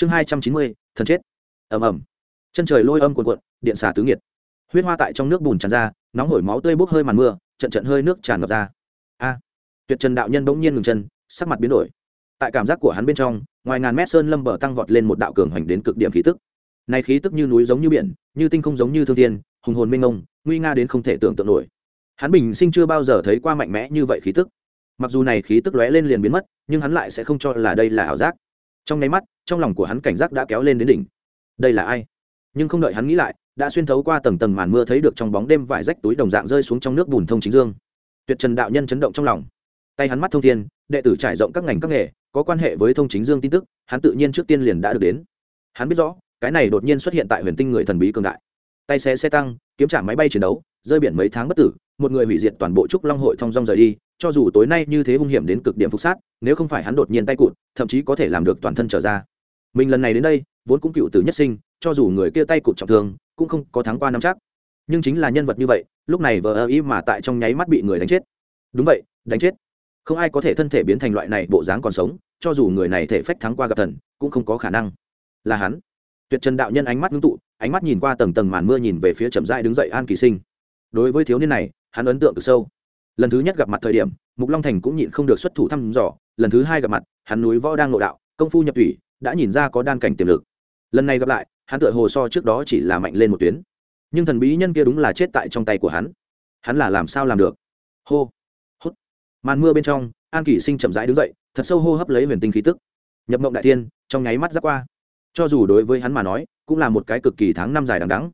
chương hai trăm chín mươi, thần chết. Ầm ầm. Chân trời lôi âm cuồn cuộn, điện xả tứ nghiệt. Huyết hoa tại trong nước bùn tràn ra, nóng hổi máu tươi bốc hơi màn mưa, trận trận hơi nước tràn ngập ra. A! Tuyệt trần đạo nhân bỗng nhiên ngừng chân, sắc mặt biến đổi. Tại cảm giác của hắn bên trong, ngoài ngàn mét sơn lâm bờ tăng vọt lên một đạo cường hoành đến cực điểm khí tức. Này khí tức như núi giống như biển, như tinh không giống như thương thiên, hùng hồn minh ông nguy nga đến không thể tưởng tượng nổi. Hắn bình sinh chưa bao giờ thấy qua mạnh mẽ như vậy khí tức. Mặc dù này khí tức lóe lên liền biến mất, nhưng hắn lại sẽ không cho là đây là ảo giác. Trong nháy mắt trong lòng của hắn cảnh giác đã kéo lên đến đỉnh. Đây là ai? Nhưng không đợi hắn nghĩ lại, đã xuyên thấu qua tầng tầng màn mưa thấy được trong bóng đêm vải rách túi đồng dạng rơi xuống trong nước bùn thông chính dương. Tuyệt trần đạo nhân chấn động trong lòng. Tay hắn mắt thông thiên, đệ tử trải rộng các ngành các nghề, có quan hệ với thông chính dương tin tức, hắn tự nhiên trước tiên liền đã được đến. Hắn biết rõ, cái này đột nhiên xuất hiện tại huyền tinh người thần bí cường đại. Tay xé xe tăng, kiếm trả máy bay chiến đấu, rơi biển mấy tháng bất tử, một người hủy diệt toàn bộ trúc long hội thong dong rời đi, cho dù tối nay như thế hung hiểm đến cực điểm phục sát, nếu không phải hắn đột nhiên tay cụt, thậm chí có thể làm được toàn thân trở ra mình lần này đến đây, vốn cũng cựu tử nhất sinh, cho dù người kia tay cụt trọng thương, cũng không có thắng qua năm chắc. Nhưng chính là nhân vật như vậy, lúc này vờ ơ ý mà tại trong nháy mắt bị người đánh chết. Đúng vậy, đánh chết. Không ai có thể thân thể biến thành loại này bộ dáng còn sống, cho dù người này thể phách thắng qua gặp thần, cũng không có khả năng. Là hắn. Tuyệt trần đạo nhân ánh mắt ngưng tụ, ánh mắt nhìn qua tầng tầng màn mưa nhìn về phía chậm rãi đứng dậy an kỳ sinh. Đối với thiếu niên này, hắn ấn tượng từ sâu. Lần thứ nhất gặp mặt thời điểm, mục long thành cũng nhịn không được xuất thủ thăm dò, lần thứ hai gặp mặt, hắn núi võ đang nội đạo, công phu nhập thủy đã nhìn ra có đan cảnh tiềm lực. Lần này gặp lại, hắn tựa hồ so trước đó chỉ là mạnh lên một tuyến. Nhưng thần bí nhân kia đúng là chết tại trong tay của hắn. Hắn là làm sao làm được? Hô, hút. Màn mưa bên trong, an kỷ sinh chậm rãi đứng dậy, thật sâu hô hấp lấy huyền tinh khí tức. Nhập mộng đại thiên, trong nháy mắt giáp qua. Cho dù đối với hắn mà nói, cũng là một cái cực kỳ tháng năm dài đằng đắng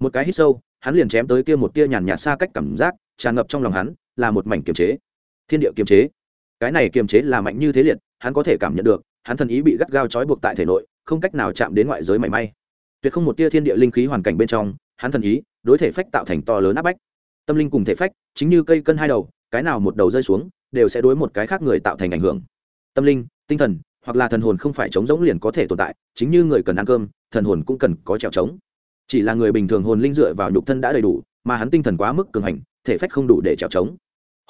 một cái hít sâu, hắn liền chém tới kia một tia nhàn nhạt xa cách cảm giác, tràn ngập trong lòng hắn, là một mảnh kiềm chế. Thiên địa kiềm chế. Cái này kiềm chế là mạnh như thế liệt, hắn có thể cảm nhận được hắn thần ý bị gắt gao trói buộc tại thể nội, không cách nào chạm đến ngoại giới mảy may. Tuyệt không một tia thiên địa linh khí hoàn cảnh bên trong, hắn thần ý, đối thể phách tạo thành to lớn áp bách. Tâm linh cùng thể phách, chính như cây cân hai đầu, cái nào một đầu rơi xuống, đều sẽ đối một cái khác người tạo thành ảnh hưởng. Tâm linh, tinh thần, hoặc là thần hồn không phải chống rỗng liền có thể tồn tại, chính như người cần ăn cơm, thần hồn cũng cần có trèo trống. Chỉ là người bình thường hồn linh dựa vào nhục thân đã đầy đủ, mà hắn tinh thần quá mức cường hành, thể phách không đủ để trèo trống.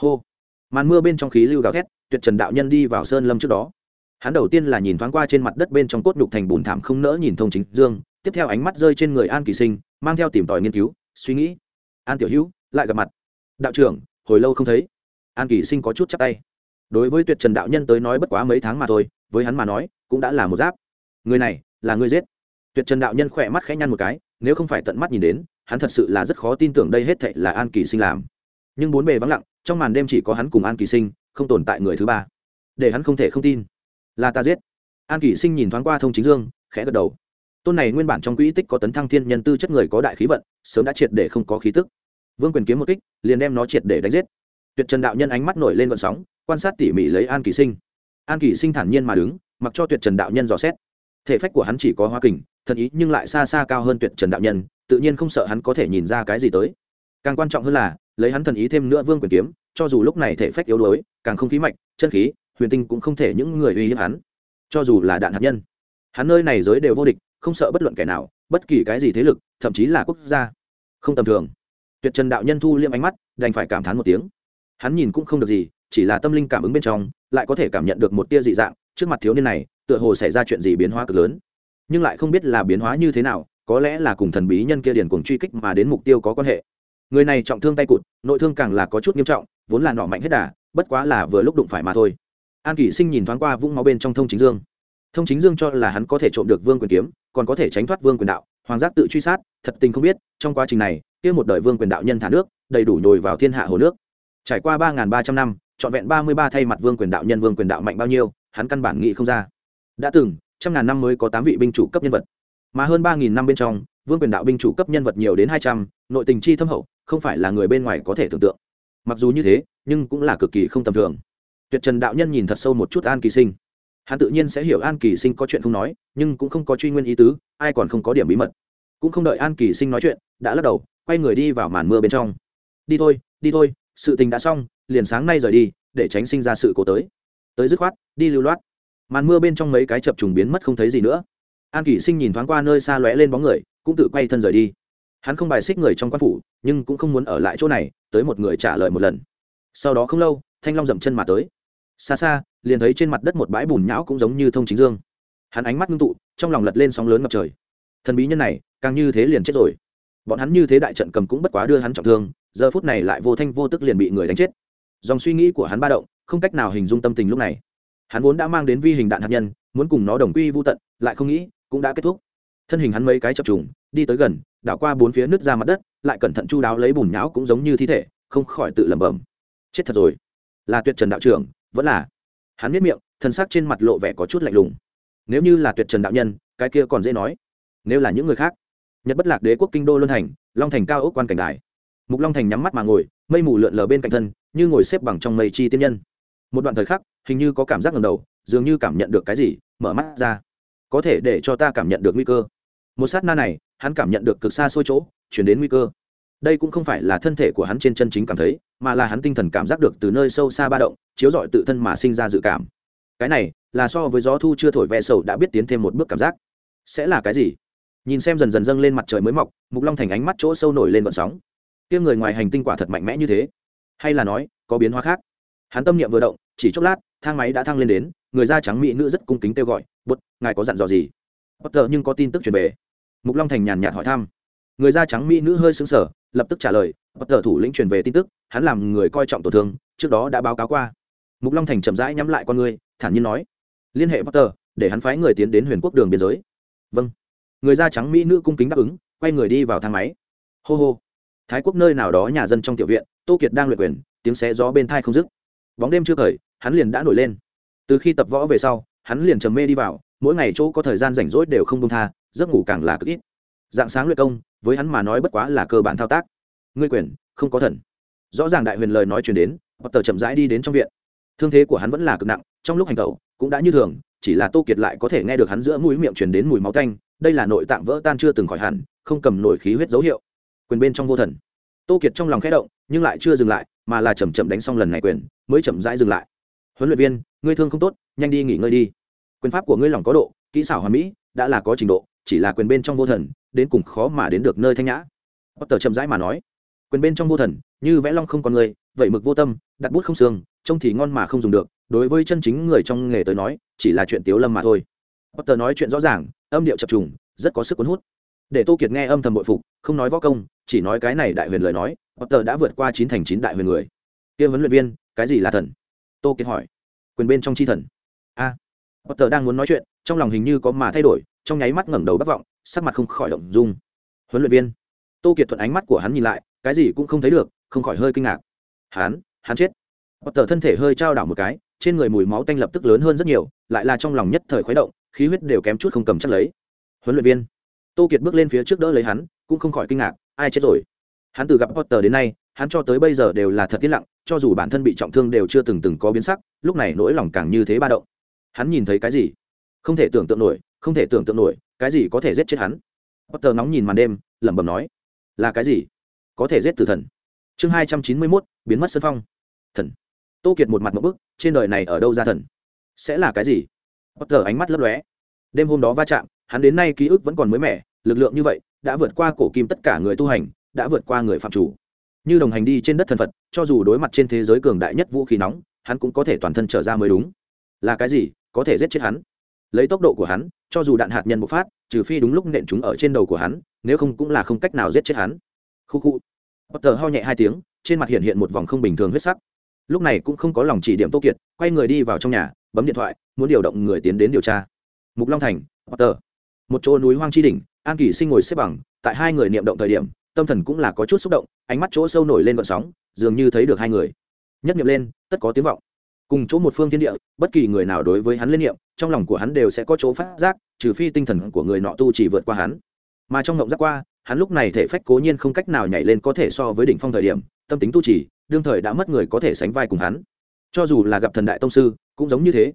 Hô. Màn mưa bên trong khí lưu gào thét, tuyệt trần đạo nhân đi vào sơn lâm trước đó hắn đầu tiên là nhìn thoáng qua trên mặt đất bên trong cốt nhục thành bùn thảm không nỡ nhìn thông chính dương, tiếp theo ánh mắt rơi trên người an kỳ sinh, mang theo tìm tòi nghiên cứu, suy nghĩ. An tiểu hữu, lại gặp mặt. Đạo trưởng, hồi lâu không thấy. An kỳ sinh có chút chắc tay. Đối với tuyệt trần đạo nhân tới nói bất quá mấy tháng mà thôi, với hắn mà nói, cũng đã là một giáp. Người này, là người giết. Tuyệt trần đạo nhân khỏe mắt khẽ nhăn một cái, nếu không phải tận mắt nhìn đến, hắn thật sự là rất khó tin tưởng đây hết thệ là an kỳ sinh làm. Nhưng bốn bề vắng lặng, trong màn đêm chỉ có hắn cùng an kỳ sinh, không tồn tại người thứ ba. Để hắn không thể không tin là ta giết. An Kỷ sinh nhìn thoáng qua thông chính dương, khẽ gật đầu. Tôn này nguyên bản trong quỹ tích có tấn thăng thiên nhân tư chất người có đại khí vận, sớm đã triệt để không có khí tức. Vương quyền kiếm một kích, liền đem nó triệt để đánh giết. Tuyệt trần đạo nhân ánh mắt nổi lên vận sóng, quan sát tỉ mỉ lấy an kỳ sinh. An kỳ sinh thản nhiên mà đứng, mặc cho tuyệt trần đạo nhân dò xét. Thể phách của hắn chỉ có hoa kình, thần ý nhưng lại xa xa cao hơn tuyệt trần đạo nhân, tự nhiên không sợ hắn có thể nhìn ra cái gì tới. Càng quan trọng hơn là, lấy hắn thần ý thêm nữa vương quyền kiếm, cho dù lúc này thể phách yếu đuối, càng không khí mạch, chân khí huyền tinh cũng không thể những người uy hiếp hắn, cho dù là đạn hạt nhân. Hắn nơi này giới đều vô địch, không sợ bất luận kẻ nào, bất kỳ cái gì thế lực, thậm chí là quốc gia. Không tầm thường. Tuyệt trần đạo nhân thu liêm ánh mắt, đành phải cảm thán một tiếng. Hắn nhìn cũng không được gì, chỉ là tâm linh cảm ứng bên trong, lại có thể cảm nhận được một tia dị dạng, trước mặt thiếu niên này, tựa hồ xảy ra chuyện gì biến hóa cực lớn. Nhưng lại không biết là biến hóa như thế nào, có lẽ là cùng thần bí nhân kia điển cuồng truy kích mà đến mục tiêu có quan hệ. Người này trọng thương tay cụt, nội thương càng là có chút nghiêm trọng, vốn là nọ mạnh hết đà, bất quá là vừa lúc đụng phải mà thôi an kỷ sinh nhìn thoáng qua vũng máu bên trong thông chính dương thông chính dương cho là hắn có thể trộm được vương quyền kiếm còn có thể tránh thoát vương quyền đạo hoàng giác tự truy sát thật tình không biết trong quá trình này kia một đời vương quyền đạo nhân thả nước đầy đủ nhồi vào thiên hạ hồ nước trải qua ba ba trăm năm trọn vẹn ba mươi ba thay mặt vương quyền đạo nhân vương quyền đạo mạnh bao nhiêu hắn căn bản nghĩ không ra đã từng trăm ngàn năm mới có tám vị binh chủ cấp nhân vật mà hơn ba nghìn năm bên trong vương quyền đạo binh chủ cấp nhân vật nhiều đến hai trăm nội tình chi thâm hậu không phải là người bên ngoài có thể tưởng tượng mặc dù như thế nhưng cũng là cực kỳ không tầm thường tuyệt trần đạo nhân nhìn thật sâu một chút an kỳ sinh. Hắn tự nhiên sẽ hiểu an kỳ sinh có chuyện không nói, nhưng cũng không có truy nguyên ý tứ, ai còn không có điểm bí mật. Cũng không đợi an kỳ sinh nói chuyện, đã lắc đầu, quay người đi vào màn mưa bên trong. Đi thôi đi thôi, sự tình đã xong, liền sáng nay rời đi, để tránh sinh ra sự cố tới. Tới dứt khoát, đi lưu loát. Màn mưa bên trong mấy cái chập trùng biến mất không thấy gì nữa. An kỷ sinh nhìn thoáng qua nơi xa lóe lên bóng người, cũng tự quay thân rời đi. Hắn không bài xích người trong quan phủ, nhưng cũng không muốn ở lại chỗ này, tới một người trả lời một lần. Sau đó không lâu, thanh long dậm chân mà tới xa xa, liền thấy trên mặt đất một bãi bùn nhão cũng giống như thông chính dương. Hắn ánh mắt ngưng tụ, trong lòng lật lên sóng lớn ngập trời. Thần bí nhân này, càng như thế liền chết rồi. Bọn hắn như thế đại trận cầm cũng bất quá đưa hắn trọng thương, giờ phút này lại vô thanh vô tức liền bị người đánh chết. Dòng suy nghĩ của hắn ba động, không cách nào hình dung tâm tình lúc này. Hắn vốn đã mang đến vi hình đạn hạt nhân, muốn cùng nó đồng quy vô tận, lại không nghĩ, cũng đã kết thúc. Thân hình hắn mấy cái chập trùng, đi tới gần, đảo qua bốn phía nước ra mặt đất, lại cẩn thận chu đáo lấy bùn nhão cũng giống như thi thể, không khỏi tự lẩm bẩm. Chết thật rồi. Là tuyệt trần đạo trưởng vẫn là. Hắn biết miệng, thân xác trên mặt lộ vẻ có chút lạnh lùng. Nếu như là tuyệt trần đạo nhân, cái kia còn dễ nói. Nếu là những người khác. Nhật bất lạc đế quốc kinh đô luân thành, long thành cao ốc quan cảnh đài. Mục long thành nhắm mắt mà ngồi, mây mù lượn lờ bên cạnh thân, như ngồi xếp bằng trong mây chi tiên nhân. Một đoạn thời khắc, hình như có cảm giác ngầm đầu, dường như cảm nhận được cái gì, mở mắt ra. Có thể để cho ta cảm nhận được nguy cơ. Một sát na này, hắn cảm nhận được cực xa xôi chỗ, chuyển đến nguy cơ đây cũng không phải là thân thể của hắn trên chân chính cảm thấy, mà là hắn tinh thần cảm giác được từ nơi sâu xa ba động, chiếu rọi tự thân mà sinh ra dự cảm. Cái này, là so với gió thu chưa thổi ve sầu đã biết tiến thêm một bước cảm giác. Sẽ là cái gì? Nhìn xem dần dần dâng lên mặt trời mới mọc, mục long thành ánh mắt chỗ sâu nổi lên vận sóng. Kia người ngoài hành tinh quả thật mạnh mẽ như thế. Hay là nói, có biến hóa khác? Hắn tâm niệm vừa động, chỉ chốc lát, thang máy đã thăng lên đến, người da trắng mỹ nữ rất cung kính kêu gọi bút ngài có dặn dò gì? Bất ngờ nhưng có tin tức truyền về. Mục long thành nhàn nhạt hỏi thăm. Người da trắng mỹ nữ hơi xứng sở lập tức trả lời, bất tờ thủ lĩnh truyền về tin tức, hắn làm người coi trọng tổn thương, trước đó đã báo cáo qua. Mục long thành chậm rãi nhắm lại con người thản nhiên nói, liên hệ bất tờ, để hắn phái người tiến đến huyền quốc đường biên giới. Vâng. Người da trắng mỹ nữ cung kính đáp ứng, quay người đi vào thang máy. Hô hô. Thái quốc nơi nào đó nhà dân trong tiểu viện, tô kiệt đang luyện quyền, tiếng xé gió bên thai không dứt. Bóng đêm chưa khởi, hắn liền đã nổi lên. Từ khi tập võ về sau, hắn liền trầm mê đi vào, mỗi ngày chỗ có thời gian rảnh rỗi đều không đông tha, giấc ngủ càng là cực ít dạng sáng luyện công, với hắn mà nói bất quá là cơ bản thao tác. Ngươi quyền, không có thần. Rõ ràng đại huyền lời nói chuyển đến hoặc tờ chậm rãi đi đến trong viện. Thương thế của hắn vẫn là cực nặng, trong lúc hành tẩu, cũng đã như thường, chỉ là tô kiệt lại có thể nghe được hắn giữa mũi miệng chuyển đến mùi máu tanh, đây là nội tạng vỡ tan chưa từng khỏi hẳn, không cầm nổi khí huyết dấu hiệu. Quyền bên trong vô thần. Tô kiệt trong lòng khẽ động, nhưng lại chưa dừng lại, mà là chầm chậm đánh xong lần này quyền, mới chậm rãi dừng lại. Huấn luyện viên, ngươi thương không tốt, nhanh đi nghỉ ngơi đi. Quyền pháp của ngươi lòng có độ, kỹ xảo hoàn mỹ, đã là có trình độ chỉ là quyền bên trong vô thần đến cùng khó mà đến được nơi thanh nhã. Tờ chậm rãi mà nói quyền bên trong vô thần như vẽ long không còn người vậy mực vô tâm đặt bút không xương trông thì ngon mà không dùng được đối với chân chính người trong nghề tới nói chỉ là chuyện tiếu lâm mà thôi. Tờ nói chuyện rõ ràng âm điệu chập trùng rất có sức cuốn hút. Để tô kiệt nghe âm thầm bội phục không nói võ công chỉ nói cái này đại huyền lời nói Tờ đã vượt qua chín thành chín đại huyền người. Kia huấn luyện viên cái gì là thần? Tô kiệt hỏi. Quyền bên trong chi thần. A. À, tờ đang muốn nói chuyện trong lòng hình như có mà thay đổi trong nháy mắt ngẩng đầu bất vọng, sắc mặt không khỏi động dung. Huấn luyện viên. Tô kiệt thuận ánh mắt của hắn nhìn lại, cái gì cũng không thấy được, không khỏi hơi kinh ngạc. Hắn hắn chết. Potter thân thể hơi trao đảo một cái, trên người mùi máu tanh lập tức lớn hơn rất nhiều, lại là trong lòng nhất thời khuấy động, khí huyết đều kém chút không cầm chắc lấy. Huấn luyện viên. Tô kiệt bước lên phía trước đỡ lấy hắn, cũng không khỏi kinh ngạc, ai chết rồi? Hắn từ gặp potter đến nay, hắn cho tới bây giờ đều là thật tiết lặng, cho dù bản thân bị trọng thương đều chưa từng từng có biến sắc, lúc này nỗi lòng càng như thế ba động. Hắn nhìn thấy cái gì? Không thể tưởng tượng nổi không thể tưởng tượng nổi, cái gì có thể giết chết hắn? Potter nóng nhìn màn đêm, lẩm bẩm nói, là cái gì? Có thể giết tử thần. Chương hai trăm chín mươi mốt, biến mất sân phong. Thần. Tô kiệt một mặt một bức, trên đời này ở đâu ra thần? Sẽ là cái gì? Potter ánh mắt lấp lóe. Đêm hôm đó va chạm, hắn đến nay ký ức vẫn còn mới mẻ, lực lượng như vậy, đã vượt qua cổ kim tất cả người tu hành, đã vượt qua người phạm chủ. Như đồng hành đi trên đất thần phật, cho dù đối mặt trên thế giới cường đại nhất vũ khí nóng, hắn cũng có thể toàn thân trở ra mới đúng. Là cái gì có thể giết chết hắn? Lấy tốc độ của hắn cho dù đạn hạt nhân bộc phát, trừ phi đúng lúc nện chúng ở trên đầu của hắn, nếu không cũng là không cách nào giết chết hắn. Khu khu. Potter ho nhẹ hai tiếng, trên mặt hiện hiện một vòng không bình thường huyết sắc. Lúc này cũng không có lòng chỉ điểm tô kiệt, quay người đi vào trong nhà, bấm điện thoại, muốn điều động người tiến đến điều tra. Mục long thành, potter. Một chỗ núi hoang chi đỉnh, an kỳ sinh ngồi xếp bằng, tại hai người niệm động thời điểm, tâm thần cũng là có chút xúc động, ánh mắt chỗ sâu nổi lên vận sóng, dường như thấy được hai người. Nhất niệm lên, tất có tiếng vọng cùng chỗ một phương thiên địa, bất kỳ người nào đối với hắn liên niệm, trong lòng của hắn đều sẽ có chỗ phát giác, trừ phi tinh thần của người nọ tu chỉ vượt qua hắn. Mà trong ngộng giác qua, hắn lúc này thể phách cố nhiên không cách nào nhảy lên có thể so với đỉnh phong thời điểm, tâm tính tu chỉ, đương thời đã mất người có thể sánh vai cùng hắn. Cho dù là gặp thần đại tông sư, cũng giống như thế.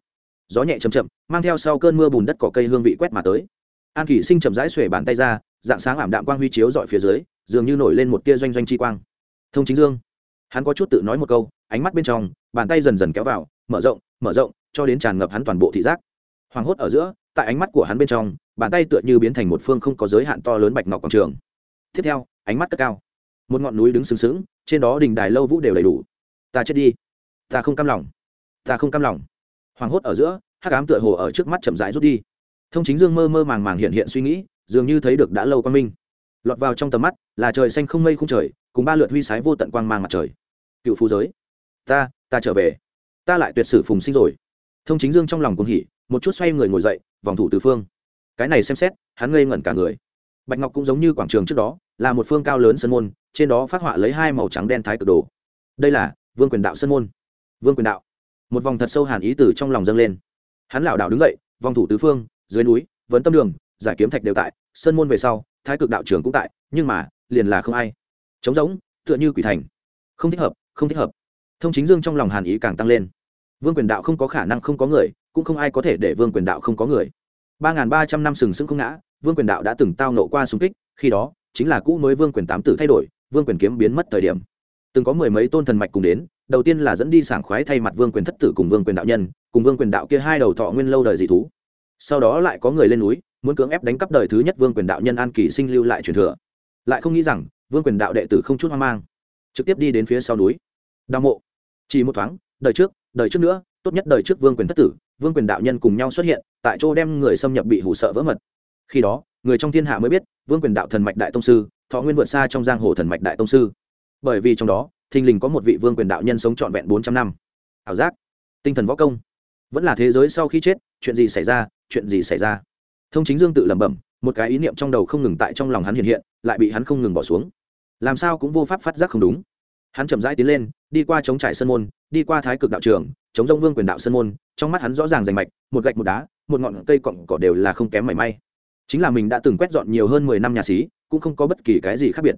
Gió nhẹ chầm chậm, mang theo sau cơn mưa bùn đất cỏ cây hương vị quét mà tới. An kỷ sinh chậm rãi xuể bàn tay ra, dạng sáng ảm đạm quang huy chiếu dọi phía dưới, dường như nổi lên một tia doanh doanh chi quang. Thông chính dương hắn có chút tự nói một câu, ánh mắt bên trong, bàn tay dần dần kéo vào, mở rộng mở rộng, cho đến tràn ngập hắn toàn bộ thị giác. Hoàng hốt ở giữa, tại ánh mắt của hắn bên trong, bàn tay tựa như biến thành một phương không có giới hạn to lớn bạch ngọc quảng trường. Tiếp theo, ánh mắt cất cao. Một ngọn núi đứng sừng sững, trên đó đình đài lâu vũ đều đầy đủ. Ta chết đi. Ta không cam lòng. Ta không cam lòng. Hoàng hốt ở giữa, hắc ám tựa hồ ở trước mắt chậm rãi rút đi. Thông chính dương mơ mơ màng màng hiện hiện suy nghĩ, dường như thấy được đã lâu quan minh lọt vào trong tầm mắt là trời xanh không mây không trời, cùng ba lượt huy sái vô tận quang mang mặt trời. Cựu phú giới. Ta ta trở về. Ta lại tuyệt sử phùng sinh rồi. Thông chính dương trong lòng cũng hỉ, một chút xoay người ngồi dậy, vòng thủ tứ phương. Cái này xem xét, hắn ngây ngẩn cả người. Bạch ngọc cũng giống như quảng trường trước đó, là một phương cao lớn sân môn, trên đó phát họa lấy hai màu trắng đen thái cực đồ. Đây là vương quyền đạo sân môn. Vương quyền đạo. Một vòng thật sâu hàn ý tử trong lòng dâng lên. Hắn lảo đảo đứng dậy, vòng thủ tứ phương, dưới núi, vấn tâm đường, giải kiếm thạch đều tại sân môn về sau thái cực đạo trường cũng tại, nhưng mà, liền là không ai. Trống rỗng, tựa như quỷ thành. Không thích hợp, không thích hợp. Thông chính dương trong lòng hàn ý càng tăng lên. Vương quyền đạo không có khả năng không có người, cũng không ai có thể để vương quyền đạo không có người. Ba n g h n ba trăm năm sừng sững không ngã, vương quyền đạo đã từng tao nộ qua xung kích, khi đó, chính là cũ mới vương quyền tám tử thay đổi, vương quyền kiếm biến mất thời điểm. Từng có mười mấy tôn thần mạch cùng đến, đầu tiên là dẫn đi sảng khoái thay mặt vương quyền thất tử cùng vương quyền đạo nhân, cùng vương quyền đạo kia hai đầu thọ nguyên lâu đời dị thú. Sau đó lại có người lên núi muốn cưỡng ép đánh cắp đời thứ nhất vương quyền đạo nhân an kỳ sinh lưu lại truyền thừa. Lại không nghĩ rằng, vương quyền đạo đệ tử không chút hoang mang, trực tiếp đi đến phía sau núi. Đào mộ. Chỉ một thoáng, đời trước đời trước nữa, tốt nhất đời trước vương quyền thất tử, vương quyền đạo nhân cùng nhau xuất hiện, tại chỗ đem người xâm nhập bị hủ sợ vỡ mật. Khi đó, người trong thiên hạ mới biết, vương quyền đạo thần mạch đại tông sư, thọ nguyên vượt xa trong giang hồ thần mạch đại tông sư. Bởi vì trong đó, thình lình có một vị vương quyền đạo nhân sống trọn vẹn bốn trăm năm. Ảo giác. Tinh thần võ công. Vẫn là thế giới sau khi chết, chuyện gì xảy ra, chuyện gì xảy ra? Thông chính dương tự lẩm bẩm, một cái ý niệm trong đầu không ngừng tại trong lòng hắn hiện hiện, lại bị hắn không ngừng bỏ xuống. Làm sao cũng vô pháp phát giác không đúng. Hắn chậm rãi tiến lên, đi qua chống trải sân môn, đi qua thái cực đạo trường, chống dông vương quyền đạo sân môn, trong mắt hắn rõ ràng rành mạch, một gạch một đá, một ngọn cây cọng cỏ đều là không kém mảy may. Chính là mình đã từng quét dọn nhiều hơn mười năm nhà xí, cũng không có bất kỳ cái gì khác biệt.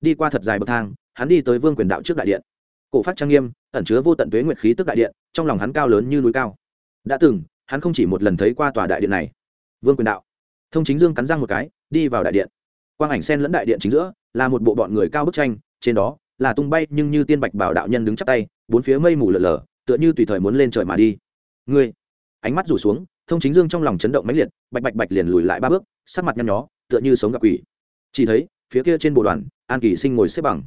Đi qua thật dài bậc thang, hắn đi tới vương quyền đạo trước đại điện. Cổ phát trang nghiêm, ẩn chứa vô tận tuế nguyệt khí tức đại điện, trong lòng hắn cao lớn như núi cao. Đã từng, hắn không chỉ một lần thấy qua tòa đại điện này vương quyền đạo. Thông chính dương cắn răng một cái, đi vào đại điện. Quang ảnh sen lẫn đại điện chính giữa, là một bộ bọn người cao bức tranh, trên đó, là tung bay nhưng như tiên bạch bảo đạo nhân đứng chắp tay, bốn phía mây mù lở lở, tựa như tùy thời muốn lên trời mà đi. Ngươi, ánh mắt rủ xuống, thông chính dương trong lòng chấn động mãnh liệt, bạch bạch bạch liền lùi lại ba bước, sắc mặt nhăn nhó, tựa như sống gặp quỷ. Chỉ thấy, phía kia trên bộ đoàn, an kỳ sinh ngồi xếp bằng.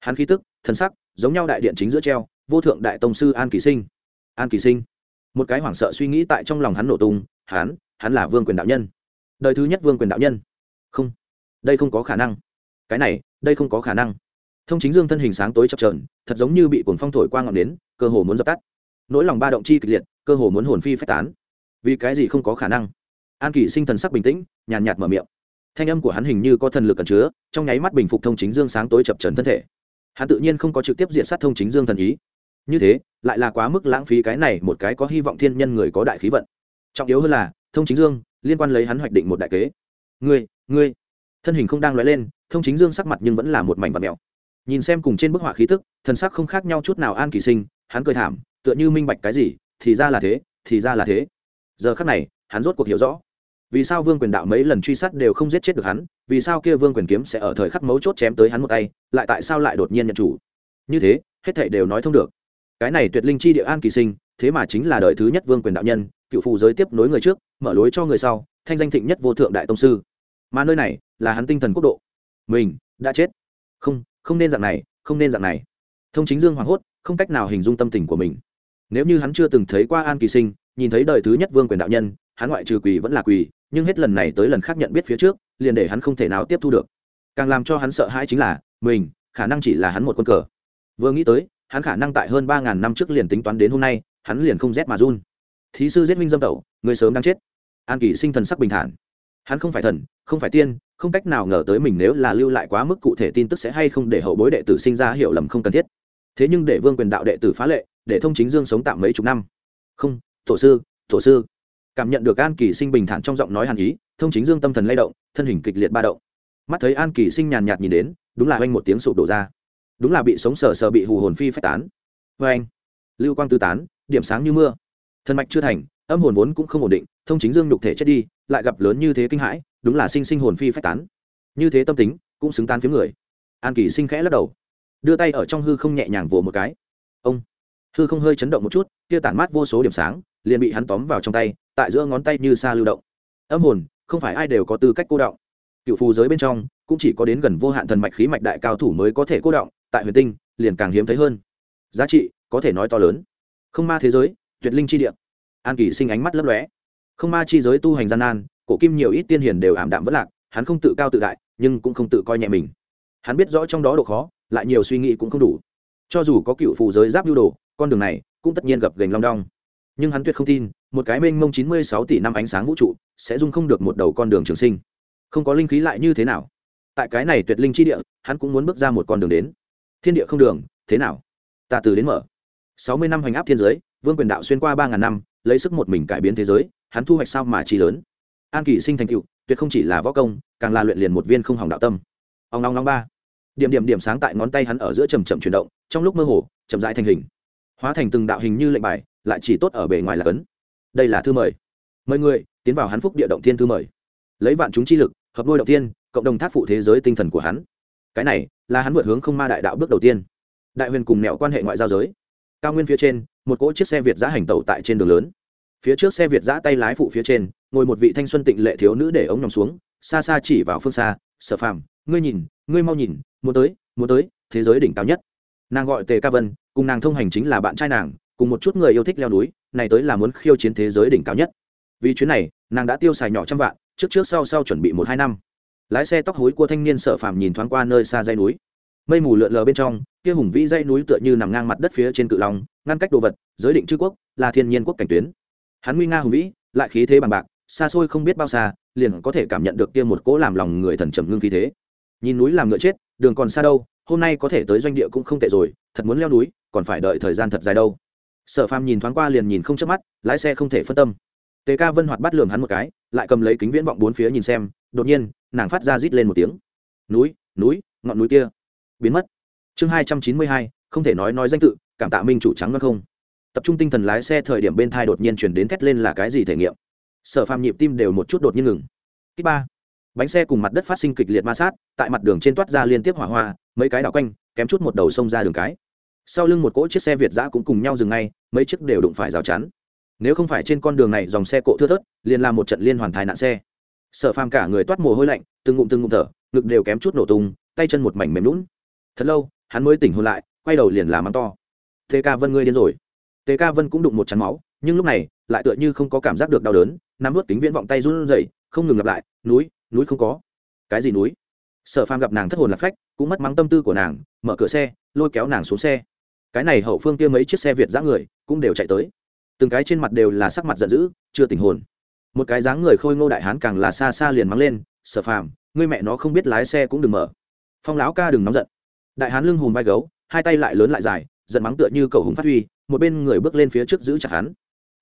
Hắn khí tức thân sắc, giống nhau đại điện chính giữa treo, vô thượng đại tông sư an kỳ sinh. An kỳ sinh. Một cái hoảng sợ suy nghĩ tại trong lòng hắn nổ tung, hắn hắn là vương quyền đạo nhân. Đời thứ nhất vương quyền đạo nhân. Không. Đây không có khả năng. Cái này, đây không có khả năng. Thông chính dương thân hình sáng tối chập trờn thật giống như bị cuồng phong thổi qua ngọn nến, cơ hồ muốn dập tắt. Nỗi lòng ba động chi kịch liệt, cơ hồ muốn hồn phi phách tán. Vì cái gì không có khả năng? An kỳ sinh thần sắc bình tĩnh, nhàn nhạt mở miệng. Thanh âm của hắn hình như có thần lực cẩn chứa, trong nháy mắt bình phục thông chính dương sáng tối chập trần thân thể. Hắn tự nhiên không có trực tiếp diện sát thông chính dương thần ý. Như thế, lại là quá mức lãng phí cái này một cái có hy vọng thiên nhân người có đại khí vận. Trọng yếu hơn là thông chính dương, liên quan lấy hắn hoạch định một đại kế. Ngươi ngươi. Thân hình không đang lóe lên, thông chính dương sắc mặt nhưng vẫn là một mảnh vật mèo. Nhìn xem cùng trên bức họa khí tức, thần sắc không khác nhau chút nào an kỳ sinh, hắn cười thảm, tựa như minh bạch cái gì, thì ra là thế, thì ra là thế. Giờ khắc này, hắn rốt cuộc hiểu rõ. Vì sao vương quyền đạo mấy lần truy sát đều không giết chết được hắn, vì sao kia vương quyền kiếm sẽ ở thời khắc mấu chốt chém tới hắn một tay, lại tại sao lại đột nhiên nhận chủ? Như thế, hết thảy đều nói thông được. Cái này tuyệt linh chi địa an kỳ sinh thế mà chính là đời thứ nhất vương quyền đạo nhân, cựu phụ giới tiếp nối người trước, mở lối cho người sau, thanh danh thịnh nhất vô thượng đại tông sư. Mà nơi này là hắn tinh thần quốc độ. Mình đã chết. Không không nên dạng này, không nên dạng này. Thông chính dương hoảng hốt, không cách nào hình dung tâm tình của mình. Nếu như hắn chưa từng thấy qua an kỳ sinh, nhìn thấy đời thứ nhất vương quyền đạo nhân, hắn ngoại trừ quỳ vẫn là quỳ, nhưng hết lần này tới lần khác nhận biết phía trước, liền để hắn không thể nào tiếp thu được. Càng làm cho hắn sợ hãi chính là, mình, khả năng chỉ là hắn một quân cờ. Vừa nghĩ tới, hắn khả năng tại hơn ba ngàn năm trước liền tính toán đến hôm nay hắn liền không rét mà run. Thí sư giết minh dâm tẩu, người sớm đang chết. An kỳ sinh thần sắc bình thản. Hắn không phải thần, không phải tiên, không cách nào ngờ tới mình nếu là lưu lại quá mức cụ thể tin tức sẽ hay không để hậu bối đệ tử sinh ra hiểu lầm không cần thiết. Thế nhưng để vương quyền đạo đệ tử phá lệ, để thông chính dương sống tạm mấy chục năm. Không, tổ sư tổ sư. Cảm nhận được an kỳ sinh bình thản trong giọng nói hàn ý, thông chính dương tâm thần lay động, thân hình kịch liệt ba động. Mắt thấy an kỳ sinh nhàn nhạt nhìn đến, đúng là oanh một tiếng sụp đổ ra. Đúng là bị sống sờ sờ bị hù hồn phi phách tán. Vê anh lưu quang tư tán điểm sáng như mưa. Thân mạch chưa thành, âm hồn vốn cũng không ổn định, thông chính dương nhục thể chết đi, lại gặp lớn như thế kinh hãi, đúng là sinh sinh hồn phi phách tán. Như thế tâm tính, cũng xứng tán phía người. An kỳ sinh khẽ lắc đầu, đưa tay ở trong hư không nhẹ nhàng vỗ một cái. Ông, hư không hơi chấn động một chút, kia tản mát vô số điểm sáng, liền bị hắn tóm vào trong tay, tại giữa ngón tay như xa lưu động. Âm hồn, không phải ai đều có tư cách cô động. Cựu phù giới bên trong, cũng chỉ có đến gần vô hạn thần mạch khí mạch đại cao thủ mới có thể cô động, tại huyền tinh, liền càng hiếm thấy hơn. Giá trị, có thể nói to lớn không ma thế giới, tuyệt linh chi địa. An kỳ sinh ánh mắt lấp lóe. Không ma chi giới tu hành gian nan, cổ kim nhiều ít tiên hiền đều ảm đạm vất lạc, hắn không tự cao tự đại, nhưng cũng không tự coi nhẹ mình. Hắn biết rõ trong đó độ khó, lại nhiều suy nghĩ cũng không đủ. Cho dù có cựu phù giới giáp nhu đồ, con đường này cũng tất nhiên gặp gành long đong. Nhưng hắn tuyệt không tin, một cái mênh mông chín mươi sáu tỷ năm ánh sáng vũ trụ sẽ dung không được một đầu con đường trường sinh. Không có linh khí lại như thế nào? Tại cái này tuyệt linh chi địa, hắn cũng muốn bước ra một con đường đến. Thiên địa không đường, thế nào? Ta từ đến mở sáu mươi năm hành áp thiên giới, vương quyền đạo xuyên qua ba ngàn năm, lấy sức một mình cải biến thế giới, hắn thu hoạch sao mà chi lớn. An kỳ sinh thành cựu tuyệt không chỉ là võ công, càng là luyện liền một viên không hỏng đạo tâm. Ông long long ba. Điểm điểm điểm sáng tại ngón tay hắn ở giữa chậm chậm chuyển động, trong lúc mơ hồ, chậm rãi thành hình. Hóa thành từng đạo hình như lệnh bài, lại chỉ tốt ở bề ngoài là cấn. Đây là thư mời. Mời người, tiến vào hắn phúc địa động thiên thư mời. Lấy vạn chúng chi lực, hợp đôi động tiên cộng đồng thác phụ thế giới tinh thần của hắn. Cái này, là hắn vượt hướng không ma đại đạo bước đầu tiên. Đại huyền cùng mẹo quan hệ ngoại giao giới cao nguyên phía trên, một cỗ chiếc xe việt giã hành tẩu tại trên đường lớn. Phía trước xe việt giã tay lái phụ phía trên, ngồi một vị thanh xuân tịnh lệ thiếu nữ để ống nằm xuống, xa xa chỉ vào phương xa, sở phàm, ngươi nhìn, ngươi mau nhìn, muốn tới muốn tới, thế giới đỉnh cao nhất. Nàng gọi tề ca vân, cùng nàng thông hành chính là bạn trai nàng, cùng một chút người yêu thích leo núi, này tới là muốn khiêu chiến thế giới đỉnh cao nhất. Vì chuyến này, nàng đã tiêu xài nhỏ trăm vạn, trước trước sau sau chuẩn bị một hai năm. Lái xe tóc hối của thanh niên sở phàm nhìn thoáng qua nơi xa dây núi. Mây mù lượn lờ bên trong kia hùng vĩ dãy núi tựa như nằm ngang mặt đất phía trên cự long, ngăn cách đồ vật, giới định chư quốc, là thiên nhiên quốc cảnh tuyến. Hắn nguy nga hùng vĩ, lại khí thế bằng bạc, xa xôi không biết bao xa, liền có thể cảm nhận được kia một cỗ làm lòng người thần trầm ngưng khí thế. Nhìn núi làm ngựa chết, đường còn xa đâu, hôm nay có thể tới doanh địa cũng không tệ rồi, thật muốn leo núi, còn phải đợi thời gian thật dài đâu. Sở phàm nhìn thoáng qua liền nhìn không chớp mắt, lái xe không thể phân tâm. Tề ca vân hoạt bắt lường hắn một cái, lại cầm lấy kính viễn vọng bốn phía nhìn xem, đột nhiên, nàng phát ra rít lên một tiếng. Núi núi, ngọn núi kia biến mất chương hai trăm chín mươi hai, không thể nói nói danh tự, cảm tạ minh chủ trắng ngân không. Tập trung tinh thần lái xe thời điểm bên thai đột nhiên chuyển đến thét lên là cái gì thể nghiệm? Sở phàm nhịp tim đều một chút đột nhiên ngừng. Kích ba. Bánh xe cùng mặt đất phát sinh kịch liệt ma sát, tại mặt đường trên toát ra liên tiếp hỏa hoa, mấy cái đảo quanh, kém chút một đầu sông ra đường cái. Sau lưng một cỗ chiếc xe việt giã cũng cùng nhau dừng ngay, mấy chiếc đều đụng phải rào chắn. Nếu không phải trên con đường này dòng xe cộ thưa thớt, liền làm một trận liên hoàn thai nạn xe. Sở phàm cả người toát mồ hôi lạnh, từng ngụm từng ngụm thở, ngực đều kém chút nổ tung, tay chân một mảnh mềm lún thật lâu hắn mới tỉnh hôn lại, quay đầu liền làm mắng to. Tê ca vân ngươi điên rồi. Tê ca vân cũng đụng một chắn máu, nhưng lúc này, lại tựa như không có cảm giác được đau đớn, nắm vớt kính viễn vọng tay run rẩy, không ngừng lặp lại, núi núi không có. Cái gì núi? Sở phàm gặp nàng thất hồn lạc phách, cũng mất mắng tâm tư của nàng, mở cửa xe, lôi kéo nàng xuống xe. Cái này hậu phương kia mấy chiếc xe việt giã người, cũng đều chạy tới. Từng cái trên mặt đều là sắc mặt giận dữ, chưa tình hồn. Một cái dáng người khôi ngô đại hán càng là xa xa liền mắng lên, sở phàm, ngươi mẹ nó không biết lái xe cũng đừng mở. Phong lão ca đừng nóng giận đại hán lưng hùm vai gấu, hai tay lại lớn lại dài, giận mắng tựa như cầu hùng phát huy, một bên người bước lên phía trước giữ chặt hắn.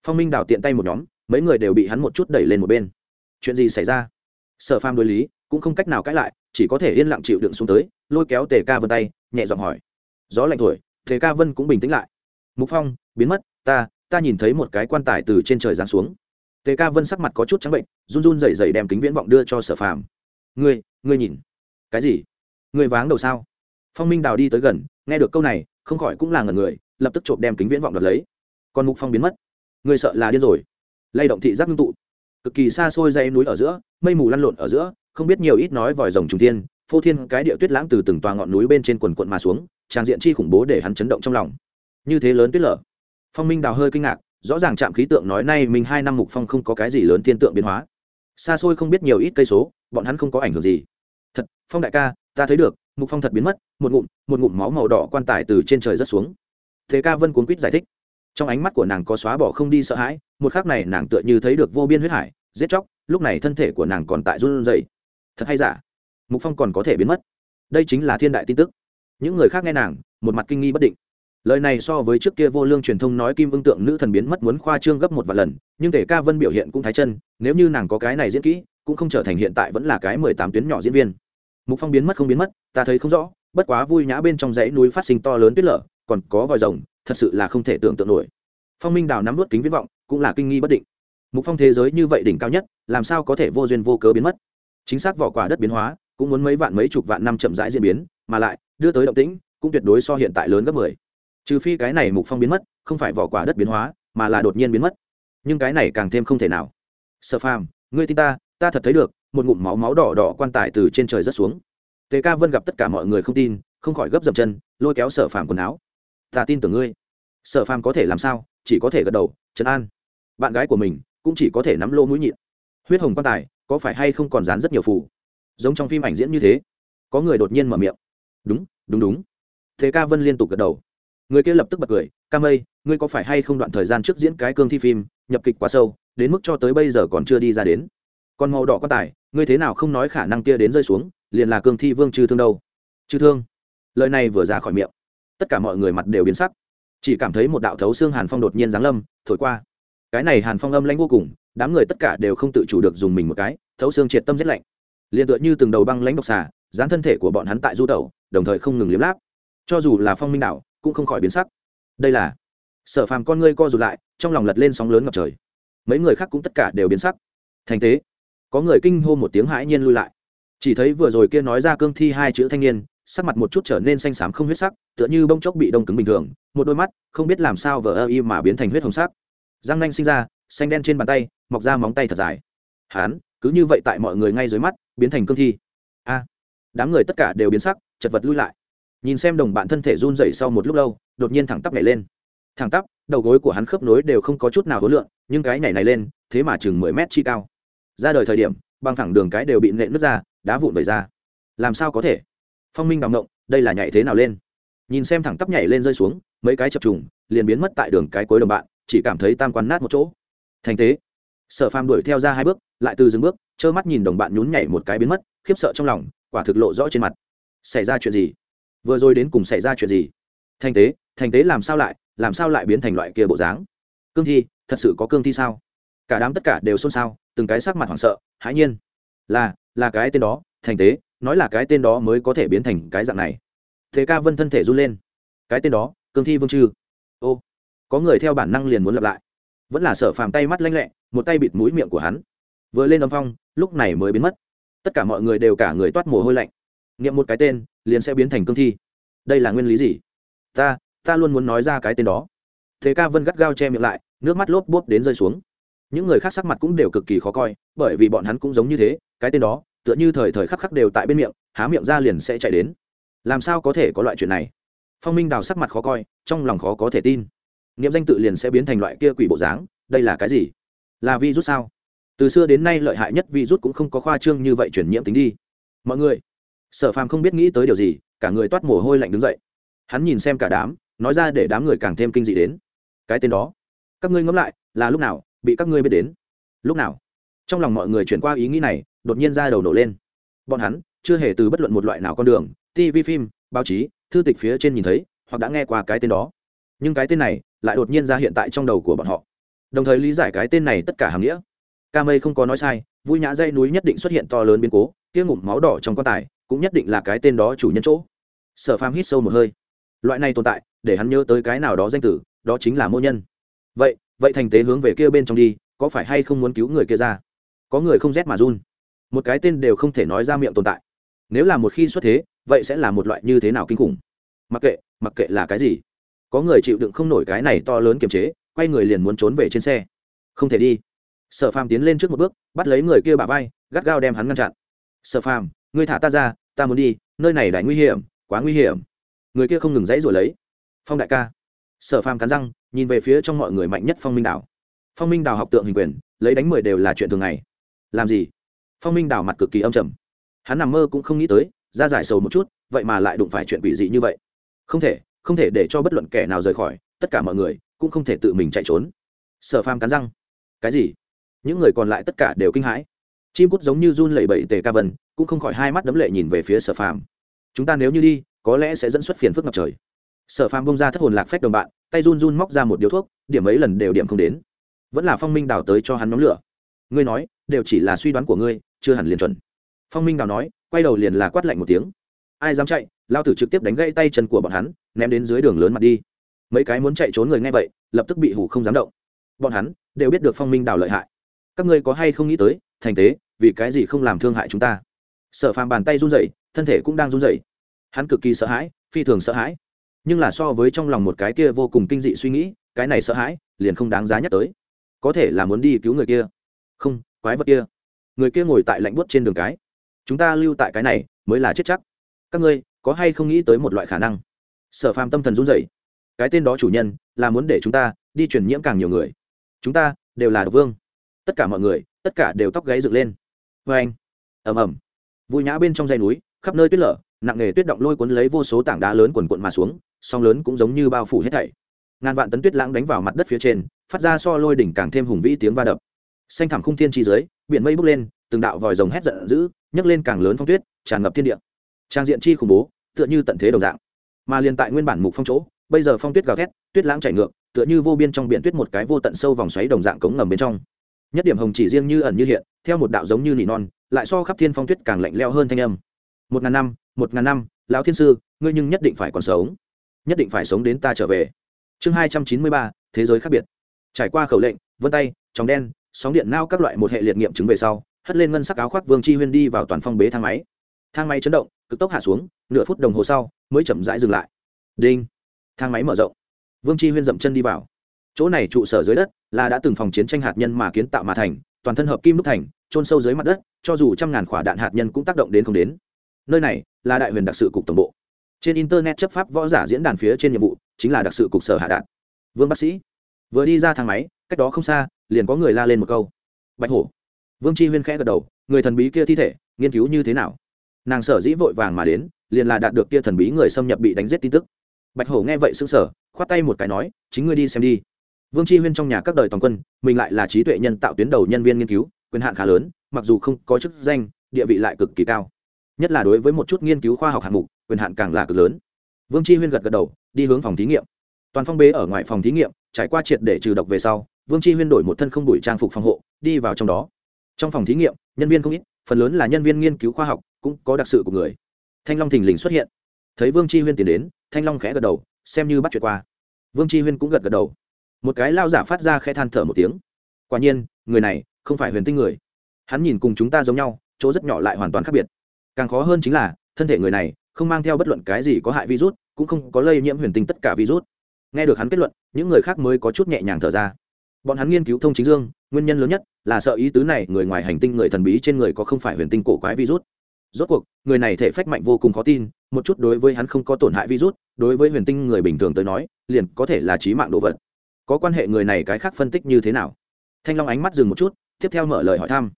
Phong minh đào tiện tay một nhóm, mấy người đều bị hắn một chút đẩy lên một bên. Chuyện gì xảy ra? Sở phàm đối lý, cũng không cách nào cãi lại, chỉ có thể yên lặng chịu đựng xuống tới, lôi kéo tề ca vân tay, nhẹ giọng hỏi. Gió lạnh thổi, tề ca vân cũng bình tĩnh lại. Mục phong, biến mất, ta ta nhìn thấy một cái quan tài từ trên trời giáng xuống. Tề ca vân sắc mặt có chút trắng bệnh, run run rẩy rẩy đem kính viễn vọng đưa cho sở phàm. Ngươi ngươi nhìn. Cái gì? Ngươi váng đầu sao? Phong minh đào đi tới gần nghe được câu này không khỏi cũng là ngần người lập tức trộm đem kính viễn vọng đoạt lấy còn mục phong biến mất người sợ là điên rồi lay động thị giác ngưng tụ cực kỳ xa xôi dây núi ở giữa mây mù lăn lộn ở giữa không biết nhiều ít nói vòi rồng trùng tiên phô thiên cái địa tuyết lãng từ từng tòa ngọn núi bên trên quần quận mà xuống tràng diện chi khủng bố để hắn chấn động trong lòng như thế lớn tuyết lở phong minh đào hơi kinh ngạc rõ ràng trạm khí tượng nói nay mình hai năm mục phong không có cái gì lớn tiên tượng biến hóa xa xôi không biết nhiều ít cây số bọn hắn không có ảnh hưởng gì thật phong đại ca ta thấy được mục phong thật biến mất, một ngụm một ngụm máu màu đỏ quan tài từ trên trời rớt xuống. Thế ca vân cuốn quýt giải thích. Trong ánh mắt của nàng có xóa bỏ không đi sợ hãi, một khác này nàng tựa như thấy được vô biên huyết hải, giết chóc, lúc này thân thể của nàng còn tại run rẩy. Thật hay giả? Mục phong còn có thể biến mất. Đây chính là thiên đại tin tức. Những người khác nghe nàng, một mặt kinh nghi bất định. Lời này so với trước kia vô lương truyền thông nói kim ưng tượng nữ thần biến mất muốn khoa trương gấp một vài lần, nhưng thể ca vân biểu hiện cũng thái chân, nếu như nàng có cái này diễn kỹ, cũng không trở thành hiện tại vẫn là cái mười tám tuyến nhỏ diễn viên mục phong biến mất không biến mất, ta thấy không rõ, bất quá vui nhã bên trong dãy núi phát sinh to lớn tuyết lở, còn có vòi rồng, thật sự là không thể tưởng tượng nổi. Phong minh đào nắm vớt kính viễn vọng, cũng là kinh nghi bất định. Mục phong thế giới như vậy đỉnh cao nhất, làm sao có thể vô duyên vô cớ biến mất? Chính xác vỏ quả đất biến hóa, cũng muốn mấy vạn mấy chục vạn năm chậm rãi diễn biến, mà lại, đưa tới động tĩnh, cũng tuyệt đối so hiện tại lớn gấp mười. Trừ phi cái này mục phong biến mất, không phải vỏ quả đất biến hóa, mà là đột nhiên biến mất. Nhưng cái này càng thêm không thể nào. Sợ phàm, ngươi tin ta ta thật thấy được một ngụm máu máu đỏ đỏ quan tài từ trên trời rất xuống. Tề ca vân gặp tất cả mọi người không tin, không khỏi gấp dậm chân, lôi kéo sở phàm quần áo. Ta tin tưởng ngươi. Sở phàm có thể làm sao? Chỉ có thể gật đầu, trấn an. Bạn gái của mình cũng chỉ có thể nắm lô mũi nhịn. Huyết hồng quan tài, có phải hay không còn dán rất nhiều phù? Giống trong phim ảnh diễn như thế, có người đột nhiên mở miệng. Đúng đúng đúng. Thế ca vân liên tục gật đầu. Người kia lập tức bật cười ca mây ngươi có phải hay không đoạn thời gian trước diễn cái cương thi phim, nhập kịch quá sâu, đến mức cho tới bây giờ còn chưa đi ra đến? Còn màu đỏ quan tài, ngươi thế nào không nói khả năng kia đến rơi xuống, liền là cương thi vương trừ thương đâu? Trừ thương? Lời này vừa ra khỏi miệng, tất cả mọi người mặt đều biến sắc. Chỉ cảm thấy một đạo thấu xương hàn phong đột nhiên giáng lâm, thổi qua. Cái này hàn phong âm lãnh vô cùng, đám người tất cả đều không tự chủ được dùng mình một cái, thấu xương triệt tâm rét lạnh. Liền tựa như từng đầu băng lãnh độc xà, dán thân thể của bọn hắn tại du tẩu, đồng thời không ngừng liếm láp. Cho dù là phong minh đảo, cũng không khỏi biến sắc. Đây là, sở phàm con ngươi co rụt lại, trong lòng lật lên sóng lớn ngập trời. Mấy người khác cũng tất cả đều biến sắc. Thành tế có người kinh hô một tiếng hãi nhiên lui lại. Chỉ thấy vừa rồi kia nói ra cương thi hai chữ thanh niên, sắc mặt một chút trở nên xanh xám không huyết sắc, tựa như bông chốc bị đông cứng bình thường, một đôi mắt không biết làm sao vờ ơ y mà biến thành huyết hồng sắc. Răng nanh sinh ra, xanh đen trên bàn tay, mọc ra móng tay thật dài. Hán, cứ như vậy tại mọi người ngay dưới mắt, biến thành cương thi. A, đám người tất cả đều biến sắc, chật vật lui lại. Nhìn xem đồng bạn thân thể run rẩy sau một lúc lâu, đột nhiên thẳng tắp nhảy lên. Thẳng tắp, đầu gối của hắn khớp nối đều không có chút nào hối lượng, nhưng cái nhảy này lên, thế mà chừng mười mét chi cao ra đời thời điểm băng thẳng đường cái đều bị nện nứt ra, đá vụn vẩy ra. Làm sao có thể? Phong minh đ ngộng, đây là nhảy thế nào lên? Nhìn xem thẳng tắp nhảy lên rơi xuống, mấy cái chập trùng, liền biến mất tại đường cái cuối đồng bạn, chỉ cảm thấy tam quan nát một chỗ. Thành tế sở phàm đuổi theo ra hai bước, lại từ dừng bước, trơ mắt nhìn đồng bạn nhún nhảy một cái biến mất, khiếp sợ trong lòng, quả thực lộ rõ trên mặt. Xảy ra chuyện gì? Vừa rồi đến cùng xảy ra chuyện gì? Thành tế thành tế làm sao lại, làm sao lại biến thành loại kia bộ dáng? Cương thi, thật sự có cương thi sao? Cả đám tất cả đều xôn xao từng cái sắc mặt hoảng sợ, hãi nhiên. Là là cái tên đó, thành tế, nói là cái tên đó mới có thể biến thành cái dạng này. Thế ca vân thân thể run lên. Cái tên đó, cương thi vương chư. Ô, có người theo bản năng liền muốn lặp lại. Vẫn là sợ phàm tay mắt lanh lẹ, một tay bịt mũi miệng của hắn. Vừa lên âm phong, lúc này mới biến mất. Tất cả mọi người đều cả người toát mồ hôi lạnh. Nghiệm một cái tên, liền sẽ biến thành cương thi. Đây là nguyên lý gì? Ta ta luôn muốn nói ra cái tên đó. Thế ca vân gắt gao che miệng lại, nước mắt lốp bốp đến rơi xuống những người khác sắc mặt cũng đều cực kỳ khó coi, bởi vì bọn hắn cũng giống như thế, cái tên đó, tựa như thời thời khắc khắc đều tại bên miệng, há miệng ra liền sẽ chạy đến. Làm sao có thể có loại chuyện này? Phong minh đào sắc mặt khó coi, trong lòng khó có thể tin. Niệm danh tự liền sẽ biến thành loại kia quỷ bộ dáng, đây là cái gì? Là vi rút sao? Từ xưa đến nay lợi hại nhất vi rút cũng không có khoa trương như vậy chuyển nhiễm tính đi. Mọi người, sở phàm không biết nghĩ tới điều gì, cả người toát mồ hôi lạnh đứng dậy. Hắn nhìn xem cả đám, nói ra để đám người càng thêm kinh dị đến. Cái tên đó, các ngươi ngẫm lại, là lúc nào? Bị các ngươi biết đến. Lúc nào? Trong lòng mọi người chuyển qua ý nghĩ này, đột nhiên ra đầu nổ lên. Bọn hắn chưa hề từ bất luận một loại nào con đường tv phim, báo chí, thư tịch phía trên nhìn thấy, hoặc đã nghe qua cái tên đó. Nhưng cái tên này lại đột nhiên ra hiện tại trong đầu của bọn họ. Đồng thời lý giải cái tên này tất cả hàm nghĩa. Ca mây không có nói sai, vui nhã dây núi nhất định xuất hiện to lớn biến cố, kia ngụm máu đỏ trong quan tài cũng nhất định là cái tên đó chủ nhân chỗ. Sở phàm hít sâu một hơi. Loại này tồn tại, để hắn nhớ tới cái nào đó danh tử, đó chính là mô nhân. Vậy vậy thành tế hướng về kia bên trong đi, có phải hay không muốn cứu người kia ra? Có người không rét mà run. Một cái tên đều không thể nói ra miệng tồn tại. Nếu là một khi xuất thế, vậy sẽ là một loại như thế nào kinh khủng? Mặc kệ mặc kệ là cái gì. Có người chịu đựng không nổi cái này to lớn kiềm chế, quay người liền muốn trốn về trên xe. Không thể đi. Sở phàm tiến lên trước một bước, bắt lấy người kia bà vai, gắt gao đem hắn ngăn chặn. Sở phàm, ngươi thả ta ra, ta muốn đi, nơi này đại nguy hiểm, quá nguy hiểm. Người kia không ngừng dãy rồi lấy. Phong đại ca. Sở phàm cắn răng nhìn về phía trong mọi người mạnh nhất phong minh đảo. Phong minh đảo học tượng hình quyền, lấy đánh mười đều là chuyện thường ngày. Làm gì? Phong minh đảo mặt cực kỳ âm trầm. Hắn nằm mơ cũng không nghĩ tới, ra giải sầu một chút, vậy mà lại đụng phải chuyện quỷ dị như vậy. Không thể không thể để cho bất luận kẻ nào rời khỏi, tất cả mọi người cũng không thể tự mình chạy trốn. Sở phàm cắn răng. Cái gì? Những người còn lại tất cả đều kinh hãi. Chim cút giống như run lẩy bẩy tề ca vân, cũng không khỏi hai mắt đấm lệ nhìn về phía sở phàm. Chúng ta nếu như đi, có lẽ sẽ dẫn xuất phiền phức ngập trời. Sở phàm bông ra thất hồn lạc phách đồng bạn tay run run móc ra một điếu thuốc, điểm ấy lần đều điểm không đến. Vẫn là phong minh đào tới cho hắn nhóm lửa. Ngươi nói, đều chỉ là suy đoán của ngươi, chưa hẳn liền chuẩn. Phong minh đào nói, quay đầu liền là quát lạnh một tiếng. Ai dám chạy, lao tử trực tiếp đánh gãy tay chân của bọn hắn, ném đến dưới đường lớn mặt đi. Mấy cái muốn chạy trốn người nghe vậy, lập tức bị hủ không dám động. Bọn hắn, đều biết được phong minh đào lợi hại. Các ngươi có hay không nghĩ tới, thành tế, vì cái gì không làm thương hại chúng ta? Sở phàm bàn tay run rẩy, thân thể cũng đang run rẩy. Hắn cực kỳ sợ hãi, phi thường sợ hãi nhưng là so với trong lòng một cái kia vô cùng kinh dị suy nghĩ, cái này sợ hãi, liền không đáng giá nhắc tới. Có thể là muốn đi cứu người kia. Không, quái vật kia. Người kia ngồi tại lạnh buốt trên đường cái. Chúng ta lưu tại cái này, mới là chết chắc. Các ngươi, có hay không nghĩ tới một loại khả năng? Sở phàm tâm thần run rẩy. Cái tên đó chủ nhân, là muốn để chúng ta đi truyền nhiễm càng nhiều người. Chúng ta đều là độc vương. Tất cả mọi người, tất cả đều tóc gáy dựng lên. Vê anh. Ầm ầm. Vui nhã bên trong dây núi, khắp nơi tuyết lở, nặng nề tuyết động lôi cuốn lấy vô số tảng đá lớn quần quận mà xuống song lớn cũng giống như bao phủ hết thảy. Ngàn vạn tấn tuyết lãng đánh vào mặt đất phía trên, phát ra so lôi đỉnh càng thêm hùng vĩ tiếng va đập. Xanh thẳm khung thiên chi dưới, biển mây bốc lên, từng đạo vòi rồng hét giận dữ, nhấc lên càng lớn phong tuyết, tràn ngập thiên địa. Trang diện chi khủng bố, tựa như tận thế đồng dạng. Mà liền tại nguyên bản mục phong chỗ, bây giờ phong tuyết gào thét, tuyết lãng chảy ngược, tựa như vô biên trong biển tuyết một cái vô tận sâu vòng xoáy đồng dạng cống ngầm bên trong. Nhất điểm hồng chỉ riêng như ẩn như hiện, theo một đạo giống như nỉ non, lại so khắp thiên phong tuyết càng lạnh leo hơn thanh âm. Một ngàn năm, một ngàn năm, lão thiên sư, ngươi nhưng nhất định phải còn sống nhất định phải sống đến ta trở về. Chương hai trăm chín mươi ba, thế giới khác biệt. Trải qua khẩu lệnh, vân tay trong đen, sóng điện nao các loại một hệ liệt nghiệm chứng về sau, hất lên ngân sắc áo khoác vương chi huyên đi vào toàn phong bế thang máy. Thang máy chấn động, cực tốc hạ xuống, nửa phút đồng hồ sau, mới chậm rãi dừng lại. Đinh! Thang máy mở rộng. Vương chi huyên dậm chân đi vào. Chỗ này trụ sở dưới đất là đã từng phòng chiến tranh hạt nhân mà kiến tạo mà thành, toàn thân hợp kim đúc thành trôn sâu dưới mặt đất, cho dù trăm ngàn quả đạn hạt nhân cũng tác động đến không đến. Nơi này là đại huyền đặc sự cục tổng bộ trên internet chấp pháp võ giả diễn đàn phía trên nhiệm vụ chính là đặc sự cục sở hạ đạn vương bác sĩ, vừa đi ra thang máy, cách đó không xa, liền có người la lên một câu. Bạch hổ. Vương chi huyên khẽ gật đầu, người thần bí kia thi thể, nghiên cứu như thế nào? Nàng sở dĩ vội vàng mà đến, liền là đạt được kia thần bí người xâm nhập bị đánh giết tin tức. Bạch hổ nghe vậy xứng sở khoát tay một cái nói, chính ngươi đi xem đi. Vương chi huyên trong nhà các đời toàn quân, mình lại là trí tuệ nhân tạo tuyến đầu nhân viên nghiên cứu, quyền hạn khá lớn, mặc dù không có chức danh, địa vị lại cực kỳ cao. Nhất là đối với một chút nghiên cứu khoa học hạng mục quyền hạn càng là cực lớn. Vương chi huyên gật gật đầu, đi hướng phòng thí nghiệm. Toàn phong bế ở ngoài phòng thí nghiệm, trải qua triệt để trừ độc về sau, vương chi huyên đổi một thân không đủi trang phục phòng hộ, đi vào trong đó. Trong phòng thí nghiệm, nhân viên không ít, phần lớn là nhân viên nghiên cứu khoa học, cũng có đặc sự của người. Thanh long thình lình xuất hiện. Thấy vương chi huyên tiến đến, thanh long khẽ gật đầu, xem như bắt chuyện qua. Vương chi huyên cũng gật gật đầu. Một cái lao giả phát ra khẽ than thở một tiếng. Quả nhiên, người này không phải huyền tinh người. Hắn nhìn cùng chúng ta giống nhau, chỗ rất nhỏ lại hoàn toàn khác biệt. Càng khó hơn chính là, thân thể người này không mang theo bất luận cái gì có hại virus, cũng không có lây nhiễm huyền tinh tất cả virus. Nghe được hắn kết luận, những người khác mới có chút nhẹ nhàng thở ra. Bọn hắn nghiên cứu thông chính dương, nguyên nhân lớn nhất là sợ ý tứ này, người ngoài hành tinh, người thần bí trên người có không phải huyền tinh cổ quái virus. Rốt cuộc, người này thể phách mạnh vô cùng khó tin, một chút đối với hắn không có tổn hại virus, đối với huyền tinh người bình thường tới nói, liền có thể là trí mạng đồ vật. Có quan hệ người này cái khác phân tích như thế nào? Thanh long ánh mắt dừng một chút, tiếp theo mở lời hỏi thăm.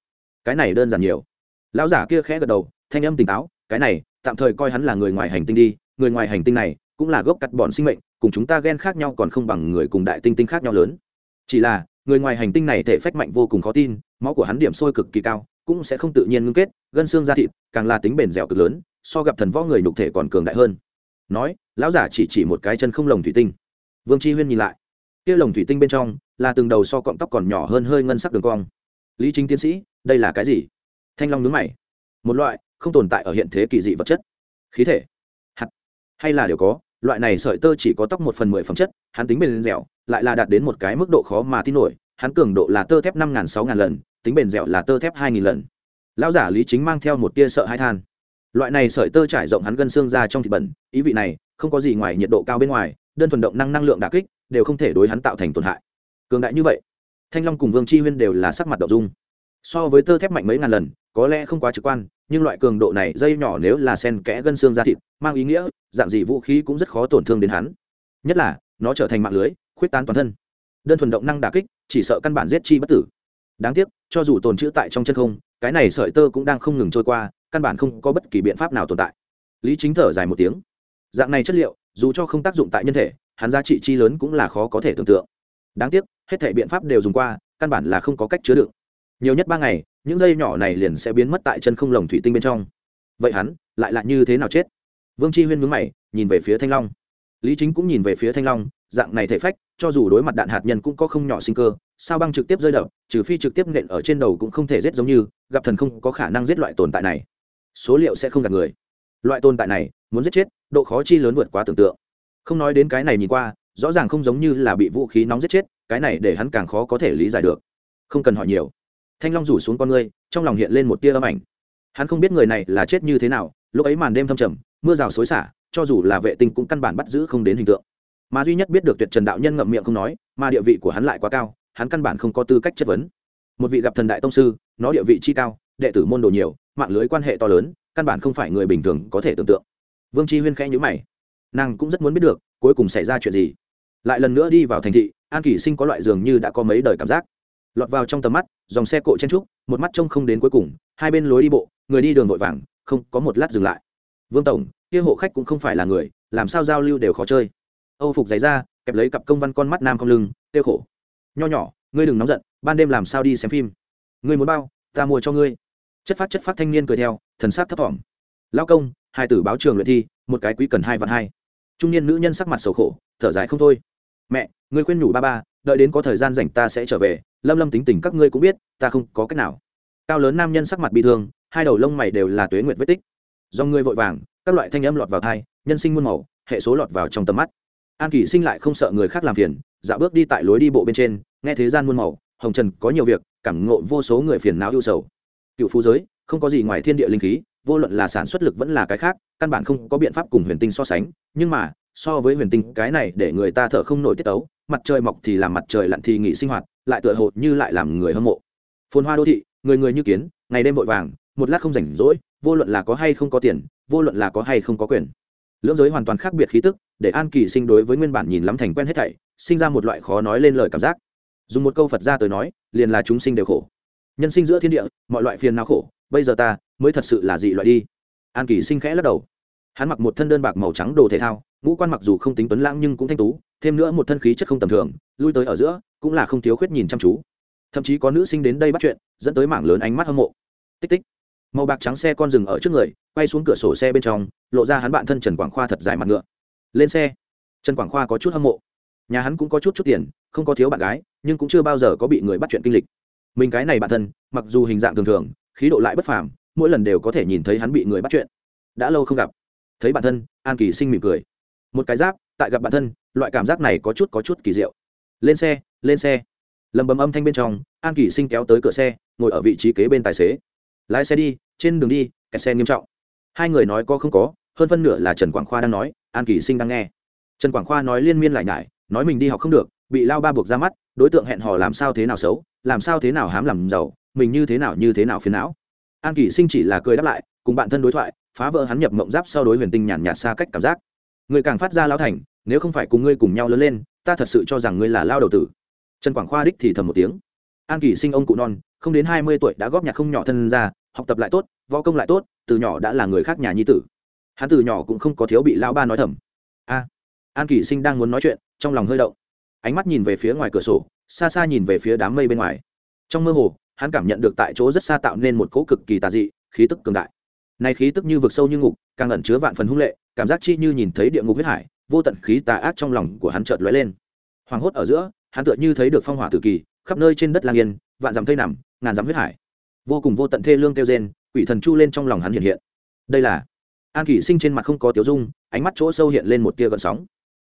Cái này đơn giản nhiều. Lão giả kia khẽ gật đầu, thanh âm tỉnh táo, cái này tạm thời coi hắn là người ngoài hành tinh đi, người ngoài hành tinh này cũng là gốc cắt bọn sinh mệnh, cùng chúng ta ghen khác nhau còn không bằng người cùng đại tinh tinh khác nhau lớn. Chỉ là, người ngoài hành tinh này thể phách mạnh vô cùng khó tin, máu của hắn điểm sôi cực kỳ cao, cũng sẽ không tự nhiên ngưng kết, gân xương da thịt càng là tính bền dẻo cực lớn, so gặp thần võ người nhục thể còn cường đại hơn. Nói, lão giả chỉ chỉ một cái chân không lồng thủy tinh. Vương tri huyên nhìn lại. Kia lồng thủy tinh bên trong là từng đầu so cọng tóc còn nhỏ hơn hơi ngân sắc đường cong. Lý chính tiến sĩ, đây là cái gì? Thanh long nướng mày. Một loại không tồn tại ở hiện thế kỳ dị vật chất. Khí thể. Hạt. Hay là đều có, loại này sợi tơ chỉ có tóc một phần mười phẩm chất, hắn tính bền dẻo, lại là đạt đến một cái mức độ khó mà tin nổi, hắn cường độ là tơ thép năm ngàn sáu ngàn lần, tính bền dẻo là tơ thép hai nghìn lần. Lão giả lý chính mang theo một tia sợ hai than. Loại này sợi tơ trải rộng hắn gân xương ra trong thịt bẩn, ý vị này, không có gì ngoài nhiệt độ cao bên ngoài, đơn thuần động năng năng lượng đà kích, đều không thể đối hắn tạo thành tổn hại. Cường đại như vậy, thanh long cùng vương chi huyên đều là sắc mặt đậu dung so với tơ thép mạnh mấy ngàn lần, có lẽ không quá trực quan nhưng loại cường độ này dây nhỏ nếu là sen kẽ gân xương ra thịt, mang ý nghĩa, dạng gì vũ khí cũng rất khó tổn thương đến hắn. Nhất là, nó trở thành mạng lưới, khuyết tán toàn thân. Đơn thuần động năng đà kích, chỉ sợ căn bản giết chi bất tử. Đáng tiếc, cho dù tồn trữ tại trong chân không, cái này sợi tơ cũng đang không ngừng trôi qua, căn bản không có bất kỳ biện pháp nào tồn tại. Lý chính thở dài một tiếng. Dạng này chất liệu, dù cho không tác dụng tại nhân thể, hắn giá trị chi lớn cũng là khó có thể tưởng tượng. Đáng tiếc, hết thể biện pháp đều dùng qua, căn bản là không có cách chứa đựng nhiều nhất ba ngày, những dây nhỏ này liền sẽ biến mất tại chân không lồng thủy tinh bên trong. Vậy hắn lại là như thế nào chết? Vương chi huyên mướn mày, nhìn về phía thanh long. Lý chính cũng nhìn về phía thanh long, dạng này thể phách, cho dù đối mặt đạn hạt nhân cũng có không nhỏ sinh cơ, sao băng trực tiếp rơi đập, trừ phi trực tiếp nện ở trên đầu cũng không thể giết giống như, gặp thần không có khả năng giết loại tồn tại này. Số liệu sẽ không gạt người. Loại tồn tại này, muốn giết chết, độ khó chi lớn vượt quá tưởng tượng. Không nói đến cái này nhìn qua, rõ ràng không giống như là bị vũ khí nóng giết chết, cái này để hắn càng khó có thể lý giải được. Không cần hỏi nhiều thanh long rủ xuống con ngươi, trong lòng hiện lên một tia âm ảnh. Hắn không biết người này là chết như thế nào, lúc ấy màn đêm thâm trầm, mưa rào xối xả, cho dù là vệ tinh cũng căn bản bắt giữ không đến hình tượng. Mà duy nhất biết được tuyệt trần đạo nhân ngậm miệng không nói, mà địa vị của hắn lại quá cao, hắn căn bản không có tư cách chất vấn. Một vị gặp thần đại tông sư, nó địa vị chi cao, đệ tử môn đồ nhiều, mạng lưới quan hệ to lớn, căn bản không phải người bình thường có thể tưởng tượng. Vương chi huyên khẽ nhữ mày. Nàng cũng rất muốn biết được, cuối cùng xảy ra chuyện gì. Lại lần nữa đi vào thành thị, an kỷ sinh có loại dường như đã có mấy đời cảm giác lọt vào trong tầm mắt, dòng xe cộ chen trúc, một mắt trông không đến cuối cùng, hai bên lối đi bộ, người đi đường vội vàng, không, có một lát dừng lại. Vương tổng, kia hộ khách cũng không phải là người, làm sao giao lưu đều khó chơi. Âu phục giày ra kẹp lấy cặp công văn con mắt nam không lưng tiêu khổ. Nho nhỏ, ngươi đừng nóng giận, ban đêm làm sao đi xem phim. Ngươi muốn bao, ta mua cho ngươi. Chất phát chất phát thanh niên cười theo, thần sát thấp thỏm. Lao công, hai tử báo trường luyện thi, một cái quý cần hai vạn hai. Trung niên nữ nhân sắc mặt sầu khổ, thở dài không thôi. Mẹ, ngươi khuyên nhủ ba ba đợi đến có thời gian rảnh ta sẽ trở về, lâm lâm tính tình các ngươi cũng biết, ta không có cách nào. Cao lớn nam nhân sắc mặt bị thương, hai đầu lông mày đều là tuế nguyệt vết tích. Do ngươi vội vàng, các loại thanh âm lọt vào thai nhân sinh muôn màu, hệ số lọt vào trong tầm mắt. An kỷ sinh lại không sợ người khác làm phiền dạo bước đi tại lối đi bộ bên trên, nghe thế gian muôn màu, hồng trần có nhiều việc, cảm ngộ vô số người phiền não ưu sầu. Cựu phú giới, không có gì ngoài thiên địa linh khí, vô luận là sản xuất lực vẫn là cái khác, căn bản không có biện pháp cùng huyền tinh so sánh, nhưng mà, so với huyền tinh, cái này để người ta thở không nổi tiết tấu mặt trời mọc thì làm mặt trời lặn thì nghỉ sinh hoạt, lại tựa hồ như lại làm người hâm mộ. Phồn hoa đô thị, người người như kiến, ngày đêm vội vàng, một lát không rảnh rỗi, vô luận là có hay không có tiền, vô luận là có hay không có quyền. Lưỡng giới hoàn toàn khác biệt khí tức, để an kỳ sinh đối với nguyên bản nhìn lắm thành quen hết thảy, sinh ra một loại khó nói lên lời cảm giác. Dùng một câu phật ra tới nói, liền là chúng sinh đều khổ. Nhân sinh giữa thiên địa, mọi loại phiền não khổ, bây giờ ta mới thật sự là dị loại đi. An kỳ sinh khẽ lắc đầu. Hắn mặc một thân đơn bạc màu trắng đồ thể thao, ngũ quan mặc dù không tính tuấn lãng nhưng cũng thanh tú thêm nữa một thân khí chất không tầm thường, lui tới ở giữa, cũng là không thiếu khuyết nhìn chăm chú. Thậm chí có nữ sinh đến đây bắt chuyện, dẫn tới mảng lớn ánh mắt hâm mộ. Tích tích. Màu bạc trắng xe con dừng ở trước người, quay xuống cửa sổ xe bên trong, lộ ra hắn bạn thân trần quảng khoa thật dài mặt ngựa. Lên xe. Trần quảng khoa có chút hâm mộ. Nhà hắn cũng có chút chút tiền, không có thiếu bạn gái, nhưng cũng chưa bao giờ có bị người bắt chuyện kinh lịch. Mình cái này bạn thân, mặc dù hình dạng thường thường, khí độ lại bất phàm, mỗi lần đều có thể nhìn thấy hắn bị người bắt chuyện. Đã lâu không gặp. Thấy bạn thân, an kỳ sinh mỉm cười. Một cái giáp, tại gặp bạn thân loại cảm giác này có chút có chút kỳ diệu. Lên xe lên xe. Lầm bầm âm thanh bên trong, an kỳ sinh kéo tới cửa xe, ngồi ở vị trí kế bên tài xế. Lái xe đi, trên đường đi, kẹt xe nghiêm trọng. Hai người nói có không có, hơn phân nửa là trần quảng khoa đang nói, an kỳ sinh đang nghe. Trần quảng khoa nói liên miên lại nhải, nói mình đi học không được, bị lao ba buộc ra mắt, đối tượng hẹn hò làm sao thế nào xấu, làm sao thế nào hám làm giàu, mình như thế nào như thế nào phiền não. An kỳ sinh chỉ là cười đáp lại, cùng bạn thân đối thoại, phá vỡ hắn nhập mộng giáp sau đối huyền tinh nhàn nhạt xa cách cảm giác. Người càng phát ra lao thành nếu không phải cùng ngươi cùng nhau lớn lên, ta thật sự cho rằng ngươi là lao đầu tử. Trần quảng khoa đích thì thầm một tiếng. An kỳ sinh ông cụ non, không đến hai mươi tuổi đã góp nhạc không nhỏ thân ra học tập lại tốt, võ công lại tốt, từ nhỏ đã là người khác nhà nhi tử. Hắn từ nhỏ cũng không có thiếu bị lão ba nói thầm. A, an kỳ sinh đang muốn nói chuyện, trong lòng hơi động. Ánh mắt nhìn về phía ngoài cửa sổ, xa xa nhìn về phía đám mây bên ngoài. Trong mơ hồ, hắn cảm nhận được tại chỗ rất xa tạo nên một cỗ cực kỳ tà dị, khí tức cường đại. Này khí tức như vực sâu như ngục, càng ẩn chứa vạn phần hung lệ, cảm giác chi như nhìn thấy địa ngục huyết hải vô tận khí tà ác trong lòng của hắn chợt lóe lên. Hoàng hốt ở giữa, hắn tựa như thấy được phong hỏa tử kỳ, khắp nơi trên đất lang yên, vạn dặm thây nằm, ngàn dặm huyết hải. Vô cùng vô tận thê lương kêu rên, quỷ thần chu lên trong lòng hắn hiện hiện. Đây là an kỷ sinh trên mặt không có tiếu dung, ánh mắt chỗ sâu hiện lên một tia gợn sóng.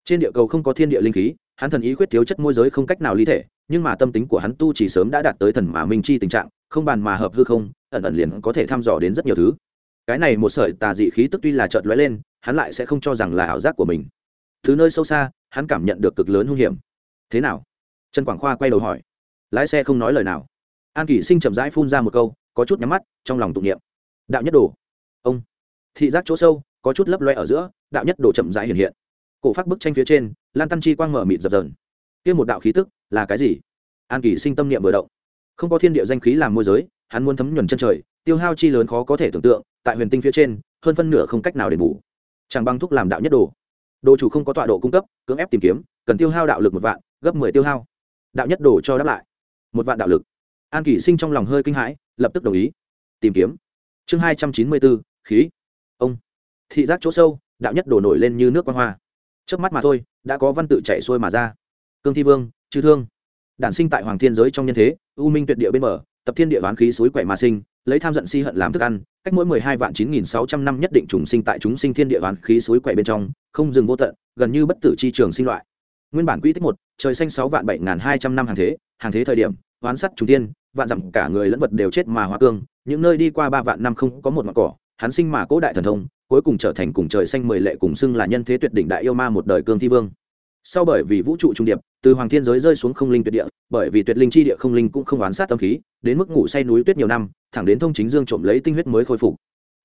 Trên địa cầu không có thiên địa linh khí, hắn thần ý quyết thiếu chất môi giới không cách nào lý thể, nhưng mà tâm tính của hắn tu chỉ sớm đã đạt tới thần mà minh chi tình trạng, không bàn mà hợp hư không, ẩn ẩn liền có thể thăm dò đến rất nhiều thứ. Cái này một sợi tà dị khí tức tuy là chợt lóe lên, hắn lại sẽ không cho rằng là ảo giác của mình thứ nơi sâu xa, hắn cảm nhận được cực lớn hung hiểm. Thế nào? Trần quảng khoa quay đầu hỏi. Lái xe không nói lời nào. An kỷ sinh chậm rãi phun ra một câu, có chút nhắm mắt, trong lòng tụng niệm. Đạo nhất đồ. Ông. Thị giác chỗ sâu, có chút lấp loe ở giữa, đạo nhất đồ chậm rãi hiện hiện. Cổ phát bức tranh phía trên, lan tăn chi quang mở mịt dập dờn. Kia một đạo khí tức, là cái gì? An kỷ sinh tâm niệm vừa động. Không có thiên địa danh khí làm môi giới, hắn muốn thấm nhuần chân trời, tiêu hao chi lớn khó có thể tưởng tượng, tại huyền tinh phía trên, hơn phân nửa không cách nào để bù. Chẳng bằng thúc làm đạo nhất đồ đồ chủ không có tọa độ cung cấp cưỡng ép tìm kiếm cần tiêu hao đạo lực một vạn gấp mười tiêu hao. Đạo nhất đồ cho đáp lại. Một vạn đạo lực. An kỷ sinh trong lòng hơi kinh hãi lập tức đồng ý. Tìm kiếm. Chương hai trăm chín mươi bốn khí. Ông. Thị giác chỗ sâu đạo nhất đổ nổi lên như nước quan hoa. Trước mắt mà thôi đã có văn tự chạy xuôi mà ra. Cương thi vương chư thương. Đản sinh tại hoàng thiên giới trong nhân thế u minh tuyệt địa bên mở, tập thiên địa ván khí suối quậy mà sinh lấy tham giận si hận làm thức ăn cách mỗi mười hai vạn chín nghìn sáu trăm năm nhất định trùng sinh tại chúng sinh thiên địa ván khí suối quậy bên trong không dừng vô tận, gần như bất tử chi trường sinh loại. Nguyên bản quy tích một, trời xanh sáu vạn bảy n hai trăm năm hàng thế hàng thế thời điểm, hoán sắt chủ tiên vạn dặm cả người lẫn vật đều chết mà hóa cương, những nơi đi qua ba vạn năm không có một mặt cỏ, hắn sinh mà cố đại thần thông, cuối cùng trở thành cùng trời xanh mười lệ cùng xưng là nhân thế tuyệt đỉnh đại yêu ma một đời cương thi vương. Sau bởi vì vũ trụ trung điệp, từ hoàng thiên giới rơi xuống không linh tuyệt địa, bởi vì tuyệt linh chi địa không linh cũng không oán sát tâm khí, đến mức ngủ say núi tuyết nhiều năm, thẳng đến thông chính dương trộm lấy tinh huyết mới khôi phục.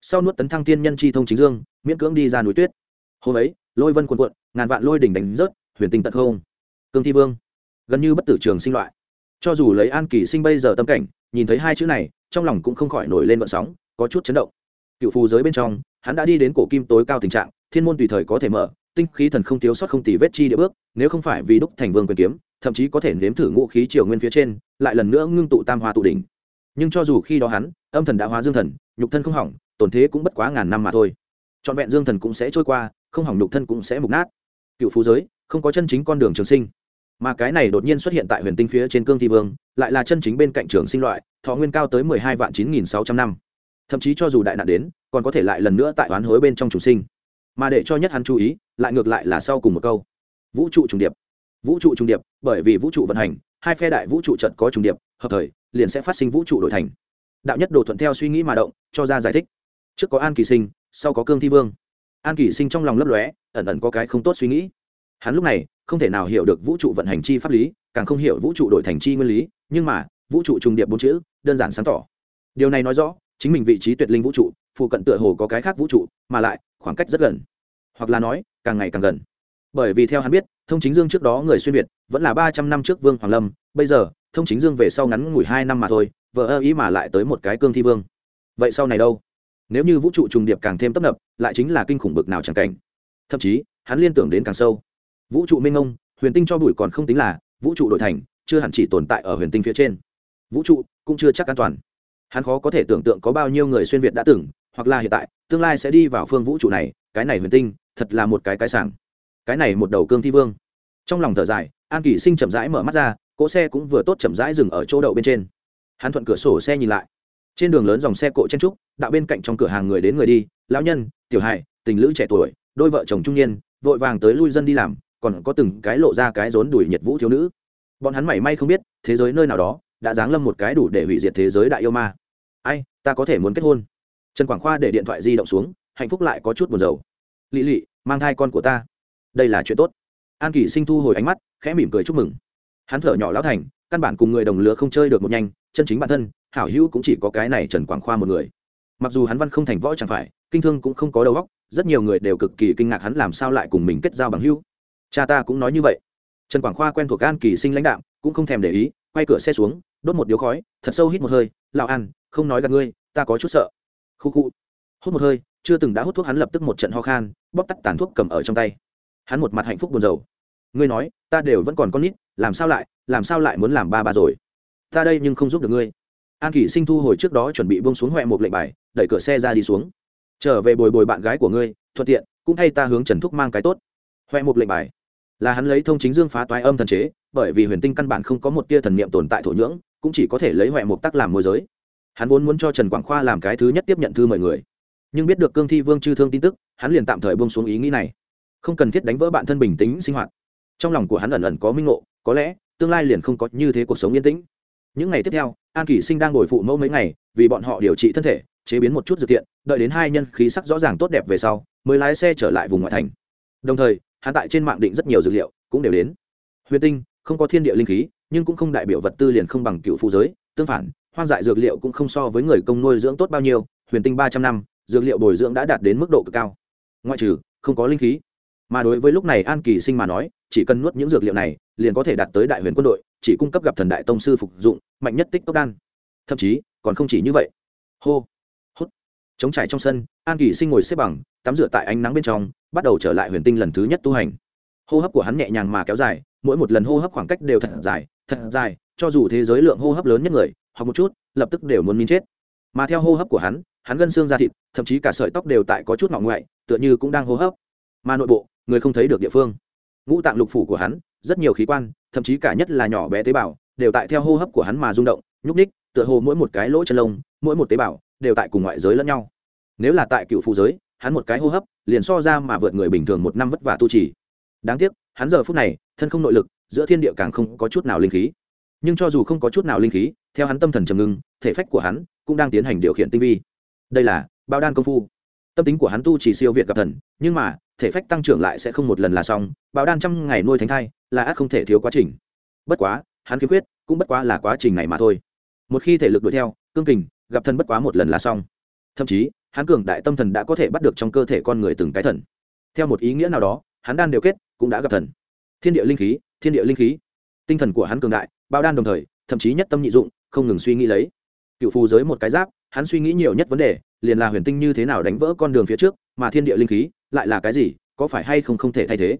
Sau nuốt tấn thăng tiên nhân chi thông chính dương, miễn cưỡng đi ra núi tuyết hôm ấy, lôi vân quần quận ngàn vạn lôi đỉnh đánh rớt, huyền tinh tận không. Cương thi vương, gần như bất tử trường sinh loại. Cho dù lấy an kỳ sinh bây giờ tâm cảnh, nhìn thấy hai chữ này, trong lòng cũng không khỏi nổi lên vận sóng, có chút chấn động. Cựu phù giới bên trong, hắn đã đi đến cổ kim tối cao tình trạng, thiên môn tùy thời có thể mở, tinh khí thần không thiếu sót không tì vết chi địa bước, nếu không phải vì đúc thành vương quyền kiếm, thậm chí có thể nếm thử ngũ khí triều nguyên phía trên, lại lần nữa ngưng tụ tam hoa tụ đỉnh. Nhưng cho dù khi đó hắn, âm thần đã hóa dương thần, nhục thân không hỏng, tổn thế cũng bất quá ngàn năm mà thôi trọn vẹn dương thần cũng sẽ trôi qua, không hỏng nhục thân cũng sẽ mục nát. Cựu phú giới, không có chân chính con đường trường sinh. Mà cái này đột nhiên xuất hiện tại huyền tinh phía trên cương thi vương, lại là chân chính bên cạnh trường sinh loại, thọ nguyên cao tới mười hai vạn chín nghìn sáu trăm năm. Thậm chí cho dù đại nạn đến, còn có thể lại lần nữa tại oán hối bên trong chủ sinh. Mà để cho nhất hắn chú ý, lại ngược lại là sau cùng một câu. Vũ trụ trùng điệp. Vũ trụ trùng điệp, bởi vì vũ trụ vận hành, hai phe đại vũ trụ trận có trùng điệp, hợp thời, liền sẽ phát sinh vũ trụ đổi thành. Đạo nhất đồ thuận theo suy nghĩ mà động, cho ra giải thích. Trước có an kỳ sinh sau có cương thi vương. An kỳ sinh trong lòng lấp lóe, ẩn ẩn có cái không tốt suy nghĩ. Hắn lúc này không thể nào hiểu được vũ trụ vận hành chi pháp lý, càng không hiểu vũ trụ đổi thành chi nguyên lý, nhưng mà, vũ trụ trùng điệp bốn chữ, đơn giản sáng tỏ. Điều này nói rõ, chính mình vị trí tuyệt linh vũ trụ, phụ cận tựa hồ có cái khác vũ trụ, mà lại, khoảng cách rất gần. Hoặc là nói, càng ngày càng gần. Bởi vì theo hắn biết, thông chính dương trước đó người xuyên việt, vẫn là ba trăm năm trước vương hoàng lâm, bây giờ, thông chính dương về sau ngắn ngủi hai năm mà thôi vợ ơ ý mà lại tới một cái cương thi vương. Vậy sau này đâu? Nếu như vũ trụ trùng điệp càng thêm tấp nập, lại chính là kinh khủng bực nào chẳng cảnh. Thậm chí, hắn liên tưởng đến càng sâu. Vũ trụ minh ông huyền tinh cho bụi còn không tính là vũ trụ đổi thành, chưa hẳn chỉ tồn tại ở huyền tinh phía trên. Vũ trụ cũng chưa chắc an toàn. Hắn khó có thể tưởng tượng có bao nhiêu người xuyên việt đã từng, hoặc là hiện tại, tương lai sẽ đi vào phương vũ trụ này, cái này huyền tinh, thật là một cái cái sảng. Cái này một đầu cương thi vương. Trong lòng thở dài, an kỷ sinh chậm rãi mở mắt ra, cỗ xe cũng vừa tốt chậm rãi dừng ở chỗ đậu bên trên. Hắn thuận cửa sổ xe nhìn lại trên đường lớn dòng xe cộ chen trúc, đạo bên cạnh trong cửa hàng người đến người đi, lão nhân, tiểu hài, tình lữ trẻ tuổi, đôi vợ chồng trung niên, vội vàng tới lui dân đi làm, còn có từng cái lộ ra cái rốn đuổi nhiệt vũ thiếu nữ. Bọn hắn mảy may không biết, thế giới nơi nào đó, đã giáng lâm một cái đủ để hủy diệt thế giới đại yêu ma. Ai, ta có thể muốn kết hôn. Trần quảng khoa để điện thoại di động xuống, hạnh phúc lại có chút buồn rầu. Lỵ lỵ mang thai con của ta. Đây là chuyện tốt. An kỷ sinh thu hồi ánh mắt, khẽ mỉm cười chúc mừng. Hắn thở nhỏ lão thành, căn bản cùng người đồng lứa không chơi được một nhanh, chân chính bản thân hảo hữu cũng chỉ có cái này trần quảng khoa một người. Mặc dù hắn văn không thành võ chẳng phải, kinh thương cũng không có đầu óc, rất nhiều người đều cực kỳ kinh ngạc hắn làm sao lại cùng mình kết giao bằng hữu. Cha ta cũng nói như vậy. Trần quảng khoa quen thuộc an kỳ sinh lãnh đạo cũng không thèm để ý, quay cửa xe xuống, đốt một điếu khói, thật sâu hít một hơi, lão an, không nói gặp ngươi, ta có chút sợ. Khu khu. Hút một hơi, chưa từng đã hút thuốc hắn lập tức một trận ho khan, bóp tắt tàn thuốc cầm ở trong tay. Hắn một mặt hạnh phúc buồn rầu. Ngươi nói, ta đều vẫn còn con nít, làm sao lại, làm sao lại muốn làm ba ba rồi? Ta đây nhưng không giúp được ngươi an kỷ sinh thu hồi trước đó chuẩn bị bông xuống huệ một lệnh bài, đẩy cửa xe ra đi xuống. Trở về bồi bồi bạn gái của ngươi, thuận tiện, cũng thay ta hướng trần thúc mang cái tốt. Huệ một lệnh bài. Là hắn lấy thông chính dương phá toái âm thần chế, bởi vì huyền tinh căn bản không có một tia thần niệm tồn tại thổ nhưỡng, cũng chỉ có thể lấy huệ một tắc làm môi giới. Hắn vốn muốn cho trần quảng khoa làm cái thứ nhất tiếp nhận thư mời người, nhưng biết được cương thi vương chư thương tin tức, hắn liền tạm thời bông xuống ý nghĩ này. Không cần thiết đánh vỡ bản thân bình tĩnh sinh hoạt. Trong lòng của hắn ẩn ẩn có minh ngộ, có lẽ tương lai liền không có như thế cuộc sống yên tĩnh những ngày tiếp theo, an kỷ sinh đang ngồi phụ mẫu mấy ngày, vì bọn họ điều trị thân thể, chế biến một chút dược thiện, đợi đến hai nhân khí sắc rõ ràng tốt đẹp về sau, mới lái xe trở lại vùng ngoại thành. Đồng thời, hắn tại trên mạng định rất nhiều dược liệu, cũng đều đến. Huyền tinh, không có thiên địa linh khí, nhưng cũng không đại biểu vật tư liền không bằng cựu phụ giới, tương phản, hoang dại dược liệu cũng không so với người công nuôi dưỡng tốt bao nhiêu, huyền tinh ba trăm năm, dược liệu bồi dưỡng đã đạt đến mức độ cực cao. Ngoại trừ, không có linh khí. Mà đối với lúc này an kỳ sinh mà nói, chỉ cần nuốt những dược liệu này, liền có thể đạt tới đại huyền quân đội chỉ cung cấp gặp thần đại tông sư phục dụng, mạnh nhất tích tốc đan. Thậm chí, còn không chỉ như vậy. Hô, hút. Chống trải trong sân, an kỳ sinh ngồi xếp bằng, tắm rửa tại ánh nắng bên trong, bắt đầu trở lại huyền tinh lần thứ nhất tu hành. Hô hấp của hắn nhẹ nhàng mà kéo dài, mỗi một lần hô hấp khoảng cách đều thật dài thật dài, cho dù thế giới lượng hô hấp lớn nhất người hoặc một chút, lập tức đều muốn min chết. Mà theo hô hấp của hắn hắn gân xương ra thịt, thậm chí cả sợi tóc đều tại có chút ngọng ngoại, tựa như cũng đang hô hấp. Mà nội bộ, người không thấy được địa phương. Ngũ tạng lục phủ của hắn rất nhiều khí quan, thậm chí cả nhất là nhỏ bé tế bào, đều tại theo hô hấp của hắn mà rung động, nhúc ních tựa hồ mỗi một cái lỗ chân lông, mỗi một tế bào đều tại cùng ngoại giới lẫn nhau. Nếu là tại cựu phụ giới, hắn một cái hô hấp liền so ra mà vượt người bình thường một năm vất vả tu trì. Đáng tiếc, hắn giờ phút này, thân không nội lực, giữa thiên địa càng không có chút nào linh khí. Nhưng cho dù không có chút nào linh khí, theo hắn tâm thần trầm ngưng, thể phách của hắn cũng đang tiến hành điều khiển tinh vi. Đây là bao đan công phu tâm tính của hắn tu chỉ siêu việt gặp thần, nhưng mà, thể phách tăng trưởng lại sẽ không một lần là xong bao đan trăm ngày nuôi thánh thai, là ác không thể thiếu quá trình. Bất quá, hắn khiếm khuyết cũng bất quá là quá trình này mà thôi. Một khi thể lực đuổi theo, cương kình, gặp thần bất quá một lần là xong. Thậm chí, hắn cường đại tâm thần đã có thể bắt được trong cơ thể con người từng cái thần. Theo một ý nghĩa nào đó, hắn đan đều kết, cũng đã gặp thần. Thiên địa linh khí, thiên địa linh khí. Tinh thần của hắn cường đại bao đan đồng thời, thậm chí nhất tâm nhị dụng, không ngừng suy nghĩ lấy. Cựu phù giới một cái giáp, hắn suy nghĩ nhiều nhất vấn đề liền là huyền tinh như thế nào đánh vỡ con đường phía trước, mà thiên địa linh khí lại là cái gì, có phải hay không không thể thay thế?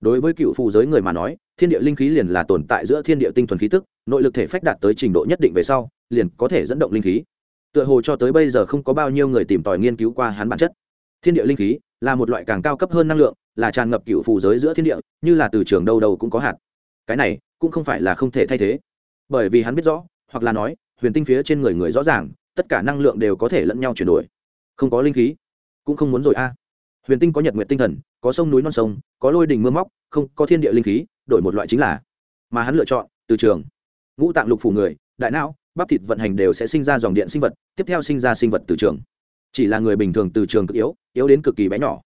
Đối với cựu phụ giới người mà nói, thiên địa linh khí liền là tồn tại giữa thiên địa tinh thuần khí tức, nội lực thể phách đạt tới trình độ nhất định về sau, liền có thể dẫn động linh khí. Tựa hồ cho tới bây giờ không có bao nhiêu người tìm tòi nghiên cứu qua hắn bản chất. Thiên địa linh khí là một loại càng cao cấp hơn năng lượng, là tràn ngập cựu phù giới giữa thiên địa, như là từ trường đâu đâu cũng có hạt. Cái này cũng không phải là không thể thay thế. Bởi vì hắn biết rõ, hoặc là nói, huyền tinh phía trên người người rõ ràng tất cả năng lượng đều có thể lẫn nhau chuyển đổi. Không có linh khí, cũng không muốn rồi a. À. Huyền tinh có nhật nguyện tinh thần, có sông núi non sông, có lôi đình mưa móc, không, có thiên địa linh khí, đổi một loại chính là. Mà hắn lựa chọn, từ trường. Ngũ tạng lục phủ người, đại não, bắp thịt vận hành đều sẽ sinh ra dòng điện sinh vật, tiếp theo sinh ra sinh vật từ trường. Chỉ là người bình thường từ trường cực yếu yếu đến cực kỳ bé nhỏ.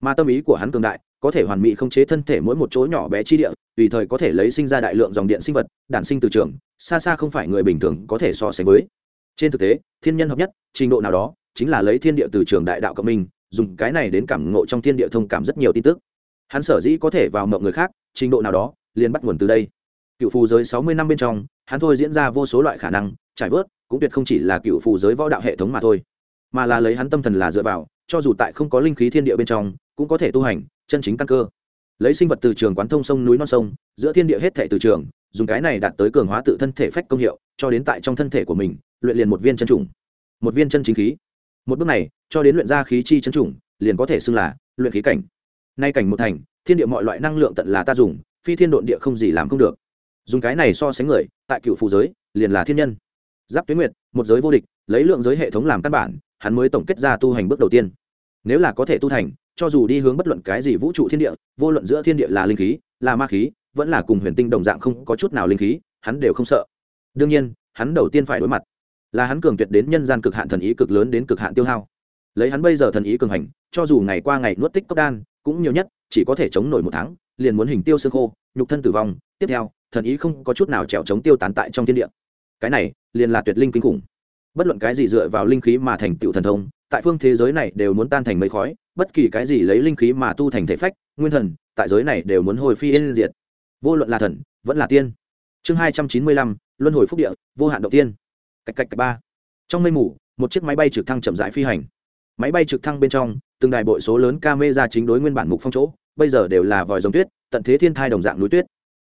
Mà tâm ý của hắn cường đại, có thể hoàn mỹ không chế thân thể mỗi một chỗ nhỏ bé chi địa, tùy thời có thể lấy sinh ra đại lượng dòng điện sinh vật, đản sinh từ trường, xa xa không phải người bình thường có thể so sánh với trên thực tế, thiên nhân hợp nhất, trình độ nào đó, chính là lấy thiên địa từ trường đại đạo cộng minh, dùng cái này đến cảm ngộ trong thiên địa thông cảm rất nhiều tin tức. Hắn sở dĩ có thể vào mộng người khác, trình độ nào đó, liền bắt nguồn từ đây. Cựu phù giới sáu mươi năm bên trong, hắn thôi diễn ra vô số loại khả năng, trải vớt, cũng tuyệt không chỉ là cựu phù giới võ đạo hệ thống mà thôi, mà là lấy hắn tâm thần là dựa vào, cho dù tại không có linh khí thiên địa bên trong, cũng có thể tu hành, chân chính căn cơ. Lấy sinh vật từ trường quán thông sông núi non sông, giữa thiên địa hết thể từ trường, dùng cái này đạt tới cường hóa tự thân thể phách công hiệu, cho đến tại trong thân thể của mình luyện liền một viên chân trùng một viên chân chính khí. Một bước này, cho đến luyện ra khí chi chân trùng liền có thể xưng là luyện khí cảnh. Nay cảnh một thành, thiên địa mọi loại năng lượng tận là ta dùng, phi thiên độn địa không gì làm không được. Dùng cái này so sánh người, tại cựu phụ giới, liền là thiên nhân. Giáp tuyến nguyệt, một giới vô địch, lấy lượng giới hệ thống làm căn bản, hắn mới tổng kết ra tu hành bước đầu tiên. Nếu là có thể tu thành, cho dù đi hướng bất luận cái gì vũ trụ thiên địa, vô luận giữa thiên địa là linh khí, là ma khí, vẫn là cùng huyền tinh đồng dạng không có chút nào linh khí, hắn đều không sợ. Đương nhiên, hắn đầu tiên phải đối mặt là hắn cường tuyệt đến nhân gian cực hạn thần ý cực lớn đến cực hạn tiêu hao. Lấy hắn bây giờ thần ý cường hành, cho dù ngày qua ngày nuốt tích cốc đan, cũng nhiều nhất, chỉ có thể chống nổi một tháng, liền muốn hình tiêu xương khô, nhục thân tử vong. Tiếp theo, thần ý không có chút nào trèo chống tiêu tán tại trong thiên địa. Cái này, liền là tuyệt linh kinh khủng. Bất luận cái gì dựa vào linh khí mà thành tựu thần thông, tại phương thế giới này đều muốn tan thành mây khói, bất kỳ cái gì lấy linh khí mà tu thành thể phách, nguyên thần, tại giới này đều muốn hồi phi yên diệt. Vô luận là thần, vẫn là tiên. Chương hai trăm chín mươi lăm, luân hồi phúc địa, vô hạn động tiên. Cạch cạch cạch ba. Trong mây mù, một chiếc máy bay trực thăng chậm rãi phi hành. Máy bay trực thăng bên trong, từng đài bội số lớn ca mê ra chính đối nguyên bản mục phong chỗ, bây giờ đều là vòi rồng tuyết, tận thế thiên thai đồng dạng núi tuyết.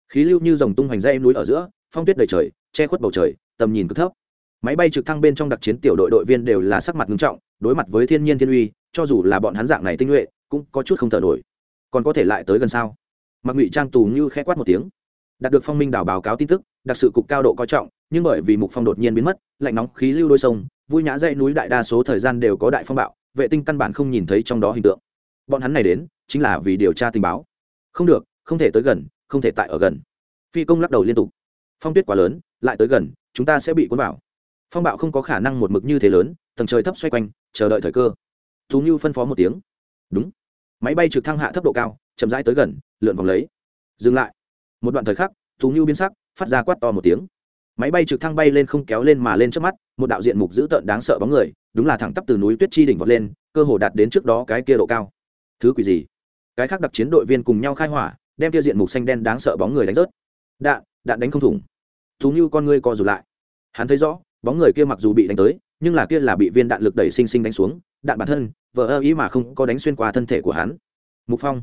Khí lưu như dòng tung hoành dây núi ở giữa, phong tuyết đầy trời, che khuất bầu trời, tầm nhìn cực thấp. Máy bay trực thăng bên trong đặc chiến tiểu đội đội viên đều là sắc mặt nghiêm trọng, đối mặt với thiên nhiên thiên uy, cho dù là bọn hắn dạng này tinh nhuệ, cũng có chút không thở nổi. Còn có thể lại tới gần sao? Mặc ngụy trang tù như khẽ quát một tiếng. Đạt được phong minh đảo báo cáo tin tức, đặc sự cục cao độ coi trọng nhưng bởi vì mục phong đột nhiên biến mất, lạnh nóng khí lưu đôi sông, vui nhã dãy núi đại đa số thời gian đều có đại phong bạo, vệ tinh căn bản không nhìn thấy trong đó hình tượng. Bọn hắn này đến, chính là vì điều tra tình báo. Không được, không thể tới gần, không thể tại ở gần. Phi công lắc đầu liên tục. Phong tuyết quá lớn, lại tới gần, chúng ta sẽ bị cuốn vào. Phong bạo không có khả năng một mực như thế lớn, tầng trời thấp xoay quanh, chờ đợi thời cơ. Thú như phân phó một tiếng. Đúng. Máy bay trực thăng hạ thấp độ cao, chậm rãi tới gần, lượn vòng lấy. Dừng lại. Một đoạn thời khắc, thú như biến sắc, phát ra quát to một tiếng máy bay trực thăng bay lên không kéo lên mà lên trước mắt, một đạo diện mục dữ tợn đáng sợ bóng người, đúng là thẳng tắp từ núi tuyết chi đỉnh vọt lên, cơ hồ đạt đến trước đó cái kia độ cao. Thứ quỷ gì? Cái khác đặc chiến đội viên cùng nhau khai hỏa, đem kia diện mục xanh đen đáng sợ bóng người đánh rớt. Đạn đạn đánh không thủng. Thú như con ngươi co rụt lại. Hắn thấy rõ, bóng người kia mặc dù bị đánh tới, nhưng là kia là bị viên đạn lực đẩy sinh sinh đánh xuống, đạn bản thân vỡ ơ ý mà không có đánh xuyên qua thân thể của hắn. Mục phong.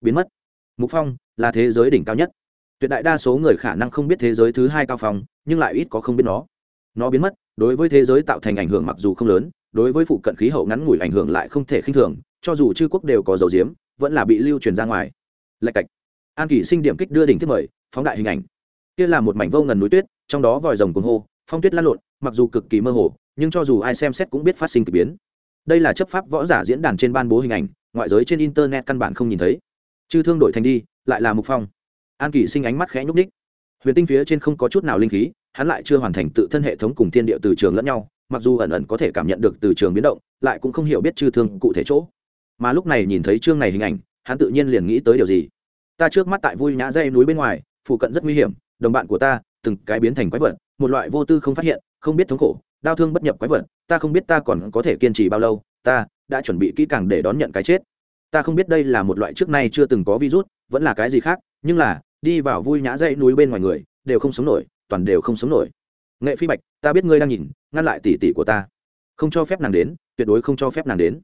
Biến mất. Mục phong là thế giới đỉnh cao nhất tuyệt đại đa số người khả năng không biết thế giới thứ hai cao phong, nhưng lại ít có không biết nó. Nó biến mất, đối với thế giới tạo thành ảnh hưởng mặc dù không lớn, đối với phụ cận khí hậu ngắn ngủi ảnh hưởng lại không thể khinh thường, cho dù chư quốc đều có dầu diếm, vẫn là bị lưu truyền ra ngoài. Lạch cạch. An kỷ sinh điểm kích đưa đỉnh thiết mời, phóng đại hình ảnh. Kia là một mảnh vô ngần núi tuyết, trong đó vòi rồng cuồng hô, phong tuyết lăn lộn, mặc dù cực kỳ mơ hồ, nhưng cho dù ai xem xét cũng biết phát sinh k ỳ biến. Đây là chấp pháp võ giả diễn đàn trên ban bố hình ảnh, ngoại giới trên internet căn bản không nhìn thấy. Chư thương đổi thành đi, lại là mục phong an kỷ sinh ánh mắt khẽ nhúc ních huyền tinh phía trên không có chút nào linh khí, hắn lại chưa hoàn thành tự thân hệ thống cùng thiên địa từ trường lẫn nhau, mặc dù ẩn ẩn có thể cảm nhận được từ trường biến động, lại cũng không hiểu biết chư thương cụ thể chỗ. Mà lúc này nhìn thấy chương này hình ảnh, hắn tự nhiên liền nghĩ tới điều gì. Ta trước mắt tại vui nhã dây núi bên ngoài, phụ cận rất nguy hiểm, đồng bạn của ta, từng cái biến thành quái vật, một loại vô tư không phát hiện, không biết thống khổ, đau thương bất nhập quái vật, ta không biết ta còn có thể kiên trì bao lâu, ta đã chuẩn bị kỹ càng để đón nhận cái chết ta không biết đây là một loại trước nay chưa từng có virus, vẫn là cái gì khác, nhưng là, đi vào vui nhã dãy núi bên ngoài người, đều không sống nổi, toàn đều không sống nổi. Nghệ phi bạch, ta biết ngươi đang nhìn, ngăn lại tỷ tỷ của ta. Không cho phép nàng đến, tuyệt đối không cho phép nàng đến.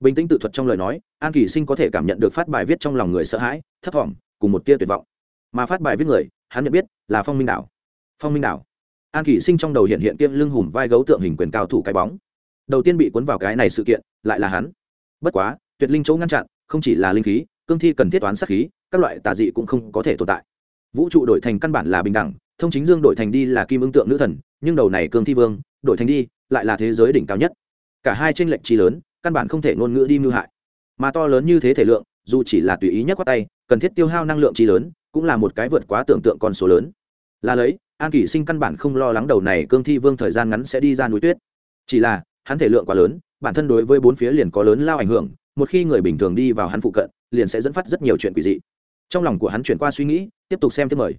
Bình tĩnh tự thuật trong lời nói, an kỳ sinh có thể cảm nhận được phát bài viết trong lòng người sợ hãi, thấp thỏm, cùng một tia tuyệt vọng. Mà phát bài viết người, hắn nhận biết, là phong minh đảo. Phong minh đảo. An kỳ sinh trong đầu hiện hiện kiêm lưng hùm vai gấu tượng hình quyền cao thủ cái bóng. Đầu tiên bị cuốn vào cái này sự kiện, lại là hắn. Bất quá, tuyệt linh chỗ ngăn chặn không chỉ là linh khí, cương thi cần thiết toán sát khí, các loại tà dị cũng không có thể tồn tại. Vũ trụ đổi thành căn bản là bình đẳng, thông chính dương đổi thành đi là kim ưng tượng nữ thần, nhưng đầu này cương thi vương, đổi thành đi, lại là thế giới đỉnh cao nhất. Cả hai tranh lệch chi lớn, căn bản không thể ngôn ngữ đi mưu hại. Mà to lớn như thế thể lượng, dù chỉ là tùy ý nhất quát tay, cần thiết tiêu hao năng lượng chi lớn, cũng là một cái vượt quá tưởng tượng con số lớn. Là lấy, an kỷ sinh căn bản không lo lắng đầu này cương thi vương thời gian ngắn sẽ đi ra núi tuyết. Chỉ là, hắn thể lượng quá lớn, bản thân đối với bốn phía liền có lớn lao ảnh hưởng một khi người bình thường đi vào hắn phụ cận, liền sẽ dẫn phát rất nhiều chuyện quỷ dị. Trong lòng của hắn chuyển qua suy nghĩ, tiếp tục xem tiếp mời.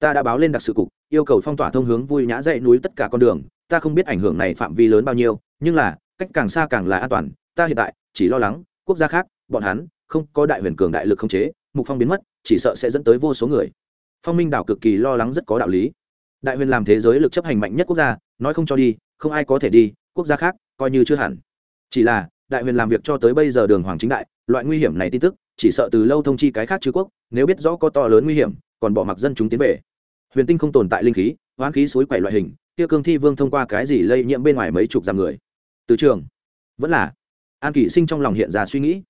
Ta đã báo lên đặc sự cục, yêu cầu phong tỏa thông hướng vui nhã dãy núi tất cả con đường. Ta không biết ảnh hưởng này phạm vi lớn bao nhiêu, nhưng là, cách càng xa càng là an toàn. Ta hiện tại, chỉ lo lắng, quốc gia khác, bọn hắn, không có đại huyền cường đại lực không chế, mục phong biến mất, chỉ sợ sẽ dẫn tới vô số người. Phong minh đảo cực kỳ lo lắng rất có đạo lý. Đại huyền làm thế giới lực chấp hành mạnh nhất quốc gia, nói không cho đi, không ai có thể đi, quốc gia khác, coi như chưa hẳn. Chỉ là đại huyền làm việc cho tới bây giờ đường hoàng chính đại, loại nguy hiểm này tin tức, chỉ sợ từ lâu thông chi cái khác chư quốc, nếu biết rõ có to lớn nguy hiểm, còn bỏ mặc dân chúng tiến về. Huyền tinh không tồn tại linh khí, hoán khí suối quậy loại hình, kia cương thi vương thông qua cái gì lây nhiễm bên ngoài mấy chục dặm người. Từ trường, vẫn là, an kỷ sinh trong lòng hiện ra suy nghĩ.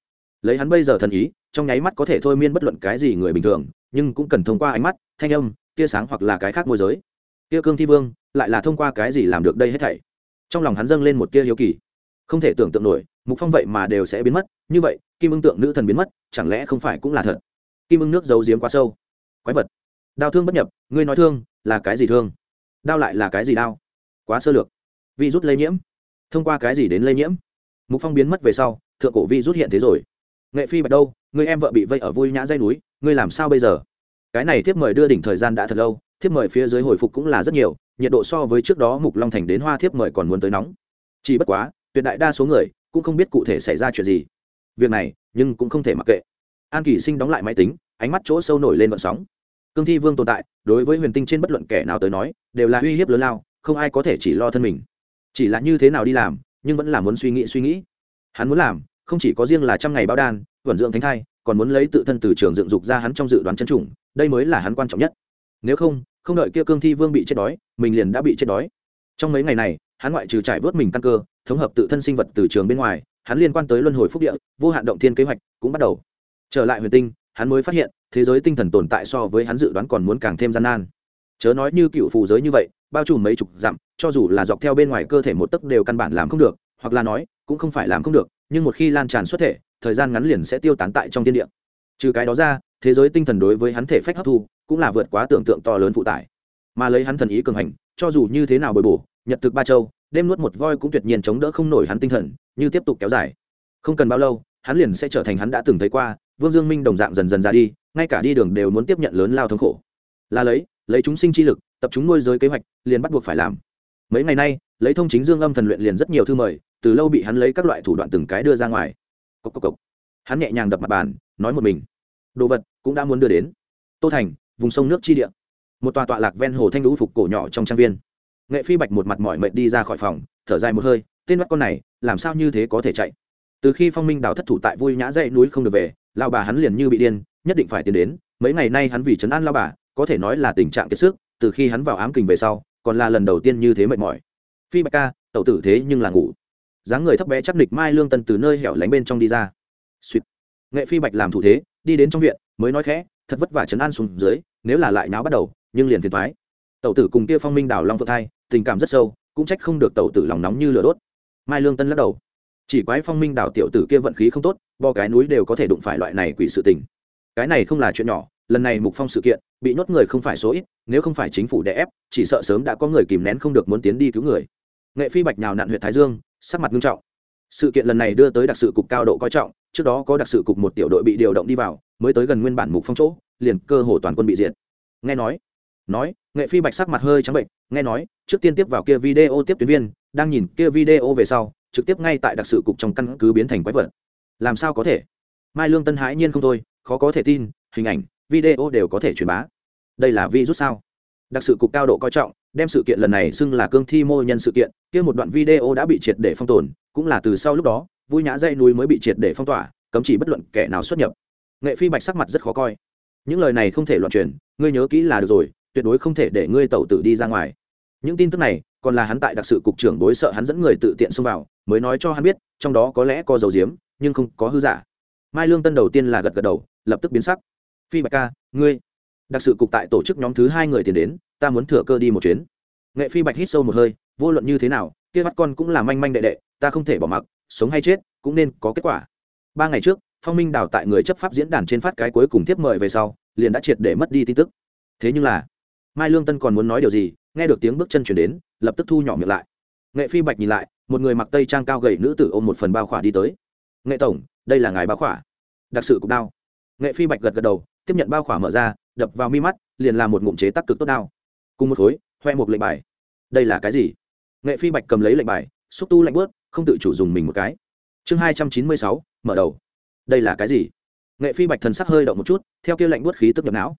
Lấy hắn bây giờ thần ý, trong nháy mắt có thể thôi miên bất luận cái gì người bình thường, nhưng cũng cần thông qua ánh mắt, thanh âm, tia sáng hoặc là cái khác môi giới. Tia cương thi vương, lại là thông qua cái gì làm được đây hết thảy? Trong lòng hắn dâng lên một tia hiếu kỳ không thể tưởng tượng nổi, mục phong vậy mà đều sẽ biến mất. Như vậy, kim ưng tượng nữ thần biến mất, chẳng lẽ không phải cũng là thật? Kim ưng nước giấu giếm quá sâu. Quái vật. Đau thương bất nhập, ngươi nói thương, là cái gì thương? Đau lại là cái gì đau quá sơ lược. Vi rút lây nhiễm. Thông qua cái gì đến lây nhiễm? Mục phong biến mất về sau, thượng cổ vi rút hiện thế rồi. Nghệ phi bạch đâu? Người em vợ bị vây ở vui nhã dây núi, ngươi làm sao bây giờ? Cái này thiếp mời đưa đỉnh thời gian đã thật lâu, thiếp mời phía dưới hồi phục cũng là rất nhiều, nhiệt độ so với trước đó mục long thành đến hoa thiếp mời còn muốn tới nóng. Chỉ bất quá tuyệt đại đa số người cũng không biết cụ thể xảy ra chuyện gì. Việc này, nhưng cũng không thể mặc kệ. An kỳ sinh đóng lại máy tính, ánh mắt chỗ sâu nổi lên vận sóng. Cương thi vương tồn tại, đối với huyền tinh trên bất luận kẻ nào tới nói, đều là uy hiếp lớn lao, không ai có thể chỉ lo thân mình. Chỉ là như thế nào đi làm, nhưng vẫn là muốn suy nghĩ suy nghĩ. Hắn muốn làm, không chỉ có riêng là trăm ngày bao đan vận dưỡng thánh thai, còn muốn lấy tự thân từ trường dựng dục ra hắn trong dự đoán chân chủng, đây mới là hắn quan trọng nhất. Nếu không không đợi kia cương thi vương bị chết đói, mình liền đã bị chết đói. Trong mấy ngày này hắn ngoại trừ trải vớt mình căn cơ, thống hợp tự thân sinh vật từ trường bên ngoài, hắn liên quan tới luân hồi phúc địa, vô hạn động thiên kế hoạch cũng bắt đầu. Trở lại huyền tinh, hắn mới phát hiện, thế giới tinh thần tồn tại so với hắn dự đoán còn muốn càng thêm gian nan. Chớ nói như cựu phù giới như vậy, bao trùm mấy chục dặm, cho dù là dọc theo bên ngoài cơ thể một tấc đều căn bản làm không được, hoặc là nói, cũng không phải làm không được, nhưng một khi lan tràn xuất thể, thời gian ngắn liền sẽ tiêu tán tại trong thiên địa. Trừ cái đó ra, thế giới tinh thần đối với hắn thể phách hấp thu, cũng là vượt quá tưởng tượng to lớn phụ tải. Mà lấy hắn thần ý cường hành, cho dù như thế nào bồi bổ nhật thực ba châu, đêm nuốt một voi cũng tuyệt nhiên chống đỡ không nổi hắn tinh thần, như tiếp tục kéo dài. Không cần bao lâu, hắn liền sẽ trở thành hắn đã từng thấy qua, vương dương minh đồng dạng dần dần ra đi, ngay cả đi đường đều muốn tiếp nhận lớn lao thống khổ. Là lấy lấy chúng sinh chi lực, tập chúng nuôi giới kế hoạch, liền bắt buộc phải làm. Mấy ngày nay, lấy thông chính dương âm thần luyện liền rất nhiều thư mời, từ lâu bị hắn lấy các loại thủ đoạn từng cái đưa ra ngoài. Cốc cốc cốc. hắn nhẹ nhàng đập mặt bàn, nói một mình. Đồ vật cũng đã muốn đưa đến. Tô thành, vùng sông nước chi địa. Một tòa tọa lạc ven hồ thanh lũ phục cổ nhỏ trong trang viên nghệ phi bạch một mặt mỏi mệt đi ra khỏi phòng, thở dài một hơi, tên mắt con này, làm sao như thế có thể chạy? Từ khi phong minh đào thất thủ tại vui nhã dãy núi không được về lao bà hắn liền như bị điên, nhất định phải tiến đến, mấy ngày nay hắn vì chấn an lao bà, có thể nói là tình trạng kiệt sức, từ khi hắn vào ám kình về sau, còn là lần đầu tiên như thế mệt mỏi. Phi bạch ca, tẩu tử thế nhưng là ngủ. Dáng người thấp bé chắc địch mai lương tân từ nơi hẻo lánh bên trong đi ra. Suýt. Nghệ phi bạch làm thủ thế, đi đến trong viện, mới nói khẽ, thật vất vả chấn an xuống dưới, nếu là lại náo bắt đầu, nhưng liền phiền thoái tẩu tử cùng kia phong minh đảo long phượng thai tình cảm rất sâu, cũng trách không được tẩu tử lòng nóng như lửa đốt. Mai lương tân lắc đầu. Chỉ quái phong minh đảo tiểu tử kia vận khí không tốt bo cái núi đều có thể đụng phải loại này quỷ sự tình. Cái này không là chuyện nhỏ, lần này mục phong sự kiện, bị nhốt người không phải số ít, nếu không phải chính phủ đè ép, chỉ sợ sớm đã có người kìm nén không được muốn tiến đi cứu người. Nghệ phi bạch nhào nặn huyện thái dương, sắc mặt nghiêm trọng. Sự kiện lần này đưa tới đặc sự cục cao độ coi trọng, trước đó có đặc sự cục một tiểu đội bị điều động đi vào, mới tới gần nguyên bản mục phong chỗ, liền cơ hồ toàn quân bị diệt. Nghe nói nói, nghệ phi bạch sắc mặt hơi trắng bệnh, nghe nói, trước tiên tiếp vào kia video tiếp tuyến viên, đang nhìn kia video về sau, trực tiếp ngay tại đặc sự cục trong căn cứ biến thành quái vật. Làm sao có thể? Mai lương tân hãi nhiên không thôi, khó có thể tin, hình ảnh, video đều có thể truyền bá. Đây là vi rút sao? Đặc sự cục cao độ coi trọng, đem sự kiện lần này xưng là cương thi mô nhân sự kiện, kia một đoạn video đã bị triệt để phong tồn, cũng là từ sau lúc đó, vui nhã dây núi mới bị triệt để phong tỏa, cấm chỉ bất luận kẻ nào xuất nhập. Nghệ phi bạch sắc mặt rất khó coi. Những lời này không thể loạn truyền, ngươi nhớ kỹ là được rồi tuyệt đối không thể để ngươi tẩu tử đi ra ngoài. Những tin tức này, còn là hắn tại đặc sự cục trưởng đối sợ hắn dẫn người tự tiện xông vào, mới nói cho hắn biết, trong đó có lẽ có dầu diếm, nhưng không có hư giả. Mai lương tân đầu tiên là gật gật đầu, lập tức biến sắc. Phi bạch ca, ngươi, đặc sự cục tại tổ chức nhóm thứ hai người tiền đến, ta muốn thừa cơ đi một chuyến. Nghệ phi bạch hít sâu một hơi, vô luận như thế nào, kia bắt con cũng là manh manh đệ đệ, ta không thể bỏ mặc, sống hay chết, cũng nên có kết quả. Ba ngày trước, phong minh đào tại người chấp pháp diễn đàn trên phát cái cuối cùng tiếp mời về sau, liền đã triệt để mất đi tin tức. Thế nhưng là mai lương tân còn muốn nói điều gì, nghe được tiếng bước chân chuyển đến, lập tức thu nhỏ miệng lại. Nghệ phi bạch nhìn lại, một người mặc tây trang cao gầy nữ tử ôm một phần bao khỏa đi tới. Nghệ tổng, đây là ngài bao khỏa. Đặc sự cục đao. Nghệ phi bạch gật gật đầu, tiếp nhận bao khỏa mở ra, đập vào mi mắt, liền làm một ngụm chế tác cực tốt đao. Cùng một khối, hoe một lệnh bài. Đây là cái gì? Nghệ phi bạch cầm lấy lệnh bài, xúc tu lạnh bớt không tự chủ dùng mình một cái. Chương hai trăm chín mươi sáu, mở đầu. Đây là cái gì? Nghệ phi bạch thần sắc hơi động một chút, theo kia lạnh bớt khí tức nhập não.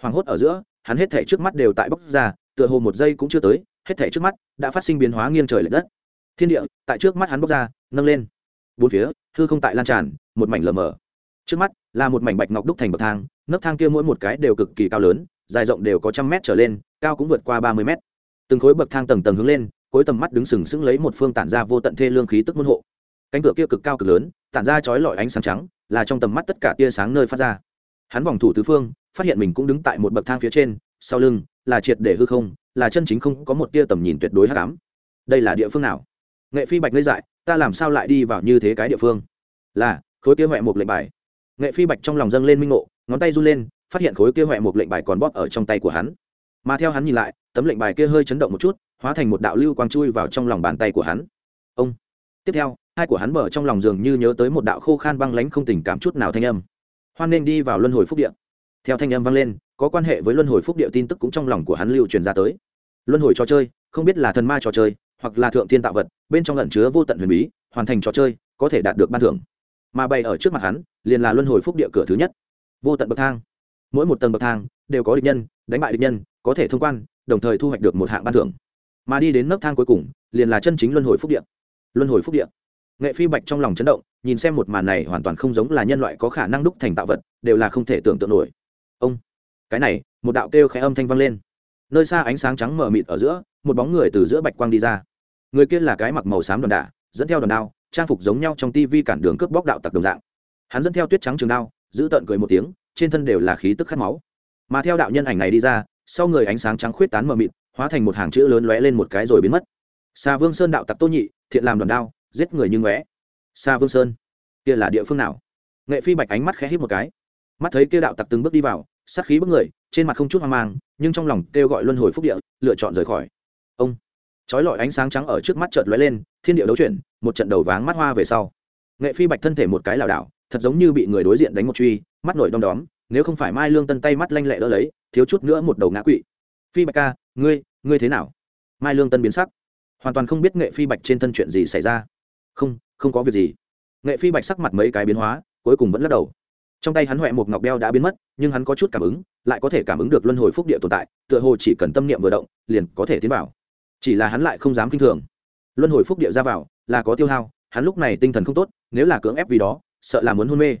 Hoảng hốt ở giữa hắn hết thể trước mắt đều tại bốc ra, tựa hồ một giây cũng chưa tới, hết thể trước mắt đã phát sinh biến hóa nghiêng trời l ệ đất. Thiên địa, tại trước mắt hắn bốc ra, nâng lên. Bốn phía, hư không tại lan tràn, một mảnh lờ mờ. Trước mắt là một mảnh bạch ngọc đúc thành bậc thang, nấc thang kia mỗi một cái đều cực kỳ cao lớn, dài rộng đều có trăm mét trở lên, cao cũng vượt qua ba mươi mét. Từng khối bậc thang tầng tầng hướng lên, cuối tầm mắt đứng sừng sững lấy một phương tản ra vô tận thê lương khí tức môn hộ. Cánh cửa kia cực cao cực lớn, tản ra chói lọi ánh sáng trắng, là trong tầm mắt tất cả tia sáng nơi phát ra. Hắn vòng thủ tứ phương phát hiện mình cũng đứng tại một bậc thang phía trên, sau lưng là triệt để hư không, là chân chính không có một tia tầm nhìn tuyệt đối hắc ám. Đây là địa phương nào? Nghệ phi bạch ngây dại, ta làm sao lại đi vào như thế cái địa phương? Là, khối kia huệ một lệnh bài. Nghệ phi bạch trong lòng dâng lên minh ngộ, ngón tay run lên, phát hiện khối kia huệ một lệnh bài còn bóp ở trong tay của hắn. Mà theo hắn nhìn lại, tấm lệnh bài kia hơi chấn động một chút, hóa thành một đạo lưu quang chui vào trong lòng bàn tay của hắn. Ông! Tiếp theo, hai của hắn mở trong lòng giường như nhớ tới một đạo khô khan băng lánh không tình cảm chút nào thanh âm. Hoan nên đi vào luân hồi phúc địa theo thanh âm vang lên, có quan hệ với luân hồi phúc địa tin tức cũng trong lòng của hắn lưu truyền ra tới. Luân hồi trò chơi, không biết là thần ma trò chơi, hoặc là thượng thiên tạo vật, bên trong lẩn chứa vô tận huyền bí, hoàn thành trò chơi, có thể đạt được ban thưởng. Mà bày ở trước mặt hắn, liền là luân hồi phúc địa cửa thứ nhất. Vô tận bậc thang. Mỗi một tầng bậc thang, đều có địch nhân, đánh bại địch nhân, có thể thông quan, đồng thời thu hoạch được một hạng ban thưởng. Mà đi đến nấc thang cuối cùng, liền là chân chính luân hồi phúc địa. Luân hồi phúc địa. Nghệ phi bạch trong lòng chấn động, nhìn xem một màn này hoàn toàn không giống là nhân loại có khả năng đúc thành tạo vật, đều là không thể tưởng tượng nổi ông. Cái này, một đạo kêu khẽ âm thanh vang lên. Nơi xa ánh sáng trắng mờ mịt ở giữa, một bóng người từ giữa bạch quang đi ra. Người kia là cái mặc màu xám đòn đả, dẫn theo đòn đao, trang phục giống nhau trong tivi cản đường cướp bóc đạo tặc đồng dạng. Hắn dẫn theo tuyết trắng trường đao, giữ tợn cười một tiếng, trên thân đều là khí tức khát máu. Mà theo đạo nhân ảnh này đi ra, sau người ánh sáng trắng khuyết tán mờ mịt, hóa thành một hàng chữ lớn lóe lên một cái rồi biến mất. Xa vương sơn đạo tặc tô nhị, thiện làm đòn đao, giết người như ngóe. Xa vương sơn, kia là địa phương nào? Nghệ phi bạch ánh mắt khẽ hít một cái mắt thấy kia đạo tặc từng bước đi vào, sát khí bức người, trên mặt không chút hoang mang, nhưng trong lòng kêu gọi luân hồi phúc địa, lựa chọn rời khỏi. Ông trói lọi ánh sáng trắng ở trước mắt chợt lóe lên, thiên địa đấu chuyển, một trận đầu váng mắt hoa về sau. Nghệ phi bạch thân thể một cái lảo đảo, thật giống như bị người đối diện đánh một truy, mắt nổi đom đóm, nếu không phải mai lương tân tay mắt lanh lẹ đỡ lấy, thiếu chút nữa một đầu ngã quỵ. Phi bạch ca, ngươi ngươi thế nào? Mai lương tân biến sắc. Hoàn toàn không biết nghệ phi bạch trên thân chuyện gì xảy ra. Không không có việc gì. Nghệ phi bạch sắc mặt mấy cái biến hóa, cuối cùng vẫn lắc đầu trong tay hắn huệ một ngọc beo đã biến mất, nhưng hắn có chút cảm ứng, lại có thể cảm ứng được luân hồi phúc địa tồn tại, tựa hồ chỉ cần tâm niệm vừa động, liền có thể tiến vào. Chỉ là hắn lại không dám kinh thường. Luân hồi phúc địa ra vào, là có tiêu hao, hắn lúc này tinh thần không tốt, nếu là cưỡng ép vì đó, sợ là muốn hôn mê.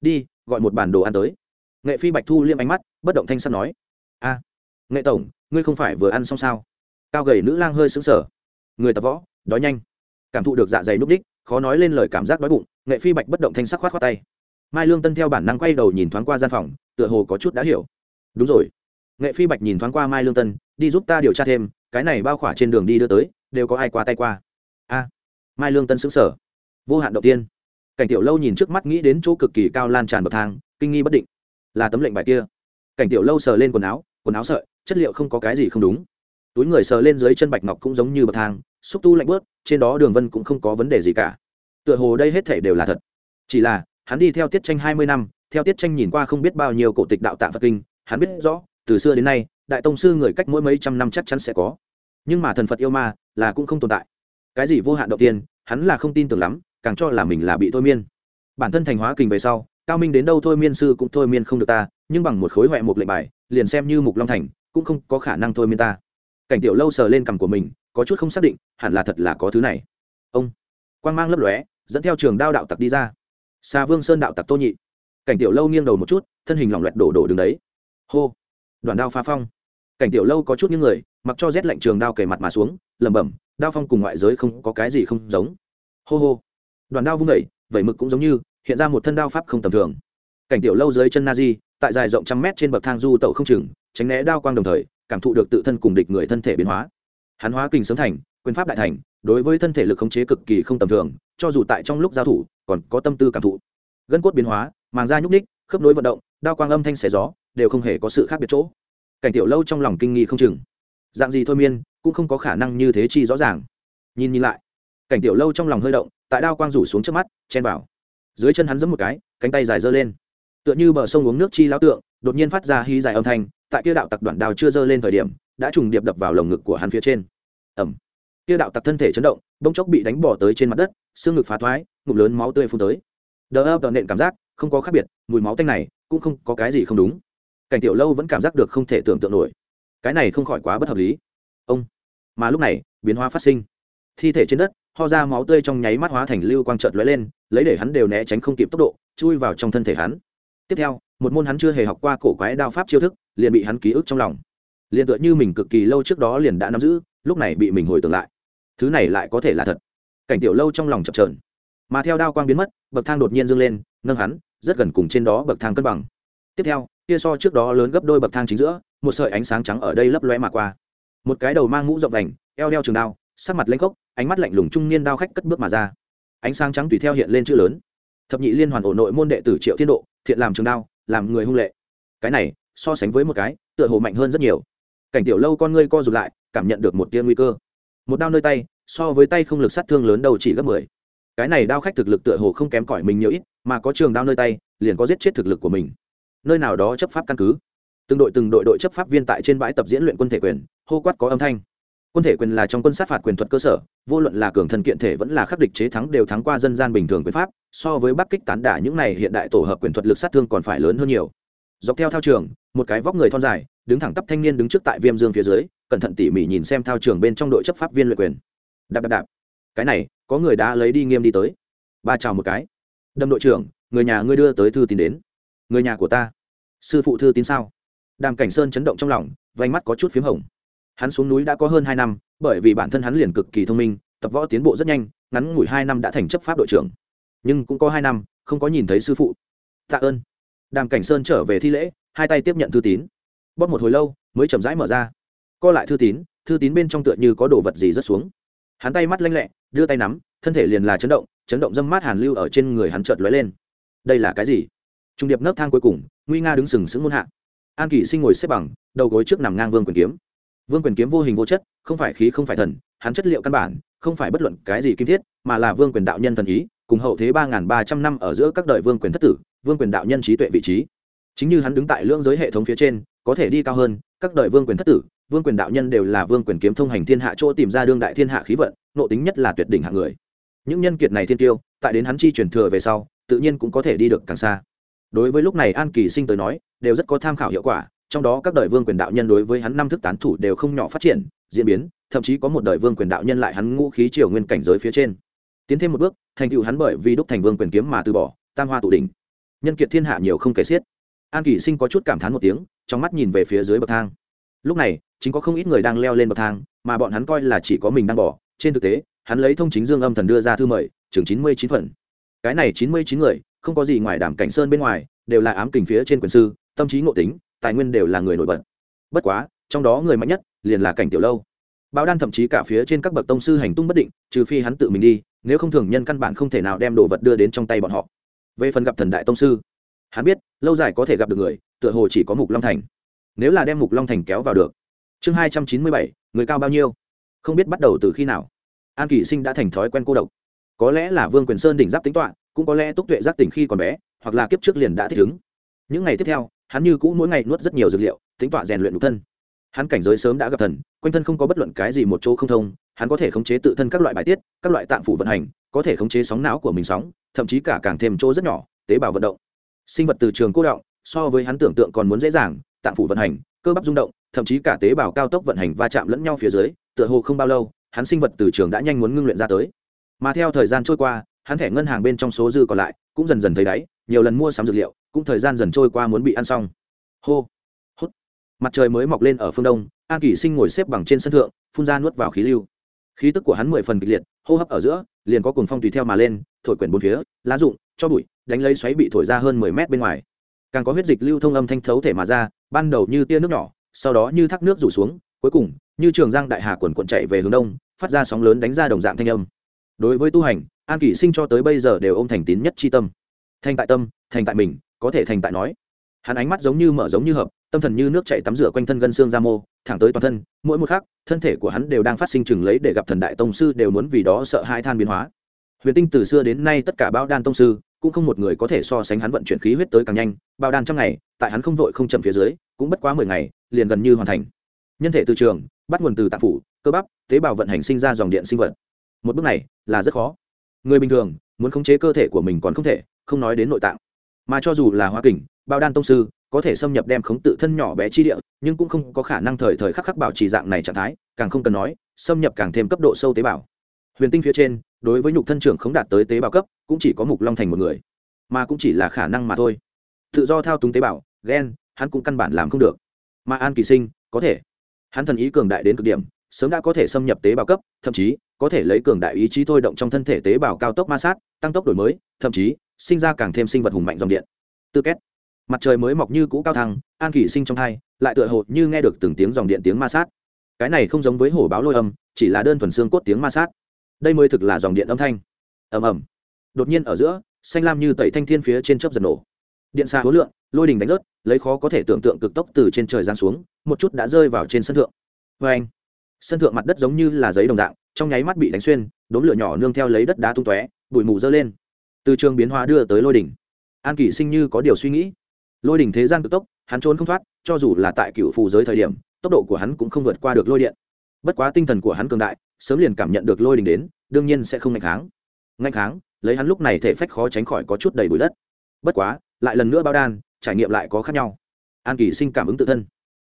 Đi, gọi một bản đồ ăn tới. Nghệ phi bạch thu liêm ánh mắt, bất động thanh sắt nói. A, nghệ tổng, ngươi không phải vừa ăn xong sao? Cao gầy nữ lang hơi sững sờ. Người tập võ, đói nhanh. Cảm thụ được dạ dày núp đích, khó nói lên lời cảm giác đói bụng, nghệ phi bạch bất động thanh sắc khoát khoát tay mai lương tân theo bản năng quay đầu nhìn thoáng qua gian phòng, tựa hồ có chút đã hiểu. Đúng rồi. Nghệ phi bạch nhìn thoáng qua mai lương tân, đi giúp ta điều tra thêm, cái này bao khỏa trên đường đi đưa tới, đều có ai qua tay qua? A. Mai lương tân xứng sở vô hạn đầu tiên. Cảnh tiểu lâu nhìn trước mắt nghĩ đến chỗ cực kỳ cao lan tràn bậc thang, kinh nghi bất định. Là tấm lệnh bài kia. Cảnh tiểu lâu sờ lên quần áo quần áo sợi, chất liệu không có cái gì không đúng. Túi người sờ lên dưới chân bạch ngọc cũng giống như bậc thang, xúc tu lạnh bớt trên đó đường vân cũng không có vấn đề gì cả. Tựa hồ đây hết thể đều là thật. Chỉ là hắn đi theo tiết tranh hai mươi năm, theo tiết tranh nhìn qua không biết bao nhiêu cổ tịch đạo tạng phật kinh, hắn biết rõ, từ xưa đến nay, đại tông sư người cách mỗi mấy trăm năm chắc chắn sẽ có. Nhưng mà thần phật yêu ma là cũng không tồn tại. Cái gì vô hạn đầu tiên, hắn là không tin tưởng lắm, càng cho là mình là bị thôi miên. Bản thân thành hóa kình về sau, cao minh đến đâu thôi miên sư cũng thôi miên không được ta, nhưng bằng một khối huệ một lệnh bài, liền xem như mục long thành, cũng không có khả năng thôi miên ta. Cảnh tiểu lâu sờ lên cằm của mình, có chút không xác định, hẳn là thật là có thứ này. Ông, quang mang lấp lóe, dẫn theo trường đao đạo tặc đi ra xa vương sơn đạo tặc tô nhị. Cảnh tiểu lâu nghiêng đầu một chút, thân hình lỏng loẹt đổ đổ đứng đấy. Hô. Đoàn đao phá phong. Cảnh tiểu lâu có chút những người, mặc cho rét lạnh trường đao kề mặt mà xuống, lẩm bẩm, đao phong cùng ngoại giới không có cái gì không giống. Hô hô. Đoàn đao vung vẩy vẩy mực cũng giống như, hiện ra một thân đao pháp không tầm thường. Cảnh tiểu lâu dưới chân na di tại dài rộng trăm mét trên bậc thang du tẩu không chừng, tránh né đao quang đồng thời, cảm thụ được tự thân cùng địch người thân thể biến hóa. Hắn hóa kinh sớm thành, quyền pháp đại thành đối với thân thể lực khống chế cực kỳ không tầm thường, cho dù tại trong lúc giao thủ, còn có tâm tư cảm thụ. Gân cốt biến hóa, màng da nhúc ních khớp nối vận động, đao quang âm thanh xẻ gió, đều không hề có sự khác biệt chỗ. Cảnh tiểu lâu trong lòng kinh nghi không chừng. Dạng gì thôi miên, cũng không có khả năng như thế chi rõ ràng. Nhìn nhìn lại, cảnh tiểu lâu trong lòng hơi động, tại đao quang rủ xuống trước mắt, chen vào. Dưới chân hắn giẫm một cái, cánh tay dài giơ lên. Tựa như bờ sông uống nước chi lão tượng, đột nhiên phát ra hí dài âm thanh, tại kia đạo tặc đoạn đao chưa giơ lên thời điểm, đã trùng điệp đập vào lồng ngực của hắn phía trên. Ẩm kia đạo tặc thân thể chấn động bông chốc bị đánh bỏ tới trên mặt đất, xương ngực phá thoái, ngụm lớn máu tươi phun tới. Đờ ập nện cảm giác không có khác biệt, mùi máu tanh này cũng không có cái gì không đúng. Cảnh tiểu lâu vẫn cảm giác được không thể tưởng tượng nổi. Cái này không khỏi quá bất hợp lý. Ông, mà lúc này, biến hóa phát sinh. Thi thể trên đất, ho ra máu tươi trong nháy mắt hóa thành lưu quang trợt lóe lên, lấy để hắn đều né tránh không kịp tốc độ, chui vào trong thân thể hắn. Tiếp theo, một môn hắn chưa hề học qua cổ quái đao pháp chiêu thức, liền bị hắn ký ức trong lòng. Liền tựa như mình cực kỳ lâu trước đó liền đã nắm giữ, lúc này bị mình hồi tưởng lại thứ này lại có thể là thật. Cảnh tiểu lâu trong lòng chập trờn mà theo đao quang biến mất, bậc thang đột nhiên dâng lên, nâng hắn, rất gần cùng trên đó bậc thang cân bằng. Tiếp theo, kia so trước đó lớn gấp đôi bậc thang chính giữa, một sợi ánh sáng trắng ở đây lấp loe mà qua. Một cái đầu mang mũ rộng vành, eo đeo trường đao, sắc mặt lanh khốc, ánh mắt lạnh lùng trung niên đao khách cất bước mà ra. Ánh sáng trắng tùy theo hiện lên chữ lớn. Thập nhị liên hoàn ổ nội môn đệ tử triệu thiên độ, thiện làm trường đao, làm người hung lệ. Cái này, so sánh với một cái, tựa hồ mạnh hơn rất nhiều. Cảnh tiểu lâu con ngươi co rụt lại, cảm nhận được một tia nguy cơ. Một đao nơi tay so với tay không lực sát thương lớn đầu chỉ gấp mười. Cái này đao khách thực lực tựa hồ không kém cỏi mình nhiều ít, mà có trường đao nơi tay, liền có giết chết thực lực của mình. Nơi nào đó chấp pháp căn cứ. Từng đội từng đội đội chấp pháp viên tại trên bãi tập diễn luyện quân thể quyền, hô quát có âm thanh. Quân thể quyền là trong quân sát phạt quyền thuật cơ sở, vô luận là cường thần kiện thể vẫn là khắc địch chế thắng đều thắng qua dân gian bình thường quyền pháp, so với bắc kích tán đả những này hiện đại tổ hợp quyền thuật lực sát thương còn phải lớn hơn nhiều. Dọc theo thao trường, một cái vóc người thon dài, đứng thẳng tắp thanh niên đứng trước tại viêm dương phía dưới, cẩn thận tỉ mỉ nhìn xem thao trường bên trong đội chấp pháp viên luyện quyền đạp đạp đạp. Cái này, có người đã lấy đi nghiêm đi tới. Ba chào một cái. Đâm đội trưởng, người nhà ngươi đưa tới thư tín đến. Người nhà của ta. Sư phụ thư tín sao? Đàm cảnh sơn chấn động trong lòng vánh mắt có chút p h í m hồng. Hắn xuống núi đã có hơn hai năm, bởi vì bản thân hắn liền cực kỳ thông minh, tập võ tiến bộ rất nhanh, ngắn ngủi hai năm đã thành chấp pháp đội trưởng. Nhưng cũng có hai năm, không có nhìn thấy sư phụ. Tạ ơn. Đàm cảnh sơn trở về thi lễ, hai tay tiếp nhận thư tín. Bóp một hồi lâu, mới chậm rãi mở ra. Co lại thư tín thư tín bên trong tựa như có đồ vật gì rớt xuống hắn tay mắt lanh lẹ, đưa tay nắm, thân thể liền là chấn động chấn động dâm mát hàn lưu ở trên người hắn chợt lóe lên. Đây là cái gì? Trung điệp nấc thang cuối cùng, nguy nga đứng sừng sững muôn hạ. An kỷ sinh ngồi xếp bằng, đầu gối trước nằm ngang vương quyền kiếm. Vương quyền kiếm vô hình vô chất, không phải khí không phải thần, hắn chất liệu căn bản, không phải bất luận cái gì kim thiết, mà là vương quyền đạo nhân thần ý, cùng hậu thế ba ba trăm năm ở giữa các đời vương quyền thất tử, vương quyền đạo nhân trí tuệ vị trí. Chính như hắn đứng tại lưỡng giới hệ thống phía trên, có thể đi cao hơn, các đời vương quyền thất tử vương quyền đạo nhân đều là vương quyền kiếm thông hành thiên hạ chỗ tìm ra đương đại thiên hạ khí vận, nộ tính nhất là tuyệt đỉnh hạng người. Những nhân kiệt này thiên tiêu, tại đến hắn chi truyền thừa về sau, tự nhiên cũng có thể đi được càng xa. Đối với lúc này an kỳ sinh tới nói, đều rất có tham khảo hiệu quả, trong đó các đời vương quyền đạo nhân đối với hắn năm thức tán thủ đều không nhỏ phát triển, diễn biến, thậm chí có một đời vương quyền đạo nhân lại hắn ngũ khí triều nguyên cảnh giới phía trên. Tiến thêm một bước, thành tựu hắn bởi vì đúc thành vương quyền kiếm mà từ bỏ, tam hoa tụ đỉnh. Nhân kiệt thiên hạ nhiều không kể xiết. An Kỳ sinh có chút cảm thán một tiếng, trong mắt nhìn về phía dưới bậc thang lúc này, chính có không ít người đang leo lên bậc thang, mà bọn hắn coi là chỉ có mình đang bỏ. Trên thực tế, hắn lấy thông chính dương âm thần đưa ra thư mời, chừng chín mươi chín phần. Cái này chín mươi chín người, không có gì ngoài đảm cảnh sơn bên ngoài, đều là ám kình phía trên quyền sư, tâm trí ngộ tính, tài nguyên đều là người nổi bật. Bất quá, trong đó người mạnh nhất, liền là cảnh tiểu lâu. Báo đan thậm chí cả phía trên các bậc tông sư hành tung bất định, trừ phi hắn tự mình đi, nếu không thường nhân căn bản không thể nào đem đồ vật đưa đến trong tay bọn họ. Về phần gặp thần đại tông sư, hắn biết, lâu dài có thể gặp được người, tựa hồ chỉ có mục long thành nếu là đem mục long thành kéo vào được. Chương hai trăm chín mươi bảy, người cao bao nhiêu? Không biết bắt đầu từ khi nào. An kỳ sinh đã thành thói quen cô độc. Có lẽ là vương quyền sơn đỉnh giáp tính toạ cũng có lẽ túc tuệ giác tỉnh khi còn bé, hoặc là kiếp trước liền đã thích ứng. Những ngày tiếp theo, hắn như cũ mỗi ngày nuốt rất nhiều dược liệu, tính tọa rèn luyện nhục thân. Hắn cảnh giới sớm đã gặp thần, quanh thân không có bất luận cái gì một chỗ không thông, hắn có thể khống chế tự thân các loại bài tiết, các loại tạng phủ vận hành, có thể khống chế sóng não của mình sóng, thậm chí cả càng thêm chỗ rất nhỏ, tế bào vận động. Sinh vật từ trường cô động so với hắn tưởng tượng còn muốn dễ dàng, tạng phủ vận hành, cơ bắp rung động, thậm chí cả tế bào cao tốc vận hành va chạm lẫn nhau phía dưới, tựa hồ không bao lâu, hắn sinh vật từ trường đã nhanh muốn ngưng luyện ra tới. Mà theo thời gian trôi qua, hắn thẻ ngân hàng bên trong số dư còn lại cũng dần dần thấy đáy, nhiều lần mua sắm dược liệu, cũng thời gian dần trôi qua muốn bị ăn xong. Hô, hút. Mặt trời mới mọc lên ở phương đông, an kỷ sinh ngồi xếp bằng trên sân thượng, phun ra nuốt vào khí lưu. Khí tức của hắn mười phần kịch liệt, hô hấp ở giữa, liền có cùng phong tùy theo mà lên, thổi quyển bốn phía, lá rụng, cho bụi, đánh lấy xoáy bị thổi ra hơn mười mét bên ngoài càng có huyết dịch lưu thông âm thanh thấu thể mà ra, ban đầu như tia nước nhỏ, sau đó như thác nước rủ xuống, cuối cùng, như trường giang đại hà quần quận chạy về hướng đông, phát ra sóng lớn đánh ra đồng dạng thanh âm. Đối với tu hành, an kỷ sinh cho tới bây giờ đều ôm thành tín nhất c tâm. Thành tại tâm, thành tại mình, có thể thành tại nói. Hắn ánh mắt giống như mở giống như hợp, tâm thần như nước chạy tắm rửa quanh thân gân xương ra mô, thẳng tới toàn thân, mỗi một khắc, thân thể của hắn đều đang phát sinh chừng lấy để gặp thần đại tông sư đều muốn vì đó sợ hai than biến hóa. Huyền tinh từ xưa đến nay tất cả bao đan tông sư cũng không một người có thể so sánh hắn vận chuyển khí huyết tới càng nhanh, bao đan trong ngày, tại hắn không vội không chậm phía dưới, cũng bất quá mười ngày, liền gần như hoàn thành. Nhân thể từ trường, bắt nguồn từ tạng phủ, cơ bắp, tế bào vận hành sinh ra dòng điện sinh vật. Một bước này là rất khó. Người bình thường, muốn khống chế cơ thể của mình còn không thể, không nói đến nội tạng. Mà cho dù là hoa kình, bao đan tông sư, có thể xâm nhập đem khống tự thân nhỏ bé chi địa, nhưng cũng không có khả năng thời thời khắc khắc bảo trì dạng này trạng thái, càng không cần nói, xâm nhập càng thêm cấp độ sâu tế bào. Huyền tinh phía trên đối với nhục thân trưởng không đạt tới tế bào cấp, cũng chỉ có mục long thành một người, mà cũng chỉ là khả năng mà thôi. Tự do thao túng tế bào ghen hắn cũng căn bản làm không được. Mà an kỳ sinh, có thể. Hắn thần ý cường đại đến cực điểm, sớm đã có thể xâm nhập tế bào cấp, thậm chí, có thể lấy cường đại ý chí thôi động trong thân thể tế bào cao tốc ma sát, tăng tốc đổi mới, thậm chí, sinh ra càng thêm sinh vật hùng mạnh dòng điện. Tư kết mặt trời mới mọc như cũ cao thăng, an kỳ sinh trong thai lại tựa hồ như nghe được từng tiếng dòng điện tiếng ma sát. Cái này không giống với hổ báo lôi âm, chỉ là đơn thuần xương cốt tiếng ma sát đây mới thực là dòng điện âm thanh. Ầm ầm. Đột nhiên ở giữa, xanh lam như tẩy thanh thiên phía trên chớp giật nổ. Điện xa hối lượng, lôi đình đánh rớt, lấy khó có thể tưởng tượng cực tốc từ trên trời giáng xuống, một chút đã rơi vào trên sân thượng. Vê anh, sân thượng mặt đất giống như là giấy đồng dạng, trong nháy mắt bị đánh xuyên, đốm lửa nhỏ nương theo lấy đất đá tung tóe, bụi mù dơ lên. Từ trường biến hóa đưa tới lôi đỉnh. An kỷ sinh như có điều suy nghĩ. Lôi đỉnh thế gian cực tốc, hắn trốn không thoát, cho dù là tại cựu phù giới thời điểm, tốc độ của hắn cũng không vượt qua được lôi điện bất quá tinh thần của hắn cường đại, sớm liền cảm nhận được lôi đình đến, đương nhiên sẽ không ngạch kháng. Ngạch kháng, lấy hắn lúc này thể phách khó tránh khỏi có chút đầy bụi đất. Bất quá, lại lần nữa bao đan, trải nghiệm lại có khác nhau. An kỳ sinh cảm ứng tự thân.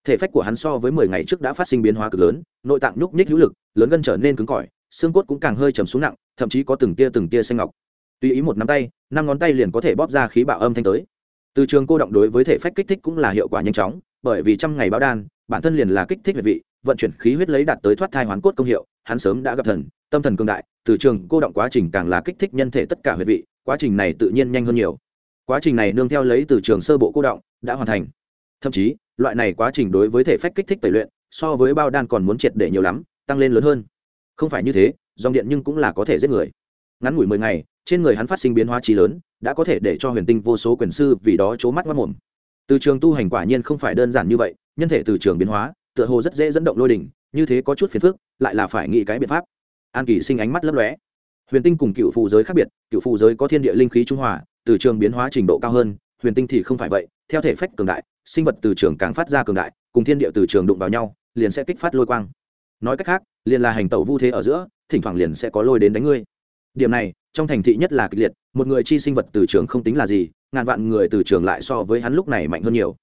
Thể phách của hắn so với mười ngày trước đã phát sinh biến hóa cực lớn, nội tạng nhúc nhích hữu lực, lớn gân trở nên cứng cỏi, xương cốt cũng càng hơi trầm xuống nặng, thậm chí có từng tia từng tia xanh ngọc. Tùy ý một nắm tay, năm ngón tay liền có thể bóp ra khí bạo âm thanh tới. Từ trường cô động đối với thể phách kích thích cũng là hiệu quả nhanh chóng, bởi vì trăm ngày báo đan, bản thân liền là kích thích huyệt vị vận chuyển khí huyết lấy đạt tới thoát thai hoán cốt công hiệu, hắn sớm đã gặp thần, tâm thần cường đại, từ trường cô động quá trình càng là kích thích nhân thể tất cả huyệt vị, quá trình này tự nhiên nhanh hơn nhiều. Quá trình này nương theo lấy từ trường sơ bộ cô động, đã hoàn thành. Thậm chí, loại này quá trình đối với thể phách kích thích tẩy luyện, so với bao đan còn muốn triệt để nhiều lắm, tăng lên lớn hơn. Không phải như thế, dòng điện nhưng cũng là có thể giết người. Ngắn ngủi mười ngày, trên người hắn phát sinh biến hóa trí lớn, đã có thể để cho huyền tinh vô số quyền sư vì đó c mắt mất mồm. Từ trường tu hành quả nhiên không phải đơn giản như vậy, nhân thể từ trường biến hóa tựa hồ rất dễ dẫn động lôi đỉnh như thế có chút phiền phức, lại là phải nghĩ cái biện pháp. An kỳ sinh ánh mắt lấp lóe. Huyền tinh cùng cựu phụ giới khác biệt, cựu phụ giới có thiên địa linh khí trung hòa, từ trường biến hóa trình độ cao hơn, huyền tinh thì không phải vậy, theo thể phách cường đại, sinh vật từ trường càng phát ra cường đại, cùng thiên địa từ trường đụng vào nhau, liền sẽ kích phát lôi quang. Nói cách khác, liền là hành tẩu vu thế ở giữa, thỉnh thoảng liền sẽ có lôi đến đánh ngươi. Điểm này, trong thành thị nhất là kịch liệt, một người chi sinh vật từ trường không tính là gì, ngàn vạn người từ trường lại so với hắn lúc này mạnh hơn nhiều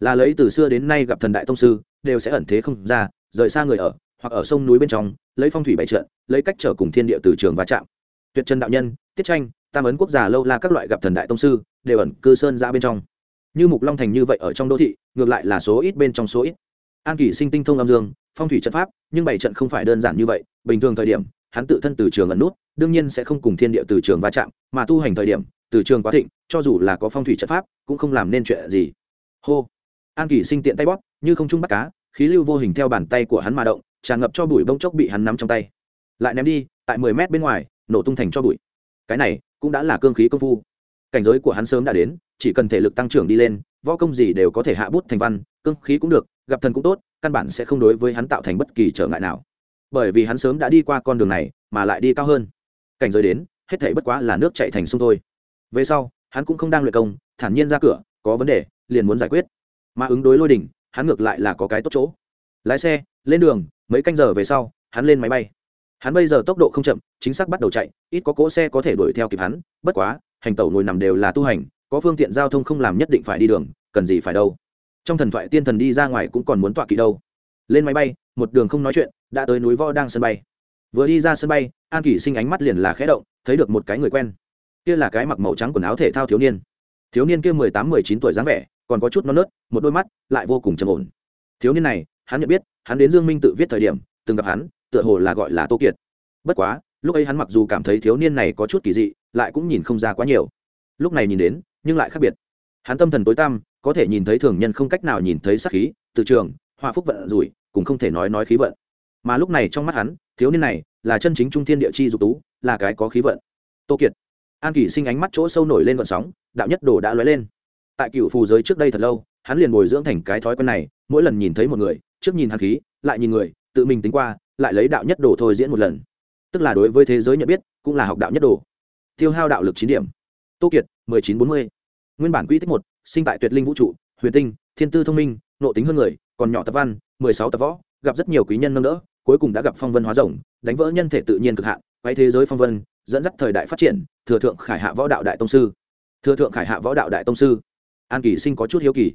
là lấy từ xưa đến nay gặp thần đại tông sư, đều sẽ ẩn thế không ra, rời xa người ở, hoặc ở sông núi bên trong, lấy phong thủy bày trận, lấy cách trở cùng thiên địa từ trường va chạm. Tuyệt trần đạo nhân, tiết tranh, tam ấn quốc gia lâu la các loại gặp thần đại tông sư, đều ẩn cư sơn ra bên trong. Như mục long thành như vậy ở trong đô thị, ngược lại là số ít bên trong số ít. An kỷ sinh tinh thông âm dương, phong thủy trận pháp, nhưng bảy trận không phải đơn giản như vậy, bình thường thời điểm, hắn tự thân từ trường ẩn nút, đương nhiên sẽ không cùng thiên địa từ trường va chạm, mà tu hành thời điểm, từ trường quá thịnh, cho dù là có phong thủy trận pháp, cũng không làm nên chuyện gì. Hô an kỷ sinh tiện tay bóp, như không trung bắt cá, khí lưu vô hình theo bàn tay của hắn mà động, tràn ngập cho bụi bông chốc bị hắn nắm trong tay. Lại ném đi, tại mười mét bên ngoài, nổ tung thành cho bụi. Cái này cũng đã là cương khí công phu. Cảnh giới của hắn sớm đã đến, chỉ cần thể lực tăng trưởng đi lên, võ công gì đều có thể hạ bút thành văn, cương khí cũng được, gặp thần cũng tốt, căn bản sẽ không đối với hắn tạo thành bất kỳ trở ngại nào. Bởi vì hắn sớm đã đi qua con đường này, mà lại đi cao hơn. Cảnh giới đến, hết thể bất quá là nước chạy thành sông thôi. Về sau, hắn cũng không đang luyện công, thản nhiên ra cửa, có vấn đề, liền muốn giải quyết mà ứng đối lôi đỉnh, hắn ngược lại là có cái tốt chỗ. Lái xe, lên đường, mấy canh giờ về sau, hắn lên máy bay. Hắn bây giờ tốc độ không chậm, chính xác bắt đầu chạy, ít có cỗ xe có thể đuổi theo kịp hắn, bất quá, hành tẩu ngồi nằm đều là tu hành, có phương tiện giao thông không làm nhất định phải đi đường, cần gì phải đâu. Trong thần thoại tiên thần đi ra ngoài cũng còn muốn tọa kỵ đâu. Lên máy bay, một đường không nói chuyện, đã tới núi võ đang sân bay. Vừa đi ra sân bay, an kỷ sinh ánh mắt liền là khẽ động, thấy được một cái người quen. Kia là cái mặc màu trắng quần áo thể thao thiếu niên. Thiếu niên kia mười tám, mười chín tuổi dáng vẻ còn có chút non nớt, một đôi mắt lại vô cùng trầm ổn. Thiếu niên này, hắn nhận biết, hắn đến dương minh tự viết thời điểm, từng gặp hắn, tựa hồ là gọi là tô kiệt. Bất quá, lúc ấy hắn mặc dù cảm thấy thiếu niên này có chút kỳ dị, lại cũng nhìn không ra quá nhiều. Lúc này nhìn đến, nhưng lại khác biệt. Hắn tâm thần tối tăm, có thể nhìn thấy thường nhân không cách nào nhìn thấy sắc khí, từ trường hòa phúc vận rủi, cũng không thể nói nói khí vận. Mà lúc này trong mắt hắn, thiếu niên này là chân chính trung thiên địa chi dục tú, là cái có khí vận. Tô kiệt. An kỷ sinh ánh mắt chỗ sâu nổi lên vận sóng, đạo nhất đồ đã lóe lên tại cựu phù giới trước đây thật lâu, hắn liền bồi dưỡng thành cái thói quen này, mỗi lần nhìn thấy một người, trước nhìn hắn khí, lại nhìn người, tự mình tính qua, lại lấy đạo nhất đồ thôi diễn một lần. Tức là đối với thế giới nhận biết, cũng là học đạo nhất đồ. Tiêu hao đạo lực chín điểm. Tô kiệt, mười chín bốn mươi. Nguyên bản quỹ tích một, sinh tại tuyệt linh vũ trụ, huyền tinh, thiên tư thông minh, nộ tính hơn người, còn nhỏ tập văn, mười sáu tập võ, gặp rất nhiều quý nhân nâng đỡ, cuối cùng đã gặp phong vân hóa rồng, đánh vỡ nhân thể tự nhiên cực hạn, quay thế giới phong vân, dẫn dắt thời đại phát triển, thừa thượng khải hạ võ đạo đại tông sư. Thừa thượng khải hạ võ đạo đại tông sư an kỳ sinh có chút hiếu kỳ.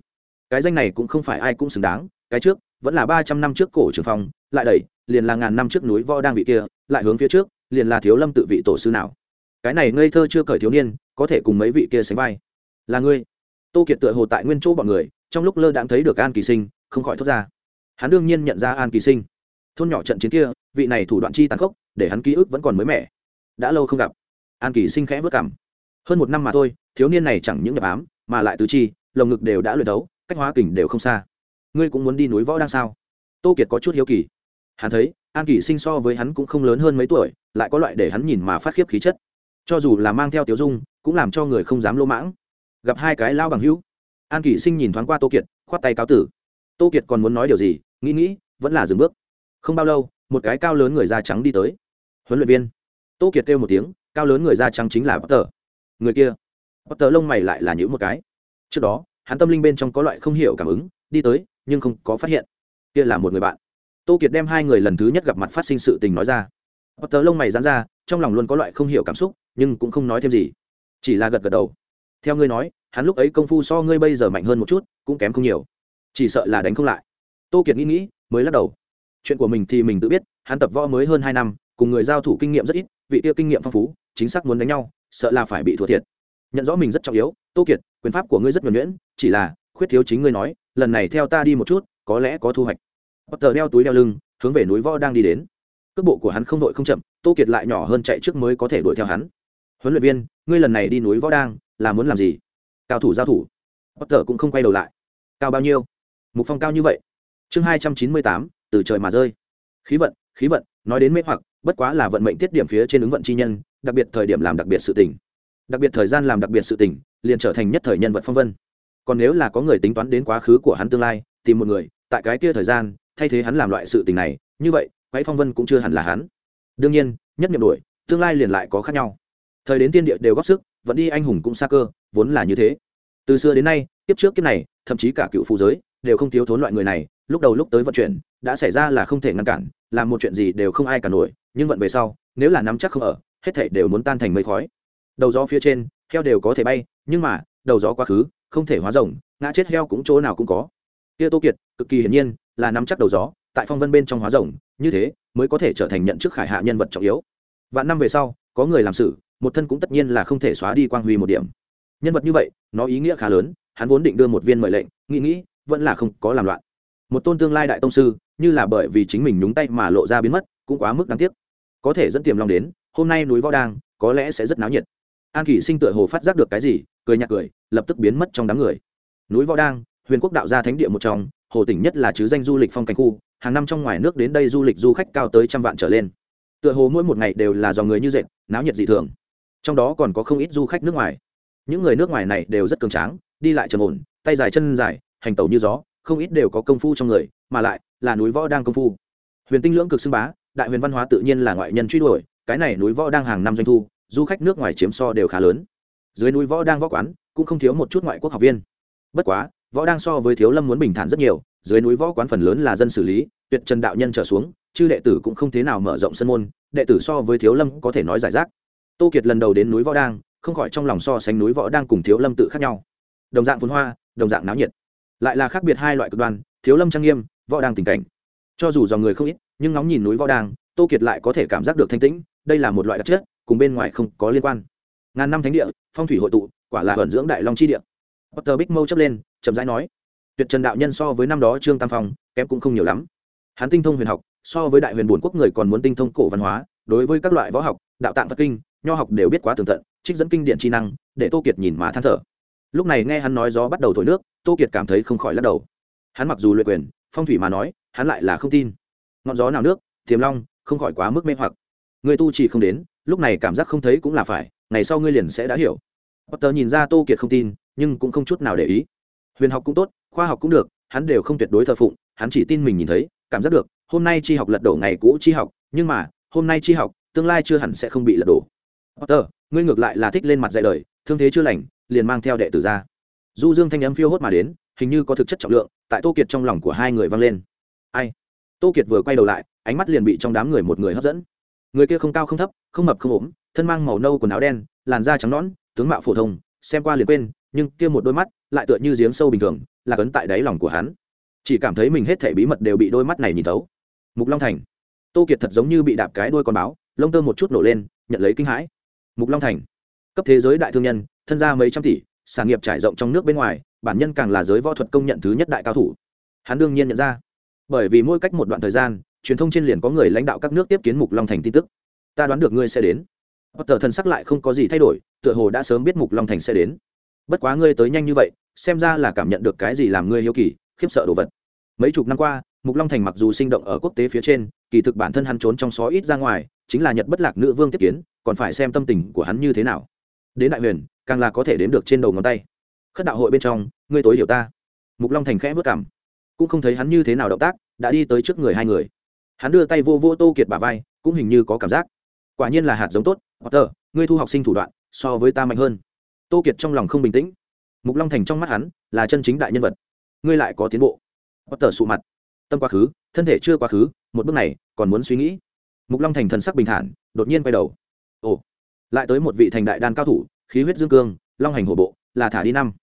Cái danh này cũng không phải ai cũng xứng đáng, cái trước, vẫn là ba trăm năm trước cổ trường phong, lại đẩy, liền là ngàn năm trước núi võ đang vị kia, lại hướng phía trước, liền là thiếu lâm tự vị tổ sư nào. Cái này ngây thơ chưa cởi thiếu niên, có thể cùng mấy vị kia sánh vai. Là ngươi. Tô kiệt tựa hồ tại nguyên chỗ bọn người, trong lúc lơ đãng thấy được an kỳ sinh, không khỏi thốt ra. Hắn đương nhiên nhận ra an kỳ sinh. Thôn nhỏ trận chiến kia, vị này thủ đoạn chi tàn khốc, để hắn ký ức vẫn còn mới mẻ. Đã lâu không gặp. An kỳ sinh khẽ vất cảm. Hơn một năm mà thôi, thiếu niên này chẳng những nhập ám mà lại tứ chi, lồng ngực đều đã luyện đấu cách hóa kình đều không xa. Ngươi cũng muốn đi núi võ đang sao? Tô kiệt có chút hiếu kỳ. Hắn thấy, an kỷ sinh so với hắn cũng không lớn hơn mấy tuổi, lại có loại để hắn nhìn mà phát khiếp khí chất. Cho dù là mang theo tiểu dung, cũng làm cho người không dám lỗ mãng. Gặp hai cái lao bằng hữu. An kỷ sinh nhìn thoáng qua tô kiệt, khoát tay cáo tử. Tô kiệt còn muốn nói điều gì, nghĩ nghĩ, vẫn là dừng bước. Không bao lâu, một cái cao lớn người da trắng đi tới. Huấn luyện viên. Tô kiệt kêu một tiếng, cao lớn người da trắng chính là potter người kia potter lông mày lại là những một cái. Trước đó, hắn tâm linh bên trong có loại không hiểu cảm ứng, đi tới, nhưng không có phát hiện. Kia là một người bạn. Tô kiệt đem hai người lần thứ nhất gặp mặt phát sinh sự tình nói ra. Potter lông mày dán ra, trong lòng luôn có loại không hiểu cảm xúc, nhưng cũng không nói thêm gì. Chỉ là gật gật đầu. Theo ngươi nói, hắn lúc ấy công phu so ngươi bây giờ mạnh hơn một chút, cũng kém không nhiều. Chỉ sợ là đánh không lại. Tô kiệt nghĩ nghĩ, mới lắc đầu. Chuyện của mình thì mình tự biết, hắn tập võ mới hơn hai năm, cùng người giao thủ kinh nghiệm rất ít, vị tiêu kinh nghiệm phong phú, chính xác muốn đánh nhau, sợ là phải bị thua thiệt nhận rõ mình rất trọng yếu, tô kiệt, quyền pháp của ngươi rất nhuẩn nhuyễn, chỉ là, khuyết thiếu chính ngươi nói, lần này theo ta đi một chút, có lẽ có thu hoạch. Bất tờ đeo túi đeo lưng, hướng về núi võ đang đi đến. Cước bộ của hắn không vội không chậm, tô kiệt lại nhỏ hơn chạy trước mới có thể đuổi theo hắn. Huấn luyện viên, ngươi lần này đi núi võ đang, là muốn làm gì? Cao thủ giao thủ. Bất tờ cũng không quay đầu lại. Cao bao nhiêu? Mục phong cao như vậy. Chương hai trăm chín mươi tám, từ trời mà rơi. Khí vận khí vận, nói đến mê hoặc, bất quá là vận mệnh tiết điểm phía trên ứng vận chi nhân, đặc biệt thời điểm làm đặc biệt sự tình đặc biệt thời gian làm đặc biệt sự tình, liền trở thành nhất thời nhân vật phong vân. Còn nếu là có người tính toán đến quá khứ của hắn tương lai, tìm một người, tại cái kia thời gian, thay thế hắn làm loại sự tình này, như vậy, quái phong vân cũng chưa hẳn là hắn. Đương nhiên, nhất nhiệm đổi, tương lai liền lại có khác nhau. Thời đến tiên địa đều góp sức, vẫn đi anh hùng cũng xa cơ, vốn là như thế. Từ xưa đến nay tiếp trước kiếp này, thậm chí cả cựu phụ giới, đều không thiếu thốn loại người này, lúc đầu lúc tới vận chuyển, đã xảy ra là không thể ngăn cản, làm một chuyện gì đều không ai cả nổi, nhưng vận về sau, nếu là nắm chắc không ở, hết thảy đều muốn tan thành mây khói đầu gió phía trên, heo đều có thể bay, nhưng mà, đầu gió quá khứ, không thể hóa rồng, ngã chết heo cũng chỗ nào cũng có. Kia tô kiệt, cực kỳ hiển nhiên, là nắm chắc đầu gió, tại phong vân bên trong hóa rồng, như thế, mới có thể trở thành nhận chức khải hạ nhân vật trọng yếu. Vạn năm về sau, có người làm sự, một thân cũng tất nhiên là không thể xóa đi quang huy một điểm. Nhân vật như vậy, nó ý nghĩa khá lớn, hắn vốn định đưa một viên mời lệnh, nghĩ nghĩ, vẫn là không có làm loạn. Một tôn tương lai đại tông sư, như là bởi vì chính mình nhúng tay mà lộ ra biến mất, cũng quá mức đáng tiếc. Có thể dẫn tiềm long đến, hôm nay núi võ đang, có lẽ sẽ rất náo nhiệt an kỷ sinh tựa hồ phát giác được cái gì, cười nhạt cười, lập tức biến mất trong đám người. Núi võ đang, huyền quốc đạo gia thánh địa một trong, hồ tỉnh nhất là chứ danh du lịch phong cảnh khu, hàng năm trong ngoài nước đến đây du lịch du khách cao tới trăm vạn trở lên. Tựa hồ mỗi một ngày đều là dòng người như dệt, náo nhiệt dị thường. Trong đó còn có không ít du khách nước ngoài. Những người nước ngoài này đều rất cường tráng, đi lại trầm ổn, tay dài chân dài, hành tẩu như gió, không ít đều có công phu trong người, mà lại là núi võ đang công phu. Huyền tinh lưỡng cực xưng bá, đại huyền văn hóa tự nhiên là ngoại nhân truy đuổi, cái này núi võ đang hàng năm doanh thu du khách nước ngoài chiếm so đều khá lớn. Dưới núi võ đang võ quán cũng không thiếu một chút ngoại quốc học viên. Bất quá, võ đang so với thiếu lâm muốn bình thản rất nhiều, dưới núi võ quán phần lớn là dân xử lý, tuyệt trần đạo nhân trở xuống, chư đệ tử cũng không thế nào mở rộng sân môn, đệ tử so với thiếu lâm có thể nói giải rác. Tô kiệt lần đầu đến núi võ đang, không khỏi trong lòng so sánh núi võ đang cùng thiếu lâm tự khác nhau. Đồng dạng phun hoa, đồng dạng náo nhiệt. Lại là khác biệt hai loại cực đoan, thiếu lâm trang nghiêm, võ đang tình cảnh. Cho dù dòng người không ít, nhưng ngóng nhìn núi võ đang, tô kiệt lại có thể cảm giác được thanh tĩnh, đây là một loại đặc chất cùng bên ngoài không có liên quan. Ngàn năm thánh địa, phong thủy hội tụ, quả là vận dưỡng đại long chi địa. Potter Big mâu chấp lên, chậm rãi nói, tuyệt trần đạo nhân so với năm đó trương tam phong, kém cũng không nhiều lắm. Hắn tinh thông huyền học, so với đại huyền bổn quốc người còn muốn tinh thông cổ văn hóa, đối với các loại võ học, đạo tạng phật kinh, nho học đều biết quá tường tận, trích dẫn kinh điển chi năng, để tô kiệt nhìn mà than thở. Lúc này nghe hắn nói gió bắt đầu thổi nước, tô kiệt cảm thấy không khỏi lắc đầu. Hắn mặc dù luyện quyền, phong thủy mà nói, hắn lại là không tin. Ngọn gió nào nước, tiềm long, không khỏi quá mức mê hoặc. Người tu chỉ không đến lúc này cảm giác không thấy cũng là phải, ngày sau ngươi liền sẽ đã hiểu. Potter nhìn ra tô kiệt không tin, nhưng cũng không chút nào để ý. Huyền học cũng tốt, khoa học cũng được, hắn đều không tuyệt đối thờ phụng, hắn chỉ tin mình nhìn thấy, cảm giác được, hôm nay tri học lật đổ ngày cũ tri học, nhưng mà, hôm nay tri học, tương lai chưa hẳn sẽ không bị lật đổ. Potter, ngươi ngược lại là thích lên mặt dạy đời, thương thế chưa lành, liền mang theo đệ tử ra. Du dương thanh âm phiêu hốt mà đến, hình như có thực chất trọng lượng, tại tô kiệt trong lòng của hai người vang lên. Ai? Tô kiệt vừa quay đầu lại, ánh mắt liền bị trong đám người một người hấp dẫn người kia không cao không thấp, không mập không ốm, thân mang màu nâu quần áo đen, làn da trắng nõn, tướng mạo phổ thông, xem qua liền quên, nhưng kia một đôi mắt lại tựa như giếng sâu bình thường, là cấn tại đáy lòng của hắn. Chỉ cảm thấy mình hết thể bí mật đều bị đôi mắt này nhìn thấu. Mục long thành. Tô kiệt thật giống như bị đạp cái đôi con báo, lông tơ một chút nổ lên, nhận lấy kinh hãi. Mục long thành. Cấp thế giới đại thương nhân, thân gia mấy trăm tỷ, sản nghiệp trải rộng trong nước bên ngoài, bản nhân càng là giới võ thuật công nhận thứ nhất đại cao thủ. Hắn đương nhiên nhận ra. Bởi vì mỗi cách một đoạn thời gian truyền thông trên liền có người lãnh đạo các nước tiếp kiến mục long thành tin tức ta đoán được ngươi sẽ đến Potter thần sắc lại không có gì thay đổi, tựa hồ đã sớm biết Mục Long Thành sẽ đến. Bất quá ngươi tới nhanh như vậy, xem ra là cảm nhận được cái gì làm ngươi hiếu kỳ, khiếp sợ đồ vật. Mấy chục năm qua, Mục Long Thành mặc dù sinh động ở quốc tế phía trên, kỳ thực bản thân hắn trốn trong xó ít ra ngoài, chính là Nhật bất lạc nữ vương tiếp kiến, còn phải xem tâm tình của hắn như thế nào. Đến đại huyền, càng là có thể đến được trên đầu ngón tay. Khất đạo hội bên trong, ngươi tối hiểu ta. Mục Long Thành khẽ vút cảm, cũng không thấy hắn như thế nào động tác, đã đi tới trước người hai người. Hắn đưa tay vô vô Tô Kiệt bà vai, cũng hình như có cảm giác. Quả nhiên là hạt giống tốt, potter ngươi thu học sinh thủ đoạn so với ta mạnh hơn. Tô kiệt trong lòng không bình tĩnh. Mục long thành trong mắt hắn là chân chính đại nhân vật. Ngươi lại có tiến bộ. Potter sụ mặt. Tâm quá khứ thân thể chưa quá khứ một bước này còn muốn suy nghĩ. Mục long thành thần sắc bình thản đột nhiên quay đầu. Ồ lại tới một vị thành đại đan cao thủ khí huyết dương cương long hành hổ bộ là thả đi năm.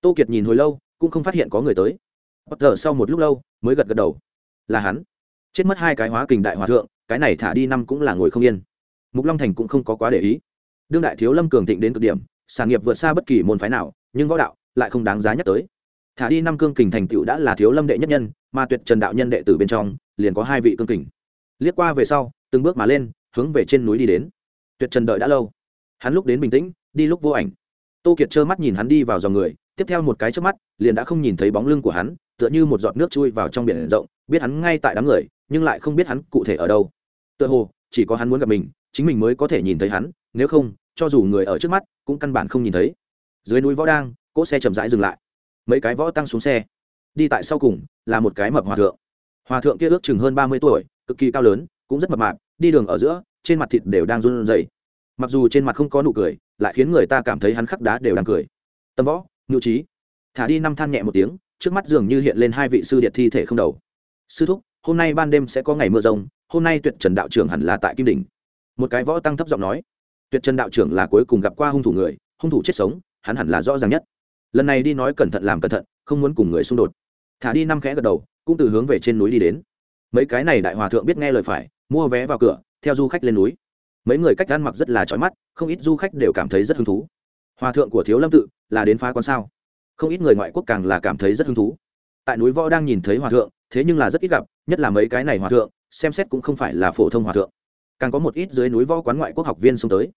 Tô kiệt nhìn hồi lâu cũng không phát hiện có người tới. Potter sau một lúc lâu mới gật gật đầu. Là hắn chết mất hai cái hóa kình đại hòa thượng, cái này thả đi năm cũng là ngồi không yên. Mục long thành cũng không có quá để ý. Đương đại thiếu lâm cường thịnh đến cực điểm sản nghiệp vượt xa bất kỳ môn phái nào, nhưng võ đạo lại không đáng giá nhắc tới. Thả đi năm cương kình thành tựu đã là thiếu lâm đệ nhất nhân, mà tuyệt trần đạo nhân đệ tử bên trong, liền có hai vị cương kình. Liếc qua về sau, từng bước mà lên, hướng về trên núi đi đến. Tuyệt trần đợi đã lâu. Hắn lúc đến bình tĩnh, đi lúc vô ảnh. Tô kiệt trơ mắt nhìn hắn đi vào dòng người, tiếp theo một cái trước mắt, liền đã không nhìn thấy bóng lưng của hắn, tựa như một giọt nước chui vào trong biển rộng biết hắn ngay tại đám người, nhưng lại không biết hắn cụ thể ở đâu. Tựa hồ, chỉ có hắn muốn gặp mình, chính mình mới có thể nhìn thấy hắn, nếu không, cho dù người ở trước mắt, cũng căn bản không nhìn thấy. Dưới núi võ đang, cỗ xe chậm rãi dừng lại. Mấy cái võ tăng xuống xe. Đi tại sau cùng, là một cái mập hòa thượng. Hòa thượng kia ước chừng hơn ba mươi tuổi, cực kỳ cao lớn, cũng rất mập mạp, đi đường ở giữa, trên mặt thịt đều đang run rẩy. Mặc dù trên mặt không có nụ cười, lại khiến người ta cảm thấy hắn khắc đá đều đang cười. Tâm võ nhu trí. Thả đi năm than nhẹ một tiếng, trước mắt dường như hiện lên hai vị sư điện thi thể không đầu sư thúc, hôm nay ban đêm sẽ có ngày mưa rông, hôm nay tuyệt trần đạo trưởng hẳn là tại kim đỉnh. Một cái võ tăng thấp giọng nói. Tuyệt trần đạo trưởng là cuối cùng gặp qua hung thủ người, hung thủ chết sống, hắn hẳn là rõ ràng nhất. Lần này đi nói cẩn thận làm cẩn thận, không muốn cùng người xung đột. Thả đi năm khẽ gật đầu, cũng từ hướng về trên núi đi đến. Mấy cái này đại hòa thượng biết nghe lời phải, mua vé vào cửa, theo du khách lên núi. Mấy người cách ăn mặc rất là trói mắt, không ít du khách đều cảm thấy rất hứng thú. Hòa thượng của thiếu lâm tự là đến phá con sao? Không ít người ngoại quốc càng là cảm thấy rất hứng thú. Tại núi võ đang nhìn thấy hòa thượng thế nhưng là rất ít gặp, nhất là mấy cái này hòa thượng, xem xét cũng không phải là phổ thông hòa thượng. Càng có một ít dưới núi võ quán ngoại quốc học viên xông tới.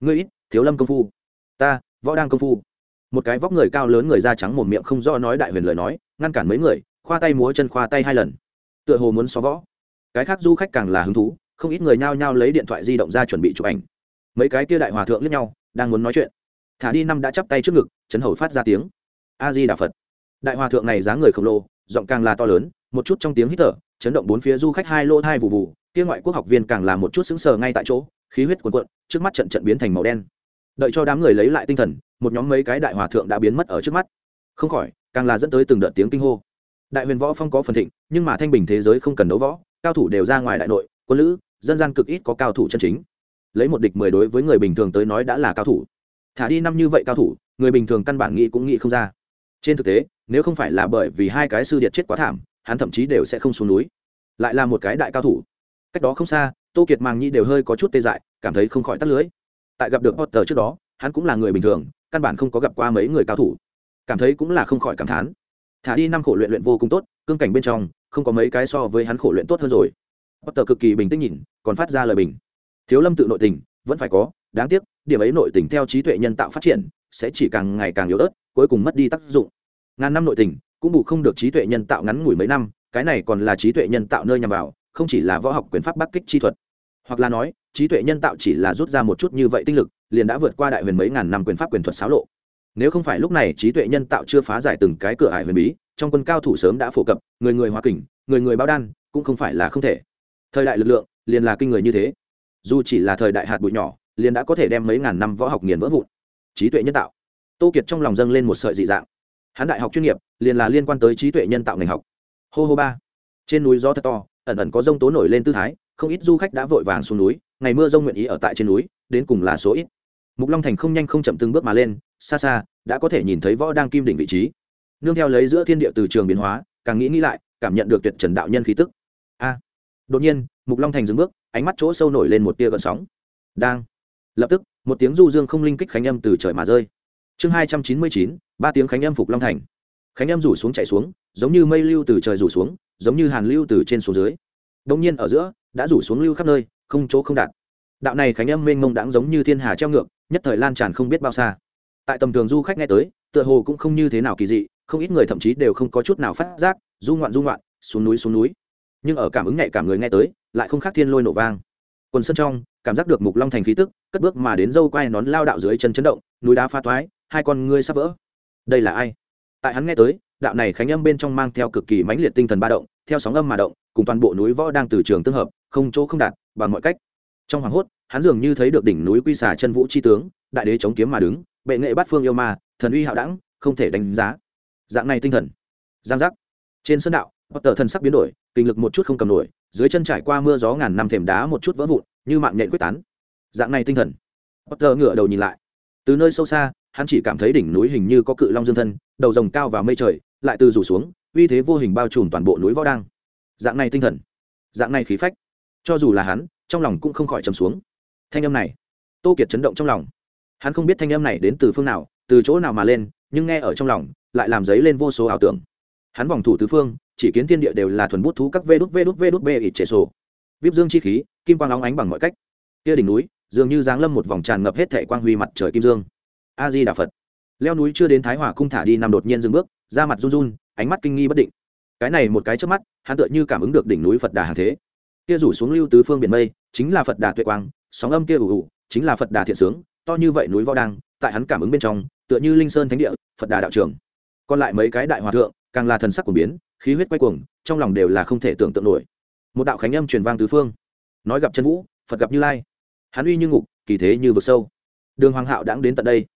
Ngươi ít, thiếu lâm công phu. Ta, võ đang công phu. Một cái vóc người cao lớn người da trắng một miệng không do nói đại huyền lời nói, ngăn cản mấy người, khoa tay múa chân, khoa tay hai lần. Tựa hồ muốn xó võ. Cái khác du khách càng là hứng thú, không ít người nhao nhao lấy điện thoại di động ra chuẩn bị chụp ảnh. Mấy cái kia đại hòa thượng lẫn nhau, đang muốn nói chuyện. Thả đi năm đã chắp tay trước ngực, chấn hầu phát ra tiếng. A di đà phật. Đại hòa thượng này dáng người khổng lồ giọng càng là to lớn, một chút trong tiếng hít thở, chấn động bốn phía du khách hai lô hai vụ vụ kia ngoại quốc học viên càng là một chút sững sờ ngay tại chỗ, khí huyết cuồn cuộn, trước mắt trận trận biến thành màu đen. Đợi cho đám người lấy lại tinh thần, một nhóm mấy cái đại hòa thượng đã biến mất ở trước mắt. Không khỏi, càng là dẫn tới từng đợt tiếng kinh hô. Đại huyền võ phong có phần thịnh, nhưng mà thanh bình thế giới không cần đấu võ, cao thủ đều ra ngoài đại nội, quân lữ, dân gian cực ít có cao thủ chân chính. Lấy một địch mười đối với người bình thường tới nói đã là cao thủ. Thả đi năm như vậy cao thủ, người bình thường căn bản nghĩ cũng nghĩ không ra trên thực tế, nếu không phải là bởi vì hai cái sư điệt chết quá thảm, hắn thậm chí đều sẽ không xuống núi. Lại là một cái đại cao thủ. Cách đó không xa, tô kiệt màng nhi đều hơi có chút tê dại, cảm thấy không khỏi tắt lưới. Tại gặp được potter trước đó, hắn cũng là người bình thường, căn bản không có gặp qua mấy người cao thủ. Cảm thấy cũng là không khỏi cảm thán. Thả đi năm khổ luyện luyện vô cùng tốt, cương cảnh bên trong, không có mấy cái so với hắn khổ luyện tốt hơn rồi. Potter cực kỳ bình tĩnh nhìn, còn phát ra lời bình. Thiếu lâm tự nội tình, vẫn phải có, đáng tiếc, điểm ấy nội tình theo trí tuệ nhân tạo phát triển, sẽ chỉ càng ngày càng yếu ớt, cuối cùng mất đi tác dụng ngàn năm nội tình, cũng bù không được trí tuệ nhân tạo ngắn ngủi mấy năm, cái này còn là trí tuệ nhân tạo nơi nhằm vào, không chỉ là võ học quyền pháp bắc kích chi thuật. Hoặc là nói, trí tuệ nhân tạo chỉ là rút ra một chút như vậy tinh lực, liền đã vượt qua đại huyền mấy ngàn năm quyền pháp quyền thuật xáo lộ. Nếu không phải lúc này trí tuệ nhân tạo chưa phá giải từng cái cửa ải huyền bí, trong quân cao thủ sớm đã phổ cập, người người hòa kình, người người bao đan, cũng không phải là không thể. Thời đại lực lượng, liền là kinh người như thế. Dù chỉ là thời đại hạt bụi nhỏ, liền đã có thể đem mấy ngàn năm võ học nghiền vỡ vụn. Trí tuệ nhân tạo. Tô kiệt trong lòng dâng lên một sợi dị dạng hắn đại học chuyên nghiệp, liền là liên quan tới trí tuệ nhân tạo ngành học. Hô hô ba. Trên núi gió thật to, ẩn ẩn có rông tố nổi lên tư thái, không ít du khách đã vội vàng xuống núi, ngày mưa rông nguyện ý ở tại trên núi, đến cùng là số ít. Mục long thành không nhanh không chậm từng bước mà lên, xa xa, đã có thể nhìn thấy võ đang kim đỉnh vị trí. Nương theo lấy giữa thiên địa từ trường biến hóa, càng nghĩ nghĩ lại, cảm nhận được tuyệt trần đạo nhân khí tức. A. Đột nhiên, mục long thành dừng bước, ánh mắt chỗ sâu nổi lên một tia gợn sóng. Đang. Lập tức, một tiếng du dương không linh kích khánh âm từ trời mà rơi chương hai trăm chín mươi chín, ba tiếng khánh âm phục long thành. Khánh âm rủ xuống chạy xuống, giống như mây lưu từ trời rủ xuống, giống như hàn lưu từ trên xuống dưới. Đông nhiên ở giữa, đã rủ xuống lưu khắp nơi, không chỗ không đạt. Đạo này khánh âm mênh mông đãng giống như thiên hà treo ngược, nhất thời lan tràn không biết bao xa. Tại tầm thường du khách nghe tới, tựa hồ cũng không như thế nào kỳ dị, không ít người thậm chí đều không có chút nào phát giác, du ngoạn du ngoạn, xuống núi xuống núi. Nhưng ở cảm ứng nhạy cảm người nghe tới, lại không khác thiên lôi nổ vang. Quần sân trong, cảm giác được mục long thành khí tức, cất bước mà đến dâu quai nón lao đạo dưới chân chấn động, núi đá pha toái hai con ngươi sắp vỡ. Đây là ai? Tại hắn nghe tới, đạo này khánh âm bên trong mang theo cực kỳ mãnh liệt tinh thần ba động, theo sóng âm mà động, cùng toàn bộ núi võ đang từ trường tương hợp, không chỗ không đạt, bằng mọi cách. Trong hoàng hốt, hắn dường như thấy được đỉnh núi quy xà chân vũ chi tướng, đại đế chống kiếm mà đứng, bệ nghệ bát phương yêu ma, thần uy hạo đẳng, không thể đánh giá. Dạng này tinh thần. Giang giác. Trên sân đạo bất tờ thần sắc biến đổi, kinh lực một chút không cầm nổi, dưới chân trải qua mưa gió ngàn năm thềm đá một chút vỡ vụn, như mạng nhện quyết tán. Dạng này tinh thần. Bất tờ ngửa đầu nhìn lại từ nơi sâu xa, hắn chỉ cảm thấy đỉnh núi hình như có cự long dương thân, đầu rồng cao vào mây trời, lại từ rủ xuống, uy thế vô hình bao trùm toàn bộ núi võ đang dạng này tinh thần, dạng này khí phách, cho dù là hắn, trong lòng cũng không khỏi trầm xuống. Thanh âm này, tô kiệt chấn động trong lòng. Hắn không biết thanh âm này đến từ phương nào, từ chỗ nào mà lên, nhưng nghe ở trong lòng, lại làm dấy lên vô số ảo tưởng. Hắn vòng thủ tứ phương, chỉ kiến thiên địa đều là thuần bút thú các vê đút vê đút vê đút bê ít trệ sổ. Vip dương chi khí, kim quang óng ánh bằng mọi cách. Kia đỉnh núi dường như giáng lâm một vòng tràn ngập hết thệ quang huy mặt trời kim dương. A di đà phật leo núi chưa đến thái hòa cung thả đi nằm đột nhiên dừng bước ra mặt run run, ánh mắt kinh nghi bất định. Cái này một cái trước mắt, hắn tựa như cảm ứng được đỉnh núi phật đà hàng thế. Kia rủ xuống lưu tứ phương biển mây, chính là phật đà tuệ quang, sóng âm kia ủ ủ chính là phật đà thiện sướng, to như vậy núi võ đang tại hắn cảm ứng bên trong, tựa như linh sơn thánh địa, phật đà đạo trường. Còn lại mấy cái đại hòa thượng, càng là thần sắc của biến, khí huyết quay cuồng, trong lòng đều là không thể tưởng tượng nổi. Một đạo khánh âm truyền vang tứ phương. Nói gặp chân vũ, phật gặp như lai hắn uy như ngục, kỳ thế như vực sâu. Đường hoàng hạo đãng đến tận đây.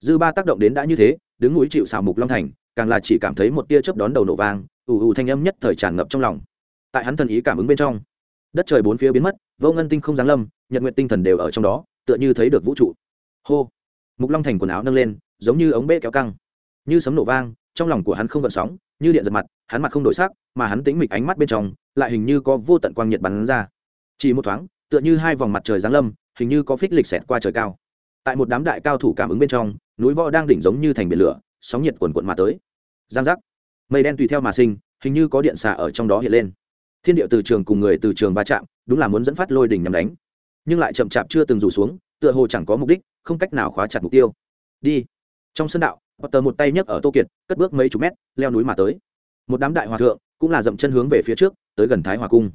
Dư ba tác động đến đã như thế, đứng núi chịu xào mục long thành, càng là chỉ cảm thấy một tia chớp đón đầu nổ vang, ù ù thanh âm nhất thời tràn ngập trong lòng. Tại hắn thần ý cảm ứng bên trong, đất trời bốn phía biến mất, vô ngân tinh không giáng lâm, nhật nguyện tinh thần đều ở trong đó, tựa như thấy được vũ trụ. Hô! Mục long thành quần áo nâng lên, giống như ống bê kéo căng. Như sấm nổ vang, trong lòng của hắn không gợn sóng, như điện giật mặt, hắn mặt không đổi sắc, mà hắn tĩnh mịch ánh mắt bên trong, lại hình như có vô tận quang nhiệt bắn ra. Chỉ một thoáng tựa như hai vòng mặt trời giáng lâm, hình như có phích lịch xẹt qua trời cao. Tại một đám đại cao thủ cảm ứng bên trong, núi võ đang đỉnh giống như thành biển lửa, sóng nhiệt quần quận mà tới. Giang giác. Mây đen tùy theo mà sinh, hình như có điện xả ở trong đó hiện lên. Thiên điệu từ trường cùng người từ trường va chạm, đúng là muốn dẫn phát lôi đỉnh nhằm đánh. Nhưng lại chậm chạp chưa từng rủ xuống, tựa hồ chẳng có mục đích, không cách nào khóa chặt mục tiêu. Đi. Trong sân đạo, potter một tay nhấc ở tô kiệt, cất bước mấy chục mét, leo núi mà tới. Một đám đại hòa thượng, cũng là dậm chân hướng về phía trước, tới gần thái hòa cung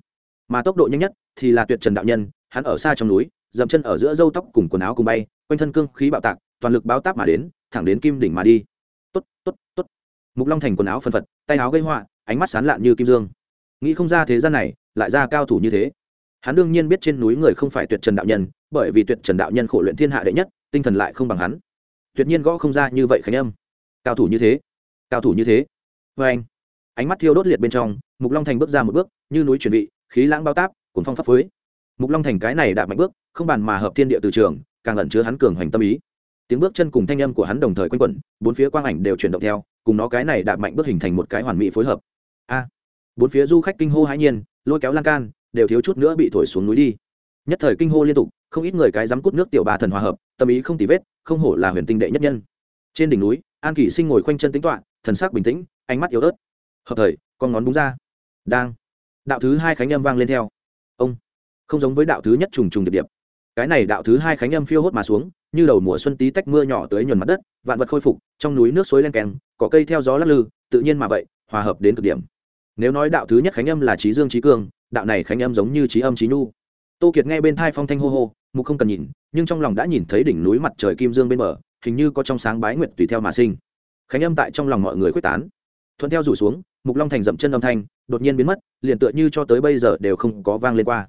mà tốc độ nhanh nhất thì là tuyệt trần đạo nhân, hắn ở xa trong núi, dậm chân ở giữa râu tóc cùng quần áo cùng bay, quanh thân cương khí bạo tạc, toàn lực báo táp mà đến, thẳng đến kim đỉnh mà đi. Tốt tốt tốt. Mục long thành quần áo phân phật, tay áo gây họa, ánh mắt sán lạn như kim dương. Nghĩ không ra thế gian này, lại ra cao thủ như thế. Hắn đương nhiên biết trên núi người không phải tuyệt trần đạo nhân, bởi vì tuyệt trần đạo nhân khổ luyện thiên hạ đệ nhất, tinh thần lại không bằng hắn. Tuyệt nhiên gõ không ra như vậy khánh âm. Cao thủ như thế. Cao thủ như thế. Vê anh ánh mắt thiêu đốt liệt bên trong, mục long thành bước ra một bước, như núi chuẩn bị khí lãng bao táp, cuốn phong pháp phới mục long thành cái này đạp mạnh bước, không bàn mà hợp thiên địa từ trường, càng ẩn chứa hắn cường hoành tâm ý. Tiếng bước chân cùng thanh âm của hắn đồng thời quanh quẩn, bốn phía quang ảnh đều chuyển động theo, cùng nó cái này đạp mạnh bước hình thành một cái hoàn mỹ phối hợp. A! Bốn phía du khách kinh hô hãi nhiên, lôi kéo lan can, đều thiếu chút nữa bị thổi xuống núi đi. Nhất thời kinh hô liên tục, không ít người cái dám cút nước tiểu ba thần hòa hợp, tâm ý không tì vết, không hổ là huyền tinh đệ nhất nhân. Trên đỉnh núi, an kỷ sinh ngồi khoanh chân tính toạ thần sắc bình tĩnh, ánh mắt yếu ớt. Hợp thời, con ngón búng ra. Đang đạo thứ hai khánh âm vang lên theo. Ông, không giống với đạo thứ nhất trùng trùng điệp điệp. Cái này đạo thứ hai khánh âm phiêu hốt mà xuống, như đầu mùa xuân tí tách mưa nhỏ tới nhuần mặt đất, vạn vật khôi phục, trong núi nước suối len keng, cỏ cây theo gió lắc lư, tự nhiên mà vậy, hòa hợp đến cực điểm. Nếu nói đạo thứ nhất khánh âm là trí dương trí cường, đạo này khánh âm giống như trí âm trí nhu. Tô kiệt nghe bên thai phong thanh hô hô, mục không cần nhìn, nhưng trong lòng đã nhìn thấy đỉnh núi mặt trời kim dương bên bờ, hình như có trong sáng bái nguyệt tùy theo mà sinh. Khánh âm tại trong lòng mọi người quyết tán. Thuận theo rủ xuống mục long thành dậm chân âm thanh đột nhiên biến mất, liền tựa như cho tới bây giờ đều không có vang lên qua.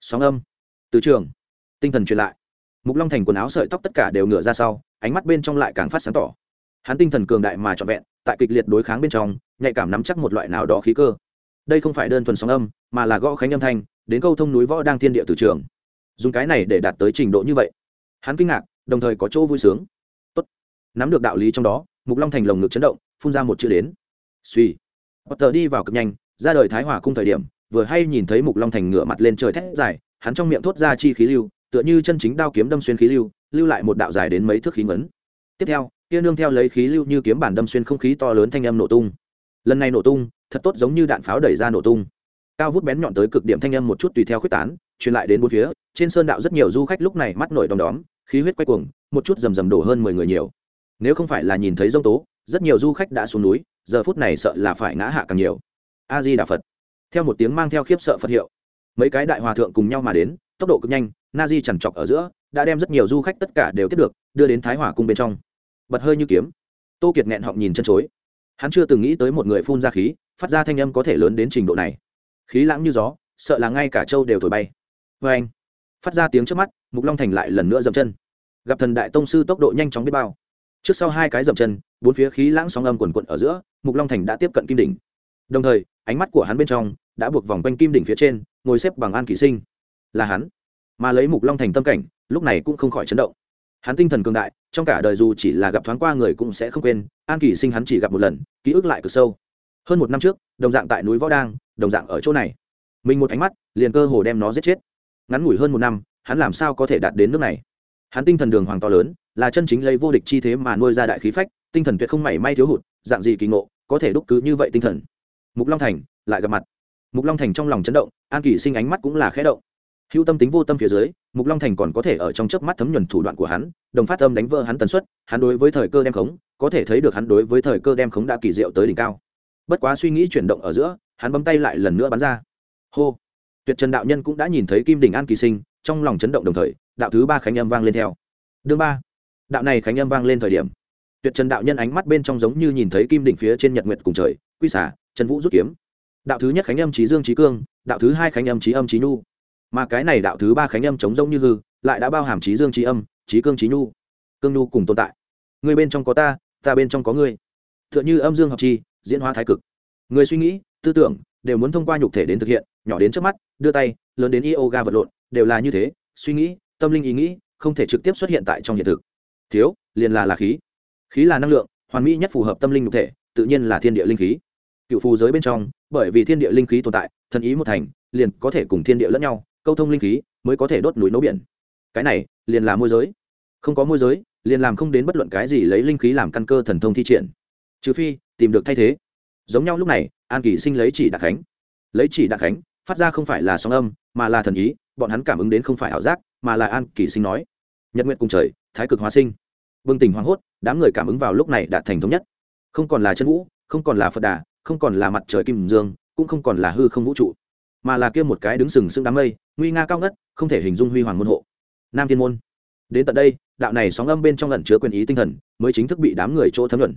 Sóng âm, từ trường, tinh thần truyền lại. Mục long thành quần áo sợi tóc tất cả đều ngửa ra sau, ánh mắt bên trong lại càng phát sáng tỏ. Hắn tinh thần cường đại mà trọn vẹn, tại kịch liệt đối kháng bên trong, nhạy cảm nắm chắc một loại nào đó khí cơ. Đây không phải đơn thuần sóng âm, mà là gõ khánh âm thanh, đến câu thông núi võ đang thiên địa từ trường. Dùng cái này để đạt tới trình độ như vậy. Hắn kinh ngạc, đồng thời có chỗ vui sướng. Tốt. nắm được đạo lý trong đó, mục long thành lồng ngực chấn động, phun ra một chữ đến. Suy potter đi vào cực nhanh, ra đời thái hòa cung thời điểm, vừa hay nhìn thấy mục long thành ngửa mặt lên trời thét dài, hắn trong miệng thốt ra chi khí lưu, tựa như chân chính đao kiếm đâm xuyên khí lưu lưu lại một đạo dài đến mấy thước khí ngấn. Tiếp theo, kia nương theo lấy khí lưu như kiếm bản đâm xuyên không khí to lớn thanh âm nổ tung. Lần này nổ tung, thật tốt giống như đạn pháo đẩy ra nổ tung. Cao vút bén nhọn tới cực điểm thanh âm một chút tùy theo khuyết tán, truyền lại đến bốn phía, trên sơn đạo rất nhiều du khách lúc này mắt nổi đom đóm, khí huyết quay cuồng, một chút rầm rầm đổ hơn mười người nhiều. Nếu không phải là nhìn thấy rông tố, rất nhiều du khách đã xuống núi giờ phút này sợ là phải ngã hạ càng nhiều. A di đà phật theo một tiếng mang theo khiếp sợ phật hiệu, mấy cái đại hòa thượng cùng nhau mà đến, tốc độ cực nhanh na di chằn chọc ở giữa, đã đem rất nhiều du khách tất cả đều tiếp được, đưa đến thái hòa cung bên trong. Bật hơi như kiếm. Tô kiệt nghẹn họng nhìn chân chối. Hắn chưa từng nghĩ tới một người phun ra khí, phát ra thanh âm có thể lớn đến trình độ này. Khí lãng như gió, sợ là ngay cả châu đều thổi bay. Vê anh, phát ra tiếng trước mắt, mục long thành lại lần nữa dậm chân. Gặp thần đại tông sư tốc độ nhanh chóng biết bao trước sau hai cái dậm chân, bốn phía khí lãng sóng âm quần quận ở giữa, mục long thành đã tiếp cận kim đỉnh. Đồng thời, ánh mắt của hắn bên trong đã buộc vòng quanh kim đỉnh phía trên, ngồi xếp bằng an kỷ sinh. Là hắn. Mà lấy mục long thành tâm cảnh, lúc này cũng không khỏi chấn động. Hắn tinh thần cường đại, trong cả đời dù chỉ là gặp thoáng qua người cũng sẽ không quên, an kỷ sinh hắn chỉ gặp một lần, ký ức lại cực sâu. Hơn một năm trước, đồng dạng tại núi võ đang, đồng dạng ở chỗ này. Mình một ánh mắt, liền cơ hồ đem nó giết chết. Ngắn ngủi hơn một năm, hắn làm sao có thể đạt đến nước này? Hắn tinh thần đường hoàng to lớn là chân chính lấy vô địch chi thế mà nuôi ra đại khí phách, tinh thần tuyệt không mảy may thiếu hụt, dạng gì kỳ ngộ, có thể đúc cứ như vậy tinh thần. Mục long thành, lại gặp mặt. Mục long thành trong lòng chấn động, an kỳ sinh ánh mắt cũng là khẽ động. Hữu tâm tính vô tâm phía dưới, mục long thành còn có thể ở trong chớp mắt thấm nhuần thủ đoạn của hắn, đồng phát âm đánh vỡ hắn tần suất, hắn đối với thời cơ đem khống, có thể thấy được hắn đối với thời cơ đem khống đã kỳ diệu tới đỉnh cao. Bất quá suy nghĩ chuyển động ở giữa, hắn bấm tay lại lần nữa bắn ra. Hô! Tuyệt trần đạo nhân cũng đã nhìn thấy kim đỉnh an kỳ sinh, trong lòng chấn động đồng thời, đạo thứ ba khánh âm vang lên theo. Đương ba đạo này khánh âm vang lên thời điểm, tuyệt trần đạo nhân ánh mắt bên trong giống như nhìn thấy kim đỉnh phía trên nhật nguyệt cùng trời, quy xả trần vũ rút kiếm. Đạo thứ nhất khánh âm trí dương trí cương, đạo thứ hai khánh âm trí âm trí nhu. Mà cái này đạo thứ ba khánh âm chống giống như hư, lại đã bao hàm trí dương trí âm trí cương trí nhu. Cương nhu cùng tồn tại. Người bên trong có ta ta bên trong có ngươi. T h ư ợ n h ư âm dương học chi, diễn hóa thái cực. Người suy nghĩ, tư tưởng, đều muốn thông qua nhục thể đến thực hiện, nhỏ đến trước mắt, đưa tay, lớn đến yoga vật lộn, đều là như thế, suy nghĩ, tâm linh ý nghĩ, không thể trực tiếp xuất hiện tại trong hiện thực thiếu, liền là là khí. Khí là năng lượng, hoàn mỹ nhất phù hợp tâm linh nhục thể, tự nhiên là thiên địa linh khí. Cựu phù giới bên trong, bởi vì thiên địa linh khí tồn tại, thần ý một thành, liền có thể cùng thiên địa lẫn nhau, câu thông linh khí mới có thể đốt núi nấu biển. Cái này, liền là môi giới. Không có môi giới, liền làm không đến bất luận cái gì lấy linh khí làm căn cơ thần thông thi triển. Trừ phi, tìm được thay thế. Giống nhau lúc này, an kỳ sinh lấy chỉ đạc khánh. Lấy chỉ đạc khánh, phát ra không phải là sóng âm, mà là thần ý, bọn hắn cảm ứng đến không phải ảo giác, mà là an kỳ sinh nói nhật nguyện cùng trời, thái cực hóa sinh. Bừng tỉnh hoảng hốt, đám người cảm ứng vào lúc này đạt thành thống nhất. Không còn là chân vũ, không còn là phật đà, không còn là mặt trời kim dương, cũng không còn là hư không vũ trụ, mà là kia một cái đứng sừng sững đám mây, nguy nga cao ngất, không thể hình dung huy hoàng môn hộ. Nam thiên môn. Đến tận đây, đạo này sóng âm bên trong lần chứa quyền ý tinh thần, mới chính thức bị đám người chỗ thấm luận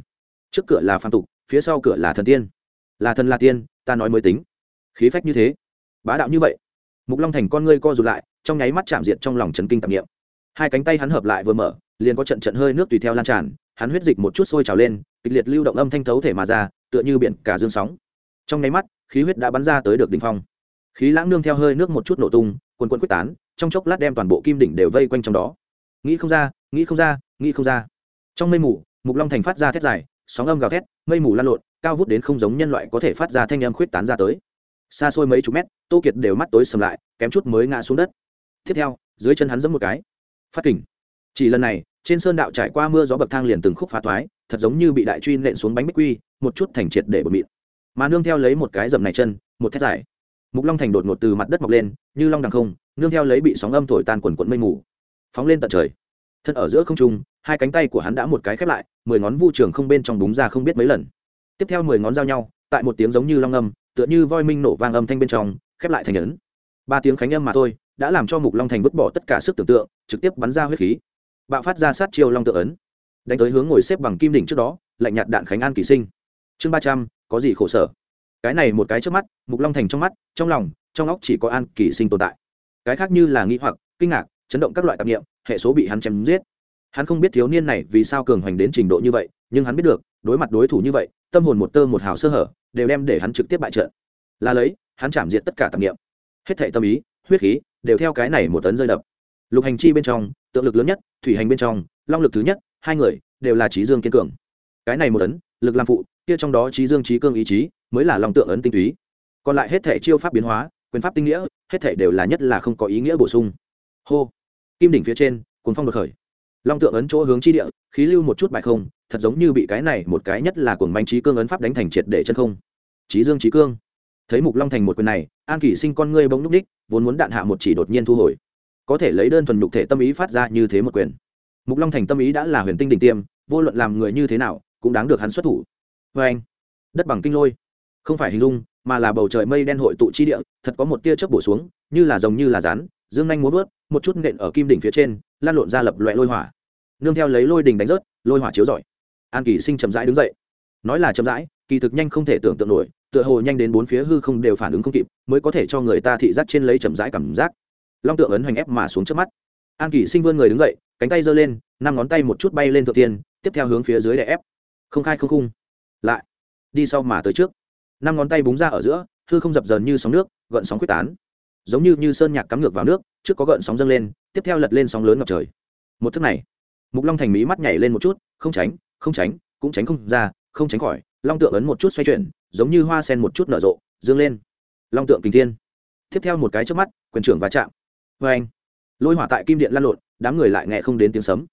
trước cửa là phan tục, phía sau cửa là thần tiên. Là thần là tiên, ta nói mới tính. Khí phách như thế. Bá đạo như vậy. Mục long thành con ngươi co rụt lại, trong nháy mắt chạm diệt trong lòng trấn kinh tạp nghiệm hai cánh tay hắn hợp lại vừa mở, liền có trận trận hơi nước tùy theo lan tràn, hắn huyết dịch một chút sôi trào lên, kịch liệt lưu động âm thanh thấu thể mà ra, tựa như biển cả dương sóng. Trong nháy mắt, khí huyết đã bắn ra tới được đ ỉ n h phong. Khí lãng nương theo hơi nước một chút nổ tung quần quần quyết tán, trong chốc lát đem toàn bộ kim đỉnh đều vây quanh trong đó. Nghĩ không ra, nghĩ không ra, nghĩ không ra. Trong mây mù, mục long thành phát ra thét dài, sóng âm gào thét, mây mù lan lộn, cao vút đến không giống nhân loại có thể phát ra thanh âm khuyết tán ra tới. Xa xôi mấy chục mét, tô kiệt đều mắt tối sầm lại, kém chút mới ngã xuống đất. Tiếp theo, dưới chân hắn giẫm một cái phát kình. Chỉ lần này, trên sơn đạo trải qua mưa gió bậc thang liền từng khúc phá thoái, thật giống như bị đại truy nện xuống bánh bích quy, một chút thành triệt để bờ mịn. Mà nương theo lấy một cái dầm này chân, một thét dài. Mục long thành đột ngột từ mặt đất mọc lên, như long đằng không, nương theo lấy bị sóng âm thổi tan quần quận mây mù. Phóng lên tận trời. Thân ở giữa không trung, hai cánh tay của hắn đã một cái khép lại, mười ngón vu trường không bên trong búng ra không biết mấy lần. Tiếp theo mười ngón giao nhau, tại một tiếng giống như long âm, tựa như voi minh nổ vang âm thanh bên trong, khép lại thành ấn. Ba tiếng khánh âm mà thôi đã làm cho mục long thành vứt bỏ tất cả sức tưởng tượng, trực tiếp bắn ra huyết khí. Bạo phát ra sát chiêu long tự ấn. Đánh tới hướng ngồi xếp bằng kim đỉnh trước đó, lạnh nhạt đạn khánh an kỳ sinh. Chương ba trăm, có gì khổ sở? Cái này một cái trước mắt, mục long thành trong mắt, trong lòng, trong óc chỉ có an kỳ sinh tồn tại. Cái khác như là nghĩ hoặc, kinh ngạc, chấn động các loại tạp nghiệm hệ số bị hắn chém giết. Hắn không biết thiếu niên này vì sao cường hoành đến trình độ như vậy, nhưng hắn biết được, đối mặt đối thủ như vậy, tâm hồn một tơ một hào sơ hở, đều đem để hắn trực tiếp bại trận. Là lấy, hắn chạm diệt tất cả tạp nghiệm hết thệ tâm ý, huyết khí đều theo cái này một tấn rơi đập. Lục hành chi bên trong, tượng lực lớn nhất, thủy hành bên trong, long lực thứ nhất, hai người, đều là trí dương kiên cường. Cái này một tấn, lực làm phụ, kia trong đó trí dương trí cương ý chí, mới là long tượng ấn tinh túy. Còn lại hết thể chiêu pháp biến hóa, quyền pháp tinh nghĩa, hết thể đều là nhất là không có ý nghĩa bổ sung. Hô! Kim đỉnh phía trên cuốn phong đột khởi. Long tượng ấn chỗ hướng chi địa, khí lưu một chút bại không, thật giống như bị cái này một cái nhất là cuồng bánh trí cương ấn pháp đánh thành triệt để chân không. Trí dương trí cương thấy mục long thành một quyền này, an kỷ sinh con ngươi bỗng núp ních vốn muốn đạn hạ một chỉ đột nhiên thu hồi. Có thể lấy đơn thuần nhục thể tâm ý phát ra như thế một quyền. Mục long thành tâm ý đã là huyền tinh đỉnh tiêm, vô luận làm người như thế nào, cũng đáng được hắn xuất thủ. Vê anh, đất bằng kinh lôi. Không phải hình dung, mà là bầu trời mây đen hội tụ chi địa, thật có một tia chớp bổ xuống, như là rồng như là rán dương nhanh muốn vớt, một chút nện ở kim đỉnh phía trên, lan lộn ra lập loại lôi hỏa. Nương theo lấy lôi đình đánh rớt, lôi hỏa chiếu rọi. An kỳ sinh chậm rãi đứng dậy. Nói là chậm rãi, kỳ thực nhanh không thể tưởng tượng nổi tựa hồ nhanh đến bốn phía hư không đều phản ứng không kịp, mới có thể cho người ta thị giác trên lấy chậm rãi cảm giác. Long tượng ấn hoành ép mà xuống trước mắt. An kỳ sinh vươn người đứng dậy, cánh tay giơ lên, năm ngón tay một chút bay lên thượng tiên, tiếp theo hướng phía dưới để ép. Không khai không khung. Lại, đi sau mà tới trước. Năm ngón tay búng ra ở giữa, hư không dập dờn như sóng nước, gợn sóng quyết tán. Giống như như sơn nhạc cắm ngược vào nước, trước có gợn sóng dâng lên, tiếp theo lật lên sóng lớn ngập trời. Một thức này, mục long thành mí mắt nhảy lên một chút, không tránh không tránh, cũng tránh không ra, không tránh khỏi, long tượng ấn một chút xoay chuyển giống như hoa sen một chút nở rộ, dương lên. Long tượng kình thiên. Tiếp theo một cái trước mắt, quyền trưởng va chạm. Vê anh, lôi hỏa tại kim điện lan lộn, đám người lại nghe không đến tiếng sấm.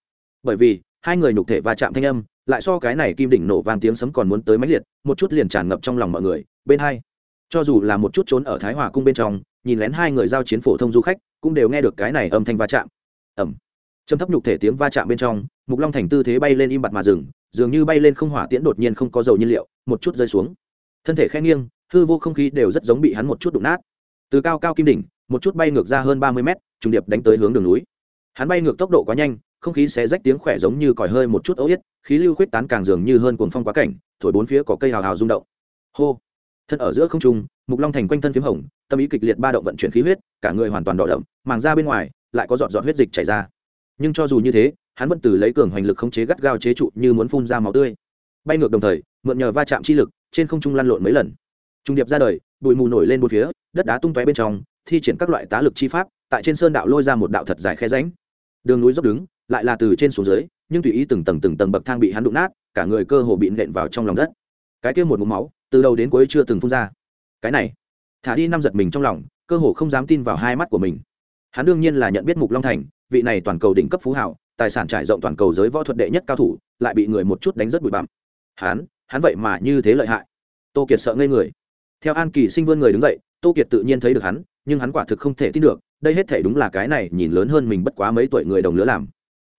Bởi vì, hai người nhục thể va chạm thanh âm, lại so cái này kim đỉnh nổ vang tiếng sấm còn muốn tới mãnh liệt, một chút liền tràn ngập trong lòng mọi người. Bên hai, cho dù là một chút trốn ở thái hòa cung bên trong, nhìn lén hai người giao chiến phổ thông du khách, cũng đều nghe được cái này âm thanh va chạm. Ẩm châm thấp nhục thể tiếng va chạm bên trong, mục long thành tư thế bay lên im bặt mà dừng, dường như bay lên không hỏa tiễn đột nhiên không có dầu nhiên liệu, một chút rơi xuống thân thể khen nghiêng, hư vô không khí đều rất giống bị hắn một chút đụng nát. Từ cao cao kim đỉnh, một chút bay ngược ra hơn ba mươi mét, trùng điệp đánh tới hướng đường núi. Hắn bay ngược tốc độ quá nhanh, không khí sẽ rách tiếng khỏe giống như còi hơi một chút ấu yết, khí lưu khuyết tán càng dường như hơn cuồng phong quá cảnh, thổi bốn phía có cây hào hào rung động. Hô! Thân ở giữa không trung, mục long thành quanh thân p h í m hồng, tâm ý kịch liệt ba động vận chuyển khí huyết, cả người hoàn toàn đỏ đậm, màng ra bên ngoài, lại có dọn dọn huyết dịch chảy ra. Nhưng cho dù như thế, hắn vẫn từ lấy cường hoành lực khống chế gắt gao chế trụ như muốn phun ra máu tươi. Bay ngược đồng thời, mượn nhờ va chạm chi lực trên không trung lăn lộn mấy lần. Trung điệp ra đời, bụi mù nổi lên một phía, đất đá tung tóe bên trong, thi triển các loại tá lực chi pháp, tại trên sơn đạo lôi ra một đạo thật dài khe ránh đường núi dốc đứng, lại là từ trên xuống dưới, nhưng tùy ý từng tầng từng tầng bậc thang bị hắn đụng nát, cả người cơ hồ bị nện vào trong lòng đất. Cái kia một mũ máu, từ đầu đến cuối chưa từng phun ra. Cái này, thả đi năm giật mình trong lòng, cơ hồ không dám tin vào hai mắt của mình. Hắn đương nhiên là nhận biết mục long thành, vị này toàn cầu đỉnh cấp phú hảo tài sản trải rộng toàn cầu giới võ thuật đệ nhất cao thủ, lại bị người một chút đánh rất bụi bặm. Hắn hắn vậy mà như thế lợi hại. Tô kiệt sợ ngây người. Theo an kỳ sinh vươn người đứng dậy, tô kiệt tự nhiên thấy được hắn, nhưng hắn quả thực không thể tin được, đây hết thể đúng là cái này nhìn lớn hơn mình bất quá mấy tuổi người đồng lứa làm.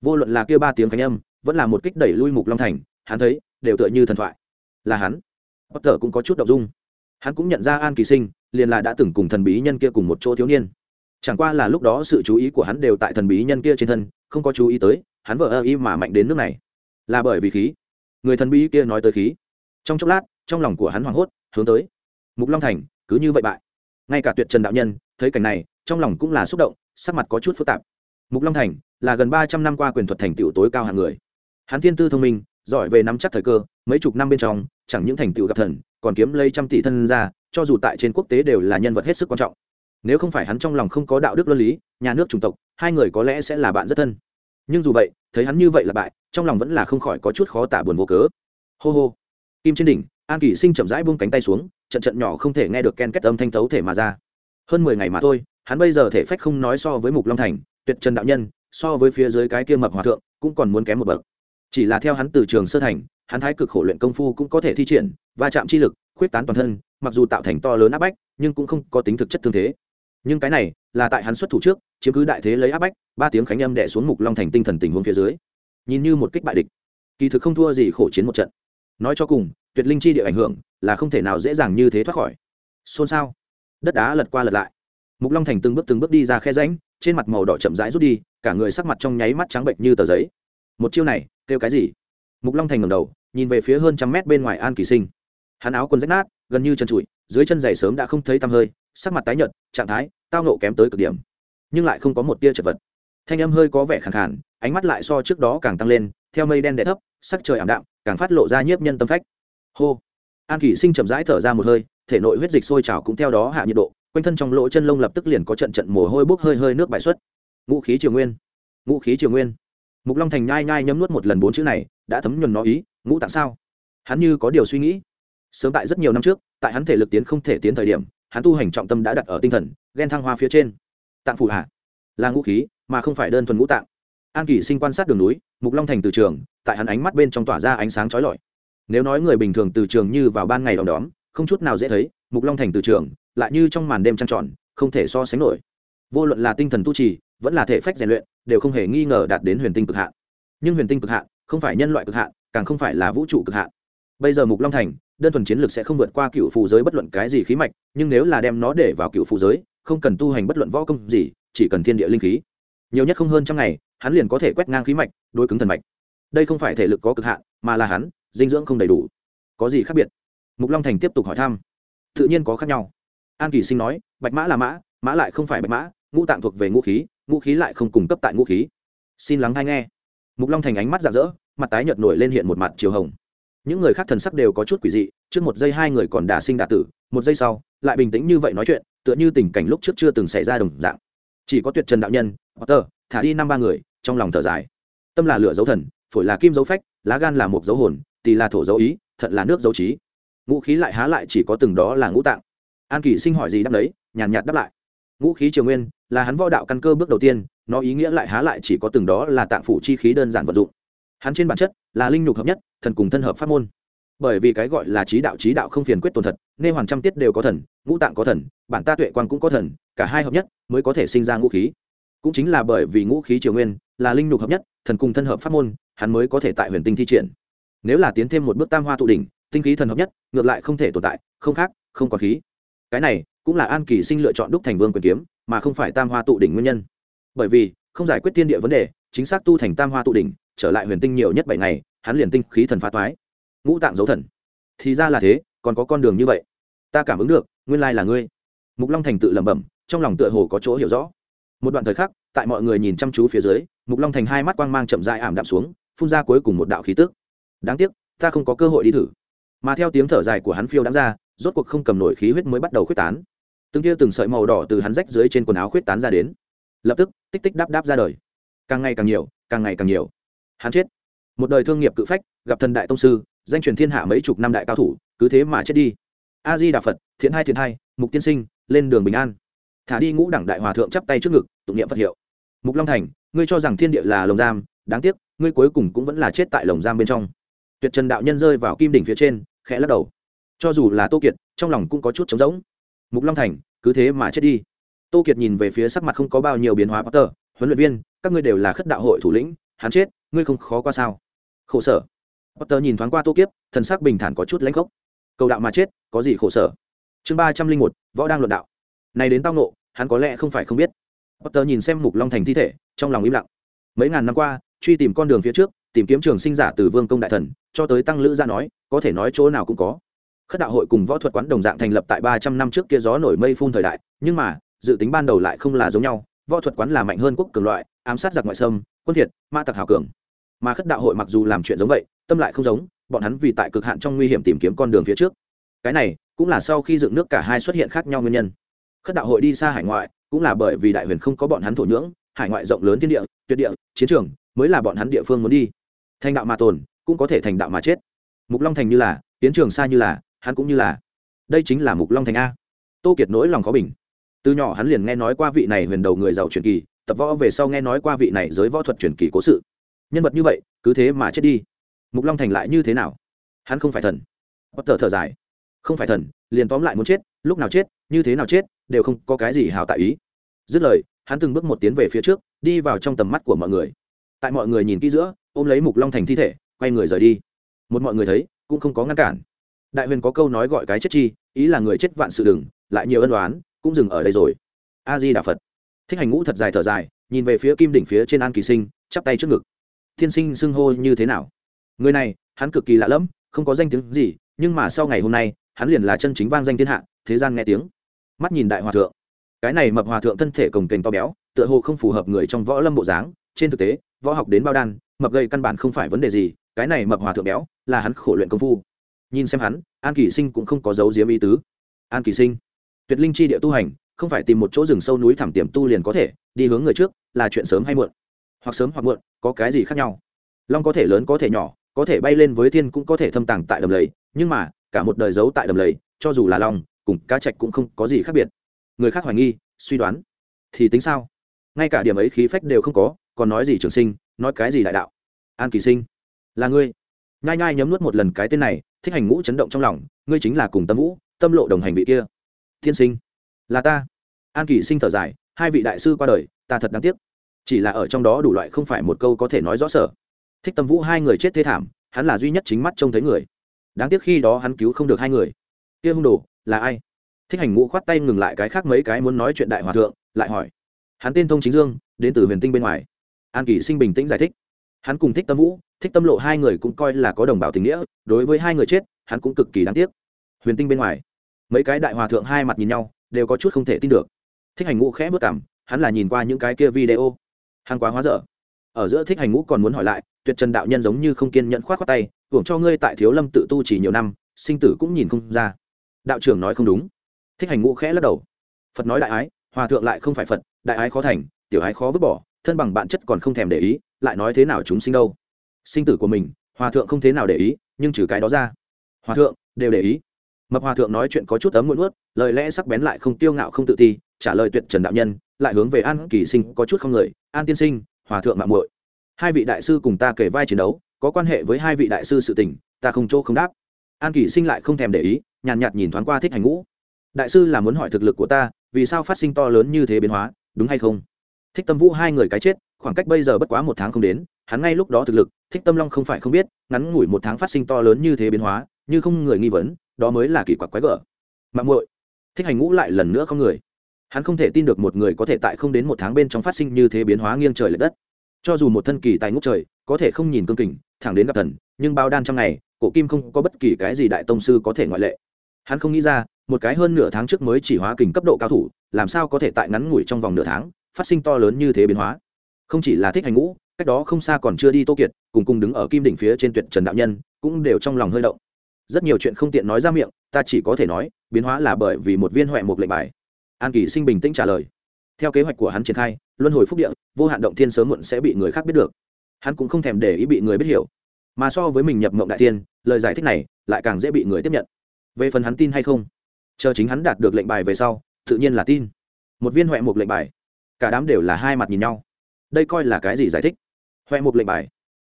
Vô luận là kia ba tiếng khánh âm, vẫn là một kích đẩy lui mục long thành, hắn thấy, đều tựa như thần thoại. Là hắn. Bất tờ cũng có chút đ ộ n g dung. Hắn cũng nhận ra an kỳ sinh, liền là đã từng cùng thần bí nhân kia cùng một chỗ thiếu niên. Chẳng qua là lúc đó sự chú ý của hắn đều tại thần bí nhân kia trên thân, không có chú ý tới, hắn vợ ơ y mà mạnh đến nước này. Là bởi vì khí người thần bí kia nói tới khí. Trong chốc lát, trong lòng của hắn hoảng hốt, hướng tới. Mục long thành, cứ như vậy bại. Ngay cả tuyệt trần đạo nhân, thấy cảnh này, trong lòng cũng là xúc động, sắc mặt có chút phức tạp. Mục long thành, là gần ba trăm năm qua quyền thuật thành tựu tối cao hàng người. Hắn thiên tư thông minh, giỏi về nắm chắc thời cơ, mấy chục năm bên trong, chẳng những thành tựu gặp thần, còn kiếm lấy trăm tỷ thân ra cho dù tại trên quốc tế đều là nhân vật hết sức quan trọng. Nếu không phải hắn trong lòng không có đạo đức luân lý, nhà nước chủng tộc, hai người có lẽ sẽ là bạn rất thân. Nhưng dù vậy, thấy hắn như vậy là bại trong lòng vẫn là không khỏi có chút khó tả buồn vô cớ. Hô hô. Kim trên đỉnh, an kỷ sinh chậm rãi buông cánh tay xuống, trận trận nhỏ không thể nghe được ken kết âm thanh thấu thể mà ra. Hơn mười ngày mà thôi, hắn bây giờ thể phách không nói so với mục long thành, tuyệt trần đạo nhân, so với phía dưới cái kia mập hòa thượng, cũng còn muốn kém một bậc. Chỉ là theo hắn từ trường sơ thành, hắn thái cực khổ luyện công phu cũng có thể thi triển, va chạm chi lực, khuyết tán toàn thân, mặc dù tạo thành to lớn áp bách, nhưng cũng không có tính thực chất thương thế. Nhưng cái này là tại hắn xuất thủ trước, chiếm cứ đại thế lấy áp bách, ba tiếng khánh âm đẻ xuống mục long thành tinh thần tình huống phía dưới nhìn như một kích bại địch. Kỳ thực không thua gì khổ chiến một trận. Nói cho cùng, tuyệt linh chi địa ảnh hưởng là không thể nào dễ dàng như thế thoát khỏi. Xôn xao. Đất đá lật qua lật lại. Mục long thành từng bước từng bước đi ra khe ránh trên mặt màu đỏ chậm rãi rút đi, cả người sắc mặt trong nháy mắt trắng bệnh như tờ giấy. Một chiêu này, kêu cái gì? Mục long thành ngầm đầu, nhìn về phía hơn trăm mét bên ngoài an kỳ sinh. Hắn áo quần rách nát, gần như chân trụi, dưới chân giày sớm đã không thấy tăm hơi, sắc mặt tái nhợt, trạng thái tao nộ kém tới cực điểm. Nhưng lại không có một tia chật vật thanh âm hơi có vẻ khẳng khản ánh mắt lại so trước đó càng tăng lên, theo mây đen đẻ thấp, sắc trời ảm đạm, càng phát lộ ra nhiếp nhân tâm phách. Hô. An kỷ sinh chậm rãi thở ra một hơi, thể nội huyết dịch sôi trào cũng theo đó hạ nhiệt độ, quanh thân trong lỗ chân lông lập tức liền có trận trận mồ hôi bốc hơi hơi nước bại xuất. Ngũ khí triều nguyên. Ngũ khí triều nguyên. Mục long thành nhai nhai nhấm nuốt một lần bốn chữ này, đã thấm nhuần nó ý, ngũ tạng sao? Hắn như có điều suy nghĩ. Sớm tại rất nhiều năm trước, tại hắn thể lực tiến không thể tiến thời điểm, hắn tu hành trọng tâm đã đặt ở tinh thần, ghen thăng hoa phía trên. Tạng phụ hạ. Là ngũ khí mà không phải đơn thuần ngũ tạng. An kỳ sinh quan sát đường núi, mục long thành từ trường, tại hắn ánh mắt bên trong tỏa ra ánh sáng trói lọi. Nếu nói người bình thường từ trường như vào ban ngày đom đóm, không chút nào dễ thấy, mục long thành từ trường, lại như trong màn đêm trăng tròn, không thể so sánh nổi. Vô luận là tinh thần tu trì, vẫn là thể phách rèn luyện, đều không hề nghi ngờ đạt đến huyền tinh cực hạn. Nhưng huyền tinh cực hạn, không phải nhân loại cực hạn, càng không phải là vũ trụ cực hạn. Bây giờ mục long thành, đơn thuần chiến lược sẽ không vượt qua cựu phù giới bất luận cái gì khí mạch, nhưng nếu là đem nó để vào cựu phù giới, không cần tu hành bất luận võ công gì, chỉ cần thiên địa linh khí nhiều nhất không hơn trăm ngày, hắn liền có thể quét ngang khí mạch đôi cứng thần mạch. Đây không phải thể lực có cực hạn, mà là hắn, dinh dưỡng không đầy đủ. Có gì khác biệt? Mục long thành tiếp tục hỏi thăm. Tự nhiên có khác nhau. An kỳ sinh nói, bạch mã là mã mã lại không phải bạch mã, ngũ tạng thuộc về ngũ khí ngũ khí lại không cung cấp tại ngũ khí. Xin lắng hay nghe. Mục long thành ánh mắt rạng rỡ, mặt tái nhợt nổi lên hiện một mặt chiều hồng. Những người khác thần sắc đều có chút quỷ dị, trước một giây hai người còn đả sinh đả tử, một giây sau, lại bình tĩnh như vậy nói chuyện, tựa như tình cảnh lúc trước chưa từng xảy ra đồng dạng chỉ có tuyệt trần đạo nhân, potter, thả đi năm ba người, trong lòng thở dài. Tâm là lửa dấu thần, phổi là kim dấu phách, lá gan là một dấu hồn, tỳ là thổ dấu ý, thận là nước dấu trí. Ngũ khí lại há lại chỉ có từng đó là ngũ tạng. An kỳ sinh hỏi gì đáp đấy, nhàn nhạt đáp lại. Ngũ khí triều nguyên, là hắn võ đạo căn cơ bước đầu tiên, nó ý nghĩa lại há lại chỉ có từng đó là tạng phủ chi khí đơn giản vật dụng. Hắn trên bản chất, là linh nhục hợp nhất, thần cùng thân hợp pháp môn. Bởi vì cái gọi là trí đạo trí đạo không phiền quyết tồn thật, nên hoàn trăm tiết đều có thần ngũ tạng có thần, bản ta tuệ quan cũng có thần, cả hai hợp nhất mới có thể sinh ra ngũ khí. Cũng chính là bởi vì ngũ khí triều nguyên là linh nhục hợp nhất, thần cùng thân hợp pháp môn, hắn mới có thể tại huyền tinh thi triển. Nếu là tiến thêm một bước tam hoa tụ đỉnh, tinh khí thần hợp nhất, ngược lại không thể tồn tại, không khác, không có khí. Cái này cũng là an kỳ sinh lựa chọn đúc thành vương quyền kiếm, mà không phải tam hoa tụ đỉnh nguyên nhân. Bởi vì, không giải quyết tiên địa vấn đề, chính xác tu thành tam hoa tụ đỉnh, trở lại huyền tinh nhiều nhất bảy ngày, hắn liền tinh khí thần phá toái. Ngũ tạng dấu thần. Thì ra là thế, còn có con đường như vậy ta cảm ứng được, nguyên lai là ngươi. Mục long thành tự lẩm bẩm, trong lòng tựa hồ có chỗ hiểu rõ. Một đoạn thời khắc, tại mọi người nhìn chăm chú phía dưới, mục long thành hai mắt quang mang chậm dại ảm đạm xuống, phun ra cuối cùng một đạo khí tức. Đáng tiếc, ta không có cơ hội đi thử. Mà theo tiếng thở dài của hắn phiêu đáng ra, rốt cuộc không cầm nổi khí huyết mới bắt đầu khuyết tán. Từng tia từng sợi màu đỏ từ hắn rách dưới trên quần áo khuyết tán ra đến. Lập tức, tích tích đáp đáp ra đời. Càng ngày càng nhiều, càng ngày càng nhiều. Hắn chết. Một đời thương nghiệp cự phách, gặp thần đại tông sư, danh truyền thiên hạ mấy chục năm đại cao thủ, cứ thế mà chết đi a di đà phật, thiện hai thiện hai, mục tiên sinh, lên đường bình an. Thả đi ngũ đẳng đại hòa thượng chắp tay trước ngực, tụng niệm phật hiệu. Mục long thành, ngươi cho rằng thiên địa là lồng giam, đáng tiếc, ngươi cuối cùng cũng vẫn là chết tại lồng giam bên trong. Tuyệt trần đạo nhân rơi vào kim đỉnh phía trên, khẽ lắc đầu. Cho dù là tô kiệt, trong lòng cũng có chút trống rỗng. Mục long thành, cứ thế mà chết đi. Tô kiệt nhìn về phía sắc mặt không có bao nhiêu biến hóa potter, huấn luyện viên, các ngươi đều là khất đạo hội thủ lĩnh, hắn chết, ngươi không khó qua sao? Khổ sở. Potter nhìn thoáng qua tô kiếp, thần sắc bình thản có chút lãnh khốc cầu đạo mà chết, có gì khổ sở? Chương ba trăm linh một, võ đang luận đạo. Này đến tao nộ hắn có lẽ không phải không biết. Potter nhìn xem mục long thành thi thể, trong lòng im lặng. Mấy ngàn năm qua, truy tìm con đường phía trước, tìm kiếm trường sinh giả từ vương công đại thần, cho tới tăng lữ ra nói, có thể nói chỗ nào cũng có. Khất đạo hội cùng võ thuật quán đồng dạng thành lập tại ba trăm năm trước kia gió nổi mây phun thời đại, nhưng mà, dự tính ban đầu lại không là giống nhau. Võ thuật quán là mạnh hơn quốc cường loại, ám sát giặc ngoại xâm, quân thiệt, ma tặc hào cường. Mà khất đạo hội mặc dù làm chuyện giống vậy, tâm lại không giống bọn hắn vì tại cực hạn trong nguy hiểm tìm kiếm con đường phía trước. Cái này cũng là sau khi dựng nước cả hai xuất hiện khác nhau nguyên nhân. Khất đạo hội đi xa hải ngoại cũng là bởi vì đại huyền không có bọn hắn thổ nhưỡng, hải ngoại rộng lớn thiên địa, tuyệt địa, chiến trường mới là bọn hắn địa phương muốn đi. Thành đạo mà tồn cũng có thể thành đạo mà chết. Mục long thành như là, tiến trường xa như là, hắn cũng như là. Đây chính là mục long thành a. Tô kiệt nỗi lòng khó bình. Từ nhỏ hắn liền nghe nói qua vị này huyền đầu người giàu truyền kỳ, tập võ về sau nghe nói qua vị này giới võ thuật truyền kỳ cố sự. Nhân vật như vậy, cứ thế mà chết đi mục long thành lại như thế nào? Hắn không phải thần. Bất tờ thở dài. Không phải thần, liền tóm lại muốn chết, lúc nào chết, như thế nào chết, đều không có cái gì hào tại ý. Dứt lời, hắn từng bước một tiến về phía trước, đi vào trong tầm mắt của mọi người. Tại mọi người nhìn kỹ giữa, ôm lấy mục long thành thi thể, quay người rời đi. Một mọi người thấy, cũng không có ngăn cản. Đại huyền có câu nói gọi cái chết chi, ý là người chết vạn sự đừng, lại nhiều ân đoán cũng dừng ở đây rồi. A di đà phật. Thích hành ngũ thật dài thở dài, nhìn về phía kim đỉnh phía trên an kỳ sinh, chắp tay trước ngực. Thiên sinh xưng hô như thế nào? Người này, hắn cực kỳ lạ lẫm, không có danh tiếng gì, nhưng mà sau ngày hôm nay, hắn liền là chân chính vang danh thiên hạ, thế gian nghe tiếng. Mắt nhìn đại hòa thượng. Cái này mập hòa thượng thân thể cồng kềnh to béo, tựa hồ không phù hợp người trong võ lâm bộ dáng. Trên thực tế, võ học đến bao đan, mập gây căn bản không phải vấn đề gì, cái này mập hòa thượng béo, là hắn khổ luyện công phu. Nhìn xem hắn, an kỳ sinh cũng không có dấu diếm ý tứ. An kỳ sinh, tuyệt linh chi địa tu hành, không phải tìm một chỗ rừng sâu núi thẳm tiềm tu liền có thể, đi hướng người trước, là chuyện sớm hay muộn. Hoặc sớm hoặc muộn, có cái gì khác nhau. Long có thể lớn có thể nhỏ có thể bay lên với thiên cũng có thể thâm tàng tại đầm lầy, nhưng mà, cả một đời giấu tại đầm lầy, cho dù là long, cùng cá trạch cũng không có gì khác biệt. Người khác hoài nghi, suy đoán, thì tính sao? Ngay cả điểm ấy khí phách đều không có, còn nói gì trường sinh, nói cái gì đại đạo? An kỳ sinh, là ngươi. Nhai nhai nhấm nuốt một lần cái tên này, thích hành ngũ chấn động trong lòng, ngươi chính là cùng tâm vũ, tâm lộ đồng hành vị kia. Thiên sinh, là ta. An kỳ sinh thở dài, hai vị đại sư qua đời, ta thật đáng tiếc. Chỉ là ở trong đó đủ loại không phải một câu có thể nói rõ sở thích tâm vũ hai người chết thế thảm, hắn là duy nhất chính mắt trông thấy người. Đáng tiếc khi đó hắn cứu không được hai người. Kia hung đồ, là ai? Thích hành ngũ khoát tay ngừng lại cái khác mấy cái muốn nói chuyện đại hòa thượng, lại hỏi. Hắn tên thông chính dương, đến từ huyền tinh bên ngoài. An kỳ sinh bình tĩnh giải thích. Hắn cùng thích tâm vũ, thích tâm lộ hai người cũng coi là có đồng bào tình nghĩa, đối với hai người chết, hắn cũng cực kỳ đáng tiếc. Huyền tinh bên ngoài. Mấy cái đại hòa thượng hai mặt nhìn nhau, đều có chút không thể tin được. Thích hành ngũ khẽ vất cảm hắn là nhìn qua những cái kia video. Hàng quá hóa dở. Ở giữa thích hành ngũ còn muốn hỏi lại tuyệt trần đạo nhân giống như không kiên nhẫn khoát khoát tay, hưởng cho ngươi tại thiếu lâm tự tu chỉ nhiều năm, sinh tử cũng nhìn không ra. Đạo trưởng nói không đúng. Thích hành ngũ khẽ lắc đầu. Phật nói đại ái, hòa thượng lại không phải phật, đại ái khó thành, tiểu ái khó vứt bỏ, thân bằng bạn chất còn không thèm để ý, lại nói thế nào chúng sinh đâu? Sinh tử của mình, hòa thượng không thế nào để ý, nhưng trừ cái đó ra. Hòa thượng, đều để ý. Mập hòa thượng nói chuyện có chút ấm muộn ướt lời lẽ sắc bén lại không tiêu ngạo không tự ti, trả lời tuyệt trần đạo nhân, lại hướng về an kỳ sinh có chút không người an tiên sinh, hòa thượng mạng muội hai vị đại sư cùng ta kể vai chiến đấu, có quan hệ với hai vị đại sư sự tình, ta không chỗ không đáp. An kỳ sinh lại không thèm để ý, nhàn nhạt nhìn thoáng qua thích hành ngũ. Đại sư là muốn hỏi thực lực của ta, vì sao phát sinh to lớn như thế biến hóa, đúng hay không? Thích tâm vũ hai người cái chết, khoảng cách bây giờ bất quá một tháng không đến, hắn ngay lúc đó thực lực, thích tâm long không phải không biết, ngắn ngủi một tháng phát sinh to lớn như thế biến hóa, như không người nghi vấn, đó mới là kỳ quặc quái gở. Mạng muội. Thích hành ngũ lại lần nữa không người. Hắn không thể tin được một người có thể tại không đến một tháng bên trong phát sinh như thế biến hóa nghiêng trời l ệ đất cho dù một thân kỳ tài ngũ trời, có thể không nhìn cương kình, thẳng đến gặp thần, nhưng bao đan trong ngày, cổ kim không có bất kỳ cái gì đại tông sư có thể ngoại lệ. Hắn không nghĩ ra, một cái hơn nửa tháng trước mới chỉ hóa kình cấp độ cao thủ, làm sao có thể tại ngắn ngủi trong vòng nửa tháng, phát sinh to lớn như thế biến hóa. Không chỉ là thích hành ngũ, cách đó không xa còn chưa đi tô kiệt, cùng cùng đứng ở kim đỉnh phía trên tuyệt trần đạo nhân, cũng đều trong lòng hơi động. Rất nhiều chuyện không tiện nói ra miệng, ta chỉ có thể nói, biến hóa là bởi vì một viên huệ một lệnh bài. An kỳ sinh bình tĩnh trả lời. Theo kế hoạch của hắn triển khai luân hồi phúc địa, vô hạn động thiên sớm muộn sẽ bị người khác biết được. Hắn cũng không thèm để ý bị người biết hiểu. Mà so với mình nhập mộng đại tiên lời giải thích này lại càng dễ bị người tiếp nhận. Về phần hắn tin hay không? Chờ chính hắn đạt được lệnh bài về sau, tự nhiên là tin. Một viên huệ mục lệnh bài. Cả đám đều là hai mặt nhìn nhau. Đây coi là cái gì giải thích? Huệ mục lệnh bài.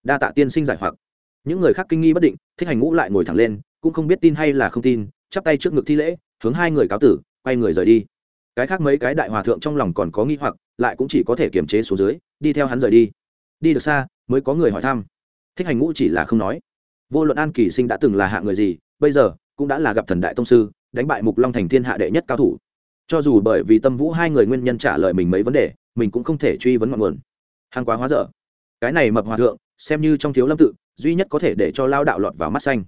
Đa tạ tiên sinh giải hoặc. Những người khác kinh nghi bất định, thích hành ngũ lại ngồi thẳng lên, cũng không biết tin hay là không tin, chắp tay trước ngực thi lễ, hướng hai người cáo tử, quay người rời đi cái khác mấy cái đại hòa thượng trong lòng còn có nghi hoặc, lại cũng chỉ có thể kiềm chế xuống dưới, đi theo hắn rời đi. Đi được xa, mới có người hỏi thăm. Thích hành ngũ chỉ là không nói. Vô luận an kỳ sinh đã từng là hạ người gì, bây giờ cũng đã là gặp thần đại tông sư, đánh bại mục long thành thiên hạ đệ nhất cao thủ. Cho dù bởi vì tâm vũ hai người nguyên nhân trả lời mình mấy vấn đề, mình cũng không thể truy vấn ngọn nguồn. Hàng quá hóa dở. Cái này mập hòa thượng, xem như trong thiếu lâm tự, duy nhất có thể để cho lao đạo lọt vào mắt xanh.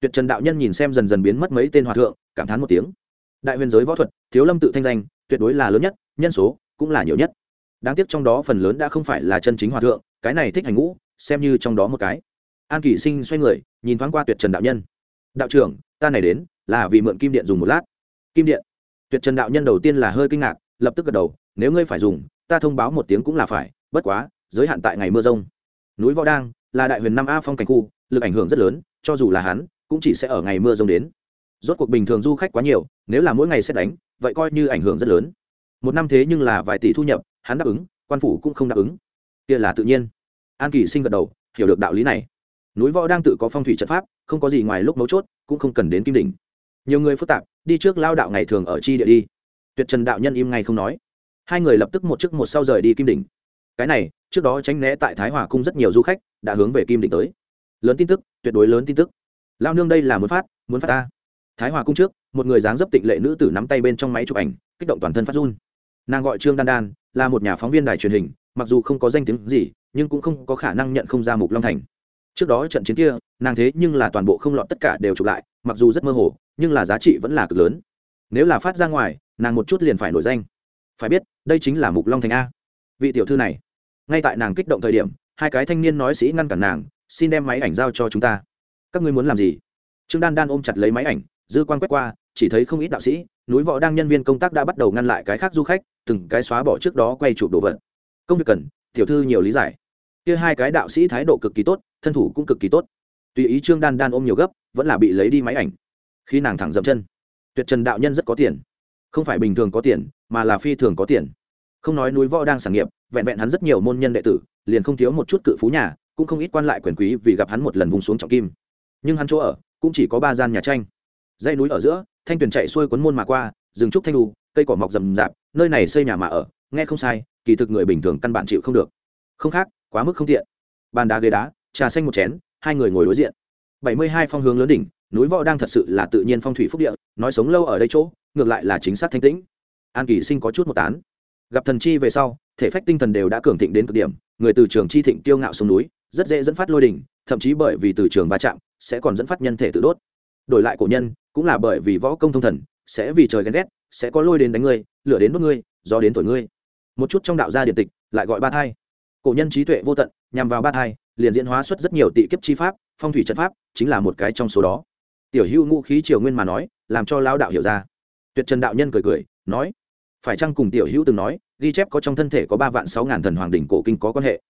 Tuyệt trần đạo nhân nhìn xem dần dần biến mất mấy tên hòa thượng, cảm thán một tiếng đại huyền giới võ thuật, thiếu lâm tự thanh danh, tuyệt đối là lớn nhất, nhân số cũng là nhiều nhất. Đáng tiếc trong đó phần lớn đã không phải là chân chính hòa thượng, cái này thích hành ngũ, xem như trong đó một cái. An kỷ sinh xoay người, nhìn thoáng qua tuyệt trần đạo nhân. Đạo trưởng, ta này đến là vì mượn kim điện dùng một lát. Kim điện? Tuyệt trần đạo nhân đầu tiên là hơi kinh ngạc, lập tức gật đầu, nếu ngươi phải dùng, ta thông báo một tiếng cũng là phải, bất quá, giới hạn tại ngày mưa rông. Núi võ đang là đại huyền năm a phong cảnh khu, lực ảnh hưởng rất lớn, cho dù là hắn, cũng chỉ sẽ ở ngày mưa rông đến rốt cuộc bình thường du khách quá nhiều, nếu là mỗi ngày xét đánh, vậy coi như ảnh hưởng rất lớn. Một năm thế nhưng là vài tỷ thu nhập, hắn đáp ứng, quan phủ cũng không đáp ứng. Kia là tự nhiên. An kỳ sinh gật đầu, hiểu được đạo lý này. Núi võ đang tự có phong thủy trận pháp, không có gì ngoài lúc mấu chốt, cũng không cần đến kim đỉnh. Nhiều người phức tạp, đi trước lao đạo ngày thường ở chi địa đi. Tuyệt trần đạo nhân im ngay không nói. Hai người lập tức một chức một sau rời đi kim đỉnh. Cái này, trước đó tránh né tại thái hòa cung rất nhiều du khách, đã hướng về kim đỉnh tới. Lớn tin tức, tuyệt đối lớn tin tức. Lao nương đây là muốn phát muốn phát ta thái hòa cung trước, một người dáng dấp tịnh lệ nữ tử nắm tay bên trong máy chụp ảnh, kích động toàn thân phát run. Nàng gọi trương đan đan, là một nhà phóng viên đài truyền hình, mặc dù không có danh tiếng gì, nhưng cũng không có khả năng nhận không ra mục long thành. Trước đó trận chiến kia, nàng thế nhưng là toàn bộ không lọt tất cả đều chụp lại, mặc dù rất mơ hồ, nhưng là giá trị vẫn là cực lớn. Nếu là phát ra ngoài, nàng một chút liền phải nổi danh. Phải biết, đây chính là mục long thành a. Vị tiểu thư này, ngay tại nàng kích động thời điểm, hai cái thanh niên nói sĩ ngăn cản nàng, xin đem máy ảnh giao cho chúng ta. Các ngươi muốn làm gì? Trương đan đan ôm chặt lấy máy ảnh dư quan quét qua, chỉ thấy không ít đạo sĩ, núi võ đang nhân viên công tác đã bắt đầu ngăn lại cái khác du khách, từng cái xóa bỏ trước đó quay chụp đồ vật. Công việc cần, tiểu thư nhiều lý giải. Kia hai cái đạo sĩ thái độ cực kỳ tốt, thân thủ cũng cực kỳ tốt. Tùy ý trương đan đan ôm nhiều gấp, vẫn là bị lấy đi máy ảnh. Khi nàng thẳng dậm chân, tuyệt trần đạo nhân rất có tiền. Không phải bình thường có tiền, mà là phi thường có tiền. Không nói núi võ đang sản nghiệp, vẹn vẹn hắn rất nhiều môn nhân đệ tử, liền không thiếu một chút cự phú nhà, cũng không ít quan lại quyền quý vì gặp hắn một lần vùng xuống trọng kim. Nhưng hắn chỗ ở, cũng chỉ có ba gian nhà tranh dãy núi ở giữa, thanh tuyền chạy xuôi cuốn môn mà qua, rừng trúc thanh đu, cây cỏ mọc rậm rạp, nơi này xây nhà mà ở, nghe không sai, kỳ thực người bình thường căn bản chịu không được. Không khác, quá mức không tiện. Bàn đá ghế đá, trà xanh một chén, hai người ngồi đối diện. Bảy mươi hai phong hướng lớn đỉnh, núi võ đang thật sự là tự nhiên phong thủy phúc địa, nói sống lâu ở đây chỗ, ngược lại là chính xác thanh tĩnh. An kỳ sinh có chút một tán. Gặp thần chi về sau, thể phách tinh thần đều đã cường thịnh đến cực điểm, người từ trường chi thịnh tiêu ngạo xuống núi, rất dễ dẫn phát lôi đỉnh, thậm chí bởi vì từ trường va chạm, sẽ còn dẫn phát nhân thể tự đốt đổi lại cổ nhân, cũng là bởi vì võ công thông thần, sẽ vì trời ghen ghét, sẽ có lôi đến đánh ngươi, lửa đến đốt ngươi, gió đến thổi ngươi. Một chút trong đạo gia điện tịch, lại gọi ba thai. Cổ nhân trí tuệ vô tận, nhằm vào ba thai, liền diễn hóa xuất rất nhiều tị kiếp chi pháp, phong thủy trận pháp, chính là một cái trong số đó. Tiểu hữu ngũ khí triều nguyên mà nói, làm cho lao đạo hiểu ra. Tuyệt trần đạo nhân cười cười, nói, phải chăng cùng tiểu hữu từng nói, ghi chép có trong thân thể có ba vạn sáu ngàn thần hoàng đỉnh cổ kinh có quan hệ?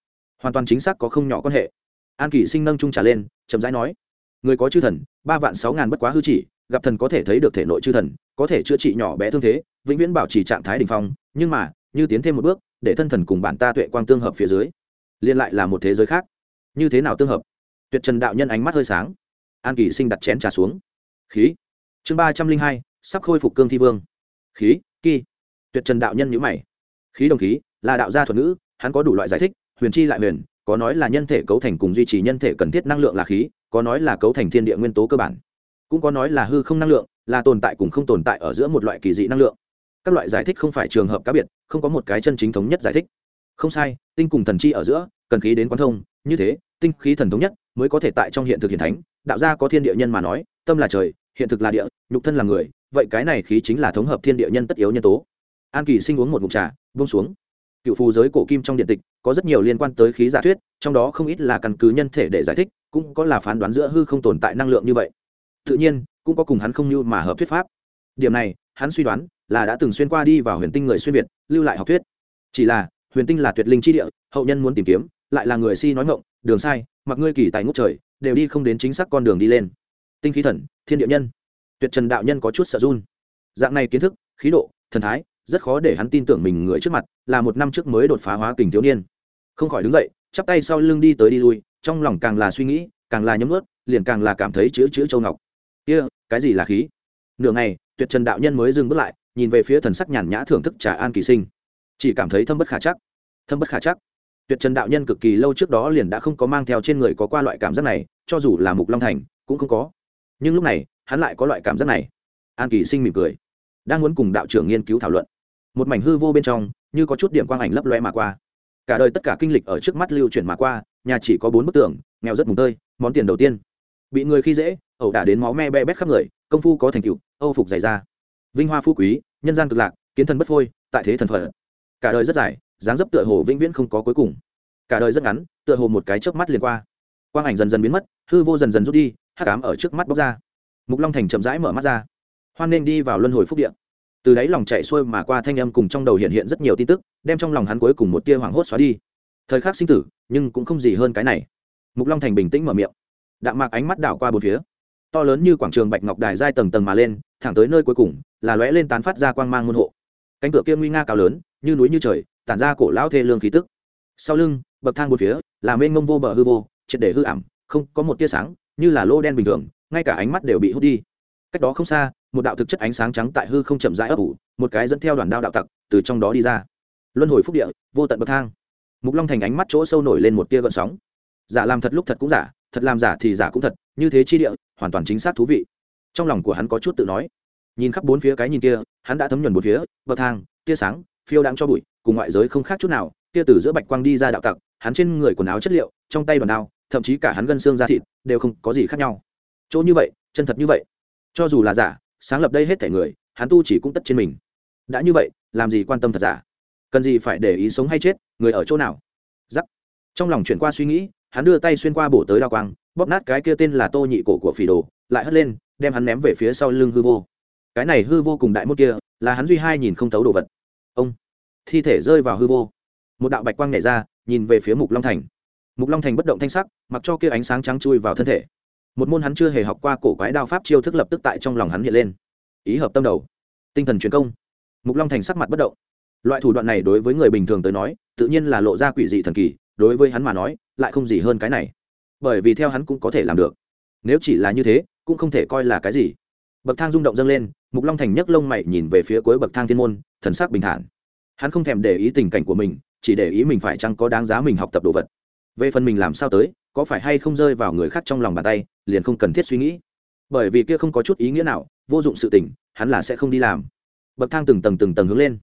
Hoàn toàn chính xác có không nhỏ quan hệ. An kỷ sinh nâng trung trả lên, chậm rãi nói người có chư thần, ba vạn sáu ngàn bất quá hư chỉ, gặp thần có thể thấy được thể nội chư thần, có thể chữa trị nhỏ bé thương thế, vĩnh viễn bảo trì trạng thái đình phong, nhưng mà, như tiến thêm một bước, để thân thần cùng bản ta tuệ quang tương hợp phía dưới, liên lại là một thế giới khác. Như thế nào tương hợp? Tuyệt trần đạo nhân ánh mắt hơi sáng. An kỳ sinh đặt chén trà xuống. Khí. Chương ba trăm linh hai, sắp khôi phục cương thi vương. Khí, kỳ. Tuyệt trần đạo nhân nhữ mày. Khí đồng khí, là đạo gia thuật ngữ hắn có đủ loại giải thích, huyền chi lại huyền có nói là nhân thể cấu thành cùng duy trì nhân thể cần thiết năng lượng là khí, có nói là cấu thành thiên địa nguyên tố cơ bản, cũng có nói là hư không năng lượng, là tồn tại cùng không tồn tại ở giữa một loại kỳ dị năng lượng. Các loại giải thích không phải trường hợp cá biệt, không có một cái chân chính thống nhất giải thích. Không sai, tinh cùng thần chi ở giữa, cần khí đến quan thông, như thế, tinh khí thần thống nhất mới có thể tại trong hiện thực hiện thánh. Đạo gia có thiên địa nhân mà nói, tâm là trời, hiện thực là địa, nhục thân là người, vậy cái này khí chính là thống hợp thiên địa nhân tất yếu nhân tố. An kỳ sinh uống một mục trà, buông xuống. Cựu phù giới cổ kim trong điện tịch có rất nhiều liên quan tới khí giả thuyết, trong đó không ít là căn cứ nhân thể để giải thích, cũng có là phán đoán giữa hư không tồn tại năng lượng như vậy. Tự nhiên, cũng có cùng hắn không như mà hợp thuyết pháp. Điểm này, hắn suy đoán là đã từng xuyên qua đi vào huyền tinh người xuyên việt, lưu lại học thuyết. Chỉ là, huyền tinh là tuyệt linh chi địa, hậu nhân muốn tìm kiếm, lại là người si nói ngộng đường sai, mặc ngươi kỳ tài ngút trời, đều đi không đến chính xác con đường đi lên. Tinh khí thần, thiên địa nhân. Tuyệt trần đạo nhân có chút sợ run. Dạng này kiến thức, khí độ, thần thái rất khó để hắn tin tưởng mình người trước mặt, là một năm trước mới đột phá hóa kình thiếu niên. Không khỏi đứng dậy, chắp tay sau lưng đi tới đi lui, trong lòng càng là suy nghĩ, càng là nhấm ướt liền càng là cảm thấy chữ chữ châu ngọc. Kia, cái gì là khí? Nửa ngày, tuyệt trần đạo nhân mới dừng bước lại, nhìn về phía thần sắc nhàn nhã thưởng thức trà an kỳ sinh. Chỉ cảm thấy thâm bất khả chắc. Thâm bất khả chắc. Tuyệt trần đạo nhân cực kỳ lâu trước đó liền đã không có mang theo trên người có qua loại cảm giác này, cho dù là mục long thành, cũng không có. Nhưng lúc này, hắn lại có loại cảm giác này. An kỳ sinh mỉm cười, đang muốn cùng đạo trưởng nghiên cứu thảo luận một mảnh hư vô bên trong, như có chút điểm quang ảnh lấp loe mà qua. Cả đời tất cả kinh lịch ở trước mắt lưu chuyển mà qua, nhà chỉ có bốn bức tường, nghèo rất mùng tơi, món tiền đầu tiên. Bị người khi dễ, ẩu đả đến máu me be bét khắp người, công phu có thành tựu, âu phục dày ra vinh hoa phú quý, nhân gian cực lạc, kiến thần bất phôi, tại thế thần phật. Cả đời rất dài, dáng dấp tựa hồ vĩnh viễn không có cuối cùng. Cả đời rất ngắn, tựa hồ một cái chớp mắt liền qua. Quang ảnh dần dần biến mất, hư vô dần dần rút đi hát cám ở trước mắt bóc ra. Mục long thành chậm rãi mở mắt ra. Hoan nên đi vào luân hồi phúc điện từ đáy lòng chạy xuôi mà qua thanh âm cùng trong đầu hiện hiện rất nhiều tin tức, đem trong lòng hắn cuối cùng một tia hoảng hốt xóa đi. Thời khắc sinh tử, nhưng cũng không gì hơn cái này. Mục long thành bình tĩnh mở miệng. Đạm mạc ánh mắt đảo qua bốn phía. To lớn như quảng trường bạch ngọc đài giai tầng tầng mà lên, thẳng tới nơi cuối cùng, là lóe lên tán phát ra quang mang môn hộ. Cánh cửa kia nguy nga cao lớn, như núi như trời, tản ra cổ lão thê lương khí tức. Sau lưng, bậc thang bốn phía, là mênh mông vô bờ hư vô, triệt để hư ảm, không có một tia sáng, như là lô đen bình thường, ngay cả ánh mắt đều bị hút đi. Cách đó không xa một đạo thực chất ánh sáng trắng tại hư không chậm rãi ấp ủ, một cái dẫn theo đoàn đao đạo tặc từ trong đó đi ra. Luân hồi phúc địa, vô tận bậc thang. Mục long thành ánh mắt chỗ sâu nổi lên một tia gợn sóng. Giả làm thật lúc thật cũng giả, thật làm giả thì giả cũng thật, như thế chi địa, hoàn toàn chính xác thú vị. Trong lòng của hắn có chút tự nói. Nhìn khắp bốn phía cái nhìn kia, hắn đã thấm nhuần bốn phía, bậc thang, tia sáng, phiêu đang cho bụi, cùng ngoại giới không khác chút nào tia từ giữa bạch quang đi ra đạo tặc, hắn trên người quần áo chất liệu, trong tay bàn đao, thậm chí cả hắn gân xương da thịt, đều không có gì khác nhau. Chỗ như vậy, chân thật như vậy. Cho dù là giả sáng lập đây hết thể người, hắn tu chỉ cũng tất trên mình. Đã như vậy, làm gì quan tâm thật giả? Cần gì phải để ý sống hay chết, người ở chỗ nào? Giắc. Trong lòng chuyển qua suy nghĩ, hắn đưa tay xuyên qua bổ tới đao quang, bóp nát cái kia tên là tô nhị cổ của phỉ đồ, lại hất lên, đem hắn ném về phía sau lưng hư vô. Cái này hư vô cùng đại mốt kia, là hắn duy hai nhìn không thấu đồ vật. Ông. Thi thể rơi vào hư vô. Một đạo bạch quang nhảy ra, nhìn về phía mục long thành. Mục long thành bất động thanh sắc, mặc cho kia ánh sáng trắng chui vào thân thể một môn hắn chưa hề học qua cổ quái đao pháp chiêu thức lập tức tại trong lòng hắn hiện lên. Ý hợp tâm đầu. Tinh thần truyền công. Mục long thành sắc mặt bất động. Loại thủ đoạn này đối với người bình thường tới nói, tự nhiên là lộ ra quỷ dị thần kỳ, đối với hắn mà nói, lại không gì hơn cái này. Bởi vì theo hắn cũng có thể làm được. Nếu chỉ là như thế, cũng không thể coi là cái gì. Bậc thang rung động dâng lên, mục long thành nhấc lông mày nhìn về phía cuối bậc thang thiên môn, thần sắc bình thản. Hắn không thèm để ý tình cảnh của mình, chỉ để ý mình phải chăng có đáng giá mình học tập đồ vật. Về phần mình làm sao tới có phải hay không rơi vào người khác trong lòng bàn tay, liền không cần thiết suy nghĩ. Bởi vì kia không có chút ý nghĩa nào, vô dụng sự tỉnh hắn là sẽ không đi làm. Bậc thang từng tầng từng tầng hướng lên.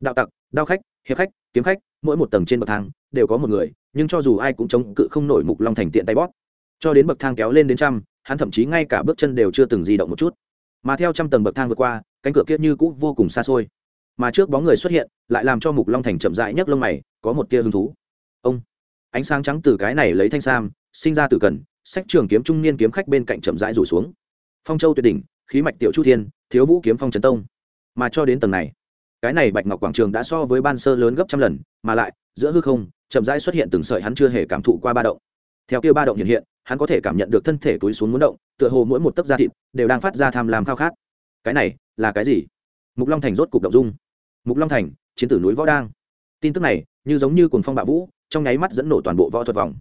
Đạo tặc, đao khách, hiệp khách, kiếm khách, mỗi một tầng trên bậc thang đều có một người, nhưng cho dù ai cũng chống cự không nổi mục long thành tiện tay bóp. Cho đến bậc thang kéo lên đến trăm, hắn thậm chí ngay cả bước chân đều chưa từng di động một chút. Mà theo trăm tầng bậc thang vượt qua, cánh cửa kia như cũ vô cùng xa xôi. Mà trước bóng người xuất hiện, lại làm cho mục long thành chậm rãi nhấc lông mày, có một tia hứng thú. Ông! Ánh sáng trắng từ cái này lấy thanh sam, sinh ra từ cần, sách trường kiếm trung niên kiếm khách bên cạnh chậm rãi rủ xuống. Phong châu tuyệt đỉnh, khí mạch tiểu chu thiên, thiếu vũ kiếm phong trấn tông. Mà cho đến tầng này, cái này bạch ngọc quảng trường đã so với ban sơ lớn gấp trăm lần, mà lại, giữa hư không, chậm rãi xuất hiện từng sợi hắn chưa hề cảm thụ qua ba động. Theo kia ba động hiện hiện, hắn có thể cảm nhận được thân thể túi xuống muốn động, tựa hồ mỗi một tấc da thịt đều đang phát ra tham làm khao khát. Cái này là cái gì? Mục long thành rốt cục động dung. Mục long thành, chiến tử núi võ đang. Tin tức này, như giống như cuồng phong bạo vũ trong nháy mắt dẫn nổ toàn bộ võ thuật vòng.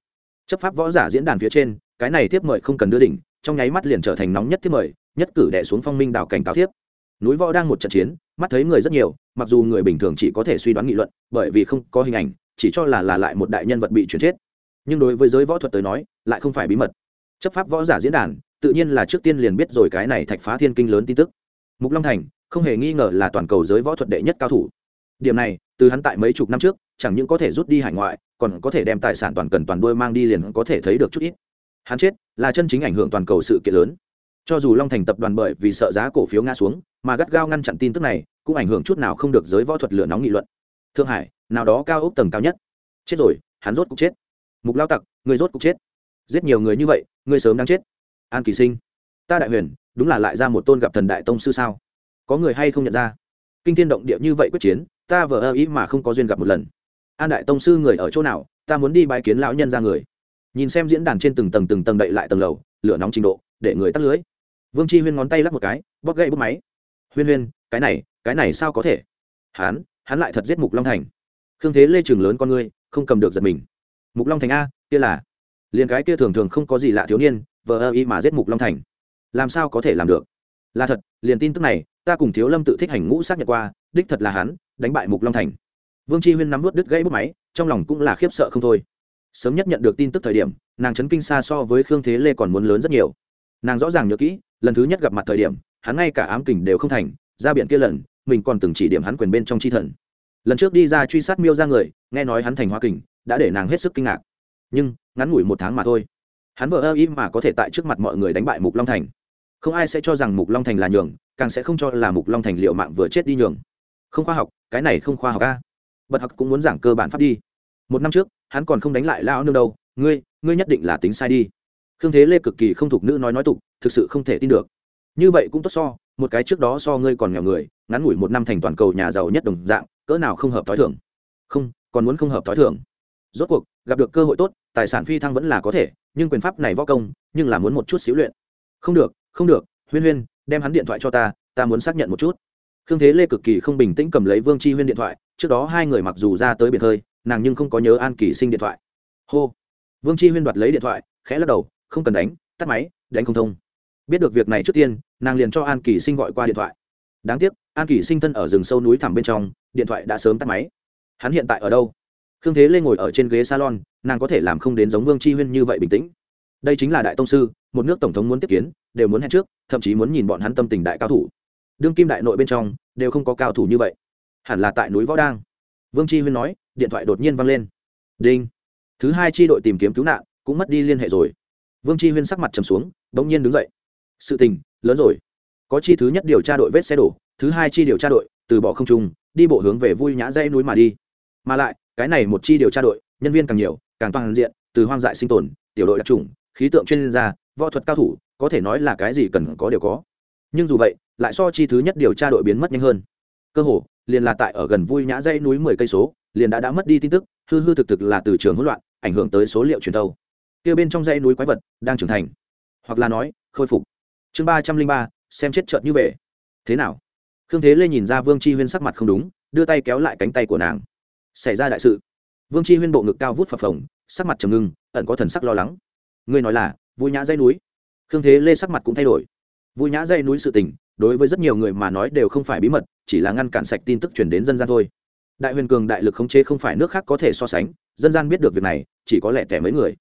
Chấp pháp võ giả diễn đàn phía trên, cái này tiếp mời không cần đưa đỉnh, trong nháy mắt liền trở thành nóng nhất tiếp mời, nhất cử đẻ xuống phong minh đảo cảnh cáo thiếp. Núi võ đang một trận chiến, mắt thấy người rất nhiều, mặc dù người bình thường chỉ có thể suy đoán nghị luận, bởi vì không có hình ảnh, chỉ cho là là lại một đại nhân vật bị chuyển chết. Nhưng đối với giới võ thuật tới nói, lại không phải bí mật. Chấp pháp võ giả diễn đàn, tự nhiên là trước tiên liền biết rồi cái này thạch phá thiên kinh lớn tin tức. Mục long thành, không hề nghi ngờ là toàn cầu giới võ thuật đệ nhất cao thủ. Điểm này, từ hắn tại mấy chục năm trước chẳng những có thể rút đi hải ngoại, còn có thể đem tài sản toàn cần toàn đuôi mang đi liền có thể thấy được chút ít. Hắn chết là chân chính ảnh hưởng toàn cầu sự kiện lớn. Cho dù long thành tập đoàn bởi vì sợ giá cổ phiếu ngã xuống, mà gắt gao ngăn chặn tin tức này, cũng ảnh hưởng chút nào không được giới võ thuật lửa nóng nghị luận. Thượng hải, nào đó cao ốc tầng cao nhất. Chết rồi, hắn rốt cục chết. Mục lao tặc, người rốt cục chết. Giết nhiều người như vậy, người sớm đang chết. An kỳ sinh, ta đại huyền, đúng là lại ra một tôn gặp thần đại tông sư sao? Có người hay không nhận ra? Kinh thiên động địa như vậy quyết chiến, ta vờ ơ ý mà không có duyên gặp một lần an đại tông sư người ở chỗ nào, ta muốn đi bài kiến lão nhân ra người. Nhìn xem diễn đàn trên từng tầng từng tầng đậy lại tầng lầu, lửa nóng trình độ, để người tắt lưới. Vương chi huyên ngón tay lắc một cái, bóp gậy bút máy. Huyên huyên, cái này cái này sao có thể? Hắn hắn lại thật giết mục long thành. Khương thế lê trường lớn con ngươi, không cầm được giật mình. Mục long thành a, kia là. Liền cái kia thường thường không có gì lạ thiếu niên, vờ ơ y mà giết mục long thành. Làm sao có thể làm được? Là thật, liền tin tức này, ta cùng thiếu lâm tự thích hành ngũ xác nhận qua, đích thật là hắn, đánh bại mục long thành vương chi huyên nắm vút đứt gãy bút máy, trong lòng cũng là khiếp sợ không thôi. Sớm nhất nhận được tin tức thời điểm, nàng chấn kinh xa so với khương thế lê còn muốn lớn rất nhiều. Nàng rõ ràng nhớ kỹ, lần thứ nhất gặp mặt thời điểm, hắn ngay cả ám kình đều không thành, ra biển kia lần, mình còn từng chỉ điểm hắn quyền bên trong chi thần. Lần trước đi ra truy sát miêu ra người, nghe nói hắn thành hoa kình, đã để nàng hết sức kinh ngạc. Nhưng, ngắn ngủi một tháng mà thôi. Hắn vợ ơ im mà có thể tại trước mặt mọi người đánh bại mục long thành. Không ai sẽ cho rằng mục long thành là nhường, càng sẽ không cho là mục long thành liệu mạng vừa chết đi nhường. Không khoa học, cái này không khoa học a bật học cũng muốn giảng cơ bản pháp đi. Một năm trước, hắn còn không đánh lại lao nương đâu. Ngươi ngươi nhất định là tính sai đi. Khương thế lê cực kỳ không thục nữ nói nói tục, thực sự không thể tin được. Như vậy cũng tốt so, một cái trước đó so ngươi còn nghèo người, ngắn ngủi một năm thành toàn cầu nhà giàu nhất đồng dạng, cỡ nào không hợp t h i thưởng không, còn muốn không hợp t h i thưởng rốt cuộc, gặp được cơ hội tốt, tài sản phi thăng vẫn là có thể, nhưng quyền pháp này võ công, nhưng là muốn một chút xíu luyện. Không được không được, huyên huyên, đem hắn điện thoại cho ta ta muốn xác nhận một chút. Khương thế lê cực kỳ không bình tĩnh cầm lấy vương chi huyên điện thoại trước đó hai người mặc dù ra tới biệt hơi, nàng nhưng không có nhớ an kỳ sinh điện thoại. Hô. Vương chi huyên đoạt lấy điện thoại, khẽ lắc đầu, không cần đánh, tắt máy, đánh không thông. Biết được việc này trước tiên, nàng liền cho an kỳ sinh gọi qua điện thoại. Đáng tiếc, an kỳ sinh thân ở rừng sâu núi thẳm bên trong, điện thoại đã sớm tắt máy. Hắn hiện tại ở đâu? Khương thế lê ngồi ở trên ghế salon, nàng có thể làm không đến giống vương chi huyên như vậy bình tĩnh. Đây chính là đại tông sư, một nước tổng thống muốn tiếp kiến, đều muốn hẹn trước, thậm chí muốn nhìn bọn hắn tâm tình đại cao thủ. Đương kim đại nội bên trong, đều không có cao thủ như vậy hẳn là tại núi võ đang. Vương chi huyên nói, điện thoại đột nhiên văng lên. Đinh. Thứ hai chi đội tìm kiếm cứu nạn, cũng mất đi liên hệ rồi. Vương chi huyên sắc mặt trầm xuống đ ỗ n g nhiên đứng dậy. Sự tình, lớn rồi. Có chi thứ nhất điều tra đội vết xe đổ, thứ hai chi điều tra đội, từ bỏ không trung, đi bộ hướng về vui nhã dây núi mà đi. Mà lại, cái này một chi điều tra đội, nhân viên càng nhiều, càng toàn diện, từ hoang dại sinh tồn, tiểu đội đặc trùng, khí tượng chuyên gia, võ thuật cao thủ, có thể nói là cái gì cần có đều có. Nhưng dù vậy, lại so chi thứ nhất điều tra đội biến mất nhanh hơn. Cơ hồ liền là tại ở gần vui nhã dãy núi mười cây số, liền đã đã mất đi tin tức, hư hư thực thực là từ trường hỗn loạn, ảnh hưởng tới số liệu truyền thâu. Kia bên trong dãy núi quái vật đang trưởng thành, hoặc là nói, khôi phục. Chương ba trăm linh ba, xem chết trợt như vậy thế nào? Khương thế lê nhìn ra vương chi huyên sắc mặt không đúng, đưa tay kéo lại cánh tay của nàng. Xảy ra đại sự. Vương chi huyên bộ ngực cao vút phập phồng, sắc mặt trầm ngưng, ẩn có thần sắc lo lắng. Ngươi nói là, vui nhã dây núi. Khương thế lê sắc mặt cũng thay đổi. Vui nhã dây núi sự tình đối với rất nhiều người mà nói đều không phải bí mật, chỉ là ngăn cản sạch tin tức chuyển đến dân gian thôi. Đại huyền cường đại lực khống chế không phải nước khác có thể so sánh, dân gian biết được việc này, chỉ có lẻ tẻ mấy người.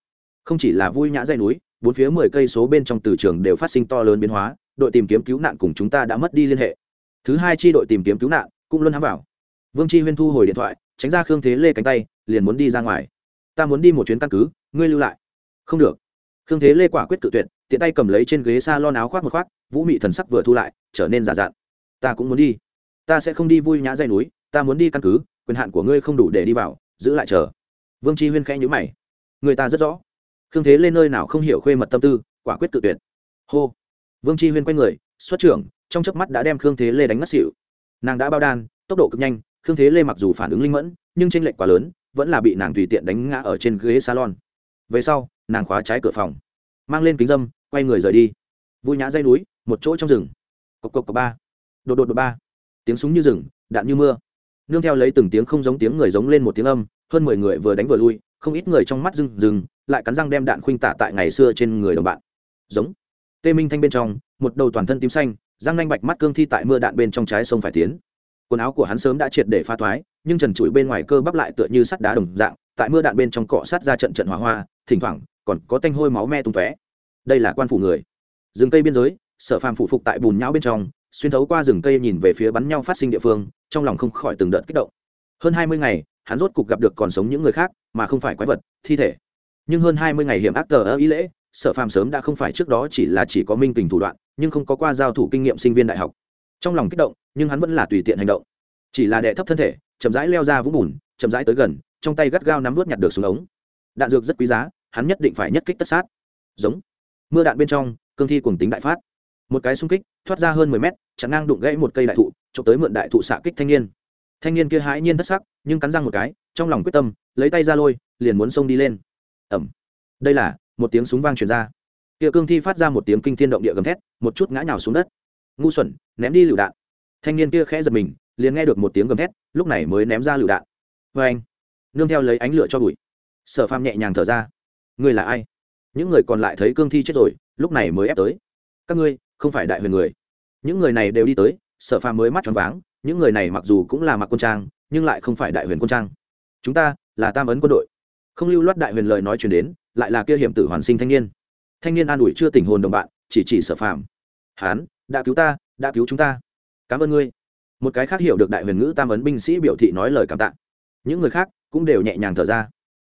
Không chỉ là vui nhã dây núi, bốn phía mười cây số bên trong từ trường đều phát sinh to lớn biến hóa, đội tìm kiếm cứu nạn cùng chúng ta đã mất đi liên hệ. Thứ hai chi đội tìm kiếm cứu nạn, cũng luôn hám vào. Vương chi huyên thu hồi điện thoại, tránh ra khương thế lê cánh tay, liền muốn đi ra ngoài. Ta muốn đi một chuyến căn cứ, ngươi lưu lại. Không được. Khương thế lê quả quyết tự tuyệt, tiện tay cầm lấy trên ghế s a lon áo khoác một khoác vũ mị thần sắc vừa thu lại, trở nên giả dạn ta cũng muốn đi. Ta sẽ không đi vui nhã dây núi, ta muốn đi căn cứ, quyền hạn của ngươi không đủ để đi vào, giữ lại chờ. Vương chi huyên khẽ nhữ mày. Người ta rất rõ. Khương thế lên nơi nào không hiểu khuê mật tâm tư, quả quyết tự tuyệt. Hô. Vương chi huyên quay người, xuất trưởng, trong chớp mắt đã đem khương thế lê đánh ngất xỉu. Nàng đã bao đan, tốc độ cực nhanh, khương thế lê mặc dù phản ứng linh mẫn, nhưng tranh lệch quá lớn, vẫn là bị nàng tùy tiện đánh ngã ở trên ghế salon. Về sau, nàng khóa trái cửa phòng, mang lên kính dâm, quay người rời đi. Vui nhã dây núi một chỗ trong rừng. Cộc cộc cộc ba. Đột đột đột ba. Tiếng súng như rừng, đạn như mưa. Nương theo lấy từng tiếng không giống tiếng người giống lên một tiếng âm, hơn mười người vừa đánh vừa lui, không ít người trong mắt rừng rừng, lại cắn răng đem đạn khuynh tả tại ngày xưa trên người đồng bạn. Giống. Tê minh thanh bên trong, một đầu toàn thân tím xanh, răng nanh bạch mắt cương thi tại mưa đạn bên trong trái sông phải tiến. Quần áo của hắn sớm đã triệt để pha thoái, nhưng trần trụi bên ngoài cơ bắp lại tựa như sắt đá đồng dạng, tại mưa đạn bên trong cọ sát ra trận trận hỏa hoa, thỉnh thoảng, còn có tanh hôi máu me tung tóe. Đây là quan phủ người. Rừng cây biên giới sở phàm phụ phục tại bùn nhão bên trong, xuyên thấu qua rừng cây nhìn về phía bắn nhau phát sinh địa phương, trong lòng không khỏi từng đợt kích động. Hơn hai mươi ngày, hắn rốt cục gặp được còn sống những người khác, mà không phải quái vật, thi thể. Nhưng hơn hai mươi ngày hiểm ác tờ ơ ý lễ, sở phàm sớm đã không phải trước đó chỉ là chỉ có minh tình thủ đoạn, nhưng không có qua giao thủ kinh nghiệm sinh viên đại học. Trong lòng kích động, nhưng hắn vẫn là tùy tiện hành động. Chỉ là đệ thấp thân thể, chậm rãi leo ra vũng bùn, chậm rãi tới gần, trong tay gắt gao nắm vớt nhặt được xuống ống. Đạn dược rất quý giá, hắn nhất định phải nhất kích tất sát. Giống. Mưa đạn bên trong, cương thi cùng tính đại phát một cái xung kích, thoát ra hơn mười mét, chặn ngang đụng gãy một cây đại thụ trộm tới mượn đại thụ xạ kích thanh niên. Thanh niên kia hãi nhiên thất sắc, nhưng cắn răng một cái, trong lòng quyết tâm, lấy tay ra lôi, liền muốn xông đi lên. Ẩm đây là, một tiếng súng vang truyền ra. Kia cương thi phát ra một tiếng kinh thiên động địa gầm thét, một chút ngã nhào xuống đất. Ngu xuẩn, ném đi lựu đạn. Thanh niên kia khẽ giật mình, liền nghe được một tiếng gầm thét, lúc này mới ném ra lựu đạn. Vê anh nương theo lấy ánh lửa cho bụi. Sở phàm nhẹ nhàng thở ra. Ngươi là ai? Những người còn lại thấy cương thi chết rồi, lúc này mới ép tới. Các ngươi không phải đại huyền người. Những người này đều đi tới, sở phàm mới mắt tròn váng, những người này mặc dù cũng là mặc quân trang, nhưng lại không phải đại huyền quân trang. Chúng ta là tam ấn quân đội. Không lưu loát đại huyền lời nói chuyển đến, lại là kia hiểm tử hoàn sinh thanh niên. Thanh niên an ủi chưa tỉnh hồn đồng bạn, chỉ chỉ sở phàm. Hán, đã cứu ta, đã cứu chúng ta. Cảm ơn ngươi. Một cái khác hiểu được đại huyền ngữ tam ấn binh sĩ biểu thị nói lời cảm tạ. Những người khác cũng đều nhẹ nhàng thở ra.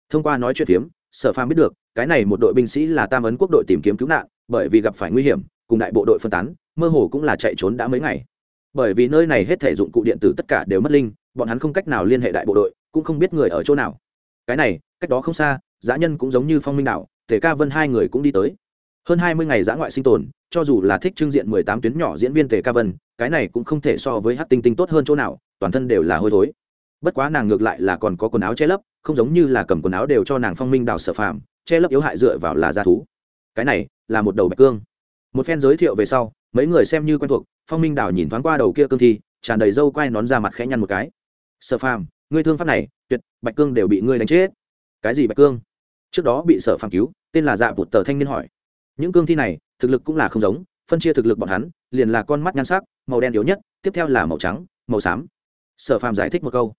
Thông qua nói chuyện phiếm, sở phàm biết được, cái này một đội binh sĩ là tam ấn quốc đội tìm kiếm cứu nạn, bởi vì gặp phải nguy hiểm cùng đại bộ đội phân tán, mơ hồ cũng là chạy trốn đã mấy ngày. Bởi vì nơi này hết thể dụng cụ điện tử tất cả đều mất linh, bọn hắn không cách nào liên hệ đại bộ đội, cũng không biết người ở chỗ nào. Cái này, cách đó không xa giã nhân cũng giống như phong minh đạo thể ca vân hai người cũng đi tới. Hơn hai mươi ngày giã ngoại sinh tồn, cho dù là thích trưng diện mười tám tuyến nhỏ diễn viên tề ca vân, cái này cũng không thể so với hát tinh tinh tốt hơn chỗ nào, toàn thân đều là hôi thối. Bất quá nàng ngược lại là còn có quần áo che lấp, không giống như là cầm quần áo đều cho nàng phong minh đào sở phàm, che lấp yếu hại dựa vào là g thú. Cái này là một đầu bạch cương một phen giới thiệu về sau, mấy người xem như quen thuộc, phong minh đảo nhìn thoáng qua đầu kia cương thi, tràn đầy râu quai nón ra mặt khẽ nhăn một cái. Sở phàm, ngươi thương pháp này, tuyệt, bạch cương đều bị ngươi đánh chết. Cái gì bạch cương? Trước đó bị sở phàm cứu, tên là dạ vụt tờ thanh niên hỏi. Những cương thi này, thực lực cũng là không giống, phân chia thực lực bọn hắn, liền là con mắt nhan sắc, màu đen yếu nhất, tiếp theo là màu trắng, màu xám. Sở phàm giải thích một câu.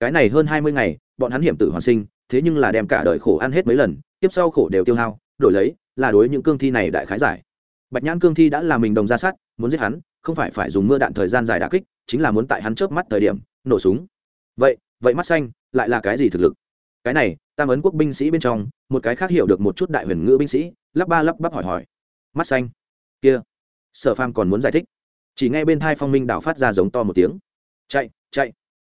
Cái này hơn hai mươi ngày, bọn hắn hiểm tử hoàn sinh, thế nhưng là đem cả đời khổ ăn hết mấy lần, tiếp sau khổ đều tiêu hao, đổi lấy, là đối những cương thi này đại khái giải bạch nhãn cương thi đã làm mình đồng ra sát, muốn giết hắn, không phải phải dùng mưa đạn thời gian dài đà kích, chính là muốn tại hắn chớp mắt thời điểm, nổ súng. Vậy vậy mắt xanh, lại là cái gì thực lực? Cái này, tam ấn quốc binh sĩ bên trong, một cái khác hiểu được một chút đại huyền ngữ binh sĩ, lắp ba lắp bắp hỏi hỏi. Mắt xanh. Kia. Sở phàm còn muốn giải thích. Chỉ nghe bên thai phong minh đảo phát ra giống to một tiếng. Chạy chạy.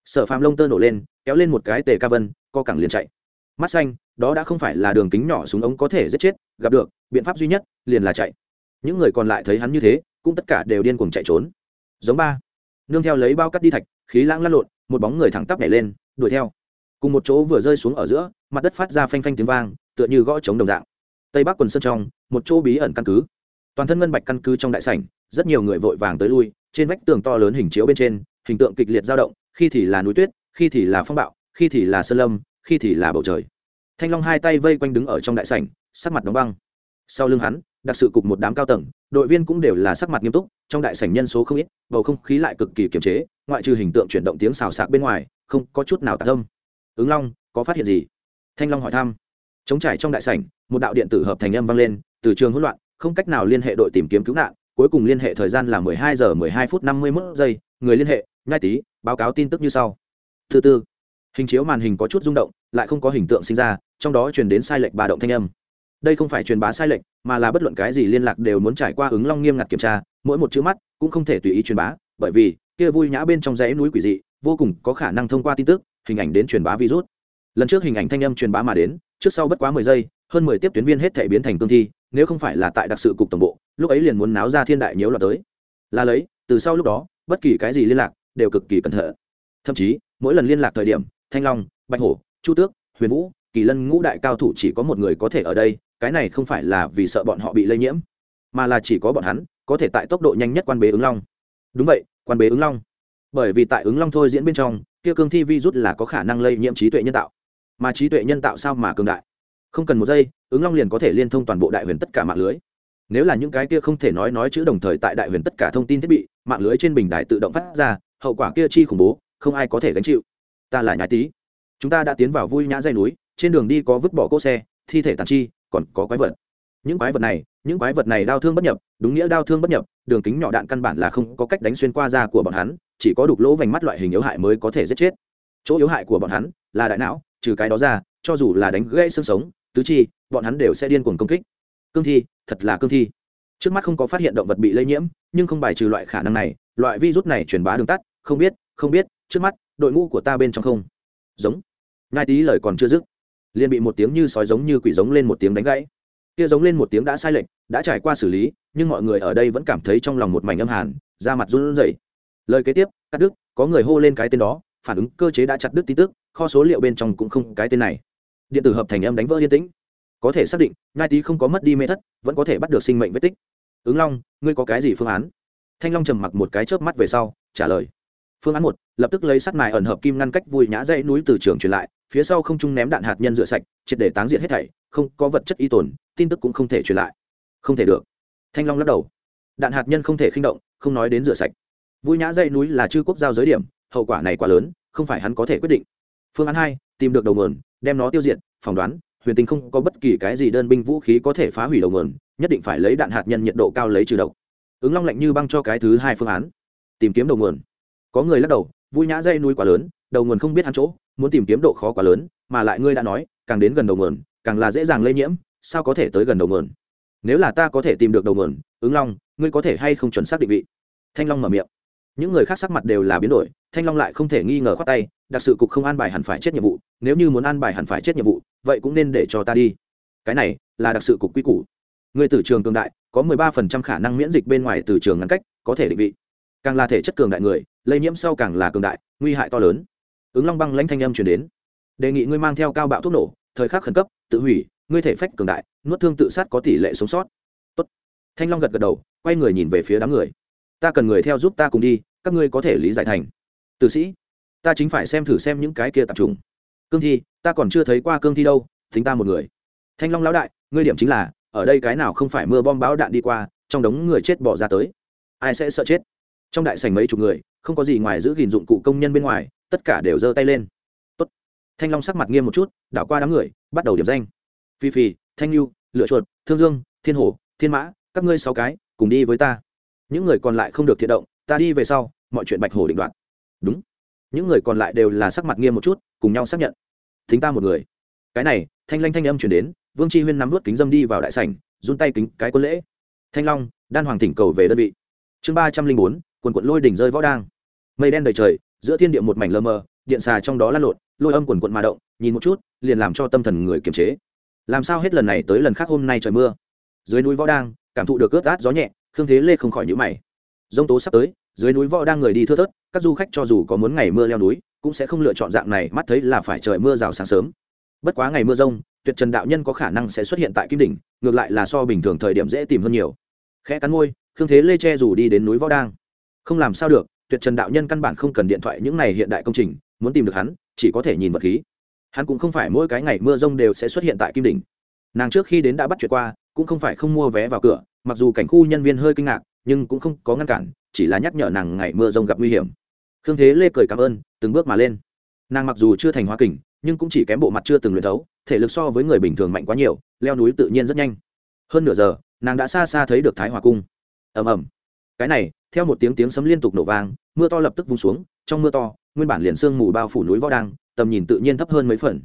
Sở phàm lông tơ nổ lên, kéo lên một cái tề ca vân, co cẳng liền chạy. Mắt xanh, đó đã không phải là đường kính nhỏ súng ống có thể giết chết, gặp được, biện pháp duy nhất, liền là chạy những người còn lại thấy hắn như thế, cũng tất cả đều điên cuồng chạy trốn. Giống ba. Nương theo lấy bao cắt đi thạch, khí lãng lăn lộn, một bóng người thẳng tắp nhảy lên, đuổi theo. Cùng một chỗ vừa rơi xuống ở giữa, mặt đất phát ra phanh phanh tiếng vang, tựa như gõ trống đồng dạng. Tây bắc quần sơn trong, một chỗ bí ẩn căn cứ. Toàn thân ngân bạch căn cứ trong đại sảnh, rất nhiều người vội vàng tới lui, trên vách tường to lớn hình chiếu bên trên, hình tượng kịch liệt dao động, khi thì là núi tuyết, khi thì là phong bạo, khi thì là sơn lâm, khi thì là bầu trời. Thanh long hai tay vây quanh đứng ở trong đại sảnh, sắc mặt đóng băng. Sau lưng hắn đặc sự cục một đám cao tầng, đội viên cũng đều là sắc mặt nghiêm túc, trong đại sảnh nhân số không ít, bầu không khí lại cực kỳ kiềm chế, ngoại trừ hình tượng chuyển động tiếng xào xạc bên ngoài, không có chút nào tạc âm. Ứng long, có phát hiện gì? Thanh long hỏi thăm. Chống trải trong đại sảnh, một đạo điện tử hợp thành âm vang lên, từ trường hỗn loạn, không cách nào liên hệ đội tìm kiếm cứu nạn, cuối cùng liên hệ thời gian là 12 giờ 12 phút 51 giây, người liên hệ nhai tí, báo cáo tin tức như sau. Thứ tư, hình chiếu màn hình có chút rung động, lại không có hình tượng sinh ra, trong đó truyền đến sai lệch ba động thanh âm đây không phải truyền bá sai lệch, mà là bất luận cái gì liên lạc đều muốn trải qua ứng long nghiêm ngặt kiểm tra, mỗi một chữ mắt cũng không thể tùy ý truyền bá, bởi vì, kia vui nhã bên trong dãy núi quỷ dị, vô cùng có khả năng thông qua tin tức, hình ảnh đến truyền bá virus. Lần trước hình ảnh thanh âm truyền bá mà đến, trước sau bất quá mười giây, hơn mười tiếp tuyến viên hết thể biến thành cương thi, nếu không phải là tại đặc sự cục tổng bộ, lúc ấy liền muốn náo ra thiên đại nhiễu loạn tới. Là lấy, từ sau lúc đó, bất kỳ cái gì liên lạc đều cực kỳ cẩn thận. Thậm chí, mỗi lần liên lạc thời điểm, thanh long, bạch hổ, chu tước, huyền vũ, kỳ lân ngũ đại cao thủ chỉ có một người có thể ở đây cái này không phải là vì sợ bọn họ bị lây nhiễm, mà là chỉ có bọn hắn có thể tại tốc độ nhanh nhất quan bế ứng long. Đúng vậy, quan bế ứng long. Bởi vì tại ứng long thôi diễn bên trong, kia cương thi virus là có khả năng lây nhiễm trí tuệ nhân tạo. Mà trí tuệ nhân tạo sao mà cường đại? Không cần một giây, ứng long liền có thể liên thông toàn bộ đại huyền tất cả mạng lưới. Nếu là những cái kia không thể nói nói chữ đồng thời tại đại huyền tất cả thông tin thiết bị, mạng lưới trên bình đài tự động phát ra, hậu quả kia chi khủng bố, không ai có thể gánh chịu. Ta là nhái tí chúng ta đã tiến vào vui nhã dây núi, trên đường đi có vứt bỏ cỗ xe, thi thể tàn chi còn có quái vật. Những quái vật này, những quái vật này đau thương bất nhập, đúng nghĩa đau thương bất nhập, đường kính nhỏ đạn căn bản là không có cách đánh xuyên qua da của bọn hắn, chỉ có đục lỗ vành mắt loại hình yếu hại mới có thể giết chết. Chỗ yếu hại của bọn hắn là đại não, trừ cái đó ra, cho dù là đánh gãy xương sống, tứ chi, bọn hắn đều sẽ điên cuồng công kích. Cương thi, thật là cương thi. Trước mắt không có phát hiện động vật bị lây nhiễm, nhưng không bài trừ loại khả năng này, loại virus này truyền bá đường tắt, không biết không biết, trước mắt, đội ngũ của ta bên trong không. Giống. Ngai tí lời còn chưa dứt liền bị một tiếng như sói giống như quỷ giống lên một tiếng đánh gãy. Kia giống lên một tiếng đã sai lệch, đã trải qua xử lý, nhưng mọi người ở đây vẫn cảm thấy trong lòng một mảnh âm hàn, da mặt run rẩy. Lời kế tiếp, cắt đứt, có người hô lên cái tên đó, phản ứng cơ chế đã chặt đứt tin tức, kho số liệu bên trong cũng không cái tên này. Điện tử hợp thành âm đánh vỡ yên tĩnh. Có thể xác định ngai tí không có mất đi mê thất, vẫn có thể bắt được sinh mệnh vết tích. Ứng long, ngươi có cái gì phương án? Thanh long trầm mặc một cái chớp mắt về sau, trả lời. Phương án một, lập tức lấy sắt mài ẩn hợp kim ngăn cách vui nhã dãy núi từ trường truyền lại phía sau không trung ném đạn hạt nhân rửa sạch, triệt để táng diệt hết thảy, không có vật chất y tồn, tin tức cũng không thể truyền lại. Không thể được. Thanh long lắc đầu. Đạn hạt nhân không thể khinh động, không nói đến rửa sạch. Vui nhã dãy núi là chư quốc giao giới điểm, hậu quả này quá lớn, không phải hắn có thể quyết định. Phương án hai, tìm được đầu nguồn, đem nó tiêu diệt, phỏng đoán, huyền tinh không có bất kỳ cái gì đơn binh vũ khí có thể phá hủy đầu nguồn, nhất định phải lấy đạn hạt nhân nhiệt độ cao lấy trừ độc. Ứng long lạnh như băng cho cái thứ hai phương án. Tìm kiếm đầu nguồn. Có người lắc đầu, vui nhã dây núi quá lớn, đầu nguồn không biết hắn chỗ muốn tìm kiếm độ khó quá lớn, mà lại ngươi đã nói, càng đến gần đầu nguồn, càng là dễ dàng lây nhiễm, sao có thể tới gần đầu nguồn? Nếu là ta có thể tìm được đầu nguồn, ứng long, ngươi có thể hay không chuẩn xác định vị? Thanh long mở miệng. Những người khác sắc mặt đều là biến đổi, thanh long lại không thể nghi ngờ khoát tay, đặc sự cục không an bài hẳn phải chết nhiệm vụ, nếu như muốn an bài hẳn phải chết nhiệm vụ, vậy cũng nên để cho ta đi. Cái này là đặc sự cục quy củ. Người từ trường cường đại, có mười ba phần trăm khả năng miễn dịch bên ngoài từ trường ngăn cách, có thể định vị. Càng là thể chất cường đại người, lây nhiễm sau càng là cường đại, nguy hại to lớn ứng long băng lãnh thanh âm chuyển đến. Đề nghị ngươi mang theo cao bạo thuốc nổ, thời khắc khẩn cấp, tự hủy, ngươi thể phách cường đại, nuốt thương tự sát có tỷ lệ sống sót. Tốt. thanh long gật gật đầu, quay người nhìn về phía đám người. Ta cần người theo giúp ta cùng đi, các ngươi có thể lý giải thành. Tử sĩ, ta chính phải xem thử xem những cái kia tập trung cương thi, ta còn chưa thấy qua cương thi đâu, thính ta một người. Thanh long lão đại, ngươi điểm chính là, ở đây cái nào không phải mưa bom bão đạn đi qua, trong đống người chết bỏ ra tới. Ai sẽ sợ chết? Trong đại sảnh mấy chục người, không có gì ngoài giữ gìn dụng cụ công nhân bên ngoài tất cả đều giơ tay lên. Tốt. thanh long sắc mặt nghiêm một chút, đảo qua đám người, bắt đầu điểm danh. Phi phi, thanh lưu lựa chuột, thương dương, thiên hổ, thiên mã, các ngươi sáu cái, cùng đi với ta. Những người còn lại không được thiện động, ta đi về sau, mọi chuyện bạch hổ định đoạt. Đúng. Những người còn lại đều là sắc mặt nghiêm một chút, cùng nhau xác nhận. Thính ta một người. Cái này, thanh lanh thanh âm chuyển đến, vương chi huyên nắm vút kính dâm đi vào đại sảnh, run tay kính cái quân lễ. Thanh long, đan hoàng thỉnh cầu về đơn vị. Chương ba trăm linh bốn, quần quận lôi đỉnh rơi võ đang mây đen đầy trời giữa thiên địa một mảnh lơ mơ, điện xà trong đó lăn lộn lôi âm quần quận mà động nhìn một chút liền làm cho tâm thần người kiềm chế. Làm sao hết lần này tới lần khác hôm nay trời mưa? Dưới núi võ đang cảm thụ được ướt át gió nhẹ khương thế lê không khỏi nhữ mày. Dông tố sắp tới dưới núi võ đang người đi thưa thớt các du khách cho dù có muốn ngày mưa leo núi cũng sẽ không lựa chọn dạng này mắt thấy là phải trời mưa rào sáng sớm. Bất quá ngày mưa rông tuyệt trần đạo nhân có khả năng sẽ xuất hiện tại kim đỉnh ngược lại là so bình thường thời điểm dễ tìm hơn nhiều. Khẽ cắn môi khương thế lê che dù đi đến núi võ đang. Không làm sao được tuyệt trần đạo nhân căn bản không cần điện thoại những này hiện đại công trình, muốn tìm được hắn, chỉ có thể nhìn vật khí. Hắn cũng không phải mỗi cái ngày mưa rông đều sẽ xuất hiện tại kim đỉnh. Nàng trước khi đến đã bắt chuyện qua, cũng không phải không mua vé vào cửa, mặc dù cảnh khu nhân viên hơi kinh ngạc, nhưng cũng không có ngăn cản, chỉ là nhắc nhở nàng ngày mưa rông gặp nguy hiểm. Khương thế lê cười cảm ơn, từng bước mà lên. Nàng mặc dù chưa thành hoa kình, nhưng cũng chỉ kém bộ mặt chưa từng luyện thấu, thể lực so với người bình thường mạnh quá nhiều, leo núi tự nhiên rất nhanh. Hơn nửa giờ, nàng đã xa xa thấy được thái hòa cung. Ầm ầm. Cái này theo một tiếng tiếng sấm liên tục nổ vang mưa to lập tức vung xuống trong mưa to nguyên bản liền sương mù bao phủ núi võ đang, tầm nhìn tự nhiên thấp hơn mấy phần.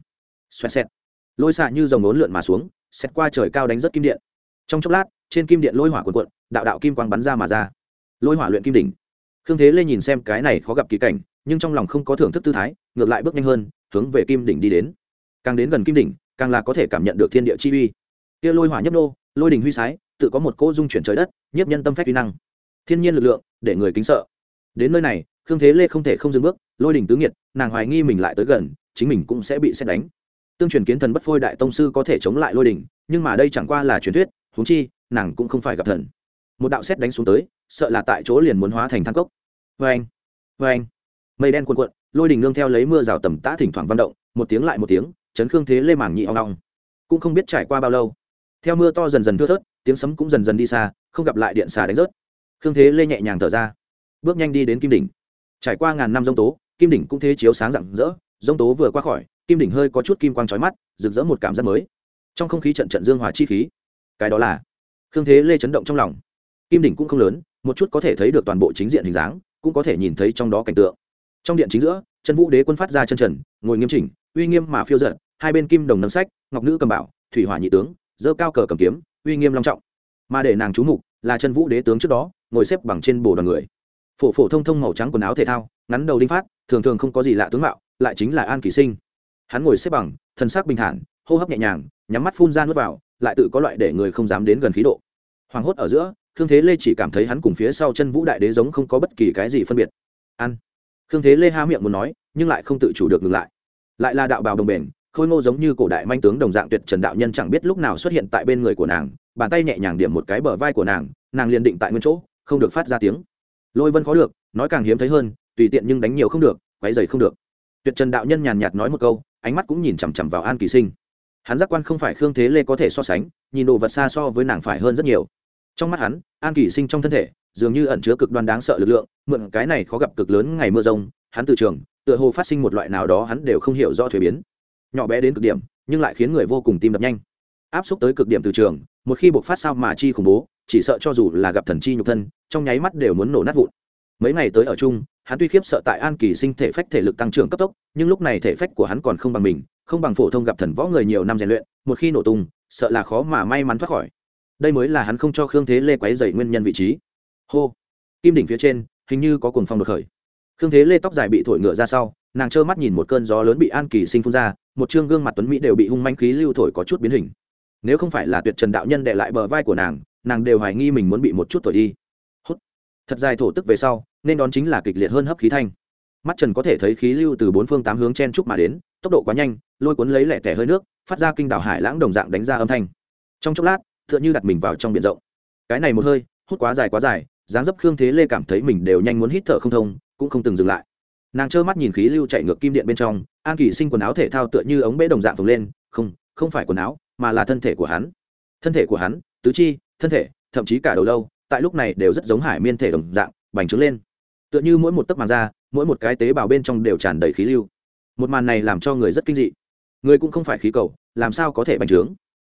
Xoẹt xẹt. Lôi xạ như dòng ốn lượn mà xuống xét qua trời cao đánh rất kim điện. Trong chốc lát trên kim điện lôi hỏa cuộn cuộn đạo đạo kim quang bắn ra mà ra. Lôi hỏa luyện kim đỉnh. Khương thế lê nhìn xem cái này khó gặp kỳ cảnh nhưng trong lòng không có thưởng thức tư thái ngược lại bước nhanh hơn hướng về kim đỉnh đi đến. Càng đến gần kim đỉnh càng là có thể cảm nhận được thiên địa chi uy. Kia lôi hỏa nhấp nô lôi đỉnh huy sái tự có một cỗ dung chuyển trời đất nhiếp nhân tâm phách uy năng thiên nhiên lực lượng, để người kính sợ. Đến nơi này, khương thế lê không thể không dừng bước, lôi đỉnh tứ nghiệt, nàng hoài nghi mình lại tới gần, chính mình cũng sẽ bị xét đánh. Tương truyền kiến thần bất phôi đại tông sư có thể chống lại lôi đỉnh, nhưng mà đây chẳng qua là truyền thuyết, huống chi, nàng cũng không phải gặp thần. Một đạo xét đánh xuống tới, sợ là tại chỗ liền muốn hóa thành thang cốc. Vê anh vê anh mây đen cuồn cuộn, lôi đỉnh nương theo lấy mưa rào tầm tã thỉnh thoảng văn động, một tiếng lại một tiếng, chấn khương thế lê mảng nhị ong ong. Cũng không biết trải qua bao lâu. Theo mưa to dần dần thưa thớt, tiếng sấm cũng dần dần đi xa, không gặp lại điện xà đánh rớt khương thế lê nhẹ nhàng thở ra. Bước nhanh đi đến kim đỉnh. Trải qua ngàn năm dông tố, kim đỉnh cũng thế chiếu sáng rạng rỡ. Dông tố vừa qua khỏi, kim đỉnh hơi có chút kim quang trói mắt, rực rỡ một cảm giác mới. Trong không khí trận trận dương hòa chi khí. Cái đó là khương thế lê chấn động trong lòng. Kim đỉnh cũng không lớn, một chút có thể thấy được toàn bộ chính diện hình dáng, cũng có thể nhìn thấy trong đó cảnh tượng. Trong điện chính giữa, chân vũ đế quân phát ra chân trần, ngồi nghiêm chỉnh, uy nghiêm mà phiêu giận hai bên kim đồng nấm sách, ngọc nữ cầm bảo, thủy hỏa nhị tướng dơ cao cờ cầm kiếm, uy nghiêm long trọng. Mà để nàng chú mục là chân vũ đế tướng trước đó, ngồi xếp bằng trên bồ đoàn người. Phổ phổ thông thông màu trắng quần áo thể thao, ngắn đầu đinh phát, thường thường không có gì lạ tướng mạo, lại chính là an kỳ sinh. Hắn ngồi xếp bằng, thân xác bình thản, hô hấp nhẹ nhàng, nhắm mắt phun ra nuốt vào, lại tự có loại để người không dám đến gần khí độ. Hoàng hốt ở giữa, khương thế lê chỉ cảm thấy hắn cùng phía sau chân vũ đại đế giống không có bất kỳ cái gì phân biệt. Ăn khương thế lê há miệng muốn nói, nhưng lại không tự chủ được ngừng lại. Lại là đạo bào đồng bền khôi ngô giống như cổ đại manh tướng đồng dạng tuyệt trần đạo nhân chẳng biết lúc nào xuất hiện tại bên người của nàng, bàn tay nhẹ nhàng điểm một cái bờ vai của nàng nàng liền định tại nguyên chỗ, không được phát ra tiếng. Lôi vân khó được, nói càng hiếm thấy hơn, tùy tiện nhưng đánh nhiều không được, quấy dày không được. Tuyệt trần đạo nhân nhàn nhạt nói một câu, ánh mắt cũng nhìn chằm chằm vào an kỳ sinh. Hắn giác quan không phải khương thế lê có thể so sánh, nhìn đồ vật xa so với nàng phải hơn rất nhiều. Trong mắt hắn, an kỳ sinh trong thân thể, dường như ẩn chứa cực đoan đáng sợ lực lượng, mượn cái này khó gặp cực lớn ngày mưa rông, hắn từ trường, tựa hồ phát sinh một loại nào đó hắn đều không hiểu do thuế biến nhỏ bé đến cực điểm, nhưng lại khiến người vô cùng tim đập nhanh. Áp xúc tới cực điểm từ trường, một khi buộc phát sao mà chi khủng bố, chỉ sợ cho dù là gặp thần chi nhục thân, trong nháy mắt đều muốn nổ nát vụn. Mấy ngày tới ở chung, hắn tuy khiếp sợ tại an kỳ sinh thể phách thể lực tăng trưởng cấp tốc, nhưng lúc này thể phách của hắn còn không bằng mình, không bằng phổ thông gặp thần võ người nhiều năm rèn luyện, một khi nổ tung, sợ là khó mà may mắn thoát khỏi. Đây mới là hắn không cho khương thế lê quáy dày nguyên nhân vị trí. Hô. Kim đỉnh phía trên, hình như có cuồng phong đột khởi. Khương thế lê tóc dài bị thổi ngựa ra sau nàng trơ mắt nhìn một cơn gió lớn bị an kỳ sinh phun ra, một chương gương mặt tuấn mỹ đều bị hung manh khí lưu thổi có chút biến hình. Nếu không phải là tuyệt trần đạo nhân đệ lại bờ vai của nàng nàng đều hoài nghi mình muốn bị một chút thổi đi. Hút. Thật dài thổ tức về sau, nên đón chính là kịch liệt hơn hấp khí thanh. Mắt trần có thể thấy khí lưu từ bốn phương tám hướng chen trúc mà đến, tốc độ quá nhanh, lôi cuốn lấy lẻ tẻ hơi nước, phát ra kinh đảo hải lãng đồng dạng đánh ra âm thanh. Trong chốc lát, tựa như đặt mình vào trong biển rộng. Cái này một hơi, hút quá dài quá dài, dáng dấp khương thế lê cảm thấy mình đều nhanh muốn hít thở không thông, cũng không từng dừng lại nàng trơ mắt nhìn khí lưu chạy ngược kim điện bên trong, an kỳ sinh quần áo thể thao tựa như ống bể đồng dạng phồng lên, không không phải quần áo, mà là thân thể của hắn. Thân thể của hắn, tứ chi, thân thể, thậm chí cả đầu lâu, tại lúc này đều rất giống hải miên thể đồng dạng, bành trướng lên. Tựa như mỗi một tấc màn da, mỗi một cái tế bào bên trong đều tràn đầy khí lưu. Một màn này làm cho người rất kinh dị. Người cũng không phải khí cầu, làm sao có thể bành trướng?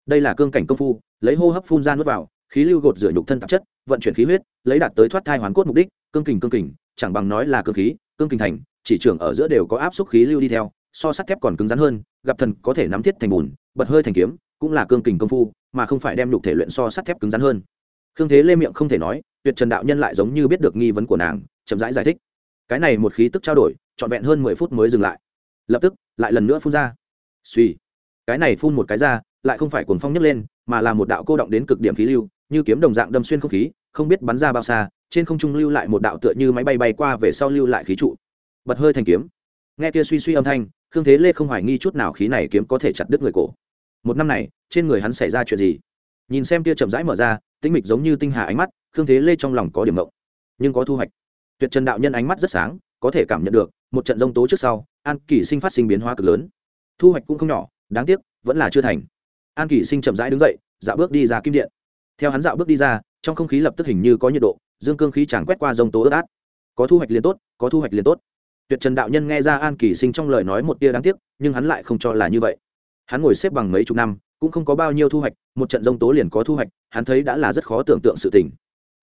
Đây là cương cảnh công phu, lấy hô hấp phun ra nuốt vào, khí lưu gột rửa nhục thân tạp chất, vận chuyển khí huyết, lấy đạt tới thoát thai hoàn cốt mục đích, cương kình cương kình, chẳng bằng nói là cương khí cương kinh thành chỉ trưởng ở giữa đều có áp suất khí lưu đi theo so sắt thép còn cứng rắn hơn gặp thần có thể nắm thiết thành bùn bật hơi thành kiếm cũng là cương kình công phu mà không phải đem lục thể luyện so sắt thép cứng rắn hơn. Khương thế lê miệng không thể nói tuyệt trần đạo nhân lại giống như biết được nghi vấn của nàng chậm rãi giải, giải thích. Cái này một khí tức trao đổi trọn vẹn hơn mười phút mới dừng lại. Lập tức lại lần nữa phun ra. Suy cái này phun một cái ra lại không phải cuồng phong nhấc lên mà là một đạo cô động đến cực điểm khí lưu như kiếm đồng dạng đâm xuyên không khí không biết bắn ra bao xa, trên không trung lưu lại một đạo tựa như máy bay bay qua về sau lưu lại khí trụ. Bật hơi thành kiếm. Nghe kia suy suy âm thanh, khương thế lê không hoài nghi chút nào khí này kiếm có thể chặt đứt người cổ. Một năm này, trên người hắn xảy ra chuyện gì? Nhìn xem kia chậm rãi mở ra, tĩnh mịch giống như tinh hà ánh mắt, khương thế lê trong lòng có điểm mộng nhưng có thu hoạch. Tuyệt trần đạo nhân ánh mắt rất sáng, có thể cảm nhận được, một trận rông tố trước sau, an kỳ sinh phát sinh biến hóa cực lớn. Thu hoạch cũng không nhỏ, đáng tiếc, vẫn là chưa thành. An kỳ sinh chậm rãi đứng dậy, dạo bước đi ra kim điện. Theo hắn dạo bước đi ra trong không khí lập tức hình như có nhiệt độ, dương cương khí chẳng quét qua rông tố ướt át. Có thu hoạch liền tốt, có thu hoạch liền tốt. Tuyệt trần đạo nhân nghe ra an kỳ sinh trong lời nói một tia đáng tiếc, nhưng hắn lại không cho là như vậy. Hắn ngồi xếp bằng mấy chục năm, cũng không có bao nhiêu thu hoạch, một trận rông tố liền có thu hoạch, hắn thấy đã là rất khó tưởng tượng sự tình.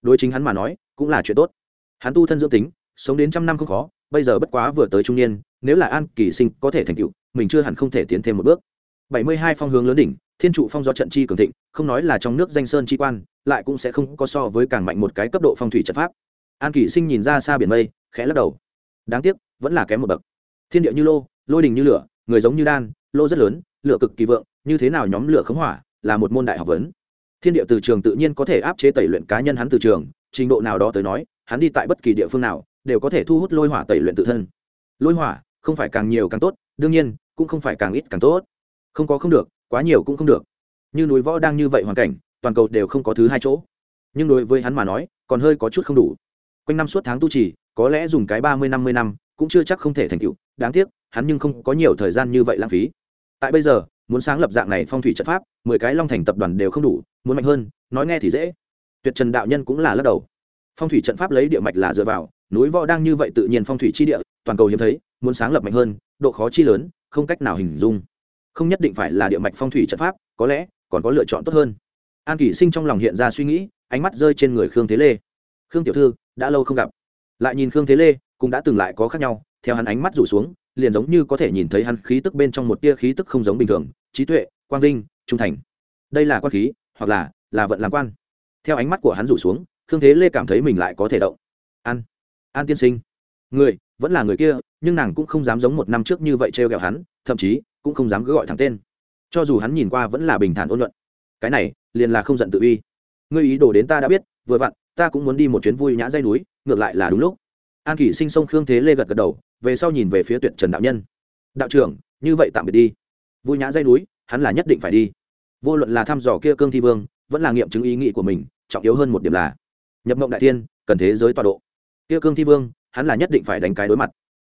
Đối chính hắn mà nói, cũng là chuyện tốt. Hắn tu thân dưỡng tính, sống đến trăm năm không khó, bây giờ bất quá vừa tới trung niên, nếu là an kỳ sinh có thể thành tựu, mình chưa hẳn không thể tiến thêm một bước. Bảy mươi hai phong hướng lớn đỉnh thiên trụ phong do trận chi cường thịnh, không nói là trong nước danh sơn chi quan, lại cũng sẽ không có so với càng mạnh một cái cấp độ phong thủy trận pháp. An kỷ sinh nhìn ra xa biển mây, khẽ lắc đầu. Đáng tiếc, vẫn là kém một bậc. Thiên địa như lô, lôi đình như lửa, người giống như đan, lô rất lớn, lửa cực kỳ vượng, như thế nào nhóm lửa khống hỏa, là một môn đại học vấn. Thiên địa từ trường tự nhiên có thể áp chế tẩy luyện cá nhân hắn từ trường, trình độ nào đó tới nói, hắn đi tại bất kỳ địa phương nào, đều có thể thu hút lôi hỏa tẩy luyện tự thân. Lôi hỏa, không phải càng nhiều càng tốt, đương nhiên, cũng không phải càng ít càng tốt. Không có không được quá nhiều cũng không được. Như núi võ đang như vậy hoàn cảnh, toàn cầu đều không có thứ hai chỗ. Nhưng đối với hắn mà nói, còn hơi có chút không đủ. Quanh năm suốt tháng tu trì, có lẽ dùng cái ba mươi, năm mươi năm, cũng chưa chắc không thể thành tựu. Đáng tiếc, hắn nhưng không có nhiều thời gian như vậy lãng phí. Tại bây giờ, muốn sáng lập dạng này phong thủy trận pháp, mười cái long thành tập đoàn đều không đủ, muốn mạnh hơn, nói nghe thì dễ. Tuyệt trần đạo nhân cũng là lắc đầu. Phong thủy trận pháp lấy địa mạch là dựa vào, núi võ đang như vậy tự nhiên phong thủy chi địa, toàn cầu hiếm thấy, muốn sáng lập mạnh hơn, độ khó chi lớn, không cách nào hình dung không nhất định phải là địa mạch phong thủy trận pháp, có lẽ còn có lựa chọn tốt hơn. An kỷ sinh trong lòng hiện ra suy nghĩ, ánh mắt rơi trên người khương thế lê. Khương tiểu thư, đã lâu không gặp. Lại nhìn khương thế lê, cũng đã từng lại có khác nhau, theo hắn ánh mắt rủ xuống, liền giống như có thể nhìn thấy hắn khí tức bên trong một tia khí tức không giống bình thường, trí tuệ, quang vinh, trung thành. Đây là quan khí, hoặc là là vận làm quan. Theo ánh mắt của hắn rủ xuống, khương thế lê cảm thấy mình lại có thể động. An an tiên sinh. Người, vẫn là người kia, nhưng nàng cũng không dám giống một năm trước như vậy trêu ghẹo hắn, thậm chí cũng không dám cứ gọi thẳng tên. Cho dù hắn nhìn qua vẫn là bình thản ôn luận. Cái này, liền là không giận tự uy. Ngươi ý đồ đến ta đã biết, vừa vặn, ta cũng muốn đi một chuyến vui nhã dây núi, ngược lại là đúng lúc. An kỷ sinh sông khương thế lê gật gật đầu, về sau nhìn về phía tuyệt trần đạo nhân. Đạo trưởng, như vậy tạm biệt đi. Vui nhã dây núi, hắn là nhất định phải đi. Vô luận là thăm dò kia cương thi vương, vẫn là nghiệm chứng ý nghĩ của mình, trọng yếu hơn một điểm là, nhập mộng đại tiên cần thế giới tọa độ. Kia cương thi vương, hắn là nhất định phải đánh cái đối mặt.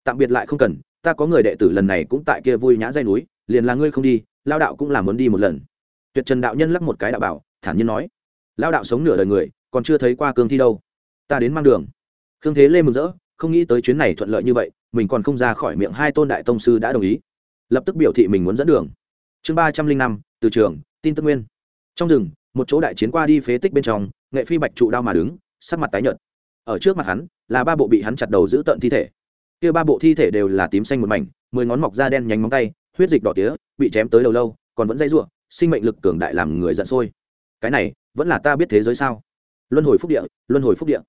Tạm biệt lại không cần ta có người đệ tử lần này cũng tại kia vui nhã dây núi, liền là ngươi không đi, lao đạo cũng là muốn đi một lần. Tuyệt trần đạo nhân lắc một cái đạo bảo, thản nhiên nói, lao đạo sống nửa đời người, còn chưa thấy qua cương thi đâu. Ta đến mang đường. Khương thế lê mừng rỡ, không nghĩ tới chuyến này thuận lợi như vậy, mình còn không ra khỏi miệng hai tôn đại tông sư đã đồng ý. Lập tức biểu thị mình muốn dẫn đường. Chương ba trăm linh năm, từ trường, tin tức nguyên. Trong rừng, một chỗ đại chiến qua đi phế tích bên trong, nghệ phi bạch trụ đao mà đứng, sắc mặt tái nhợt. Ở trước mặt hắn, là ba bộ bị hắn chặt đầu giữ tận thi thể kia ba bộ thi thể đều là tím xanh một mảnh, mười ngón mọc da đen nhánh móng tay, huyết dịch đỏ tía, bị chém tới đầu lâu, còn vẫn dây ruộng sinh mệnh lực cường đại làm người giận sôi. Cái này, vẫn là ta biết thế giới sao? Luân hồi phúc địa, luân hồi phúc địa.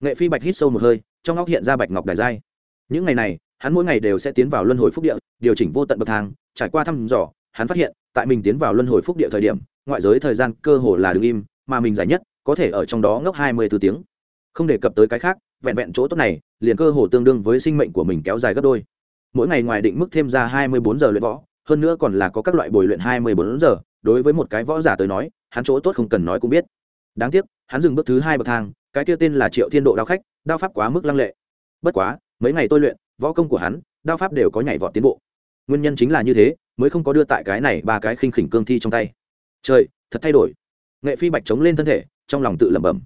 Nghệ phi bạch hít sâu một hơi, trong óc hiện ra bạch ngọc đài giai. Những ngày này, hắn mỗi ngày đều sẽ tiến vào luân hồi phúc địa, điều chỉnh vô tận bậc thang, trải qua thăm dò, hắn phát hiện, tại mình tiến vào luân hồi phúc địa thời điểm, ngoại giới thời gian cơ hồ là đứng im, mà mình giải nhất, có thể ở trong đó ngốc hai mươi b ố tiếng. Không đề cập tới cái khác vẹn vẹn chỗ tốt này, liền cơ hồ tương đương với sinh mệnh của mình kéo dài gấp đôi. Mỗi ngày ngoài định mức thêm ra hai mươi bốn giờ luyện võ, hơn nữa còn là có các loại bồi luyện hai mươi bốn giờ, đối với một cái võ giả tới nói, hắn chỗ tốt không cần nói cũng biết. Đáng tiếc, hắn dừng bước thứ hai bậc thang, cái kia tên là triệu thiên độ đao khách, đao pháp quá mức lăng lệ. Bất quá, mấy ngày tôi luyện, võ công của hắn, đao pháp đều có nhảy vọt tiến bộ. Nguyên nhân chính là như thế, mới không có đưa tại cái này ba cái khinh khỉnh cương thi trong tay. Trời, thật thay đổi. Nghệ phi bạch chống lên thân thể, trong lòng tự lẩm bẩm.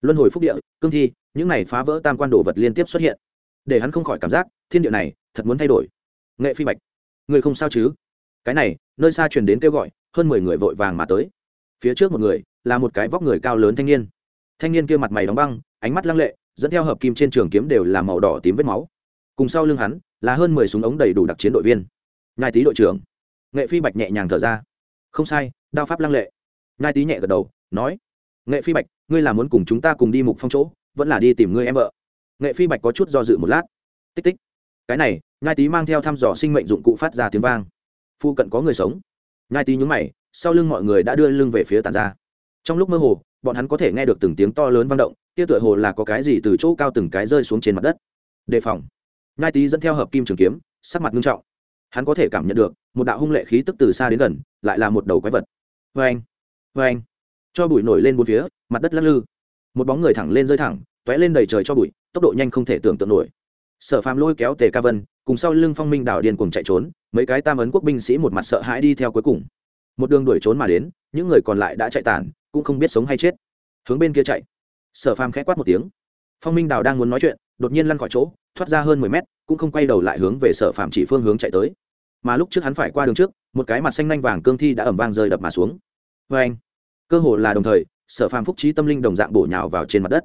Luân hồi phúc địa, cương thi những này phá vỡ tam quan đồ vật liên tiếp xuất hiện, để hắn không khỏi cảm giác, thiên địa này, thật muốn thay đổi. Nghệ phi bạch, người không sao chứ? Cái này, nơi xa truyền đến kêu gọi, hơn mười người vội vàng mà tới. Phía trước một người, là một cái vóc người cao lớn thanh niên. Thanh niên kia mặt mày đóng băng, ánh mắt lăng lệ, dẫn theo hợp kim trên trường kiếm đều là màu đỏ tím vết máu. Cùng sau lưng hắn, là hơn mười súng ống đầy đủ đặc chiến đội viên. Nhai tý đội trưởng. Nghệ phi bạch nhẹ nhàng thở ra. Không sai, đao pháp lăng lệ. Nhai tý nhẹ gật đầu, nói, nghệ phi bạch, ngươi là muốn cùng chúng ta cùng đi mục phong chỗ? Vẫn là đi tìm ngươi em vợ. Nghệ phi bạch có chút do dự một lát. Tích tích. Cái này, nhai tý mang theo thăm dò sinh mệnh dụng cụ phát ra tiếng vang. Phu cận có người sống. Nhai tý nhúng mày, sau lưng mọi người đã đưa lưng về phía tàn ra. Trong lúc mơ hồ, bọn hắn có thể nghe được từng tiếng to lớn vang động tia tựa hồ là có cái gì từ chỗ cao từng cái rơi xuống trên mặt đất. Đề phòng. Nhai tý dẫn theo hợp kim trường kiếm, sắc mặt nghiêm trọng. Hắn có thể cảm nhận được, một đạo hung lệ khí tức từ xa đến gần, lại là một đầu quái vật. Vê anh vê anh cho bụi nổi lên bốn phía, mặt đất lắc lư một bóng người thẳng lên rơi thẳng, tóe lên đầy trời cho bụi, tốc độ nhanh không thể tưởng tượng nổi. Sở phàm lôi kéo tề ca vân, cùng sau lưng phong minh đảo điên cùng chạy trốn, mấy cái tam ấn quốc binh sĩ một mặt sợ hãi đi theo cuối cùng. Một đường đuổi trốn mà đến, những người còn lại đã chạy tản, cũng không biết sống hay chết. Hướng bên kia chạy. Sở phàm khẽ quát một tiếng. Phong minh đào đang muốn nói chuyện, đột nhiên lăn khỏi chỗ, thoát ra hơn mười mét, cũng không quay đầu lại hướng về sở phàm chỉ phương hướng chạy tới. Mà lúc trước hắn phải qua đường trước, một cái mặt xanh nhanh vàng cương thi đã ẩm vang rơi đập mà xuống. Vê anh cơ hồ là đồng thời sở phàm phúc trí tâm linh đồng dạng bổ nhào vào trên mặt đất.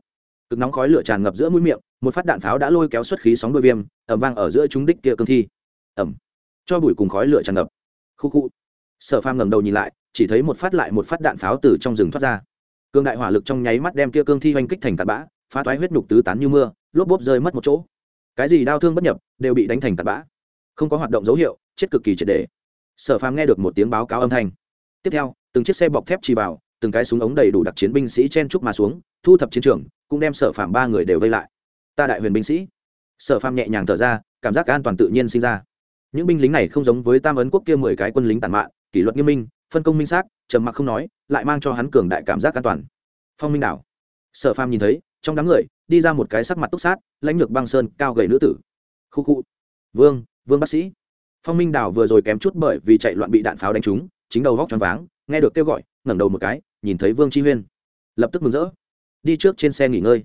Cực nóng khói lửa tràn ngập giữa mũi miệng, một phát đạn pháo đã lôi kéo xuất khí sóng đôi viêm ẩm vang ở giữa chúng đích kia cương thi. Ẩm cho bụi cùng khói lửa tràn ngập. Khu khu. Sở phàm ngẩng đầu nhìn lại, chỉ thấy một phát lại một phát đạn pháo từ trong rừng thoát ra. Cương đại hỏa lực trong nháy mắt đem kia cương thi oanh kích thành tạt bã, phá toái huyết nhục tứ tán như mưa, lốp bốp rơi mất một chỗ. Cái gì đau thương bất nhập, đều bị đánh thành tạt bã. Không có hoạt động dấu hiệu, chết cực kỳ triệt đề sở phàm nghe được một tiếng báo cáo âm thanh. Tiếp theo, từng chiếc xe bọc thép chỉ vào từng cái súng ống đầy đủ đặc chiến binh sĩ chen trúc mà xuống, thu thập chiến trường, cũng đem sở phàm ba người đều vây lại. Ta đại huyền binh sĩ. Sở phàm nhẹ nhàng thở ra, cảm giác an toàn tự nhiên sinh ra. Những binh lính này không giống với tam ấn quốc kia mười cái quân lính tàn mạn, kỷ luật nghiêm minh, phân công minh xác, trầm mặc không nói, lại mang cho hắn cường đại cảm giác an toàn. Phong minh đảo. Sở phàm nhìn thấy, trong đám người, đi ra một cái sắc mặt túc sát, lãnh lược băng sơn, cao gầy nữ tử. Khu khu. Vương vương bác sĩ. Phong minh đảo vừa rồi kém chút bởi vì chạy loạn bị đạn pháo đánh trúng, chính đầu vóc tròn váng, nghe được kêu gọi, ngẩng đầu một cái nhìn thấy vương chi huyên. Lập tức mừng rỡ. Đi trước trên xe nghỉ ngơi.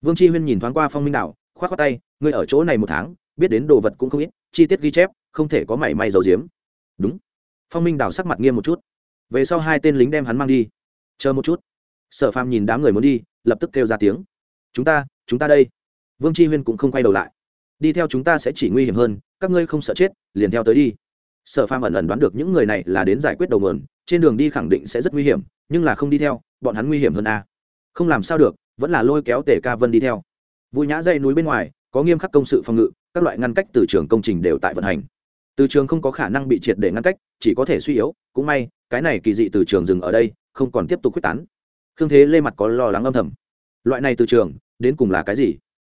Vương chi huyên nhìn thoáng qua phong minh đảo k h o á t khoác tay, ngươi ở chỗ này một tháng, biết đến đồ vật cũng không ít, chi tiết ghi chép, không thể có mảy may dầu giếm. Đúng. Phong minh đảo sắc mặt nghiêm một chút. Về sau hai tên lính đem hắn mang đi. Chờ một chút. Sở phàm nhìn đám người muốn đi, lập tức kêu ra tiếng. Chúng ta chúng ta đây. Vương chi huyên cũng không quay đầu lại. Đi theo chúng ta sẽ chỉ nguy hiểm hơn, các ngươi không sợ chết, liền theo tới đi. Sở phàm ẩn ẩn đoán được những người này là đến giải quyết đầu mườn trên đường đi khẳng định sẽ rất nguy hiểm, nhưng là không đi theo, bọn hắn nguy hiểm hơn a. Không làm sao được, vẫn là lôi kéo Tề ca vân đi theo. Vui nhã dây núi bên ngoài, có nghiêm khắc công sự phòng ngự, các loại ngăn cách từ trường công trình đều tại vận hành. Từ trường không có khả năng bị triệt để ngăn cách, chỉ có thể suy yếu, cũng may, cái này kỳ dị từ trường dừng ở đây, không còn tiếp tục quyết tán. Khương thế lê mặt có lo lắng âm thầm. Loại này từ trường, đến cùng là cái gì?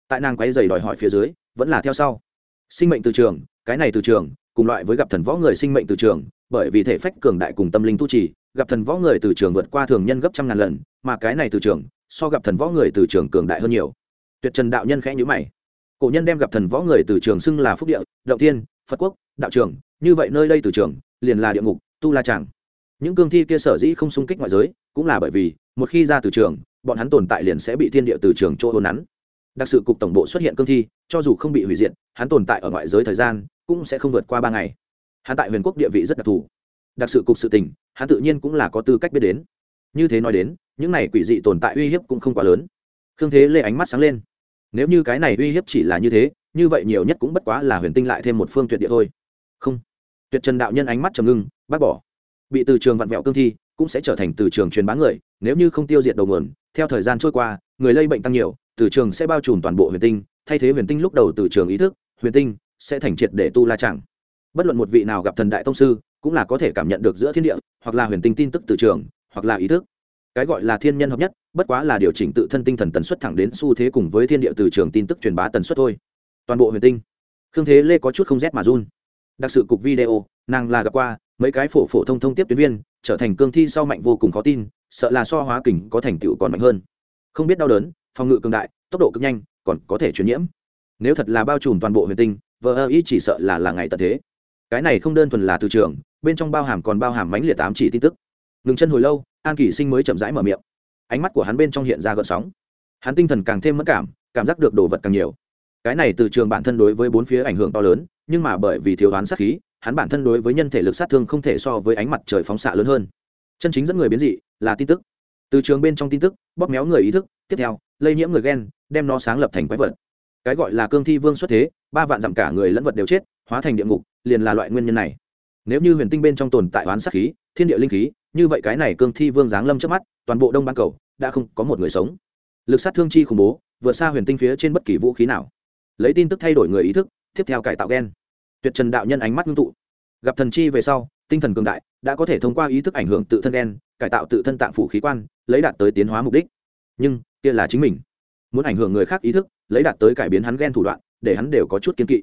Tại nàng quay dày đòi hỏi phía dưới, vẫn là theo sau. Sinh mệnh từ trường, cái này từ trường, cùng loại với gặp thần võ người sinh mệnh từ trường bởi vì thể phách cường đại cùng tâm linh tu trì, gặp thần võ người từ trường vượt qua thường nhân gấp trăm ngàn lần, mà cái này từ trường, so gặp thần võ người từ trường cường đại hơn nhiều. Tuyệt trần đạo nhân khẽ nhữ mày. Cổ nhân đem gặp thần võ người từ trường xưng là phúc địa, động thiên, phật quốc, đạo trường, như vậy nơi đây từ trường, liền là địa ngục, tu la tràng. Những cương thi kia sở dĩ không xung kích ngoại giới, cũng là bởi vì, một khi ra từ trường, bọn hắn tồn tại liền sẽ bị thiên địa từ trường chỗ hồn nắn. Đặc sự cục tổng bộ xuất hiện cương thi, cho dù không bị hủy diệt, hắn tồn tại ở ngoại giới thời gian, cũng sẽ không vượt qua ba ngày hắn tại huyền quốc địa vị rất đặc thù. Đặc sự cục sự tình, hắn tự nhiên cũng là có tư cách biết đến. Như thế nói đến, những này quỷ dị tồn tại uy hiếp cũng không quá lớn. Khương thế lê ánh mắt sáng lên. Nếu như cái này uy hiếp chỉ là như thế, như vậy nhiều nhất cũng bất quá là huyền tinh lại thêm một phương tuyệt địa thôi. Không. Tuyệt trần đạo nhân ánh mắt trầm ngưng, bác bỏ. Bị từ trường vặn vẹo cương thi, cũng sẽ trở thành từ trường truyền bá người, nếu như không tiêu diệt đầu nguồn, theo thời gian trôi qua, người lây bệnh tăng nhiều, từ trường sẽ bao trùm toàn bộ huyền tinh, thay thế huyền tinh lúc đầu từ trường ý thức, huyền tinh sẽ thành triệt để tu la chẳng bất luận một vị nào gặp thần đại tông sư, cũng là có thể cảm nhận được giữa thiên địa, hoặc là huyền tinh tin tức từ trường, hoặc là ý thức. Cái gọi là thiên nhân hợp nhất, bất quá là điều chỉnh tự thân tinh thần tần suất thẳng đến xu thế cùng với thiên địa từ trường tin tức truyền bá tần suất thôi. Toàn bộ huyền tinh. Khương thế lê có chút không rét mà run. Đặc sự cục video, nàng là gặp qua, mấy cái phổ phổ thông thông tiếp tuyến viên, trở thành cương thi sau mạnh vô cùng khó tin, sợ là so hóa kình có thành tựu còn mạnh hơn. Không biết đau đớn, phòng ngự cường đại, tốc độ cực nhanh, còn có thể truyền nhiễm. Nếu thật là bao trùm toàn bộ huyền tinh, vờ ơ ý chỉ sợ là là ngày tận thế cái này không đơn thuần là từ trường, bên trong bao hàm còn bao hàm mánh liệt tám chỉ tin tức. Ngừng chân hồi lâu, an kỷ sinh mới chậm rãi mở miệng. Ánh mắt của hắn bên trong hiện ra gợn sóng. Hắn tinh thần càng thêm mất cảm cảm giác được đồ vật càng nhiều. Cái này từ trường bản thân đối với bốn phía ảnh hưởng to lớn, nhưng mà bởi vì thiếu đoán sát khí, hắn bản thân đối với nhân thể lực sát thương không thể so với ánh mặt trời phóng xạ lớn hơn. Chân chính dẫn người biến dị, là tin tức. Từ trường bên trong tin tức, bóp méo người ý thức, tiếp theo, lây nhiễm người ghen đem nó sáng lập thành quái vật. Cái gọi là cương thi vương xuất thế ba vạn dặm cả người lẫn vật đều chết, hóa thành địa ngục, liền là loại nguyên nhân này. Nếu như huyền tinh bên trong tồn tại oán sát khí, thiên địa linh khí, như vậy cái này cương thi vương giáng lâm trước mắt, toàn bộ đông ban cầu đã không có một người sống. Lực sát thương chi khủng bố, vượt xa huyền tinh phía trên bất kỳ vũ khí nào. Lấy tin tức thay đổi người ý thức, tiếp theo cải tạo gen. Tuyệt trần đạo nhân ánh mắt ngưng tụ. Gặp thần chi về sau, tinh thần cường đại, đã có thể thông qua ý thức ảnh hưởng tự thân gen, cải tạo tự thân tạng phủ khí quan, lấy đạt tới tiến hóa mục đích. Nhưng, kia là chính mình. Muốn ảnh hưởng người khác ý thức, lấy đạt tới cải biến hắn gen thủ đoạn để hắn đều có chút kiên kỵ.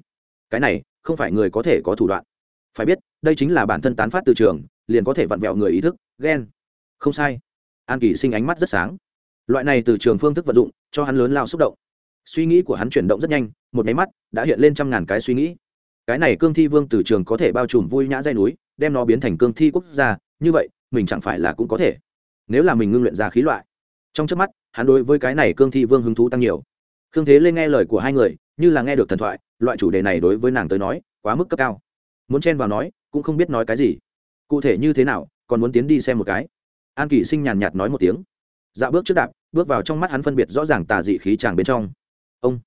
Cái này, không phải người có thể có thủ đoạn. Phải biết, đây chính là bản thân tán phát từ trường, liền có thể vặn vẹo người ý thức gen không sai. An kỳ sinh ánh mắt rất sáng. Loại này từ trường phương thức vận dụng, cho hắn lớn lao xúc động. Suy nghĩ của hắn chuyển động rất nhanh, một máy mắt, đã hiện lên trăm ngàn cái suy nghĩ. Cái này cương thi vương từ trường có thể bao trùm vui nhã dây núi, đem nó biến thành cương thi quốc gia, như vậy, mình chẳng phải là cũng có thể. Nếu là mình ngưng luyện ra khí loại. Trong trước mắt, hắn đối với cái này cương thi vương hứng thú tăng nhiều. Khương thế lên nghe lời của hai người như là nghe được thần thoại, loại chủ đề này đối với nàng tới nói, quá mức cấp cao. Muốn chen vào nói, cũng không biết nói cái gì. Cụ thể như thế nào, còn muốn tiến đi xem một cái. An kỷ sinh nhàn nhạt nói một tiếng. Dạ bước trước đạp, bước vào trong mắt hắn phân biệt rõ ràng tà dị khí tràng bên trong. Ông,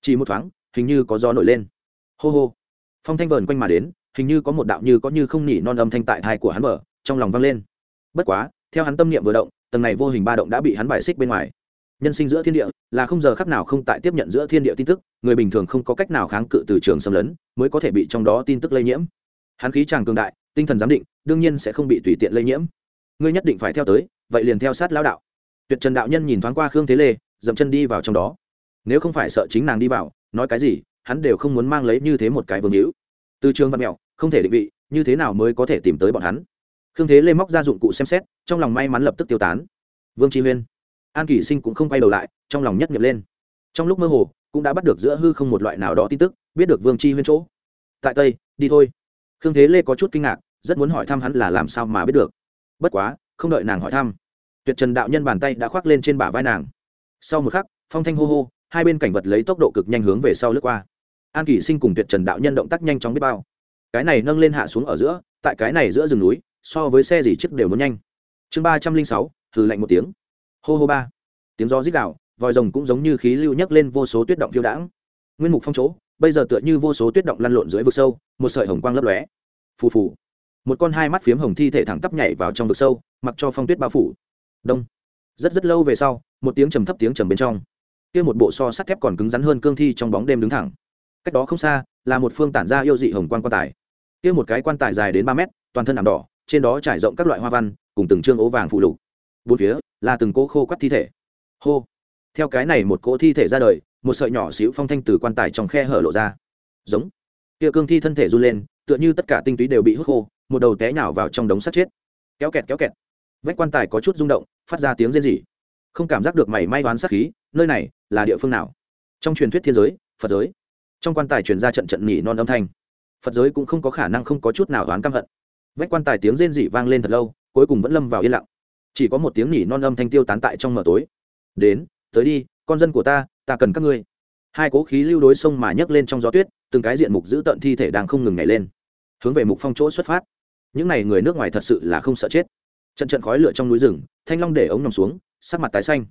chỉ một thoáng, hình như có gió nổi lên. Hô hô. Phong thanh vờn quanh mà đến, hình như có một đạo như có như không nhỉ non âm thanh tại thai của hắn mở, trong lòng vang lên. Bất quá, theo hắn tâm niệm vừa động, tầng này vô hình ba động đã bị hắn bài xích bên ngoài nhân sinh giữa thiên địa, là không giờ khắc nào không tại tiếp nhận giữa thiên địa tin tức, người bình thường không có cách nào kháng cự từ trường xâm lấn, mới có thể bị trong đó tin tức lây nhiễm. Hắn khí tràng cường đại, tinh thần giám định, đương nhiên sẽ không bị tùy tiện lây nhiễm. Ngươi nhất định phải theo tới, vậy liền theo sát lão đạo. Tuyệt trần đạo nhân nhìn thoáng qua khương thế lê, dậm chân đi vào trong đó. Nếu không phải sợ chính nàng đi vào, nói cái gì, hắn đều không muốn mang lấy như thế một cái vương hữu. Từ trường văn mẹo không thể định vị, như thế nào mới có thể tìm tới bọn hắn? Khương thế lê móc ra dụng cụ xem xét, trong lòng may mắn lập tức tiêu tán. Vương tri huyên an Kỳ sinh cũng không quay đầu lại, trong lòng nhất nhập lên. Trong lúc mơ hồ, cũng đã bắt được giữa hư không một loại nào đó tin tức, biết được vương chi huyên chỗ. Tại tây, đi thôi. Khương thế lê có chút kinh ngạc, rất muốn hỏi thăm hắn là làm sao mà biết được. Bất quá, không đợi nàng hỏi thăm, tuyệt trần đạo nhân bàn tay đã khoác lên trên bả vai nàng. Sau một khắc, phong thanh hô hô, hai bên cảnh vật lấy tốc độ cực nhanh hướng về sau lướt qua. An kỷ sinh cùng tuyệt trần đạo nhân động tác nhanh chóng biết bao. Cái này nâng lên hạ xuống ở giữa, tại cái này giữa rừng núi, so với xe gì chiếc đều muốn nhanh. Chương ba trăm linh sáu, hừ lạnh một tiếng hô hô ba. Tiếng gió rít gạo vòi rồng cũng giống như khí lưu nhấc lên vô số tuyết động phiêu đãng. Nguyên mục phong chỗ, bây giờ tựa như vô số tuyết động lăn lộn dưới vực sâu, một sợi hồng quang lấp lóe. Phù phù. Một con hai mắt phiếm hồng thi thể thẳng tắp nhảy vào trong vực sâu, mặc cho phong tuyết bao phủ. Đông. Rất rất lâu về sau, một tiếng trầm thấp tiếng trầm bên trong. Kia một bộ so sắt thép còn cứng rắn hơn cương thi trong bóng đêm đứng thẳng. Cách đó không xa, là một phương tản ra yêu dị hồng quan quan tài. Kia một cái quan tài dài đến ba mét, toàn thân ảm đỏ, trên đó trải rộng các loại hoa văn, cùng từng trương ố vàng phụ lục. Bốn phía là từng cỗ khô quắt thi thể. Hô. Theo cái này một cỗ thi thể ra đời, một sợi nhỏ xíu phong thanh từ quan tài trong khe hở lộ ra. Giống. Kia cương thi thân thể run lên, tựa như tất cả tinh túy đều bị hút khô, một đầu té nhào vào trong đống sắt chết. Kéo kẹt kéo kẹt. Vách quan tài có chút rung động, phát ra tiếng rên rỉ. Không cảm giác được mảy may đoán sát khí, nơi này là địa phương nào? Trong truyền thuyết thiên giới, phật giới. Trong quan tài truyền ra trận trận nhỉ non âm thanh. Phật giới cũng không có khả năng không có chút nào đoán căm hận. Vách quan tài tiếng rên rỉ vang lên thật lâu, cuối cùng vẫn lâm vào yên lặng chỉ có một tiếng nhỉ non âm thanh tiêu tán tại trong mờ tối. Đến, tới đi, con dân của ta ta cần các ngươi. Hai cố khí lưu đối sông mà nhấc lên trong gió tuyết, từng cái diện mục giữ tận thi thể đang không ngừng nhảy lên. Hướng về mục phong chỗ xuất phát. Những n à y người nước ngoài thật sự là không sợ chết. Trận trận khói lửa trong núi rừng, thanh long để ống nằm xuống, sắc mặt tái xanh.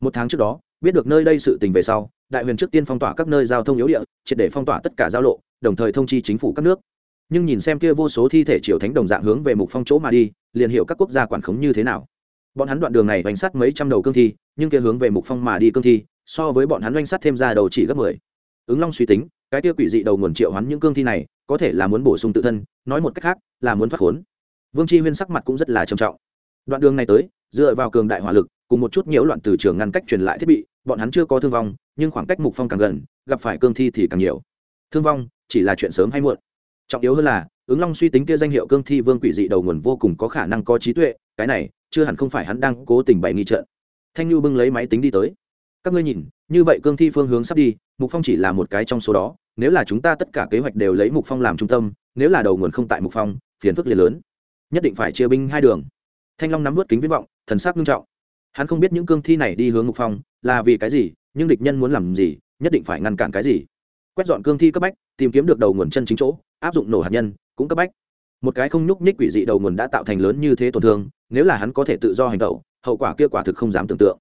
Một tháng trước đó, biết được nơi đây sự tình về sau, đại huyền trước tiên phong tỏa các nơi giao thông yếu địa, triệt để phong tỏa tất cả giao lộ, đồng thời thông chi chính phủ các nước. Nhưng nhìn xem kia vô số thi thể triều thánh đồng dạng hướng về mục phong chỗ mà đi, liền hiểu các quốc gia quản khống như thế nào bọn hắn đoạn đường này oanh sắt mấy trăm đầu cương thi, nhưng kia hướng về mục phong mà đi cương thi, so với bọn hắn oanh sắt thêm ra đầu chỉ gấp mười. Ứng long suy tính, cái tiêu quỷ dị đầu nguồn triệu hắn những cương thi này, có thể là muốn bổ sung tự thân, nói một cách khác, là muốn thoát khốn. Vương Tri huyên sắc mặt cũng rất là trầm trọng. Đoạn đường này tới, dựa vào cường đại hỏa lực, cùng một chút nhiễu loạn từ trường ngăn cách truyền lại thiết bị, bọn hắn chưa có thương vong, nhưng khoảng cách mục phong càng gần, gặp phải cương thi thì càng nhiều. Thương vong, chỉ là chuyện sớm hay muộn. Trọng yếu hơn là, ứng long suy tính kia danh hiệu cương thi vương quỷ dị đầu nguồn vô cùng có khả năng có trí tuệ, cái này chưa hẳn không phải hắn đang cố tình bày nghi trận. Thanh nhu bưng lấy máy tính đi tới. Các ngươi nhìn, như vậy cương thi phương hướng sắp đi, mục phong chỉ là một cái trong số đó, nếu là chúng ta tất cả kế hoạch đều lấy mục phong làm trung tâm, nếu là đầu nguồn không tại mục phong, phiền phức liền lớn. Nhất định phải chia binh hai đường. Thanh long nắm vớt kính viễn vọng, thần sắc nghiêm trọng. Hắn không biết những cương thi này đi hướng mục phong là vì cái gì, nhưng địch nhân muốn làm gì, nhất định phải ngăn cản cái gì. Quét dọn cương thi cấp bách, tìm kiếm được đầu nguồn chân chính chỗ, áp dụng nổ hạt nhân, cũng cấp bách một cái không nhúc nhích quỷ dị đầu nguồn đã tạo thành lớn như thế tổn thương, nếu là hắn có thể tự do hành động, hậu quả kia quả thực không dám tưởng tượng.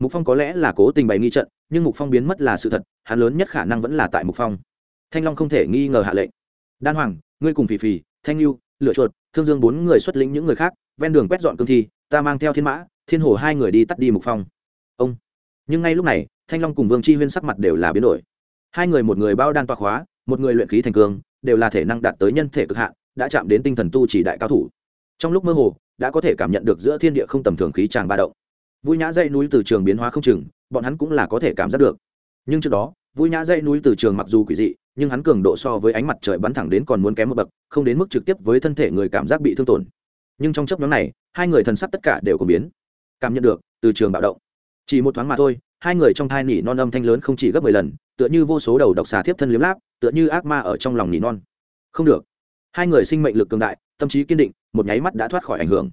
Mục phong có lẽ là cố tình bày nghi trận, nhưng mục phong biến mất là sự thật, hắn lớn nhất khả năng vẫn là tại mục phong. Thanh long không thể nghi ngờ hạ lệnh. Đan hoàng, ngươi cùng phì phì thanh lưu lựa chuột, thương dương bốn người xuất lĩnh những người khác, ven đường quét dọn cương thi, ta mang theo thiên mã, thiên hồ hai người đi tắt đi mục phong. Ông. Nhưng ngay lúc này, thanh long cùng vương chi huyên sắc mặt đều là biến đổi. Hai người một người bao đan toa khóa, một người luyện khí thành cương đều là thể năng đạt tới nhân thể cực hạn đã chạm đến tinh thần tu chỉ đại cao thủ. Trong lúc mơ hồ, đã có thể cảm nhận được giữa thiên địa không tầm thường khí tràng ba động. Vui nhã dây núi từ trường biến hóa không chừng, bọn hắn cũng là có thể cảm giác được. Nhưng trước đó, vui nhã dây núi từ trường mặc dù quỷ dị, nhưng hắn cường độ so với ánh mặt trời bắn thẳng đến còn muốn kém một bậc, không đến mức trực tiếp với thân thể người cảm giác bị thương tổn. Nhưng trong chấp nhóm này, hai người thần sắc tất cả đều có biến. Cảm nhận được, từ trường bạo động. Chỉ một thoáng mà thôi, hai người trong thai nỉ non âm thanh lớn không chỉ gấp mười lần, tựa như vô số đầu độc xà thiếp thân liếm láp, tựa như ác ma ở trong lòng nỉ non. Không được hai người sinh mệnh lực cường đại, tâm trí kiên định, một nháy mắt đã thoát khỏi ảnh hưởng.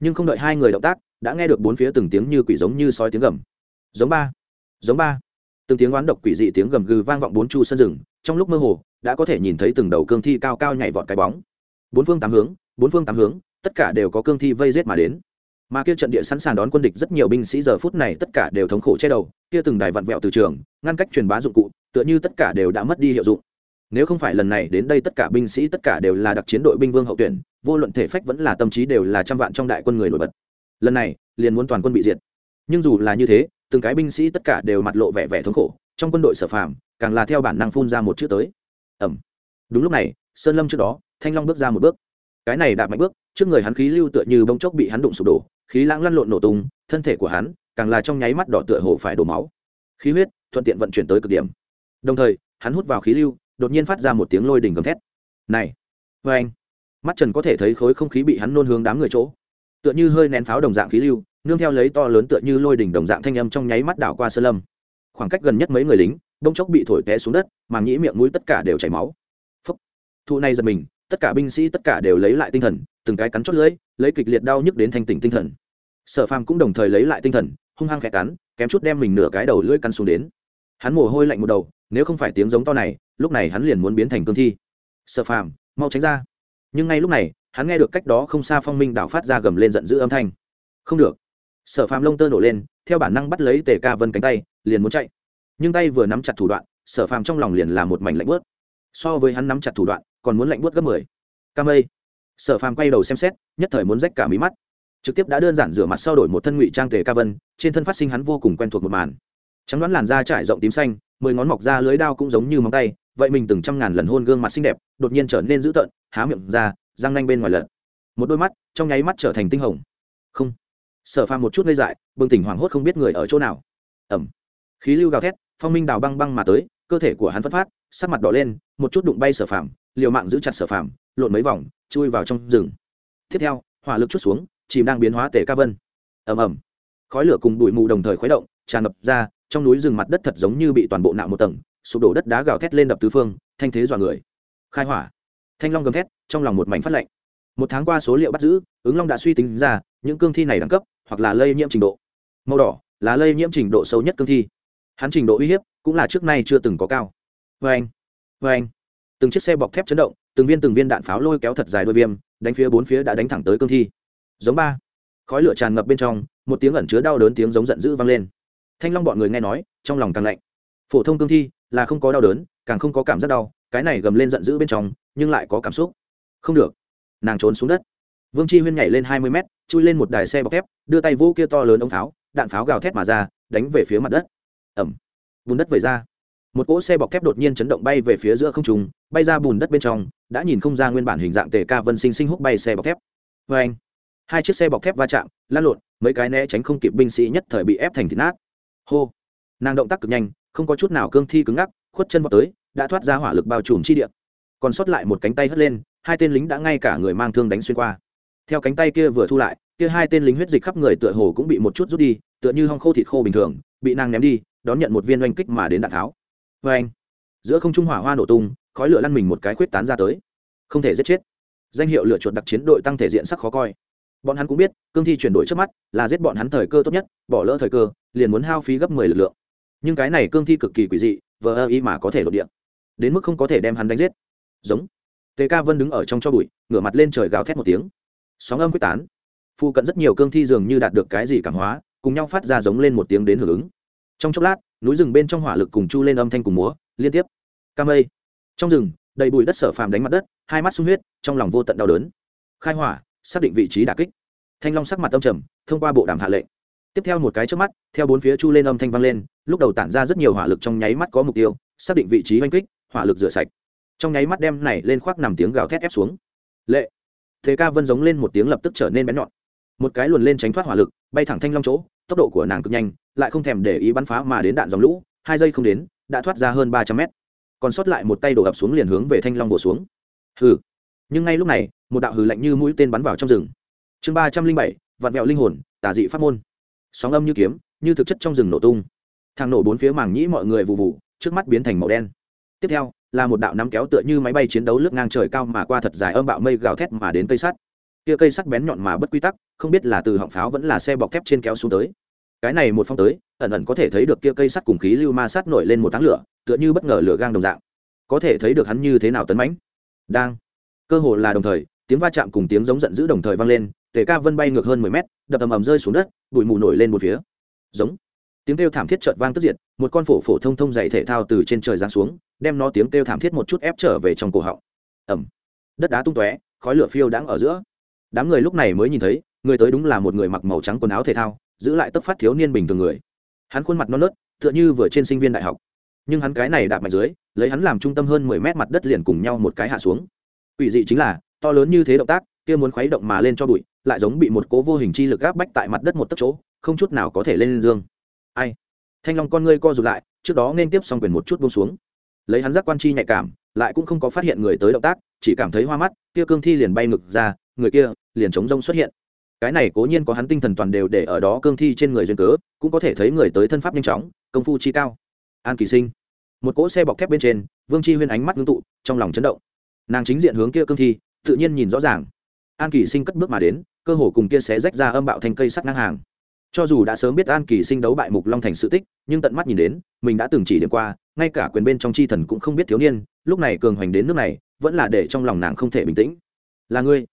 Nhưng không đợi hai người động tác, đã nghe được bốn phía từng tiếng như quỷ giống như sói tiếng gầm. Giống ba giống ba. Từng tiếng oán độc quỷ dị tiếng gầm gừ vang vọng bốn chu sân rừng, trong lúc mơ hồ, đã có thể nhìn thấy từng đầu cương thi cao cao nhảy vọt cái bóng. Bốn phương tám hướng, bốn phương tám hướng, tất cả đều có cương thi vây rết mà đến. Mà kia trận địa sẵn sàng đón quân địch rất nhiều binh sĩ giờ phút này tất cả đều thống khổ che đầu, kia từng đài vặn vẹo từ trường, ngăn cách truyền bá dụng cụ, tựa như tất cả đều đã mất đi hiệu dụng nếu không phải lần này đến đây tất cả binh sĩ tất cả đều là đặc chiến đội binh vương hậu tuyển, vô luận thể phách vẫn là tâm trí đều là trăm vạn trong đại quân người nổi bật. Lần này, liền muốn toàn quân bị diệt. Nhưng dù là như thế, từng cái binh sĩ tất cả đều mặt lộ vẻ vẻ thống khổ, trong quân đội sở phàm, càng là theo bản năng phun ra một chữ tới. Ẩm. Đúng lúc này, sơn lâm trước đó, thanh long bước ra một bước. Cái này đạp mạnh bước, trước người hắn khí lưu tựa như bông chốc bị hắn đụng sụp đổ, khí lãng lăn lộn nổ tung, thân thể của hắn, càng là trong nháy mắt đỏ tựa hồ phải đổ máu. Khí huyết, thuận tiện vận chuyển tới cực điểm. Đồng thời, hắn hút vào khí lưu đột nhiên phát ra một tiếng lôi đỉnh gầm thét. Này vê anh. Mắt trần có thể thấy khối không khí bị hắn nôn hướng đám người chỗ. Tựa như hơi nén pháo đồng dạng khí lưu, nương theo lấy to lớn tựa như lôi đỉnh đồng dạng thanh âm trong nháy mắt đảo qua sơn lâm. Khoảng cách gần nhất mấy người lính bông chốc bị thổi té xuống đất màng nhĩ miệng mũi tất cả đều chảy máu. Phúc. Thụ này giật mình, tất cả binh sĩ, tất cả đều lấy lại tinh thần, từng cái cắn chót lưỡi, lấy kịch liệt đau nhức đến thanh tỉnh tinh thần. Sở phàm cũng đồng thời lấy lại tinh thần, hung hăng khẽ cắn, kém chút đem mình nửa cái đầu lưỡi cắn xuống đến. Hắn mồ hôi lạnh một đầu, nếu không phải tiếng giống to này lúc này hắn liền muốn biến thành cương thi. Sở phàm, mau tránh ra. Nhưng ngay lúc này, hắn nghe được cách đó không xa phong minh đảo phát ra gầm lên giận dữ âm thanh. Không được. Sở phàm lông tơ nổ lên, theo bản năng bắt lấy tề ca vân cánh tay, liền muốn chạy. Nhưng tay vừa nắm chặt thủ đoạn, sở phàm trong lòng liền là một mảnh lạnh bớt so với hắn nắm chặt thủ đoạn, còn muốn lạnh bớt gấp mười. Ca mây sở phàm quay đầu xem xét, nhất thời muốn rách cả mí mắt. Trực tiếp đã đơn giản rửa mặt sau đổi một thân ngụy trang tề ca vân, trên thân phát sinh hắn vô cùng quen thuộc một màn. Trắng đoán làn da trải rộng tím xanh, mười ngón mọc ra lưới đao cũng giống như móng tay vậy mình từng trăm ngàn lần hôn gương mặt xinh đẹp, đột nhiên trở nên dữ tợn, há miệng ra răng nanh bên ngoài lật. Một đôi mắt, trong nháy mắt trở thành tinh hồng. Không. Sở phàm một chút ngây dại, bừng tỉnh hoảng hốt không biết người ở chỗ nào. Ẩm. Khí lưu gào thét, phong minh đào băng băng mà tới, cơ thể của hắn phát phát, sắc mặt đỏ lên, một chút đụng bay sở phàm, liều mạng giữ chặt sở phàm, lộn mấy vòng, chui vào trong rừng. Tiếp theo, hỏa lực chút xuống, chìm đang biến hóa tể ca vân. Ầm ầm khói lửa cùng bụi mù đồng thời khuấy động, tràn ngập ra, trong núi rừng mặt đất thật giống như bị toàn bộ nạo một tầng sụp đổ đất đá gào thét lên đập tứ phương, thanh thế dọa người. Khai hỏa. Thanh long gầm thét, trong lòng một mảnh phát lạnh. Một tháng qua số liệu bắt giữ, ứng long đã suy tính ra, những cương thi này đẳng cấp, hoặc là lây nhiễm trình độ. Màu đỏ, là lây nhiễm trình độ sâu nhất cương thi. Hắn trình độ uy hiếp, cũng là trước nay chưa từng có cao. Vê anh vê anh. Từng chiếc xe bọc thép chấn động, từng viên từng viên đạn pháo lôi kéo thật dài đôi viêm, đánh phía bốn phía đã đánh thẳng tới cương thi. Giống ba. Khói lửa tràn ngập bên trong, một tiếng ẩn chứa đau đớn tiếng giống giận dữ vang lên. Thanh long bọn người nghe nói, trong lòng càng lạnh phổ thông cương thi là không có đau đớn, càng không có cảm giác đau, cái này gầm lên giận dữ bên trong, nhưng lại có cảm xúc. Không được. Nàng trốn xuống đất. Vương chi huyên nhảy lên hai mươi mét, chui lên một đài xe bọc thép, đưa tay vô kia to lớn ống pháo đạn pháo gào thét mà ra, đánh về phía mặt đất. Ẩm bùn đất vẩy ra. Một cỗ xe bọc thép đột nhiên chấn động bay về phía giữa không trùng bay ra bùn đất bên trong, đã nhìn không ra nguyên bản hình dạng tề ca vân sinh sinh hút bay xe bọc thép. Vê anh, hai chiếc xe bọc thép va chạm lan lộn, mấy cái né tránh không kịp binh sĩ nhất thời bị ép thành thịt nát. Hô nàng động tác cực nhanh, không có chút nào cương thi cứng ngắc, khuất chân vào tới, đã thoát ra hỏa lực bao trùm chi điện còn sót lại một cánh tay hất lên, hai tên lính đã ngay cả người mang thương đánh xuyên qua. Theo cánh tay kia vừa thu lại, kia hai tên lính huyết dịch khắp người tựa hồ cũng bị một chút rút đi, tựa như hong khô thịt khô bình thường, bị nàng ném đi, đón nhận một viên oanh kích mà đến đạn tháo. Vê anh giữa không trung hỏa hoa nổ tung, khói lửa lăn mình một cái khuyết tán ra tới. Không thể giết chết. Danh hiệu lựa chuột đặc chiến đội tăng thể diện sắc khó coi. Bọn hắn cũng biết, cương thi chuyển đổi trước mắt là giết bọn hắn thời cơ tốt nhất, bỏ lỡ thời cơ, liền muốn hao phí gấp mười lực lượng nhưng cái này cương thi cực kỳ quỷ dị, vờ ơ ý mà có thể đột điện đến mức không có thể đem hắn đánh giết. Giống. Tề ca vân đứng ở trong cho bụi, ngửa mặt lên trời gào thét một tiếng. Sóng âm quyết tán. Phu cận rất nhiều cương thi dường như đạt được cái gì cảm hóa, cùng nhau phát ra giống lên một tiếng đến hưởng ứng. Trong chốc lát, núi rừng bên trong hỏa lực cùng chu lên âm thanh cùng múa, liên tiếp. Ca mây. Trong rừng, đầy bụi đất sở phàm đánh mặt đất, hai mắt sung huyết, trong lòng vô tận đau đớn. Khai hỏa, xác định vị trí đà kích. Thanh long sắc mặt âm trầm, thông qua bộ đàm hạ lệnh. Tiếp theo một cái trước mắt, theo bốn phía chu lên âm thanh vang lên lúc đầu tản ra rất nhiều hỏa lực trong nháy mắt có mục tiêu, xác định vị trí oanh kích, hỏa lực rửa sạch. Trong nháy mắt đem này lên khoác nằm tiếng gào thét ép xuống. Lệ. Thế ca vân giống lên một tiếng lập tức trở nên bén nhọn. Một cái luồn lên tránh thoát hỏa lực, bay thẳng thanh long chỗ, tốc độ của nàng cực nhanh, lại không thèm để ý bắn phá mà đến đạn dòng lũ, hai giây không đến, đã thoát ra hơn ba trăm mét. Còn sót lại một tay đổ ập xuống liền hướng về thanh long bổ xuống. Hừ. Nhưng ngay lúc này, một đạo hừ lạnh như mũi tên bắn vào trong rừng. Chương ba trăm linh bảy, vạn vẹo linh hồn, tà dị pháp môn. Sóng âm như kiếm, như thực chất trong rừng nổ tung thang nổ bốn phía màng nhĩ mọi người vụ vụ trước mắt biến thành màu đen. Tiếp theo, là một đạo nắm kéo tựa như máy bay chiến đấu lướt ngang trời cao mà qua thật dài âm bạo mây gào thét mà đến cây sắt. Kia cây sắt bén nhọn mà bất quy tắc, không biết là từ họng pháo vẫn là xe bọc thép trên kéo xuống tới. Cái này một phong tới, ẩn ẩn có thể thấy được kia cây sắt cùng khí lưu ma sát nổi lên một tháng lửa, tựa như bất ngờ lửa gang đồng dạng. Có thể thấy được hắn như thế nào tấn mãnh. Đang. Cơ hồ là đồng thời, tiếng va chạm cùng tiếng giống giận dữ đồng thời vang lên tề ca vân bay ngược hơn mười mét, đập ầm ầm rơi xuống đất, bụi mù nổi lên một phía. Giống tiếng kêu thảm thiết chợt vang tức diệt, một con phổ phổ thông thông dày thể thao từ trên trời giáng xuống, đem nó tiếng kêu thảm thiết một chút ép trở về trong cổ họng. Ẩm đất đá tung tóe, khói lửa phiêu đáng ở giữa. Đám người lúc này mới nhìn thấy, người tới đúng là một người mặc màu trắng quần áo thể thao, giữ lại tấc phát thiếu niên bình thường người. Hắn khuôn mặt non nớt, tựa như vừa trên sinh viên đại học. Nhưng hắn cái này đạp mạnh dưới, lấy hắn làm trung tâm hơn mười mét mặt đất liền cùng nhau một cái hạ xuống. Ủy dị chính là, to lớn như thế động tác, kia muốn khuấy động mà lên cho bụi, lại giống bị một cố vô hình chi lực áp bách tại mặt đất một tấc chỗ, không chút nào có thể lên dương ai? Thanh long con ngươi co rụt lại, trước đó nên tiếp xong quyền một chút buông xuống. Lấy hắn giác quan chi nhạy cảm, lại cũng không có phát hiện người tới động tác, chỉ cảm thấy hoa mắt, kia cương thi liền bay ngực ra, người kia liền chống rông xuất hiện. Cái này cố nhiên có hắn tinh thần toàn đều để ở đó cương thi trên người duyên cớ, cũng có thể thấy người tới thân pháp nhanh chóng, công phu chi cao. An kỳ sinh. Một cỗ xe bọc thép bên trên, vương chi huyên ánh mắt ngưng tụ, trong lòng chấn động. Nàng chính diện hướng kia cương thi, tự nhiên nhìn rõ ràng. An kỳ sinh cất bước mà đến, cơ hồ cùng kia sẽ rách ra âm bạo thành cây sắt ngang hàng cho dù đã sớm biết an kỳ sinh đấu bại mục long thành sự tích, nhưng tận mắt nhìn đến, mình đã từng chỉ điểm qua, ngay cả quyền bên trong chi thần cũng không biết thiếu niên, lúc này cường hoành đến nước này, vẫn là để trong lòng nàng không thể bình tĩnh. Là ngươi.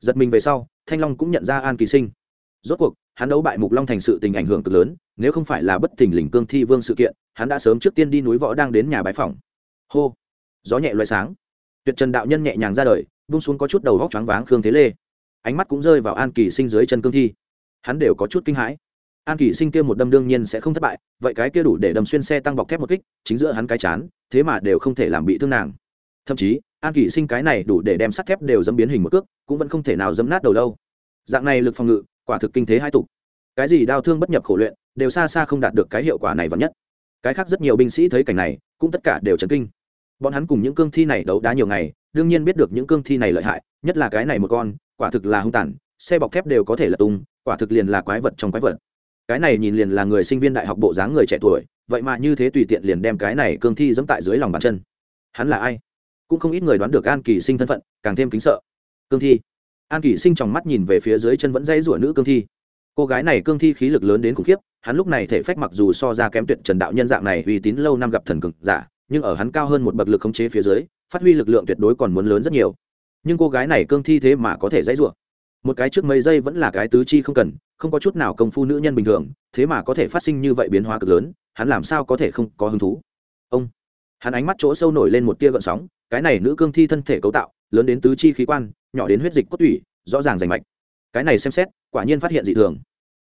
Giật mình về sau, thanh long cũng nhận ra an kỳ sinh. Rốt cuộc, hắn đấu bại mục long thành sự tình ảnh hưởng cực lớn, nếu không phải là bất thình lình cương thi vương sự kiện, hắn đã sớm trước tiên đi núi võ đang đến nhà bái phòng hô! Gió nhẹ loại sáng. Tuyệt trần đạo nhân nhẹ nhàng ra đời, vung xuống có chút đầu vóc choáng váng khương thế lê. Ánh mắt cũng rơi vào an kỳ sinh dưới chân cương thi. Hắn đều có chút kinh hãi an kỷ sinh kia một đâm đương nhiên sẽ không thất bại, vậy cái kia đủ để đâm xuyên xe tăng bọc thép một kích, chính giữa hắn cái chán, thế mà đều không thể làm bị thương nàng. Thậm chí, an kỷ sinh cái này đủ để đem sắt thép đều dẫm biến hình một cước, cũng vẫn không thể nào dẫm nát đầu lâu. Dạng này lực phòng ngự, quả thực kinh thế hai tục. Cái gì đau thương bất nhập khổ luyện, đều xa xa không đạt được cái hiệu quả này vẫn nhất. Cái khác rất nhiều binh sĩ thấy cảnh này, cũng tất cả đều chấn kinh. Bọn hắn cùng những cương thi này đấu đá nhiều ngày, đương nhiên biết được những cương thi này lợi hại, nhất là cái này một con, quả thực là hung tàn, xe bọc thép đều có thể là tung, quả thực liền là quái vật trong quái vật cái này nhìn liền là người sinh viên đại học bộ dáng người trẻ tuổi, vậy mà như thế tùy tiện liền đem cái này cương thi dẫm tại dưới lòng bàn chân. Hắn là ai? Cũng không ít người đoán được an kỳ sinh thân phận, càng thêm kính sợ. Cương thi. An kỳ sinh tròng mắt nhìn về phía dưới chân vẫn dây rủa nữ cương thi. Cô gái này cương thi khí lực lớn đến khủng khiếp, hắn lúc này thể phách mặc dù so ra kém tuyệt trần đạo nhân dạng này uy tín lâu năm gặp thần cực giả, nhưng ở hắn cao hơn một bậc lực khống chế phía dưới, phát huy lực lượng tuyệt đối còn muốn lớn rất nhiều. Nhưng cô gái này cương thi thế mà có thể dãy rủa. Một cái trước mấy giây vẫn là cái tứ chi không cần không có chút nào công phu nữ nhân bình thường, thế mà có thể phát sinh như vậy biến hóa cực lớn, hắn làm sao có thể không có hứng thú? Ông, hắn ánh mắt chỗ sâu nổi lên một tia gợn sóng, cái này nữ cương thi thân thể cấu tạo, lớn đến tứ chi khí quan, nhỏ đến huyết dịch cốt tủy, rõ ràng rành mạch. Cái này xem xét, quả nhiên phát hiện dị thường.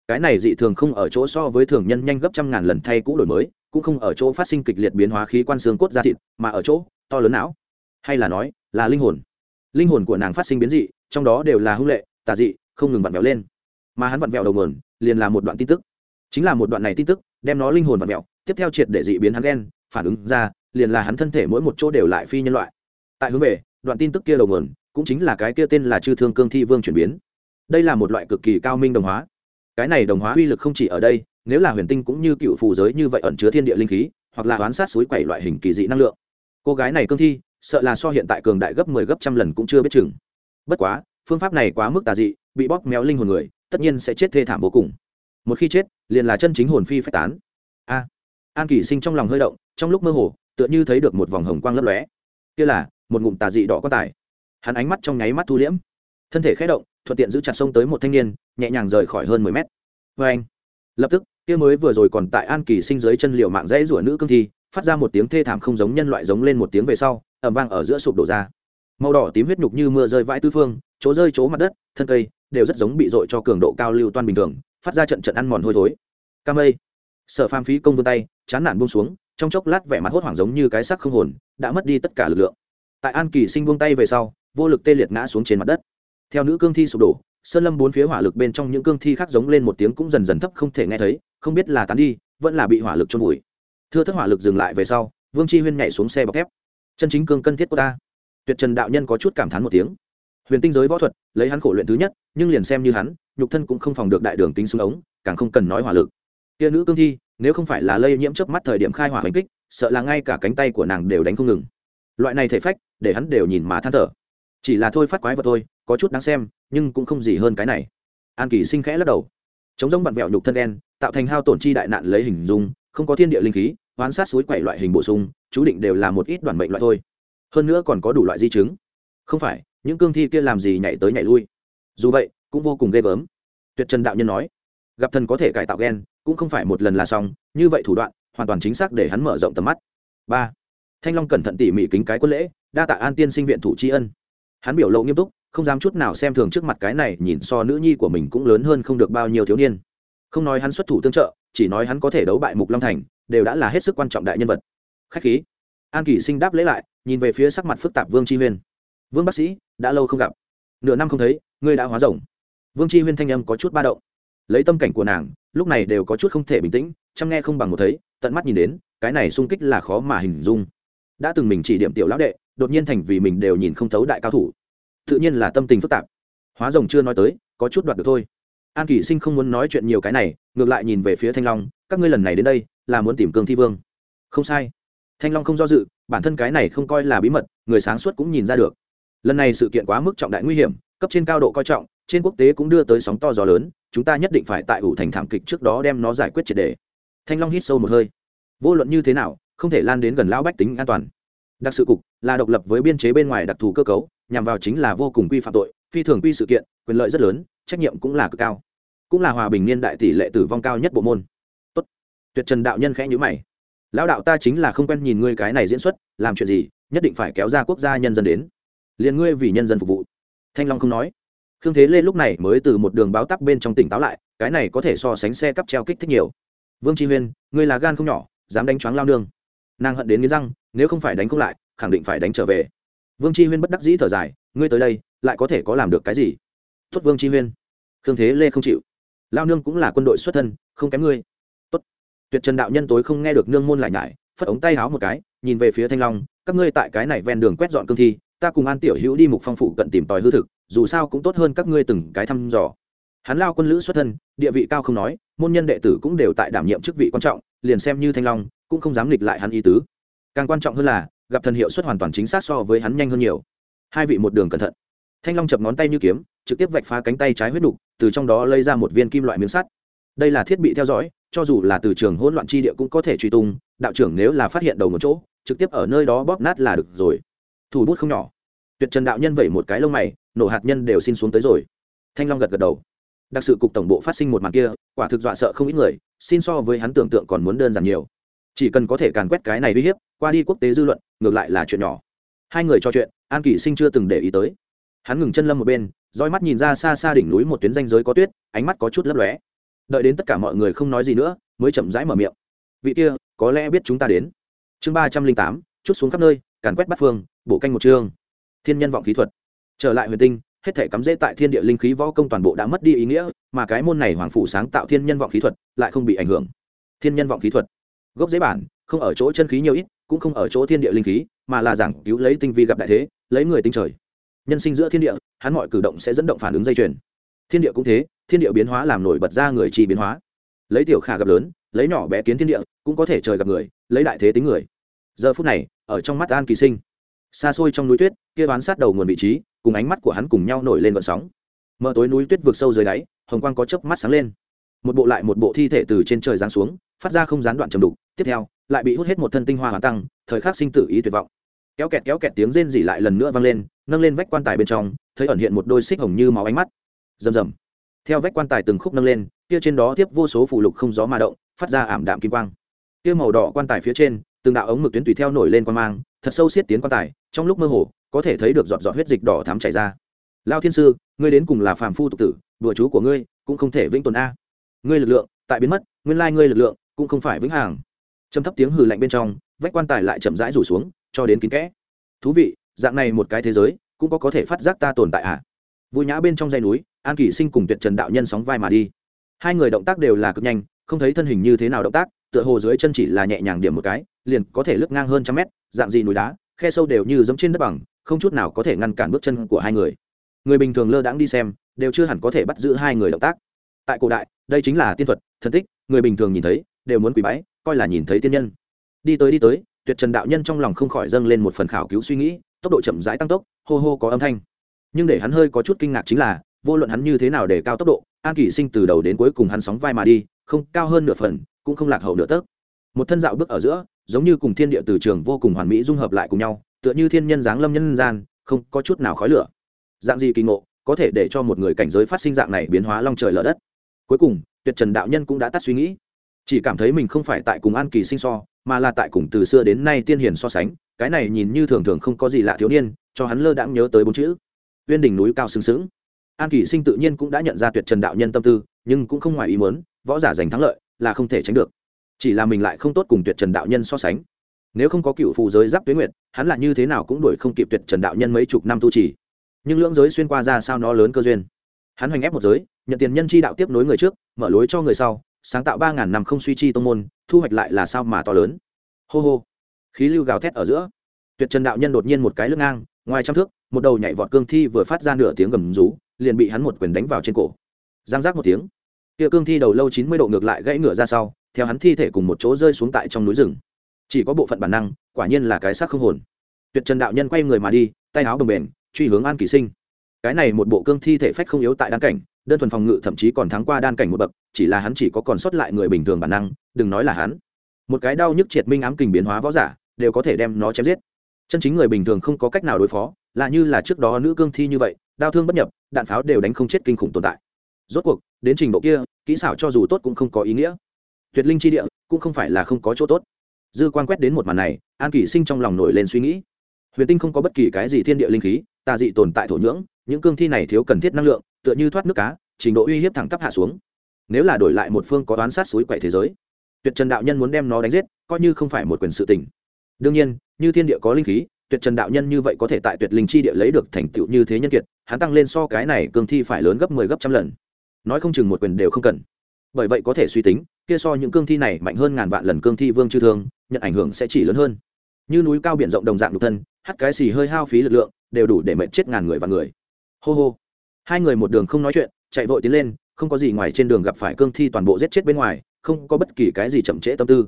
Cái này dị thường không ở chỗ so với thường nhân nhanh gấp trăm ngàn lần thay cũ đổi mới, cũng không ở chỗ phát sinh kịch liệt biến hóa khí quan xương cốt da thịt, mà ở chỗ, to lớn não. Hay là nói, là linh hồn. Linh hồn của nàng phát sinh biến dị, trong đó đều là hung lệ, tà dị, không ngừng vặn vẹo lên mà hắn vặn vẹo đầu nguồn liền là một đoạn tin tức. Chính là một đoạn này tin tức, đem nó linh hồn vặn vẹo, tiếp theo triệt để dị biến hắn ghen, phản ứng ra, liền là hắn thân thể mỗi một chỗ đều lại phi nhân loại. Tại hướng về, đoạn tin tức kia đầu nguồn cũng chính là cái kia tên là chư thương cương thi vương chuyển biến. Đây là một loại cực kỳ cao minh đồng hóa. Cái này đồng hóa uy lực không chỉ ở đây, nếu là huyền tinh cũng như cựu phù giới như vậy ẩn chứa thiên địa linh khí, hoặc là oán sát suối quẩy loại hình kỳ dị năng lượng. Cô gái này cương thi, sợ là so hiện tại cường đại gấp mười 10 gấp trăm lần cũng chưa biết chừng. Bất quá, phương pháp này quá mức tà dị, bị bóp méo linh hồn người tất nhiên sẽ chết thê thảm vô cùng. Một khi chết, liền là chân chính hồn phi phách tán. A, an kỳ sinh trong lòng hơi động, trong lúc mơ hồ, tựa như thấy được một vòng hồng quang lấp lóe. Kia là, một ngụm tà dị đỏ có tài. Hắn ánh mắt trong nháy mắt thu liễm. Thân thể khé động, thuận tiện giữ chặt sông tới một thanh niên, nhẹ nhàng rời khỏi hơn mười mét. Vê anh, lập tức, kia mới vừa rồi còn tại an kỳ sinh dưới chân liệu mạng dãy rủa nữ cương thi, phát ra một tiếng thê thảm không giống nhân loại giống lên một tiếng về sau ẩm vang ở giữa sụp đổ ra màu đỏ tím huyết nhục như mưa rơi vãi tư phương, chỗ rơi chỗ mặt đất, thân cây đều rất giống bị dội cho cường độ cao lưu toan bình thường, phát ra trận trận ăn mòn hôi thối. Cam mây. Sở pham phí công vươn tay, chán nản buông xuống, trong chốc lát vẻ mặt hốt hoảng giống như cái sắc không hồn, đã mất đi tất cả lực lượng. Tại an kỳ sinh buông tay về sau, vô lực tê liệt ngã xuống trên mặt đất. Theo nữ cương thi sụp đổ, sơn lâm bốn phía hỏa lực bên trong những cương thi khác giống lên một tiếng cũng dần dần thấp không thể nghe thấy, không biết là tán đi, vẫn là bị hỏa lực trôn vùi. Thưa thất hỏa lực dừng lại về sau, vương chi huyên nhảy xuống xe bọc thép. Chân chính cương cân thiết của ta tuyệt trần đạo nhân có chút cảm thán một tiếng. Huyền tinh giới võ thuật, lấy hắn khổ luyện thứ nhất, nhưng liền xem như hắn, nhục thân cũng không phòng được đại đường tính xuống ống, càng không cần nói hỏa lực. Kia nữ cương thi, nếu không phải là lây nhiễm chớp mắt thời điểm khai hỏa hành kích, sợ là ngay cả cánh tay của nàng đều đánh không ngừng. Loại này thể phách, để hắn đều nhìn mà than thở. Chỉ là thôi phát quái vật thôi, có chút đáng xem, nhưng cũng không gì hơn cái này. An kỳ sinh khẽ lắc đầu. Chống giống vặn vẹo nhục thân đen, tạo thành hao tổn chi đại nạn lấy hình dung, không có thiên địa linh khí, hoán sát suối quậy loại hình bổ sung, chú định đều là một ít đoàn mệnh loại thôi hơn nữa còn có đủ loại di chứng. Không phải, những cương thi kia làm gì nhảy tới nhảy lui? Dù vậy, cũng vô cùng ghê gớm. Tuyệt trần đạo nhân nói, gặp thần có thể cải tạo g e n cũng không phải một lần là xong, như vậy thủ đoạn, hoàn toàn chính xác để hắn mở rộng tầm mắt. Ba, thanh long cẩn thận tỉ mỉ kính cái quân lễ, đa tạ an tiên sinh viện thủ tri ân. Hắn biểu lộ nghiêm túc, không dám chút nào xem thường trước mặt cái này, nhìn so nữ nhi của mình cũng lớn hơn không được bao nhiêu thiếu niên. Không nói hắn xuất thủ tương trợ, chỉ nói hắn có thể đấu bại mục long thành, đều đã là hết sức quan trọng đại nhân vật. Khách khí an kỷ sinh đáp lễ lại, nhìn về phía sắc mặt phức tạp vương tri huyên. Vương bác sĩ, đã lâu không gặp. Nửa năm không thấy, ngươi đã hóa rồng. Vương tri huyên thanh âm có chút ba động. Lấy tâm cảnh của nàng, lúc này đều có chút không thể bình tĩnh, chăm nghe không bằng một thấy, tận mắt nhìn đến, cái này sung kích là khó mà hình dung. Đã từng mình chỉ điểm tiểu lão đệ, đột nhiên thành vì mình đều nhìn không thấu đại cao thủ. Tự nhiên là tâm tình phức tạp. Hóa rồng chưa nói tới, có chút đoạt được thôi. An kỷ sinh không muốn nói chuyện nhiều cái này, ngược lại nhìn về phía thanh long, các ngươi lần này đến đây, là muốn tìm cương thi vương. Không sai thanh long không do dự, bản thân cái này không coi là bí mật, người sáng suốt cũng nhìn ra được. Lần này sự kiện quá mức trọng đại nguy hiểm, cấp trên cao độ coi trọng, trên quốc tế cũng đưa tới sóng to gió lớn, chúng ta nhất định phải tại ủ thành thảm kịch trước đó đem nó giải quyết triệt đề thanh long hít sâu một hơi. Vô luận như thế nào, không thể lan đến gần lão bách tính an toàn. Đặc sự cục là độc lập với biên chế bên ngoài đặc thù cơ cấu, nhằm vào chính là vô cùng quy phạm tội, phi thường quy sự kiện, quyền lợi rất lớn, trách nhiệm cũng là cực cao. Cũng là hòa bình niên đại tỷ lệ tử vong cao nhất bộ môn. Tốt. Tuyệt trần đạo nhân khẽ nhữ mày lão đạo ta chính là không quen nhìn ngươi cái này diễn xuất, làm chuyện gì, nhất định phải kéo ra quốc gia nhân dân đến. Liền ngươi vì nhân dân phục vụ. Thanh long không nói. Khương thế lê lúc này mới từ một đường báo tắc bên trong tỉnh táo lại, cái này có thể so sánh xe cắp treo kích thích nhiều. Vương tri huyên, ngươi là gan không nhỏ, dám đánh choáng lao nương. Nàng hận đến nghiến răng, nếu không phải đánh không lại, khẳng định phải đánh trở về. Vương tri huyên bất đắc dĩ thở dài, ngươi tới đây, lại có thể có làm được cái gì? Tuất vương tri huyên. Khương thế lê không chịu. Lao nương cũng là quân đội xuất thân, không kém ngươi tuyệt trần đạo nhân tối không nghe được nương môn lại nhải, phất ống tay háo một cái, nhìn về phía thanh long, các ngươi tại cái này ven đường quét dọn cương thi, ta cùng an tiểu hữu đi mục phong phụ cận tìm tòi hư thực, dù sao cũng tốt hơn các ngươi từng cái thăm dò. Hắn lao quân lữ xuất thân, địa vị cao không nói, môn nhân đệ tử cũng đều tại đảm nhiệm chức vị quan trọng, liền xem như thanh long, cũng không dám nghịch lại hắn ý tứ. Càng quan trọng hơn là, gặp thần hiệu suất hoàn toàn chính xác so với hắn nhanh hơn nhiều. Hai vị một đường cẩn thận. Thanh long chập ngón tay như kiếm, trực tiếp vạch phá cánh tay trái huyết đục từ trong đó lấy ra một viên kim loại miếng sắt. Đây là thiết bị theo dõi cho dù là từ trường hỗn loạn chi địa cũng có thể truy tung, đạo trưởng nếu là phát hiện đầu một chỗ, trực tiếp ở nơi đó bóp nát là được rồi. Thủ bút không nhỏ. Tuyệt trần đạo nhân vẩy một cái lông mày, nổ hạt nhân đều xin xuống tới rồi. Thanh long gật gật đầu. Đặc sự cục tổng bộ phát sinh một màn kia, quả thực dọa sợ không ít người, xin so với hắn tưởng tượng còn muốn đơn giản nhiều. Chỉ cần có thể càn quét cái này uy hiếp, qua đi quốc tế dư luận, ngược lại là chuyện nhỏ. Hai người trò chuyện, an kỷ sinh chưa từng để ý tới. Hắn ngừng chân lâm một bên, roi mắt nhìn ra xa xa đỉnh núi một tuyến danh giới có tuyết, ánh mắt có chút lấp lóe đợi đến tất cả mọi người không nói gì nữa, mới chậm rãi mở miệng. Vị kia, có lẽ biết chúng ta đến. Chương ba trăm linh tám, chút xuống khắp nơi, càn quét bắt phương, bổ canh một chương. Thiên nhân vọng khí thuật. Trở lại huyền tinh, hết thể cắm rễ tại thiên địa linh khí võ công toàn bộ đã mất đi ý nghĩa, mà cái môn này hoàng phủ sáng tạo thiên nhân vọng khí thuật lại không bị ảnh hưởng. Thiên nhân vọng khí thuật. Gốc dễ bản, không ở chỗ chân khí nhiều ít, cũng không ở chỗ thiên địa linh khí, mà là giảng cứu lấy tinh vi gặp đại thế, lấy người tinh trời. Nhân sinh giữa thiên địa, hắn mọi cử động sẽ dẫn động phản ứng dây chuyền thiên địa cũng thế, thiên địa biến hóa làm nổi bật ra người chi biến hóa. Lấy tiểu khả gặp lớn, lấy nhỏ bé kiến thiên địa, cũng có thể trời gặp người, lấy đại thế tính người. Giờ phút này, ở trong mắt an kỳ sinh, xa xôi trong núi tuyết, kia bán sát đầu nguồn vị trí, cùng ánh mắt của hắn cùng nhau nổi lên vận sóng. Mờ tối núi tuyết vượt sâu dưới đáy, hồng quang có chớp mắt sáng lên. Một bộ lại một bộ thi thể từ trên trời giáng xuống, phát ra không gián đoạn trầm đục, tiếp theo, lại bị hút hết một thân tinh hoa hoàn tăng, thời khắc sinh tử ý tuyệt vọng. Kéo kẹt kéo kẹt tiếng rên rỉ lại lần nữa vang lên, nâng lên vách quan tài bên trong, thấy ẩn hiện một đôi xích hồng như máu ánh mắt rầm rầm. Theo vách quan tài từng khúc nâng lên, kia trên đó tiếp vô số phù lục không gió mà động, phát ra ảm đạm kim quang. Kia màu đỏ quan tài phía trên, từng đạo ống mực tuyến tùy theo nổi lên quan mang, thật sâu xiết tiến quan tài, trong lúc mơ hồ, có thể thấy được giọt giọt huyết dịch đỏ thắm chảy ra. Lao thiên sư, ngươi đến cùng là phàm phu tục tử, đùa chú của ngươi, cũng không thể vĩnh tồn a. Ngươi lực lượng, tại biến mất, nguyên lai ngươi lực lượng, cũng không phải vĩnh hằng. Trầm thấp tiếng hừ lạnh bên trong, vách quan tài lại chậm rãi rủ xuống, cho đến kín kẽ. Thú vị, dạng này một cái thế giới, cũng có có thể phát giác ta tồn tại à? Vui nhã bên trong dây núi an kỷ sinh cùng tuyệt trần đạo nhân sóng vai mà đi. Hai người động tác đều là cực nhanh, không thấy thân hình như thế nào động tác, tựa hồ dưới chân chỉ là nhẹ nhàng điểm một cái, liền có thể lướt ngang hơn trăm mét, dạng gì núi đá, khe sâu đều như giống trên đất bằng, không chút nào có thể ngăn cản bước chân của hai người. Người bình thường lơ đãng đi xem, đều chưa hẳn có thể bắt giữ hai người động tác. Tại cổ đại, đây chính là tiên thuật thân tích, người bình thường nhìn thấy, đều muốn quỳ bái, coi là nhìn thấy tiên nhân. Đi tới đi tới, tuyệt trần đạo nhân trong lòng không khỏi dâng lên một phần khảo cứu suy nghĩ, tốc độ chậm rãi tăng tốc, hô hô có âm thanh. Nhưng để hắn hơi có chút kinh ngạc chính là vô luận hắn như thế nào để cao tốc độ, an kỷ sinh từ đầu đến cuối cùng hắn sóng vai mà đi, không cao hơn nửa phần, cũng không lạc hậu nửa tấc. Một thân dạo bước ở giữa, giống như cùng thiên địa từ trường vô cùng hoàn mỹ dung hợp lại cùng nhau, tựa như thiên nhân giáng lâm nhân gian, không có chút nào khói lửa. Dạng gì kỳ ngộ, có thể để cho một người cảnh giới phát sinh dạng này biến hóa long trời lở đất? Cuối cùng, tuyệt trần đạo nhân cũng đã tắt suy nghĩ. Chỉ cảm thấy mình không phải tại cùng an kỳ sinh so, mà là tại cùng từ xưa đến nay tiên hiền so sánh, cái này nhìn như thường thường không có gì lạ thiếu niên, cho hắn lơ đãng nhớ tới bốn chữ. Uyên đỉnh núi cao sừng sững an kỳ sinh tự nhiên cũng đã nhận ra tuyệt trần đạo nhân tâm tư, nhưng cũng không ngoài ý muốn, võ giả giành thắng lợi là không thể tránh được. Chỉ là mình lại không tốt cùng tuyệt trần đạo nhân so sánh. Nếu không có cựu phụ giới giáp tuyến nguyệt, hắn là như thế nào cũng đuổi không kịp tuyệt trần đạo nhân mấy chục năm tu trì. Nhưng lưỡng giới xuyên qua ra sao nó lớn cơ duyên. Hắn hoành ép một giới, nhận tiền nhân chi đạo tiếp nối người trước, mở lối cho người sau, sáng tạo ba ngàn năm không suy chi tông môn, thu hoạch lại là sao mà to lớn. Hô hô. Khí lưu gào thét ở giữa. Tuyệt trần đạo nhân đột nhiên một cái lưng ngang, ngoài trăm thước, một đầu nhảy vọt cương thi vừa phát ra nửa tiếng gầm rú liền bị hắn một quyền đánh vào trên cổ. Giang giác một tiếng, kia cương thi đầu lâu chín mươi độ ngược lại gãy ngựa ra sau, theo hắn thi thể cùng một chỗ rơi xuống tại trong núi rừng. Chỉ có bộ phận bản năng, quả nhiên là cái xác không hồn. Tuyệt trần đạo nhân quay người mà đi, tay áo đồng bền truy hướng an kỳ sinh. Cái này một bộ cương thi thể phách không yếu tại đan cảnh, đơn thuần phòng ngự thậm chí còn thắng qua đan cảnh một bậc, chỉ là hắn chỉ có còn sót lại người bình thường bản năng, đừng nói là hắn. Một cái đau nhức triệt minh ám kình biến hóa võ giả, đều có thể đem nó chém giết. Chân chính người bình thường không có cách nào đối phó là như là trước đó nữ cương thi như vậy, đau thương bất nhập, đạn pháo đều đánh không chết kinh khủng tồn tại. Rốt cuộc, đến trình độ kia, kỹ xảo cho dù tốt cũng không có ý nghĩa. Tuyệt linh chi địa, cũng không phải là không có chỗ tốt. Dư quan quét đến một màn này, an kỷ sinh trong lòng nổi lên suy nghĩ. Huyền tinh không có bất kỳ cái gì thiên địa linh khí, tà dị tồn tại thổ nhưỡng, những cương thi này thiếu cần thiết năng lượng, tựa như thoát nước cá, trình độ uy hiếp thẳng tắp hạ xuống. Nếu là đổi lại một phương có đoán sát suối quậy thế giới, tuyệt trần đạo nhân muốn đem nó đánh giết, coi như không phải một quyền sự tình. Đương nhiên, như thiên địa có linh khí tuyệt trần đạo nhân như vậy có thể tại tuyệt linh chi địa lấy được thành tựu như thế nhân kiệt, hắn tăng lên so cái này cương thi phải lớn gấp mười 10 gấp trăm lần. Nói không chừng một quyền đều không cần. Bởi vậy có thể suy tính, kia so những cương thi này mạnh hơn ngàn vạn lần cương thi vương chư thương, nhận ảnh hưởng sẽ chỉ lớn hơn. Như núi cao biển rộng đồng dạng độc thân, hắt cái xì hơi hao phí lực lượng, đều đủ để mệnh chết ngàn người và người. Hô hô. Hai người một đường không nói chuyện, chạy vội tiến lên, không có gì ngoài trên đường gặp phải cương thi toàn bộ giết chết bên ngoài, không có bất kỳ cái gì chậm trễ tâm tư.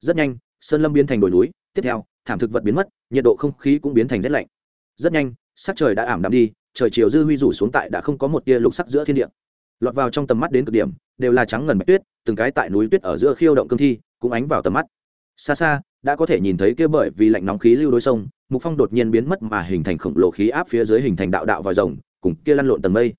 Rất nhanh, sơn lâm biến thành đồi núi, tiếp theo thảm thực vật biến mất, nhiệt độ không khí cũng biến thành rét lạnh. Rất nhanh, sắc trời đã ảm đạm đi, trời chiều dư huy rủ xuống tại đã không có một tia lục sắc giữa thiên địa. Lọt vào trong tầm mắt đến cực điểm, đều là trắng ngần bạch tuyết, từng cái tại núi tuyết ở giữa khiêu động cương thi, cũng ánh vào tầm mắt. Xa xa, đã có thể nhìn thấy kia bởi vì lạnh nóng khí lưu đôi sông, mục phong đột nhiên biến mất mà hình thành khổng lồ khí áp phía dưới hình thành đạo đạo vòi rồng, cùng kia lăn lộn tầng mây.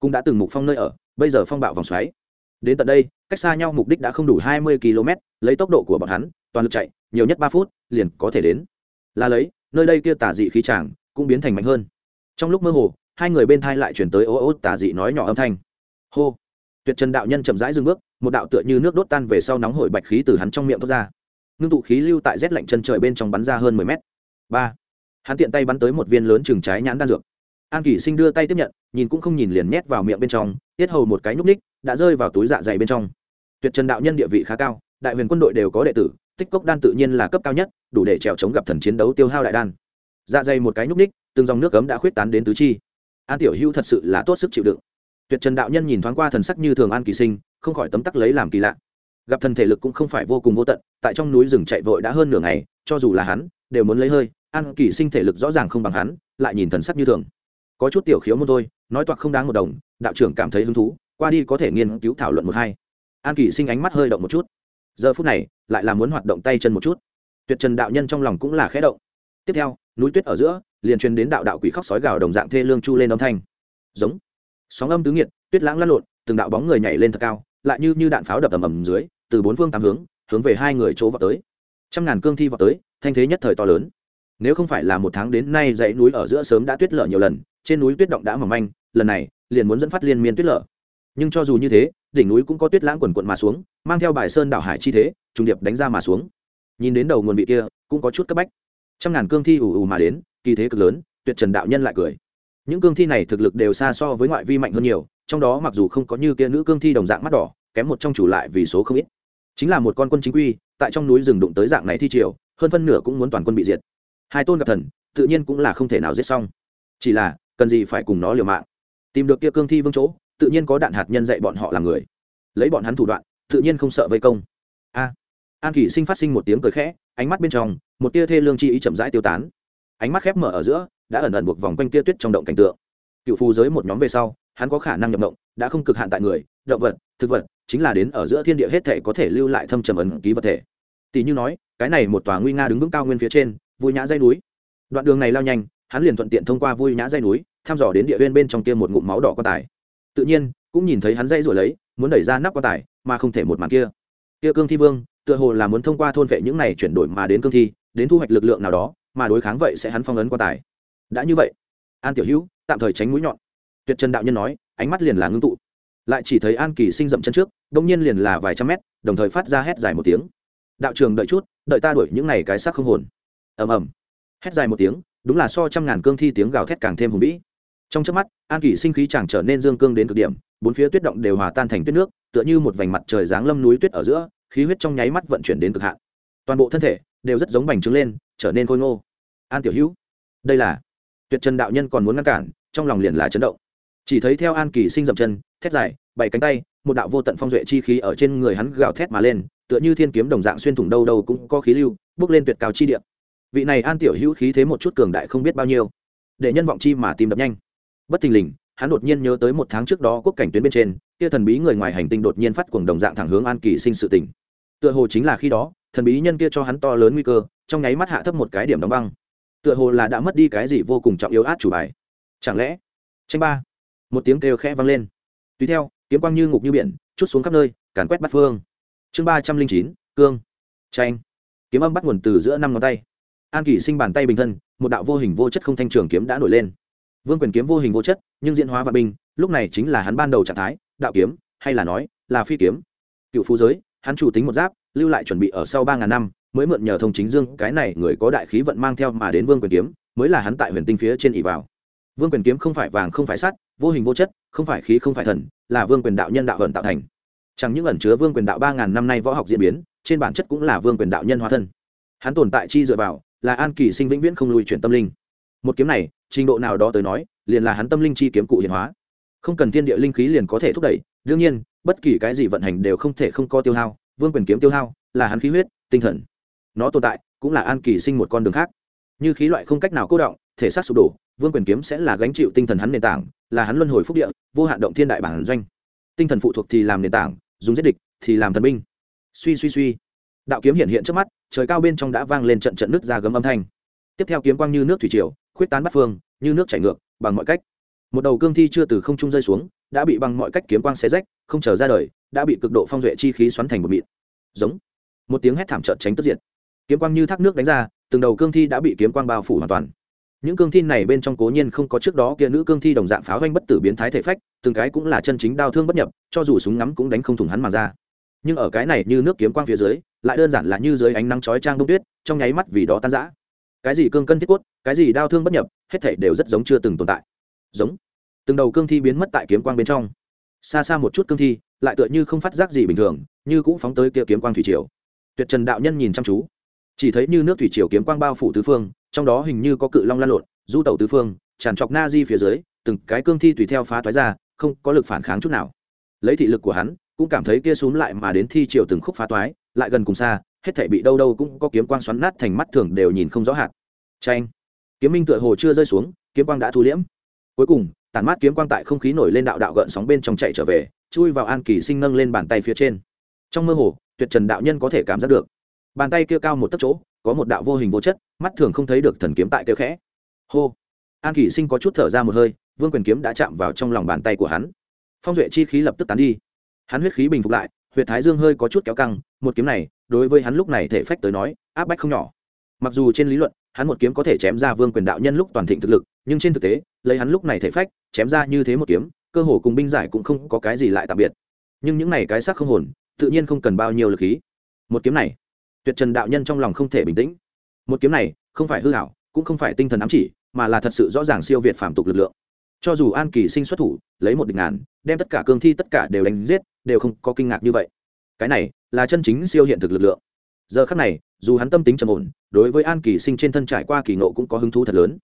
Cũng đã từng mục phong nơi ở, bây giờ phong bạo vòng xoáy. Đến tận đây, cách xa nhau mục đích đã không đủ hai mươi km lấy tốc độ của bọn hắn toàn lực chạy, nhiều nhất ba phút, liền có thể đến. Là lấy, nơi đây kia tà dị khí tràng cũng biến thành mạnh hơn. Trong lúc mơ hồ, hai người bên thai lại chuyển tới ố ô tà dị nói nhỏ âm thanh. Hô! Tuyệt trần đạo nhân chậm rãi dừng bước, một đạo tựa như nước đốt tan về sau nóng hổi bạch khí từ hắn trong miệng thoát ra. Ngưng tụ khí lưu tại rét lạnh chân trời bên trong bắn ra hơn mười mét. Ba! Hắn tiện tay bắn tới một viên lớn chừng trái nhãn đan dược. An kỷ sinh đưa tay tiếp nhận, nhìn cũng không nhìn liền nhét vào miệng bên trong, tiết hầu một cái nhúc ních, đã rơi vào túi dạ dày bên trong. Tuyệt trần đạo nhân địa vị khá cao, đại huyền quân đội đều có đệ tử tích cốc đan tự nhiên là cấp cao nhất, đủ để trèo chống gặp thần chiến đấu tiêu hao đại đan. Dạ dày một cái nhúc ních từng dòng nước cấm đã khuyết tán đến tứ chi. An tiểu hữu thật sự là tốt sức chịu đựng. Tuyệt trần đạo nhân nhìn thoáng qua thần sắc như thường an kỳ sinh, không khỏi tấm tắc lấy làm kỳ lạ. Gặp thần thể lực cũng không phải vô cùng vô tận, tại trong núi rừng chạy vội đã hơn nửa ngày, cho dù là hắn, đều muốn lấy hơi, an kỳ sinh thể lực rõ ràng không bằng hắn, lại nhìn thần sắc như thường. Có chút tiểu khiếu môn thôi, nói toạc không đáng một đồng, đạo trưởng cảm thấy hứng thú, qua đi có thể nghiên cứu thảo luận một hai. An kỳ sinh ánh mắt hơi động một chút. Giờ phút này lại là muốn hoạt động tay chân một chút. Tuyệt trần đạo nhân trong lòng cũng là khẽ động. Tiếp theo, núi tuyết ở giữa, liền truyền đến đạo đạo quỷ khóc sói gào đồng dạng thê lương chu lên âm thanh. Giống. Sóng âm tứ nghiệt, tuyết lãng lăn lộn, từng đạo bóng người nhảy lên thật cao, lại như như đạn pháo đập ầm ầm dưới, từ bốn phương tám hướng hướng về hai người chỗ vào tới. Trăm ngàn cương thi vào tới, thanh thế nhất thời to lớn. Nếu không phải là một tháng đến nay dãy núi ở giữa sớm đã tuyết lở nhiều lần, trên núi tuyết động đã mỏng manh, lần này, liền muốn dẫn phát liên miên tuyết lở. Nhưng cho dù như thế, đỉnh núi cũng có tuyết lãng quần quận mà xuống, mang theo bài sơn đảo hải chi thế trùng điệp đánh ra mà xuống. Nhìn đến đầu nguồn vị kia, cũng có chút cấp bách. Trăm ngàn cương thi ù ù mà đến, kỳ thế cực lớn, tuyệt trần đạo nhân lại cười. Những cương thi này thực lực đều xa so với ngoại vi mạnh hơn nhiều, trong đó mặc dù không có như kia nữ cương thi đồng dạng mắt đỏ, kém một trong chủ lại vì số không ít. Chính là một con quân chính quy, tại trong núi rừng đụng tới dạng này thi triều, hơn phân nửa cũng muốn toàn quân bị diệt. Hai tôn gặp thần, tự nhiên cũng là không thể nào giết xong. Chỉ là, cần gì phải cùng nó liều mạng. Tìm được kia cương thi vương chỗ, tự nhiên có đạn hạt nhân dạy bọn họ làm người. Lấy bọn hắn thủ đoạn, tự nhiên không sợ vây công an kỷ sinh phát sinh một tiếng cười khẽ, ánh mắt bên trong, một tia thê lương chi ý chậm rãi tiêu tán. Ánh mắt khép mở ở giữa, đã ẩn ẩn buộc vòng quanh tia tuyết trong động cảnh tượng. Cựu phù giới một nhóm về sau, hắn có khả năng nhập động đã không cực hạn tại người, động vật, thực vật, chính là đến ở giữa thiên địa hết thể có thể lưu lại thâm trầm ẩn ký vật thể. Tỷ như nói, cái này một tòa nguy nga đứng vững cao nguyên phía trên, vui nhã dây núi. Đoạn đường này lao nhanh, hắn liền thuận tiện thông qua vui nhã dây núi, thăm dò đến địa huyên bên trong kia một ngụm máu đỏ quan tài. Tự nhiên, cũng nhìn thấy hắn dây rồi lấy, muốn đẩy ra nắp quan tài, mà không thể một màn kia. Kia cương thi vương tựa hồ là muốn thông qua thôn vệ những này chuyển đổi mà đến cương thi, đến thu hoạch lực lượng nào đó, mà đối kháng vậy sẽ hắn phong ấn quan tài. Đã như vậy, an tiểu hữu, tạm thời tránh mũi nhọn. Tuyệt trần đạo nhân nói, ánh mắt liền là ngưng tụ. Lại chỉ thấy an kỳ sinh dậm chân trước, đông nhiên liền là vài trăm mét, đồng thời phát ra hét dài một tiếng. Đạo trường đợi chút, đợi ta đuổi những này cái xác không hồn. Ầm ầm. Hét dài một tiếng, đúng là so trăm ngàn cương thi tiếng gào thét càng thêm hùng vĩ. Trong chớp mắt, an kỳ sinh khí chẳng trở nên dương cương đến cực điểm, bốn phía tuyết động đều hòa tan thành tuyết nước, tựa như một vành mặt trời giáng lâm núi tuyết ở giữa khí huyết trong nháy mắt vận chuyển đến cực hạn. Toàn bộ thân thể đều rất giống bành trướng lên, trở nên khôi ngô. An tiểu hữu, đây là tuyệt trần đạo nhân còn muốn ngăn cản, trong lòng liền là chấn động. Chỉ thấy theo an kỳ sinh dậm chân, thét dài, bảy cánh tay, một đạo vô tận phong duệ chi khí ở trên người hắn gào thét mà lên, tựa như thiên kiếm đồng dạng xuyên thủng đâu đâu cũng có khí lưu, bước lên tuyệt cao chi địa. Vị này an tiểu hữu khí thế một chút cường đại không biết bao nhiêu. Để nhân vọng chi mà tìm đập nhanh. Bất thình lình, hắn đột nhiên nhớ tới một tháng trước đó quốc cảnh tuyến bên trên, kia thần bí người ngoài hành tinh đột nhiên phát cuồng đồng dạng thẳng hướng an kỳ sinh sự tỉnh tựa hồ chính là khi đó, thần bí nhân kia cho hắn to lớn nguy cơ, trong nháy mắt hạ thấp một cái điểm đóng băng. Tựa hồ là đã mất đi cái gì vô cùng trọng yếu át chủ bài. Chẳng lẽ, tranh ba? Một tiếng kêu khẽ vang lên. Tùy theo, kiếm quang như ngục như biển, chút xuống khắp nơi, càn quét bắt phương. Chương ba trăm linh chín, cương. Tranh. Kiếm âm bắt nguồn từ giữa năm ngón tay. An kỷ sinh bàn tay bình thân, một đạo vô hình vô chất không thanh trường kiếm đã nổi lên. Vương quyền kiếm vô hình vô chất, nhưng diễn hóa và binh, lúc này chính là hắn ban đầu trạng thái, đạo kiếm, hay là nói, là phi kiếm. Cựu phú giới hắn chủ tính một giáp, lưu lại chuẩn bị ở sau ba ngàn năm, mới mượn nhờ thông chính dương, cái này người có đại khí vận mang theo mà đến vương quyền kiếm, mới là hắn tại huyền tinh phía trên ỉ vào. Vương quyền kiếm không phải vàng, không phải sắt, vô hình vô chất, không phải khí, không phải thần, là vương quyền đạo nhân đạo vận tạo thành. Chẳng những ẩn chứa vương quyền đạo ba ngàn năm nay võ học diễn biến, trên bản chất cũng là vương quyền đạo nhân hóa thân. Hắn tồn tại chi dựa vào, là an kỳ sinh vĩnh viễn không lùi chuyển tâm linh. Một kiếm này, trình độ nào đó tới nói, liền là hắn tâm linh chi kiếm cụ hiện hóa. Không cần thiên địa linh khí liền có thể thúc đẩy, đương nhiên bất kỳ cái gì vận hành đều không thể không có tiêu hao, vương quyền kiếm tiêu hao, là hắn khí huyết, tinh thần. Nó tồn tại, cũng là an kỳ sinh một con đường khác. Như khí loại không cách nào cố động, thể xác sụp đổ, vương quyền kiếm sẽ là gánh chịu tinh thần hắn nền tảng, là hắn luân hồi phúc địa, vô hạn động thiên đại bản doanh. Tinh thần phụ thuộc thì làm nền tảng, dùng giết địch thì làm thần binh. Suy suy suy. Đạo kiếm hiện hiện trước mắt, trời cao bên trong đã vang lên trận trận nước ra gấm âm thanh. Tiếp theo kiếm quang như nước thủy triều, khuyết tán bắt phương, như nước chảy ngược, bằng mọi cách một đầu cương thi chưa từ không trung rơi xuống, đã bị bằng mọi cách kiếm quang xé rách, không chờ ra đời, đã bị cực độ phong duệ chi khí xoắn thành một mịn. Giống. Một tiếng hét thảm trợn tránh tức diện kiếm quang như thác nước đánh ra, từng đầu cương thi đã bị kiếm quang bao phủ hoàn toàn. Những cương thi này bên trong cố nhiên không có trước đó kia nữ cương thi đồng dạng pháo doanh bất tử biến thái thể phách, từng cái cũng là chân chính đau thương bất nhập, cho dù súng ngắm cũng đánh không thủng hắn mà ra. Nhưng ở cái này như nước kiếm quang phía dưới, lại đơn giản là như dưới ánh nắng chói trang đông tuyết, trong nháy mắt vì đó tan rã. Cái gì cương cân thiết quất cái gì đau thương bất nhập, hết thảy đều rất giống chưa từng tồn tại giống. Từng đầu cương thi biến mất tại kiếm quang bên trong. Xa xa một chút cương thi, lại tựa như không phát giác gì bình thường, như cũng phóng tới kia kiếm quang thủy triều. Tuyệt trần đạo nhân nhìn chăm chú. Chỉ thấy như nước thủy triều kiếm quang bao phủ tứ phương, trong đó hình như có cự long lan lộn, du tẩu tứ phương, tràn trọc na di phía dưới, từng cái cương thi tùy theo phá toái ra, không có lực phản kháng chút nào. Lấy thị lực của hắn, cũng cảm thấy kia xúm lại mà đến thi triều từng khúc phá toái, lại gần cùng xa, hết thể bị đâu đâu cũng có kiếm quang xoắn nát thành mắt thường đều nhìn không rõ hạt. Tranh kiếm minh tựa hồ chưa rơi xuống, kiếm quang đã thu liễm cuối cùng, tản mát kiếm quang tại không khí nổi lên đạo đạo gợn sóng bên trong chạy trở về, chui vào an kỳ sinh nâng lên bàn tay phía trên. Trong mơ hồ, tuyệt trần đạo nhân có thể cảm giác được. Bàn tay kia cao một tấc chỗ, có một đạo vô hình vô chất, mắt thường không thấy được thần kiếm tại kêu khẽ. Hô! An kỳ sinh có chút thở ra một hơi, vương quyền kiếm đã chạm vào trong lòng bàn tay của hắn. Phong duệ chi khí lập tức tán đi. Hắn huyết khí bình phục lại, huyệt thái dương hơi có chút kéo căng, một kiếm này, đối với hắn lúc này thể phách tới nói, áp bách không nhỏ. Mặc dù trên lý luận, hắn một kiếm có thể chém ra vương quyền đạo nhân lúc toàn thịnh thực lực nhưng trên thực tế, lấy hắn lúc này thể phách, chém ra như thế một kiếm, cơ hồ cùng binh giải cũng không có cái gì lại tạm biệt. Nhưng những này cái xác không hồn, tự nhiên không cần bao nhiêu lực khí. Một kiếm này, tuyệt trần đạo nhân trong lòng không thể bình tĩnh. Một kiếm này, không phải hư hảo, cũng không phải tinh thần ám chỉ, mà là thật sự rõ ràng siêu việt phạm tục lực lượng. Cho dù an kỳ sinh xuất thủ, lấy một địch ngàn, đem tất cả cương thi tất cả đều đánh giết, đều không có kinh ngạc như vậy. Cái này, là chân chính siêu hiện thực lực lượng. Giờ khắc này, dù hắn tâm tính trầm ổn, đối với an kỳ sinh trên thân trải qua kỳ nộ cũng có hứng thú thật lớn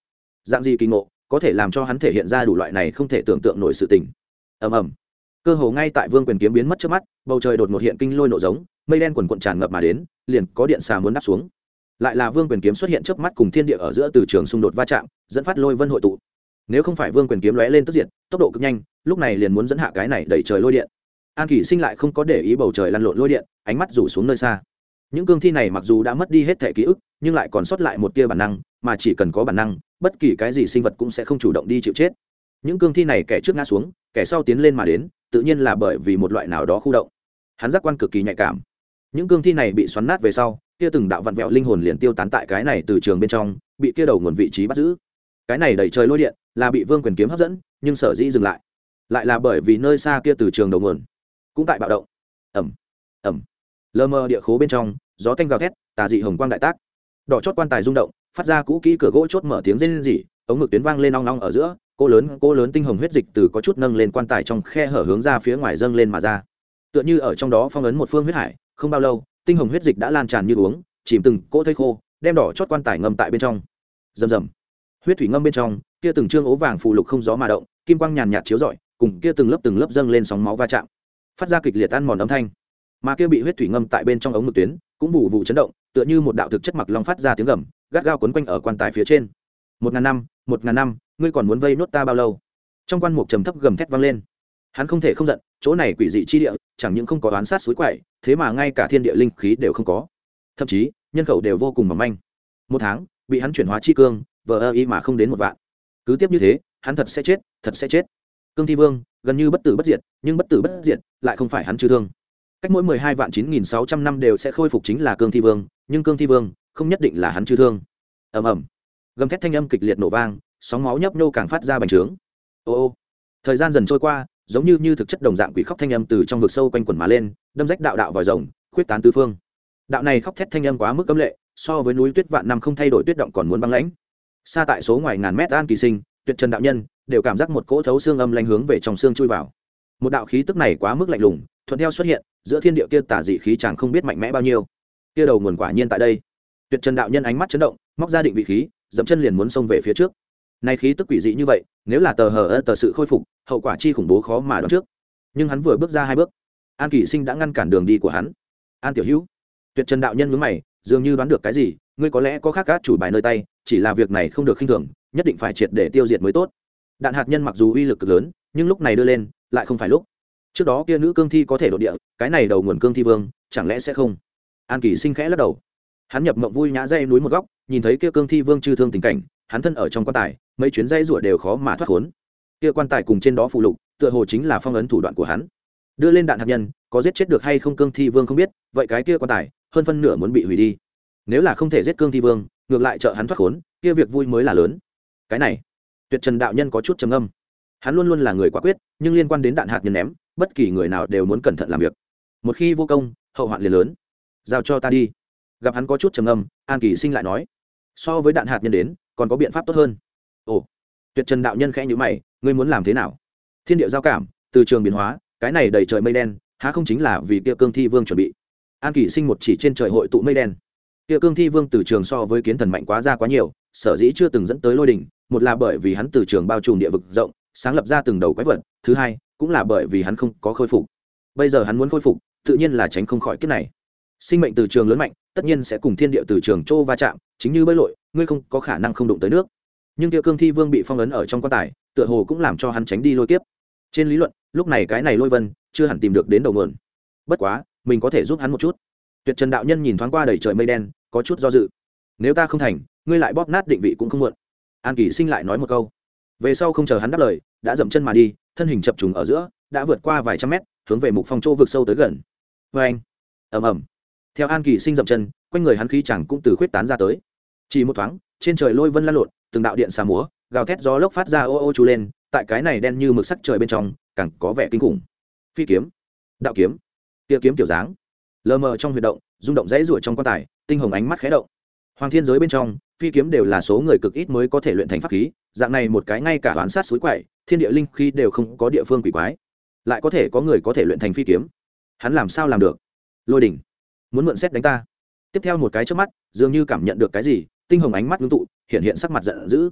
dạng gì kỳ ngộ, có thể làm cho hắn thể hiện ra đủ loại này không thể tưởng tượng nổi sự tình. Ầm ầm. Cơ hồ ngay tại vương quyền kiếm biến mất trước mắt, bầu trời đột ngột hiện kinh lôi nổ giống, mây đen quần quận tràn ngập mà đến, liền có điện xà muốn đáp xuống. Lại là vương quyền kiếm xuất hiện trước mắt cùng thiên địa ở giữa từ trường xung đột va chạm, dẫn phát lôi vân hội tụ. Nếu không phải vương quyền kiếm lóe lên tức diện tốc độ cực nhanh, lúc này liền muốn dẫn hạ cái này đẩy trời lôi điện. An kỷ sinh lại không có để ý bầu trời lăn lộn lôi điện, ánh mắt rủ xuống nơi xa. Những cương thi này mặc dù đã mất đi hết thể ký ức, nhưng lại còn sót lại một tia bản năng, mà chỉ cần có bản năng bất kỳ cái gì sinh vật cũng sẽ không chủ động đi chịu chết. Những cương thi này kẻ trước ngã xuống, kẻ sau tiến lên mà đến, tự nhiên là bởi vì một loại nào đó khu động. Hắn giác quan cực kỳ nhạy cảm. Những cương thi này bị xoắn nát về sau, kia từng đạo vặn vẹo linh hồn liền tiêu tán tại cái này từ trường bên trong, bị kia đầu nguồn vị trí bắt giữ. Cái này đẩy trời lôi điện, là bị vương quyền kiếm hấp dẫn, nhưng sở dĩ dừng lại. Lại là bởi vì nơi xa kia từ trường đầu nguồn cũng tại bạo động. Ẩm ẩm lơ mơ địa khố bên trong, gió thanh gào thét, tà dị hồng quang đại tác. Đỏ chót quan tài rung động phát ra cũ kỹ cửa gỗ chốt mở tiếng rên rỉ, ống ngực tuyến vang lên nong nong ở giữa, cô lớn cô lớn tinh hồng huyết dịch từ có chút nâng lên quan tài trong khe hở hướng ra phía ngoài dâng lên mà ra. Tựa như ở trong đó phong ấn một phương huyết hải, không bao lâu, tinh hồng huyết dịch đã lan tràn như uống, chìm từng cỗ thây khô, đem đỏ chót quan tài ngâm tại bên trong. Rầm rầm. Huyết thủy ngâm bên trong, kia từng trương ố vàng phù lục không gió mà động, kim quang nhàn nhạt chiếu rọi, cùng kia từng lớp từng lớp dâng lên sóng máu va chạm. Phát ra kịch liệt tan mòn âm thanh. Mà kia bị huyết thủy ngâm tại bên trong ống ngực tuyến, cũng vụ vụ chấn động tựa như một đạo thực chất mặc long phát ra tiếng gầm, gắt gao quấn quanh ở quan tài phía trên. Một ngàn năm, một ngàn năm, ngươi còn muốn vây nốt ta bao lâu? Trong quan mục trầm thấp gầm thét vang lên. Hắn không thể không giận, chỗ này quỷ dị chi địa, chẳng những không có oán sát suối quậy, thế mà ngay cả thiên địa linh khí đều không có. Thậm chí, nhân khẩu đều vô cùng mỏng manh. Một tháng, bị hắn chuyển hóa chi cương, vờ ơ y mà không đến một vạn. Cứ tiếp như thế, hắn thật sẽ chết, thật sẽ chết. Cương thi vương, gần như bất tử bất diệt, nhưng bất tử bất diệt lại không phải hắn chư thương. Cách mỗi mười hai vạn chín nghìn sáu trăm năm đều sẽ khôi phục chính là cương thi vương nhưng cương thi vương không nhất định là hắn chư thương. Ầm ầm. Gầm thét thanh âm kịch liệt nổ vang, sóng máu nhấp nhô càng phát ra bành trướng. Ô ô. Thời gian dần trôi qua, giống như như thực chất đồng dạng quỷ khóc thanh âm từ trong vực sâu quanh quẩn mà lên, đâm rách đạo đạo vòi rồng, khuyết tán tứ phương. Đạo này khóc thét thanh âm quá mức cấm lệ, so với núi tuyết vạn năm không thay đổi tuyết động còn muốn băng lãnh. Xa tại số ngoài ngàn mét an kỳ sinh, tuyệt trần đạo nhân, đều cảm giác một cỗ thấu xương âm lanh hướng về trong xương chui vào. Một đạo khí tức này quá mức lạnh lùng, thuận theo xuất hiện, giữa thiên địa kia tả dị khí chẳng không biết mạnh mẽ bao nhiêu kia đầu nguồn quả nhiên tại đây. Tuyệt trần đạo nhân ánh mắt chấn động, móc ra định vị khí dẫm chân liền muốn xông về phía trước. Nay khí tức quỷ dị như vậy, nếu là tờ hờ ơ tờ sự khôi phục, hậu quả chi khủng bố khó mà đoán trước. Nhưng hắn vừa bước ra hai bước, an kỳ sinh đã ngăn cản đường đi của hắn. An tiểu hữu. Tuyệt trần đạo nhân mướn mày, dường như đoán được cái gì, ngươi có lẽ có khác các chủ bài nơi tay, chỉ là việc này không được khinh thường, nhất định phải triệt để tiêu diệt mới tốt. Đạn hạt nhân mặc dù uy lực cực lớn, nhưng lúc này đưa lên, lại không phải lúc. Trước đó kia nữ cương thi có thể đột địa, cái này đầu nguồn cương thi vương, chẳng lẽ sẽ không? An kỳ sinh khẽ lắc đầu. Hắn nhập mộng vui nhã dây núi một góc, nhìn thấy kia cương thi vương chư thương tình cảnh, hắn thân ở trong quan tài, mấy chuyến dây rủa đều khó mà thoát khốn. Kia quan tài cùng trên đó phụ lục, tựa hồ chính là phong ấn thủ đoạn của hắn. Đưa lên đạn hạt nhân, có giết chết được hay không cương thi vương không biết, vậy cái kia quan tài, hơn phân nửa muốn bị hủy đi. Nếu là không thể giết cương thi vương, ngược lại trợ hắn thoát khốn, kia việc vui mới là lớn. Cái này, tuyệt trần đạo nhân có chút trầm âm hắn luôn luôn là người quả quyết, nhưng liên quan đến đạn hạt nhân ném, bất kỳ người nào đều muốn cẩn thận làm việc. Một khi vô công, hậu hoạn liền lớn giao cho ta đi. Gặp hắn có chút trầm âm an kỳ sinh lại nói, so với đạn hạt nhân đến, còn có biện pháp tốt hơn. Ồ, tuyệt trần đạo nhân khẽ nhữ mày, ngươi muốn làm thế nào? Thiên địa giao cảm, từ trường biến hóa, cái này đầy trời mây đen, há không chính là vì kia cương thi vương chuẩn bị? An kỷ sinh một chỉ trên trời hội tụ mây đen. Kia cương thi vương từ trường so với kiến thần mạnh quá ra quá nhiều, sở dĩ chưa từng dẫn tới lôi đỉnh, một là bởi vì hắn từ trường bao trùm địa vực rộng, sáng lập ra từng đầu quái vật, thứ hai, cũng là bởi vì hắn không có khôi phục. Bây giờ hắn muốn khôi phục, tự nhiên là tránh không khỏi kiếp này sinh mệnh từ trường lớn mạnh, tất nhiên sẽ cùng thiên địa từ trường châu va chạm, chính như bơi lội, ngươi không có khả năng không đụng tới nước. Nhưng kia cương thi vương bị phong ấn ở trong quan tài, tựa hồ cũng làm cho hắn tránh đi lôi kiếp. Trên lý luận, lúc này cái này lôi vân, chưa hẳn tìm được đến đầu nguồn. Bất quá, mình có thể giúp hắn một chút. Tuyệt trần đạo nhân nhìn thoáng qua đầy trời mây đen, có chút do dự. Nếu ta không thành, ngươi lại bóp nát định vị cũng không muộn. An kỳ sinh lại nói một câu. Về sau không chờ hắn đáp lời, đã dậm chân mà đi, thân hình chập trùng ở giữa, đã vượt qua vài trăm mét, hướng về mục phong châu vực sâu tới gần. Vê anh ầm ầm theo an kỳ sinh dậm chân, quanh người hắn khí chẳng cũng từ khuyết tán ra tới. Chỉ một thoáng, trên trời lôi vân lan lộn, từng đạo điện xà múa, gào thét gió lốc phát ra ô ô chú lên, tại cái này đen như mực sắc trời bên trong, càng có vẻ kinh khủng. Phi kiếm, đạo kiếm, tia kiếm kiểu dáng. Lờ mờ trong huy động, rung động dãy rủa trong quan tài, tinh hồng ánh mắt khé động. Hoàng thiên giới bên trong, phi kiếm đều là số người cực ít mới có thể luyện thành pháp khí, dạng này một cái ngay cả hoán sát suối quậy, thiên địa linh khi đều không có địa phương quỷ quái. Lại có thể có người có thể luyện thành phi kiếm. Hắn làm sao làm được? Lôi đỉnh muốn mượn xét đánh ta. Tiếp theo một cái trước mắt, dường như cảm nhận được cái gì, tinh hồng ánh mắt ngưng tụ, hiện hiện sắc mặt giận dữ.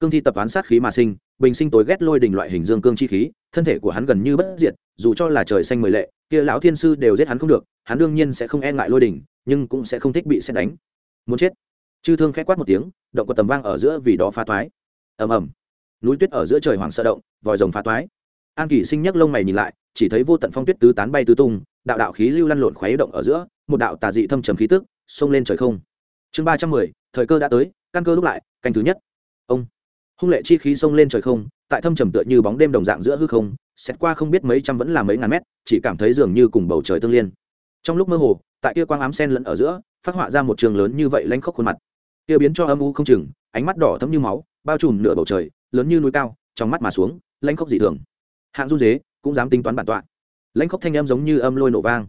Cương thi tập án sát khí mà sinh, bình sinh tối ghét lôi đình loại hình dương cương chi khí, thân thể của hắn gần như bất diệt, dù cho là trời xanh mười lệ, kia lão thiên sư đều giết hắn không được, hắn đương nhiên sẽ không e ngại lôi đình, nhưng cũng sẽ không thích bị xét đánh. Muốn chết. Chư thương khẽ quát một tiếng, động có tầm vang ở giữa vì đó phá toái ầm ầm. Núi tuyết ở giữa trời hoàng sợ động, vòi rồng phá toái an kỷ sinh nhấc lông mày nhìn lại, chỉ thấy vô tận phong tuyết tứ tán bay tứ tung đạo đạo khí lưu lăn lộn khoáy động ở giữa, một đạo tà dị thâm trầm khí tức xông lên trời không. Chương ba trăm mười, thời cơ đã tới, căn cơ lúc lại, canh thứ nhất. Ông. Hung lệ chi khí xông lên trời không, tại thâm trầm tựa như bóng đêm đồng dạng giữa hư không, xét qua không biết mấy trăm vẫn là mấy ngàn mét, chỉ cảm thấy dường như cùng bầu trời tương liên. Trong lúc mơ hồ, tại kia quang ám sen lẫn ở giữa, phát họa ra một trường lớn như vậy lanh khóc khuôn mặt. Kia biến cho âm u không chừng, ánh mắt đỏ thấm như máu, bao trùm nửa bầu trời, lớn như núi cao, trong mắt mà xuống lanh khóc dị thường. Hạng du dế cũng dám tính toán bản tọa lãnh khóc thanh âm giống như âm lôi nổ vang.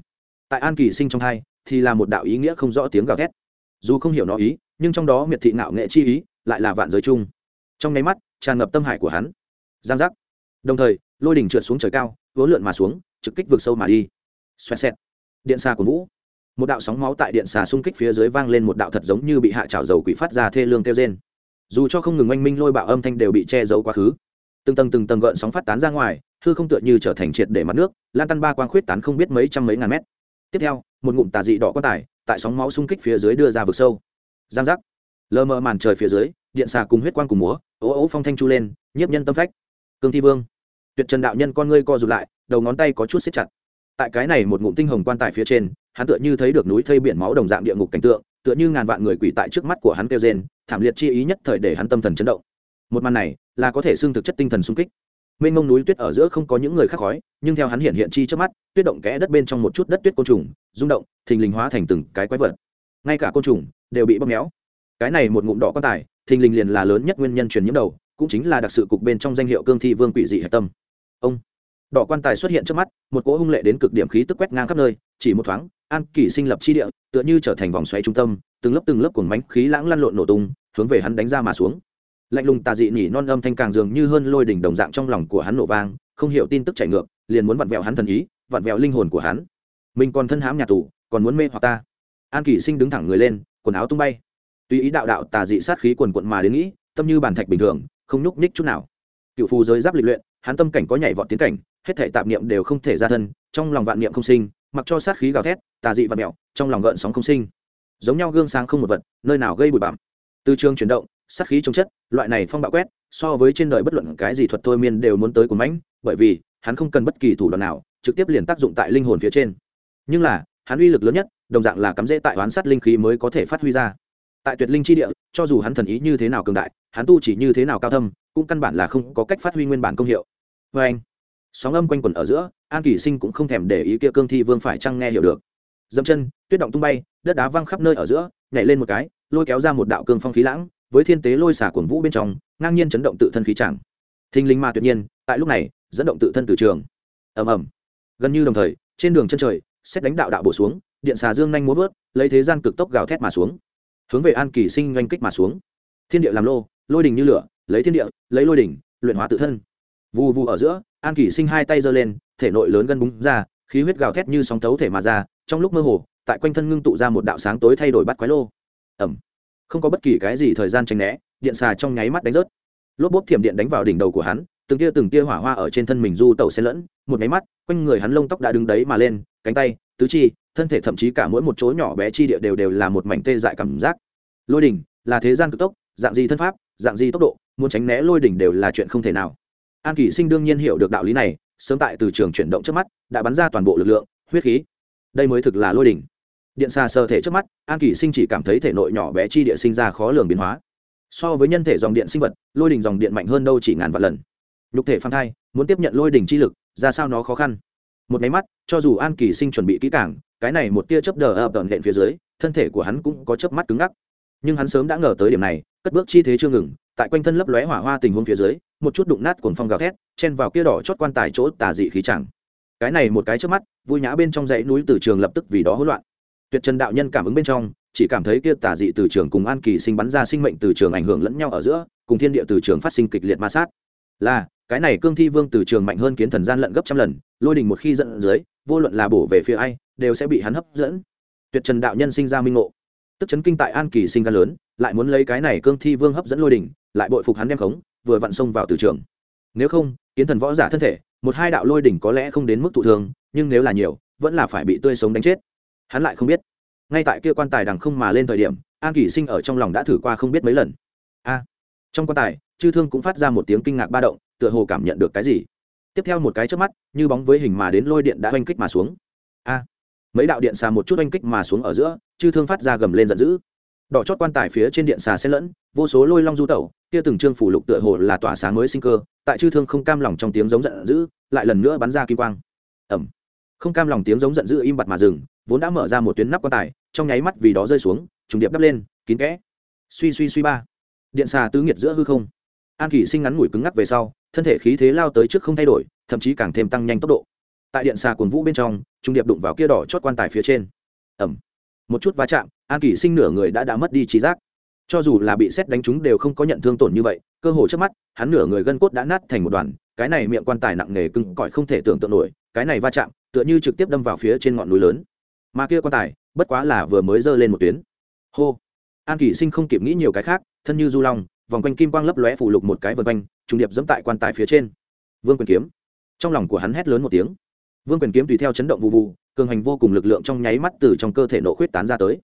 Tại an kỳ sinh trong thai thì là một đạo ý nghĩa không rõ tiếng gào ghét dù không hiểu nó ý, nhưng trong đó miệt thị ngạo nghệ chi ý, lại là vạn giới chung. Trong nháy mắt, tràn ngập tâm hải của hắn. Giang giác. Đồng thời, lôi đỉnh trượt xuống trời cao vỗ lượn mà xuống, trực kích vượt sâu mà đi. Xoẹt xẹt. Điện xa của vũ. Một đạo sóng máu tại điện xà xung kích phía dưới vang lên một đạo thật giống như bị hạ trào dầu quỷ phát ra thê lương kêu trên dù cho không ngừng oanh minh lôi bạo âm thanh đều bị che giấu quá khứ. Từng tầng từng tầng gợn sóng phát tán ra ngoài hư không tựa như trở thành triệt để mặt nước, lan tăn ba quang khuyết tán không biết mấy trăm mấy ngàn mét. Tiếp theo, một ngụm tà dị đỏ quan tài, tại sóng máu xung kích phía dưới đưa ra vực sâu. Giang giác. Lờ mờ màn trời phía dưới, điện xà cùng huyết quang cùng múa, ố ố phong thanh chu lên, nhiếp nhân tâm phách. Cương thi vương. Tuyệt trần đạo nhân con ngươi co rụt lại, đầu ngón tay có chút xếp chặt. Tại cái này một ngụm tinh hồng quan tài phía trên, hắn tựa như thấy được núi thây biển máu đồng dạng địa ngục cảnh tượng, tựa như ngàn vạn người quỷ tại trước mắt của hắn kêu rên, thảm liệt chi ý nhất thời để hắn tâm thần chấn động. Một màn này là có thể xương thực chất tinh thần sung kích mênh mông núi tuyết ở giữa không có những người khác khói, nhưng theo hắn hiện hiện chi trước mắt, tuyết động kẽ đất bên trong một chút đất tuyết côn trùng, rung động, thình lình hóa thành từng cái quái vật. Ngay cả côn trùng đều bị bóp méo. Cái này một ngụm đỏ quan tài, thình lình liền là lớn nhất nguyên nhân truyền nhiễm đầu, cũng chính là đặc sự cục bên trong danh hiệu cương thi vương quỷ dị hạch tâm. Ông! Đỏ quan tài xuất hiện trước mắt, một cỗ hung lệ đến cực điểm khí tức quét ngang khắp nơi, chỉ một thoáng, an kỷ sinh lập chi địa, tựa như trở thành vòng xoáy trung tâm, từng lớp từng lớp cuồng bánh khí lãng lăn lộn nổ tung, hướng về hắn đánh ra mà xuống lạnh lùng tà dị nỉ non âm thanh càng dường như hơn lôi đỉnh đồng dạng trong lòng của hắn nổ vang, không hiểu tin tức chảy ngược, liền muốn vặn vẹo hắn thần ý, vặn vẹo linh hồn của hắn. Mình còn thân hãm nhà tù, còn muốn mê hoặc ta. An kỷ sinh đứng thẳng người lên, quần áo tung bay. Tuy ý đạo đạo tà dị sát khí quần quận mà đến nghĩ, tâm như bàn thạch bình thường, không nhúc nhích chút nào. Cựu phù giới giáp lịch luyện, hắn tâm cảnh có nhảy vọt tiến cảnh, hết thể tạp niệm đều không thể ra thân, trong lòng vạn niệm không sinh, mặc cho sát khí gào thét, tà dị và mẹo trong lòng gợn sóng không sinh. Giống nhau gương sáng không một vật, nơi nào gây bụi bặm. Từ trường chuyển động sát khí chống chất, loại này phong bạo quét, so với trên đời bất luận cái gì thuật thôi miên đều muốn tới của mãnh, bởi vì, hắn không cần bất kỳ thủ đoạn nào, trực tiếp liền tác dụng tại linh hồn phía trên. Nhưng là, hắn uy lực lớn nhất, đồng dạng là cắm rễ tại oán sát linh khí mới có thể phát huy ra. Tại tuyệt linh chi địa, cho dù hắn thần ý như thế nào cường đại, hắn tu chỉ như thế nào cao thâm, cũng căn bản là không có cách phát huy nguyên bản công hiệu. Vê anh. Sóng âm quanh quẩn ở giữa, an kỳ sinh cũng không thèm để ý kia cương thi vương phải chăng nghe hiểu được. Dẫm chân, tuyết động tung bay, đất đá văng khắp nơi ở giữa, nhảy lên một cái, lôi kéo ra một đạo cương phong khí lãng với thiên tế lôi xả cuồng vũ bên trong, ngang nhiên chấn động tự thân khí chẳng thinh linh ma tuyệt nhiên, tại lúc này, dẫn động tự thân từ trường. Ầm ầm. Gần như đồng thời, trên đường chân trời, xét đánh đạo đạo bổ xuống, điện xà dương nhanh muốn vớt, lấy thế gian cực tốc gào thét mà xuống. Hướng về an kỳ sinh oanh kích mà xuống. Thiên địa làm lô, lôi đình như lửa, lấy thiên địa, lấy lôi đình luyện hóa tự thân. Vù vù ở giữa, an kỳ sinh hai tay giơ lên, thể nội lớn gân búng ra, khí huyết gào thét như sóng thấu thể mà ra, trong lúc mơ hồ, tại quanh thân ngưng tụ ra một đạo sáng tối thay đổi bắt quái lô. Ẩm không có bất kỳ cái gì thời gian tranh né, điện xà trong nháy mắt đánh rớt. Lốp bốp thiểm điện đánh vào đỉnh đầu của hắn, từng tia từng tia hỏa hoa ở trên thân mình du tẩu xen lẫn, một nháy mắt, quanh người hắn lông tóc đã đứng đấy mà lên, cánh tay, tứ chi, thân thể thậm chí cả mỗi một chỗ nhỏ bé chi địa đều đều là một mảnh tê dại cảm giác. Lôi đỉnh là thế gian cực tốc, dạng gì thân pháp, dạng gì tốc độ, muốn tránh né lôi đỉnh đều là chuyện không thể nào. An kỷ sinh đương nhiên hiểu được đạo lý này, sớm tại từ trường chuyển động trước mắt, đã bắn ra toàn bộ lực lượng, huyết khí. Đây mới thực là lôi đỉnh điện xà sơ thể trước mắt, an kỷ sinh chỉ cảm thấy thể nội nhỏ bé chi địa sinh ra khó lường biến hóa. So với nhân thể dòng điện sinh vật, lôi đình dòng điện mạnh hơn đâu chỉ ngàn vạn lần. Nhục thể phan thai, muốn tiếp nhận lôi đình chi lực, ra sao nó khó khăn. Một máy mắt, cho dù an kỳ sinh chuẩn bị kỹ càng, cái này một tia chớp đờ ập tận đệm phía dưới, thân thể của hắn cũng có chớp mắt cứng ngắc. Nhưng hắn sớm đã ngờ tới điểm này, cất bước chi thế chưa ngừng, tại quanh thân lấp lóe hỏa hoa tình huống phía dưới, một chút đụng nát cuồng phong gào thét, chen vào kia đỏ chót quan tài chỗ tà dị khí chẳng. Cái này một cái trước mắt, vui nhã bên trong dãy núi từ trường lập tức vì đó hỗn loạn tuyệt trần đạo nhân cảm ứng bên trong, chỉ cảm thấy kia tà dị từ trường cùng an kỳ sinh bắn ra sinh mệnh từ trường ảnh hưởng lẫn nhau ở giữa, cùng thiên địa từ trường phát sinh kịch liệt ma sát. Là, cái này cương thi vương từ trường mạnh hơn kiến thần gian lận gấp trăm lần, lôi đình một khi dẫn dưới, vô luận là bổ về phía ai, đều sẽ bị hắn hấp dẫn. Tuyệt trần đạo nhân sinh ra minh ngộ. Tức chấn kinh tại an kỳ sinh ca lớn, lại muốn lấy cái này cương thi vương hấp dẫn lôi đình, lại bội phục hắn đem khống, vừa vặn xông vào từ trường. Nếu không, kiến thần võ giả thân thể, một hai đạo lôi đỉnh có lẽ không đến mức thụ thường nhưng nếu là nhiều, vẫn là phải bị tươi sống đánh chết hắn lại không biết. Ngay tại kia quan tài đằng không mà lên thời điểm, an kỷ sinh ở trong lòng đã thử qua không biết mấy lần. A! Trong quan tài, chư thương cũng phát ra một tiếng kinh ngạc ba động, tựa hồ cảm nhận được cái gì. Tiếp theo một cái trước mắt, như bóng với hình mà đến lôi điện đã oanh kích mà xuống. A! Mấy đạo điện xà một chút oanh kích mà xuống ở giữa, chư thương phát ra gầm lên giận dữ. Đỏ chót quan tài phía trên điện xà xen lẫn, vô số lôi long du tẩu, kia từng trương phủ lục tựa hồ là tỏa sáng mới sinh cơ, tại chư thương không cam lòng trong tiếng giống giận dữ, lại lần nữa bắn ra kim quang. Ẩm không cam lòng tiếng giống giận dữ im bặt mà dừng vốn đã mở ra một tuyến nắp quan tài, trong nháy mắt vì đó rơi xuống, trùng điệp đắp lên, kín kẽ. Suy suy suy ba. Điện xà tứ nghiệt giữa hư không. An kỷ sinh ngắn ngủi cứng ngắc về sau, thân thể khí thế lao tới trước không thay đổi, thậm chí càng thêm tăng nhanh tốc độ. Tại điện xà cồn vũ bên trong trung điệp đụng vào kia đỏ chót quan tài phía trên. Ẩm một chút va chạm, an kỷ sinh nửa người đã đã mất đi trí giác. Cho dù là bị xét đánh chúng đều không có nhận thương tổn như vậy, cơ hồ trước mắt, hắn nửa người gân cốt đã nát thành một đoàn, cái này miệng quan tài nặng nề cứng cỏi không thể tưởng tượng nổi, cái này va chạm, tựa như trực tiếp đâm vào phía trên ngọn núi lớn mà kia quan tài, bất quá là vừa mới giơ lên một tuyến. Hô! An kỷ sinh không kịp nghĩ nhiều cái khác, thân như du long, vòng quanh kim quang lấp lóe phủ lục một cái vân quanh, trùng điệp dẫm tại quan tài phía trên. Vương quyền kiếm. Trong lòng của hắn hét lớn một tiếng. Vương quyền kiếm tùy theo chấn động vụ vụ cường hành vô cùng lực lượng trong nháy mắt từ trong cơ thể nổ khuyết tán ra tới.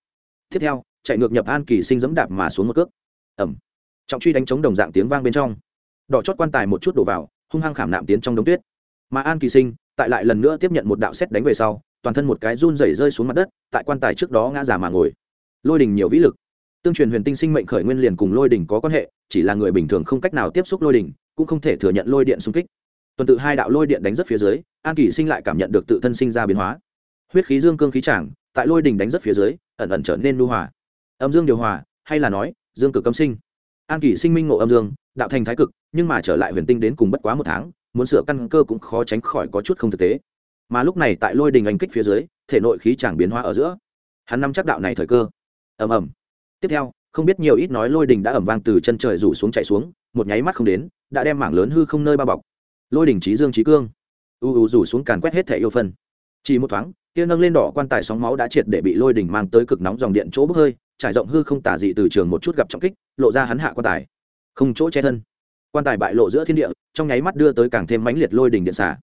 Tiếp theo, chạy ngược nhập an kỳ sinh dẫm đạp mà xuống một cước. Ẩm trọng truy đánh chống đồng dạng tiếng vang bên trong. Đỏ chót quan tài một chút đổ vào, hung hăng khảm nạm tiến trong đống tuyết. Mà an kỳ sinh, tại lại lần nữa tiếp nhận một đạo xét đánh về sau toàn thân một cái run rẩy rơi xuống mặt đất, tại quan tài trước đó ngã già mà ngồi. Lôi đình nhiều vĩ lực. Tương truyền huyền tinh sinh mệnh khởi nguyên liền cùng lôi đỉnh có quan hệ, chỉ là người bình thường không cách nào tiếp xúc lôi đỉnh cũng không thể thừa nhận lôi điện xung kích. Tuần tự hai đạo lôi điện đánh rất phía dưới, an kỳ sinh lại cảm nhận được tự thân sinh ra biến hóa. Huyết khí dương cương khí trảng tại lôi đỉnh đánh rất phía dưới, ẩn ẩn trở nên nhu hòa. Âm dương điều hòa, hay là nói, dương cực âm sinh. An kỳ sinh minh ngộ âm dương, đạo thành thái cực, nhưng mà trở lại huyền tinh đến cùng bất quá một tháng, muốn sửa căn cơ cũng khó tránh khỏi có chút không thực tế mà lúc này tại lôi đình anh kích phía dưới, thể nội khí chẳng biến hóa ở giữa. Hắn nắm chắc đạo này thời cơ. Ầm ầm. Tiếp theo, không biết nhiều ít nói lôi đình đã ẩm vang từ chân trời rủ xuống chạy xuống, một nháy mắt không đến, đã đem mảng lớn hư không nơi bao bọc. Lôi đình trí dương trí cương. U u rủ xuống càn quét hết thẻ yêu phân. Chỉ một thoáng, kia nâng lên đỏ quan tài sóng máu đã triệt để bị lôi đình mang tới cực nóng dòng điện chỗ bốc hơi, trải rộng hư không tả dị từ trường một chút gặp trọng kích, lộ ra hắn hạ quan tài. Không chỗ che thân. Quan tài bại lộ giữa thiên địa, trong nháy mắt đưa tới càng thêm mãnh liệt lôi đình điện xả.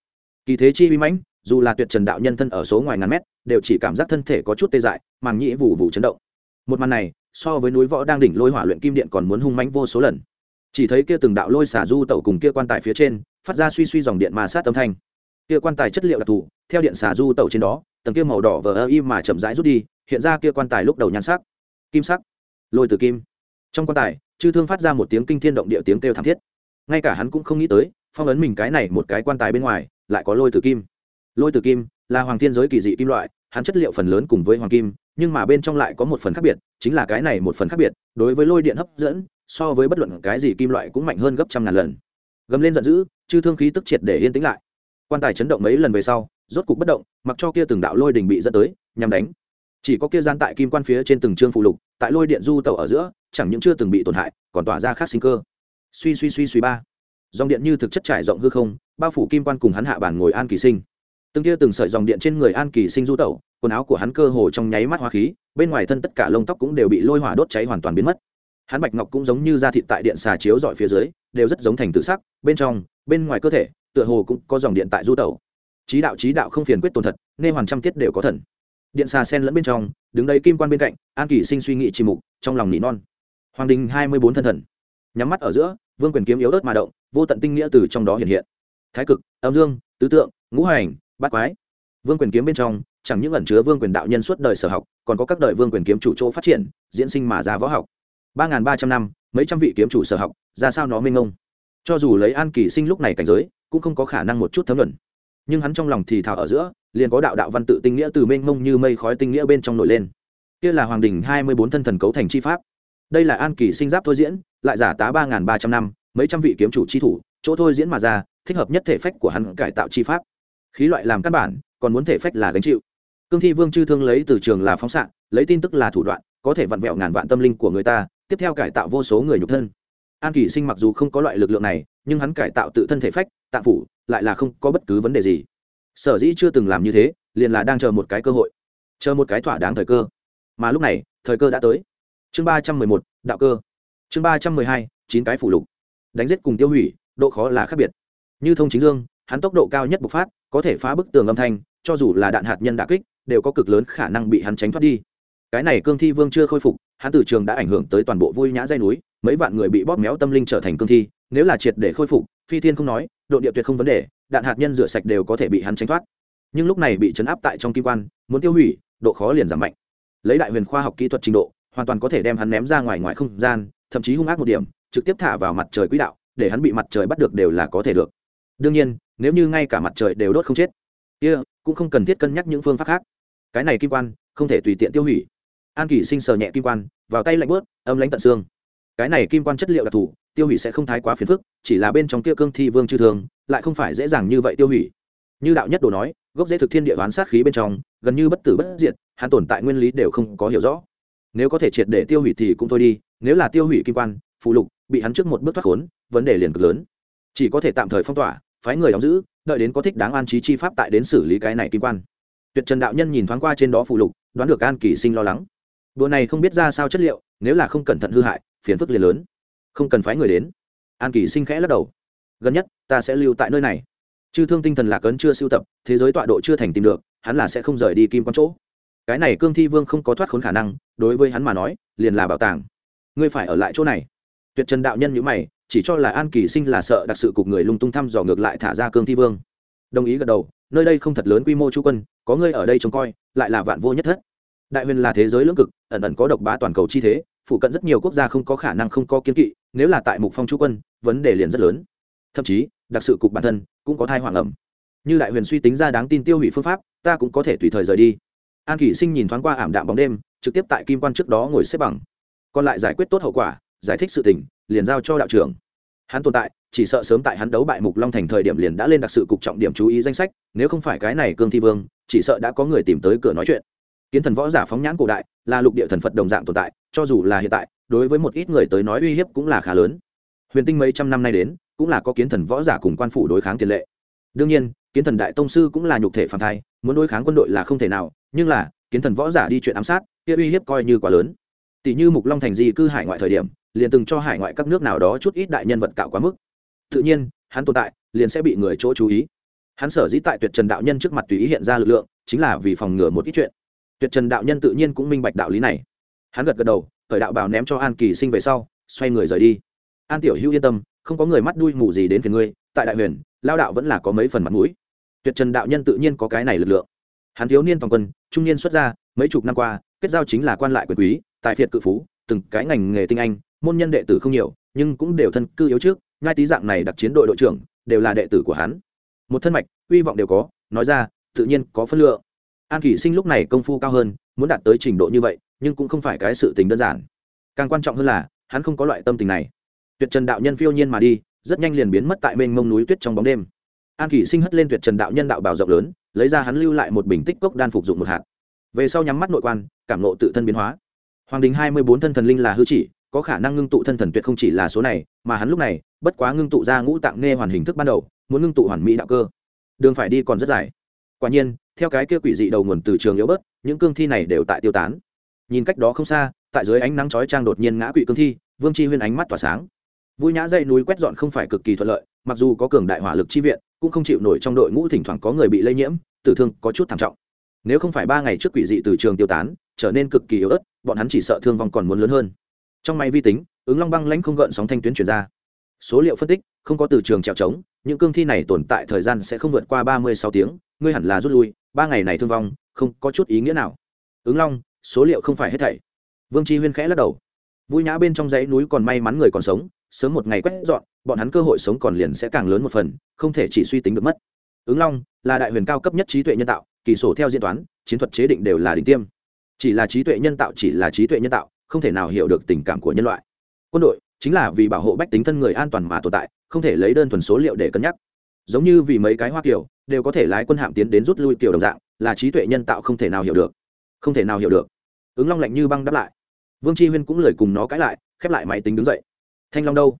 Kỳ thế chi uy mãnh dù là tuyệt trần đạo nhân thân ở số ngoài ngàn mét, đều chỉ cảm giác thân thể có chút tê dại, màng nhĩ vụ vụ chấn động. Một màn này, so với núi võ đang đỉnh lôi hỏa luyện kim điện còn muốn hung mãnh vô số lần. Chỉ thấy kia từng đạo lôi xả du tẩu cùng kia quan tài phía trên, phát ra suy suy dòng điện mà sát âm thanh. Kia quan tài chất liệu đặc thù, theo điện xả du tẩu trên đó, tầng kia màu đỏ vờ ơ im mà chậm rãi rút đi, hiện ra kia quan tài lúc đầu nhan sắc. Kim sắc. Lôi từ kim. Trong quan tài, chư thương phát ra một tiếng kinh thiên động địa tiếng kêu thảm thiết. Ngay cả hắn cũng không nghĩ tới, phong ấn mình cái này một cái quan tài bên ngoài, lại có lôi từ kim lôi từ kim, là hoàng thiên giới kỳ dị kim loại, hắn chất liệu phần lớn cùng với hoàng kim, nhưng mà bên trong lại có một phần khác biệt, chính là cái này một phần khác biệt, đối với lôi điện hấp dẫn, so với bất luận cái gì kim loại cũng mạnh hơn gấp trăm ngàn lần. Gầm lên giận dữ, chư thương khí tức triệt để yên tĩnh lại. Quan tài chấn động mấy lần về sau, rốt cục bất động, mặc cho kia từng đạo lôi đình bị dẫn tới, nhằm đánh. Chỉ có kia gian tại kim quan phía trên từng chương phụ lục, tại lôi điện du tàu ở giữa, chẳng những chưa từng bị tổn hại, còn tỏa ra khác sinh cơ. Suy suy suy suy ba. Dòng điện như thực chất trải rộng hư không, bao phủ kim quan cùng hắn hạ bản ngồi an kỳ sinh từng tia từng sợi dòng điện trên người an kỳ sinh du tẩu, quần áo của hắn cơ hồ trong nháy mắt hoa khí, bên ngoài thân tất cả lông tóc cũng đều bị lôi hỏa đốt cháy hoàn toàn biến mất. Hắn bạch ngọc cũng giống như da thịt tại điện xà chiếu dọi phía dưới, đều rất giống thành tự sắc, bên trong, bên ngoài cơ thể, tựa hồ cũng có dòng điện tại du tẩu. Trí đạo trí đạo không phiền quyết tồn thật, nên hoàn trăm tiết đều có thần. Điện xà sen lẫn bên trong, đứng đây kim quan bên cạnh, an kỳ sinh suy nghĩ trì mục, trong lòng nỉ non. Hoàng đình hai mươi bốn thân thần. Nhắm mắt ở giữa, vương quyền kiếm yếu ớt mà động, vô tận tinh nghĩa từ trong đó hiện hiện. Thái cực, âm dương, tứ tượng, ngũ hành bát quái. Vương quyền kiếm bên trong, chẳng những ẩn chứa vương quyền đạo nhân suốt đời sở học, còn có các đời vương quyền kiếm chủ chỗ phát triển, diễn sinh mà ra võ học. Ba n g h n ba trăm năm, mấy trăm vị kiếm chủ sở học, ra sao nó mênh ngông cho dù lấy an kỳ sinh lúc này cảnh giới, cũng không có khả năng một chút thấm luận nhưng hắn trong lòng thì thào ở giữa, liền có đạo đạo văn tự tinh nghĩa từ mênh mông như mây khói tinh nghĩa bên trong nổi lên. Kia là hoàng đình hai mươi bốn thân thần cấu thành chi pháp. Đây là an kỳ sinh giáp thôi diễn, lại giả tá ba n g h n ba trăm năm, mấy trăm vị kiếm chủ chi thủ, chỗ thôi diễn mà ra, thích hợp nhất thể phách của hắn cải tạo chi pháp khí loại làm căn bản, còn muốn thể phách là gánh chịu. Cương thi vương chư thương lấy từ trường là phóng xạ, lấy tin tức là thủ đoạn, có thể vặn vẹo ngàn vạn tâm linh của người ta, tiếp theo cải tạo vô số người nhục thân. An kỳ sinh mặc dù không có loại lực lượng này, nhưng hắn cải tạo tự thân thể phách, tạng phủ, lại là không có bất cứ vấn đề gì. Sở dĩ chưa từng làm như thế, liền là đang chờ một cái cơ hội. Chờ một cái thỏa đáng thời cơ. Mà lúc này, thời cơ đã tới. Chương ba trăm mười một, đạo cơ. Chương ba trăm mười hai, chín cái phủ lục. Đánh giết cùng tiêu hủy, độ khó là khác biệt. Như thông chính dương hắn tốc độ cao nhất bộc phát, có thể phá bức tường âm thanh, cho dù là đạn hạt nhân đà kích, đều có cực lớn khả năng bị hắn tránh thoát đi. Cái này cương thi vương chưa khôi phục, hắn từ trường đã ảnh hưởng tới toàn bộ vui nhã dây núi, mấy vạn người bị bóp méo tâm linh trở thành cương thi, nếu là triệt để khôi phục, phi thiên không nói, độ địa tuyệt không vấn đề, đạn hạt nhân rửa sạch đều có thể bị hắn tránh thoát. Nhưng lúc này bị chấn áp tại trong kim quan, muốn tiêu hủy, độ khó liền giảm mạnh. Lấy đại huyền khoa học kỹ thuật trình độ, hoàn toàn có thể đem hắn ném ra ngoài ngoài không gian, thậm chí hung ác một điểm, trực tiếp thả vào mặt trời quỹ đạo, để hắn bị mặt trời bắt được đều là có thể được đương nhiên nếu như ngay cả mặt trời đều đốt không chết kia、yeah, cũng không cần thiết cân nhắc những phương pháp khác. Cái này kim quan không thể tùy tiện tiêu hủy. An kỷ sinh sờ nhẹ kim quan vào tay lạnh bớt âm lãnh tận xương. Cái này kim quan chất liệu đặc thù tiêu hủy sẽ không thái quá phiền phức chỉ là bên trong kia cương thi vương chư thường lại không phải dễ dàng như vậy tiêu hủy. Như đạo nhất đồ nói gốc dễ thực thiên địa đoán sát khí bên trong gần như bất tử bất diệt hắn tồn tại nguyên lý đều không có hiểu rõ. Nếu có thể triệt để tiêu hủy thì cũng thôi đi nếu là tiêu hủy kim quan phụ lục bị hắn trước một bước thoát khốn vấn đề liền cực lớn. Chỉ có thể tạm thời phong tỏa phái người đóng giữ, đợi đến có thích đáng an trí chi pháp tại đến xử lý cái này kim quan. Tuyệt trần đạo nhân nhìn thoáng qua trên đó phụ lục, đoán được an kỳ sinh lo lắng. Đùa này không biết ra sao chất liệu, nếu là không cẩn thận hư hại, phiền phức liền lớn. Không cần phái người đến. An kỳ sinh khẽ lắc đầu. Gần nhất, ta sẽ lưu tại nơi này. Chư thương tinh thần lạc ấn chưa sưu tập, thế giới tọa độ chưa thành tìm được, hắn là sẽ không rời đi kim quan chỗ. Cái này cương thi vương không có thoát khốn khả năng, đối với hắn mà nói, liền là bảo tàng. Ngươi phải ở lại chỗ này. Tuyệt trần đạo nhân nhữ mày chỉ cho là an kỳ sinh là sợ đặc sự cục người lung tung thăm dò ngược lại thả ra cương thi vương. Đồng ý gật đầu, nơi đây không thật lớn quy mô chú quân, có ngươi ở đây trông coi, lại là vạn vô nhất thất. Đại huyền là thế giới lưỡng cực, ẩn ẩn có độc bá toàn cầu chi thế phụ cận rất nhiều quốc gia không có khả năng không có kiến kỵ, nếu là tại mục phong chú quân, vấn đề liền rất lớn. Thậm chí, đặc sự cục bản thân cũng có thai hoàng ẩm. Như đại huyền suy tính ra đáng tin tiêu hủy phương pháp, ta cũng có thể tùy thời rời đi. An kỷ sinh nhìn thoáng qua ảm đạm bóng đêm, trực tiếp tại kim quan trước đó ngồi xếp bằng. Còn lại giải quyết tốt hậu quả giải thích sự tình, liền giao cho đạo trưởng. Hắn tồn tại, chỉ sợ sớm tại hắn đấu bại mục long thành thời điểm liền đã lên đặc sự cục trọng điểm chú ý danh sách, nếu không phải cái này cương thi vương, chỉ sợ đã có người tìm tới cửa nói chuyện. Kiến thần võ giả phóng nhãn cổ đại, là lục địa thần phật đồng dạng tồn tại, cho dù là hiện tại, đối với một ít người tới nói uy hiếp cũng là khá lớn. Huyền tinh mấy trăm năm nay đến, cũng là có kiến thần võ giả cùng quan phủ đối kháng tiền lệ. Đương nhiên, kiến thần đại tông sư cũng là nhục thể phản thai, muốn đối kháng quân đội là không thể nào, nhưng là, kiến thần võ giả đi chuyện ám sát, kia uy hiếp coi như quá lớn tỷ như mục long thành di cư hải ngoại thời điểm, liền từng cho hải ngoại các nước nào đó chút ít đại nhân vật cạo quá mức. Tự nhiên, hắn tồn tại, liền sẽ bị người chỗ chú ý. Hắn sở dĩ tại tuyệt trần đạo nhân trước mặt tùy ý hiện ra lực lượng, chính là vì phòng ngừa một ít chuyện. Tuyệt trần đạo nhân tự nhiên cũng minh bạch đạo lý này. Hắn gật gật đầu, khởi đạo bảo ném cho an kỳ sinh về sau, xoay người rời đi. An tiểu hữu yên tâm, không có người mắt đuôi mù gì đến phía ngươi, tại đại huyền, lao đạo vẫn là có mấy phần mặt mũi. Tuyệt trần đạo nhân tự nhiên có cái này lực lượng. Hắn thiếu niên toàn quân, trung niên xuất ra mấy chục năm qua kết giao chính là quan lại quyền quý tài phiệt cự phú, từng cái ngành nghề tinh anh, môn nhân đệ tử không nhiều, nhưng cũng đều thân cư yếu trước ngai tý dạng này đặc chiến đội đội trưởng, đều là đệ tử của hắn. Một thân mạch, hy vọng đều có, nói ra, tự nhiên có phân lượng. An kỷ sinh lúc này công phu cao hơn, muốn đạt tới trình độ như vậy, nhưng cũng không phải cái sự tình đơn giản. Càng quan trọng hơn là, hắn không có loại tâm tình này. Tuyệt trần đạo nhân phiêu nhiên mà đi, rất nhanh liền biến mất tại mênh mông núi tuyết trong bóng đêm. An kỷ sinh hất lên tuyệt trần đạo nhân đạo bào rộng lớn, lấy ra hắn lưu lại một bình tích cốc đan phục dụng một hạt về sau nhắm mắt nội quan, cảm nộ tự thân biến hóa. Hoàng đình hai mươi bốn thân thần linh là hư chỉ, có khả năng ngưng tụ thân thần tuyệt không chỉ là số này, mà hắn lúc này, bất quá ngưng tụ ra ngũ tạng nghe hoàn hình thức ban đầu, muốn ngưng tụ hoàn mỹ đạo cơ. Đường phải đi còn rất dài. Quả nhiên, theo cái kia quỷ dị đầu nguồn từ trường yếu bớt, những cương thi này đều tại tiêu tán. Nhìn cách đó không xa, tại dưới ánh nắng chói trang đột nhiên ngã quỵ cương thi, vương chi huyên ánh mắt tỏa sáng. Vui nhã dây núi quét dọn không phải cực kỳ thuận lợi, mặc dù có cường đại hỏa lực chi viện, cũng không chịu nổi trong đội ngũ thỉnh thoảng có người bị lây nhiễm, tử thương có chút thảm trọng nếu không phải ba ngày trước quỷ dị từ trường tiêu tán, trở nên cực kỳ yếu ớt, bọn hắn chỉ sợ thương vong còn muốn lớn hơn. Trong máy vi tính, ứng long băng lãnh không gợn sóng thanh tuyến chuyển ra. Số liệu phân tích, không có từ trường trèo trống, những cương thi này tồn tại thời gian sẽ không vượt qua ba mươi sáu tiếng, ngươi hẳn là rút lui, ba ngày này thương vong, không có chút ý nghĩa nào. Ứng long, số liệu không phải hết thảy. Vương tri huyên khẽ lắc đầu. Vui nhã bên trong dãy núi còn may mắn người còn sống, sớm một ngày quét dọn, bọn hắn cơ hội sống còn liền sẽ càng lớn một phần, không thể chỉ suy tính được mất. Ứng long, là đại huyền cao cấp nhất trí tuệ nhân tạo kỳ sổ theo diễn toán, chiến thuật chế định đều là đỉnh tiêm. Chỉ là trí tuệ nhân tạo, chỉ là trí tuệ nhân tạo, không thể nào hiểu được tình cảm của nhân loại. Quân đội chính là vì bảo hộ bách tính thân người an toàn mà tồn tại, không thể lấy đơn thuần số liệu để cân nhắc. Giống như vì mấy cái hoa kiểu đều có thể lái quân hạm tiến đến rút lui kiểu đồng dạng, là trí tuệ nhân tạo không thể nào hiểu được. Không thể nào hiểu được. Ứng long lạnh như băng đáp lại. Vương tri huyên cũng lời cùng nó cãi lại, khép lại máy tính đứng dậy. Thanh long đâu?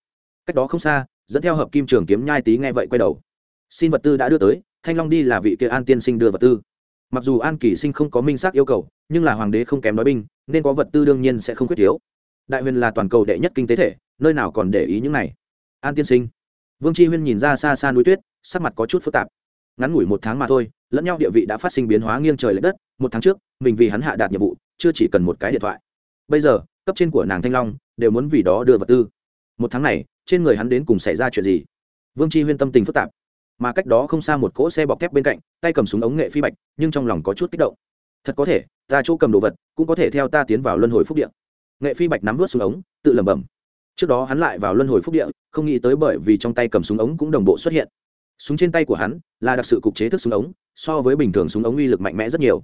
Cách đó không xa, dẫn theo hợp kim trường kiếm nhai tý nghe vậy quay đầu. Xin vật tư đã đưa tới, thanh long đi là vị kia an tiên sinh đưa vật tư mặc dù an kỳ sinh không có minh xác yêu cầu, nhưng là hoàng đế không kém nói binh, nên có vật tư đương nhiên sẽ không khuyết thiếu. Đại huyền là toàn cầu đệ nhất kinh tế thể, nơi nào còn để ý những này? An tiên sinh. Vương tri huyên nhìn ra xa xa núi tuyết, sắc mặt có chút phức tạp. Ngắn ngủi một tháng mà thôi, lẫn nhau địa vị đã phát sinh biến hóa nghiêng trời l ệ đất. Một tháng trước, mình vì hắn hạ đạt nhiệm vụ, chưa chỉ cần một cái điện thoại. Bây giờ, cấp trên của nàng thanh long đều muốn vì đó đưa vật tư. Một tháng này, trên người hắn đến cùng xảy ra chuyện gì? Vương tri huyên tâm tình phức tạp mà cách đó không xa một cỗ xe bọc thép bên cạnh, tay cầm súng ống nghệ phi bạch, nhưng trong lòng có chút kích động. Thật có thể, ta chỗ cầm đồ vật cũng có thể theo ta tiến vào luân hồi phúc điện nghệ phi bạch nắm vớt súng ống, tự lẩm bẩm. Trước đó hắn lại vào luân hồi phúc điện không nghĩ tới bởi vì trong tay cầm súng ống cũng đồng bộ xuất hiện. Súng trên tay của hắn là đặc sự cục chế thức súng ống, so với bình thường súng ống uy lực mạnh mẽ rất nhiều.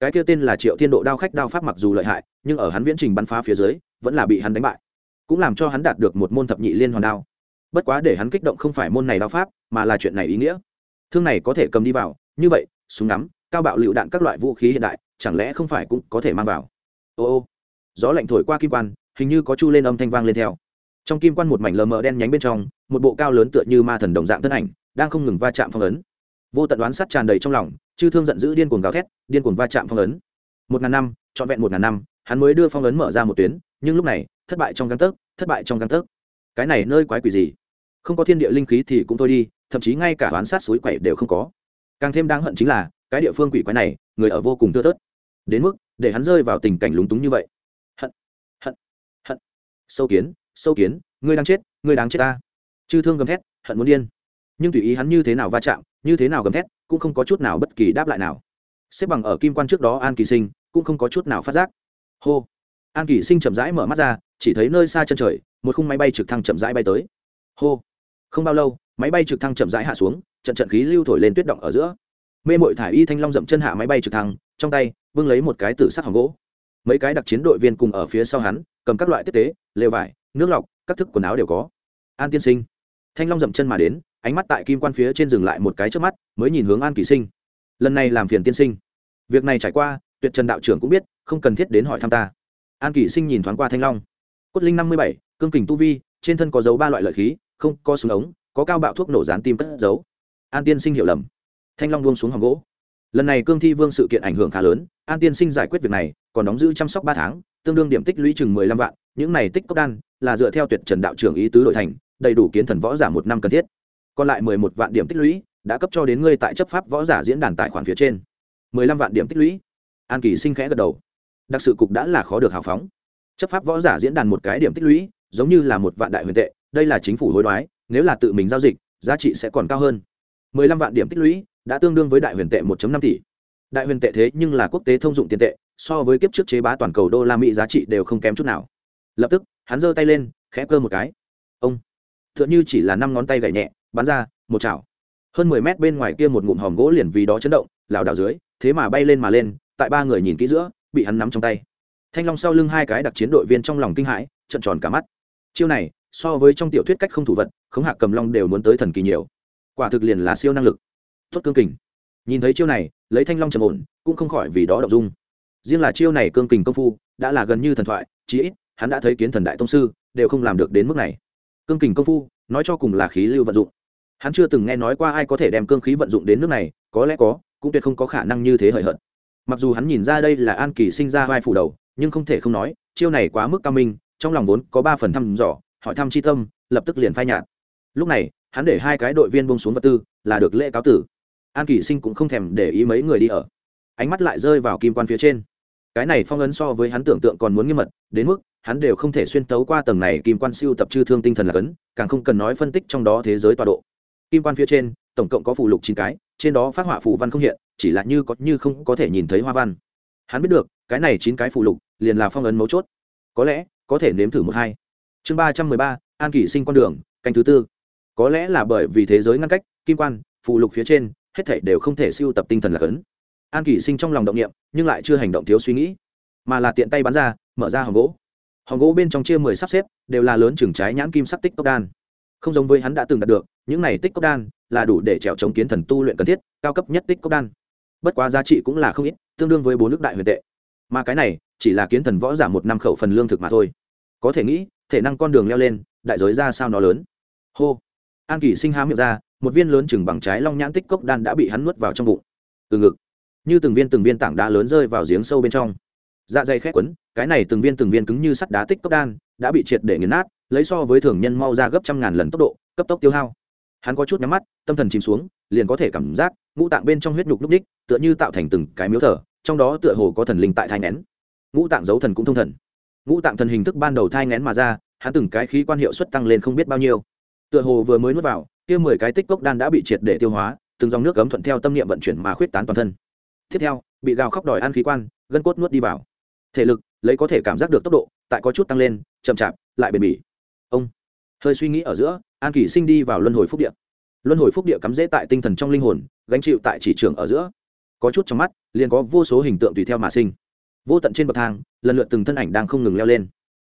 Cái kia tên là triệu thiên độ đao khách đao pháp mặc dù lợi hại, nhưng ở hắn viễn trình bắn phá phía dưới, vẫn là bị hắn đánh bại. Cũng làm cho hắn đạt được một môn thập nhị liên hoàn đao bất quá để hắn kích động không phải môn này đao pháp, mà là chuyện này ý nghĩa. Thương này có thể cầm đi vào, như vậy, súng ngắm, cao bạo lựu đạn các loại vũ khí hiện đại, chẳng lẽ không phải cũng có thể mang vào? Ô ô, gió lạnh thổi qua kim quan, hình như có chu lên âm thanh vang lên theo. Trong kim quan một mảnh lờ mờ đen nhánh bên trong, một bộ cao lớn tựa như ma thần đồng dạng thân ảnh, đang không ngừng va chạm phong ấn. Vô tận đoán sắt tràn đầy trong lòng, chư thương giận dữ điên cuồng gào thét, điên cuồng va chạm phong ấn. Một ngàn năm, trọn vẹn một ngàn năm, hắn mới đưa phong ấn mở ra một tuyến, nhưng lúc này, thất bại trong găng tấc, thất bại trong găng tấc. Cái này nơi quái quỷ gì? Không có thiên địa linh khí thì cũng thôi đi, thậm chí ngay cả oán sát suối quậy đều không có. Càng thêm đáng hận chính là, cái địa phương quỷ quái này, người ở vô cùng thưa thớt. Đến mức, để hắn rơi vào tình cảnh lúng túng như vậy. Hận hận hận. Sâu kiến sâu kiến, ngươi đang chết, ngươi đáng chết ta. Chư thương gầm thét, hận muốn điên. Nhưng tùy ý hắn như thế nào va chạm, như thế nào gầm thét, cũng không có chút nào bất kỳ đáp lại nào. Xếp bằng ở kim quan trước đó an kỳ sinh, cũng không có chút nào phát giác. Hô. An kỳ sinh chậm rãi mở mắt ra, chỉ thấy nơi xa chân trời, một khung máy bay trực thăng chậm rãi bay tới. Hô không bao lâu, máy bay trực thăng chậm rãi hạ xuống, trận trận khí lưu thổi lên tuyết động ở giữa. Mê mội thả y thanh long dậm chân hạ máy bay trực thăng, trong tay vương lấy một cái tử sắc hỏng gỗ. Mấy cái đặc chiến đội viên cùng ở phía sau hắn, cầm các loại tiếp tế, lều vải, nước lọc, các thức quần áo đều có. An tiên sinh. Thanh long dậm chân mà đến, ánh mắt tại kim quan phía trên dừng lại một cái trước mắt, mới nhìn hướng an kỳ sinh. Lần này làm phiền tiên sinh. Việc này trải qua, tuyệt trần đạo trưởng cũng biết, không cần thiết đến hỏi thăm ta. An kỳ sinh nhìn thoáng qua thanh long. Cốt linh năm mươi bảy, cương kình tu vi, trên thân có dấu ba loại lợi khí không có súng ống, có cao bạo thuốc nổ dán tim cất giấu. an tiên sinh hiểu lầm. Thanh long buông xuống hòm gỗ. Lần này cương thi vương sự kiện ảnh hưởng khá lớn, an tiên sinh giải quyết việc này, còn đóng giữ chăm sóc ba tháng, tương đương điểm tích lũy chừng mười lăm vạn, những này tích cốc đan là dựa theo tuyệt trần đạo trưởng ý tứ đội thành, đầy đủ kiến thần võ giả một năm cần thiết. Còn lại mười một vạn điểm tích lũy đã cấp cho đến ngươi tại chấp pháp võ giả diễn đàn tài khoản phía trên. mười lăm vạn điểm tích lũy. An kỳ sinh khẽ gật đầu. Đặc sự cục đã là khó được hào phóng. Chấp pháp võ giả diễn đàn một cái điểm tích lũy, giống như là một vạn đại huyền tệ đây là chính phủ hối đoái, nếu là tự mình giao dịch, giá trị sẽ còn cao hơn. mười lăm vạn điểm tích lũy đã tương đương với đại huyền tệ một năm tỷ. Đại huyền tệ thế nhưng là quốc tế thông dụng tiền tệ, so với kiếp trước chế bá toàn cầu đô la mỹ giá trị đều không kém chút nào. Lập tức, hắn giơ tay lên, khẽ cơ một cái. Ông t h ư ợ n chỉ là năm ngón tay gậy nhẹ, bắn ra, một chảo. Hơn mười mét bên ngoài kia một ngụm hòm gỗ liền vì đó chấn động, lảo đảo dưới, thế mà bay lên mà lên, tại ba người nhìn kỹ giữa, bị hắn nắm trong tay. Thanh long sau lưng hai cái đặc chiến đội viên trong lòng kinh hãi trận tròn cả mắt. Chiêu này so với trong tiểu thuyết cách không thủ vật, khống hạ cầm long đều muốn tới thần kỳ nhiều. Quả thực liền là siêu năng lực. Tốt cương kình. Nhìn thấy chiêu này, lấy thanh long trầm ổn, cũng không khỏi vì đó động dung. Riêng là chiêu này cương kình công phu, đã là gần như thần thoại, chí ít, hắn đã thấy kiến thần đại tông sư, đều không làm được đến mức này. Cương kình công phu, nói cho cùng là khí lưu vận dụng. Hắn chưa từng nghe nói qua ai có thể đem cương khí vận dụng đến nước này, có lẽ có, cũng tuyệt không có khả năng như thế hời hợt. Mặc dù hắn nhìn ra đây là an kỳ sinh ra vai phủ đầu, nhưng không thể không nói, chiêu này quá mức cao minh, trong lòng vốn có ba phần thăm dò hỏi thăm chi tâm, lập tức liền phai nhạt. Lúc này, hắn để hai cái đội viên bông xuống vật tư, là được lễ cáo tử. An kỳ sinh cũng không thèm để ý mấy người đi ở. Ánh mắt lại rơi vào kim quan phía trên. Cái này phong ấn so với hắn tưởng tượng còn muốn nghiêm mật, đến mức, hắn đều không thể xuyên tấu qua tầng này kim quan siêu tập chư thương tinh thần là cấn, càng không cần nói phân tích trong đó thế giới tọa độ. Kim quan phía trên, tổng cộng có phù lục chín cái, trên đó phát họa phù văn không hiện, chỉ là như có như không có thể nhìn thấy hoa văn. Hắn biết được, cái này chín cái phù lục liền là phong ấn mấu chốt. Có lẽ, có thể nếm thử một hai chương ba trăm mười ba, an kỷ sinh con đường, canh thứ tư. Có lẽ là bởi vì thế giới ngăn cách, kim quan phụ lục phía trên, hết thảy đều không thể siêu tập tinh thần là cấn an kỷ sinh trong lòng động niệm, nhưng lại chưa hành động thiếu suy nghĩ, mà là tiện tay bắn ra, mở ra hòn gỗ. Hòn gỗ bên trong chia mười sắp xếp, đều là lớn chừng trái nhãn kim sắc tích cốc đan. Không giống với hắn đã từng đạt được, những này tích cốc đan là đủ để trèo chống kiến thần tu luyện cần thiết, cao cấp nhất tích cốc đan. Bất quá giá trị cũng là không ít, tương đương với bốn nước đại huyền tệ. Mà cái này, chỉ là kiến thần võ giả một năm khẩu phần lương thực mà thôi. Có thể nghĩ thể năng con đường leo lên đại giới ra sao nó lớn. Hô. An kỳ sinh há miệng ra một viên lớn chừng bằng trái long nhãn tích cốc đan đã bị hắn nuốt vào trong bụng. Từ ngực. Như từng viên từng viên tảng đá lớn rơi vào giếng sâu bên trong. Dạ dày khét quấn cái này từng viên từng viên cứng như sắt đá tích cốc đan đã bị triệt để nghiền nát lấy so với thường nhân mau ra gấp trăm ngàn lần tốc độ cấp tốc tiêu hao. Hắn có chút nhắm mắt tâm thần chìm xuống liền có thể cảm giác ngũ tạng bên trong huyết nhục núc ních tựa như tạo thành từng cái miếu thở, trong đó tựa hồ có thần linh tại thai nén ngũ tạng giấu thần cũng thông thần ngũ tạng thần hình thức ban đầu thai ngén mà ra, hắn từng cái khí quan hiệu suất tăng lên không biết bao nhiêu. Tựa hồ vừa mới nuốt vào, kia mười cái tích cốc đan đã bị triệt để tiêu hóa, từng dòng nước cấm thuận theo tâm niệm vận chuyển mà khuyết tán toàn thân. Tiếp theo, bị gào khóc đòi ăn khí quan, gân cốt nuốt đi vào. Thể lực, lấy có thể cảm giác được tốc độ, tại có chút tăng lên, chậm chạp, lại bền bỉ. Ông, hơi suy nghĩ ở giữa, an kỳ sinh đi vào luân hồi phúc địa. Luân hồi phúc địa cắm rễ tại tinh thần trong linh hồn, gánh chịu tại chỉ trường ở giữa. Có chút trong mắt, liền có vô số hình tượng tùy theo mà sinh vô tận trên bậc thang, lần lượt từng thân ảnh đang không ngừng leo lên.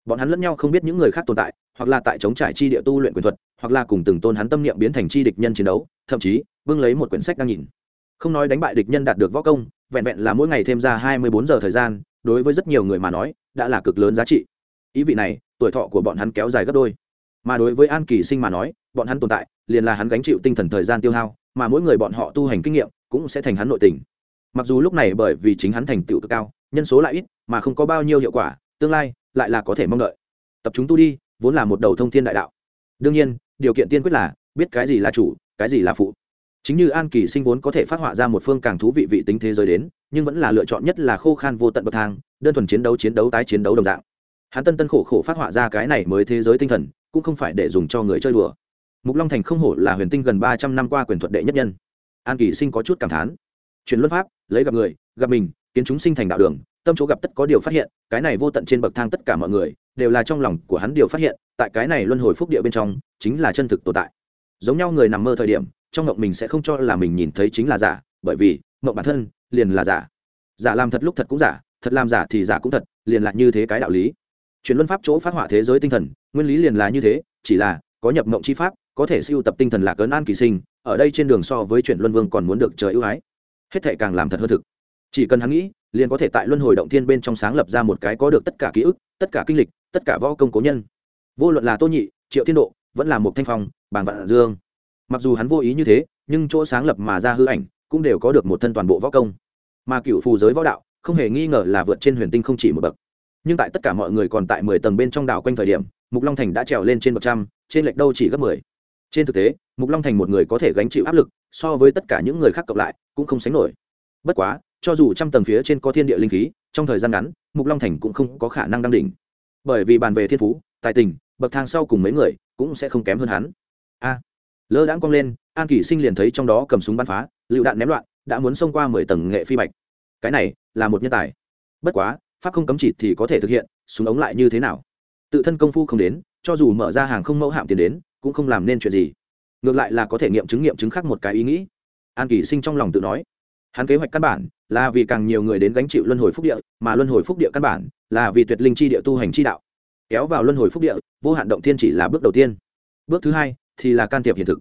Bọn hắn lẫn nhau không biết những người khác tồn tại, hoặc là tại chống trải chi địa tu luyện quyền thuật, hoặc là cùng từng tôn hắn tâm niệm biến thành chi địch nhân chiến đấu, thậm chí, bưng lấy một quyển sách đang nhìn. Không nói đánh bại địch nhân đạt được võ công, vẹn vẹn là mỗi ngày thêm ra hai mươi bốn giờ thời gian, đối với rất nhiều người mà nói, đã là cực lớn giá trị. Ý vị này, tuổi thọ của bọn hắn kéo dài gấp đôi. Mà đối với an kỳ sinh mà nói, bọn hắn tồn tại, liền là hắn gánh chịu tinh thần thời gian tiêu hao, mà mỗi người bọn họ tu hành kinh nghiệm, cũng sẽ thành hắn nội tình. Mặc dù lúc này bởi vì chính hắn thành tựu cực cao nhân số lại ít, mà không có bao nhiêu hiệu quả, tương lai lại là có thể mong đợi. Tập chúng tu đi, vốn là một đầu thông thiên đại đạo. Đương nhiên, điều kiện tiên quyết là, biết cái gì là chủ, cái gì là phụ. Chính như an kỳ sinh vốn có thể phát họa ra một phương càng thú vị vị tính thế giới đến, nhưng vẫn là lựa chọn nhất là khô khan vô tận bậc thang, đơn thuần chiến đấu chiến đấu tái chiến đấu đồng dạng. Hắn tân tân khổ khổ phát họa ra cái này mới thế giới tinh thần, cũng không phải để dùng cho người chơi đùa. Mục long thành không hổ là huyền tinh gần ba trăm năm qua quyền thuật đệ nhất nhân. An kỳ sinh có chút cảm thán. Chuyển luân pháp, lấy gặp người, gặp mình kiến chúng sinh thành đạo đường, tâm chỗ gặp tất có điều phát hiện, cái này vô tận trên bậc thang tất cả mọi người, đều là trong lòng của hắn điều phát hiện, tại cái này luân hồi phúc địa bên trong, chính là chân thực tồn tại. Giống nhau người nằm mơ thời điểm, trong mộng mình sẽ không cho là mình nhìn thấy chính là giả, bởi vì mộng bản thân, liền là giả. Giả làm thật lúc thật cũng giả, thật làm giả thì giả cũng thật, liền là như thế cái đạo lý. Chuyển luân pháp chỗ phát họa thế giới tinh thần, nguyên lý liền là như thế, chỉ là, có nhập mộng chi pháp, có thể siêu tập tinh thần lạc ấn an kỳ sinh, ở đây trên đường so với chuyển luân vương còn muốn được trời ưu ái. Hết thệ càng làm thật hơn thực chỉ cần hắn nghĩ, liền có thể tại luân hồi động thiên bên trong sáng lập ra một cái có được tất cả ký ức, tất cả kinh lịch, tất cả võ công cố nhân. Vô luận là tô nhị, triệu thiên độ, vẫn là một thanh phong, bàng vạn dương. Mặc dù hắn vô ý như thế, nhưng chỗ sáng lập mà ra hư ảnh cũng đều có được một thân toàn bộ võ công. Mà cựu phù giới võ đạo, không hề nghi ngờ là vượt trên huyền tinh không chỉ một bậc. Nhưng tại tất cả mọi người còn tại mười tầng bên trong đảo quanh thời điểm, mục long thành đã trèo lên trên bậc trăm, trên lệch đâu chỉ gấp mười. Trên thực tế, mục long thành một người có thể gánh chịu áp lực so với tất cả những người khác cộng lại cũng không sánh nổi. Bất quá cho dù trăm tầng phía trên có thiên địa linh khí, trong thời gian ngắn, mục long thành cũng không có khả năng đăng đỉnh. Bởi vì bàn về thiên phú, tài tình, bậc thang sau cùng mấy người cũng sẽ không kém hơn hắn. A, lơ đãng cong lên, an kỷ sinh liền thấy trong đó cầm súng bắn phá, lựu đạn ném loạn, đã muốn xông qua mười tầng nghệ phi bạch. Cái này là một nhân tài. Bất quá, pháp không cấm chỉ thì có thể thực hiện, súng ống lại như thế nào? Tự thân công phu không đến, cho dù mở ra hàng không mẫu hạm tiền đến, cũng không làm nên chuyện gì. Ngược lại là có thể nghiệm chứng nghiệm chứng khác một cái ý nghĩ. An kỳ sinh trong lòng tự nói. Hắn kế hoạch căn bản là vì càng nhiều người đến gánh chịu luân hồi phúc địa, mà luân hồi phúc địa căn bản là vì tuyệt linh chi địa tu hành chi đạo. Kéo vào luân hồi phúc địa, vô hạn động thiên chỉ là bước đầu tiên. Bước thứ hai thì là can thiệp hiện thực.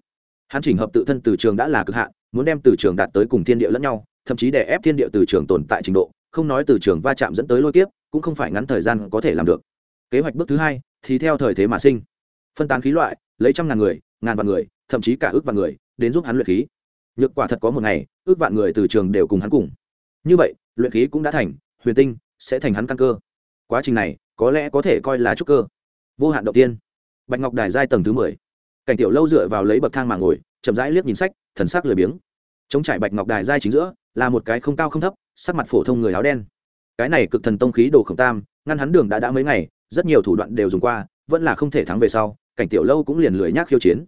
Hắn chỉnh hợp tự thân từ trường đã là cực hạn, muốn đem từ trường đạt tới cùng thiên địa lẫn nhau, thậm chí để ép thiên địa từ trường tồn tại trình độ, không nói từ trường va chạm dẫn tới lôi kiếp, cũng không phải ngắn thời gian có thể làm được. Kế hoạch bước thứ hai thì theo thời thế mà sinh. Phân tán khí loại, lấy trăm ngàn người, ngàn vạn người, thậm chí cả ước vạn người, đến giúp hắn luyện khí. Nhược quả thật có một ngày, ước vạn người từ trường đều cùng hắn cùng như vậy, luyện khí cũng đã thành, huyền tinh sẽ thành hắn căn cơ. Quá trình này có lẽ có thể coi là trúc cơ. Vô hạn đầu tiên. Bạch ngọc đài giai tầng thứ mười. Cảnh tiểu lâu dựa vào lấy bậc thang mà ngồi, chậm rãi liếc nhìn sách, thần sắc lười biếng. Chống trải bạch ngọc đài giai chính giữa, là một cái không cao không thấp, sắc mặt phổ thông người áo đen. Cái này cực thần tông khí đồ khổng tam, ngăn hắn đường đã đã mấy ngày, rất nhiều thủ đoạn đều dùng qua, vẫn là không thể thắng về sau, cảnh tiểu lâu cũng liền lười nhác khiêu chiến.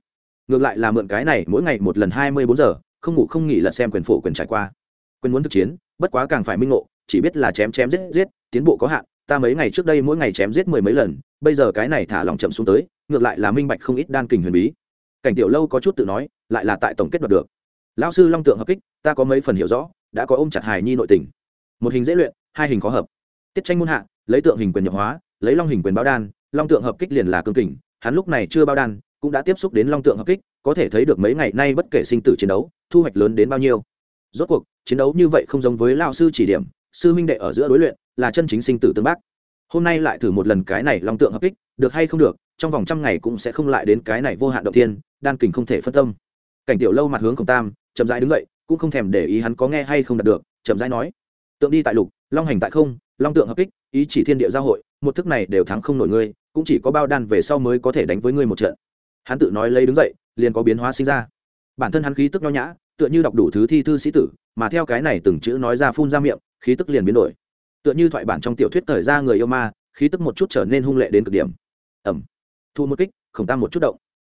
Ngược lại là mượn cái này mỗi ngày một lần hai mươi bốn giờ, không ngủ không nghỉ lật xem quyền phổ quyền trải qua. Quyền muốn thực chiến bất quá càng phải minh ngộ, chỉ biết là chém chém giết giết, tiến bộ có hạn, ta mấy ngày trước đây mỗi ngày chém giết mười mấy lần, bây giờ cái này thả lòng chậm xuống tới, ngược lại là minh bạch không ít đan kình huyền bí. Cảnh tiểu lâu có chút tự nói, lại là tại tổng kết đoạt được. Lão sư long tượng hợp kích, ta có mấy phần hiểu rõ, đã có ôm chặt hài nhi nội tình. Một hình dễ luyện, hai hình khó hợp. Tiết tranh môn hạ, lấy tượng hình quyền nhập hóa, lấy long hình quyền báo đan, long tượng hợp kích liền là cương kình, hắn lúc này chưa bao đan, cũng đã tiếp xúc đến long tượng hợp kích, có thể thấy được mấy ngày nay bất kể sinh tử chiến đấu, thu hoạch lớn đến bao nhiêu rốt cuộc, chiến đấu như vậy không giống với lao sư chỉ điểm, sư minh đệ ở giữa đối luyện là chân chính sinh tử tương bác. Hôm nay lại thử một lần cái này long tượng hợp kích, được hay không được, trong vòng trăm ngày cũng sẽ không lại đến cái này vô hạn động tiên đan kình không thể phân tâm. Cảnh tiểu lâu mặt hướng khổng tam, chậm rãi đứng dậy, cũng không thèm để ý hắn có nghe hay không đạt được, chậm rãi nói, tượng đi tại lục, long hành tại không, long tượng hợp kích, ý chỉ thiên địa giao hội, một thức này đều thắng không nổi ngươi, cũng chỉ có bao đan về sau mới có thể đánh với ngươi một trận. Hắn tự nói lấy đứng dậy, liền có biến hóa sinh ra. Bản thân hắn khí tức nho nhã tựa như đọc đủ thứ thi thư sĩ tử, mà theo cái này từng chữ nói ra phun ra miệng, khí tức liền biến đổi. Tựa như thoại bản trong tiểu thuyết thời ra người yêu ma, khí tức một chút trở nên hung lệ đến cực điểm. Ẩm thu một kích, khổng tam một chút động.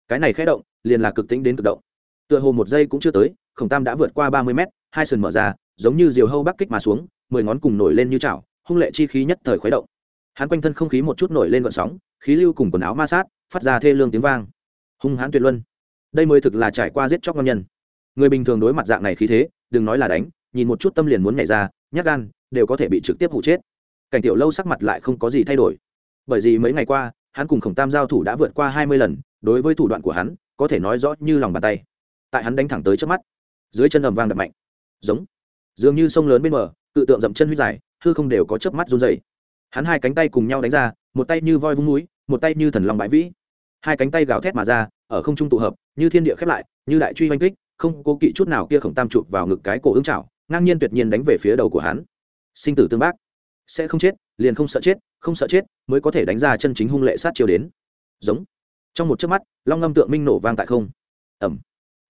Cái này khẽ động, liền là cực tính đến cực động. Tựa hồ một giây cũng chưa tới, khổng tam đã vượt qua ba mươi mét, hai sườn mở ra, giống như diều hâu bắc kích mà xuống, mười ngón cùng nổi lên như chảo, hung lệ chi khí nhất thời khuấy động. Hắn quanh thân không khí một chút nổi lên gợn sóng, khí lưu cùng quần áo ma sát, phát ra thê lương tiếng vang. Hung hãn tuyệt luân. Đây mới thực là trải qua giết chóc ngon nhân người bình thường đối mặt dạng này khí thế, đừng nói là đánh, nhìn một chút tâm liền muốn nhảy ra, nhát gan, đều có thể bị trực tiếp hụ chết. Cảnh tiểu lâu sắc mặt lại không có gì thay đổi. Bởi vì mấy ngày qua, hắn cùng khổng tam giao thủ đã vượt qua hai mươi lần, đối với thủ đoạn của hắn, có thể nói rõ như lòng bàn tay. Tại hắn đánh thẳng tới trước mắt, dưới chân ầm vang đập mạnh. Giống. Dường như sông lớn bên bờ, cự tượng dậm chân huyết dài, hư không đều có chớp mắt run dày hắn hai cánh tay cùng nhau đánh ra, một tay như voi vung núi, một tay như thần long bãi vĩ. Hai cánh tay gào thét mà ra, ở không trung tụ hợp, như thiên địa khép lại, như đại truy oanh kích không cố kỵ chút nào kia khổng tam chụp vào ngực cái cổ ứng chảo, ngang nhiên tuyệt nhiên đánh về phía đầu của hắn. Sinh tử tương bác. Sẽ không chết, liền không sợ chết, không sợ chết, mới có thể đánh ra chân chính hung lệ sát chiều đến. Giống. Trong một chớp mắt, long ngâm tượng minh nổ vang tại không. Ẩm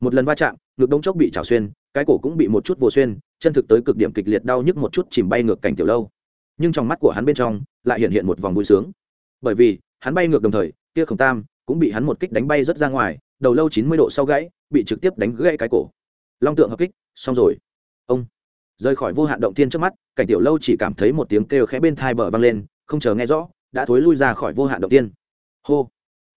một lần va chạm, ngực đông chốc bị chảo xuyên, cái cổ cũng bị một chút vô xuyên, chân thực tới cực điểm kịch liệt đau nhức một chút chìm bay ngược cảnh tiểu lâu. Nhưng trong mắt của hắn bên trong, lại hiện hiện một vòng vui sướng. Bởi vì, hắn bay ngược đồng thời, kia khổng tam cũng bị hắn một kích đánh bay rất ra ngoài đầu lâu chín mươi độ sau gãy, bị trực tiếp đánh gãy cái cổ. Long tượng hợp kích, xong rồi. Ông rời khỏi vô hạn động thiên trước mắt, cảnh tiểu lâu chỉ cảm thấy một tiếng kêu khẽ bên thai bờ vang lên, không chờ nghe rõ, đã thối lui ra khỏi vô hạn động tiên hô!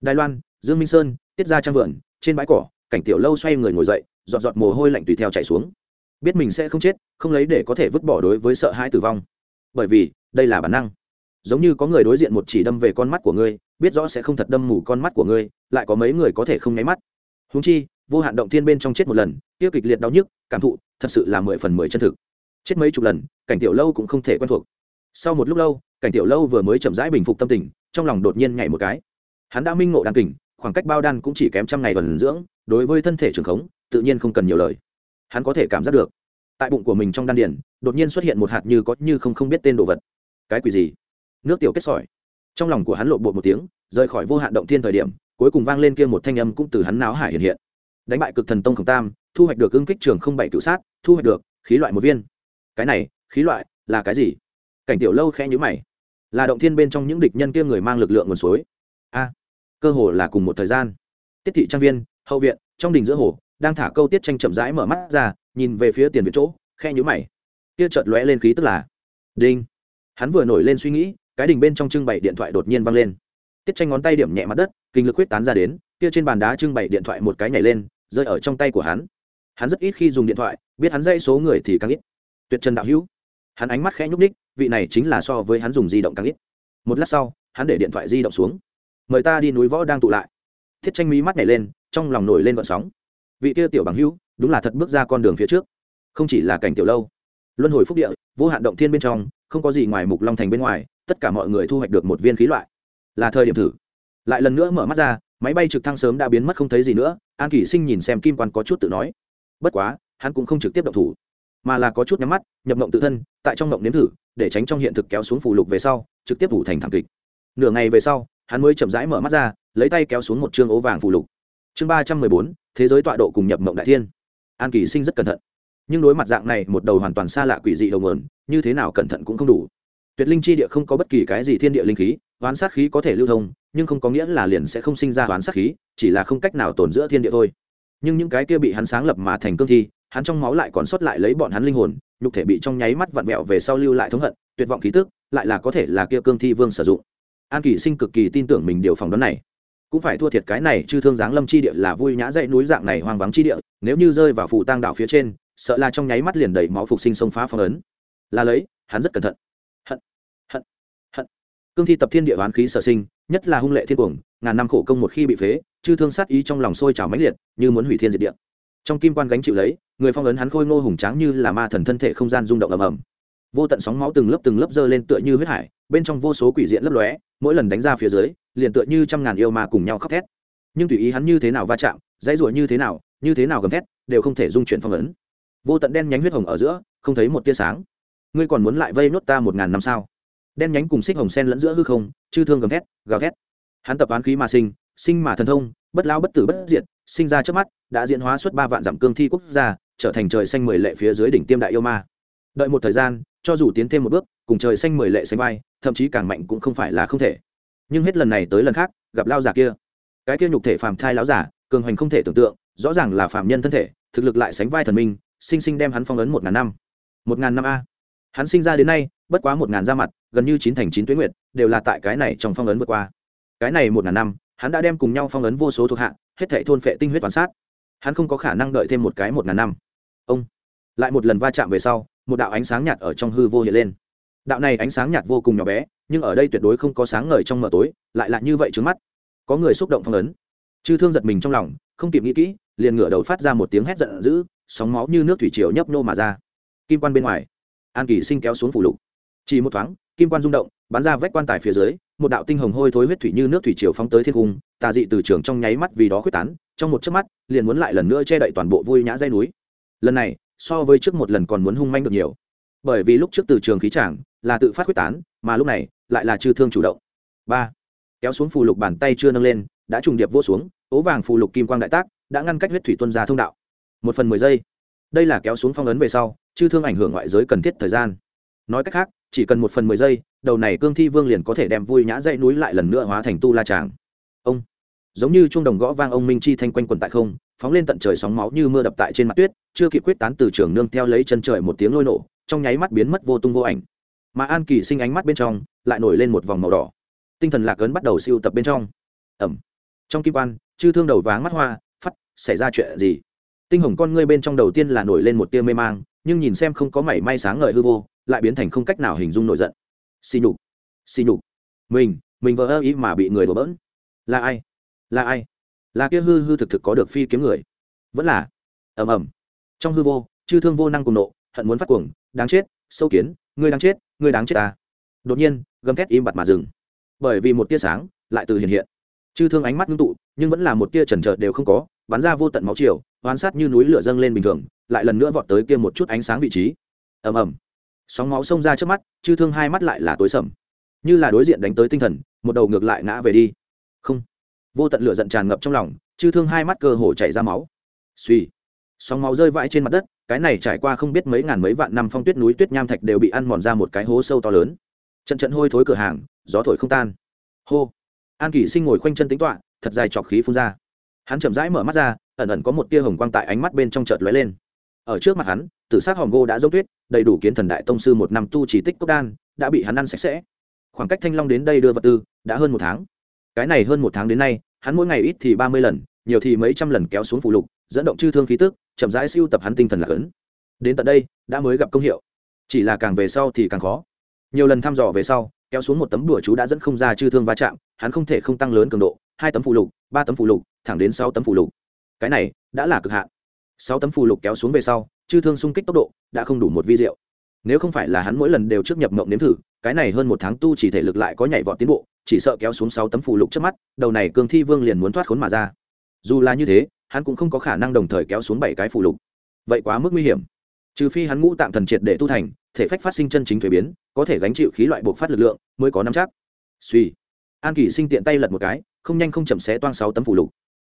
Đài loan, dương minh sơn, tiết ra trang vườn, trên bãi cỏ, cảnh tiểu lâu xoay người ngồi dậy, giọt giọt mồ hôi lạnh tùy theo chảy xuống. Biết mình sẽ không chết, không lấy để có thể vứt bỏ đối với sợ hãi tử vong. Bởi vì, đây là bản năng. Giống như có người đối diện một chỉ đâm về con mắt của ngươi biết rõ sẽ không thật đâm mù con mắt của ngươi, lại có mấy người có thể không nháy mắt. Húng chi, vô hạn động thiên bên trong chết một lần tiêu kịch liệt đau nhức, cảm thụ, thật sự là mười phần mười chân thực. Chết mấy chục lần, cảnh tiểu lâu cũng không thể quen thuộc. Sau một lúc lâu, cảnh tiểu lâu vừa mới chậm rãi bình phục tâm tình, trong lòng đột nhiên nhảy một cái. Hắn đã minh ngộ đan kình, khoảng cách bao đan cũng chỉ kém trăm ngày gần dưỡng, đối với thân thể trường khống, tự nhiên không cần nhiều lời. Hắn có thể cảm giác được. Tại bụng của mình trong đan điển đột nhiên xuất hiện một hạt như có như không không biết tên đồ vật. Cái quỷ gì? Nước tiểu kết sỏi trong lòng của hắn lộn bột một tiếng, rời khỏi vô hạn động thiên thời điểm, cuối cùng vang lên kia một thanh âm cũng từ hắn náo hải hiện hiện. Đánh bại cực thần tông khổng tam, thu hoạch được ưng kích trường không bảy cựu sát, thu hoạch được khí loại một viên. Cái này, khí loại là cái gì? Cảnh tiểu lâu khẽ nhữ mày. Là động thiên bên trong những địch nhân kia người mang lực lượng nguồn suối. A, cơ hồ là cùng một thời gian. Tiết thị trang viên, hậu viện, trong đình giữa hồ, đang thả câu tiết tranh chậm rãi mở mắt ra, nhìn về phía tiền viện chỗ khe nhữ mày. Kia chợt lóe lên khí tức là đinh. Hắn vừa nổi lên suy nghĩ cái đình bên trong trưng bày điện thoại đột nhiên văng lên. Tiết tranh ngón tay điểm nhẹ mặt đất, kinh lực quyết tán ra đến, kia trên bàn đá trưng bày điện thoại một cái nhảy lên, rơi ở trong tay của hắn. Hắn rất ít khi dùng điện thoại, biết hắn dây số người thì càng ít. Tuyệt trần đạo hữu. Hắn ánh mắt khẽ nhúc ních vị này chính là so với hắn dùng di động càng ít. Một lát sau, hắn để điện thoại di động xuống. Mời ta đi núi võ đang tụ lại. Thiết tranh mí mắt nhảy lên, trong lòng nổi lên vận sóng. Vị kia tiểu bằng hữu, đúng là thật bước ra con đường phía trước. Không chỉ là cảnh tiểu lâu, luân hồi phúc địa, vô hạn động thiên bên trong, không có gì ngoài mục long thành bên ngoài tất cả mọi người thu hoạch được một viên khí loại. Là thời điểm thử. Lại lần nữa mở mắt ra, máy bay trực thăng sớm đã biến mất không thấy gì nữa, an kỷ sinh nhìn xem kim quan có chút tự nói. Bất quá, hắn cũng không trực tiếp động thủ, mà là có chút nhắm mắt, nhập mộng tự thân, tại trong mộng nếm thử, để tránh trong hiện thực kéo xuống phù lục về sau, trực tiếp vụ thành thảm kịch. Nửa ngày về sau, hắn mới chậm rãi mở mắt ra, lấy tay kéo xuống một chương ố vàng phù lục. Chương ba trăm mười bốn, thế giới tọa độ cùng nhập mộng đại thiên. An kỳ sinh rất cẩn thận. Nhưng đối mặt dạng này, một đầu hoàn toàn xa lạ quỷ dị đầu mờn như thế nào cẩn thận cũng không đủ tuyệt linh chi địa không có bất kỳ cái gì thiên địa linh khí oán sát khí có thể lưu thông, nhưng không có nghĩa là liền sẽ không sinh ra oán sát khí, chỉ là không cách nào tồn giữa thiên địa thôi. Nhưng những cái kia bị hắn sáng lập mà thành cương thi, hắn trong máu lại còn sót lại lấy bọn hắn linh hồn, nhục thể bị trong nháy mắt vặn vẹo về sau lưu lại thống hận, tuyệt vọng khí tức, lại là có thể là kia cương thi vương sử dụng. An kỳ sinh cực kỳ tin tưởng mình điều phòng đoán này. Cũng phải thua thiệt cái này, chư thương giáng lâm chi địa là vui nhã dãy núi dạng này hoang vắng chi địa, nếu như rơi vào phủ tang đảo phía trên, sợ là trong nháy mắt liền đầy máu phục sinh sông phá phong ấn. Là lấy, hắn rất cẩn thận cương thi tập thiên địa hoán khí sở sinh, nhất là hung lệ thiên cuồng, ngàn năm khổ công một khi bị phế, chư thương sát ý trong lòng sôi trào mãnh liệt, như muốn hủy thiên diệt địa. Trong kim quan gánh chịu lấy, người phong ấn hắn khôi ngô hùng tráng như là ma thần thân thể không gian rung động ầm ầm. Vô tận sóng máu từng lớp từng lớp dơ lên tựa như huyết hải, bên trong vô số quỷ diện lấp lóe, mỗi lần đánh ra phía dưới, liền tựa như trăm ngàn yêu ma cùng nhau khóc thét. Nhưng tùy ý hắn như thế nào va chạm, dãy ruột như thế nào, như thế nào gầm thét, đều không thể dung chuyển phong ấn. Vô tận đen nhánh huyết hồng ở giữa, không thấy một tia sáng. Ngươi còn muốn lại vây nốt ta một ngàn năm sao? Đen nhánh cùng xích hồng sen lẫn giữa hư không, chư thương gầm thét, gào thét. Hắn tập án khí mà sinh sinh mà thần thông, bất lao bất tử bất diệt, sinh ra trước mắt, đã diễn hóa suốt ba vạn dặm cương thi quốc gia, trở thành trời xanh mười lệ phía dưới đỉnh tiêm đại yêu ma. Đợi một thời gian, cho dù tiến thêm một bước, cùng trời xanh mười lệ xanh vai, thậm chí càng mạnh cũng không phải là không thể. Nhưng hết lần này tới lần khác, gặp lao giả kia. Cái kia nhục thể phàm thai lão giả, cường hoành không thể tưởng tượng, rõ ràng là phàm nhân thân thể, thực lực lại sánh vai thần minh, sinh sinh đem hắn phong ấn một ngàn năm. Một ngàn năm a. Hắn sinh ra đến nay, bất quá một ngàn ra mặt gần như chín thành chín tuyến nguyệt, đều là tại cái này trong phong ấn vượt qua. Cái này một ngàn năm, hắn đã đem cùng nhau phong ấn vô số thuộc hạ, hết thảy thôn phệ tinh huyết toàn sát. Hắn không có khả năng đợi thêm một cái một ngàn năm. Ông, lại một lần va chạm về sau, một đạo ánh sáng nhạt ở trong hư vô hiện lên. Đạo này ánh sáng nhạt vô cùng nhỏ bé, nhưng ở đây tuyệt đối không có sáng ngời trong mờ tối, lại là như vậy trước mắt. Có người xúc động phong ấn. Chư thương giật mình trong lòng, không kịp nghĩ kỹ, liền ngửa đầu phát ra một tiếng hét giận dữ, sóng máu như nước thủy triều nhấp nô mà ra. Kim quan bên ngoài, an kỳ sinh kéo xuống phủ lục. Chỉ một thoáng kim quan rung động, bắn ra vách quan tài phía dưới, một đạo tinh hồng hôi thối huyết thủy như nước thủy triều phóng tới thiên cung, tà dị từ trường trong nháy mắt vì đó quyết tán, trong một chớp mắt, liền muốn lại lần nữa che đậy toàn bộ vui nhã dây núi. Lần này, so với trước một lần còn muốn hung manh được nhiều. Bởi vì lúc trước từ trường khí trảng là tự phát quyết tán, mà lúc này lại là chư thương chủ động. Ba. Kéo xuống phù lục bàn tay chưa nâng lên, đã trùng điệp vô xuống, ố vàng phù lục kim quang đại tác, đã ngăn cách huyết thủy tuân ra thông đạo. Một phần mười giây. Đây là kéo xuống phong ấn về sau, chư thương ảnh hưởng ngoại giới cần thiết thời gian. Nói cách khác chỉ cần một phần mười giây, đầu này cương thi vương liền có thể đem vui nhã dãy núi lại lần nữa hóa thành tu la tràng. Ông, giống như chuông đồng gõ vang ông minh chi thanh quanh quần tại không, phóng lên tận trời sóng máu như mưa đập tại trên mặt tuyết, chưa kịp quyết tán từ trường nương theo lấy chân trời một tiếng lôi nổ, trong nháy mắt biến mất vô tung vô ảnh. Mà an kỳ sinh ánh mắt bên trong, lại nổi lên một vòng màu đỏ. Tinh thần lạc ấn bắt đầu siêu tập bên trong. Ẩm. Trong kim quan, chư thương đầu váng mắt hoa, phắt, xảy ra chuyện gì? Tinh hồng con ngươi bên trong đầu tiên là nổi lên một tia mê mang, nhưng nhìn xem không có mảy may sáng ngời hư vô lại biến thành không cách nào hình dung nổi giận. Xì nhục xì nhục. Mình mình vỡ ơ ý mà bị người đổ bỡn. Là ai? Là ai? Là kia hư hư thực thực có được phi kiếm người? Vẫn là. Ầm ầm. Trong hư vô, chư thương vô năng cùng nộ, hận muốn phát cuồng, đáng chết, sâu kiến, ngươi đáng chết, ngươi đáng chết ta. Đột nhiên, gầm thét im bặt mà dừng. Bởi vì một tia sáng lại từ hiện hiện. Chư thương ánh mắt ngưng tụ, nhưng vẫn là một tia trần trợt đều không có, bắn ra vô tận máu chiều oán sát như núi lửa dâng lên bình thường, lại lần nữa vọt tới kia một chút ánh sáng vị trí. Ầm ầm sóng máu xông ra trước mắt, chư thương hai mắt lại là tối sầm. Như là đối diện đánh tới tinh thần, một đầu ngược lại ngã về đi. Không. Vô tận lửa giận tràn ngập trong lòng, chư thương hai mắt cơ hồ chảy ra máu. Suy sóng máu rơi vãi trên mặt đất, cái này trải qua không biết mấy ngàn mấy vạn năm phong tuyết núi tuyết nham thạch đều bị ăn mòn ra một cái hố sâu to lớn. Trận trận hôi thối cửa hàng, gió thổi không tan. Hô. An kỷ sinh ngồi khoanh chân tính toạ thật dài chọc khí phun ra. Hắn chậm rãi mở mắt ra, ẩn ẩn có một tia hồng quang tại ánh mắt bên trong chợt lóe lên ở trước mặt hắn, tử sát hòm gô đã dốc tuyết, đầy đủ kiến thần đại tông sư một năm tu chỉ tích cốc đan, đã bị hắn ăn sạch sẽ. Khoảng cách thanh long đến đây đưa vật tư, đã hơn một tháng. Cái này hơn một tháng đến nay, hắn mỗi ngày ít thì ba mươi lần, nhiều thì mấy trăm lần kéo xuống phụ lục, dẫn động chư thương khí tức, chậm rãi siêu tập hắn tinh thần lạc ấn đến tận đây, đã mới gặp công hiệu. Chỉ là càng về sau thì càng khó. Nhiều lần thăm dò về sau, kéo xuống một tấm đùa chú đã dẫn không ra chư thương va chạm, hắn không thể không tăng lớn cường độ, hai tấm phụ lục, ba tấm phụ lục, thẳng đến sáu tấm phụ lục. Cái này, đã là cực hạn sáu tấm phù lục kéo xuống về sau, chư thương xung kích tốc độ đã không đủ một vi diệu. Nếu không phải là hắn mỗi lần đều trước nhập mộng nếm thử, cái này hơn một tháng tu chỉ thể lực lại có nhảy vọt tiến bộ, chỉ sợ kéo xuống sáu tấm phù lục trước mắt, đầu này cương thi vương liền muốn thoát khốn mà ra. Dù là như thế, hắn cũng không có khả năng đồng thời kéo xuống bảy cái phù lục. Vậy quá mức nguy hiểm. Trừ phi hắn ngũ tạng thần triệt để tu thành, thể phách phát sinh chân chính thuế biến, có thể gánh chịu khí loại buộc phát lực lượng, mới có năm chắc. Suy. An kỳ sinh tiện tay lật một cái, không nhanh không chậm xé toang sáu tấm phù lục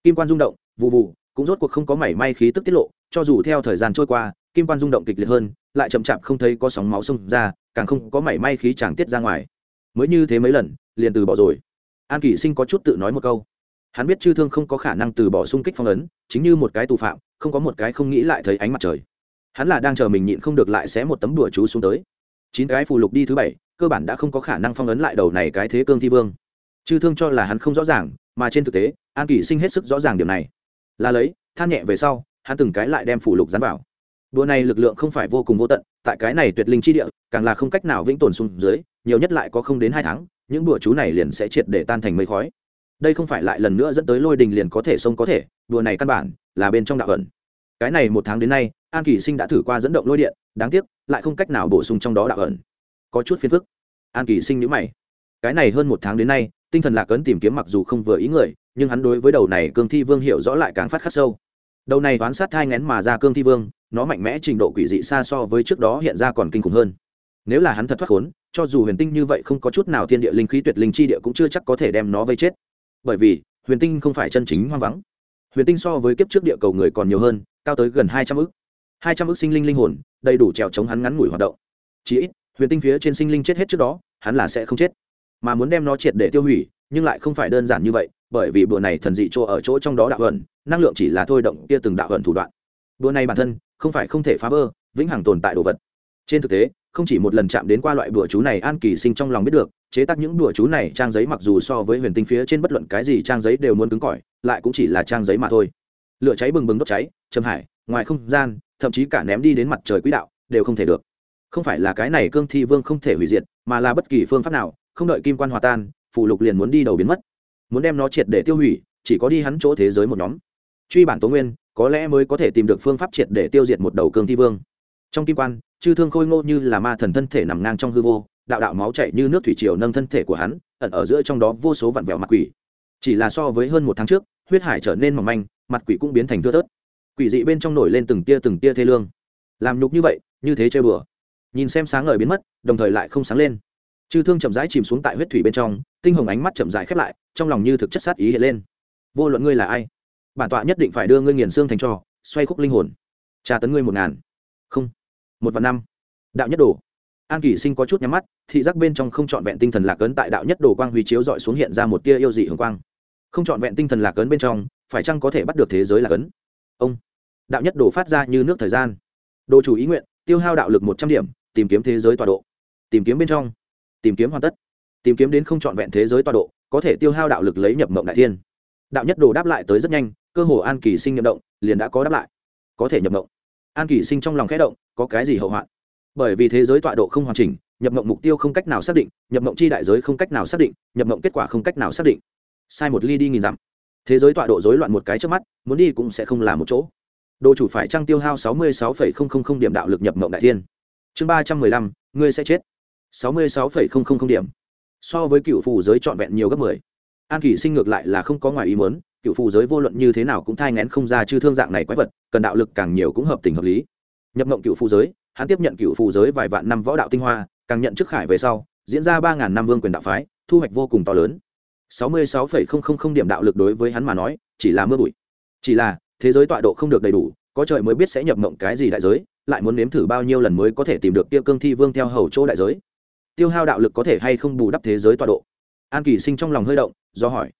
kim quan rung động vụ vụ cũng rốt cuộc không có mảy may khí tức tiết lộ, cho dù theo thời gian trôi qua, kim quan rung động kịch liệt hơn, lại chậm chạp không thấy có sóng máu xông ra, càng không có mảy may khí chàng tiết ra ngoài. Mới như thế mấy lần, liền từ bỏ rồi. An kỷ sinh có chút tự nói một câu. Hắn biết chư thương không có khả năng từ bỏ xung kích phong ấn, chính như một cái tù phạm, không có một cái không nghĩ lại thấy ánh mặt trời. Hắn là đang chờ mình nhịn không được lại xé một tấm đùa chú xuống tới. Chín cái phù lục đi thứ bảy, cơ bản đã không có khả năng phong ấn lại đầu này cái thế cương thi vương chư thương cho là hắn không rõ ràng, mà trên thực tế, an kỳ sinh hết sức rõ ràng điểm này. Là lấy, than nhẹ về sau, hắn từng cái lại đem phủ lục dán vào. Đùa này lực lượng không phải vô cùng vô tận, tại cái này tuyệt linh chi địa, càng là không cách nào vĩnh tồn xuống dưới, nhiều nhất lại có không đến hai tháng, những đùa chú này liền sẽ triệt để tan thành mây khói. Đây không phải lại lần nữa dẫn tới lôi đình liền có thể sông có thể, đùa này căn bản là bên trong đạo ẩn. Cái này một tháng đến nay, an kỳ sinh đã thử qua dẫn động lôi điện, đáng tiếc, lại không cách nào bổ sung trong đó đạo ẩn. Có chút phiền phức. An kỳ sinh nhữ mày. Cái này hơn một tháng đến nay tinh thần lạc ấn tìm kiếm mặc dù không vừa ý người, nhưng hắn đối với đầu này cương thi vương hiểu rõ lại càng phát khắc sâu. Đầu này toán sát thai ngén mà ra cương thi vương, nó mạnh mẽ trình độ quỷ dị xa so với trước đó hiện ra còn kinh khủng hơn. Nếu là hắn thật thoát khốn, cho dù huyền tinh như vậy không có chút nào thiên địa linh khí tuyệt linh chi địa cũng chưa chắc có thể đem nó vây chết. Bởi vì, huyền tinh không phải chân chính hoang vắng. Huyền tinh so với kiếp trước địa cầu người còn nhiều hơn, cao tới gần hai trăm ước hai trăm ước sinh linh linh hồn, đầy đủ trèo chống hắn ngắn ngủi hoạt động. Chỉ ít, huyền tinh phía trên sinh linh chết hết trước đó, hắn là sẽ không chết mà muốn đem nó triệt để tiêu hủy, nhưng lại không phải đơn giản như vậy, bởi vì bữa này thần dị chỗ ở chỗ trong đó đạo ẩn, năng lượng chỉ là thôi động kia từng đạo ẩn thủ đoạn. Bữa này bản thân, không phải không thể phá vỡ, vĩnh hằng tồn tại đồ vật. Trên thực tế, không chỉ một lần chạm đến qua loại bữa chú này an kỳ sinh trong lòng biết được, chế tác những bữa chú này trang giấy mặc dù so với huyền tinh phía trên bất luận cái gì trang giấy đều muốn cứng cỏi, lại cũng chỉ là trang giấy mà thôi. Lửa cháy bừng bừng đốt cháy châm hải, ngoài không gian, thậm chí cả ném đi đến mặt trời quỹ đạo, đều không thể được. Không phải là cái này cương thi vương không thể hủy diệt, mà là bất kỳ phương pháp nào không đợi kim quan hòa tan, phù lục liền muốn đi đầu biến mất. Muốn đem nó triệt để tiêu hủy, chỉ có đi hắn chỗ thế giới một nhóm. Truy bản tố nguyên, có lẽ mới có thể tìm được phương pháp triệt để tiêu diệt một đầu cương thi vương. Trong kim quan, chư thương khôi ngô như là ma thần thân thể nằm ngang trong hư vô, đạo đạo máu chảy như nước thủy triều nâng thân thể của hắn, ẩn ở giữa trong đó vô số vặn vẹo mặt quỷ. Chỉ là so với hơn một tháng trước, huyết hải trở nên mỏng manh, mặt quỷ cũng biến thành thưa thớt. Quỷ dị bên trong nổi lên từng tia từng tia thê lương. Làm nhục như vậy, như thế chơi bừa. Nhìn xem sáng ngời biến mất, đồng thời lại không sáng lên chư thương chậm rãi chìm xuống tại huyết thủy bên trong, tinh hồng ánh mắt chậm rãi khép lại, trong lòng như thực chất sát ý hiện lên. Vô luận ngươi là ai, bản tọa nhất định phải đưa ngươi nghiền xương thành trò xoay khúc linh hồn. Tra tấn ngươi một ngàn. Không. Một và năm. Đạo nhất đồ. An kỳ sinh có chút nhắm mắt, thị giác bên trong không trọn vẹn tinh thần lạc ấn tại đạo nhất đồ quang huy chiếu dọi xuống hiện ra một tia yêu dị hồng quang. Không trọn vẹn tinh thần lạc ấn bên trong, phải chăng có thể bắt được thế giới lạc ấn? Ông. Đạo nhất đồ phát ra như nước thời gian. Đồ chủ ý nguyện, tiêu hao đạo lực một trăm điểm, tìm kiếm thế giới tọa độ. Tìm kiếm bên trong tìm kiếm hoàn tất. Tìm kiếm đến không trọn vẹn thế giới tọa độ, có thể tiêu hao đạo lực lấy nhập mộng đại thiên. Đạo nhất đồ đáp lại tới rất nhanh, cơ hồ an kỳ sinh nhập động, liền đã có đáp lại. Có thể nhập mộng. An kỳ sinh trong lòng khẽ động, có cái gì hậu hoạn? Bởi vì thế giới tọa độ không hoàn chỉnh, nhập mộng mục tiêu không cách nào xác định, nhập mộng chi đại giới không cách nào xác định, nhập mộng kết quả không cách nào xác định. Sai một ly đi nghìn dặm. Thế giới tọa độ rối loạn một cái trước mắt, muốn đi cũng sẽ không là một chỗ. Đồ chủ phải trăng tiêu hao sáu mươi sáu điểm đạo lực nhập mộng đại thiên? Chương ba trăm mười lăm, ngươi sẽ chết sáu mươi sáu điểm. So với cựu phù giới trọn vẹn nhiều gấp mười. An kỷ sinh ngược lại là không có ngoài ý muốn, cựu phù giới vô luận như thế nào cũng thai ngén không ra chư thương dạng này quái vật, cần đạo lực càng nhiều cũng hợp tình hợp lý. Nhập mộng cựu phù giới, hắn tiếp nhận cựu phù giới vài vạn năm võ đạo tinh hoa, càng nhận chức khải về sau, diễn ra ba ngàn năm vương quyền đạo phái, thu hoạch vô cùng to lớn. sáu mươi sáu điểm đạo lực đối với hắn mà nói, chỉ là mưa bụi. Chỉ là, thế giới tọa độ không được đầy đủ, có trời mới biết sẽ nhập mộng cái gì đại giới, lại muốn nếm thử bao nhiêu lần mới có thể tìm được tiêu cương thi vương theo hầu chỗ đại giới tiêu hao đạo lực có thể hay không bù đắp thế giới tọa độ? An kỳ sinh trong lòng hơi động, do hỏi.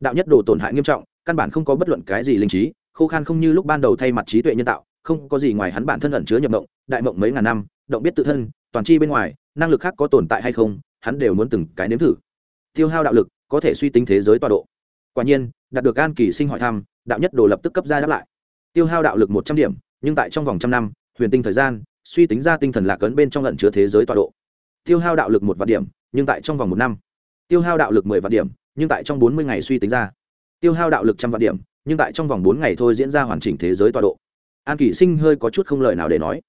Đạo nhất đồ tổn hại nghiêm trọng, căn bản không có bất luận cái gì linh trí, khô khan không như lúc ban đầu thay mặt trí tuệ nhân tạo, không có gì ngoài hắn bản thân ẩn chứa nhập mộng, đại mộng mấy ngàn năm, động biết tự thân, toàn chi bên ngoài, năng lực khác có tồn tại hay không, hắn đều muốn từng cái nếm thử. Tiêu hao đạo lực có thể suy tính thế giới tọa độ. Quả nhiên, đạt được an kỳ sinh hỏi thăm, đạo nhất đồ lập tức cấp ra đáp lại. Tiêu hao đạo lực một trăm điểm, nhưng tại trong vòng trăm năm, huyền tinh thời gian, suy tính ra tinh thần lạc ấn bên trong lận chứa thế giới tọa độ tiêu hao đạo lực một vạn điểm, nhưng tại trong vòng một năm. Tiêu hao đạo lực mười vạn điểm, nhưng tại trong bốn mươi ngày suy tính ra. Tiêu hao đạo lực trăm vạn điểm, nhưng tại trong vòng bốn ngày thôi diễn ra hoàn chỉnh thế giới tọa độ. An kỷ sinh hơi có chút không lời nào để nói.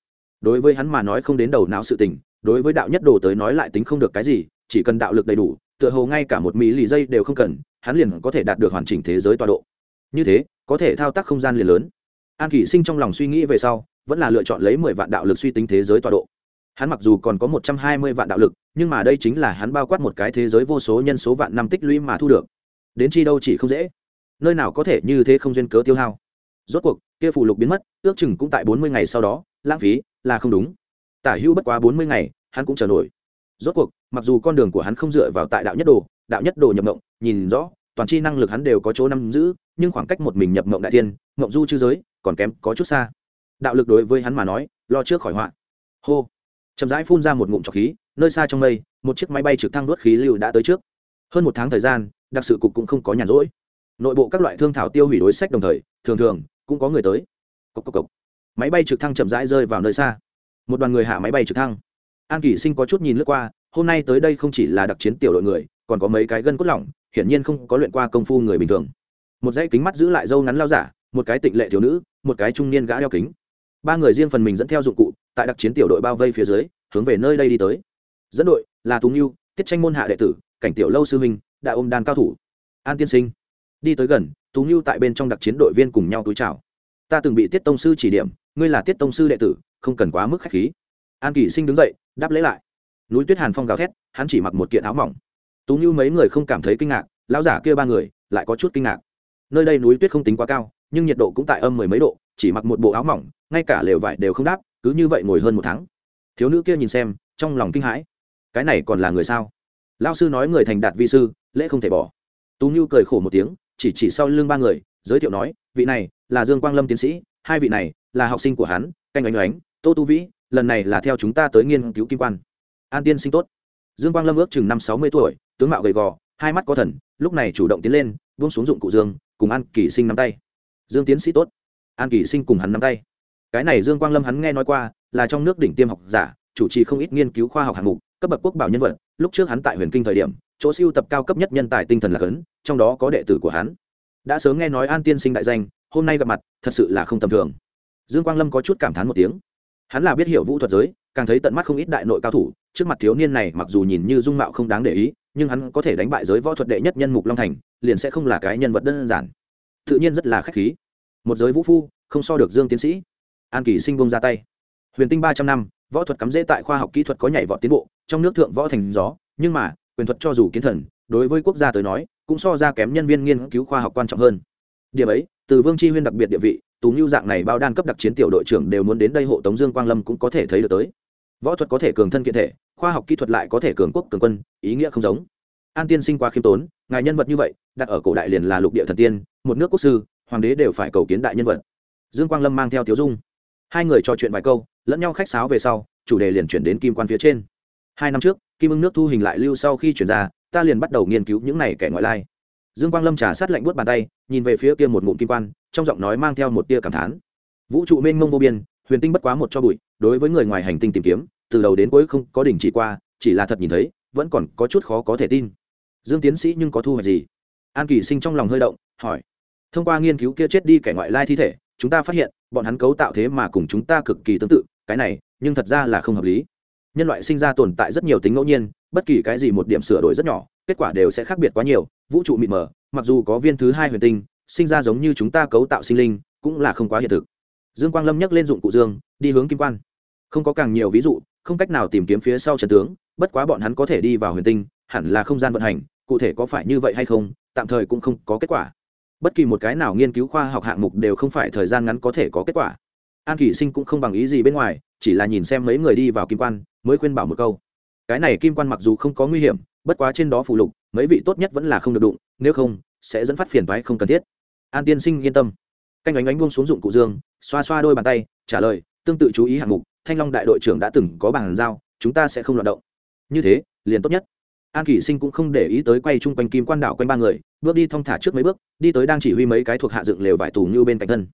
Đối với hắn mà nói không đến đầu não sự tình, đối với đạo nhất đồ tới nói lại tính không được cái gì, chỉ cần đạo lực đầy đủ, tựa hồ ngay cả một mỹ lì dây đều không cần, hắn liền có thể đạt được hoàn chỉnh thế giới tọa độ. Như thế, có thể thao tác không gian liền lớn. An kỷ sinh trong lòng suy nghĩ về sau, vẫn là lựa chọn lấy mười vạn đạo lực suy tính thế giới tọa độ hắn mặc dù còn có một trăm hai mươi vạn đạo lực, nhưng mà đây chính là hắn bao quát một cái thế giới vô số nhân số vạn năm tích lũy mà thu được. Đến chi đâu chỉ không dễ. Nơi nào có thể như thế không duyên cớ tiêu hao. Rốt cuộc, kia phù lục biến mất, ước chừng cũng tại bốn mươi ngày sau đó, lãng phí là không đúng. Tả hữu bất quá bốn mươi ngày, hắn cũng chờ nổi. Rốt cuộc, mặc dù con đường của hắn không dựa vào tại đạo nhất đồ, đạo nhất đồ nhập mộng, nhìn rõ, toàn chi năng lực hắn đều có chỗ nắm giữ, nhưng khoảng cách một mình nhập mộng đại tiên mộng du chư giới, còn kém có chút xa. Đạo lực đối với hắn mà nói, lo trước khỏi họa. Hô chậm rãi phun ra một ngụm trọc khí, nơi xa trong mây, một chiếc máy bay trực thăng đốt khí lưu đã tới trước. Hơn một tháng thời gian, đặc sự cục cũng không có nhàn rỗi. Nội bộ các loại thương thảo tiêu hủy đối sách đồng thời, thường thường cũng có người tới. Cốc cốc cốc. máy bay trực thăng chậm rãi rơi vào nơi xa. Một đoàn người hạ máy bay trực thăng. An kỷ sinh có chút nhìn lướt qua, hôm nay tới đây không chỉ là đặc chiến tiểu đội người, còn có mấy cái gân cốt lỏng, hiển nhiên không có luyện qua công phu người bình thường. Một dãy kính mắt giữ lại dâu ngắn lao giả, một cái tịnh lệ thiếu nữ, một cái trung niên gã đeo kính. Ba người riêng phần mình dẫn theo dụng cụ tại đặc chiến tiểu đội bao vây phía dưới, hướng về nơi đây đi tới. Dẫn đội là túng yêu tiết tranh môn hạ đệ tử, cảnh tiểu lâu sư huynh đại ôm đàn cao thủ. An tiên sinh. Đi tới gần tú ngưu tại bên trong đặc chiến đội viên cùng nhau túi chào. Ta từng bị tiết tông sư chỉ điểm, ngươi là tiết tông sư đệ tử, không cần quá mức k h á c h khí. An kỷ sinh đứng dậy, đáp lễ lại. Núi tuyết hàn phong gào thét, hắn chỉ mặc một kiện áo mỏng. Tú như mấy người không cảm thấy kinh ngạc, lão giả kia ba người lại có chút kinh ngạc. Nơi đây núi tuyết không tính quá cao, nhưng nhiệt độ cũng tại âm mười mấy độ, chỉ mặc một bộ áo mỏng, ngay cả lều vải đều không đáp cứ như vậy ngồi hơn một tháng. Thiếu nữ kia nhìn xem, trong lòng kinh hãi. Cái này còn là người sao? Lao sư nói người thành đạt vi sư, lễ không thể bỏ. Tú như cười khổ một tiếng, chỉ chỉ sau lưng ba người, giới thiệu nói, vị này là dương quang lâm tiến sĩ, hai vị này là học sinh của hắn, canh oánh oánh, tô tu vĩ, lần này là theo chúng ta tới nghiên cứu kim quan. An tiên sinh tốt. Dương quang lâm ước chừng năm sáu mươi tuổi, tướng mạo gầy gò, hai mắt có thần, lúc này chủ động tiến lên, buông xuống dụng cụ dương, cùng an kỳ sinh nắm tay. Dương tiến sĩ tốt. An kỳ sinh cùng hắn nắm tay cái này dương quang lâm hắn nghe nói qua, là trong nước đỉnh tiêm học giả, chủ trì không ít nghiên cứu khoa học hạng mục, cấp bậc quốc bảo nhân vật. Lúc trước hắn tại huyền kinh thời điểm, chỗ siêu tập cao cấp nhất nhân tài tinh thần là cấn trong đó có đệ tử của hắn. Đã sớm nghe nói an tiên sinh đại danh, hôm nay gặp mặt, thật sự là không tầm thường. Dương quang lâm có chút cảm thán một tiếng. Hắn là biết hiểu vũ thuật giới, càng thấy tận mắt không ít đại nội cao thủ, trước mặt thiếu niên này mặc dù nhìn như dung mạo không đáng để ý, nhưng hắn có thể đánh bại giới võ thuật đệ nhất nhân mục long thành, liền sẽ không là cái nhân vật đơn giản. Tự nhiên rất là khách khí. Một giới vũ phu, không so được dương tiến sĩ an kỳ sinh bông ra tay. Huyền tinh ba trăm năm, võ thuật cắm rễ tại khoa học kỹ thuật có nhảy vọt tiến bộ, trong nước thượng võ thành gió, nhưng mà, quyền thuật cho dù kiến thần, đối với quốc gia tới nói, cũng so ra kém nhân viên nghiên cứu khoa học quan trọng hơn. Điểm ấy, từ vương chi huyên đặc biệt địa vị tú ngưu dạng này bao đan cấp đặc chiến tiểu đội trưởng đều muốn đến đây hộ tống dương quang lâm cũng có thể thấy được tới. Võ thuật có thể cường thân kiện thể, khoa học kỹ thuật lại có thể cường quốc cường quân, ý nghĩa không giống. An tiên sinh qua khiêm tốn, ngài nhân vật như vậy, đặt ở cổ đại liền là lục địa thần tiên, một nước quốc sư, hoàng đế đều phải cầu kiến đại nhân vật. Dương quang lâm mang theo tiếu dung hai người trò chuyện vài câu, lẫn nhau khách sáo về sau, chủ đề liền chuyển đến kim quan phía trên. Hai năm trước, kim ưng nước thu hình lại lưu sau khi chuyển ra, ta liền bắt đầu nghiên cứu những này kẻ ngoại lai. Dương quang lâm trả sát lạnh buốt bàn tay, nhìn về phía kia một ngụm kim quan, trong giọng nói mang theo một tia cảm thán. Vũ trụ mênh mông vô biên, huyền tinh bất quá một cho bụi, đối với người ngoài hành tinh tìm kiếm, từ đầu đến cuối không có đỉnh chỉ qua, chỉ là thật nhìn thấy, vẫn còn có chút khó có thể tin. Dương tiến sĩ nhưng có thu hoạch gì? An kỳ sinh trong lòng hơi động, hỏi. Thông qua nghiên cứu kia chết đi kẻ ngoại lai thi thể, chúng ta phát hiện bọn hắn cấu tạo thế mà cùng chúng ta cực kỳ tương tự, cái này, nhưng thật ra là không hợp lý. Nhân loại sinh ra tồn tại rất nhiều tính ngẫu nhiên, bất kỳ cái gì một điểm sửa đổi rất nhỏ, kết quả đều sẽ khác biệt quá nhiều, vũ trụ mịt mờ, mặc dù có viên thứ hai huyền tinh, sinh ra giống như chúng ta cấu tạo sinh linh, cũng là không quá hiện thực. Dương quang lâm nhắc lên dụng cụ dương, đi hướng kim quan. Không có càng nhiều ví dụ, không cách nào tìm kiếm phía sau trần tướng, bất quá bọn hắn có thể đi vào huyền tinh, hẳn là không gian vận hành, cụ thể có phải như vậy hay không, tạm thời cũng không có kết quả bất kỳ một cái nào nghiên cứu khoa học hạng mục đều không phải thời gian ngắn có thể có kết quả. An kỷ sinh cũng không bằng ý gì bên ngoài, chỉ là nhìn xem mấy người đi vào kim quan, mới khuyên bảo một câu. Cái này kim quan mặc dù không có nguy hiểm, bất quá trên đó phụ lục, mấy vị tốt nhất vẫn là không được đụng, nếu không, sẽ dẫn phát phiền toái không cần thiết. An tiên sinh yên tâm. Canh ánh ánh buông xuống dụng cụ dương, xoa xoa đôi bàn tay, trả lời, tương tự chú ý hạng mục, thanh long đại đội trưởng đã từng có bàn giao, chúng ta sẽ không loạt động. Như thế, liền tốt nhất an kỷ sinh cũng không để ý tới quay chung quanh kim quan đảo quanh ba người, bước đi thong thả trước mấy bước, đi tới đang chỉ huy mấy cái thuộc hạ dựng lều vải tù như bên cạnh thân.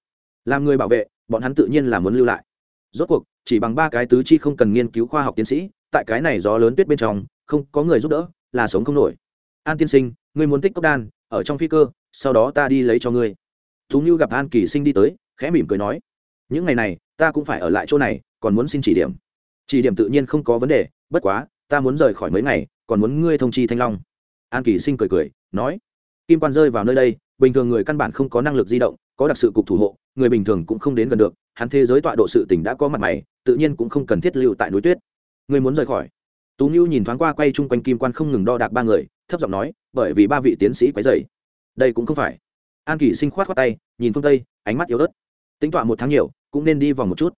Làm người bảo vệ, bọn hắn tự nhiên là muốn lưu lại. Rốt cuộc, chỉ bằng ba cái tứ chi không cần nghiên cứu khoa học tiến sĩ, tại cái này gió lớn tuyết bên trong, không có người giúp đỡ, là sống không nổi. An tiên sinh, ngươi muốn tích cốc đan, ở trong phi cơ, sau đó ta đi lấy cho ngươi. Thú như gặp an kỳ sinh đi tới, khẽ mỉm cười nói, những ngày này, ta cũng phải ở lại chỗ này, còn muốn xin chỉ điểm. Chỉ điểm tự nhiên không có vấn đề, bất quá, ta muốn rời khỏi mấy ngày còn muốn ngươi thông chi thanh long. An kỳ sinh cười cười, nói, kim quan rơi vào nơi đây, bình thường người căn bản không có năng lực di động, có đặc sự cục thủ hộ, người bình thường cũng không đến gần được, hắn thế giới tọa độ sự tỉnh đã có mặt mày, tự nhiên cũng không cần thiết lưu tại núi tuyết. Ngươi muốn rời khỏi. Tú ngưu nhìn thoáng qua quay chung quanh kim quan không ngừng đo đạc ba người, thấp giọng nói, bởi vì ba vị tiến sĩ quấy dày đây cũng không phải. An kỳ sinh khoát khoát tay, nhìn phương tây, ánh mắt yếu ớt. Tính tọa một tháng nhiều, cũng nên đi vòng một chút.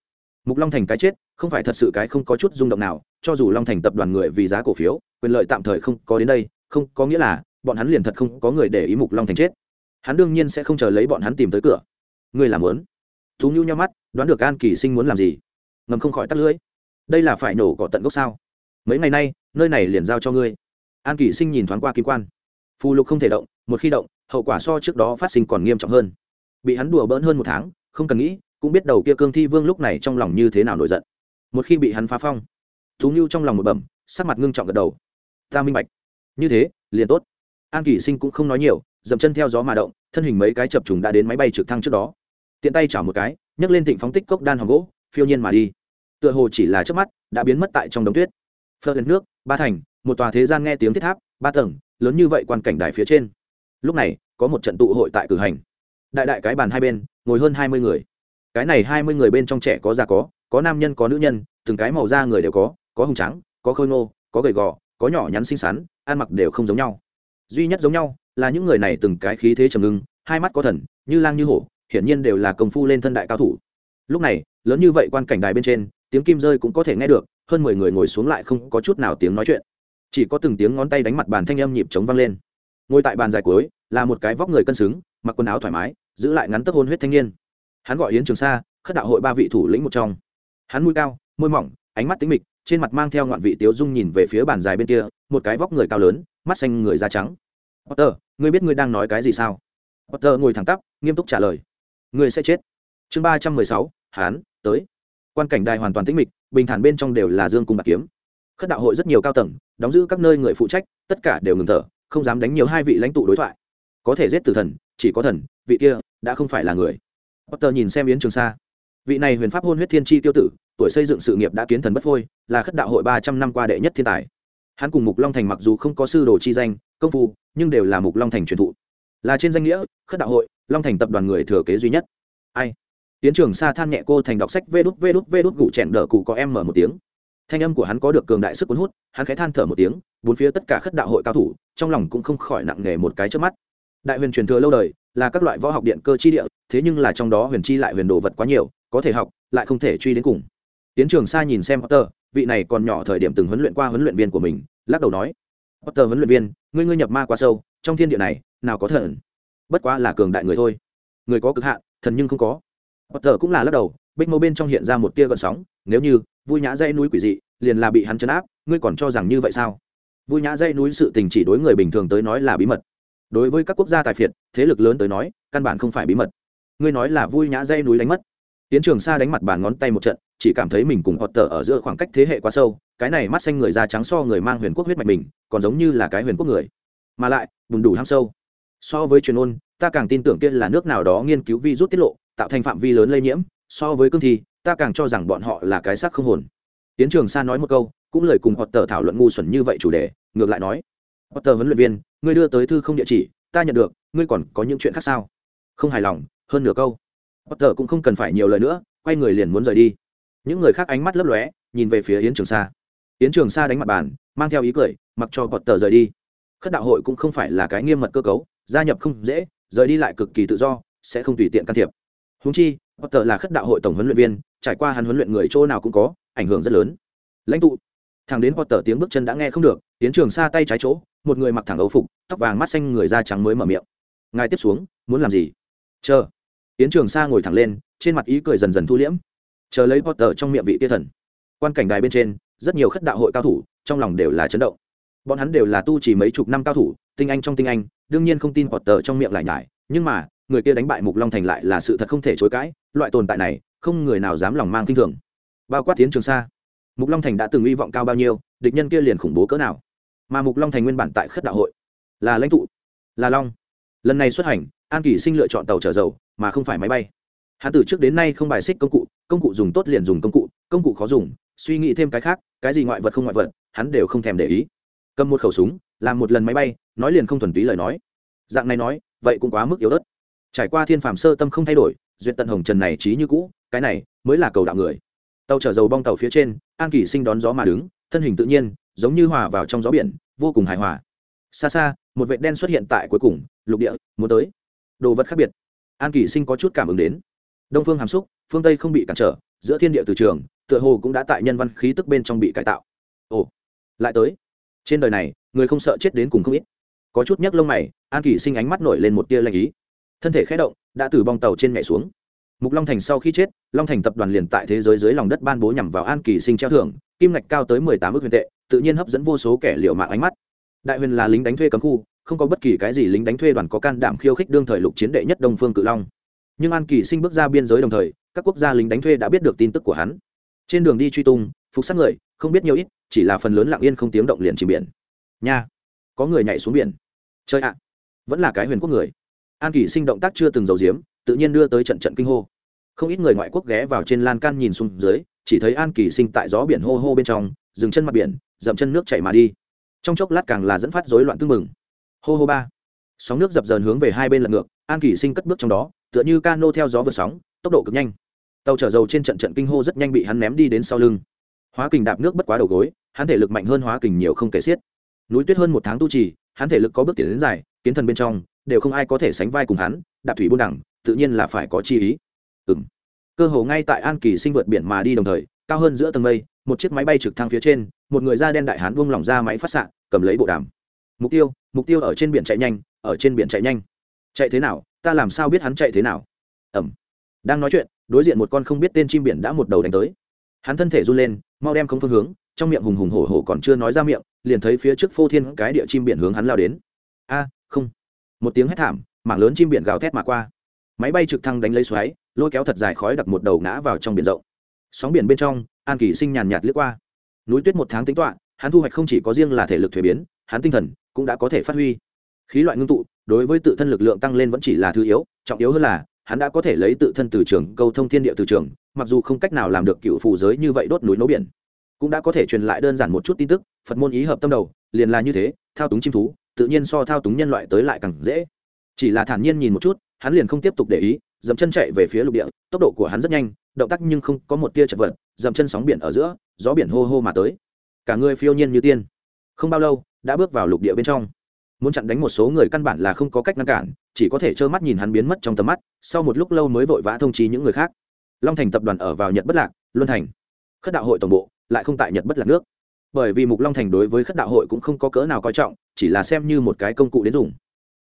Mục long thành cái chết, không phải thật sự cái không có chút rung động nào, cho dù long thành tập đoàn người vì giá cổ phiếu quyền lợi tạm thời không có đến đây, không có nghĩa là bọn hắn liền thật không có người để ý mục long thành chết. Hắn đương nhiên sẽ không chờ lấy bọn hắn tìm tới cửa. Ngươi làm lớn thú nhu nhau mắt, đoán được an kỳ sinh muốn làm gì? Ngầm không khỏi tắt lưỡi. Đây là phải nổ cỏ tận gốc sao? Mấy ngày nay, nơi này liền giao cho ngươi. An kỳ sinh nhìn thoáng qua kim quan. Phù lục không thể động, một khi động, hậu quả so trước đó phát sinh còn nghiêm trọng hơn. Bị hắn đùa bỡn hơn một tháng, không cần nghĩ, cũng biết đầu kia cương thi vương lúc này trong lòng như thế nào nổi giận. Một khi bị hắn phá phong, thú nhu trong lòng một bẩm, sắc mặt ngưng trọng gật đầu ta minh bạch. Như thế, liền tốt. An kỳ sinh cũng không nói nhiều, dậm chân theo gió mà động, thân hình mấy cái chập trùng đã đến máy bay trực thăng trước đó. Tiện tay chảo một cái, nhấc lên thịnh phóng tích cốc đan hòm gỗ, phiêu nhiên mà đi. Tựa hồ chỉ là trước mắt, đã biến mất tại trong đống tuyết. Phớt lên nước, ba thành, một tòa thế gian nghe tiếng thiết tháp, ba tầng, lớn như vậy quan cảnh đài phía trên. Lúc này, có một trận tụ hội tại cử hành. Đại đại cái bàn hai bên, ngồi hơn hai mươi người. Cái này hai mươi người bên trong trẻ có già có có nam nhân, có nữ nhân, từng cái màu da người đều có có hùng trắng có khôi nô có gầy gò có nhỏ nhắn xinh xắn, ăn mặc đều không giống nhau. Duy nhất giống nhau là những người này từng cái khí thế trầm ngưng, hai mắt có thần, như lang như hổ, hiển nhiên đều là công phu lên thân đại cao thủ. Lúc này, lớn như vậy quan cảnh đài bên trên, tiếng kim rơi cũng có thể nghe được, hơn mười người ngồi xuống lại không có chút nào tiếng nói chuyện. Chỉ có từng tiếng ngón tay đánh mặt bàn thanh âm nhịp chống vang lên. Ngồi tại bàn dài cuối, là một cái vóc người cân xứng, mặc quần áo thoải mái, giữ lại ngắn tấc hôn huyết thanh niên. Hắn gọi yến trường sa, khất đạo hội ba vị thủ lĩnh một trong. Hắn mũi cao, môi mỏng, ánh mắt tính mịch trên mặt mang theo ngoạn vị tiếu dung nhìn về phía bàn dài bên kia, một cái vóc người cao lớn, mắt xanh người da trắng. Potter, ngươi biết ngươi đang nói cái gì sao? Potter ngồi thẳng tắp, nghiêm túc trả lời. Ngươi sẽ chết. Chương ba trăm mười sáu, hán, tới. Quan cảnh đài hoàn toàn tĩnh mịch, bình thản bên trong đều là dương cung bạc kiếm. Khất đạo hội rất nhiều cao tầng, đóng giữ các nơi người phụ trách, tất cả đều ngừng thở, không dám đánh nhiều hai vị lãnh tụ đối thoại. Có thể giết tử thần, chỉ có thần, vị kia đã không phải là người. Potter nhìn xem yến trường sa. Vị này huyền pháp hôn huyết thiên tri tiêu tử tuổi xây dựng sự nghiệp đã kiến thần bất phôi, là khất đạo hội ba trăm năm qua đệ nhất thiên tài. Hắn cùng mục long thành mặc dù không có sư đồ chi danh, công phu, nhưng đều là mục long thành truyền thụ. Là trên danh nghĩa, khất đạo hội, long thành tập đoàn người thừa kế duy nhất. Ai? Tiến trường sa than nhẹ cô thành đọc sách vê đút vê đút vê đút chèn đỡ cụ có em mở một tiếng. Thanh âm của hắn có được cường đại sức cuốn hút, hắn khẽ than thở một tiếng, bốn phía tất cả khất đạo hội cao thủ, trong lòng cũng không khỏi nặng nề một cái trước mắt. Đại huyền truyền thừa lâu đời, là các loại võ học điện cơ chi địa, thế nhưng là trong đó huyền chi lại huyền đồ vật quá nhiều, có thể học, lại không thể truy đến cùng tiến trường sa nhìn xem potter, vị này còn nhỏ thời điểm từng huấn luyện qua huấn luyện viên của mình, lắc đầu nói, potter huấn luyện viên, ngươi ngươi nhập ma quá sâu, trong thiên địa này, nào có thần. Bất quá là cường đại người thôi. Người có cực hạn, thần nhưng không có. Potter cũng là lắc đầu, bích mâu bên trong hiện ra một tia gợn sóng, nếu như vui nhã dây núi quỷ dị, liền là bị hắn chấn áp, ngươi còn cho rằng như vậy sao? Vui nhã dây núi sự tình chỉ đối người bình thường tới nói là bí mật. Đối với các quốc gia tài phiệt, thế lực lớn tới nói, căn bản không phải bí mật. Ngươi nói là vui nhã dây núi đánh mất tiến trường sa đánh mặt bàn ngón tay một trận, chỉ cảm thấy mình cùng họ tờ ở giữa khoảng cách thế hệ quá sâu, cái này mắt xanh người da trắng so người mang huyền quốc huyết mạch mình, còn giống như là cái huyền quốc người. Mà lại, bùn đủ ham sâu. So với truyền ôn, ta càng tin tưởng kia là nước nào đó nghiên cứu vi rút tiết lộ, tạo thành phạm vi lớn lây nhiễm. So với cương thi, ta càng cho rằng bọn họ là cái xác không hồn. Tiến trường sa nói một câu, cũng lời cùng họ tờ thảo luận ngu xuẩn như vậy chủ đề, ngược lại nói. Họ tờ huấn luyện viên, ngươi đưa tới thư không địa chỉ, ta nhận được, ngươi còn có những chuyện khác sao? Không hài lòng, hơn nửa câu. Potter cũng không cần phải nhiều lời nữa, quay người liền muốn rời đi. Những người khác ánh mắt lấp lóe, nhìn về phía Yến Trường Sa. Yến Trường Sa đánh mặt bàn, mang theo ý cười, mặc cho Potter rời đi. Khất đạo hội cũng không phải là cái nghiêm mật cơ cấu, gia nhập không dễ, rời đi lại cực kỳ tự do, sẽ không tùy tiện can thiệp. Huống chi, Potter là khất đạo hội tổng huấn luyện viên, trải qua hắn huấn luyện người chỗ nào cũng có, ảnh hưởng rất lớn. Lãnh tụ. Thằng đến Potter tiếng bước chân đã nghe không được, Yến Trường Sa tay trái chỗ, một người mặc thẳng áo phục, tóc vàng mắt xanh người da trắng mới mở miệng. Ngài tiếp xuống, muốn làm gì? Chờ Yến Trường Sa ngồi thẳng lên, trên mặt ý cười dần dần thu liễm. Chờ lấy Potter trong miệng vị kia thần. Quan cảnh đài bên trên, rất nhiều khất đạo hội cao thủ, trong lòng đều là chấn động. Bọn hắn đều là tu chỉ mấy chục năm cao thủ, tinh anh trong tinh anh, đương nhiên không tin Potter trong miệng lại nhải, nhưng mà, người kia đánh bại Mục Long Thành lại là sự thật không thể chối cãi, loại tồn tại này, không người nào dám lòng mang kinh thường. Bao quát Yến Trường Sa. Mục Long Thành đã từng uy vọng cao bao nhiêu, địch nhân kia liền khủng bố cỡ nào. Mà Mục Long Thành nguyên bản tại khất đạo hội, là lãnh tụ, là long. Lần này xuất hành, An kỳ Sinh lựa chọn tàu chở dầu, mà không phải máy bay. Hắn từ trước đến nay không bài xích công cụ công cụ dùng tốt liền dùng công cụ công cụ khó dùng, suy nghĩ thêm cái khác, cái gì ngoại vật không ngoại vật, hắn đều không thèm để ý. Cầm một khẩu súng, làm một lần máy bay, nói liền không thuần túy lời nói. Dạng này nói, vậy cũng quá mức yếu ớt. Trải qua thiên phàm sơ tâm không thay đổi, duyệt tận hồng trần này trí như cũ, cái này mới là cầu đạo người. Tàu chở dầu bong tàu phía trên, an kỳ sinh đón gió mà đứng, thân hình tự nhiên, giống như hòa vào trong gió biển, vô cùng hài hòa. Xa xa, một vệ đen xuất hiện tại cuối cùng, lục địa, muốn tới. Đồ vật khác biệt an kỳ sinh có chút cảm ứng đến. Đông phương hàm xúc phương tây không bị cản trở, giữa thiên địa từ trường, tựa hồ cũng đã tại nhân văn khí tức bên trong bị cải tạo. Ồ, lại tới. Trên đời này, người không sợ chết đến cùng không ít. Có chút nhấc lông mày, an kỳ sinh ánh mắt nổi lên một tia lanh ý. Thân thể khé động, đã từ bong tàu trên mẹ xuống. Mục long thành sau khi chết, long thành tập đoàn liền tại thế giới dưới lòng đất ban bố nhằm vào an kỳ sinh treo thưởng, kim ngạch cao tới mười tám ước huyền tệ, tự nhiên hấp dẫn vô số kẻ liệu mạng ánh mắt. Đại huyền là lính đánh thuê cấm khu không có bất kỳ cái gì lính đánh thuê đoàn có can đảm khiêu khích đương thời lục chiến đệ nhất đông phương cự long. Nhưng an kỳ sinh bước ra biên giới đồng thời, các quốc gia lính đánh thuê đã biết được tin tức của hắn. Trên đường đi truy tung, phục sát người, không biết nhiều ít, chỉ là phần lớn lặng yên không tiếng động liền chìm biển. Nha! Có người nhảy xuống biển. Chơi ạ! Vẫn là cái huyền quốc người. An kỳ sinh động tác chưa từng giấu diếm tự nhiên đưa tới trận trận kinh hô. Không ít người ngoại quốc ghé vào trên lan can nhìn xuống dưới, chỉ thấy an kỳ sinh tại gió biển hô hô bên trong, dừng chân mặt biển, dậm chân nước chảy mà đi. Trong chốc lát càng là dẫn phát rối loạn tương mừng hô hô ba. Sóng nước dập dờn hướng về hai bên lật ngược, an kỳ sinh cất bước trong đó, tựa như cano theo gió vượt sóng, tốc độ cực nhanh. Tàu chở dầu trên trận trận kinh hô rất nhanh bị hắn ném đi đến sau lưng. Hóa kình đạp nước bất quá đầu gối, hắn thể lực mạnh hơn hóa kình nhiều không kể xiết. Núi tuyết hơn một tháng tu trì, hắn thể lực có bước tiến đến dài, kiến thần bên trong, đều không ai có thể sánh vai cùng hắn, đạp thủy buôn đẳng, tự nhiên là phải có chi ý. Ừ m cơ hồ ngay tại an kỳ sinh vượt biển mà đi đồng thời, cao hơn giữa tầng mây, một chiếc máy bay trực thăng phía trên, một người da đen đại hán buông lỏng ra máy phát xạ, cầm lấy bộ đàm. Mục tiêu mục tiêu ở trên biển chạy nhanh, ở trên biển chạy nhanh. Chạy thế nào, ta làm sao biết hắn chạy thế nào? Ẩm. Đang nói chuyện, đối diện một con không biết tên chim biển đã một đầu đánh tới. Hắn thân thể run lên, mau đem không phương hướng, trong miệng hùng hùng hổ hổ còn chưa nói ra miệng, liền thấy phía trước phô thiên cái địa chim biển hướng hắn lao đến. A, không. Một tiếng hét thảm, mảng lớn chim biển gào thét mà qua. Máy bay trực thăng đánh lấy xoáy, lôi kéo thật dài khói đặc một đầu ngã vào trong biển rộng. Sóng biển bên trong, an kỳ sinh nhàn nhạt lướt qua. Núi tuyết một tháng tính toạ hắn thu hoạch không chỉ có riêng là thể lực thuế biến, hắn tinh thần cũng đã có thể phát huy. Khí loại ngưng tụ, đối với tự thân lực lượng tăng lên vẫn chỉ là thứ yếu, trọng yếu hơn là, hắn đã có thể lấy tự thân từ trường, câu thông thiên địa từ trường, mặc dù không cách nào làm được cựu phù giới như vậy đốt núi nấu biển. Cũng đã có thể truyền lại đơn giản một chút tin tức, phật môn ý hợp tâm đầu, liền là như thế, thao túng chim thú, tự nhiên so thao túng nhân loại tới lại càng dễ. Chỉ là thản nhiên nhìn một chút, hắn liền không tiếp tục để ý, dậm chân chạy về phía lục địa, tốc độ của hắn rất nhanh, động tác nhưng không có một tia chật vật, dậm chân sóng biển ở giữa, gió biển hô hô mà tới. Cả người phiêu nhiên như tiên. Không bao lâu đã bước vào lục địa bên trong. Muốn chặn đánh một số người căn bản là không có cách ngăn cản, chỉ có thể trơ mắt nhìn hắn biến mất trong tầm mắt, sau một lúc lâu mới vội vã thông trí những người khác. Long thành tập đoàn ở vào nhật bất lạc, luân thành. Khất đạo hội tổng bộ, lại không tại nhật bất lạc nước. Bởi vì mục long thành đối với khất đạo hội cũng không có cỡ nào coi trọng, chỉ là xem như một cái công cụ đến dùng.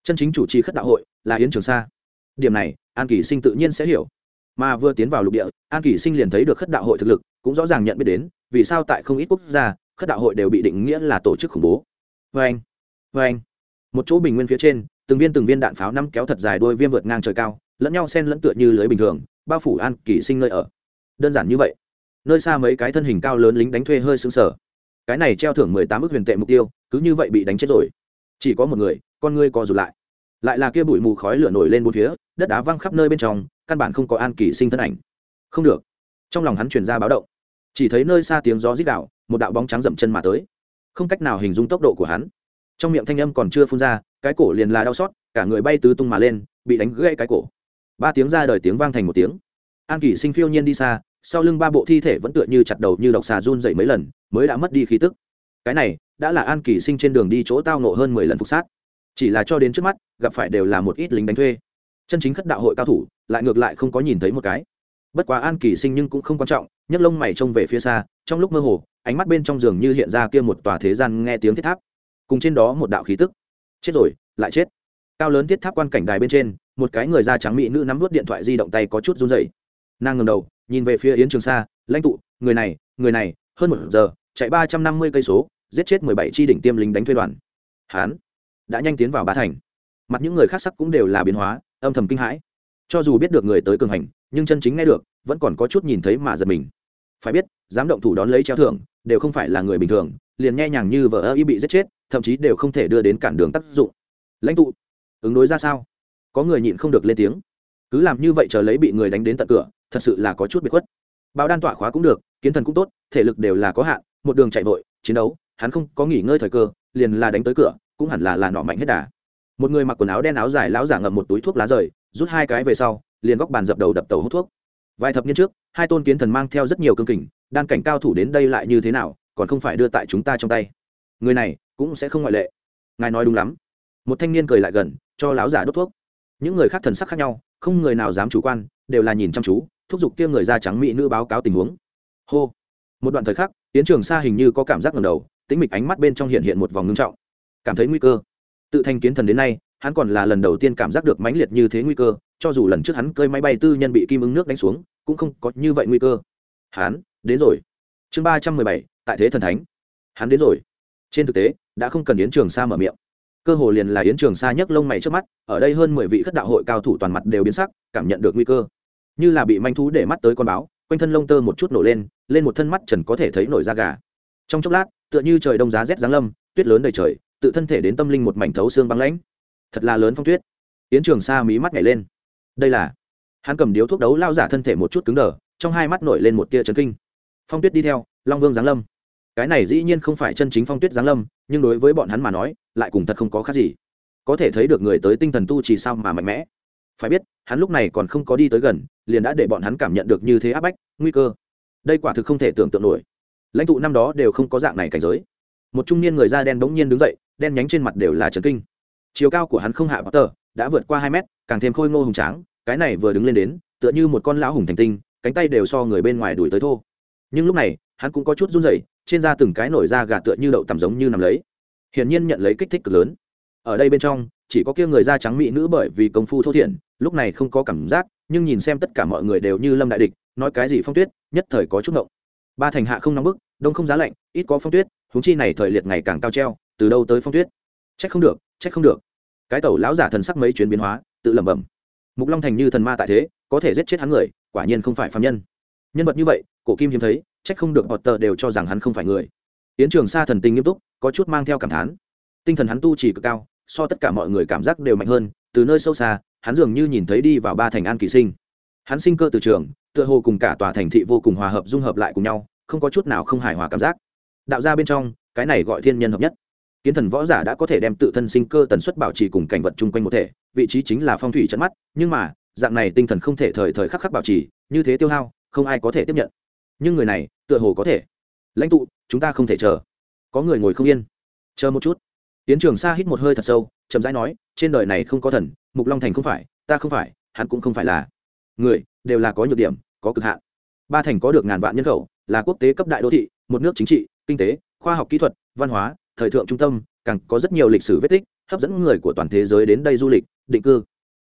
Chân chính chủ trì khất đạo hội là yến trường sa. Điểm này, an kỳ sinh tự nhiên sẽ hiểu. Mà vừa tiến vào lục địa, an kỳ sinh liền thấy được khất đạo hội thực lực, cũng rõ ràng nhận biết đến, vì sao tại không ít quốc gia, khất đạo hội đều bị định nghĩa là tổ chức khủng bố vê anh vê anh. Một chỗ bình nguyên phía trên, từng viên từng viên đạn pháo năm kéo thật dài đôi viêm vượt ngang trời cao, lẫn nhau sen lẫn tựa như lưới bình thường, bao phủ an kỳ sinh nơi ở. Đơn giản như vậy. Nơi xa mấy cái thân hình cao lớn lính đánh thuê hơi xứng sở cái này treo thưởng mười tám ước huyền tệ mục tiêu, cứ như vậy bị đánh chết rồi. Chỉ có một người, con ngươi co rụt lại. Lại là kia bụi mù khói lửa nổi lên bốn phía, đất đá văng khắp nơi bên trong, căn bản không có an kỳ sinh thân ảnh. Không được. Trong lòng hắn truyền ra báo động. Chỉ thấy nơi xa tiếng gió rít đạo một đạo bóng trắng dậm chân mà tới không cách nào hình dung tốc độ của hắn. Trong miệng thanh âm còn chưa phun ra, cái cổ liền là đau xót, cả người bay tứ tung mà lên, bị đánh gãy cái cổ. Ba tiếng ra đời tiếng vang thành một tiếng. An kỷ sinh phiêu nhiên đi xa, sau lưng ba bộ thi thể vẫn tựa như chặt đầu như độc xà run dậy mấy lần, mới đã mất đi khí tức. Cái này, đã là an kỷ sinh trên đường đi chỗ tao nộ hơn mười lần phục sát. Chỉ là cho đến trước mắt, gặp phải đều là một ít lính đánh thuê. Chân chính khất đạo hội cao thủ, lại ngược lại không có nhìn thấy một cái. Bất quá an kỳ sinh nhưng cũng không quan trọng nhấc lông mày trông về phía xa, trong lúc mơ hồ, ánh mắt bên trong giường như hiện ra kia một tòa thế gian nghe tiếng thiết tháp. Cùng trên đó một đạo khí tức. Chết rồi, lại chết. Cao lớn thiết tháp quan cảnh đài bên trên, một cái người da trắng mỹ nữ nắm vút điện thoại di động tay có chút run rẩy. Nàng ngẩng đầu, nhìn về phía yến trường sa, lãnh tụ, người này người này, hơn một giờ, chạy ba trăm năm mươi cây số, giết chết mười bảy tri đỉnh tiêm lính đánh thuê đoàn. Hán, đã nhanh tiến vào ba thành. Mặt những người khác sắc cũng đều là biến hóa, âm thầm kinh hãi. Cho dù biết được người tới cường hành, nhưng chân chính nghe được, vẫn còn có chút nhìn thấy mà giật mình phải biết, dám động thủ đón lấy treo thưởng, đều không phải là người bình thường, liền nghe nhàng như vợ ơ y bị giết chết, thậm chí đều không thể đưa đến cản đường tác dụng. Lãnh tụ, ứng đối ra sao? Có người nhịn không được lên tiếng. Cứ làm như vậy chờ lấy bị người đánh đến tận cửa, thật sự là có chút bị khuất. Bao đan tỏa khóa cũng được, kiến thần cũng tốt, thể lực đều là có hạn, một đường chạy vội, chiến đấu, hắn không có nghỉ ngơi thời cơ, liền là đánh tới cửa, cũng hẳn là là nọ mạnh hết đà. Một người mặc quần áo đen áo dài lão giả ngậm một túi thuốc lá rời, rút hai cái về sau, liền góc bàn dập đầu đập tàu hút thuốc vài thập niên trước, hai tôn kiến thần mang theo rất nhiều cương kình, đan cảnh cao thủ đến đây lại như thế nào, còn không phải đưa tại chúng ta trong tay. Người này cũng sẽ không ngoại lệ. Ngài nói đúng lắm. Một thanh niên cười lại gần, cho lão giả đốt thuốc. Những người khác thần sắc khác nhau, không người nào dám chủ quan, đều là nhìn chăm chú, thúc giục kia người da trắng mỹ nữ báo cáo tình huống. Hô. Một đoạn thời khắc tiến trường xa hình như có cảm giác ngầm đầu, tĩnh mịch ánh mắt bên trong hiện hiện một vòng ngưng trọng. Cảm thấy nguy cơ. Tự thành kiến thần đến nay hắn còn là lần đầu tiên cảm giác được mãnh liệt như thế nguy cơ, cho dù lần trước hắn cơi máy bay tư nhân bị kim ứng nước đánh xuống, cũng không có như vậy nguy cơ. Hắn, đến rồi. Chương ba trăm mười bảy, tại thế thần thánh. Hắn đến rồi. Trên thực tế, đã không cần yến trường sa mở miệng. Cơ hồ liền là yến trường sa nhấc lông mày trước mắt, ở đây hơn mười vị khất đạo hội cao thủ toàn mặt đều biến sắc, cảm nhận được nguy cơ. Như là bị manh thú để mắt tới con báo, quanh thân lông tơ một chút nổ lên lên một thân mắt trần có thể thấy nổi da gà. Trong chốc lát, tựa như trời đông giá rét giáng lâm, tuyết lớn đầy trời, tự thân thể đến tâm linh một mảnh thấu xương băng lãnh thật là lớn phong tuyết. Yến trường sa mí mắt nhảy lên. Đây là? Hắn cầm điếu thuốc đấu lao giả thân thể một chút cứng đờ, trong hai mắt nổi lên một tia trấn kinh. Phong tuyết đi theo, long vương giáng lâm. Cái này dĩ nhiên không phải chân chính phong tuyết giáng lâm, nhưng đối với bọn hắn mà nói, lại cùng thật không có khác gì. Có thể thấy được người tới tinh thần tu chỉ sao mà mạnh mẽ. Phải biết, hắn lúc này còn không có đi tới gần, liền đã để bọn hắn cảm nhận được như thế áp bách, nguy cơ. Đây quả thực không thể tưởng tượng nổi. Lãnh tụ năm đó đều không có dạng này cảnh giới. Một trung niên người da đen bỗng nhiên đứng dậy, đen nhánh trên mặt đều là trấn kinh chiều cao của hắn không hạ bắt tờ, đã vượt qua hai mét, càng thêm khôi ngô hùng tráng, cái này vừa đứng lên đến, tựa như một con lão hùng thành tinh, cánh tay đều so người bên ngoài đuổi tới thô. Nhưng lúc này, hắn cũng có chút run rẩy, trên da từng cái nổi da gà tựa như đậu tằm giống như nằm lấy. Hiển nhiên nhận lấy kích thích cực lớn. Ở đây bên trong, chỉ có kia người da trắng mỹ nữ bởi vì công phu thô thiển lúc này không có cảm giác, nhưng nhìn xem tất cả mọi người đều như lâm đại địch, nói cái gì phong tuyết, nhất thời có chút ngộng. Ba thành hạ không nóng bức, đông không giá lạnh, ít có phong tuyết húng chi này thời liệt ngày càng cao treo, từ đâu tới phong tuyết? Trách không được, trách không được cái tẩu lão giả thần sắc mấy chuyến biến hóa, tự lẩm bẩm. Mục long thành như thần ma tại thế, có thể giết chết hắn người, quả nhiên không phải phạm nhân. Nhân vật như vậy, cổ kim hiếm thấy trách không được họ tờ đều cho rằng hắn không phải người. Yến trường xa thần tình nghiêm túc, có chút mang theo cảm thán. Tinh thần hắn tu chỉ cực cao, so tất cả mọi người cảm giác đều mạnh hơn, từ nơi sâu xa, hắn dường như nhìn thấy đi vào ba thành an kỳ sinh. Hắn sinh cơ từ trường, tựa hồ cùng cả tòa thành thị vô cùng hòa hợp, dung hợp lại cùng nhau, không có chút nào không hài hòa cảm giác. Đạo ra bên trong, cái này gọi thiên nhân hợp nhất kiến thần võ giả đã có thể đem tự thân sinh cơ tần suất bảo trì cùng cảnh vật chung quanh một thể, vị trí chính là phong thủy trận mắt, nhưng mà, dạng này tinh thần không thể thời thời khắc khắc bảo trì, như thế tiêu hao, không ai có thể tiếp nhận. Nhưng người này, tựa hồ có thể. Lãnh tụ, chúng ta không thể chờ. Có người ngồi không yên. Chờ một chút. Tiến trường xa hít một hơi thật sâu, chậm rãi nói, trên đời này không có thần, mục long thành không phải, ta không phải, hắn cũng không phải là. Người, đều là có nhược điểm, có cực hạn. Ba thành có được ngàn vạn nhân khẩu, là quốc tế cấp đại đô thị, một nước chính trị, kinh tế, khoa học kỹ thuật, văn hóa thời thượng trung tâm, càng có rất nhiều lịch sử vết tích, hấp dẫn người của toàn thế giới đến đây du lịch, định cư.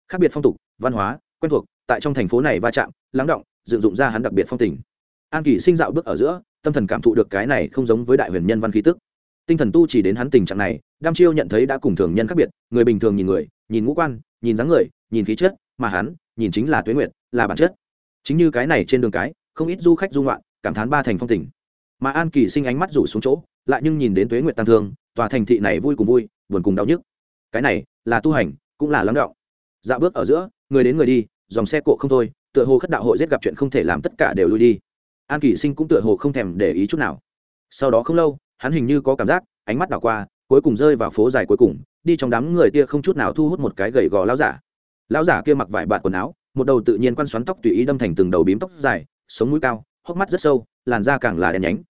Khác biệt phong tục, văn hóa, quen thuộc, tại trong thành phố này va chạm, lắng động, dựng dụng ra hắn đặc biệt phong tình. An kỳ sinh dạo bước ở giữa, tâm thần cảm thụ được cái này không giống với đại huyền nhân văn khí tức. Tinh thần tu chỉ đến hắn tình trạng này, đam chiêu nhận thấy đã cùng thường nhân khác biệt, người bình thường nhìn người, nhìn ngũ quan, nhìn dáng người, nhìn khí chất, mà hắn, nhìn chính là tuế nguyệt, là bản chất. Chính như cái này trên đường cái, không ít du khách du ngoạn, cảm thán ba thành phong tình mà an kỳ sinh ánh mắt rủ xuống chỗ, lại nhưng nhìn đến tuế nguyệt tăng thương, tòa thành thị này vui cùng vui, buồn cùng đau nhức. Cái này, là tu hành, cũng là lắng động. Dạo bước ở giữa, người đến người đi, dòng xe cộ không thôi, tựa hồ khất đạo hội giết gặp chuyện không thể làm tất cả đều lui đi. An kỳ sinh cũng tựa hồ không thèm để ý chút nào. Sau đó không lâu, hắn hình như có cảm giác, ánh mắt đảo qua, cuối cùng rơi vào phố dài cuối cùng, đi trong đám người kia không chút nào thu hút một cái gầy gò lão giả. Lão giả kia mặc vải bạt quần áo, một đầu tự nhiên quan xoắn tóc tùy ý đâm thành từng đầu bím tóc dài, sống mũi cao, hốc mắt rất sâu, làn da càng là đen nhánh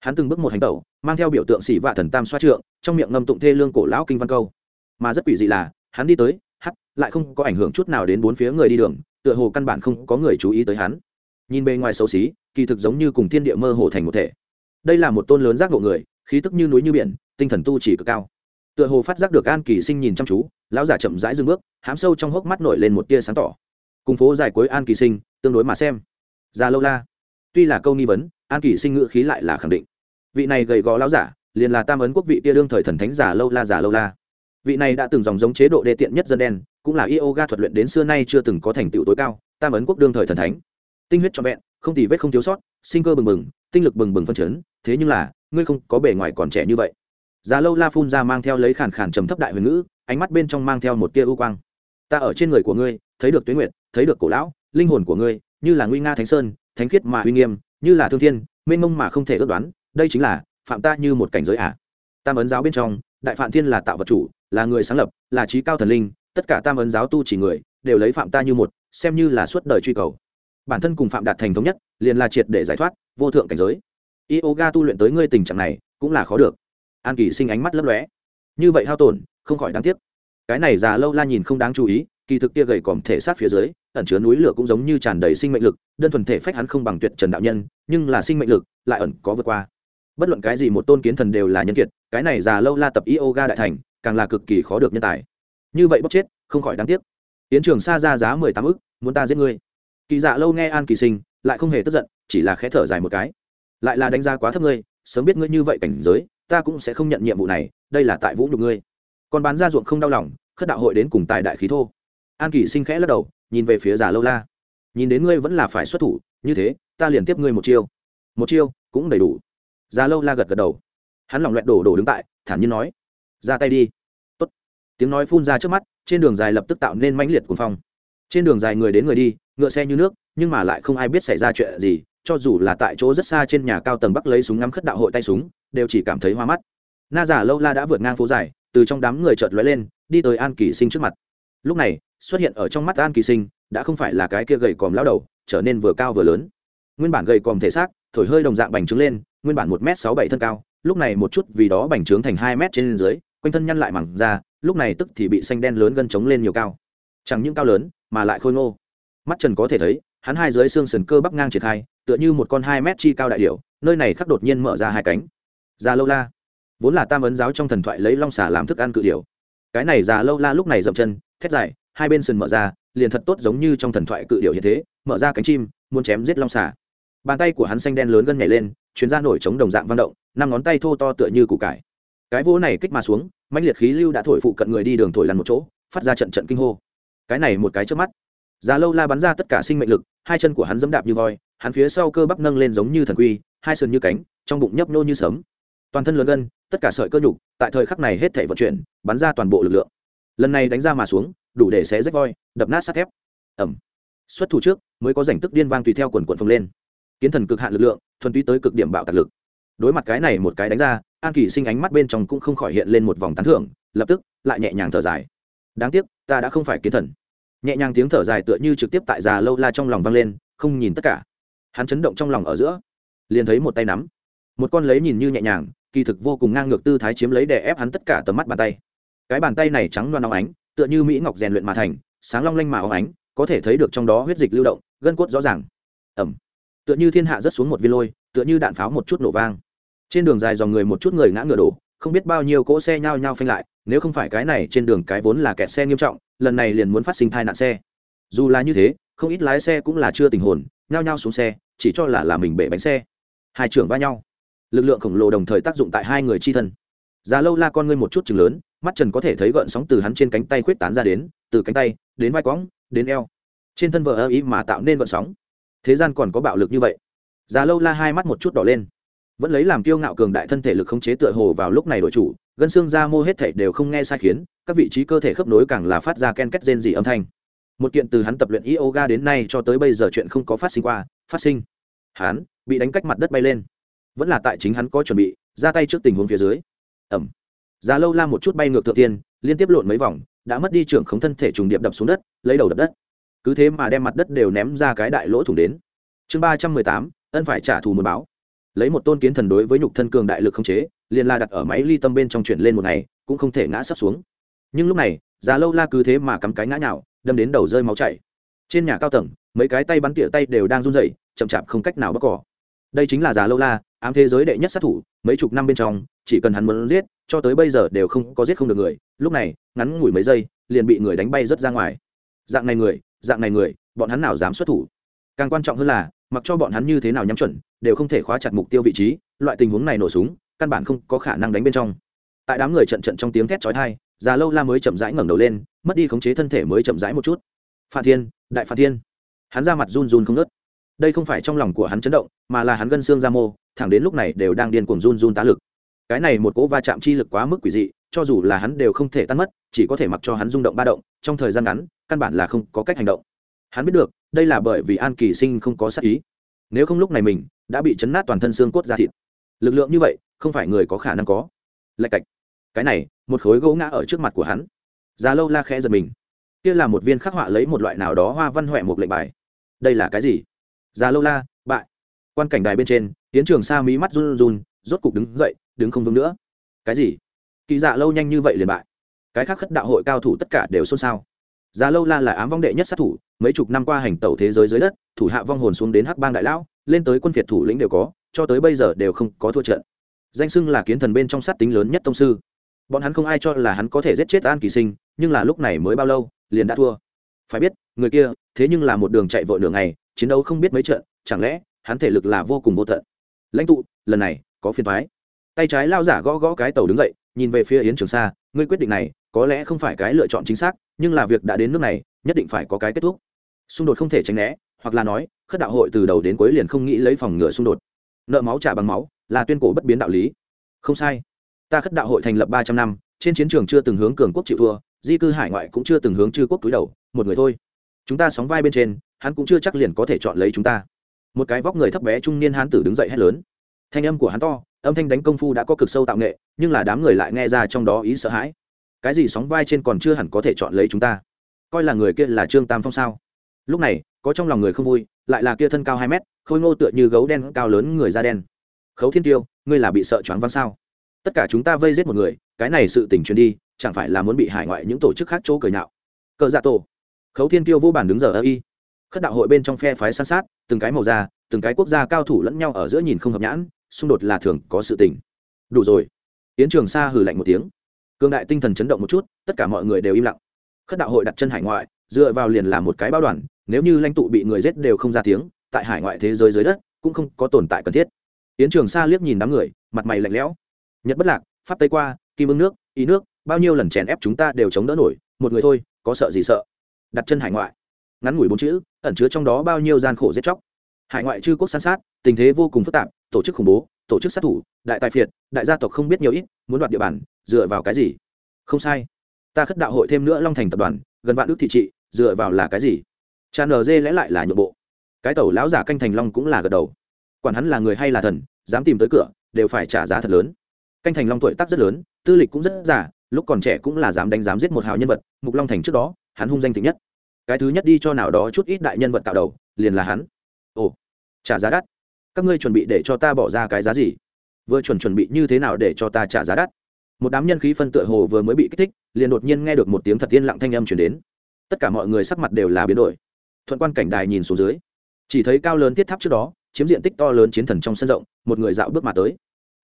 hắn từng bước một hành tẩu, mang theo biểu tượng xỉ vạ thần tam xoa trượng, trong miệng ngâm tụng thê lương cổ lão kinh văn câu. Mà rất quỷ dị là, hắn đi tới hắt lại không có ảnh hưởng chút nào đến bốn phía người đi đường, tựa hồ căn bản không có người chú ý tới hắn. Nhìn bề ngoài xấu xí, kỳ thực giống như cùng thiên địa mơ hồ thành một thể. Đây là một tôn lớn giác ngộ người, khí tức như núi như biển, tinh thần tu chỉ cực cao. Tựa hồ phát giác được an kỳ sinh nhìn chăm chú, lão giả chậm rãi dừng bước, hám sâu trong hốc mắt nổi lên một tia sáng tỏ. Cùng phố dài cuối an kỳ sinh, tương đối mà xem. Già lâu la. Tuy là câu nghi vấn an Kỷ sinh ngữ khí lại là khẳng định. Vị này gầy gò lão giả, liền là tam ấn quốc vị tia đương thời thần thánh giả lâu la giả lâu la. Vị này đã từng dòng giống chế độ đê tiện nhất dân đen, cũng là yoga thuật luyện đến xưa nay chưa từng có thành tựu tối cao, tam ấn quốc đương thời thần thánh. Tinh huyết trọn vẹn, không tì vết không thiếu sót, sinh cơ bừng bừng, tinh lực bừng bừng phân chấn, thế nhưng là, ngươi không có bề ngoài còn trẻ như vậy. Già lâu la phun ra mang theo lấy khản khản trầm thấp đại huyền ngữ, ánh mắt bên trong mang theo một tia ưu quang. Ta ở trên người của ngươi, thấy được tuyến nguyệt, thấy được cổ lão, linh hồn của ngươi, như là nguy nga thánh sơn, thánh khiết mà uy nghiêm như là thương thiên, mênh mông mà không thể ước đoán, đây chính là, phạm ta như một cảnh giới ả à. tam ấn giáo bên trong, đại phạm thiên là tạo vật chủ, là người sáng lập, là trí cao thần linh, tất cả tam ấn giáo tu chỉ người, đều lấy phạm ta như một, xem như là suốt đời truy cầu. Bản thân cùng phạm đạt thành thống nhất, liền là triệt để giải thoát, vô thượng cảnh giới. Yoga tu luyện tới ngươi tình trạng này, cũng là khó được. An kỳ sinh ánh mắt lấp lóe. Như vậy hao tổn, không khỏi đáng tiếc. Cái này già lâu la nhìn không đáng chú ý kỳ thực kia gầy còm thể sát phía dưới, ẩn chứa núi lửa cũng giống như tràn đầy sinh mệnh lực, đơn thuần thể phách hắn không bằng tuyệt trần đạo nhân, nhưng là sinh mệnh lực lại ẩn có vượt qua. Bất luận cái gì một tôn kiến thần đều là nhân kiệt, cái này già lâu la tập yoga đại thành, càng là cực kỳ khó được nhân tài. Như vậy bóc chết, không khỏi đáng tiếc. Tiến trường xa ra giá mười tám ức, muốn ta giết ngươi. Kỳ dạ lâu nghe an kỳ sinh, lại không hề tức giận, chỉ là khẽ thở dài một cái. Lại là đánh giá quá thấp ngươi, sớm biết ngươi như vậy cảnh giới, ta cũng sẽ không nhận nhiệm vụ này, đây là tại vũ nhục ngươi. Còn bán ra ruộng không đau lòng, khất đạo hội đến cùng tài đại khí thô an kỷ sinh khẽ lắc đầu, nhìn về phía già lâu la. Nhìn đến ngươi vẫn là phải xuất thủ, như thế, ta liền tiếp ngươi một chiêu. Một chiêu, cũng đầy đủ. Già lâu la gật gật đầu. Hắn lỏng loẹt đổ đổ đứng tại, thản nhiên nói, ra tay đi. Tốt. tiếng nói phun ra trước mắt, trên đường dài lập tức tạo nên mãnh liệt cuồng phong. Trên đường dài người đến người đi, ngựa xe như nước, nhưng mà lại không ai biết xảy ra chuyện gì, cho dù là tại chỗ rất xa trên nhà cao tầng bắc lấy súng ngắm khất đạo hội tay súng, đều chỉ cảm thấy hoa mắt. Na giả lâu la đã vượt ngang phố dài, từ trong đám người chợt lóe lên, đi tới an kỷ sinh trước mặt lúc này, xuất hiện ở trong mắt an kỳ sinh, đã không phải là cái kia gầy còm lao đầu, trở nên vừa cao vừa lớn. Nguyên bản gầy còm thể xác, thổi hơi đồng dạng bành trướng lên, nguyên bản một m sáu bảy thân cao, lúc này một chút vì đó bành trướng thành hai m trên dưới, quanh thân nhăn lại mẳng ra, lúc này tức thì bị xanh đen lớn gân trống lên nhiều cao. Chẳng những cao lớn, mà lại khôi ngô. Mắt trần có thể thấy, hắn hai dưới xương sườn cơ bắp ngang triển khai, tựa như một con hai mét chi cao đại điểu, nơi này khắc đột nhiên mở ra hai cánh. Già lâu la. Vốn là tam ấn giáo trong thần thoại lấy long xà làm thức ăn cự điểu. Cái này già lâu la lúc này dậm chân thét dài, hai bên sườn mở ra, liền thật tốt giống như trong thần thoại cự điệu hiện thế, mở ra cánh chim, muốn chém giết long xà. bàn tay của hắn xanh đen lớn gân nhảy lên, chuyến ra nổi chống đồng dạng vang động, năm ngón tay thô to tựa như củ cải. Cái vỗ này kích mà xuống mạnh liệt khí lưu đã thổi phụ cận người đi đường thổi lăn một chỗ, phát ra trận trận kinh hô. Cái này một cái trước mắt, già lâu la bắn ra tất cả sinh mệnh lực, hai chân của hắn dẫm đạp như voi, hắn phía sau cơ bắp nâng lên giống như thần quy, hai sườn như cánh, trong bụng nhấp nô như sớm. Toàn thân lớn gân, tất cả sợi cơ nhục, tại thời khắc này hết thể vận chuyển, bắn ra toàn bộ lực lượng lần này đánh ra mà xuống, đủ để xé rách voi, đập nát sắt thép. Ẩm. Xuất thủ trước, mới có rảnh tức điên vang tùy theo quần quần phồng lên. Kiến thần cực hạn lực lượng, thuần túy tới cực điểm bạo tạc lực. Đối mặt cái này một cái đánh ra, an kỳ sinh ánh mắt bên trong cũng không khỏi hiện lên một vòng tán thưởng, lập tức, lại nhẹ nhàng thở dài. Đáng tiếc, ta đã không phải kiến thần. Nhẹ nhàng tiếng thở dài tựa như trực tiếp tại già lâu la trong lòng vang lên, không nhìn tất cả. Hắn chấn động trong lòng ở giữa, liền thấy một tay nắm. Một con lấy nhìn như nhẹ nhàng, kỳ thực vô cùng ngang ngược tư thái chiếm lấy để ép hắn tất cả tầm mắt bàn tay cái bàn tay này trắng loan óng ánh, tựa như mỹ ngọc rèn luyện mà thành, sáng long lanh mà óng ánh, có thể thấy được trong đó huyết dịch lưu động, gân cốt rõ ràng. Ẩm. Tựa như thiên hạ rớt xuống một viên lôi, tựa như đạn pháo một chút nổ vang. Trên đường dài dòng người một chút người ngã ngựa đổ, không biết bao nhiêu cỗ xe nhao nhao phanh lại, nếu không phải cái này trên đường cái vốn là kẹt xe nghiêm trọng, lần này liền muốn phát sinh tai nạn xe. Dù là như thế, không ít lái xe cũng là chưa tình hồn, nhao nhao xuống xe, chỉ cho là là mình bể bánh xe. Hai trưởng va nhau. Lực lượng khổng lồ đồng thời tác dụng tại hai người chi thân. Già lâu la con ngươi một chút chừng lớn mắt trần có thể thấy gợn sóng từ hắn trên cánh tay khuyết tán ra đến, từ cánh tay, đến vai quõng đến eo. Trên thân vợ ơ ý mà tạo nên gợn sóng. Thế gian còn có bạo lực như vậy. Già lâu la hai mắt một chút đỏ lên. Vẫn lấy làm kiêu ngạo cường đại thân thể lực khống chế tựa hồ vào lúc này đội chủ, gân xương da mô hết thể đều không nghe sai khiến, các vị trí cơ thể khớp nối càng là phát ra ken kết rên dị âm thanh. Một kiện từ hắn tập luyện yoga đến nay cho tới bây giờ chuyện không có phát sinh qua, phát sinh. Hắn bị đánh cách mặt đất bay lên. Vẫn là tại chính hắn có chuẩn bị, ra tay trước tình huống phía dưới. Ẩm già lâu la một chút bay ngược thượng tiên, liên tiếp lộn mấy vòng, đã mất đi trưởng khống thân thể trùng điệp đập xuống đất, lấy đầu đập đất. Cứ thế mà đem mặt đất đều ném ra cái đại lỗ thủng đến. Chương ba trăm mười tám, ân phải trả thù một báo. Lấy một tôn kiến thần đối với nhục thân cường đại lực không chế, liền la đặt ở máy ly tâm bên trong chuyển lên một ngày, cũng không thể ngã sắp xuống. Nhưng lúc này già lâu la cứ thế mà cắm cái ngã nhào, đâm đến đầu rơi máu chảy. Trên nhà cao tầng, mấy cái tay bắn tỉa tay đều đang run rẩy, chậm chạp không cách nào bắt cỏ. Đây chính là già lâu la, ám thế giới đệ nhất sát thủ, mấy chục năm bên trong chỉ cần hắn muốn giết, cho tới bây giờ đều không có giết không được người. Lúc này, ngắn ngủi mấy giây, liền bị người đánh bay rất ra ngoài. Dạng này người, dạng này người, bọn hắn nào dám xuất thủ? Càng quan trọng hơn là, mặc cho bọn hắn như thế nào nhắm chuẩn, đều không thể khóa chặt mục tiêu vị trí, loại tình huống này nổ súng, căn bản không có khả năng đánh bên trong. Tại đám người trận trận trong tiếng thét chói tai, già lâu la mới chậm rãi ngẩng đầu lên, mất đi khống chế thân thể mới chậm rãi một chút. Phan thiên, đại phan thiên. Hắn ra mặt run run không nớt đây không phải trong lòng của hắn chấn động, mà là hắn gân xương ra mô, thẳng đến lúc này đều đang điên cuồng run run tá lực cái này một cỗ va chạm chi lực quá mức quỷ dị cho dù là hắn đều không thể tan mất chỉ có thể mặc cho hắn rung động ba động trong thời gian ngắn căn bản là không có cách hành động hắn biết được đây là bởi vì an kỳ sinh không có sát ý nếu không lúc này mình đã bị chấn nát toàn thân xương cốt ra thịt lực lượng như vậy không phải người có khả năng có lạch cạch cái này một khối gỗ ngã ở trước mặt của hắn già lâu la khẽ giật mình kia là một viên khắc họa lấy một loại nào đó hoa văn huệ một lệnh bài đây là cái gì già lâu la bại quan cảnh đài bên trên tiến trường sa mí mắt run run rốt cục đứng dậy đứng không vững nữa. Cái gì? Kỳ dạ lâu nhanh như vậy liền bại. Cái khác khất đạo hội cao thủ tất cả đều xôn xao. Già lâu la là ám vong đệ nhất sát thủ mấy chục năm qua hành tẩu thế giới dưới đất thủ hạ vong hồn xuống đến hắc bang đại lão lên tới quân phiệt thủ lĩnh đều có cho tới bây giờ đều không có thua trận. Danh xưng là kiến thần bên trong sát tính lớn nhất tông sư. Bọn hắn không ai cho là hắn có thể giết chết an kỳ sinh nhưng là lúc này mới bao lâu liền đã thua. Phải biết người kia thế nhưng là một đường chạy vội nửa ngày, chiến đấu không biết mấy trận chẳng lẽ hắn thể lực là vô cùng vô tận? Lãnh tụ lần này có phiền thoái tay trái lao giả gõ gõ cái tàu đứng dậy, nhìn về phía yến trường sa, ngươi quyết định này, có lẽ không phải cái lựa chọn chính xác, nhưng là việc đã đến nước này, nhất định phải có cái kết thúc. Xung đột không thể tránh né, hoặc là nói, khất đạo hội từ đầu đến cuối liền không nghĩ lấy phòng ngừa xung đột. Nợ máu trả bằng máu, là tuyên cổ bất biến đạo lý. Không sai. Ta khất đạo hội thành lập ba trăm năm, trên chiến trường chưa từng hướng cường quốc chịu thua, di cư hải ngoại cũng chưa từng hướng chư quốc túi đầu, một người thôi. Chúng ta sóng vai bên trên, hắn cũng chưa chắc liền có thể chọn lấy chúng ta. Một cái vóc người thấp bé trung niên hán tử đứng dậy hét lớn. Thanh âm của hắn to âm thanh đánh công phu đã có cực sâu tạo nghệ, nhưng là đám người lại nghe ra trong đó ý sợ hãi. Cái gì sóng vai trên còn chưa hẳn có thể chọn lấy chúng ta? Coi là người kia là trương tam phong sao? Lúc này, có trong lòng người không vui, lại là kia thân cao hai mét, khôi ngô tựa như gấu đen cao lớn người da đen. Khấu thiên tiêu, ngươi là bị sợ choáng văng sao? Tất cả chúng ta vây giết một người, cái này sự tình truyền đi, chẳng phải là muốn bị hải ngoại những tổ chức khác chỗ cười nhạo? Cờ dạ tổ. Khấu thiên tiêu vô bản đứng giờ ơ y. Khất đạo hội bên trong phe phái san sát, từng cái màu da, từng cái quốc gia cao thủ lẫn nhau ở giữa nhìn không hợp nhãn xung đột là thường có sự tình. Đủ rồi. Yến trường sa hừ lạnh một tiếng. Cương đại tinh thần chấn động một chút, tất cả mọi người đều im lặng. Khất đạo hội đặt chân hải ngoại, dựa vào liền là một cái báo đoàn, nếu như lãnh tụ bị người giết đều không ra tiếng, tại hải ngoại thế giới dưới đất, cũng không có tồn tại cần thiết. Yến trường sa liếc nhìn đám người, mặt mày lạnh lẽo. Nhật bất lạc, pháp tây qua, kim ương nước, ý nước, bao nhiêu lần chèn ép chúng ta đều chống đỡ nổi, một người thôi, có sợ gì sợ? Đặt chân hải ngoại. Ngắn ngủi bốn chữ, ẩn chứa trong đó bao nhiêu gian khổ giết chóc. Hải ngoại chư quốc san sát tình thế vô cùng phức tạp, tổ chức khủng bố, tổ chức sát thủ, đại tài phiệt, đại gia tộc không biết nhiều ít, muốn đoạt địa bàn, dựa vào cái gì? Không sai. Ta khất đạo hội thêm nữa long thành tập đoàn, gần vạn ước thị trị, dựa vào là cái gì? Cha nd lẽ lại là nhượng bộ. Cái tẩu lão giả canh thành long cũng là gật đầu. Quản hắn là người hay là thần, dám tìm tới cửa, đều phải trả giá thật lớn. Canh thành long tuổi tác rất lớn, tư lịch cũng rất giả lúc còn trẻ cũng là dám đánh dám giết một hào nhân vật, mục long thành trước đó, hắn hung danh thứ nhất. Cái thứ nhất đi cho nào đó chút ít đại nhân vật tạo đầu, liền là hắn. Ồ, trả giá đắt các ngươi chuẩn bị để cho ta bỏ ra cái giá gì? Vừa chuẩn chuẩn bị như thế nào để cho ta trả giá đắt? Một đám nhân khí phân tựa hồ vừa mới bị kích thích, liền đột nhiên nghe được một tiếng thật tiên lặng thanh âm chuyển đến. Tất cả mọi người sắc mặt đều là biến đổi. Thuận quan cảnh đài nhìn xuống dưới, chỉ thấy cao lớn thiết tháp trước đó, chiếm diện tích to lớn chiến thần trong sân rộng, một người dạo bước mà tới.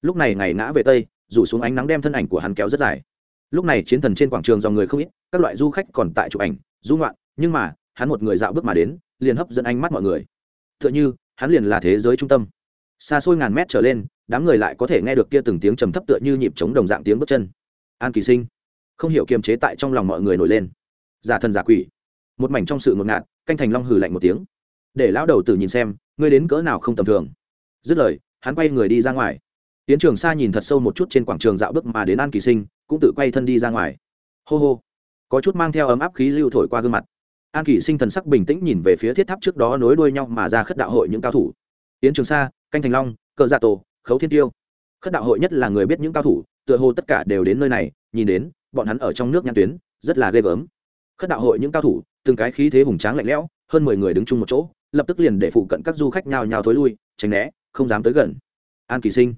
Lúc này ngày ngã về tây, rủ xuống ánh nắng đem thân ảnh của hắn kéo rất dài. Lúc này chiến thần trên quảng trường dòng người không ít, các loại du khách còn tại chụp ảnh, du ngoạn, nhưng mà, hắn một người dạo bước mà đến, liền hấp dẫn ánh mắt mọi người. T h ư ợ n h ư hắn liền là thế giới trung tâm. Xa xôi ngàn mét trở lên, đám người lại có thể nghe được kia từng tiếng trầm thấp tựa như nhịp chống đồng dạng tiếng bước chân. An kỳ sinh, không hiểu kiềm chế tại trong lòng mọi người nổi lên. Giả thần giả quỷ. Một mảnh trong sự ngột ngạt, canh thành long hừ lạnh một tiếng. Để lão đầu tử nhìn xem, ngươi đến cỡ nào không tầm thường. Dứt lời, hắn quay người đi ra ngoài. Tiến trường xa nhìn thật sâu một chút trên quảng trường dạo bước mà đến an kỳ sinh, cũng tự quay thân đi ra ngoài. Hô hô. Có chút mang theo ấm áp khí lưu thổi qua gương mặt an kỷ sinh thần sắc bình tĩnh nhìn về phía thiết tháp trước đó nối đuôi nhau mà ra khất đạo hội những cao thủ. Yến trường sa, canh thành long, cờ dạ tổ, khấu thiên tiêu. Khất đạo hội nhất là người biết những cao thủ, tựa hồ tất cả đều đến nơi này, nhìn đến, bọn hắn ở trong nước nhãn tuyến, rất là ghê gớm. Khất đạo hội những cao thủ, từng cái khí thế hùng tráng lạnh lẽo, hơn mười người đứng chung một chỗ, lập tức liền để phụ cận các du khách nhào nhào thối lui, tránh né, không dám tới gần. An kỳ sinh.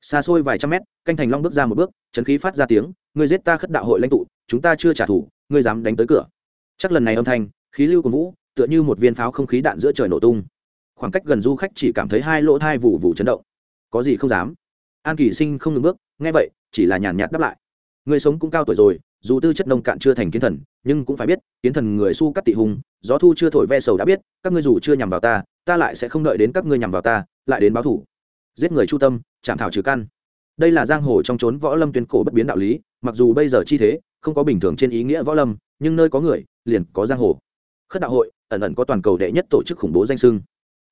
Xa xôi vài trăm mét, canh thành long bước ra một bước, chấn khí phát ra tiếng người giết ta khất đạo hội lãnh tụ, chúng ta chưa trả thù, ngươi dám đánh tới cửa chắc lần này âm thanh, khí lưu của vũ, tựa như một viên pháo không khí đạn giữa trời nổ tung. Khoảng cách gần du khách chỉ cảm thấy hai lỗ thai vụ vụ chấn động. Có gì không dám? An kỳ sinh không ngừng bước, nghe vậy, chỉ là nhàn nhạt đáp lại. Người sống cũng cao tuổi rồi, dù tư chất nông cạn chưa thành kiến thần, nhưng cũng phải biết, kiến thần người su cắt tị hùng, gió thu chưa thổi ve sầu đã biết, các ngươi dù chưa nhằm vào ta ta lại sẽ không đợi đến các ngươi nhằm vào ta, lại đến báo thủ. Giết người chu tâm, chạm thảo trừ căn. Đây là giang hồ trong trốn võ lâm tuyên cổ bất biến đạo lý, mặc dù bây giờ chi thế, không có bình thường trên ý nghĩa võ lâm nhưng nơi có người, liền có giang hồ. Khất đạo hội, ẩn ẩn có toàn cầu đệ nhất tổ chức khủng bố danh sưng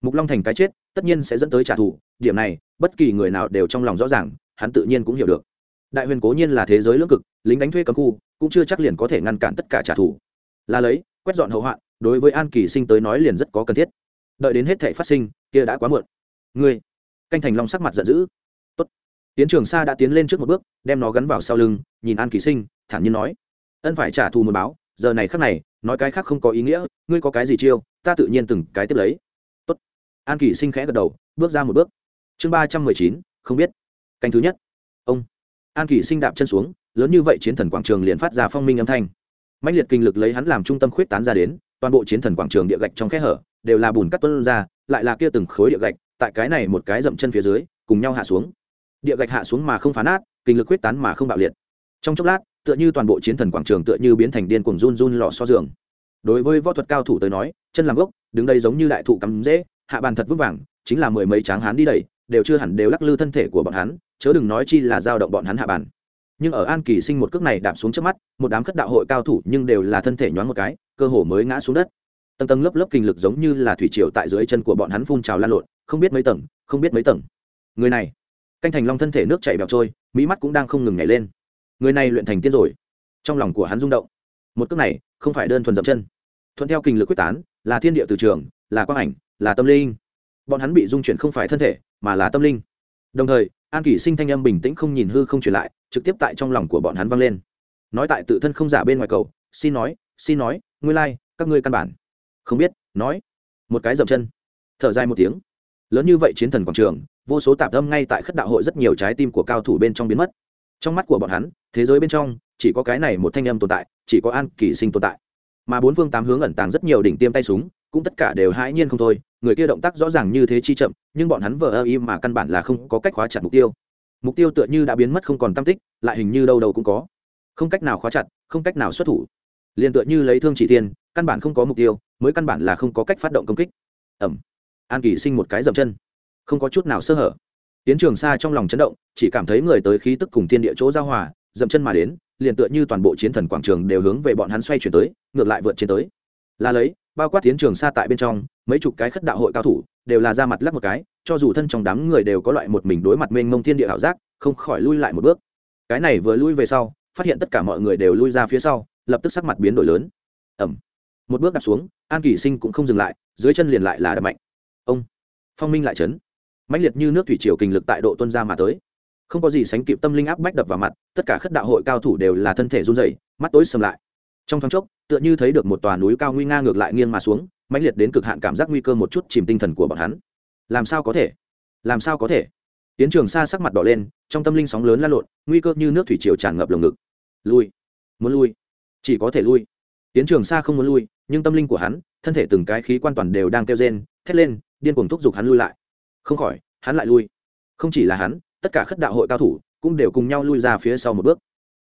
mục long thành cái chết, tất nhiên sẽ dẫn tới trả thù, điểm này, bất kỳ người nào đều trong lòng rõ ràng, hắn tự nhiên cũng hiểu được. Đại huyền cố nhiên là thế giới lưỡng cực, lính đánh thuê cấm khu, cũng chưa chắc liền có thể ngăn cản tất cả trả thù. Là lấy, quét dọn hậu hoạn, đối với an kỳ sinh tới nói liền rất có cần thiết. Đợi đến hết thể phát sinh, kia đã quá muộn. Ngươi, canh thành long sắc mặt giận dữ. Tốt. tiến trường sa đã tiến lên trước một bước, đem nó gắn vào sau lưng, nhìn an kỳ sinh, thản nhiên nói ân phải trả thù một báo, giờ này khác này, nói cái khác không có ý nghĩa, ngươi có cái gì chiêu, ta tự nhiên từng cái tiếp lấy. Tốt. an kỳ sinh khẽ gật đầu, bước ra một bước. Chương ba trăm mười chín, không biết. Canh thứ nhất. Ông. An kỳ sinh đạp chân xuống, lớn như vậy chiến thần quảng trường liền phát ra phong minh âm thanh. Mạnh liệt kinh lực lấy hắn làm trung tâm khuyết tán ra đến, toàn bộ chiến thần quảng trường địa gạch trong khe hở, đều là bùn cắt tuân ra, lại là kia từng khối địa gạch, tại cái này một cái dậm chân phía dưới, cùng nhau hạ xuống. Địa gạch hạ xuống mà không phá nát, kinh lực quyết tán mà không bạo liệt. Trong chốc lát tựa như toàn bộ chiến thần quảng trường tựa như biến thành điên cuồng run run lò so giường. Đối với võ thuật cao thủ tới nói chân làm gốc đứng đây giống như đại thụ cắm dễ hạ bàn thật vững vàng chính là mười mấy tráng hán đi đẩy, đều chưa hẳn đều lắc lư thân thể của bọn hắn chớ đừng nói chi là dao động bọn hắn hạ bàn. Nhưng ở an kỳ sinh một cước này đạp xuống trước mắt một đám khất đạo hội cao thủ nhưng đều là thân thể nhoáng một cái cơ hồ mới ngã xuống đất. Tầng tầng lớp lớp kinh lực giống như là thủy triều tại dưới chân của bọn hắn phun trào lan lộn không biết mấy tầng không biết mấy tầng. Người này canh thành long thân thể nước chảy bẹo trôi mỹ mắt cũng đang không ngừng nhảy lên người này luyện thành tiên rồi. Trong lòng của hắn rung động. Một cước này không phải đơn thuần dậm chân. Thuận theo kinh lực quyết tán là thiên địa từ trường là quang ảnh là tâm linh. Bọn hắn bị dung chuyển không phải thân thể mà là tâm linh. Đồng thời an kỷ sinh thanh âm bình tĩnh không nhìn hư không truyền lại trực tiếp tại trong lòng của bọn hắn vang lên. Nói tại tự thân không giả bên ngoài cầu xin nói xin nói ngươi lai、like, các ngươi căn bản không biết nói. Một cái dậm chân. Thở dài một tiếng. Lớn như vậy chiến thần quảng trường vô số tạp âm ngay tại khất đạo hội rất nhiều trái tim của cao thủ bên trong biến mất trong mắt của bọn hắn, thế giới bên trong, chỉ có cái này một thanh âm tồn tại, chỉ có an kỳ sinh tồn tại. Mà bốn phương tám hướng ẩn tàng rất nhiều đỉnh tiêm tay súng, cũng tất cả đều hãi nhiên không thôi, người kia động tác rõ ràng như thế chi chậm, nhưng bọn hắn vờ ơ im mà căn bản là không có cách khóa chặt mục tiêu. Mục tiêu tựa như đã biến mất không còn tam tích, lại hình như đâu đâu cũng có. Không cách nào khóa chặt, không cách nào xuất thủ. Liền tựa như lấy thương chỉ tiên căn bản không có mục tiêu, mới căn bản là không có cách phát động công kích. Ẩm. An kỳ sinh một cái dậm chân. Không có chút nào sơ hở tiến trường xa trong lòng chấn động, chỉ cảm thấy người tới khí tức cùng thiên địa chỗ giao hòa, dậm chân mà đến, liền tựa như toàn bộ chiến thần quảng trường đều hướng về bọn hắn xoay chuyển tới, ngược lại vượt trên tới. Là lấy, bao quát tiến trường xa tại bên trong, mấy chục cái khất đạo hội cao thủ, đều là ra mặt lắc một cái, cho dù thân trong đám người đều có loại một mình đối mặt mênh mông thiên địa ảo giác, không khỏi lui lại một bước. Cái này vừa lui về sau, phát hiện tất cả mọi người đều lui ra phía sau, lập tức sắc mặt biến đổi lớn. Ầm. Một bước đạp xuống, an kỳ sinh cũng không dừng lại, dưới chân liền lại là đập mạnh. Ông. Phong minh lại chấn mãnh liệt như nước thủy triều kinh lực tại độ tuân ra mà tới. Không có gì sánh kịp tâm linh áp bách đập vào mặt, tất cả khất đạo hội cao thủ đều là thân thể run rẩy, mắt tối sầm lại. Trong thoáng chốc, tựa như thấy được một tòa núi cao nguy nga ngược lại nghiêng mà xuống, mãnh liệt đến cực hạn cảm giác nguy cơ một chút chìm tinh thần của bọn hắn. Làm sao có thể? Làm sao có thể? Tiến trường xa sắc mặt đỏ lên, trong tâm linh sóng lớn lan lộn, nguy cơ như nước thủy triều tràn ngập lồng ngực. Lui. Muốn lui. Chỉ có thể lui. Tiến trường xa không muốn lui, nhưng tâm linh của hắn, thân thể từng cái khí quan toàn đều đang kêu rên, thét lên, điên cuồng thúc giục hắn lui lại không khỏi, hắn lại lui. Không chỉ là hắn, tất cả khất đạo hội cao thủ cũng đều cùng nhau lui ra phía sau một bước.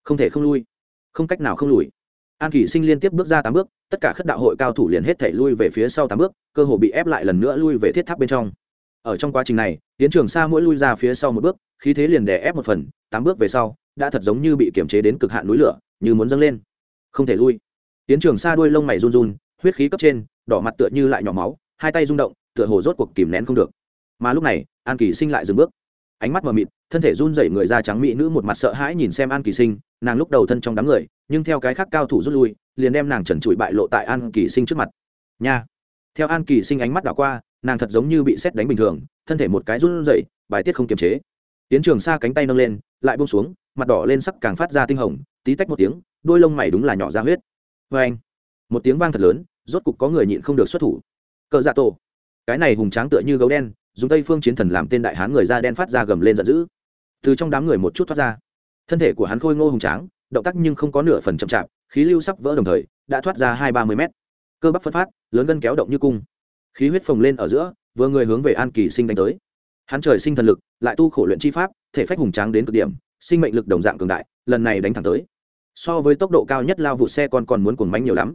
Không thể không lui. Không cách nào không lùi. An kỷ sinh liên tiếp bước ra tám bước, tất cả khất đạo hội cao thủ liền hết thể lui về phía sau tám bước, cơ hồ bị ép lại lần nữa lui về thiết tháp bên trong. Ở trong quá trình này tiến trường xa mỗi lui ra phía sau một bước, khí thế liền đè ép một phần, tám bước về sau, đã thật giống như bị kiềm chế đến cực hạn núi lửa, như muốn dâng lên. Không thể lui. Tiến trường xa đuôi lông mày run run, huyết khí cấp trên, đỏ mặt tựa như lại nhỏ máu, hai tay rung động, tựa hồ rốt cuộc kìm nén không được mà lúc này, an kỳ sinh lại dừng bước. Ánh mắt mờ mịt, thân thể run rẩy người da trắng mỹ nữ một mặt sợ hãi nhìn xem an kỳ sinh, nàng lúc đầu thân trong đám người, nhưng theo cái khác cao thủ rút lui, liền đem nàng trần trụi bại lộ tại an kỳ sinh trước mặt. Nha! Theo an kỳ sinh ánh mắt đảo qua, nàng thật giống như bị xét đánh bình thường, thân thể một cái run rẩy, bài tiết không kiềm chế. Tiến trường xa cánh tay nâng lên, lại buông xuống, mặt đỏ lên sắc càng phát ra tinh hồng, tí tách một tiếng, đôi lông mày đúng là nhỏ ra huyết. Vê anh, một tiếng vang thật lớn, rốt cục có người nhịn không được xuất thủ. Cờ dạ tổ. Cái này hùng tráng tựa như gấu đen dùng tây phương chiến thần làm tên đại hán người da đen phát ra gầm lên giận dữ. Từ trong đám người một chút thoát ra. Thân thể của hắn khôi ngô hùng tráng, động tác nhưng không có nửa phần chậm chạp, khí lưu sắp vỡ đồng thời, đã thoát ra hai ba mươi mét. Cơ bắp phân phát, lớn gân kéo động như cung. Khí huyết phồng lên ở giữa, vừa người hướng về an kỳ sinh đánh tới. Hắn trời sinh thần lực, lại tu khổ luyện chi pháp, thể phách hùng tráng đến cực điểm, sinh mệnh lực đồng dạng cường đại, lần này đánh thẳng tới. So với tốc độ cao nhất lao vụ xe còn còn muốn cuồng mánh nhiều lắm.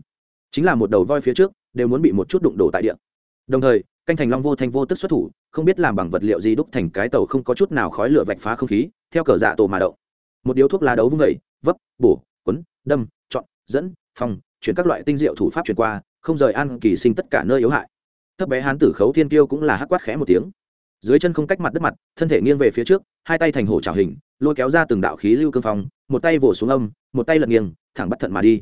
Chính là một đầu voi phía trước, đều muốn bị một chút đụng đổ tại địa. Đồng thời canh thành long vô Thành vô tức xuất thủ, không biết làm bằng vật liệu gì đúc thành cái tàu không có chút nào khói lửa vạch phá không khí, theo cờ dạ tổ mà đậu một điếu thuốc lá đấu vung vẩy vấp, bổ quấn đâm, chọn, dẫn, phòng, chuyển các loại tinh diệu thủ pháp chuyển qua, không rời ăn kỳ sinh tất cả nơi yếu hại. Thấp bé hán tử khấu thiên kiêu cũng là hắc quát khẽ một tiếng. Dưới chân không cách mặt đất mặt, thân thể nghiêng về phía trước, hai tay thành hổ trào hình, lôi kéo ra từng đạo khí lưu cương phong, một tay vỗ xuống âm, một tay lật nghiêng, thẳng bắt thận mà đi.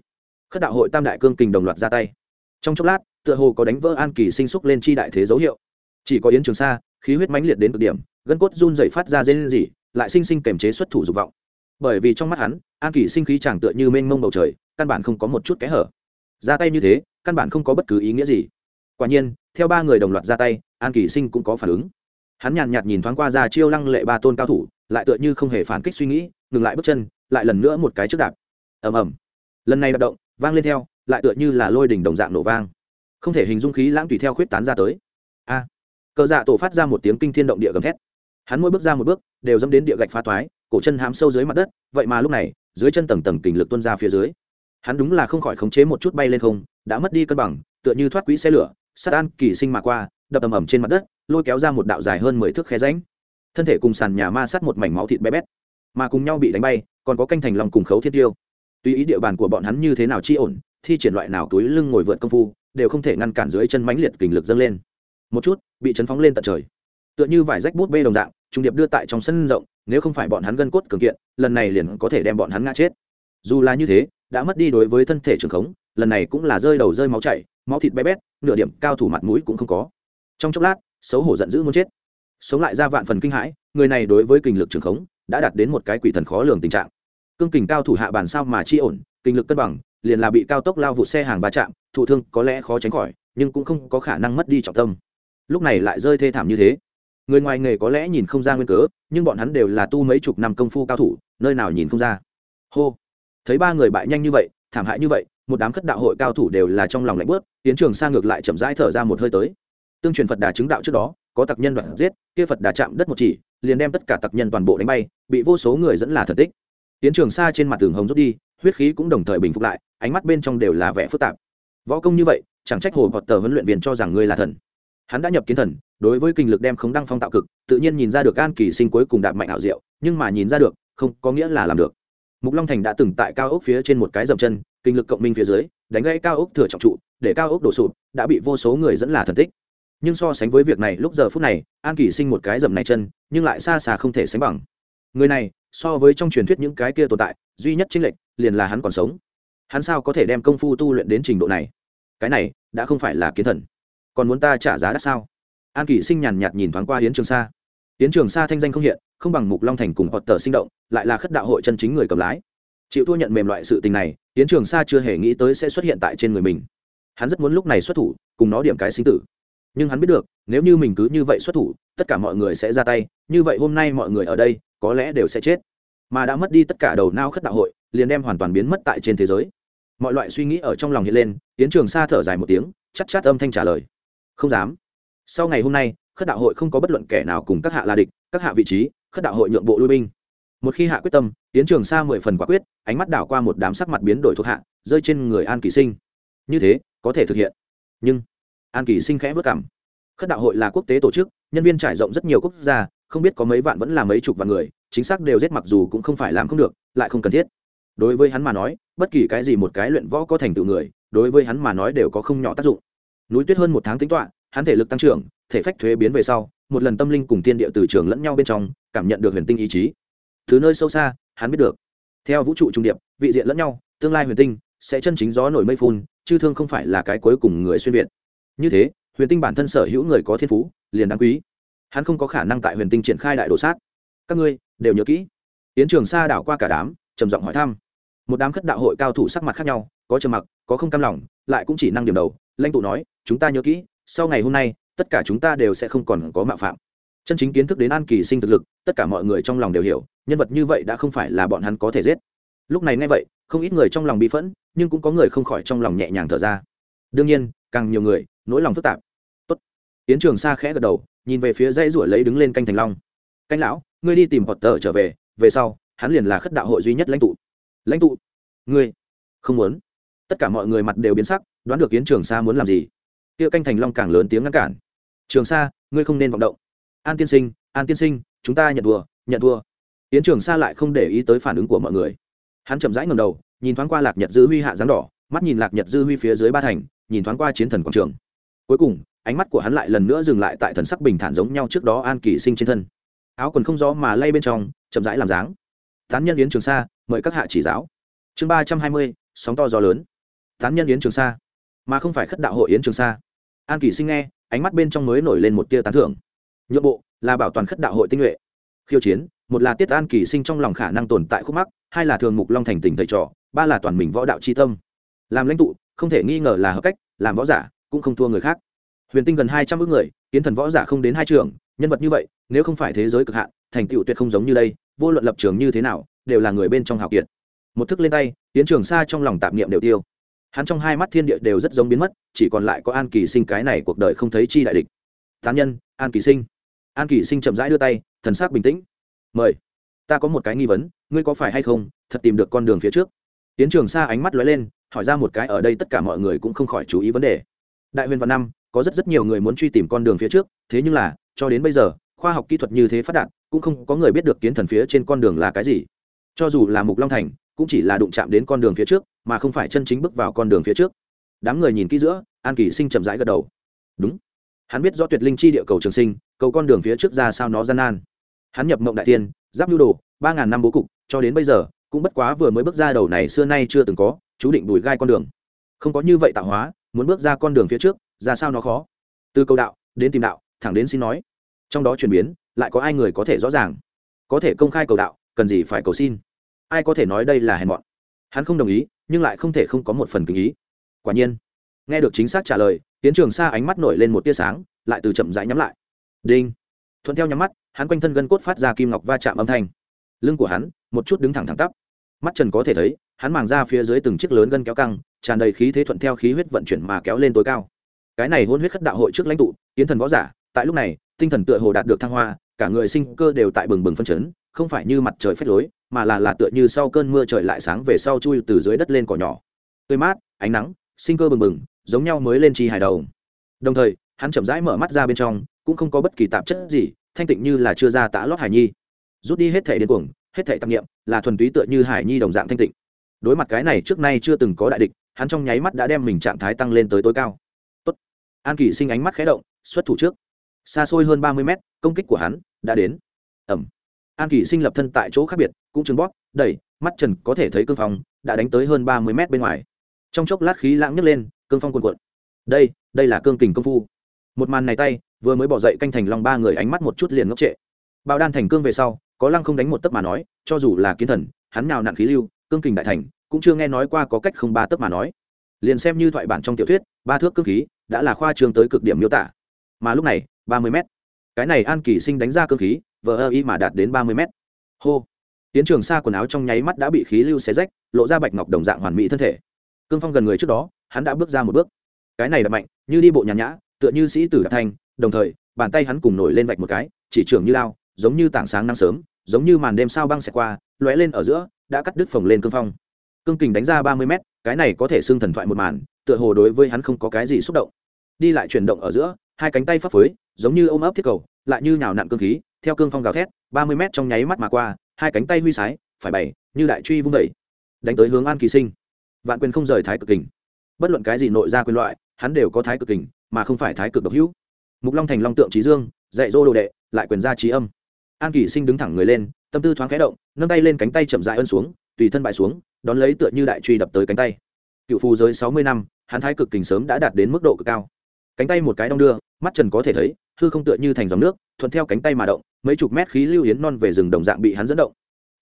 Khất đạo hội tam đại cương kình đồng loạt ra tay trong chốc lát, tựa hồ có đánh vỡ an kỳ sinh xúc lên chi đại thế dấu hiệu. Chỉ có yến trường sa, khí huyết mãnh liệt đến cực điểm, gân cốt run dày phát ra dê lên gì lại sinh sinh kềm chế xuất thủ dục vọng. Bởi vì trong mắt hắn, an kỳ sinh khí chẳng tựa như mênh mông bầu trời, căn bản không có một chút kẽ hở. Ra tay như thế, căn bản không có bất cứ ý nghĩa gì. Quả nhiên, theo ba người đồng loạt ra tay, an kỳ sinh cũng có phản ứng. Hắn nhàn nhạt nhìn thoáng qua ra chiêu lăng lệ ba tôn cao thủ, lại tựa như không hề phản kích suy nghĩ, ngừng lại bước chân, lại lần nữa một cái trước đạp. Ầm ầm. Lần này đạp động, vang lên theo lại tựa như là lôi đỉnh đồng dạng nổ vang. Không thể hình dung khí lãng tùy theo khuyết tán ra tới. A. Cờ dạ tổ phát ra một tiếng kinh thiên động địa gầm thét. Hắn mỗi bước ra một bước, đều dẫm đến địa gạch phá thoái, cổ chân hám sâu dưới mặt đất, vậy mà lúc này, dưới chân tầng tầng kình lực tuôn ra phía dưới. Hắn đúng là không khỏi khống chế một chút bay lên không, đã mất đi cân bằng, tựa như thoát quỹ xe lửa, sát an kỳ sinh mà qua, đập ầm ầm trên mặt đất, lôi kéo ra một đạo dài hơn mười thước khe ránh thân thể cùng sàn nhà ma sát một mảnh máu thịt bé bét, mà cùng nhau bị đánh bay, còn có canh thành lòng cùng khấu thiên tiêu. Tùy ý địa bàn của bọn hắn như thế nào chi ổn thi triển loại nào túi lưng ngồi vượt công phu, đều không thể ngăn cản dưới chân mãnh liệt kình lực dâng lên. Một chút, bị chấn phóng lên tận trời. Tựa như vải rách bút bê đồng dạng, trung điệp đưa tại trong sân rộng, nếu không phải bọn hắn gân cốt cường kiện, lần này liền có thể đem bọn hắn ngã chết. Dù là như thế, đã mất đi đối với thân thể trường khống, lần này cũng là rơi đầu rơi máu chảy, máu thịt bé bét, nửa điểm cao thủ mặt mũi cũng không có. Trong chốc lát, xấu hổ giận dữ muốn chết. Sống lại ra vạn phần kinh hãi, người này đối với kinh lực trường khống, đã đạt đến một cái quỷ thần khó lường tình trạng. Cương kình cao thủ hạ bàn sao mà chi ổn kinh lực cân bằng liền là bị cao tốc lao vụ xe hàng va chạm, thụ thương có lẽ khó tránh khỏi, nhưng cũng không có khả năng mất đi trọng tâm. Lúc này lại rơi thê thảm như thế. Người ngoài nghề có lẽ nhìn không ra nguyên cớ, nhưng bọn hắn đều là tu mấy chục năm công phu cao thủ, nơi nào nhìn không ra. Hô! Thấy ba người bại nhanh như vậy, thảm hại như vậy, một đám khất đạo hội cao thủ đều là trong lòng lạnh bớt tiến trường sang ngược lại chậm rãi thở ra một hơi tới. Tương truyền phật đà chứng đạo trước đó, có tặc nhân đoạn giết, kia phật đà chạm đất một chỉ, liền đem tất cả tặc nhân toàn bộ đánh bay, bị vô số người dẫn là thật tích. Tiến trường xa trên mặt tường hồng rút đi huyết khí cũng đồng thời bình phục lại, ánh mắt bên trong đều là vẻ phức tạp. Võ công như vậy, chẳng trách hồ hoặc tờ huấn luyện viên cho rằng ngươi là thần. Hắn đã nhập kiến thần, đối với kinh lực đem không đăng phong tạo cực, tự nhiên nhìn ra được an kỳ sinh cuối cùng đạp mạnh ảo diệu, nhưng mà nhìn ra được, không có nghĩa là làm được. Mục long thành đã từng tại cao ốc phía trên một cái dầm chân, kinh lực cộng minh phía dưới, đánh gãy cao ốc thừa trọng trụ, để cao ốc đổ sụp, đã bị vô số người dẫn là thần tích. Nhưng so sánh với việc này, lúc giờ phút này, an kỳ sinh một cái dầm này chân, nhưng lại xa xa không thể sánh bằng. Người này, so với trong truyền thuyết những cái kia tồn tại, duy nhất chính lệnh liền là hắn còn sống. Hắn sao có thể đem công phu tu luyện đến trình độ này? Cái này, đã không phải là kiến thần. Còn muốn ta trả giá đắt sao? An kỷ sinh nhàn nhạt nhìn thoáng qua hiến trường sa. Hiến trường sa thanh danh không hiện, không bằng mục long thành cùng họ tờ sinh động, lại là khất đạo hội chân chính người cầm lái. Chịu thua nhận mềm loại sự tình này hiến trường sa chưa hề nghĩ tới sẽ xuất hiện tại trên người mình. Hắn rất muốn lúc này xuất thủ, cùng nó điểm cái sinh tử. Nhưng hắn biết được, nếu như mình cứ như vậy xuất thủ, tất cả mọi người sẽ ra tay, như vậy hôm nay mọi người ở đây, có lẽ đều sẽ chết. Mà đã mất đi tất cả đầu nao khất đạo hội liền đem hoàn toàn biến mất tại trên thế giới. Mọi loại suy nghĩ ở trong lòng hiện lên tiến trường xa thở dài một tiếng chắc chát âm thanh trả lời. Không dám. Sau ngày hôm nay, khất đạo hội không có bất luận kẻ nào cùng các hạ là địch, các hạ vị trí, khất đạo hội nhượng bộ lui binh. Một khi hạ quyết tâm tiến trường xa mười phần quả quyết, ánh mắt đảo qua một đám sắc mặt biến đổi thuộc hạ, rơi trên người an kỳ sinh. Như thế, có thể thực hiện. Nhưng, an kỳ sinh khẽ vất cảm. Khất đạo hội là quốc tế tổ chức, nhân viên trải rộng rất nhiều quốc gia, không biết có mấy vạn vẫn là mấy chục vạn người, chính xác đều giết mặc dù cũng không phải làm không được, lại không cần thiết đối với hắn mà nói, bất kỳ cái gì một cái luyện võ có thành tựu người, đối với hắn mà nói đều có không nhỏ tác dụng. Núi tuyết hơn một tháng tính toạ hắn thể lực tăng trưởng, thể phách thuế biến về sau, một lần tâm linh cùng tiên địa từ trường lẫn nhau bên trong, cảm nhận được huyền tinh ý chí. Thứ nơi sâu xa, hắn biết được. Theo vũ trụ trung điệp, vị diện lẫn nhau, tương lai huyền tinh sẽ chân chính gió nổi mây phun chư thương không phải là cái cuối cùng người xuyên việt. Như thế, huyền tinh bản thân sở hữu người có thiên phú, liền đáng quý. Hắn không có khả năng tại huyền tinh triển khai đại đồ sát. Các ngươi đều nhớ kỹ. Yến trường sa đảo qua cả đám, trầm giọng hỏi thăm một đám khất đạo hội cao thủ sắc mặt khác nhau có trầm mặc có không cam lòng lại cũng chỉ năng điểm đầu lãnh tụ nói chúng ta nhớ kỹ sau ngày hôm nay tất cả chúng ta đều sẽ không còn có mạo phạm chân chính kiến thức đến an kỳ sinh thực lực tất cả mọi người trong lòng đều hiểu nhân vật như vậy đã không phải là bọn hắn có thể giết lúc này nghe vậy không ít người trong lòng bị phẫn nhưng cũng có người không khỏi trong lòng nhẹ nhàng thở ra đương nhiên càng nhiều người nỗi lòng phức tạp Tốt. Yến Trường Sa khẽ gật đầu, nhìn về phía dãy ruổi lấy đứng lên canh thành long. Canh lão, ngươi đi tìm Potter trở về, về sau, hắn liền là khất đạo hội duy nhất lãnh tụ. Lãnh tụ? Ngươi? Không muốn. Tất cả mọi người mặt đều biến sắc, đoán được Yến Trường Sa muốn làm gì. Kia canh thành long càng lớn tiếng ngăn cản. Trường Sa, ngươi không nên vọng động. An tiên sinh, An tiên sinh, chúng ta nhận thua, nhận thua. Yến Trường Sa lại không để ý tới phản ứng của mọi người. Hắn chậm rãi ngẩng đầu, nhìn thoáng qua Lạc Nhật Dư Huy hạ dáng đỏ, mắt nhìn Lạc Nhật Dư Huy phía dưới ba thành, nhìn thoáng qua chiến thần quảng trường cuối cùng ánh mắt của hắn lại lần nữa dừng lại tại thần sắc bình thản giống nhau trước đó an kỳ sinh trên thân áo quần không gió mà lay bên trong chậm rãi làm dáng tán nhân yến trường sa mời các hạ chỉ giáo. Chương ba trăm hai mươi, sóng to gió lớn. Tán nhân yến trường sa. Mà không phải khất đạo hội yến trường sa. An kỳ sinh nghe, ánh mắt bên trong mới nổi lên một tia tán thưởng. Nhượng bộ, là bảo toàn khất đạo hội tinh nhuệ. Khiêu chiến, một là tiết an kỳ sinh trong lòng khả năng tồn tại khúc mắc, hai là thường mục long thành tình thầy trò, ba là toàn mình võ đạo tri tâm. Làm lãnh tụ, không thể nghi ngờ là hợp cách, làm võ giả, cũng không thua người khác. Huyền tinh gần hai trăm ước người, kiến thần võ giả không đến hai trường, nhân vật như vậy, nếu không phải thế giới cực hạn, thành tựu tuyệt không giống như đây, vô luận lập trường như thế nào đều là người bên trong hào kiệt. Một thức lên tay, tiến trường xa trong lòng tạp niệm đều tiêu. Hắn trong hai mắt thiên địa đều rất giống biến mất, chỉ còn lại có an kỳ sinh cái này cuộc đời không thấy chi đại địch. Tán nhân, an kỳ sinh. An kỳ sinh chậm rãi đưa tay, thần sắc bình tĩnh. Mời, ta có một cái nghi vấn, ngươi có phải hay không thật tìm được con đường phía trước? Tiến trường xa ánh mắt lóe lên, hỏi ra một cái ở đây tất cả mọi người cũng không khỏi chú ý vấn đề. Đại huyền văn năm, có rất rất nhiều người muốn truy tìm con đường phía trước, thế nhưng là, cho đến bây giờ, khoa học kỹ thuật như thế phát đạt, cũng không có người biết được kiến thần phía trên con đường là cái gì cho dù là mục long thành, cũng chỉ là đụng chạm đến con đường phía trước, mà không phải chân chính bước vào con đường phía trước. Đám người nhìn kỹ giữa, an kỳ sinh chậm rãi gật đầu. Đúng. Hắn biết rõ tuyệt linh chi địa cầu trường sinh, cầu con đường phía trước ra sao nó gian nan. Hắn nhập mộng đại tiên, giáp nhu đồ, ba ngàn năm bố cục, cho đến bây giờ, cũng bất quá vừa mới bước ra đầu này xưa nay chưa từng có, chú định đùi gai con đường. Không có như vậy tạo hóa, muốn bước ra con đường phía trước, ra sao nó khó. Từ cầu đạo, đến tìm đạo, thẳng đến xin nói. Trong đó chuyển biến, lại có ai người có thể rõ ràng. Có thể công khai cầu đạo, cần gì phải cầu xin? Ai có thể nói đây là hèn mọn? Hắn không đồng ý, nhưng lại không thể không có một phần kinh ý. Quả nhiên, nghe được chính xác trả lời tiến trường xa ánh mắt nổi lên một tia sáng, lại từ chậm rãi nhắm lại. Đinh! Thuận theo nhắm mắt, hắn quanh thân gân cốt phát ra kim ngọc va chạm âm thanh. Lưng của hắn, một chút đứng thẳng thẳng tắp. Mắt trần có thể thấy, hắn màng ra phía dưới từng chiếc lớn gân kéo căng, tràn đầy khí thế thuận theo khí huyết vận chuyển mà kéo lên tối cao. Cái này hôn huyết khất đạo hội trước lãnh tụ tiến thần võ giả, tại lúc này, tinh thần tựa hồ đạt được thăng hoa, cả người sinh cơ đều tại bừng bừng phân chấn không phải như mặt trời phết lối, mà là là tựa như sau cơn mưa trời lại sáng về sau chui từ dưới đất lên cỏ nhỏ. Tươi mát, ánh nắng, sinh cơ bừng bừng, giống nhau mới lên chi hài đầu đồng thời, hắn chậm rãi mở mắt ra bên trong, cũng không có bất kỳ tạp chất gì, thanh tịnh như là chưa ra tã lót hải nhi. Rút đi hết thể điên cuồng, hết thể tạp nghiệm là thuần túy tựa như hải nhi đồng dạng thanh tịnh. Đối mặt cái này trước nay chưa từng có đại địch, hắn trong nháy mắt đã đem mình trạng thái tăng lên tới tối cao. Tốt. an kỳ sinh ánh mắt khé động, xuất thủ trước. Xa xôi hơn ba mươi mét, công kích của hắn đã đến. Ẩm an kỳ sinh lập thân tại chỗ khác biệt cũng chừng bóp đẩy mắt trần có thể thấy cương phong đã đánh tới hơn ba mươi mét bên ngoài. Trong chốc lát khí lãng nhấc lên cương phong cuồn cuộn. Đây đây là cương kình công phu. Một màn này tay vừa mới bỏ dậy canh thành long ba người ánh mắt một chút liền ngốc trệ. Bao đan thành cương về sau có lăng không đánh một tấc mà nói cho dù là kiến thần hắn nào nặn khí lưu cương kình đại thành cũng chưa nghe nói qua có cách không ba tấc mà nói. Liền xem như thoại bản trong tiểu thuyết ba thước cương khí đã là khoa trương tới cực điểm miêu tả. Mà lúc này ba mươi mét, cái này an kỳ sinh đánh ra cương khí vờ ơ y mà đạt đến ba mươi mét. hô. Tiến trường xa quần áo trong nháy mắt đã bị khí lưu xé rách, lộ ra bạch ngọc đồng dạng hoàn mỹ thân thể. Cương phong gần người trước đó, hắn đã bước ra một bước. Cái này đập mạnh, như đi bộ nhàn nhã, tựa như sĩ tử đạp thanh, đồng thời, bàn tay hắn cùng nổi lên vạch một cái, chỉ trưởng như lao, giống như tảng sáng nắng sớm, giống như màn đêm sao băng xẹt qua, lóe lên ở giữa, đã cắt đứt phồng lên cương phong. Cương kình đánh ra ba mươi mét, cái này có thể xưng thần thoại một màn, tựa hồ đối với hắn không có cái gì xúc động. Đi lại chuyển động ở giữa, hai cánh tay phấp phới, giống như ôm ấp thiết cầu, lại như nhào nặn cương khí theo cương phong gào thét, ba mươi mét trong nháy mắt mà qua, hai cánh tay huy sái, phải bày, như đại truy vung vẩy đánh tới hướng an kỳ sinh. Vạn quyền không rời thái cực kình. Bất luận cái gì nội ra quyền loại, hắn đều có thái cực kình, mà không phải thái cực độc hữu. Mục long thành long tượng trí dương, dạy dỗ đồ đệ, lại quyền ra trí âm. An kỳ sinh đứng thẳng người lên, tâm tư thoáng khẽ động, nâng tay lên cánh tay chậm dại ân xuống, tùy thân bại xuống, đón lấy tựa như đại truy đập tới cánh tay. Cựu phù giới sáu mươi năm, hắn thái cực kình sớm đã đạt đến mức độ cực cao cánh tay một cái đong đưa, mắt trần có thể thấy, hư không tựa như thành dòng nước, thuận theo cánh tay mà động, mấy chục mét khí lưu yến non về rừng đồng dạng bị hắn dẫn động.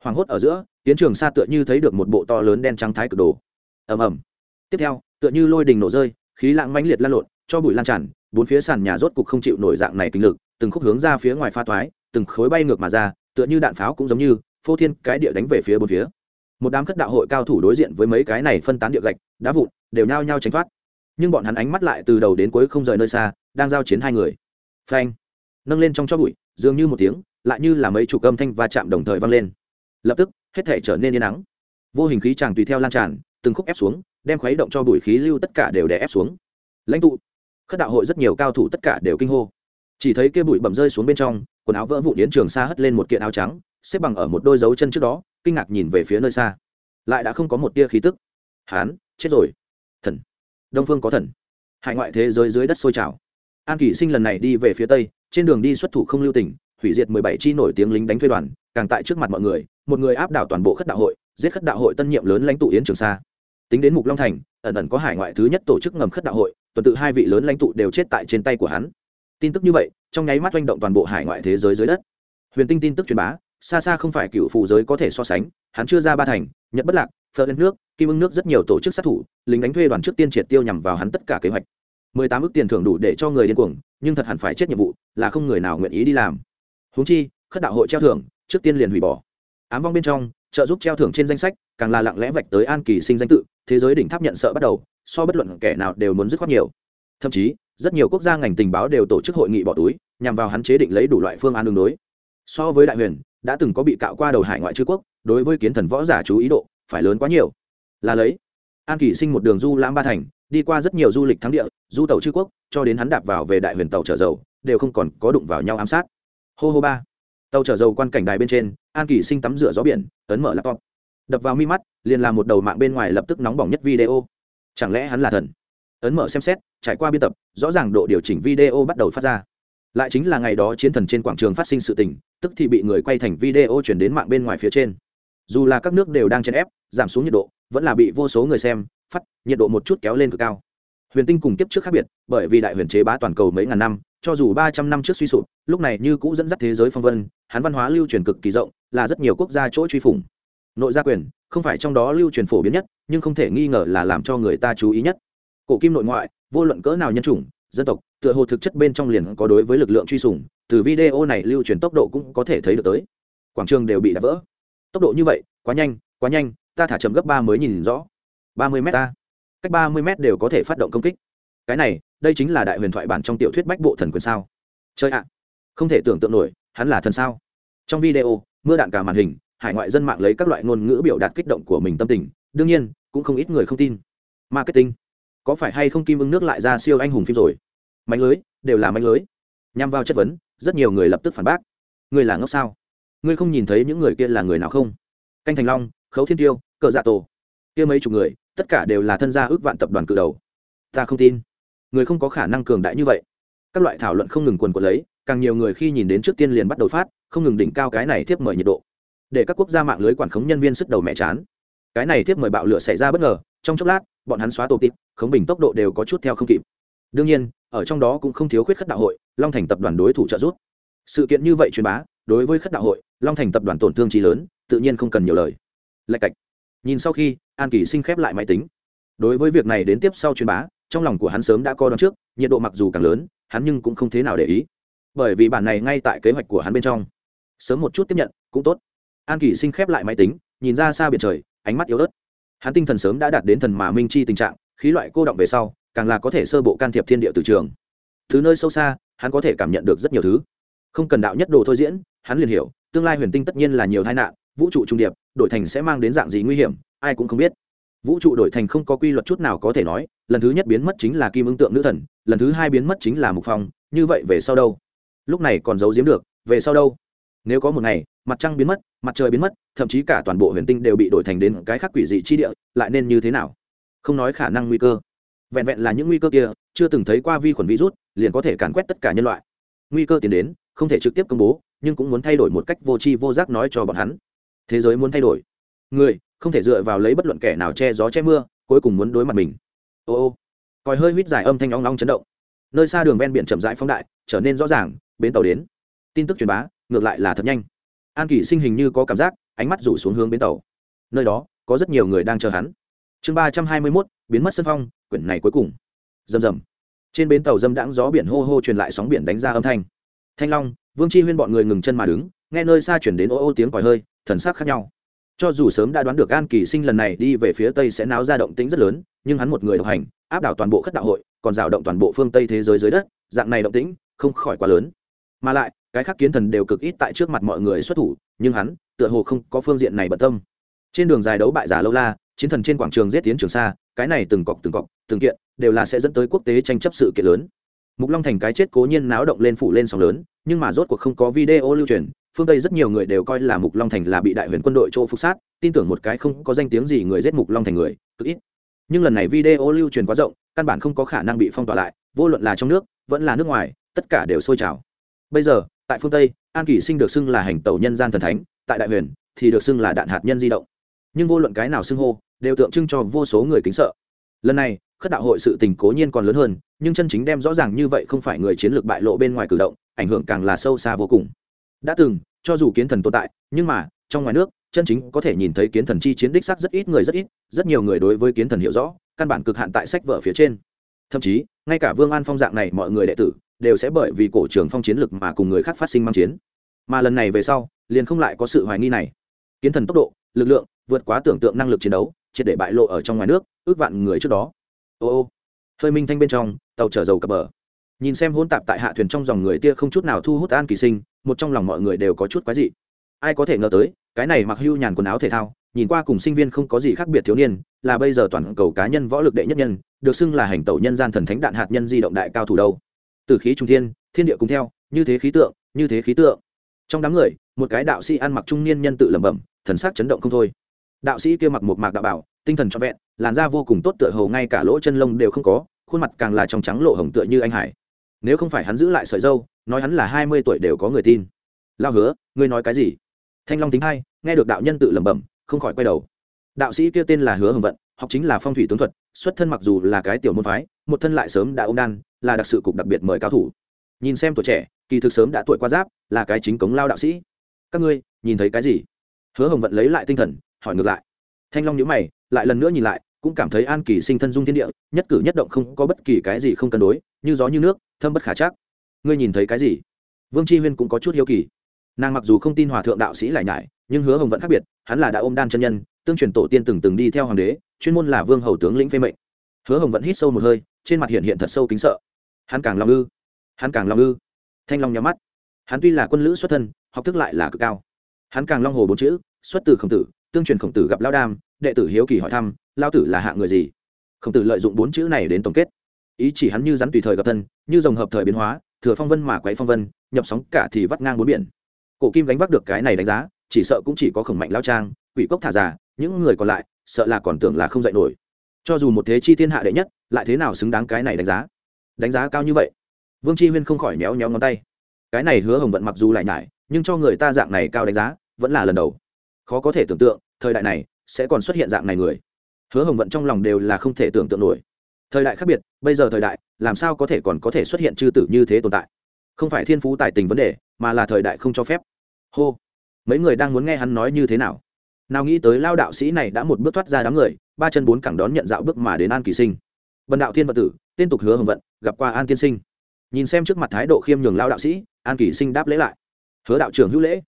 Hoảng hốt ở giữa tiến trường xa tựa như thấy được một bộ to lớn đen trắng thái cực đồ. Ầm ầm. Tiếp theo, tựa như lôi đình nổ rơi, khí lãng mãnh liệt lan lộn, cho bụi lan tràn, bốn phía sàn nhà rốt cục không chịu nổi dạng này kinh lực, từng khúc hướng ra phía ngoài pha toái từng khối bay ngược mà ra, tựa như đạn pháo cũng giống như, phô thiên cái địa đánh về phía bốn phía. Một đám khất đạo hội cao thủ đối diện với mấy cái này phân tán địa gạch, đá vụn, đều nhao nhao tránh thoát nhưng bọn hắn ánh mắt lại từ đầu đến cuối không rời nơi xa, đang giao chiến hai người. Phanh! Nâng lên trong cho bụi, dường như một tiếng, lại như là mấy chục âm thanh va chạm đồng thời vang lên. Lập tức, hết thể trở nên yên nắng vô hình khí chàng tùy theo lan tràn, từng khúc ép xuống, đem khuấy động cho bụi khí lưu tất cả đều đè ép xuống. Lãnh tụ! Khất đạo hội rất nhiều cao thủ tất cả đều kinh hô. Chỉ thấy kia bụi bầm rơi xuống bên trong, quần áo vỡ vụn đến trường xa hất lên một kiện áo trắng, xếp bằng ở một đôi dấu chân trước đó, kinh ngạc nhìn về phía nơi xa. Lại đã không có một tia khí tức. Hán, chết rồi. Thần đông phương có thần. Hải ngoại thế giới dưới đất sôi trào. An kỷ sinh lần này đi về phía tây, trên đường đi xuất thủ không lưu tình, hủy diệt mười bảy chi nổi tiếng lính đánh thuê đoàn, càng tại trước mặt mọi người, một người áp đảo toàn bộ khất đạo hội, giết khất đạo hội tân nhiệm lớn lãnh tụ yến trường sa. Tính đến mục long thành, ẩn ẩn có hải ngoại thứ nhất tổ chức ngầm khất đạo hội, tuần tự hai vị lớn lãnh tụ đều chết tại trên tay của hắn. Tin tức như vậy, trong nháy mắt doanh động toàn bộ hải ngoại thế giới dưới đất. Huyền tinh tin tức truyền bá, xa xa không phải cựu phụ giới có thể so sánh, hắn chưa ra ba thành, nhật bất lạc phơ lên nước, kim ưng nước rất nhiều tổ chức sát thủ, lính đánh thuê đoàn trước tiên triệt tiêu nhằm vào hắn tất cả kế hoạch. Mười tám ước tiền thưởng đủ để cho người điên cuồng, nhưng thật hẳn phải chết nhiệm vụ, là không người nào nguyện ý đi làm. Huống chi, khất đạo hội treo thưởng, trước tiên liền hủy bỏ. Ám vong bên trong, trợ giúp treo thưởng trên danh sách, càng là lặng lẽ vạch tới an kỳ sinh danh tự, thế giới đỉnh tháp nhận sợ bắt đầu, so bất luận kẻ nào đều muốn dứt khoát nhiều. Thậm chí, rất nhiều quốc gia ngành tình báo đều tổ chức hội nghị bỏ túi, nhằm vào hắn chế định lấy đủ loại phương án đường đối. So với đại huyền, đã từng có bị cạo qua đầu hải ngoại chư quốc, đối với kiến thần võ giả chú ý độ phải lớn quá nhiều. Là lấy. An kỳ sinh một đường du lãm ba thành, đi qua rất nhiều du lịch thắng địa, du tàu chư quốc, cho đến hắn đạp vào về đại huyền tàu chở dầu, đều không còn có đụng vào nhau ám sát. Hô hô ba. Tàu chở dầu quan cảnh đài bên trên, an kỳ sinh tắm rửa gió biển, ấn mở laptop. Đập vào mi mắt, liền làm một đầu mạng bên ngoài lập tức nóng bỏng nhất video. Chẳng lẽ hắn là thần? Ấn mở xem xét, trải qua biên tập, rõ ràng độ điều chỉnh video bắt đầu phát ra. Lại chính là ngày đó chiến thần trên quảng trường phát sinh sự tình, tức thì bị người quay thành video chuyển đến mạng bên ngoài phía trên dù là các nước đều đang chèn ép, giảm xuống nhiệt độ, vẫn là bị vô số người xem, phát, nhiệt độ một chút kéo lên cực cao. Huyền tinh cùng kiếp trước khác biệt, bởi vì đại huyền chế bá toàn cầu mấy ngàn năm, cho dù ba trăm năm trước suy sụp, lúc này như cũ dẫn dắt thế giới phong vân, hắn văn hóa lưu truyền cực kỳ rộng, là rất nhiều quốc gia chỗ truy phủng. Nội gia quyền, không phải trong đó lưu truyền phổ biến nhất, nhưng không thể nghi ngờ là làm cho người ta chú ý nhất. Cổ kim nội ngoại, vô luận cỡ nào nhân chủng, dân tộc, tựa hồ thực chất bên trong liền có đối với lực lượng truy sủng từ video này lưu truyền tốc độ cũng có thể thấy được tới. Quảng trường đều bị đập vỡ tốc độ như vậy, quá nhanh quá nhanh, ta thả chậm gấp ba mới nhìn rõ. Ba mươi m ta. Cách ba mươi m đều có thể phát động công kích. Cái này, đây chính là đại huyền thoại bản trong tiểu thuyết bách bộ thần quyền sao? Chơi ạ, không thể tưởng tượng nổi, hắn là thần sao? Trong video, mưa đạn cả màn hình, hải ngoại dân mạng lấy các loại ngôn ngữ biểu đạt kích động của mình tâm tình, đương nhiên, cũng không ít người không tin. Marketing. Có phải hay không kim ưng nước lại ra siêu anh hùng phim rồi? Mạnh lưới, đều là mạnh lưới. Nhằm vào chất vấn, rất nhiều người lập tức phản bác. Người là ngốc sao? Ngươi không nhìn thấy những người kia là người nào không? Canh thành long, khấu thiên tiêu, cờ dạ tổ. Kia mấy chục người, tất cả đều là thân gia ước vạn tập đoàn cự đầu. Ta không tin. Người không có khả năng cường đại như vậy. Các loại thảo luận không ngừng quần của lấy, càng nhiều người khi nhìn đến trước tiên liền bắt đầu phát, không ngừng đỉnh cao cái này tiếp mời nhiệt độ. Để các quốc gia mạng lưới quản khống nhân viên sức đầu mẹ chán. Cái này tiếp mời bạo lửa xảy ra bất ngờ, trong chốc lát, bọn hắn xóa tổ tịp, khống bình tốc độ đều có chút theo không kịp. Đương nhiên, ở trong đó cũng không thiếu khuyết khất đạo hội, long thành tập đoàn đối thủ trợ giúp. Sự kiện như vậy truyền bá đối với khất đạo hội, long thành tập đoàn tổn thương trí lớn, tự nhiên không cần nhiều lời. Lạch cạch. Nhìn sau khi, an kỳ sinh khép lại máy tính. Đối với việc này đến tiếp sau truyền bá, trong lòng của hắn sớm đã co đón trước, nhiệt độ mặc dù càng lớn, hắn nhưng cũng không thế nào để ý. Bởi vì bản này ngay tại kế hoạch của hắn bên trong. Sớm một chút tiếp nhận, cũng tốt. An kỳ sinh khép lại máy tính, nhìn ra xa biển trời, ánh mắt yếu ớt. Hắn tinh thần sớm đã đạt đến thần mà minh chi tình trạng, khí loại cô động về sau, càng là có thể sơ bộ can thiệp thiên địa từ trường. Thứ nơi sâu xa, hắn có thể cảm nhận được rất nhiều thứ. Không cần đạo nhất đồ thôi diễn hắn liền hiểu, tương lai huyền tinh tất nhiên là nhiều tai nạn, vũ trụ trung điệp, đổi thành sẽ mang đến dạng gì nguy hiểm, ai cũng không biết. Vũ trụ đổi thành không có quy luật chút nào có thể nói, lần thứ nhất biến mất chính là kim ưng tượng nữ thần, lần thứ hai biến mất chính là mục phong, như vậy về sau đâu? Lúc này còn giấu giếm được, về sau đâu? Nếu có một ngày, mặt trăng biến mất, mặt trời biến mất, thậm chí cả toàn bộ huyền tinh đều bị đổi thành đến cái khác quỷ dị chi địa, lại nên như thế nào? Không nói khả năng nguy cơ. Vẹn vẹn là những nguy cơ kia, chưa từng thấy qua vi khuẩn virus, liền có thể càn quét tất cả nhân loại. Nguy cơ tiến đến, không thể trực tiếp công bố nhưng cũng muốn thay đổi một cách vô tri vô giác nói cho bọn hắn. Thế giới muốn thay đổi. Người, không thể dựa vào lấy bất luận kẻ nào che gió che mưa, cuối cùng muốn đối mặt mình. Ô ô, còi hơi huýt dài âm thanh long long chấn động. Nơi xa đường ven biển chậm rãi phóng đại, trở nên rõ ràng, bến tàu đến. Tin tức truyền bá, ngược lại là thật nhanh. An kỷ sinh hình như có cảm giác, ánh mắt rủ xuống hướng bến tàu. Nơi đó, có rất nhiều người đang chờ hắn. Chương ba trăm hai mươi mốt, biến mất sân phong, quyển này cuối cùng. Rầm rầm. Trên bến tàu dâm đãng gió biển hô hô truyền lại sóng biển đánh ra âm thanh. Thanh long vương chi huyên bọn người ngừng chân mà đứng, nghe nơi xa chuyển đến ô ô tiếng còi hơi, thần sắc khác nhau. Cho dù sớm đã đoán được an kỳ sinh lần này đi về phía tây sẽ náo ra động tĩnh rất lớn, nhưng hắn một người độc hành, áp đảo toàn bộ khất đạo hội, còn rào động toàn bộ phương tây thế giới dưới đất, dạng này động tĩnh, không khỏi quá lớn. Mà lại, cái khác kiến thần đều cực ít tại trước mặt mọi người xuất thủ, nhưng hắn, tựa hồ không có phương diện này bận tâm. Trên đường dài đấu bại giả lâu la, chiến thần trên quảng trường giết tiến trường xa, cái này từng cọc từng cọc, từng kiện, đều là sẽ dẫn tới quốc tế tranh chấp sự kiện lớn mục long thành cái chết cố nhiên náo động lên phủ lên sóng lớn, nhưng mà rốt cuộc không có video lưu truyền, phương tây rất nhiều người đều coi là mục long thành là bị đại huyền quân đội chỗ phục sát, tin tưởng một cái không có danh tiếng gì người giết mục long thành người, cực ít. Nhưng lần này video lưu truyền quá rộng, căn bản không có khả năng bị phong tỏa lại, vô luận là trong nước, vẫn là nước ngoài, tất cả đều sôi trào. Bây giờ, tại phương tây, an kỷ sinh được xưng là hành tàu nhân gian thần thánh, tại đại huyền, thì được xưng là đạn hạt nhân di động. Nhưng vô luận cái nào xưng hô, đều tượng trưng cho vô số người kính sợ. Lần này khất đạo hội sự tình cố nhiên còn lớn hơn, nhưng chân chính đem rõ ràng như vậy không phải người chiến lược bại lộ bên ngoài cử động, ảnh hưởng càng là sâu xa vô cùng. Đã từng, cho dù kiến thần tồn tại, nhưng mà, trong ngoài nước, chân chính có thể nhìn thấy kiến thần chi chiến đích sắc rất ít người rất ít, rất nhiều người đối với kiến thần hiểu rõ, căn bản cực hạn tại sách vở phía trên. Thậm chí, ngay cả vương an phong dạng này mọi người đệ tử, đều sẽ bởi vì cổ trường phong chiến lực mà cùng người khác phát sinh mang chiến. Mà lần này về sau, liền không lại có sự hoài nghi này. Kiến thần tốc độ, lực lượng, vượt quá tưởng tượng năng lực chiến đấu, triệt để bại lộ ở trong ngoài nước, ước vạn người trước đó ô ô. Hơi minh thanh bên trong, tàu chở dầu cập bờ. Nhìn xem hôn tạp tại hạ thuyền trong dòng người tia không chút nào thu hút an kỳ sinh, một trong lòng mọi người đều có chút quái dị. Ai có thể ngờ tới, cái này mặc hưu nhàn quần áo thể thao, nhìn qua cùng sinh viên không có gì khác biệt thiếu niên, là bây giờ toàn cầu cá nhân võ lực đệ nhất nhân, được xưng là hành tẩu nhân gian thần thánh đạn hạt nhân di động đại cao thủ đâu. Từ khí trung thiên thiên địa cùng theo, như thế khí tượng, như thế khí tượng. Trong đám người, một cái đạo sĩ ăn mặc trung niên nhân tự lẩm bẩm, thần sắc chấn động không thôi. Đạo sĩ kia mặc một mạc đạo bảo tinh thần cho vẹn, làn da vô cùng tốt tựa hầu ngay cả lỗ chân lông đều không có, khuôn mặt càng là trong trắng lộ hồng tựa như anh hải. Nếu không phải hắn giữ lại sợi dâu, nói hắn là hai mươi tuổi đều có người tin. Lao hứa, ngươi nói cái gì? Thanh long tính hai, nghe được đạo nhân tự lẩm bẩm, không khỏi quay đầu. Đạo sĩ kia tên là hứa hồng vận, học chính là phong thủy tướng thuật, xuất thân mặc dù là cái tiểu môn phái, một thân lại sớm đã ôm đan, là đặc sự cục đặc biệt mời cao thủ. Nhìn xem tuổi trẻ, kỳ thực sớm đã tuổi qua giáp, là cái chính cống lao đạo sĩ. Các ngươi, nhìn thấy cái gì? Hứa hồng vận lấy lại tinh thần, hỏi ngược lại. Thanh long nhữ mày lại lần nữa nhìn lại, cũng cảm thấy an kỳ sinh thân dung thiên địa, nhất cử nhất động không có bất kỳ cái gì không cân đối, như gió như nước, thâm bất khả chắc. Ngươi nhìn thấy cái gì? Vương tri huyên cũng có chút hiếu kỳ. Nàng mặc dù không tin hòa thượng đạo sĩ lại nhải, nhưng hứa hồng vẫn khác biệt, hắn là đã ôm đan chân nhân, tương truyền tổ tiên từng từng đi theo hoàng đế, chuyên môn là vương hầu tướng lĩnh phê mệnh. Hứa hồng vẫn hít sâu một hơi, trên mặt hiện hiện thật sâu kính sợ. Hắn càng lòng ư, hắn càng lòng ư. Thanh long nhắm mắt. Hắn tuy là quân lữ xuất thân, học thức lại là cực cao. Hắn càng long hồ bốn chữ, xuất từ khổng tử, tương truyền khổng tử gặp lao đam đệ tử hiếu kỳ hỏi thăm lao tử là hạ người gì? Khổng tử lợi dụng bốn chữ này đến tổng kết. Ý chỉ hắn như rắn tùy thời gặp thân, như dòng hợp thời biến hóa, thừa phong vân mà quấy phong vân, nhập sóng cả thì vắt ngang bốn biển. Cổ kim gánh vác được cái này đánh giá, chỉ sợ cũng chỉ có khổng mạnh lao trang, quỷ cốc thả già, những người còn lại, sợ là còn tưởng là không dạy nổi. Cho dù một thế chi thiên hạ đệ nhất, lại thế nào xứng đáng cái này đánh giá? Đánh giá cao như vậy? Vương chi huyên không khỏi méo méo ngón tay. Cái này hứa hồng vận mặc dù lại nhải, nhưng cho người ta dạng này cao đánh giá, vẫn là lần đầu. Khó có thể tưởng tượng, thời đại này sẽ còn xuất hiện dạng này người. Hứa hồng vận trong lòng đều là không thể tưởng tượng nổi. Thời đại khác biệt, bây giờ thời đại, làm sao có thể còn có thể xuất hiện chư tử như thế tồn tại? Không phải thiên phú tài tình vấn đề, mà là thời đại không cho phép. Hô. Mấy người đang muốn nghe hắn nói như thế nào? Nào nghĩ tới lao đạo sĩ này đã một bước thoát ra đám người, ba chân bốn cẳng đón nhận dạo bước mà đến an kỳ sinh. Bần đạo thiên vật tử, tên tục hứa hồng vận, gặp qua an tiên sinh. Nhìn xem trước mặt thái độ khiêm nhường lao đạo sĩ, an kỳ sinh đáp lễ lại. Hứa đạo trưởng hữu lễ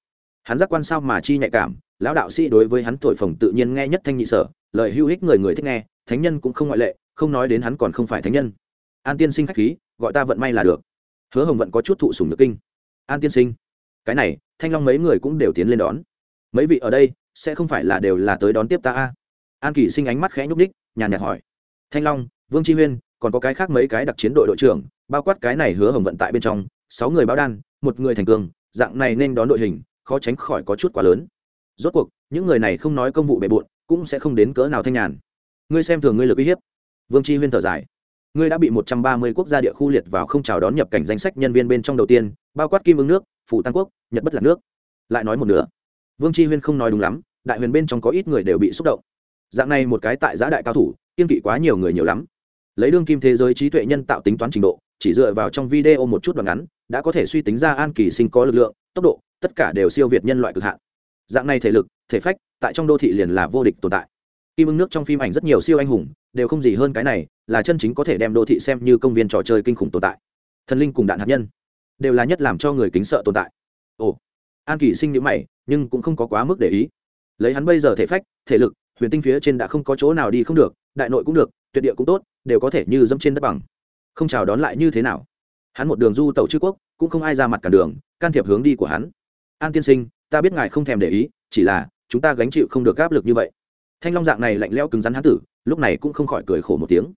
hắn giác quan sao mà chi nhạy cảm, lão đạo sĩ đối với hắn thổi phồng tự nhiên nghe nhất thanh nhị sở, lời hữu hích người người thích nghe, thánh nhân cũng không ngoại lệ, không nói đến hắn còn không phải thánh nhân. An tiên sinh khách khí, gọi ta vận may là được. Hứa hồng vận có chút thụ sùng nước kinh. An tiên sinh, cái này, thanh long mấy người cũng đều tiến lên đón. Mấy vị ở đây, sẽ không phải là đều là tới đón tiếp ta a? An kỳ sinh ánh mắt khẽ nhúc ních nhàn nhạt hỏi. Thanh long, vương tri huyên, còn có cái khác mấy cái đặc chiến đội đội trưởng, bao quát cái này hứa hồng vận tại bên trong, sáu người báo đan, một người thành cường, dạng này nên đón đội hình khó tránh khỏi có chút quá lớn. Rốt cuộc, những người này không nói công vụ bề bộn, cũng sẽ không đến cỡ nào thanh nhàn. Ngươi xem thường ngươi lực uy hiếp. Vương tri huyên thở dài. Ngươi đã bị một trăm ba mươi quốc gia địa khu liệt vào không chào đón nhập cảnh danh sách nhân viên bên trong đầu tiên, bao quát kim ứng nước, phủ tăng quốc, nhật bất lạc nước. Lại nói một nửa. Vương tri huyên không nói đúng lắm, đại huyền bên trong có ít người đều bị xúc động. Dạng này một cái tại giã đại cao thủ, kiên kỵ quá nhiều người nhiều lắm. Lấy đương kim thế giới trí tuệ nhân tạo tính toán trình độ, chỉ dựa vào trong video một chút đoạn ngắn, đã có thể suy tính ra an kỳ sinh có lực lượng, tốc độ tất cả đều siêu việt nhân loại cực hạn. Dạng này thể lực, thể phách, tại trong đô thị liền là vô địch tồn tại. Kim ưng nước trong phim ảnh rất nhiều siêu anh hùng, đều không gì hơn cái này, là chân chính có thể đem đô thị xem như công viên trò chơi kinh khủng tồn tại. Thần linh cùng đạn hạt nhân, đều là nhất làm cho người kính sợ tồn tại. Ồ, an kỳ sinh nhữ mày, nhưng cũng không có quá mức để ý. Lấy hắn bây giờ thể phách, thể lực, huyền tinh phía trên đã không có chỗ nào đi không được, đại nội cũng được, tuyệt địa cũng tốt, đều có thể như dẫm trên đất bằng. Không chào đón lại như thế nào? Hắn một đường du tàu chư quốc, cũng không ai ra mặt cả đường, can thiệp hướng đi của hắn an tiên sinh, ta biết ngài không thèm để ý, chỉ là, chúng ta gánh chịu không được áp lực như vậy. Thanh long dạng này lạnh lẽo cứng rắn hán tử, lúc này cũng không khỏi cười khổ một tiếng.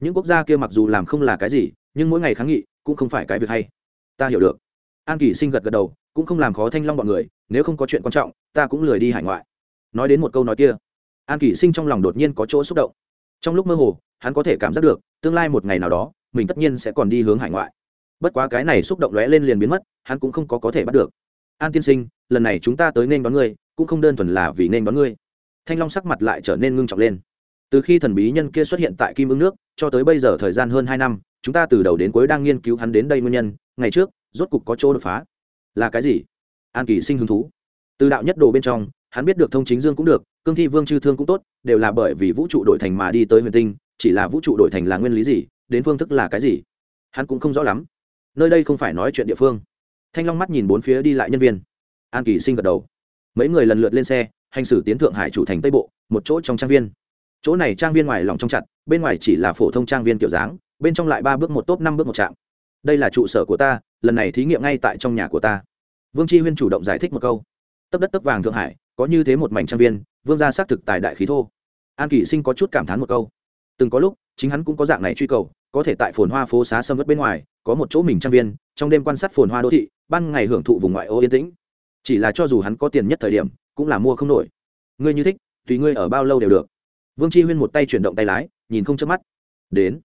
Những quốc gia kia mặc dù làm không là cái gì, nhưng mỗi ngày kháng nghị, cũng không phải cái việc hay. Ta hiểu được. An kỳ sinh gật gật đầu, cũng không làm khó thanh long bọn người, nếu không có chuyện quan trọng, ta cũng lười đi hải ngoại. Nói đến một câu nói kia, an kỳ sinh trong lòng đột nhiên có chỗ xúc động. Trong lúc mơ hồ, hắn có thể cảm giác được, tương lai một ngày nào đó, mình tất nhiên sẽ còn đi hướng hải ngoại. Bất quá cái này xúc động lóe lên liền biến mất, hắn cũng không có có thể bắt được an tiên sinh, lần này chúng ta tới nên đón ngươi, cũng không đơn thuần là vì nên đón ngươi. Thanh long sắc mặt lại trở nên ngưng trọng lên. Từ khi thần bí nhân kia xuất hiện tại kim ưng nước, cho tới bây giờ thời gian hơn hai năm, chúng ta từ đầu đến cuối đang nghiên cứu hắn đến đây nguyên nhân, ngày trước, rốt cục có chỗ đột phá. Là cái gì? An kỳ sinh hứng thú. Từ đạo nhất đồ bên trong, hắn biết được thông chính dương cũng được, cương thi vương chư thương cũng tốt, đều là bởi vì vũ trụ đổi thành mà đi tới huyền tinh, chỉ là vũ trụ đổi thành là nguyên lý gì, đến phương thức là cái gì? Hắn cũng không rõ lắm. Nơi đây không phải nói chuyện địa phương thanh long mắt nhìn bốn phía đi lại nhân viên. An kỳ sinh gật đầu. Mấy người lần lượt lên xe, hành xử tiến thượng hải chủ thành tây bộ, một chỗ trong trang viên. Chỗ này trang viên ngoài lòng trong chặt, bên ngoài chỉ là phổ thông trang viên kiểu dáng, bên trong lại ba bước một tốp, năm bước một trạm. Đây là trụ sở của ta, lần này thí nghiệm ngay tại trong nhà của ta. Vương tri huyên chủ động giải thích một câu. Tấp đất tấp vàng thượng hải, có như thế một mảnh trang viên, vương gia xác thực tài đại khí thô. An kỷ sinh có chút cảm thán một câu. Từng có lúc, chính hắn cũng có dạng này truy cầu, có thể tại phồn hoa phố xá sâm vất bên ngoài, có một chỗ mình trang viên, trong đêm quan sát phồn hoa đô thị ban ngày hưởng thụ vùng ngoại ô yên tĩnh. Chỉ là cho dù hắn có tiền nhất thời điểm, cũng là mua không nổi. Ngươi như thích, tùy ngươi ở bao lâu đều được. Vương chi huyên một tay chuyển động tay lái, nhìn không chớp mắt. Đến.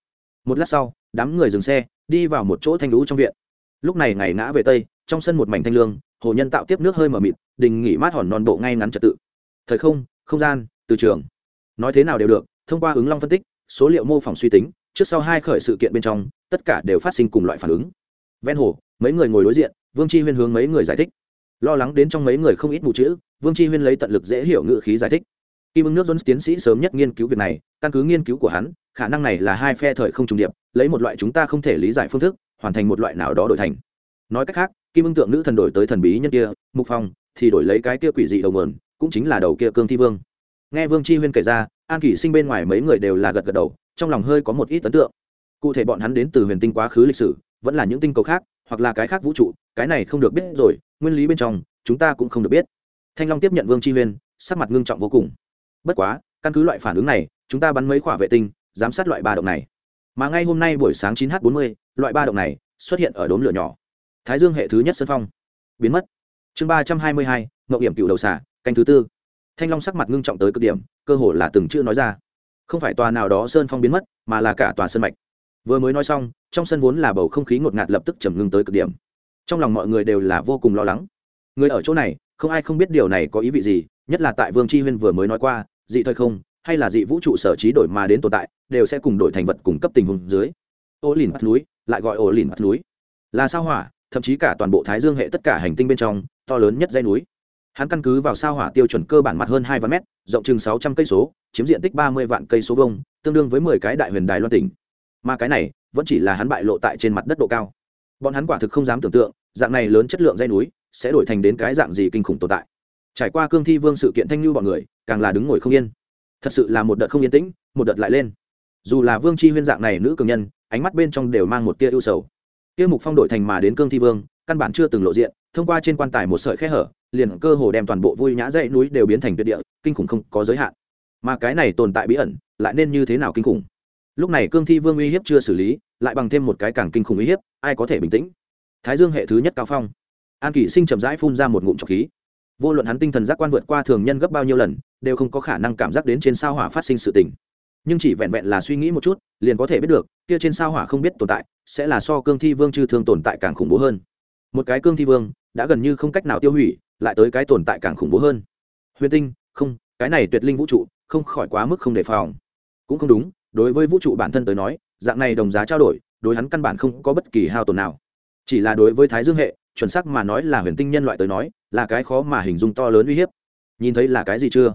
Một lát sau, đám người dừng xe, đi vào một chỗ thanh lũ trong viện. Lúc này ngày ngã về tây, trong sân một mảnh thanh lương, hồ nhân tạo tiếp nước hơi mở mịt, đình nghỉ mát hòn non bộ ngay ngắn trật tự. Thời không không gian, từ trường. Nói thế nào đều được, thông qua ứng long phân tích, số liệu mô phỏng suy tính, trước sau hai khởi sự kiện bên trong, tất cả đều phát sinh cùng loại phản ứng. Ven hồ, mấy người ngồi đối diện vương chi huyên hướng mấy người giải thích. Lo lắng đến trong mấy người không ít mù chữ, vương chi huyên lấy tận lực dễ hiểu ngự khí giải thích. Kim ứng nước dẫn tiến sĩ sớm nhất nghiên cứu việc này, căn cứ nghiên cứu của hắn, khả năng này là hai phe thời không trùng điệp, lấy một loại chúng ta không thể lý giải phương thức, hoàn thành một loại nào đó đổi thành. Nói cách khác, kim ưng tượng nữ thần đổi tới thần bí nhân kia, mục phong, thì đổi lấy cái kia quỷ dị đầu mườn, cũng chính là đầu kia cương thi vương. Nghe vương chi huyên kể ra, an kỷ sinh bên ngoài mấy người đều là gật gật đầu, trong lòng hơi có một ít ấn tượng. Cụ thể bọn hắn đến từ huyền tinh quá khứ lịch sử, vẫn là những tinh cầu khác, hoặc là cái khác vũ trụ cái này không được biết rồi, nguyên lý bên trong, chúng ta cũng không được biết. Thanh long tiếp nhận vương chi huyên, sắc mặt ngưng trọng vô cùng. Bất quá, căn cứ loại phản ứng này, chúng ta bắn mấy quả vệ tinh, giám sát loại ba động này. Mà ngay hôm nay buổi sáng 9 h 40 loại ba động này xuất hiện ở đốm lửa nhỏ. Thái dương hệ thứ nhất sơn phong. Biến mất. Chương ba trăm hai mươi hai mậu điểm cựu đầu xả canh thứ tư. Thanh long sắc mặt ngưng trọng tới cực điểm, cơ hồ là từng chữ nói ra. Không phải tòa nào đó sơn phong biến mất, mà là cả tòa sân mạch. Vừa mới nói xong, trong sân vốn là bầu không khí ngột ngạt lập tức trầm ngưng tới cực điểm trong lòng mọi người đều là vô cùng lo lắng. Người ở chỗ này, không ai không biết điều này có ý vị gì, nhất là tại vương tri huyên vừa mới nói qua, dị thời không, hay là dị vũ trụ sở trí đổi mà đến tồn tại, đều sẽ cùng đổi thành vật cung cấp tình huống dưới. Ô lìn mặt núi, lại gọi ô lìn mặt núi. Là sao hỏa, thậm chí cả toàn bộ thái dương hệ tất cả hành tinh bên trong, to lớn nhất dây núi. Hắn căn cứ vào sao hỏa tiêu chuẩn cơ bản mặt hơn hai vạn mét, rộng chừng sáu trăm cây số, chiếm diện tích ba mươi vạn cây số vông tương đương với mười cái đại huyền đài loan tỉnh. Mà cái này, vẫn chỉ là hắn bại lộ tại trên mặt đất độ cao. Bọn hắn quả thực không dám tưởng tượng dạng này lớn chất lượng dây núi sẽ đổi thành đến cái dạng gì kinh khủng tồn tại. Trải qua cương thi vương sự kiện thanh lưu bọn người, càng là đứng ngồi không yên. Thật sự là một đợt không yên tĩnh, một đợt lại lên. Dù là vương chi huyên dạng này nữ cường nhân, ánh mắt bên trong đều mang một tia ưu sầu. Kia mục phong đổi thành mà đến cương thi vương, căn bản chưa từng lộ diện, thông qua trên quan tài một sợi khe hở, liền cơ hồ đem toàn bộ vui nhã dãy núi đều biến thành tuyệt địa, kinh khủng không có giới hạn. Mà cái này tồn tại bí ẩn, lại nên như thế nào kinh khủng? Lúc này cương thi vương uy hiếp chưa xử lý, lại bằng thêm một cái càng kinh khủng uy hiếp, ai có thể bình tĩnh? Thái dương hệ thứ nhất cao phong. An kỷ sinh chậm rãi phun ra một ngụm trọc khí. Vô luận hắn tinh thần giác quan vượt qua thường nhân gấp bao nhiêu lần, đều không có khả năng cảm giác đến trên sao hỏa phát sinh sự tình. Nhưng chỉ vẹn vẹn là suy nghĩ một chút, liền có thể biết được, kia trên sao hỏa không biết tồn tại, sẽ là so cương thi vương chư thương tồn tại càng khủng bố hơn. Một cái cương thi vương, đã gần như không cách nào tiêu hủy, lại tới cái tồn tại càng khủng bố hơn. Huyền tinh, không, cái này tuyệt linh vũ trụ, không khỏi quá mức không đề phòng. Cũng không đúng, đối với vũ trụ bản thân tới nói, dạng này đồng giá trao đổi, đối hắn căn bản không có bất kỳ hao tổn nào chỉ là đối với thái dương hệ, chuẩn xác mà nói là huyền tinh nhân loại tới nói, là cái khó mà hình dung to lớn uy hiếp. Nhìn thấy là cái gì chưa?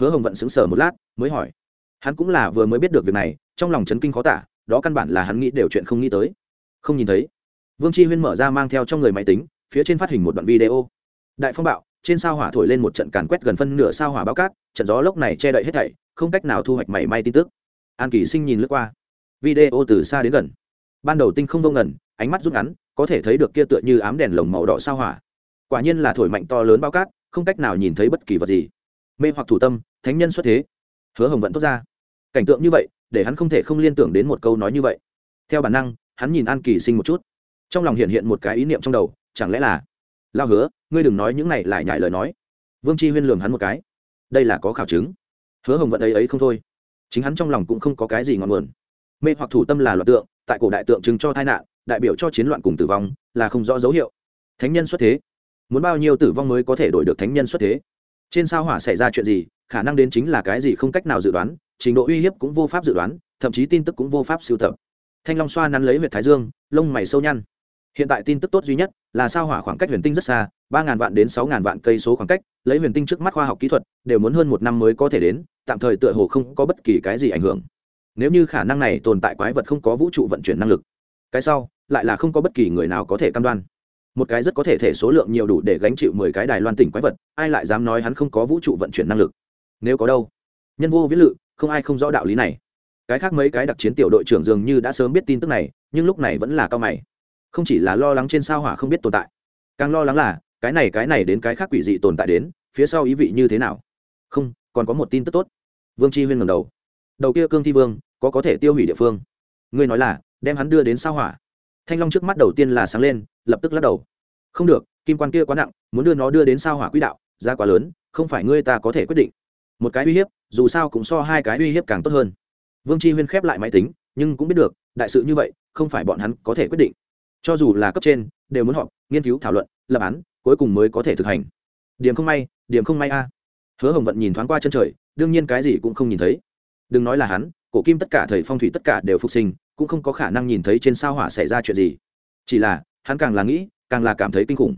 Hứa hồng vận xứng sở một lát, mới hỏi. Hắn cũng là vừa mới biết được việc này, trong lòng chấn kinh khó tả, đó căn bản là hắn nghĩ đều chuyện không nghĩ tới. Không nhìn thấy. Vương tri huyên mở ra mang theo trong người máy tính, phía trên phát hình một đoạn video. Đại phong bạo, trên sao hỏa thổi lên một trận càn quét gần phân nửa sao hỏa bao cát, trận gió lốc này che đậy hết thảy, không cách nào thu hoạch mảy may tin tức. An kỳ sinh nhìn lướt qua. Video từ xa đến gần. Ban đầu tinh không vô ngần, ánh mắt rút ngắn có thể thấy được kia tựa như ám đèn lồng màu đỏ sao hỏa. Quả nhiên là thổi mạnh to lớn bao cát, không cách nào nhìn thấy bất kỳ vật gì. Mê hoặc thủ tâm, thánh nhân xuất thế. Hứa hồng vẫn tốt ra. Cảnh tượng như vậy, để hắn không thể không liên tưởng đến một câu nói như vậy. Theo bản năng, hắn nhìn an kỳ sinh một chút. Trong lòng hiện hiện một cái ý niệm trong đầu, chẳng lẽ là lao hứa, ngươi đừng nói những này lại nhại lời nói. Vương chi huyên lường hắn một cái. Đây là có khảo chứng. Hứa hồng vận ấy ấy không thôi. Chính hắn trong lòng cũng không có cái gì ngọn nguồn. Mê hoặc thủ tâm là loạt tượng, tại cổ đại tượng chứng cho tai nạn đại biểu cho chiến loạn cùng tử vong là không rõ dấu hiệu. Thánh nhân xuất thế. Muốn bao nhiêu tử vong mới có thể đổi được thánh nhân xuất thế? Trên sao hỏa xảy ra chuyện gì, khả năng đến chính là cái gì không cách nào dự đoán, trình độ uy hiếp cũng vô pháp dự đoán, thậm chí tin tức cũng vô pháp sưu tập. Thanh long xoa nắn lấy huyệt thái dương, lông mày sâu nhăn. Hiện tại tin tức tốt duy nhất là sao hỏa khoảng cách huyền tinh rất xa, ba ngàn vạn đến sáu ngàn vạn cây số khoảng cách, lấy huyền tinh trước mắt khoa học kỹ thuật, đều muốn hơn một năm mới có thể đến, tạm thời tựa hồ không có bất kỳ cái gì ảnh hưởng. Nếu như khả năng này tồn tại quái vật không có vũ trụ vận chuyển năng lực. Cái sau lại là không có bất kỳ người nào có thể cam đoan. Một cái rất có thể thể số lượng nhiều đủ để gánh chịu mười cái đài loan tỉnh quái vật, ai lại dám nói hắn không có vũ trụ vận chuyển năng lực? Nếu có đâu? Nhân vô viễn lự, không ai không rõ đạo lý này. Cái khác mấy cái đặc chiến tiểu đội trưởng dường như đã sớm biết tin tức này, nhưng lúc này vẫn là cao mày. Không chỉ là lo lắng trên sao hỏa không biết tồn tại, càng lo lắng là, cái này cái này đến cái khác quỷ dị tồn tại đến, phía sau ý vị như thế nào? Không, còn có một tin tức tốt. Vương chi huyên ngầm đầu. Đầu kia cương thi vương, có có thể tiêu hủy địa phương. Ngươi nói là, đem hắn đưa đến sao hỏa thanh long trước mắt đầu tiên là sáng lên, lập tức lắc đầu. Không được, kim quan kia quá nặng, muốn đưa nó đưa đến sao hỏa quỹ đạo, giá quá lớn, không phải ngươi ta có thể quyết định. Một cái uy hiếp, dù sao cũng so hai cái uy hiếp càng tốt hơn. Vương Tri huyên khép lại máy tính, nhưng cũng biết được, đại sự như vậy, không phải bọn hắn có thể quyết định. Cho dù là cấp trên, đều muốn họp, nghiên cứu, thảo luận, lập án, cuối cùng mới có thể thực hành. Điểm không may, điểm không may a. Hứa hồng vận nhìn thoáng qua chân trời, đương nhiên cái gì cũng không nhìn thấy. Đừng nói là hắn, cổ kim tất cả thầy phong thủy tất cả đều phục sinh cũng không có khả năng nhìn thấy trên sao hỏa xảy ra chuyện gì. Chỉ là, hắn càng là nghĩ, càng là cảm thấy kinh khủng.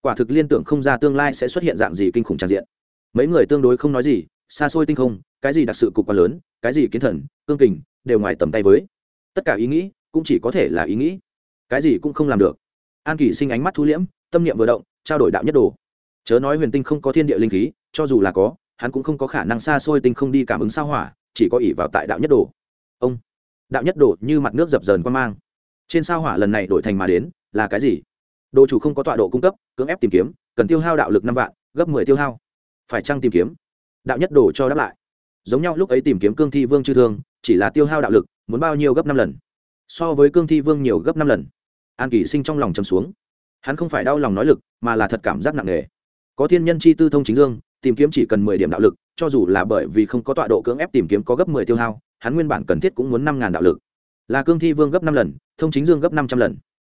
Quả thực liên tưởng không ra tương lai sẽ xuất hiện dạng gì kinh khủng tràn diện. Mấy người tương đối không nói gì, xa xôi tinh không, cái gì đặc sự cục quá lớn, cái gì kiến thần, cương kình, đều ngoài tầm tay với. Tất cả ý nghĩ, cũng chỉ có thể là ý nghĩ. Cái gì cũng không làm được. An kỳ sinh ánh mắt thu liễm, tâm niệm vừa động, trao đổi đạo nhất đồ. Chớ nói huyền tinh không có thiên địa linh khí, cho dù là có, hắn cũng không có khả năng xa xôi tinh không đi cảm ứng sao hỏa, chỉ có ỷ vào tại đạo nhất đồ. Ông đạo nhất đổ như mặt nước dập dờn quan mang. Trên sao hỏa lần này đổi thành mà đến, là cái gì? Đồ chủ không có tọa độ cung cấp, cưỡng ép tìm kiếm, cần tiêu hao đạo lực năm vạn, gấp mười tiêu hao. Phải chăng tìm kiếm? Đạo nhất đổ cho đáp lại. Giống nhau lúc ấy tìm kiếm cương thi vương chư thương, chỉ là tiêu hao đạo lực, muốn bao nhiêu gấp năm lần? So với cương thi vương nhiều gấp năm lần. An kỳ sinh trong lòng chầm xuống. Hắn không phải đau lòng nói lực, mà là thật cảm giác nặng nề. Có thiên nhân chi tư thông chính dương, tìm kiếm chỉ cần mười điểm đạo lực, cho dù là bởi vì không có tọa độ cưỡng ép tìm kiếm có gấp mười tiêu hao hắn nguyên bản cần thiết cũng muốn năm ngàn đạo lực. Là cương thi vương gấp năm lần, thông chính dương gấp năm trăm lần.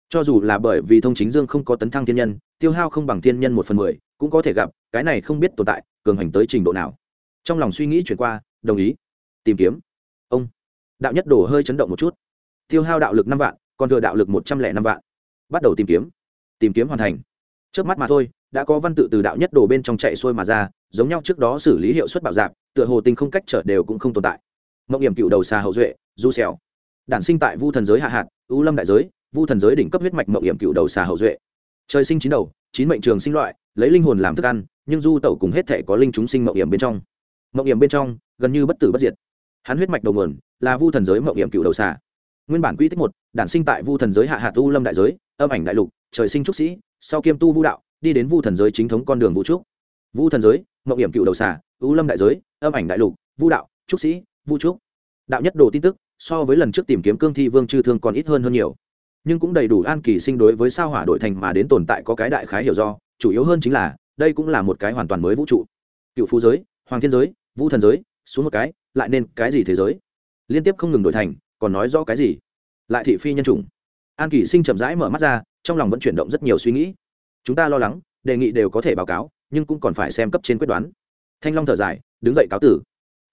Cho dù là bởi vì thông chính dương không có tấn thăng thiên nhân, tiêu hao không bằng thiên nhân một phần mười, cũng có thể gặp, cái này không biết tồn tại, cường hành tới trình độ nào. Trong lòng suy nghĩ chuyển qua, đồng ý. Tìm kiếm. Ông. Đạo nhất đổ hơi chấn động một chút. Tiêu hao đạo lực năm vạn, còn thừa đạo lực một trăm lẻ năm vạn. Bắt đầu tìm kiếm. Tìm kiếm hoàn thành. Trước mắt mà thôi, đã có văn tự từ đạo nhất đổ bên trong chạy xuôi mà ra, giống nhau trước đó xử lý hiệu suất bạo dạp, tựa hồ tình không cách trở đều cũng không tồn tại mộng hiểm cựu đầu xà hậu duệ, du xèo đản sinh tại vu thần giới hạ hạt ưu lâm đại giới, vu thần giới đỉnh cấp huyết mạch mộng hiểm cựu đầu xà hậu duệ. Trời sinh chín đầu, chín mệnh trường sinh loại, lấy linh hồn làm thức ăn, nhưng du tẩu cùng hết thể có linh chúng sinh mộng hiểm bên trong. Mộng hiểm bên trong, gần như bất tử bất diệt. Hắn huyết mạch đầu nguồn, là vu thần giới mộng hiểm cựu đầu xà. Nguyên bản quy tích một, đản sinh tại vu thần giới hạ hạt, u lâm đại giới, âm ảnh đại lục, trời sinh trúc sĩ, sau kiêm tu vu đạo, đi đến vu thần giới chính thống con đường vũ trúc. Vu thần giới, mộng hiểm cựu đầu xà, u lâm đại giới, âm ảnh đại lục, vu đạo, trúc sĩ vu trúc. Đạo nhất đồ tin tức, so với lần trước tìm kiếm cương thi vương chư thương còn ít hơn hơn nhiều. Nhưng cũng đầy đủ an kỳ sinh đối với sao hỏa đội thành mà đến tồn tại có cái đại khái hiểu do, chủ yếu hơn chính là, đây cũng là một cái hoàn toàn mới vũ trụ. Cựu phú giới, hoàng thiên giới, vũ thần giới, xuống một cái, lại nên cái gì thế giới? Liên tiếp không ngừng đổi thành, còn nói rõ cái gì? Lại thị phi nhân chủng. An kỳ sinh chậm rãi mở mắt ra, trong lòng vẫn chuyển động rất nhiều suy nghĩ. Chúng ta lo lắng, đề nghị đều có thể báo cáo, nhưng cũng còn phải xem cấp trên quyết đoán. Thanh long thở dài, đứng dậy cáo tử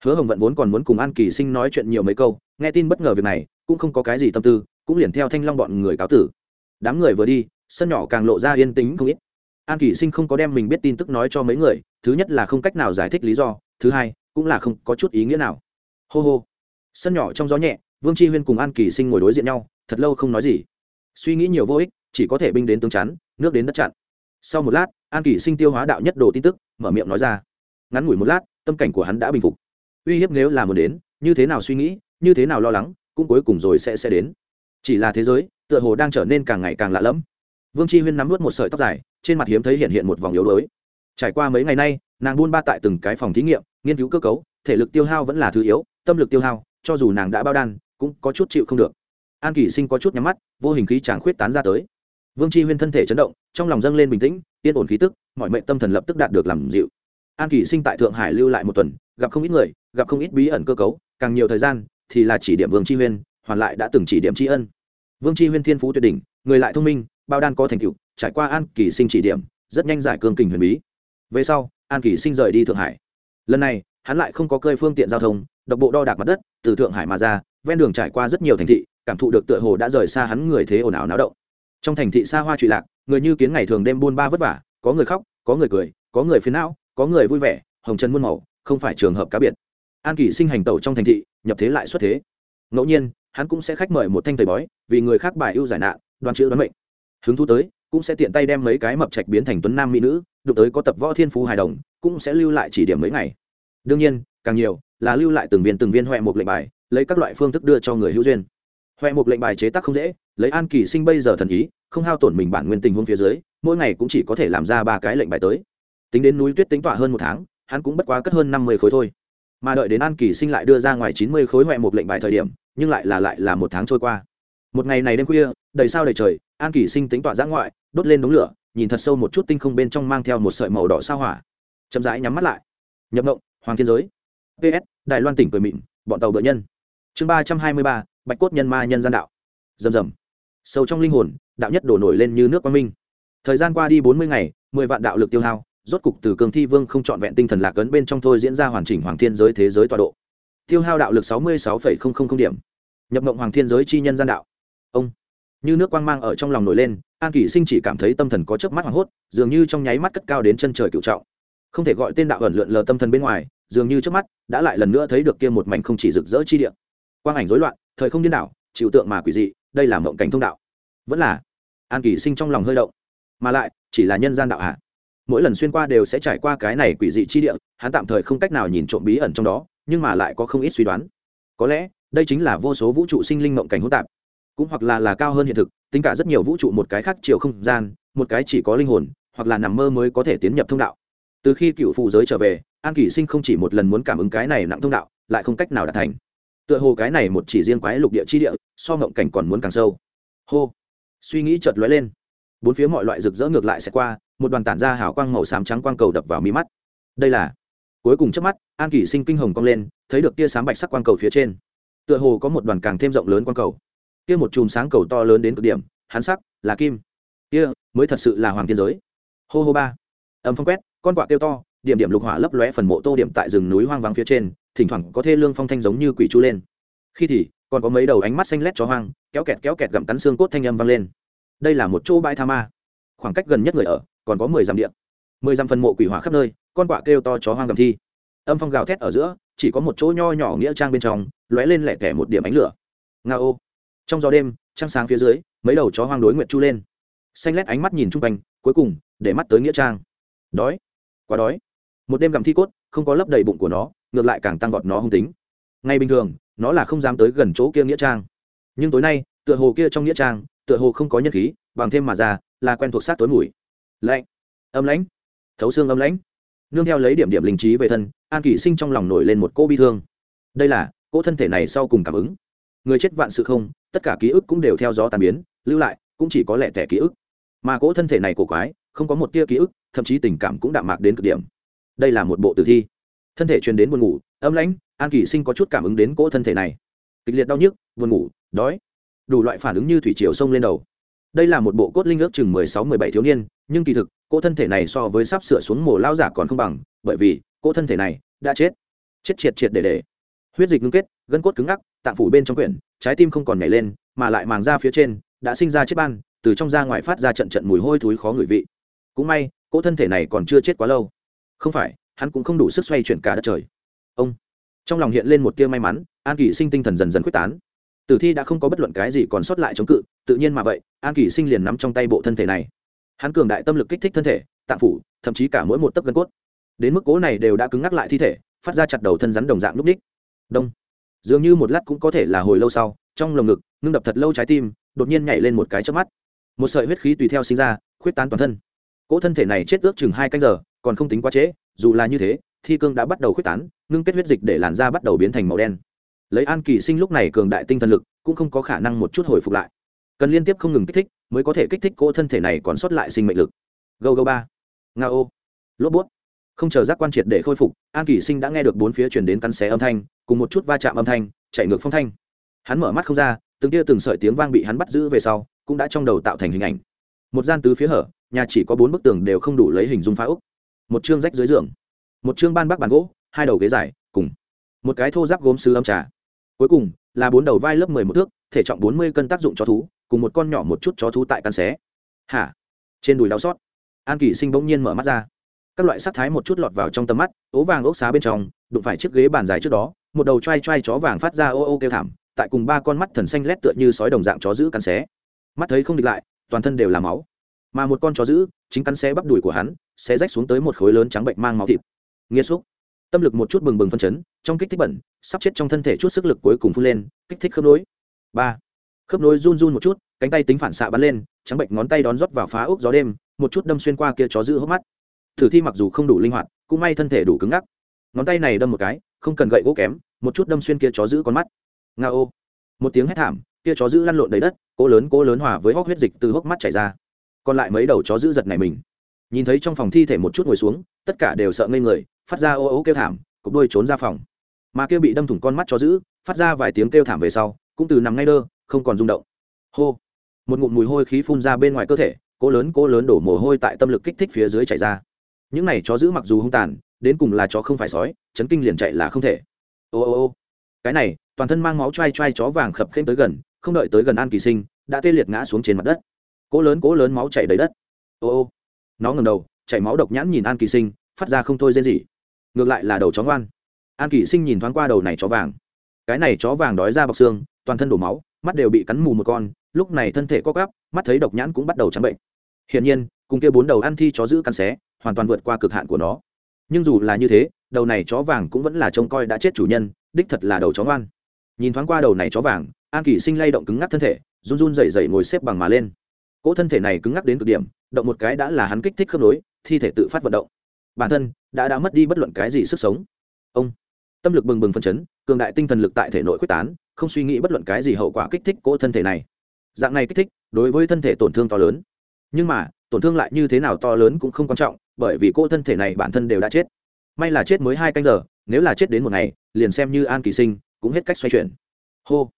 hứa hồng vận vốn còn muốn cùng an kỳ sinh nói chuyện nhiều mấy câu, nghe tin bất ngờ việc này, cũng không có cái gì tâm tư, cũng liền theo thanh long bọn người cáo tử. Đám người vừa đi, sân nhỏ càng lộ ra yên tĩnh không ít. An kỳ sinh không có đem mình biết tin tức nói cho mấy người, thứ nhất là không cách nào giải thích lý do, thứ hai, cũng là không có chút ý nghĩa nào. Hô hô. Sân nhỏ trong gió nhẹ, vương chi huyên cùng an kỳ sinh ngồi đối diện nhau, thật lâu không nói gì. Suy nghĩ nhiều vô ích, chỉ có thể binh đến tướng chắn, nước đến đất chặn. Sau một lát, an kỳ sinh tiêu hóa đạo nhất đồ tin tức, mở miệng nói ra. Ngắn ngủi một lát, tâm cảnh của hắn đã bình phục uy hiếp nếu là muốn đến, như thế nào suy nghĩ, như thế nào lo lắng, cũng cuối cùng rồi sẽ sẽ đến. Chỉ là thế giới, tựa hồ đang trở nên càng ngày càng lạ lẫm. Vương chi huyên nắm vớt một sợi tóc dài, trên mặt hiếm thấy hiện hiện một vòng yếu đuối. Trải qua mấy ngày nay, nàng buôn ba tại từng cái phòng thí nghiệm, nghiên cứu cơ cấu, thể lực tiêu hao vẫn là thứ yếu, tâm lực tiêu hao, cho dù nàng đã bao đan, cũng có chút chịu không được. An kỷ sinh có chút nhắm mắt, vô hình khí chàng khuyết tán ra tới. Vương chi huyên thân thể chấn động, trong lòng dâng lên bình tĩnh, yên ổn khí tức, mọi mệnh tâm thần lập tức đạt được làm dịu. An kỷ sinh tại thượng hải lưu lại một tuần, gặp không ít người gặp không ít bí ẩn cơ cấu, càng nhiều thời gian thì là chỉ điểm vương chi huyên, hoàn lại đã từng chỉ điểm tri ân. Vương chi huyên thiên phú tuyệt đỉnh, người lại thông minh, bao đan có thành tựu, trải qua an kỳ sinh chỉ điểm, rất nhanh giải cương kình huyền bí. Về sau, an kỳ sinh rời đi thượng hải. Lần này, hắn lại không có cơi phương tiện giao thông, độc bộ đo đạc mặt đất, từ thượng hải mà ra, ven đường trải qua rất nhiều thành thị, cảm thụ được tựa hồ đã rời xa hắn người thế ồn ào náo động. Trong thành thị xa hoa trụy lạc, người như kiến ngày thường đêm buôn ba vất vả, có người khóc, có người cười, có người phiến não, có người vui vẻ, hồng trần muôn màu, không phải trường hợp cá biệt an kỳ sinh hành tẩu trong thành thị, nhập thế lại xuất thế. Ngẫu nhiên, hắn cũng sẽ khách mời một thanh thầy bói, vì người khác bài ưu giải nạn đoàn chữ đoán mệnh. Hứng thú tới, cũng sẽ tiện tay đem mấy cái mập trạch biến thành tuấn nam mỹ nữ, đụng tới có tập võ thiên phú hài đồng, cũng sẽ lưu lại chỉ điểm mấy ngày. Đương nhiên, càng nhiều, là lưu lại từng viên từng viên huệ một lệnh bài, lấy các loại phương thức đưa cho người hữu duyên. Huệ một lệnh bài chế tác không dễ, lấy an kỳ sinh bây giờ thần ý, không hao tổn mình bản nguyên tình huống phía dưới, mỗi ngày cũng chỉ có thể làm ra ba cái lệnh bài tới. Tính đến núi tuyết tính tọa hơn một tháng, hắn cũng bất quá cất hơn năm mươi khối thôi mà đợi đến an kỳ sinh lại đưa ra ngoài chín mươi khối huệ một lệnh bài thời điểm, nhưng lại là lại là một tháng trôi qua. Một ngày này đêm khuya, đầy sao đầy trời, an kỳ sinh tính tọa giã ngoại, đốt lên đống lửa, nhìn thật sâu một chút tinh không bên trong mang theo một sợi màu đỏ sao hỏa. Chậm rãi nhắm mắt lại. Nhập động hoàng thiên giới. Ps đài loan tỉnh cười mịn, bọn tàu bựa nhân. Chương ba trăm hai mươi ba, bạch cốt nhân ma nhân gian đạo. Rầm rầm. Sâu trong linh hồn, đạo nhất đổ nổi lên như nước quang minh. Thời gian qua đi bốn mươi ngày, mười vạn đạo lực tiêu hao rốt cục từ cường thi vương không trọn vẹn tinh thần lạc ấn bên trong thôi diễn ra hoàn chỉnh hoàng thiên giới thế giới tọa độ. Tiêu hao đạo lực sáu mươi sáu điểm. Nhập mộng hoàng thiên giới chi nhân gian đạo. Ông. Như nước quang mang ở trong lòng nổi lên, an kỷ sinh chỉ cảm thấy tâm thần có chớp mắt hoảng hốt, dường như trong nháy mắt cất cao đến chân trời cựu trọng. Không thể gọi tên đạo ẩn lượn lờ tâm thần bên ngoài, dường như trước mắt, đã lại lần nữa thấy được kia một mảnh không chỉ rực rỡ chi địa. Quang ảnh rối loạn, thời không điên đảo, chịu tượng mà quỷ dị, đây là mộng cảnh thông đạo. Vẫn là, an kỷ sinh trong lòng hơi động. Mà lại, chỉ là nhân gian đạo hạ mỗi lần xuyên qua đều sẽ trải qua cái này quỷ dị chi địa, hắn tạm thời không cách nào nhìn trộm bí ẩn trong đó, nhưng mà lại có không ít suy đoán. Có lẽ, đây chính là vô số vũ trụ sinh linh mộng cảnh hỗn tạp. Cũng hoặc là là cao hơn hiện thực, tính cả rất nhiều vũ trụ một cái khác chiều không gian, một cái chỉ có linh hồn, hoặc là nằm mơ mới có thể tiến nhập thông đạo. Từ khi cựu phụ giới trở về, an kỷ sinh không chỉ một lần muốn cảm ứng cái này nặng thông đạo, lại không cách nào đạt thành. Tựa hồ cái này một chỉ riêng quái lục địa chi địa, so mộng cảnh còn muốn càng sâu. Hô. Suy nghĩ chợt lóe lên. Bốn phía mọi loại rực rỡ ngược lại sẽ qua một đoàn tản ra hào quang màu xám trắng quang cầu đập vào mi mắt. Đây là, cuối cùng trước mắt, an kỷ sinh kinh hồng cong lên, thấy được tia sáng bạch sắc quang cầu phía trên. Tựa hồ có một đoàn càng thêm rộng lớn quang cầu. Kia một chùm sáng cầu to lớn đến cực điểm, hắn sắc là kim. Kia, mới thật sự là hoàng thiên giới. Hô hô ba. Âm phong quét, con quạ tiêu to, điểm điểm lục hỏa lấp lóe phần mộ tô điểm tại rừng núi hoang vắng phía trên, thỉnh thoảng có thê lương phong thanh giống như quỷ chu lên. Khi thì, còn có mấy đầu ánh mắt xanh lét chó hoang, kéo kẹt kéo kẹt gặm cắn xương cốt thanh âm vang lên. Đây là một chỗ bãi tha ma khoảng cách gần nhất người ở, còn có mười dặm điện mười dặm phần mộ quỷ hỏa khắp nơi, con quạ kêu to chó hoang gầm thi. Âm phong gào thét ở giữa, chỉ có một chỗ nho nhỏ nghĩa trang bên trong, lóe lên lẻ tẻ một điểm ánh lửa. Nga ô. Trong gió đêm, trăng sáng phía dưới, mấy đầu chó hoang đối nguyện chu lên. Xanh lét ánh mắt nhìn chung quanh, cuối cùng, để mắt tới nghĩa trang. Đói. Quá đói. Một đêm gặm thi cốt, không có lấp đầy bụng của nó, ngược lại càng tăng vọt nó hung tính. Ngay bình thường, nó là không dám tới gần chỗ kia nghĩa trang. Nhưng tối nay, tựa hồ kia trong nghĩa trang, tựa hồ không có nhân khí bằng thêm mà ra là quen thuộc sát tối mùi. Lạnh. Âm lãnh. Thấu xương âm lãnh. Nương theo lấy điểm điểm linh trí về thân, an kỷ sinh trong lòng nổi lên một cô bi thương. Đây là cô thân thể này sau cùng cảm ứng. Người chết vạn sự không, tất cả ký ức cũng đều theo gió tàn biến, lưu lại, cũng chỉ có lẻ tẻ ký ức. Mà cỗ thân thể này của quái, không có một tia ký ức, thậm chí tình cảm cũng đạm mạc đến cực điểm. Đây là một bộ tử thi. Thân thể truyền đến buồn ngủ, âm lãnh, an kỳ sinh có chút cảm ứng đến cỗ thân thể này. Kịch liệt đau nhức, buồn ngủ, đói. Đủ loại phản ứng như thủy triều sông lên đầu đây là một bộ cốt linh ước chừng mười sáu, mười bảy thiếu niên, nhưng kỳ thực, cỗ thân thể này so với sắp sửa xuống mồ lao giả còn không bằng, bởi vì, cỗ thân thể này đã chết. Chết triệt triệt để để. Huyết dịch ngưng kết, gân cốt cứng ngắc, tạng phủ bên trong quyển, trái tim không còn nhảy lên, mà lại màng ra phía trên đã sinh ra chết ban, từ trong ra ngoài phát ra trận trận mùi hôi thối khó ngửi vị. Cũng may, cỗ thân thể này còn chưa chết quá lâu. Không phải, hắn cũng không đủ sức xoay chuyển cả đất trời. Ông. Trong lòng hiện lên một tia may mắn, an kỳ sinh tinh thần dần dần quyết tán tử thi đã không có bất luận cái gì còn sót lại chống cự, tự nhiên mà vậy, an kỳ sinh liền nắm trong tay bộ thân thể này. Hắn cường đại tâm lực kích thích thân thể, tạng phủ, thậm chí cả mỗi một tấc gân cốt. Đến mức cố này đều đã cứng ngắc lại thi thể, phát ra chặt đầu thân rắn đồng dạng núp ních đông. Dường như một lát cũng có thể là hồi lâu sau, trong lồng ngực, ngưng đập thật lâu trái tim, đột nhiên nhảy lên một cái chớp mắt. Một sợi huyết khí tùy theo sinh ra, khuyết tán toàn thân. Cỗ thân thể này chết ước chừng hai canh giờ, còn không tính quá trễ, dù là như thế, thi cương đã bắt đầu khuyết tán, ngưng kết huyết dịch để làn da bắt đầu biến thành màu đen lấy an kỳ sinh lúc này cường đại tinh thần lực, cũng không có khả năng một chút hồi phục lại. Cần liên tiếp không ngừng kích thích, mới có thể kích thích cỗ thân thể này còn sót lại sinh mệnh lực. Gâu gâu ba. Nga ô. Lốp bút. Không chờ giác quan triệt để khôi phục, an kỳ sinh đã nghe được bốn phía chuyển đến cắn xé âm thanh, cùng một chút va chạm âm thanh, chạy ngược phong thanh. Hắn mở mắt không ra, từng tia từng sợi tiếng vang bị hắn bắt giữ về sau, cũng đã trong đầu tạo thành hình ảnh. Một gian tứ phía hở, nhà chỉ có bốn bức tường đều không đủ lấy hình dung phá úc một chương rách dưới giường. Một chương ban bắc bàn gỗ, hai đầu ghế dài, cùng. Một cái thô giáp gốm sứ âm trà cuối cùng, là bốn đầu vai lớp mười một thước, thể trọng bốn mươi cân tác dụng cho thú, cùng một con nhỏ một chút chó thú tại căn xé. Hả? Trên đùi đau xót. An kỳ sinh bỗng nhiên mở mắt ra. Các loại sắc thái một chút lọt vào trong tầm mắt, ố vàng ốc xá bên trong, đụng phải chiếc ghế bàn dài trước đó, một đầu t r a i t r a i chó vàng phát ra ô ô kêu thảm, tại cùng ba con mắt thần xanh lét tựa như sói đồng dạng chó giữ cắn xé. Mắt thấy không địch lại, toàn thân đều là máu. Mà một con chó giữ, chính cắn xé bắp đùi của hắn sẽ rách xuống tới một khối lớn trắng bệnh mang máu thịt. Nghiêm xúc. Tâm lực một chút bừng bừng phân chấn trong kích thích bẩn, sắp chết trong thân thể chút sức lực cuối cùng phun lên, kích thích khớp nối. Ba. Khớp nối run run một chút, cánh tay tính phản xạ bắn lên, trắng bệnh ngón tay đón rót vào phá ốc gió đêm, một chút đâm xuyên qua kia chó giữ hốc mắt. Thử thi mặc dù không đủ linh hoạt, cũng may thân thể đủ cứng ngắc. Ngón tay này đâm một cái, không cần gậy gỗ kém, một chút đâm xuyên kia chó giữ con mắt. Nga ô. Một tiếng hét thảm, kia chó giữ lăn lộn đầy đất, cỗ lớn cỗ lớn hòa với hốc huyết dịch từ hốc mắt chảy ra. Còn lại mấy đầu chó giữ giật này mình. Nhìn thấy trong phòng thi thể một chút ngồi xuống, tất cả đều sợ ngây người, phát ra ô ô kêu thảm, cục đôi trốn ra phòng mà kia bị đâm thủng con mắt chó giữ, phát ra vài tiếng kêu thảm về sau, cũng từ nằm ngay đơ, không còn rung động. Hô! Một ngụm mùi hôi khí phun ra bên ngoài cơ thể, cỗ lớn cỗ lớn đổ mồ hôi tại tâm lực kích thích phía dưới chảy ra. Những này chó giữ mặc dù hung tàn, đến cùng là chó không phải sói, chấn kinh liền chạy là không thể. Ô ô ô! Cái này, toàn thân mang máu choai choai chó vàng khập khênh tới gần, không đợi tới gần an kỳ sinh, đã tê liệt ngã xuống trên mặt đất. Cỗ lớn cỗ lớn máu chảy đầy đất. Ô ô! Nó ngầm đầu, chảy máu độc nhãn nhìn an kỳ sinh, phát ra không thôi rên gì ngược lại là đầu chó ngoan an kỷ sinh nhìn thoáng qua đầu này chó vàng. Cái này chó vàng đói ra bọc xương, toàn thân đổ máu, mắt đều bị cắn mù một con, lúc này thân thể co cắp mắt thấy độc nhãn cũng bắt đầu trắng bệnh. Hiển nhiên, cùng kia bốn đầu ăn thi chó giữ cắn xé, hoàn toàn vượt qua cực hạn của nó. Nhưng dù là như thế, đầu này chó vàng cũng vẫn là trông coi đã chết chủ nhân, đích thật là đầu chó ngoan. Nhìn thoáng qua đầu này chó vàng, an kỷ sinh lay động cứng ngắc thân thể, run run dậy dậy ngồi xếp bằng mà lên. Cỗ thân thể này cứng ngắc đến cực điểm, động một cái đã là hắn kích thích khớp nối, thi thể tự phát vận động. Bản thân đã đã mất đi bất luận cái gì sức sống. Ông tâm lực bừng bừng phân chấn, cường đại tinh thần lực tại thể nội quyết tán, không suy nghĩ bất luận cái gì hậu quả kích thích cỗ thân thể này. Dạng này kích thích, đối với thân thể tổn thương to lớn. Nhưng mà, tổn thương lại như thế nào to lớn cũng không quan trọng, bởi vì cô thân thể này bản thân đều đã chết. May là chết mới hai canh giờ, nếu là chết đến một ngày, liền xem như an kỳ sinh, cũng hết cách xoay chuyển. Hô,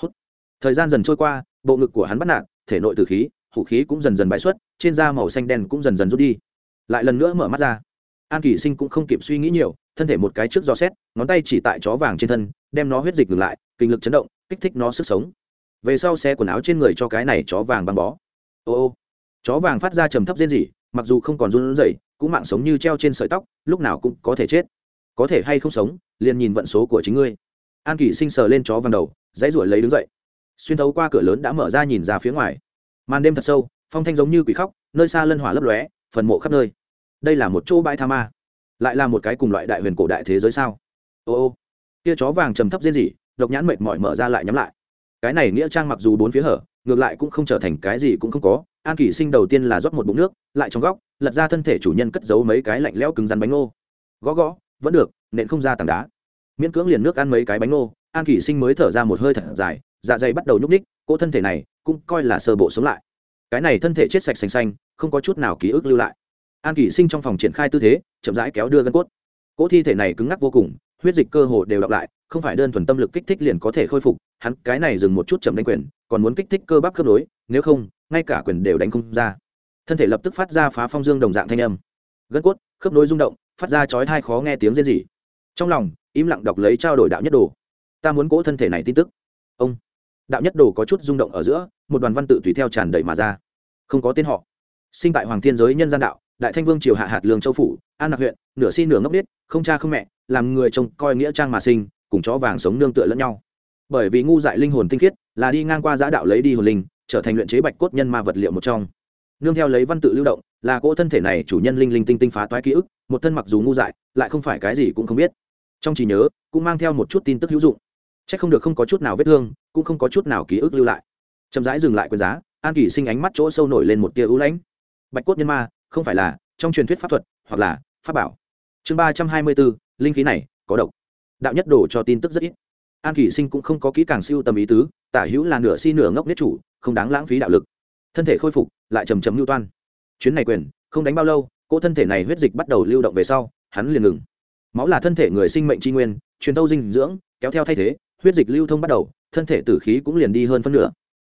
hút. Thời gian dần trôi qua, bộ ngực của hắn bắt nạt, thể nội tử khí, hủ khí cũng dần dần bãi xuất, trên da màu xanh đen cũng dần dần rút đi. Lại lần nữa mở mắt ra. An kỳ sinh cũng không kịp suy nghĩ nhiều thân thể một cái trước do xét, ngón tay chỉ tại chó vàng trên thân, đem nó huyết dịch ngừng lại, kinh lực chấn động, kích thích nó sức sống. Về sau xe quần áo trên người cho cái này chó vàng băng bó. Ô ô. Chó vàng phát ra trầm thấp rên rỉ, mặc dù không còn run rẩy, cũng mạng sống như treo trên sợi tóc, lúc nào cũng có thể chết. Có thể hay không sống, liền nhìn vận số của chính ngươi. An kỳ sinh sờ lên chó vàng đầu, dãy ruổi lấy đứng dậy. Xuyên thấu qua cửa lớn đã mở ra nhìn ra phía ngoài. Màn đêm thật sâu, phong thanh giống như quỷ khóc, nơi xa lân hỏa lấp lóe, phần mộ khắp nơi. Đây là một chỗ bãi tha ma lại là một cái cùng loại đại huyền cổ đại thế giới sao? Ô ô kia chó vàng trầm thấp rên gì, độc nhãn mệt mỏi mở ra lại nhắm lại. Cái này nghĩa trang mặc dù bốn phía hở ngược lại cũng không trở thành cái gì cũng không có. An kỷ sinh đầu tiên là rót một bụng nước lại trong góc lật ra thân thể chủ nhân cất giấu mấy cái lạnh lẽo cứng rắn bánh ngô. Gõ gõ vẫn được nện không ra tảng đá. Miễn cưỡng liền nước ăn mấy cái bánh ngô an kỷ sinh mới thở ra một hơi thật dài dạ dày bắt đầu nhúc ních cỗ thân thể này cũng coi là sơ bộ sống lại. Cái này thân thể chết sạch xanh xanh không có chút nào ký ức lưu lại an kỷ sinh trong phòng triển khai tư thế, chậm rãi kéo đưa gân cốt. Cỗ thi thể này cứng ngắc vô cùng, huyết dịch cơ hồ đều đọc lại, không phải đơn thuần tâm lực kích thích liền có thể khôi phục, hắn cái này dừng một chút chậm đánh quyền, còn muốn kích thích cơ bắp khớp nối, nếu không, ngay cả quyền đều đánh không ra. Thân thể lập tức phát ra phá phong dương đồng dạng thanh âm. Gân cốt, khớp nối rung động, phát ra chói thai khó nghe tiếng rên rỉ. Trong lòng, im lặng đọc lấy trao đổi đạo nhất đồ. Ta muốn cỗ thân thể này tin tức. Ông. Đạo nhất đồ có chút rung động ở giữa, một đoàn văn tự tùy theo tràn đầy mà ra. Không có tên họ. Sinh tại hoàng thiên giới nhân gian đạo đại thanh vương triều hạ hạt lương châu phủ, an lạc huyện, nửa xin nửa ngốc biết không cha không mẹ, làm người trông coi nghĩa trang mà sinh, cùng chó vàng sống nương tựa lẫn nhau. Bởi vì ngu dại linh hồn tinh khiết, là đi ngang qua giã đạo lấy đi hồn linh, trở thành luyện chế bạch cốt nhân ma vật liệu một trong. Nương theo lấy văn tự lưu động, là cỗ thân thể này chủ nhân linh linh tinh tinh phá toái ký ức, một thân mặc dù ngu dại, lại không phải cái gì cũng không biết. Trong trí nhớ, cũng mang theo một chút tin tức hữu dụng. C h ắ c không được không có chút nào vết thương, cũng không có chút nào ký ức lưu lại. Chậm rãi dừng lại quyền giá, an kỳ sinh ánh mắt chỗ sâu nổi lên một tia ưu lãnh. Bạch cốt nhân ma không phải là trong truyền thuyết pháp thuật, hoặc là pháp bảo. Chương ba trăm hai mươi bốn linh khí này có độc. Đạo nhất đổ cho tin tức rất ít. An kỷ sinh cũng không có kỹ càng siêu tầm ý tứ, tả hữu là nửa si nửa ngốc nhất chủ, không đáng lãng phí đạo lực. Thân thể khôi phục, lại trầm trầm lưu toan. Chuyến này quyền, không đánh bao lâu cô thân thể này huyết dịch bắt đầu lưu động về sau, hắn liền ngừng. Máu là thân thể người sinh mệnh tri nguyên, truyền thâu dinh dưỡng, kéo theo thay thế, huyết dịch lưu thông bắt đầu, thân thể tử khí cũng liền đi hơn phân nửa.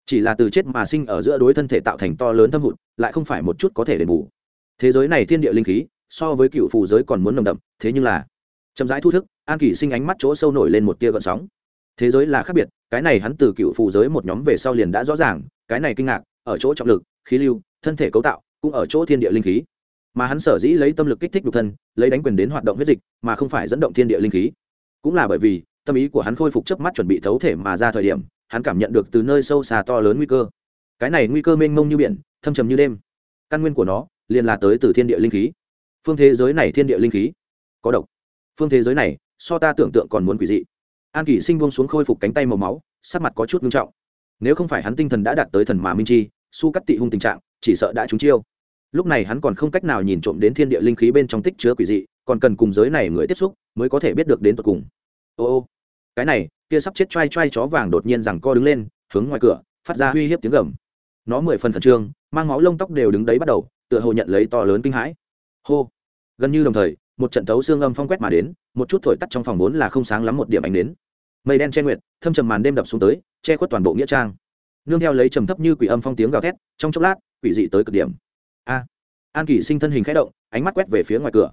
Chỉ là từ chết mà sinh ở giữa đối thân thể tạo thành to lớn thâm hụt, lại không phải một chút có thể đền bù thế giới này thiên địa linh khí, so với cựu phù giới còn muốn nồng đậm, thế nhưng là, chậm rãi thu thức, an kỳ sinh ánh mắt chỗ sâu nổi lên một tia gợn sóng. Thế giới là khác biệt, cái này hắn từ cựu phù giới một nhóm về sau liền đã rõ ràng, cái này kinh ngạc, ở chỗ trọng lực, khí lưu, thân thể cấu tạo, cũng ở chỗ thiên địa linh khí. Mà hắn sở dĩ lấy tâm lực kích thích nhục thân, lấy đánh quyền đến hoạt động huyết dịch, mà không phải dẫn động thiên địa linh khí. Cũng là bởi vì, tâm ý của hắn khôi phục chớp mắt chuẩn bị thấu thể mà ra thời điểm, hắn cảm nhận được từ nơi sâu xa to lớn nguy cơ. Cái này nguy cơ mênh mông như biển, thâm trầm như đêm. Căn nguyên của nó liền là tới từ thiên địa linh khí. Phương thế giới này thiên địa linh khí có độc. Phương thế giới này, so ta tưởng tượng còn muốn quỷ dị. An kỷ sinh buông xuống khôi phục cánh tay màu máu, sắc mặt có chút nghiêm trọng. Nếu không phải hắn tinh thần đã đạt tới thần mà minh chi, su cắt tị hung tình trạng, chỉ sợ đã trúng chiêu. Lúc này hắn còn không cách nào nhìn trộm đến thiên địa linh khí bên trong tích chứa quỷ dị, còn cần cùng giới này người tiếp xúc mới có thể biết được đến tột cùng. Ô ô. Cái này, kia sắp chết trai trai chó vàng đột nhiên rằng co đứng lên, hướng ngoài cửa, phát ra uy hiếp tiếng gầm. Nó mười phần khẩn trương, mang máu lông tóc đều đứng đấy bắt đầu tựa hồ nhận lấy to lớn kinh hãi. Hô. Gần như đồng thời, một trận thấu xương âm phong quét mà đến, một chút thổi tắt trong phòng vốn là không sáng lắm một điểm ánh đến mây đen che nguyệt, thâm trầm màn đêm đập xuống tới, che khuất toàn bộ nghĩa trang. Nương theo lấy trầm thấp như quỷ âm phong tiếng gào thét, trong chốc lát, quỷ dị tới cực điểm. A. An kỳ sinh thân hình khẽ động, ánh mắt quét về phía ngoài cửa.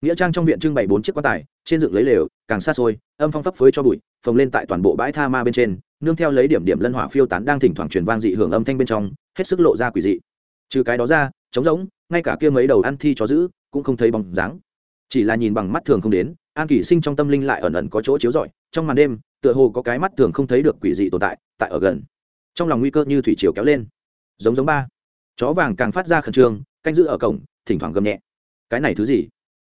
Nghĩa trang trong viện trưng bày bốn chiếc quan tài, trên dựng lấy lều, càng xa xôi, âm phong phấp phới cho bụi, phồng lên tại toàn bộ bãi tha ma bên trên, nương theo lấy điểm điểm lân hỏa phiêu tán đang thỉnh thoảng truyền vang dị hưởng âm thanh bên trong, hết sức lộ ra quỷ dị. Trừ cái đó ra trống rỗng, ngay cả kia mấy đầu ăn thi chó giữ cũng không thấy bóng dáng. Chỉ là nhìn bằng mắt thường không đến, an kỷ sinh trong tâm linh lại ẩn ẩn có chỗ chiếu rọi, trong màn đêm, tựa hồ có cái mắt thường không thấy được quỷ dị tồn tại tại ở gần. Trong lòng nguy cơ như thủy chiều kéo lên. Giống giống ba. Chó vàng càng phát ra khẩn trương, canh giữ ở cổng, thỉnh thoảng gầm nhẹ. Cái này thứ gì?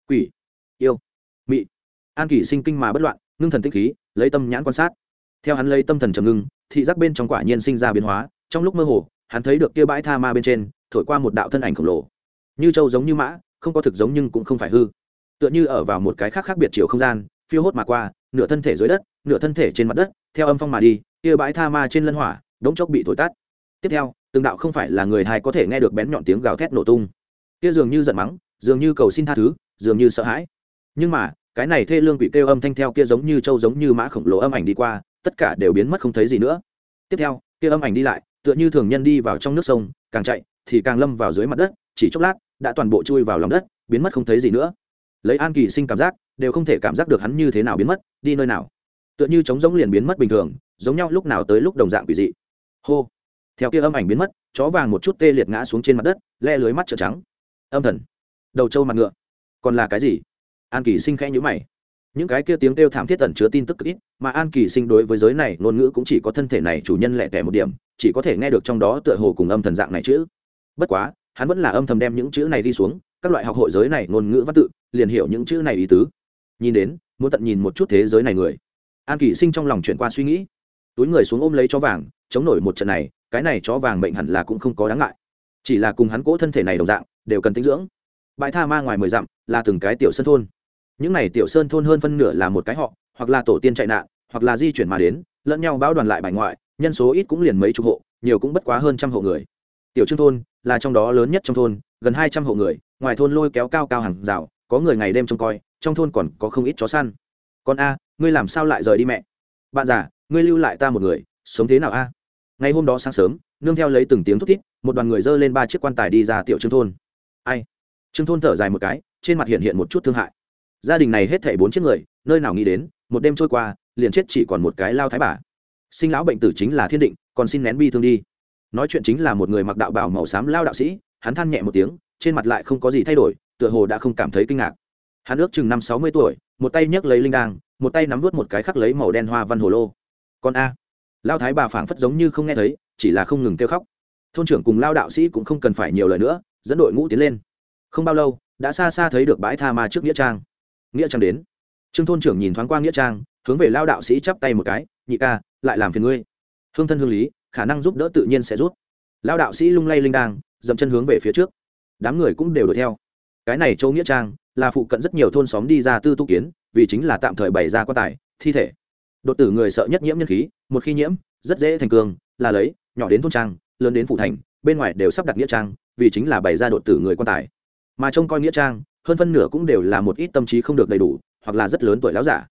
Quỷ. Yêu. Mị. An kỷ sinh kinh mà bất loạn, ngưng thần tích khí, lấy tâm nhãn quan sát. Theo hắn lấy tâm thần trầm ngưng, thị giác bên trong quả nhiên sinh ra biến hóa, trong lúc mơ hồ, hắn thấy được kia bãi tha ma bên trên thổi qua một đạo thân ảnh khổng lồ. Như trâu giống như mã, không có thực giống nhưng cũng không phải hư. Tựa như ở vào một cái khác khác biệt chiều không gian, phiêu hốt mà qua, nửa thân thể dưới đất, nửa thân thể trên mặt đất, theo âm phong mà đi, kia bãi tha ma trên lân hỏa, đống chốc bị thổi tắt. Tiếp theo, từng đạo không phải là người hai có thể nghe được bén nhọn tiếng gào thét nổ tung. Kia dường như giận mắng, dường như cầu xin tha thứ, dường như sợ hãi. Nhưng mà, cái này thê lương bị kêu âm thanh theo kia giống như trâu giống như mã khổng lồ âm ảnh đi qua, tất cả đều biến mất không thấy gì nữa. Tiếp theo, kia âm ảnh đi lại, tựa như thường nhân đi vào trong nước sông, càng chạy thì càng lâm vào dưới mặt đất, chỉ chốc lát, đã toàn bộ chui vào lòng đất, biến mất không thấy gì nữa. Lấy an kỳ sinh cảm giác, đều không thể cảm giác được hắn như thế nào biến mất, đi nơi nào. Tựa như trống giống liền biến mất bình thường, giống nhau lúc nào tới lúc đồng dạng quỷ dị. Hô! Theo kia âm ảnh biến mất, chó vàng một chút tê liệt ngã xuống trên mặt đất, le lưới mắt trợn trắng. Âm thần! Đầu trâu mặt ngựa! Còn là cái gì? An kỳ sinh khẽ nhữ mày. Những cái kia tiếng kêu thảm thiết tẩn chứa tin tức cực ít, mà an kỳ sinh đối với giới này, ngôn ngữ cũng chỉ có thân thể này chủ nhân lẻ tẻ một điểm, chỉ có thể nghe được trong đó tựa hồ cùng âm thần dạng này chứ bất quá, hắn vẫn là âm thầm đem những chữ này đi xuống, các loại học hội giới này ngôn ngữ văn tự, liền hiểu những chữ này ý tứ. Nhìn đến, muốn tận nhìn một chút thế giới này người. An kỷ sinh trong lòng chuyển qua suy nghĩ. Túi người xuống ôm lấy chó vàng, chống nổi một trận này, cái này chó vàng bệnh hẳn là cũng không có đáng ngại. Chỉ là cùng hắn cỗ thân thể này đồng dạng, đều cần tinh dưỡng. Bãi tha ma ngoài mười dặm, là từng cái tiểu sơn thôn. Những này tiểu sơn thôn hơn phân nửa là một cái họ, hoặc là tổ tiên chạy nạn, hoặc là di chuyển mà đến, lẫn nhau bão đoàn lại bài ngoại, nhân số ít cũng liền mấy chục hộ, nhiều cũng bất quá hơn trăm hộ người. Tiểu trương thôn là trong đó lớn nhất trong thôn, gần hai trăm hộ người, ngoài thôn lôi kéo cao cao hàng rào, có người ngày đêm trông coi, trong thôn còn có không ít chó săn. Con a, ngươi làm sao lại rời đi mẹ? Bạn già, ngươi lưu lại ta một người, sống thế nào a? Ngày hôm đó sáng sớm, nương theo lấy từng tiếng thút thít, một đoàn người dơ lên ba chiếc quan tài đi ra tiểu trương thôn. Ai? Trương thôn thở dài một cái, trên mặt hiện hiện một chút thương hại. Gia đình này hết thảy bốn chiếc người, nơi nào nghĩ đến, một đêm trôi qua, liền chết chỉ còn một cái lao thái bà. Sinh lão bệnh tử chính là thiên định, còn xin nén bi thương đi nói chuyện chính là một người mặc đạo bào màu xám lao đạo sĩ, hắn than nhẹ một tiếng, trên mặt lại không có gì thay đổi, tựa hồ đã không cảm thấy kinh ngạc. Hắn ước chừng năm sáu mươi tuổi, một tay nhấc lấy linh đang một tay nắm vớt một cái khắc lấy màu đen hoa văn hồ lô. Còn a. Lao thái bà phảng phất giống như không nghe thấy, chỉ là không ngừng kêu khóc. Thôn trưởng cùng lao đạo sĩ cũng không cần phải nhiều lời nữa, dẫn đội ngũ tiến lên. Không bao lâu, đã xa xa thấy được bãi tha ma trước nghĩa trang. Nghĩa trang đến. Trương thôn trưởng nhìn thoáng qua nghĩa trang, hướng về lao đạo sĩ chắp tay một cái, nhị ca, lại làm phiền ngươi. Hương thân hương lý khả năng giúp đỡ tự nhiên sẽ rút. Lao đạo sĩ lung lay linh đang, dậm chân hướng về phía trước. Đám người cũng đều đuổi theo. Cái này châu nghĩa trang là phụ cận rất nhiều thôn xóm đi ra tư tu kiến, vì chính là tạm thời bày ra quan tài, thi thể. Đột tử người sợ nhất nhiễm nhân khí, một khi nhiễm, rất dễ thành cường là lấy, nhỏ đến thôn trang, lớn đến phủ thành, bên ngoài đều sắp đặt nghĩa trang, vì chính là bày ra đột tử người quan tài. Mà trông coi nghĩa trang, hơn phân nửa cũng đều là một ít tâm trí không được đầy đủ, hoặc là rất lớn tuổi láo giả.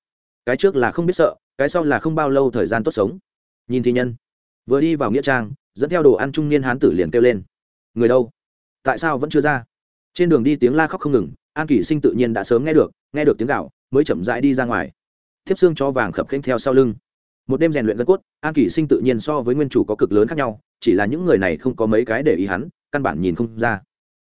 Cái trước là không biết sợ, cái sau là không bao lâu thời gian tốt sống. Nhìn thi nhân vừa đi vào nghĩa trang, dẫn theo đồ ăn trung niên hán tử liền kêu lên. Người đâu? Tại sao vẫn chưa ra? Trên đường đi tiếng la khóc không ngừng, an kỷ sinh tự nhiên đã sớm nghe được nghe được tiếng gạo mới chậm rãi đi ra ngoài. Thiếp xương cho vàng khập khênh theo sau lưng. Một đêm rèn luyện gân cốt, an kỷ sinh tự nhiên so với nguyên chủ có cực lớn khác nhau, chỉ là những người này không có mấy cái để ý hắn, căn bản nhìn không ra.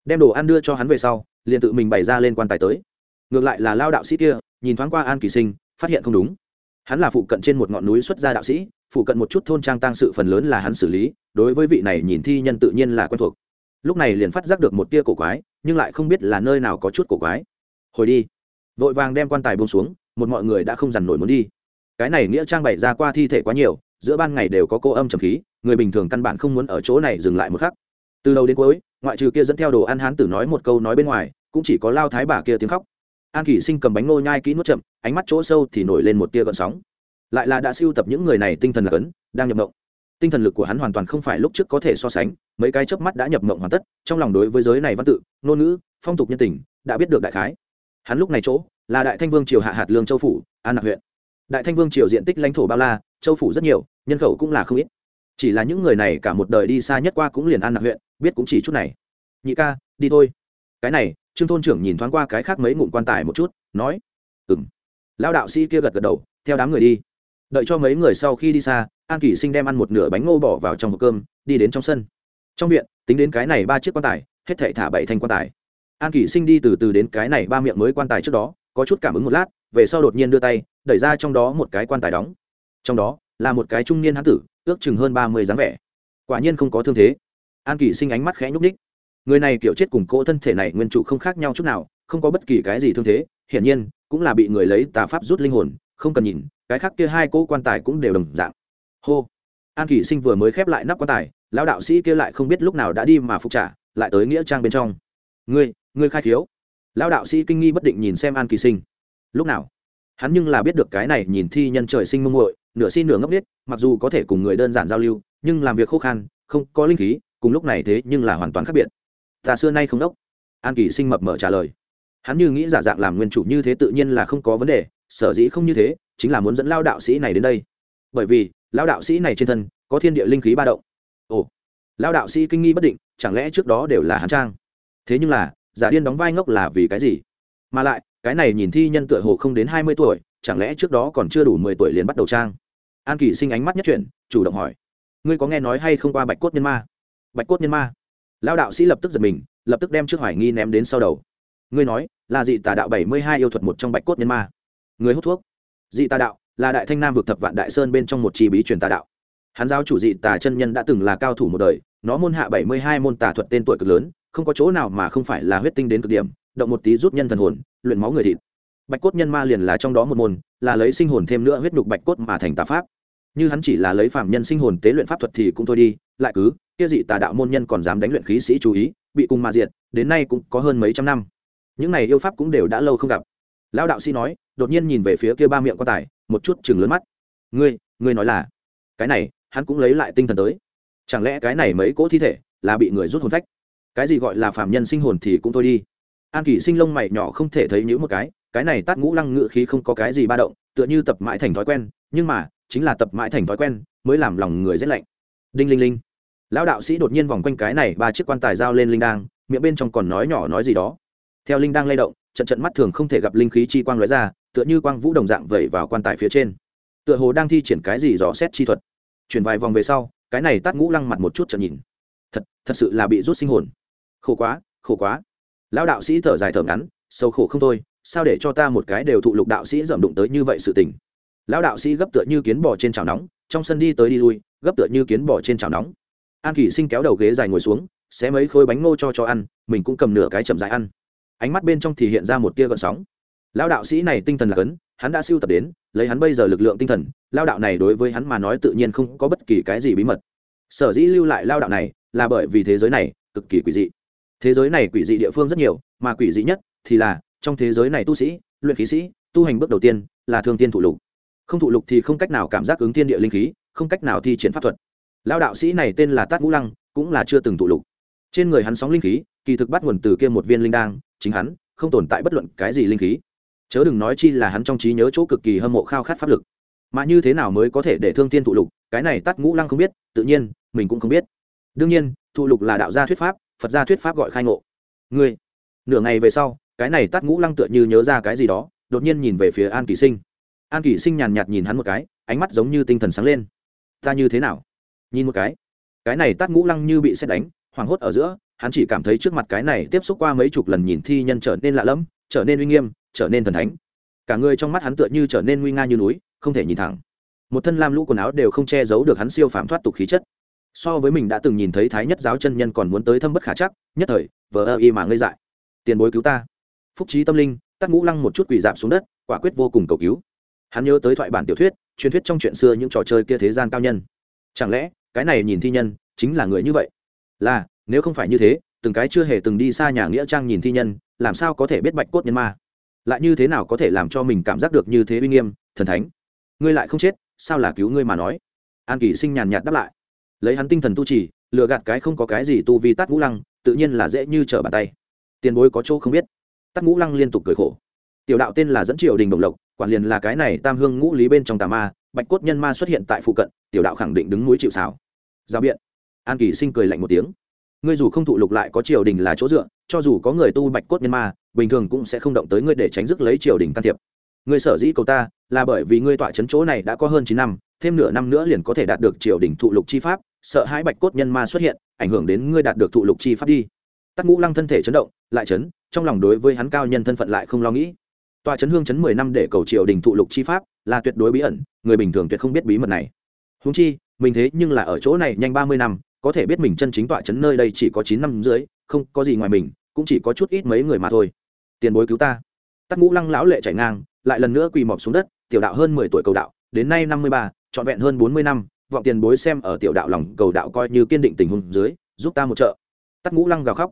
Đem đồ ăn đưa cho hắn về sau, liền tự mình bày ra lên quan tài tới. Ngược lại là lao đạo sĩ kia, nhìn thoáng qua an kỳ sinh, phát hiện không đúng. Hắn là phụ cận trên một ngọn núi xuất gia đạo sĩ phụ cận một chút thôn trang tăng sự phần lớn là hắn xử lý, đối với vị này nhìn thi nhân tự nhiên là quen thuộc. Lúc này liền phát giác được một tia cổ quái, nhưng lại không biết là nơi nào có chút cổ quái. Hồi đi. Vội vàng đem quan tài bông xuống, một mọi người đã không dằn nổi muốn đi. Cái này nghĩa trang bày ra qua thi thể quá nhiều, giữa ban ngày đều có cô âm trầm khí, người bình thường căn bản không muốn ở chỗ này dừng lại một khắc. Từ đầu đến cuối, ngoại trừ kia dẫn theo đồ ăn hán tử nói một câu nói bên ngoài, cũng chỉ có lao thái bà kia tiếng khóc. An kỷ sinh cầm bánh nô nhai kỹ nuốt chậm, ánh mắt chỗ sâu thì nổi lên một tia gợn sóng lại là đã siêu tập những người này tinh thần là cấn, đang nhập mộng. Tinh thần lực của hắn hoàn toàn không phải lúc trước có thể so sánh, mấy cái chớp mắt đã nhập mộng hoàn tất, trong lòng đối với giới này văn tự, ngôn ngữ, phong tục nhân tình, đã biết được đại khái. Hắn lúc này chỗ, là đại thanh vương triều hạ hạt lương châu phủ, an lạc huyện. Đại thanh vương triều diện tích lãnh thổ bao la, châu phủ rất nhiều, nhân khẩu cũng là không ít. Chỉ là những người này cả một đời đi xa nhất qua cũng liền an lạc huyện, biết cũng chỉ chút này. Nhị ca, đi thôi. Cái này, trương thôn trưởng nhìn thoáng qua cái khác mấy ngụm quan tài một chút, nói ừ m lao đạo sĩ kia gật gật đầu, theo đám người đi đợi cho mấy người sau khi đi xa, an kỷ sinh đem ăn một nửa bánh ngô bỏ vào trong hộp cơm, đi đến trong sân. Trong viện, tính đến cái này ba chiếc quan tài, hết thể thả bảy thanh quan tài. An kỷ sinh đi từ từ đến cái này ba miệng mới quan tài trước đó, có chút cảm ứng một lát, về sau đột nhiên đưa tay, đẩy ra trong đó một cái quan tài đóng. Trong đó, là một cái trung niên hán tử, ước chừng hơn ba mươi dáng vẻ. Quả nhiên không có thương thế. An kỷ sinh ánh mắt khẽ nhúc ních người này kiểu chết cùng cỗ thân thể này nguyên trụ không khác nhau chút nào, không có bất kỳ cái gì thương thế, hiển nhiên, cũng là bị người lấy tà pháp rút linh hồn không cần nhìn, cái khác kia hai cỗ quan tài cũng đều đồng dạng. Hô. An kỷ sinh vừa mới khép lại nắp quan tài, lão đạo sĩ kia lại không biết lúc nào đã đi mà phục trả, lại tới nghĩa trang bên trong. Ngươi ngươi khai thiếu lão đạo sĩ kinh nghi bất định nhìn xem an kỳ sinh. Lúc nào? Hắn nhưng là biết được cái này nhìn thi nhân trời sinh mông muội, nửa xin nửa ngốc biết mặc dù có thể cùng người đơn giản giao lưu, nhưng làm việc khô khan, không có linh khí, cùng lúc này thế nhưng là hoàn toàn khác biệt. Ta xưa nay không đốc. An kỳ sinh mập mở trả lời. Hắn như nghĩ giả dạng làm nguyên chủ như thế tự nhiên là không có vấn đề sở dĩ không như thế, chính là muốn dẫn lao đạo sĩ này đến đây. Bởi vì, lao đạo sĩ này trên thân, có thiên địa linh khí ba động. Ồ, lao đạo sĩ kinh nghi bất định, chẳng lẽ trước đó đều là hắn trang? Thế nhưng là, giả điên đóng vai ngốc là vì cái gì? Mà lại, cái này nhìn thi nhân tựa hồ không đến hai mươi tuổi, chẳng lẽ trước đó còn chưa đủ mười tuổi liền bắt đầu trang? An kỳ sinh ánh mắt nhất chuyển, chủ động hỏi. Ngươi có nghe nói hay không qua bạch cốt nhân ma? Bạch cốt nhân ma. Lao đạo sĩ lập tức giật mình, lập tức đem trước hoài nghi ném đến sau đầu. Ngươi nói là dị tà đạo bảy mươi hai yêu thuật một trong bạch cốt nhân ma người hút thuốc. Dị tà đạo là đại thanh nam vực thập vạn đại sơn bên trong một chi bí truyền tà đạo. Hắn giáo chủ dị tà chân nhân đã từng là cao thủ một đời, nó môn hạ bảy mươi hai môn tà thuật tên tuổi cực lớn, không có chỗ nào mà không phải là huyết tinh đến cực điểm, động một tí rút nhân thần hồn, luyện máu người thịt. Bạch cốt nhân ma liền là trong đó một môn, là lấy sinh hồn thêm nữa huyết nhục bạch cốt mà thành tà pháp. Như hắn chỉ là lấy phạm nhân sinh hồn tế luyện pháp thuật thì cũng thôi đi, lại cứ, kia dị tà đạo môn nhân còn dám đánh luyện khí sĩ chú ý, bị cùng mà diệt, đến nay cũng có hơn mấy trăm năm. Những này yêu pháp cũng đều đã lâu không gặp lão đạo sĩ nói, đột nhiên nhìn về phía kia ba miệng quan tài, một chút chừng lớn mắt. Ngươi ngươi nói là, cái này, hắn cũng lấy lại tinh thần tới. Chẳng lẽ cái này mấy cỗ thi thể là bị người rút hồn phách? Cái gì gọi là phạm nhân sinh hồn thì cũng thôi đi. An kỷ sinh lông mày nhỏ không thể thấy nhữ một cái cái này tát ngũ lăng ngự khí không có cái gì ba động, tựa như tập mãi thành thói quen, nhưng mà, chính là tập mãi thành thói quen, mới làm lòng người rét lạnh. Đinh linh linh. Lão đạo sĩ đột nhiên vòng quanh cái này ba chiếc quan tài dao lên linh đang miệng bên trong còn nói nhỏ nói gì đó. Theo linh đang lay động trận trận mắt thường không thể gặp linh khí chi quang lóe ra, tựa như quang vũ đồng dạng vẩy vào quan tài phía trên. Tựa hồ đang thi triển cái gì dò xét chi thuật. Chuyển vài vòng về sau, cái này tát ngũ lăng mặt một chút trận nhìn. Thật thật sự là bị rút sinh hồn. Khổ quá khổ quá. Lão đạo sĩ thở dài thở ngắn, sâu khổ không thôi, sao để cho ta một cái đều thụ lục đạo sĩ dậm đụng tới như vậy sự tình? Lão đạo sĩ gấp tựa như kiến bò trên chảo nóng, trong sân đi tới đi lui, gấp tựa như kiến bò trên chảo nóng. An kỷ sinh kéo đầu ghế dài ngồi xuống, xé mấy khối bánh ngô cho cho ăn, mình cũng cầm nửa cái chậm dài ăn ánh mắt bên trong thì hiện ra một tia gợn sóng. Lão đạo sĩ này tinh thần là cấn, hắn đã siêu tập đến, lấy hắn bây giờ lực lượng tinh thần lao đạo này đối với hắn mà nói tự nhiên không có bất kỳ cái gì bí mật. Sở dĩ lưu lại lao đạo này là bởi vì thế giới này cực kỳ quỷ dị. Thế giới này quỷ dị địa phương rất nhiều, mà quỷ dị nhất thì là trong thế giới này tu sĩ, luyện khí sĩ, tu hành bước đầu tiên là thương tiên thụ lục. Không thụ lục thì không cách nào cảm giác ứng tiên địa linh khí, không cách nào thi triển pháp thuật. Lao đạo sĩ này tên là tát ngũ lăng, cũng là chưa từng thụ lục. Trên người hắn sóng linh khí, kỳ thực bắt nguồn từ kia một viên linh đang chính hắn không tồn tại bất luận cái gì linh khí. Chớ đừng nói chi là hắn trong trí nhớ chỗ cực kỳ hâm mộ khao khát pháp lực. Mà như thế nào mới có thể để thương thiên thụ lục, cái này tát ngũ lăng không biết, tự nhiên, mình cũng không biết. Đương nhiên, thụ lục là đạo gia thuyết pháp, phật gia thuyết pháp gọi khai ngộ. Ngươi, nửa ngày về sau, cái này tát ngũ lăng tựa như nhớ ra cái gì đó, đột nhiên nhìn về phía an kỳ sinh. An kỳ sinh nhàn nhạt nhìn hắn một cái, ánh mắt giống như tinh thần sáng lên. Ta như thế nào? Nhìn một cái. Cái này tát ngũ lăng như bị xét đánh, hoảng hốt ở giữa hắn chỉ cảm thấy trước mặt cái này tiếp xúc qua mấy chục lần nhìn thi nhân trở nên lạ lẫm, trở nên uy nghiêm, trở nên thần thánh. Cả người trong mắt hắn tựa như trở nên nguy nga như núi, không thể nhìn thẳng. Một thân lam lũ quần áo đều không che giấu được hắn siêu phàm thoát tục khí chất. So với mình đã từng nhìn thấy thái nhất giáo chân nhân còn muốn tới thâm bất khả chắc, nhất thời, vờ ơ y mà ngây dại. Tiền bối cứu ta. Phúc trí tâm linh tắc ngũ lăng một chút quỳ dạp xuống đất, quả quyết vô cùng cầu cứu. Hắn nhớ tới thoại bản tiểu thuyết, truyền thuyết trong chuyện xưa những trò chơi kia thế gian cao nhân. Chẳng lẽ, cái này nhìn thi nhân, chính là người như vậy? Là nếu không phải như thế, từng cái chưa hề từng đi xa nhà nghĩa trang nhìn thi nhân, làm sao có thể biết bạch cốt nhân ma? Lại như thế nào có thể làm cho mình cảm giác được như thế uy nghiêm, thần thánh? Ngươi lại không chết, sao là cứu ngươi mà nói? An kỳ sinh nhàn nhạt đáp lại. Lấy hắn tinh thần tu trì, lừa gạt cái không có cái gì tu vi tát ngũ lăng, tự nhiên là dễ như trở bàn tay. Tiền bối có chỗ không biết. Tát ngũ lăng liên tục cười khổ. Tiểu đạo tên là dẫn triều đình đồng lộc quản liền là cái này tam hương ngũ lý bên trong tà ma, bạch cốt nhân ma xuất hiện tại phụ cận, tiểu đạo khẳng định đứng núi chịu xảo giao biện. An kỳ sinh cười lạnh một tiếng ngươi dù không thụ lục lại có triều đình là chỗ dựa, cho dù có người tu bạch cốt nhân ma, bình thường cũng sẽ không động tới ngươi để tránh dứt lấy triều đình can thiệp. Ngươi sở dĩ cầu ta, là bởi vì ngươi tọa chấn chỗ này đã có hơn chín năm, thêm nửa năm nữa liền có thể đạt được triều đình thụ lục chi pháp, sợ hãi bạch cốt nhân ma xuất hiện, ảnh hưởng đến ngươi đạt được thụ lục chi pháp đi. Tắc ngũ lăng thân thể chấn động, lại chấn, trong lòng đối với hắn cao nhân thân phận lại không lo nghĩ. Tòa chấn hương chấn mười năm để cầu triều đình thụ lục chi pháp, là tuyệt đối bí ẩn, người bình thường tuyệt không biết bí mật này. Húng chi, mình thế nhưng là ở chỗ này nhanh ba mươi năm có thể biết mình chân chính tọa chấn nơi đây chỉ có chín năm dưới không có gì ngoài mình, cũng chỉ có chút ít mấy người mà thôi. Tiền bối cứu ta. Tắc ngũ lăng lão lệ chảy ngang, lại lần nữa quỳ mọc xuống đất, tiểu đạo hơn mười tuổi cầu đạo, đến nay năm mươi ba, trọn vẹn hơn bốn mươi năm, vọng tiền bối xem ở tiểu đạo lòng cầu đạo coi như kiên định tình huống dưới, giúp ta một trợ. Tắc ngũ lăng gào khóc.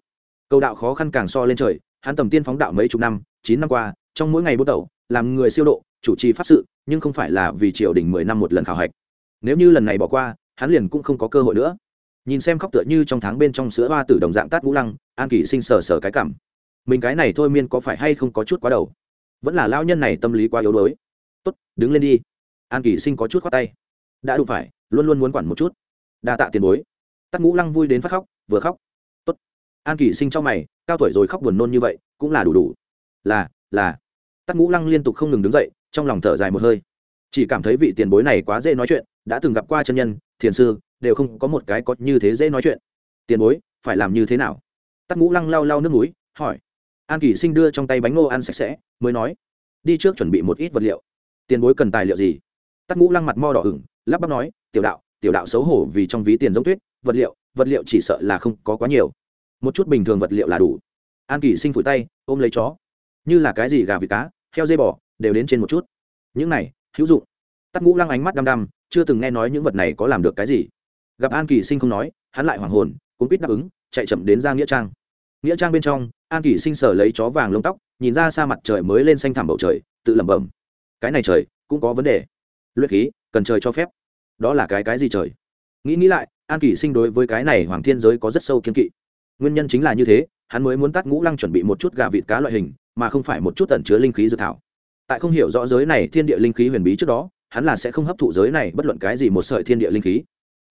Cầu đạo khó khăn càng so lên trời, hắn tầm tiên phóng đạo mấy chục năm, chín năm qua, trong mỗi ngày bút đầu làm người siêu độ, chủ trì pháp sự, nhưng không phải là vì triều đình mười năm một lần khảo hạch. Nếu như lần này bỏ qua, hắn liền cũng không có cơ hội nữa nhìn xem khóc tựa như trong tháng bên trong sữa hoa tử đồng dạng tát ngũ lăng, an kỷ sinh sờ sờ cái cảm. Mình cái này thôi miên có phải hay không có chút quá đầu? Vẫn là lao nhân này tâm lý quá yếu đuối. Tốt, đứng lên đi. An kỷ sinh có chút khoát tay. Đã đủ phải, luôn luôn muốn quản một chút. Đa tạ tiền bối. Tắt ngũ lăng vui đến phát khóc, vừa khóc. Tốt. An kỷ sinh trong mày, cao tuổi rồi khóc buồn nôn như vậy, cũng là đủ đủ. Là là. Tắt ngũ lăng liên tục không ngừng đứng dậy, trong lòng thở dài một hơi. Chỉ cảm thấy vị tiền bối này quá dễ nói chuyện, đã từng gặp qua chân nhân, thiền sư đều không có một cái có như thế dễ nói chuyện. Tiền bối, phải làm như thế nào? Tắc ngũ lăng lau lau nước núi hỏi. An kỷ sinh đưa trong tay bánh ngô ăn sạch sẽ, mới nói. Đi trước chuẩn bị một ít vật liệu. Tiền bối cần tài liệu gì? Tắc ngũ lăng mặt mo đỏ ửng, lắp bắp nói. Tiểu đạo tiểu đạo xấu hổ vì trong ví tiền giống tuyết, vật liệu vật liệu chỉ sợ là không có quá nhiều. Một chút bình thường vật liệu là đủ. An kỷ sinh phủi tay, ôm lấy chó. Như là cái gì gà vịt cá, heo dây bò, đều đến trên một chút. Những này, hữu dụng. Tắc ngũ lăng ánh mắt đăm đăm, chưa từng nghe nói những vật này có làm được cái gì gặp an kỳ sinh không nói, hắn lại hoảng hồn, cuốn quýt đáp ứng, chạy chậm đến ra nghĩa trang. Nghĩa trang bên trong, an kỳ sinh sở lấy chó vàng lông tóc, nhìn ra xa mặt trời mới lên xanh thẳm bầu trời, tự lẩm bẩm. Cái này trời, cũng có vấn đề. Luyện khí, cần trời cho phép. Đó là cái cái gì trời? Nghĩ nghĩ lại, an kỳ sinh đối với cái này hoàng thiên giới có rất sâu kiên kỵ. Nguyên nhân chính là như thế, hắn mới muốn tắt ngũ lăng chuẩn bị một chút gà vịt cá loại hình, mà không phải một chút tẩn chứa linh khí dự thảo. Tại không hiểu rõ giới này thiên địa linh khí huyền bí trước đó, hắn là sẽ không hấp thụ giới này bất luận cái gì một sợi thiên địa linh khí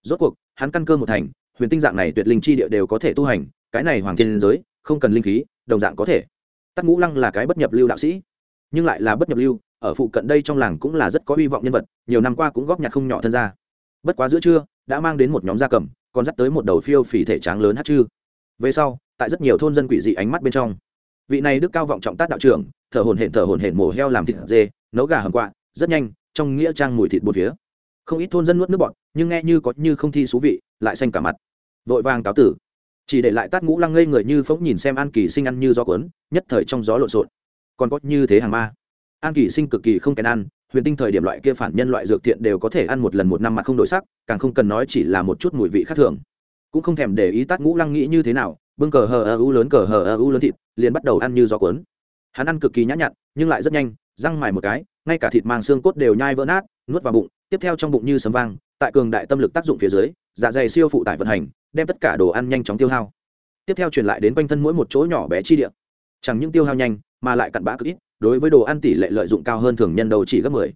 rốt cuộc, hắn căn cơ một thành, huyền tinh dạng này tuyệt linh chi địa đều có thể tu hành, cái này hoàng thiên giới, không cần linh khí, đồng dạng có thể. Tắc ngũ lăng là cái bất nhập lưu đạo sĩ, nhưng lại là bất nhập lưu, ở phụ cận đây trong làng cũng là rất có hy vọng nhân vật, nhiều năm qua cũng góp nhặt không nhỏ thân ra bất quá giữa trưa, đã mang đến một nhóm gia cầm, còn dắt tới một đầu phiêu phỉ thể tráng lớn hát chư. Về sau, tại rất nhiều thôn dân quỷ dị ánh mắt bên trong, vị này đức cao vọng trọng tát đạo trưởng, thở hồn hển thở hồn hển mổ heo làm thịt dê, nấu gà hầm quạ, rất nhanh, trong nghĩa trang mùi thịt bột phía không ít thôn dân nuốt nước bọt, nhưng nghe như có như không thi xú vị, lại xanh cả mặt. Vội vàng cáo tử. Chỉ để lại tát ngũ lăng ngây người như phóng nhìn xem an kỳ sinh ăn như gió cuốn, nhất thời trong gió lộn xộn. Còn có như thế hàng ma. An kỳ sinh cực kỳ không kèn ăn, huyền tinh thời điểm loại kia phản nhân loại dược thiện đều có thể ăn một lần một năm mà không đổi sắc, càng không cần nói chỉ là một chút mùi vị khác thường. Cũng không thèm để ý tát ngũ lăng nghĩ như thế nào, bưng cờ hờ ơ u lớn cờ hờ ơ u lớn thịt, liền bắt đầu ăn như gió cuốn. Hắn ăn cực kỳ nhã nhặn, nhưng lại rất nhanh, răng mài một cái, ngay cả thịt mang xương cốt đều nhai vỡ nát nuốt vào bụng, tiếp theo trong bụng như sấm vang, tại cường đại tâm lực tác dụng phía dưới dạ dày siêu phụ tải vận hành, đem tất cả đồ ăn nhanh chóng tiêu hao. Tiếp theo truyền lại đến quanh thân mỗi một chỗ nhỏ bé chi địa. Chẳng những tiêu hao nhanh, mà lại cặn bã cực ít, đối với đồ ăn tỷ lệ lợi dụng cao hơn thường nhân đầu chỉ gấp mười.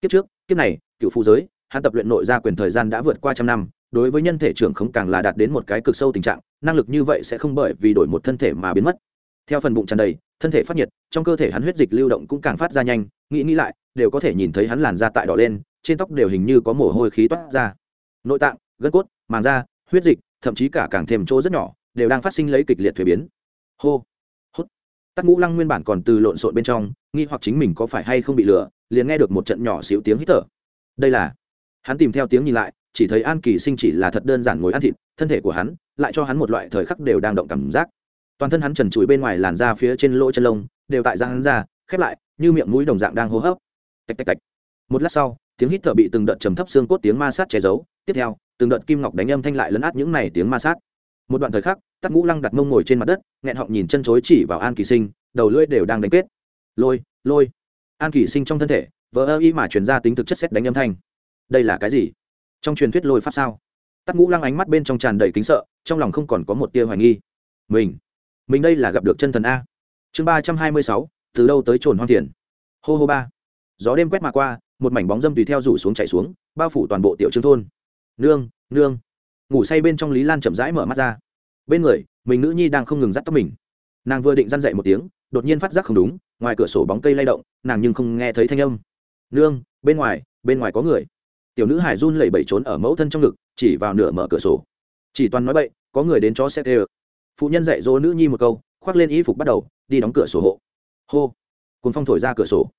Kiếp trước, kiếp này, cựu phụ giới, hắn tập luyện nội gia quyền thời gian đã vượt qua trăm năm, đối với nhân thể trưởng không càng là đạt đến một cái cực sâu tình trạng, năng lực như vậy sẽ không bởi vì đổi một thân thể mà biến mất. Theo phần bụng tràn đầy, thân thể phát nhiệt, trong cơ thể hắn huyết dịch lưu động cũng càng phát ra nhanh, nghĩ nghĩ lại đều có thể nhìn thấy hắn làn da tại đỏ lên trên tóc đều hình như có mồ hôi khí toát ra. Nội tạng gân cốt màng da huyết dịch thậm chí cả càng thêm chỗ rất nhỏ đều đang phát sinh lấy kịch liệt thuế biến. Hô hốt, tắc ngũ lăng nguyên bản còn từ lộn xộn bên trong nghi hoặc chính mình có phải hay không bị lừa liền nghe được một trận nhỏ xíu tiếng hít thở. Đây là hắn tìm theo tiếng nhìn lại chỉ thấy an kỳ sinh chỉ là thật đơn giản ngồi ăn thịt thân thể của hắn lại cho hắn một loại thời khắc đều đang động cảm giác. Toàn thân hắn trần trụi bên ngoài làn da phía trên lỗ chân lông đều tại răng hắn ra khép lại như miệng mũi đồng dạng đang hô hấp tạch tạch tạch. Một lát sau, tiếng hít thở bị từng đợt trầm thấp xương cốt tiếng ma sát che giấu. Tiếp theo, từng đợt kim ngọc đánh âm thanh lại lấn át những này tiếng ma sát. Một đoạn thời khắc, tắc ngũ lăng đặt mông ngồi trên mặt đất, nghẹn họng nhìn chân chối chỉ vào an kỳ sinh, đầu lưỡi đều đang đánh kết. Lôi lôi. An kỳ sinh trong thân thể vỡ ơ y mà chuyển ra tính thực chất xét đánh âm thanh. Đây là cái gì? Trong truyền thuyết lôi pháp sao? Tắc ngũ lăng ánh mắt bên trong tràn đầy kính sợ, trong lòng không còn có một tia hoài nghi. Mình mình đây là gặp được chân thần a. Chương ba trăm hai mươi sáu, từ đâu tới trồn hoang tiền hô hô ba gió đêm quét mà qua, một mảnh bóng dâm tùy theo rủ xuống chạy xuống, bao phủ toàn bộ tiểu trương thôn. Nương nương. Ngủ say bên trong lý lan chậm rãi mở mắt ra. Bên người, mình nữ nhi đang không ngừng dắt tóc mình. Nàng vừa định răn dậy một tiếng, đột nhiên phát giác không đúng, ngoài cửa sổ bóng cây lay động, nàng nhưng không nghe thấy thanh âm. Nương, bên ngoài bên ngoài có người. Tiểu nữ hải run lẩy bẩy trốn ở mẫu thân trong ngực, chỉ vào nửa mở cửa sổ. Chỉ toàn nói bậy, có người đến cho xe tê phụ nhân dạy dỗ nữ nhi một câu, khoác lên y phục bắt đầu, đi đóng cửa sổ hộ. Hô. Cùng phong thổi ra cửa sổ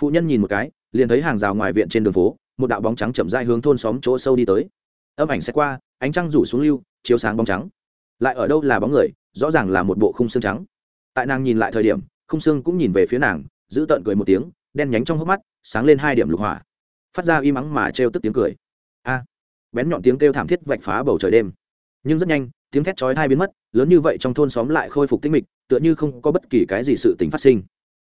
phụ nhân nhìn một cái, liền thấy hàng rào ngoài viện trên đường phố, một đạo bóng trắng chậm dai hướng thôn xóm chỗ sâu đi tới. Âm ảnh sẽ qua, ánh trăng rủ xuống lưu, chiếu sáng bóng trắng. Lại ở đâu là bóng người, rõ ràng là một bộ khung xương trắng. Tại nàng nhìn lại thời điểm, khung xương cũng nhìn về phía nàng, giữ tợn cười một tiếng, đen nhánh trong hốc mắt, sáng lên hai điểm lục hỏa. Phát ra y mắng mà trêu tức tiếng cười. A! Bén nhọn tiếng kêu thảm thiết vạch phá bầu trời đêm. Nhưng rất nhanh, tiếng thét chói tai biến mất, lớn như vậy trong thôn xóm lại khôi phục tĩnh mịch, tựa như không có bất kỳ cái gì sự tình phát sinh.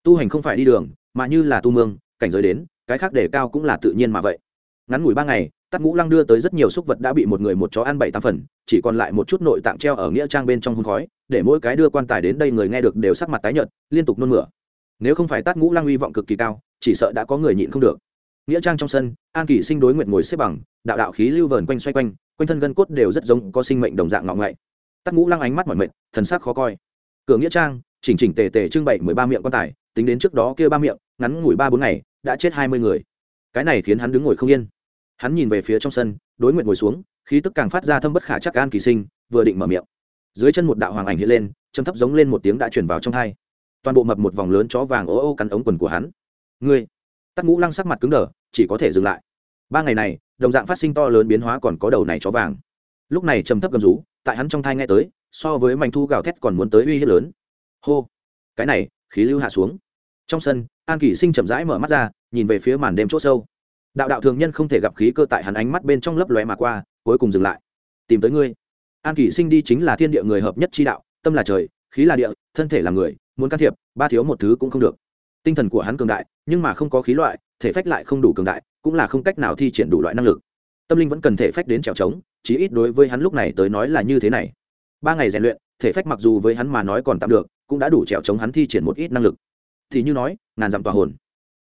Tu hành không phải đi đường mà như là tu mương, cảnh giới đến, cái khác đề cao cũng là tự nhiên mà vậy. Ngắn ngủi ba ngày tắt ngũ lăng đưa tới rất nhiều súc vật đã bị một người một chó ăn bảy tam phần, chỉ còn lại một chút nội tạng treo ở nghĩa trang bên trong hôn khói, để mỗi cái đưa quan tài đến đây người nghe được đều sắc mặt tái nhợt, liên tục nôn mửa. Nếu không phải tắt ngũ lăng hy vọng cực kỳ cao, chỉ sợ đã có người nhịn không được. Nghĩa trang trong sân, an kỳ sinh đối nguyện ngồi xếp bằng, đạo đạo khí lưu vờn quanh xoay quanh quanh thân gân cốt đều rất giống có sinh mệnh đồng dạng ngọng ngậy. Tắt ngũ lăng ánh mắt mỏi mệt, thần sắc khó coi. Cửa nghĩa trang, chỉnh chỉnh tề tề trưng bày mười ba miệng quan tài tính đến trước đó kia ba miệng, ngắn ngủi ba bốn ngày, đã chết hai mươi người. Cái này khiến hắn đứng ngồi không yên. Hắn nhìn về phía trong sân, đối nguyện ngồi xuống, khí tức càng phát ra thâm bất khả chắc an kỳ sinh, vừa định mở miệng. Dưới chân một đạo hoàng ảnh hiện lên châm thấp giống lên một tiếng đã chuyển vào trong hai. Toàn bộ mập một vòng lớn chó vàng ô ô cắn ống quần của hắn. Ngươi! Tắc ngũ lăng sắc mặt cứng đờ, chỉ có thể dừng lại. Ba ngày này, đồng dạng phát sinh to lớn biến hóa còn có đầu này chó vàng. Lúc này trầm thấp gầm rú, tại hắn trong thai nghe tới, so với mảnh thu gào thét còn muốn tới uy hiếp lớn. Hô! Cái này khí lưu hạ xuống. Trong sân, an kỷ sinh chậm rãi mở mắt ra, nhìn về phía màn đêm c h ỗ sâu. Đạo đạo thường nhân không thể gặp khí cơ tại hắn ánh mắt bên trong lấp lóe mà qua, cuối cùng dừng lại. Tìm tới ngươi. An kỷ sinh đi chính là thiên địa người hợp nhất chi đạo, tâm là trời, khí là địa, thân thể là người, muốn can thiệp, ba thiếu một thứ cũng không được. Tinh thần của hắn cường đại, nhưng mà không có khí loại, thể phách lại không đủ cường đại, cũng là không cách nào thi triển đủ loại năng lực. Tâm linh vẫn cần thể phách đến trèo trống, chí ít đối với hắn lúc này tới nói là như thế này. Ba ngày rèn luyện, thể phách mặc dù với hắn mà nói còn tạm được cũng đã đủ trèo chống hắn thi triển một ít năng lực. Thì như nói, ngàn dặm tòa hồn.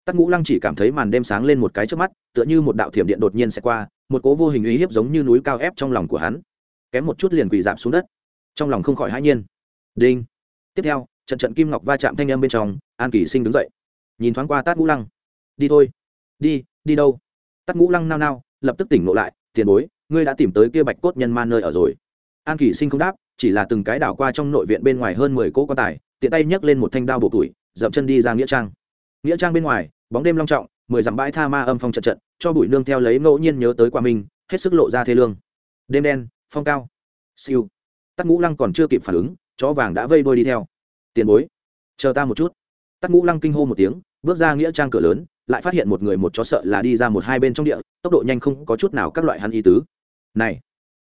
Tắc ngũ lăng chỉ cảm thấy màn đêm sáng lên một cái trước mắt, tựa như một đạo thiểm điện đột nhiên sẽ qua, một cố vô hình uy hiếp giống như núi cao ép trong lòng của hắn. Kém một chút liền quỳ giảm xuống đất. Trong lòng không khỏi hãi nhiên. Đinh. Tiếp theo, trận trận kim ngọc va chạm thanh âm bên trong, an kỳ sinh đứng dậy. Nhìn thoáng qua tát ngũ lăng. Đi thôi. Đi đi đâu? Tát ngũ lăng nao nao, lập tức tỉnh ngộ lại, tiền bối, ngươi đã tìm tới kia bạch cốt nhân man nơi ở rồi. An kỳ sinh không đáp chỉ là từng cái đảo qua trong nội viện bên ngoài hơn mười cỗ quan tài, tiện tay nhấc lên một thanh đao bộ tuổi dậm chân đi ra nghĩa trang. Nghĩa trang bên ngoài, bóng đêm long trọng, mười dặm bãi tha ma âm phong trận trận, cho bụi nương theo lấy ngẫu nhiên nhớ tới qua mình, hết sức lộ ra thế lương. Đêm đen, phong cao. Siêu. Tắc ngũ lăng còn chưa kịp phản ứng, chó vàng đã vây đuôi đi theo. Tiền bối, chờ ta một chút. Tắc ngũ lăng kinh hô một tiếng, bước ra nghĩa trang cửa lớn, lại phát hiện một người một chó sợ là đi ra một hai bên trong địa, tốc độ nhanh không có chút nào các loại hắn y tứ. Này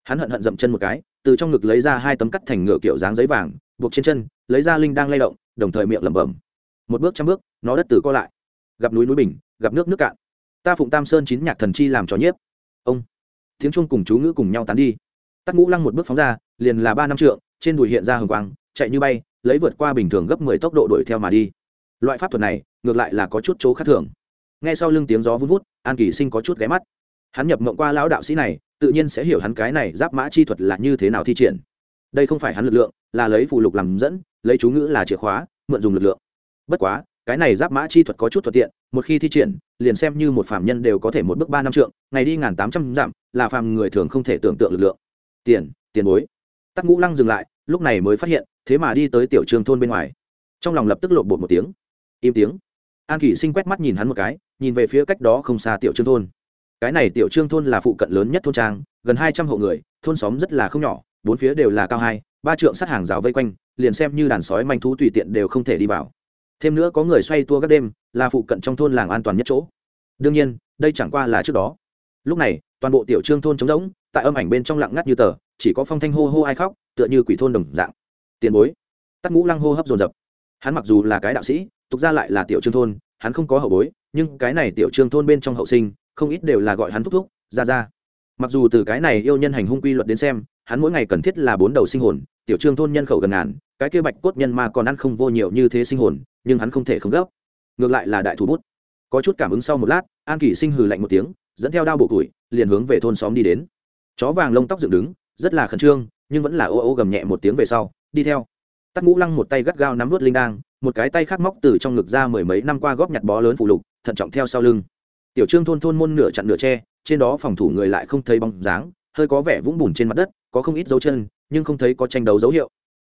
hắn hận hận dậm chân một cái, từ trong ngực lấy ra hai tấm cắt thành ngựa kiểu dáng giấy vàng, buộc trên chân, lấy ra linh đang lay động, đồng thời miệng lẩm bẩm. Một bước trăm bước, nó đất từ co lại. Gặp núi núi bình, gặp nước nước cạn. Ta phụng tam sơn chín nhạc thần chi làm trò nhiếp. Ông. Tiếng chuông cùng chú ngữ cùng nhau tán đi. Tắt ngũ lăng một bước phóng ra, liền là ba năm trượng, trên đùi hiện ra hồng quang, chạy như bay, lấy vượt qua bình thường gấp mười tốc độ đuổi theo mà đi. Loại pháp thuật này, ngược lại là có chút chỗ khác thường. Nghe sau lưng tiếng gió vun vút, an kỳ sinh có chút ghé mắt. Hắn nhập mộng qua lão đạo sĩ này tự nhiên sẽ hiểu hắn cái này giáp mã chi thuật là như thế nào thi triển. Đây không phải hắn lực lượng, là lấy phù lục làm dẫn, lấy chú ngữ là chìa khóa, mượn dùng lực lượng. Bất quá, cái này giáp mã chi thuật có chút thuận tiện, một khi thi triển, liền xem như một phạm nhân đều có thể một bước ba năm trượng, ngày đi ngàn tám trăm dặm, là phàm người thường không thể tưởng tượng lực lượng. Tiền tiền bối. Tắc ngũ lăng dừng lại, lúc này mới phát hiện, thế mà đi tới tiểu trường thôn bên ngoài. Trong lòng lập tức lộn bột một tiếng. Im tiếng. An kỷ sinh quét mắt nhìn hắn một cái, nhìn về phía cách đó không xa tiểu trương thôn cái này tiểu trương thôn là phụ cận lớn nhất thôn trang, gần hai trăm hộ người, thôn xóm rất là không nhỏ, bốn phía đều là cao hai, ba trượng sắt hàng rào vây quanh, liền xem như đàn sói manh thú tùy tiện đều không thể đi vào. Thêm nữa có người xoay tua các đêm, là phụ cận trong thôn làng an toàn nhất chỗ. Đương nhiên, đây chẳng qua là trước đó. Lúc này, toàn bộ tiểu trương thôn trống rỗng, tại âm ảnh bên trong lặng ngắt như tờ, chỉ có phong thanh hô hô ai khóc, tựa như quỷ thôn đồng dạng. Tiền bối. Tắc ngũ lăng hô hấp dồn dập. Hắn mặc dù là cái đạo sĩ, tục ra lại là tiểu trương thôn, hắn không có hậu bối, nhưng cái này tiểu trương thôn bên trong hậu sinh không ít đều là gọi hắn thúc thúc, ra ra. Mặc dù từ cái này yêu nhân hành hung quy luật đến xem, hắn mỗi ngày cần thiết là bốn đầu sinh hồn, tiểu trương thôn nhân khẩu gần ngàn, cái kia bạch cốt nhân mà còn ăn không vô nhiều như thế sinh hồn, nhưng hắn không thể không gấp. Ngược lại là đại thủ bút. Có chút cảm ứng sau một lát, an kỷ sinh hừ lạnh một tiếng, dẫn theo đao bộ củi, liền hướng về thôn xóm đi đến. Chó vàng lông tóc dựng đứng, rất là khẩn trương, nhưng vẫn là ô ô gầm nhẹ một tiếng về sau, đi theo. Tắt ngũ lăng một tay gắt gao nắm vớt linh đang một cái tay khác móc từ trong ngực ra mười mấy năm qua góp nhặt bó lớn phụ lục, thận trọng theo sau lưng tiểu trương thôn thôn môn nửa chặn nửa tre trên đó phòng thủ người lại không thấy bóng dáng, hơi có vẻ vũng bùn trên mặt đất, có không ít dấu chân, nhưng không thấy có tranh đấu dấu hiệu.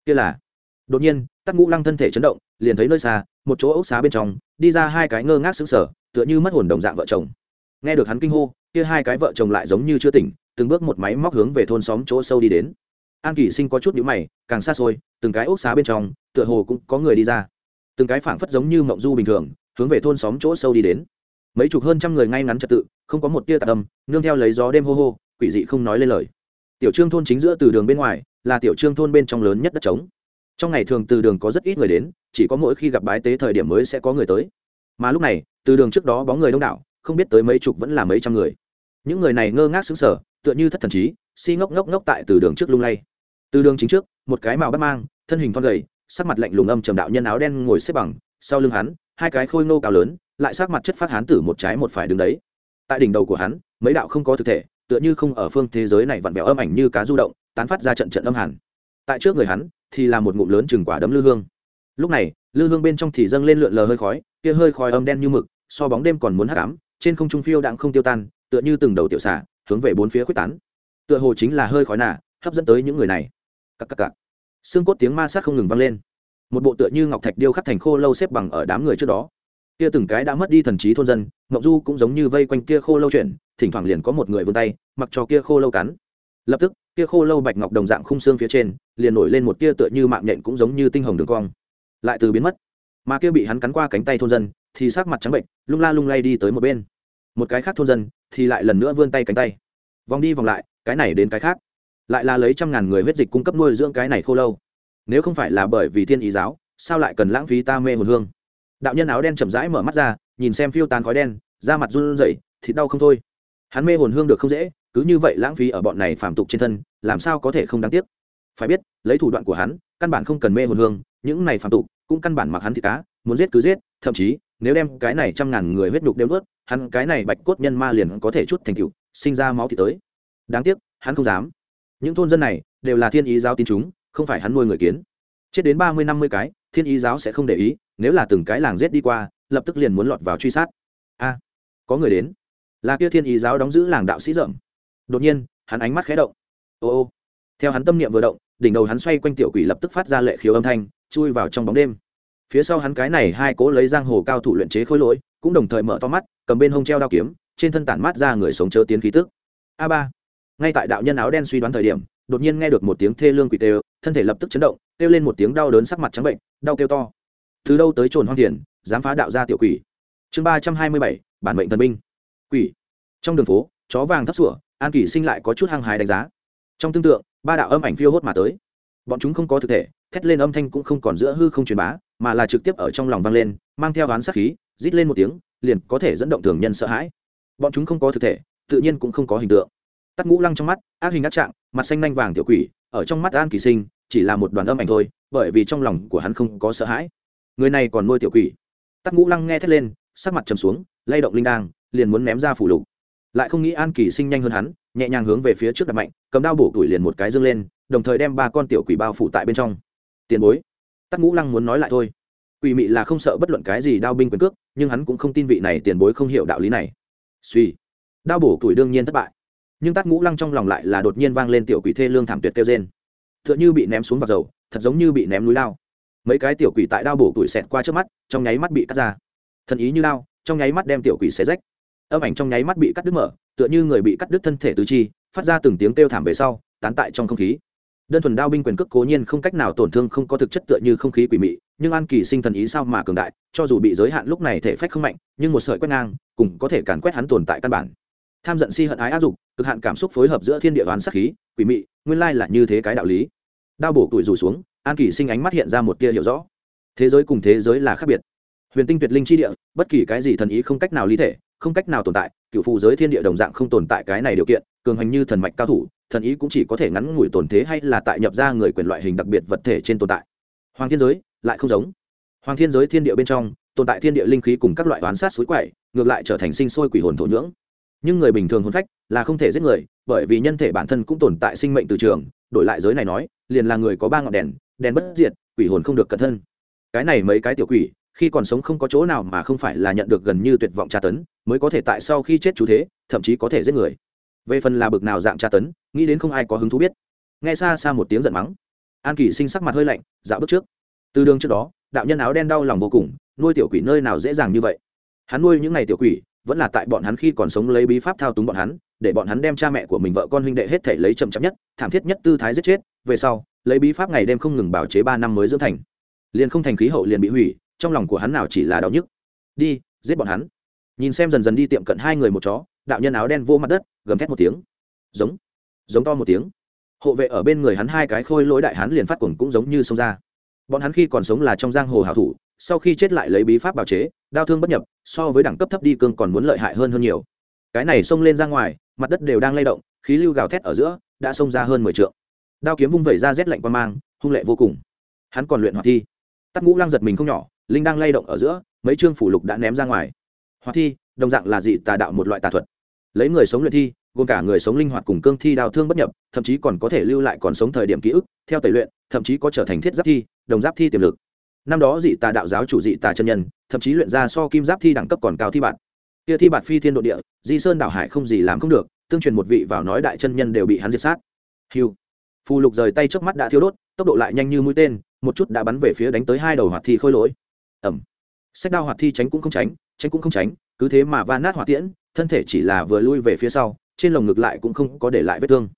Kia là, đột nhiên, tắc ngũ lăng thân thể chấn động, liền thấy nơi xa, một chỗ ốc xá bên trong, đi ra hai cái ngơ ngác xứng sở tựa như mất hồn đồng dạng vợ chồng. Nghe được hắn kinh hô, kia hai cái vợ chồng lại giống như chưa tỉnh, từng bước một máy móc hướng về thôn xóm chỗ sâu đi đến. An kỷ sinh có chút nhữ mày, càng xa xôi, từng cái ốc xá bên trong, tựa hồ cũng có người đi ra. Từng cái phảng phất giống như mộng du bình thường, hướng về thôn xóm chỗ sâu đi đến mấy chục hơn trăm người ngay ngắn trật tự, không có một tia tạc âm, nương theo lấy gió đêm hô hô, quỷ dị không nói lên lời. Tiểu trương thôn chính giữa từ đường bên ngoài, là tiểu trương thôn bên trong lớn nhất đất trống. Trong ngày thường từ đường có rất ít người đến, chỉ có mỗi khi gặp bái tế thời điểm mới sẽ có người tới. Mà lúc này, từ đường trước đó bóng người đông đảo, không biết tới mấy chục vẫn là mấy trăm người. Những người này ngơ ngác xứng sở tựa như thất thần trí, si ngốc ngốc ngốc tại từ đường trước lung lay. Từ đường chính trước, một cái màu bắt mang, thân hình thon gầy, sắc mặt lạnh lùng âm trầm đạo nhân áo đen ngồi xếp bằng, sau lưng hắn, hai cái khôi ngô cao lớn lại sát mặt chất phát hán tử một trái một phải đứng đấy. Tại đỉnh đầu của hắn mấy đạo không có thực thể tựa như không ở phương thế giới này vặn vẹo âm ảnh như cá du động tán phát ra trận trận âm hàn. Tại trước người hắn thì là một ngụm lớn chừng quả đấm lư hương. Lúc này lư hương bên trong thì dâng lên lượn lờ hơi khói kia hơi khói âm đen như mực so bóng đêm còn muốn hắc ám trên không trung phiêu đạn không tiêu tan tựa như từng đầu tiểu xả hướng về bốn phía quyết tán. Tựa hồ chính là hơi khói nà, hấp dẫn tới những người này. Cặc cặc cặc. Xương cốt tiếng ma sát không ngừng vang lên. Một bộ tựa như ngọc thạch điêu khắc thành khô lâu xếp bằng ở đám người trước đó kia từng cái đã mất đi thần trí thôn dân, ngọc du cũng giống như vây quanh kia khô lâu chuyển, thỉnh thoảng liền có một người vươn tay, mặc cho kia khô lâu cắn. Lập tức, kia khô lâu bạch ngọc đồng dạng khung xương phía trên, liền nổi lên một kia tựa như mạng nhện cũng giống như tinh hồng đường cong. Lại từ biến mất. Mà kia bị hắn cắn qua cánh tay thôn dân, thì sắc mặt trắng bệnh, lung la lung lay đi tới một bên. Một cái khác thôn dân, thì lại lần nữa vươn tay cánh tay. Vòng đi vòng lại, cái này đến cái khác. Lại là lấy trăm ngàn người huyết dịch cung cấp nuôi dưỡng cái này khô lâu. Nếu không phải là bởi vì thiên ý giáo, sao lại cần lãng phí ta mê hồn hương? Đạo nhân áo đen chậm rãi mở mắt ra, nhìn xem phiêu tán khói đen, da mặt run rẩy, thịt đau không thôi. Hắn mê hồn hương được không dễ, cứ như vậy lãng phí ở bọn này phàm tục trên thân, làm sao có thể không đáng tiếc? Phải biết, lấy thủ đoạn của hắn, căn bản không cần mê hồn hương, những này phàm tục cũng căn bản mặc hắn thịt cá, muốn giết cứ giết, thậm chí, nếu đem cái này trăm ngàn người huyết nhục đêm ướt hắn cái này bạch cốt nhân ma liền có thể chút thành cựu sinh ra máu thì tới. Đáng tiếc, hắn không dám. Những thôn dân này đều là thiên ý giáo tin chúng, không phải hắn nuôi người kiến. Chết đến ba mươi năm mươi cái, thiên ý giáo sẽ không để ý nếu là từng cái làng rết đi qua, lập tức liền muốn lọt vào truy sát. A, có người đến. Là kia thiên ý giáo đóng giữ làng đạo sĩ rậm. Đột nhiên, hắn ánh mắt khé động. Ô ô. Theo hắn tâm niệm vừa động, đỉnh đầu hắn xoay quanh tiểu quỷ lập tức phát ra lệ khiếu âm thanh, chui vào trong bóng đêm. Phía sau hắn cái này hai cố lấy giang hồ cao thủ luyện chế khối lỗi, cũng đồng thời mở to mắt, cầm bên hông treo đao kiếm, trên thân tản mát ra người sống chớ tiến khí tức. A ba. Ngay tại đạo nhân áo đen suy đoán thời điểm, đột nhiên nghe được một tiếng thê lương quỷ tê thân thể lập tức chấn động, kêu lên một tiếng đau đớn sắc mặt trắng bệnh, đau kêu to từ đâu tới trồn hoang thiền dám phá đạo gia tiểu quỷ? Chương ba trăm hai mươi bảy, bản mệnh thần binh. Quỷ. Trong đường phố, chó vàng thấp sủa, an kỷ sinh lại có chút hăng hái đánh giá. Trong tương tượng, ba đạo âm ảnh phiêu hốt mà tới. Bọn chúng không có thực thể, thét lên âm thanh cũng không còn giữa hư không truyền bá, mà là trực tiếp ở trong lòng vang lên, mang theo oán sát khí, rít lên một tiếng, liền có thể dẫn động thường nhân sợ hãi. Bọn chúng không có thực thể, tự nhiên cũng không có hình tượng. Tắt ngũ lăng trong mắt, ác hình ác trạng, mặt xanh nanh vàng tiểu quỷ, ở trong mắt an kỳ sinh, chỉ là một đoàn âm ảnh thôi, bởi vì trong lòng của hắn không có sợ hãi người này còn nuôi tiểu quỷ. Tắc ngũ lăng nghe thét lên, sắc mặt trầm xuống, lay động linh đang liền muốn ném ra phủ lục. Lại không nghĩ an kỳ sinh nhanh hơn hắn, nhẹ nhàng hướng về phía trước đặt mạnh, cầm đao bổ tuổi liền một cái dương lên, đồng thời đem ba con tiểu quỷ bao phủ tại bên trong. Tiền bối. Tắc ngũ lăng muốn nói lại thôi. Quỷ mị là không sợ bất luận cái gì đao binh quyền cước, nhưng hắn cũng không tin vị này tiền bối không hiểu đạo lý này. Suy. Đao bổ tuổi đương nhiên thất bại. Nhưng tắc ngũ lăng trong lòng lại là đột nhiên vang lên tiểu quỷ thê lương thảm tuyệt kêu trên t h ư ợ n h ư bị ném xuống vào dầu, thật giống như bị ném núi lao mấy cái tiểu quỷ tại đao bổ tuổi xẹt qua trước mắt, trong nháy mắt bị cắt ra. Thần ý như lao trong nháy mắt đem tiểu quỷ xé rách. Âm ảnh trong nháy mắt bị cắt đứt mở, tựa như người bị cắt đứt thân thể tứ chi, phát ra từng tiếng kêu thảm về sau, tán tại trong không khí. Đơn thuần đao binh quyền cước cố nhiên không cách nào tổn thương, không có thực chất tựa như không khí quỷ mị, nhưng an kỳ sinh thần ý sao mà cường đại, cho dù bị giới hạn lúc này thể phách không mạnh, nhưng một sợi quét ngang cùng có thể càn quét hắn tồn tại căn bản. Tham giận si hận ái áp dụng, cực hạn cảm xúc phối hợp giữa thiên địa đoán sắc khí, quỷ mị, nguyên lai là như thế cái đạo lý. Đao bổ tuổi rủ xuống an kỳ sinh ánh mắt hiện ra một tia hiểu rõ. Thế giới cùng thế giới là khác biệt. Huyền tinh tuyệt linh chi địa, bất kỳ cái gì thần ý không cách nào lý thể, không cách nào tồn tại, cựu phù giới thiên địa đồng dạng không tồn tại cái này điều kiện, cường hành như thần mạch cao thủ, thần ý cũng chỉ có thể ngắn ngủi tồn thế hay là tại nhập ra người quyền loại hình đặc biệt vật thể trên tồn tại. Hoàng thiên giới, lại không giống. Hoàng thiên giới thiên địa bên trong, tồn tại thiên địa linh khí cùng các loại oán sát suối quậy, ngược lại trở thành sinh sôi quỷ hồn thổ nhưỡng. Nhưng người bình thường hồn phách là không thể giết người, bởi vì nhân thể bản thân cũng tồn tại sinh mệnh từ trường. Đổi lại giới này nói, liền là người có ba ngọn đèn đèn bất diệt, quỷ hồn không được cẩn thân. Cái này mấy cái tiểu quỷ, khi còn sống không có chỗ nào mà không phải là nhận được gần như tuyệt vọng tra tấn, mới có thể tại sau khi chết chú thế, thậm chí có thể giết người. Về phần là bực nào dạng tra tấn, nghĩ đến không ai có hứng thú biết. Nghe xa xa một tiếng giận mắng. An kỳ sinh sắc mặt hơi lạnh, dạo bước trước. Từ đường trước đó, đạo nhân áo đen đau lòng vô cùng, nuôi tiểu quỷ nơi nào dễ dàng như vậy. Hắn nuôi những ngày tiểu quỷ, vẫn là tại bọn hắn khi còn sống lấy bí pháp thao túng bọn hắn, để bọn hắn đem cha mẹ của mình vợ con huynh đệ hết thể lấy chậm chậm nhất, thảm thiết nhất tư thái giết chết, về sau lấy bí pháp ngày đêm không ngừng bảo chế ba năm mới dưỡng thành. Liền không thành khí hậu liền bị hủy, trong lòng của hắn nào chỉ là đau nhức. Đi, giết bọn hắn. Nhìn xem dần dần đi tiệm cận hai người một chó, đạo nhân áo đen vô mặt đất, gầm thét một tiếng. Giống giống to một tiếng. Hộ vệ ở bên người hắn hai cái khôi lỗi đại hắn liền phát cuồng cũng giống như sông ra. Bọn hắn khi còn sống là trong giang hồ hảo thủ, sau khi chết lại lấy bí pháp bào chế, đau thương bất nhập, so với đẳng cấp thấp đi cương còn muốn lợi hại hơn hơn nhiều. Cái này xông lên ra ngoài, mặt đất đều đang lay động, khí lưu gào thét ở giữa, đã xông ra hơn mười t đao kiếm vung vẩy ra rét lạnh qua mang, hung lệ vô cùng. Hắn còn luyện hoạt thi. Tắc ngũ lăng giật mình không nhỏ, linh đang lay động ở giữa, mấy chương phủ lục đã ném ra ngoài. Hoạt thi, đồng dạng là dị tà đạo một loại tà thuật. Lấy người sống luyện thi, gồm cả người sống linh hoạt cùng cương thi đào thương bất nhập, thậm chí còn có thể lưu lại còn sống thời điểm ký ức, theo tẩy luyện, thậm chí có trở thành thiết giáp thi, đồng giáp thi tiềm lực. Năm đó dị tà đạo giáo chủ dị tà chân nhân, thậm chí luyện ra so kim giáp thi đẳng cấp còn cao thi bạn. Kia thi bạt phi thiên độ địa, di sơn đảo hải không gì làm không được, tương truyền một vị vào nói đại chân nhân đều bị hắn diệt sát. Hiu phù lục rời tay trước mắt đã thiêu đốt, tốc độ lại nhanh như mũi tên, một chút đã bắn về phía đánh tới hai đầu hoạt thi khôi lỗi. Ẩm sách đao hoạt thi tránh cũng không tránh tránh cũng không tránh, cứ thế mà va nát hỏa tiễn, thân thể chỉ là vừa lui về phía sau, trên lồng ngực lại cũng không có để lại vết thương.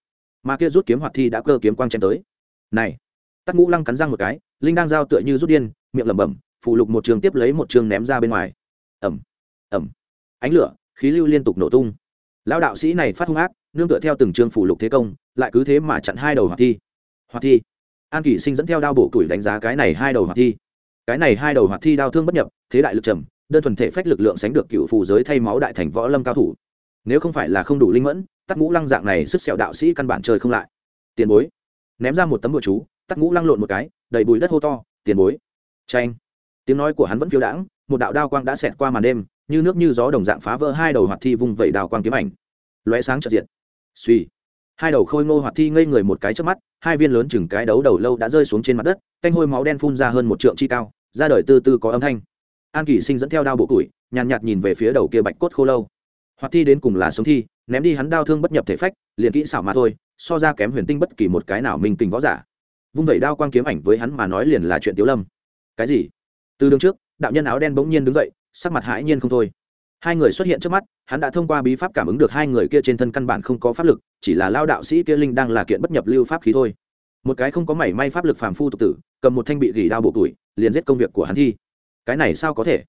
Mà kia rút kiếm hoạt thi đã cơ kiếm quang chém tới. Này. Tắc ngũ lăng cắn răng một cái, linh đang giao tựa như rút điên, miệng lẩm bẩm phụ lục một trường tiếp lấy một trường ném ra bên ngoài. Ẩm ẩm ánh lửa, khí lưu liên tục nổ tung. Lão đạo sĩ này phát hung ác nương tựa theo từng trường phụ lục thế công, lại cứ thế mà chặn hai đầu hoạt thi. Hoạt thi. An kỷ sinh dẫn theo đao bổ tuổi đánh giá cái này hai đầu hoạt thi. Cái này hai đầu hoạt thi đao thương bất nhập, thế đại lực trầm, đơn thuần thể phách lực lượng sánh được cựu phù giới thay máu đại thành võ lâm cao thủ. Nếu không phải là không đủ linh mẫn, tắc ngũ lăng dạng này sức sẹo đạo sĩ căn bản chơi không lại. Tiền bối. Ném ra một tấm bụa chú, tắc ngũ lăng lộn một cái, đầy bùi đất hô to, tiền bối. Tranh tiếng nói của hắn vẫn phiêu đãng, một đạo đao quang đã xẹt qua màn đêm, như nước như gió đồng dạng phá vỡ hai đầu hoạt thi vung vẩy đào quang kiếm ảnh. Lóe sáng trật diện suy. Hai đầu khôi ngô hoạt thi ngây người một cái trước mắt hai viên lớn chừng cái đấu đầu lâu đã rơi xuống trên mặt đất canh hôi máu đen phun ra hơn một trượng chi cao ra đời tư tư có âm thanh. An kỷ sinh dẫn theo đao bộ củi, nhàn nhạt nhìn về phía đầu kia bạch cốt khô lâu. Hoạt thi đến cùng là sống thi ném đi hắn đao thương bất nhập thể phách liền kỹ xảo mà thôi so ra kém huyền tinh bất kỳ một cái nào minh tình võ giả. Vung vẩy đao quang kiếm ảnh với hắn mà nói liền là chuyện tiếu lâm. Cái gì? Từ đường trước đạo nhân áo đen bỗng nhiên đứng dậy sắc mặt hãi nhiên không thôi hai người xuất hiện trước mắt, hắn đã thông qua bí pháp cảm ứng được hai người kia trên thân căn bản không có pháp lực, chỉ là lao đạo sĩ kia linh đang là kiện bất nhập lưu pháp khí thôi. Một cái không có mảy may pháp lực phàm phu tục tử, cầm một thanh bị gỉ đao bộ tuổi liền giết công việc của hắn thi. Cái này sao có thể?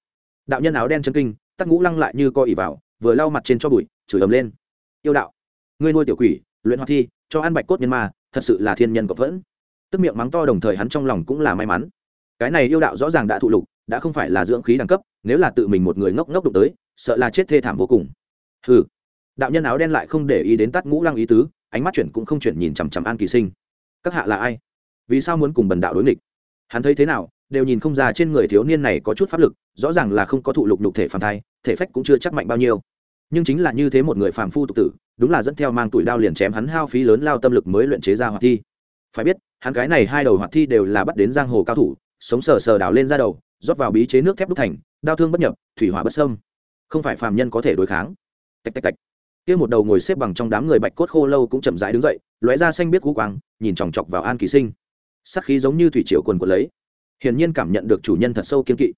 Đạo nhân áo đen chân kinh, tắc ngũ lăng lại như co ỉ vào, vừa lau mặt trên cho bụi, chửi ầm lên. Yêu đạo, ngươi nuôi tiểu quỷ, luyện hoạt thi, cho ăn bạch cốt nhân ma, thật sự là thiên nhân cộng vẫn. Tức miệng mắng to đồng thời hắn trong lòng cũng là may mắn. Cái này yêu đạo rõ ràng đã thụ lục, đã không phải là dưỡng khí đẳng cấp, nếu là tự mình một người ngốc ngốc đụng tới sợ là chết thê thảm vô cùng. Hừ, đạo nhân áo đen lại không để ý đến tắt ngũ lăng ý tứ ánh mắt chuyển cũng không chuyển nhìn chằm chằm an kỳ sinh. Các hạ là ai? Vì sao muốn cùng bần đạo đối nghịch? Hắn thấy thế nào đều nhìn không ra trên người thiếu niên này có chút pháp lực rõ ràng là không có thụ lục lục thể phàm thai thể phách cũng chưa chắc mạnh bao nhiêu. Nhưng chính là như thế một người phàm phu tục tử đúng là dẫn theo mang tuổi đao liền chém hắn hao phí lớn lao tâm lực mới luyện chế ra hoạt thi. Phải biết hắn cái này hai đầu hoạt thi đều là bắt đến giang hồ cao thủ sống sờ sờ đào lên ra đầu rót vào bí chế nước thép đúc thành đao thương bất nhập thủy hỏa bất sâm không phải phàm nhân có thể đối kháng. Tạch tạch tạch. Kia một đầu ngồi xếp bằng trong đám người bạch cốt khô lâu cũng chậm rãi đứng dậy, lóe ra xanh biết cú quang, nhìn chòng chọc vào an kỳ sinh. Sắc khí giống như thủy triều quần quần lấy. Hiển nhiên cảm nhận được chủ nhân thật sâu kiên kỵ.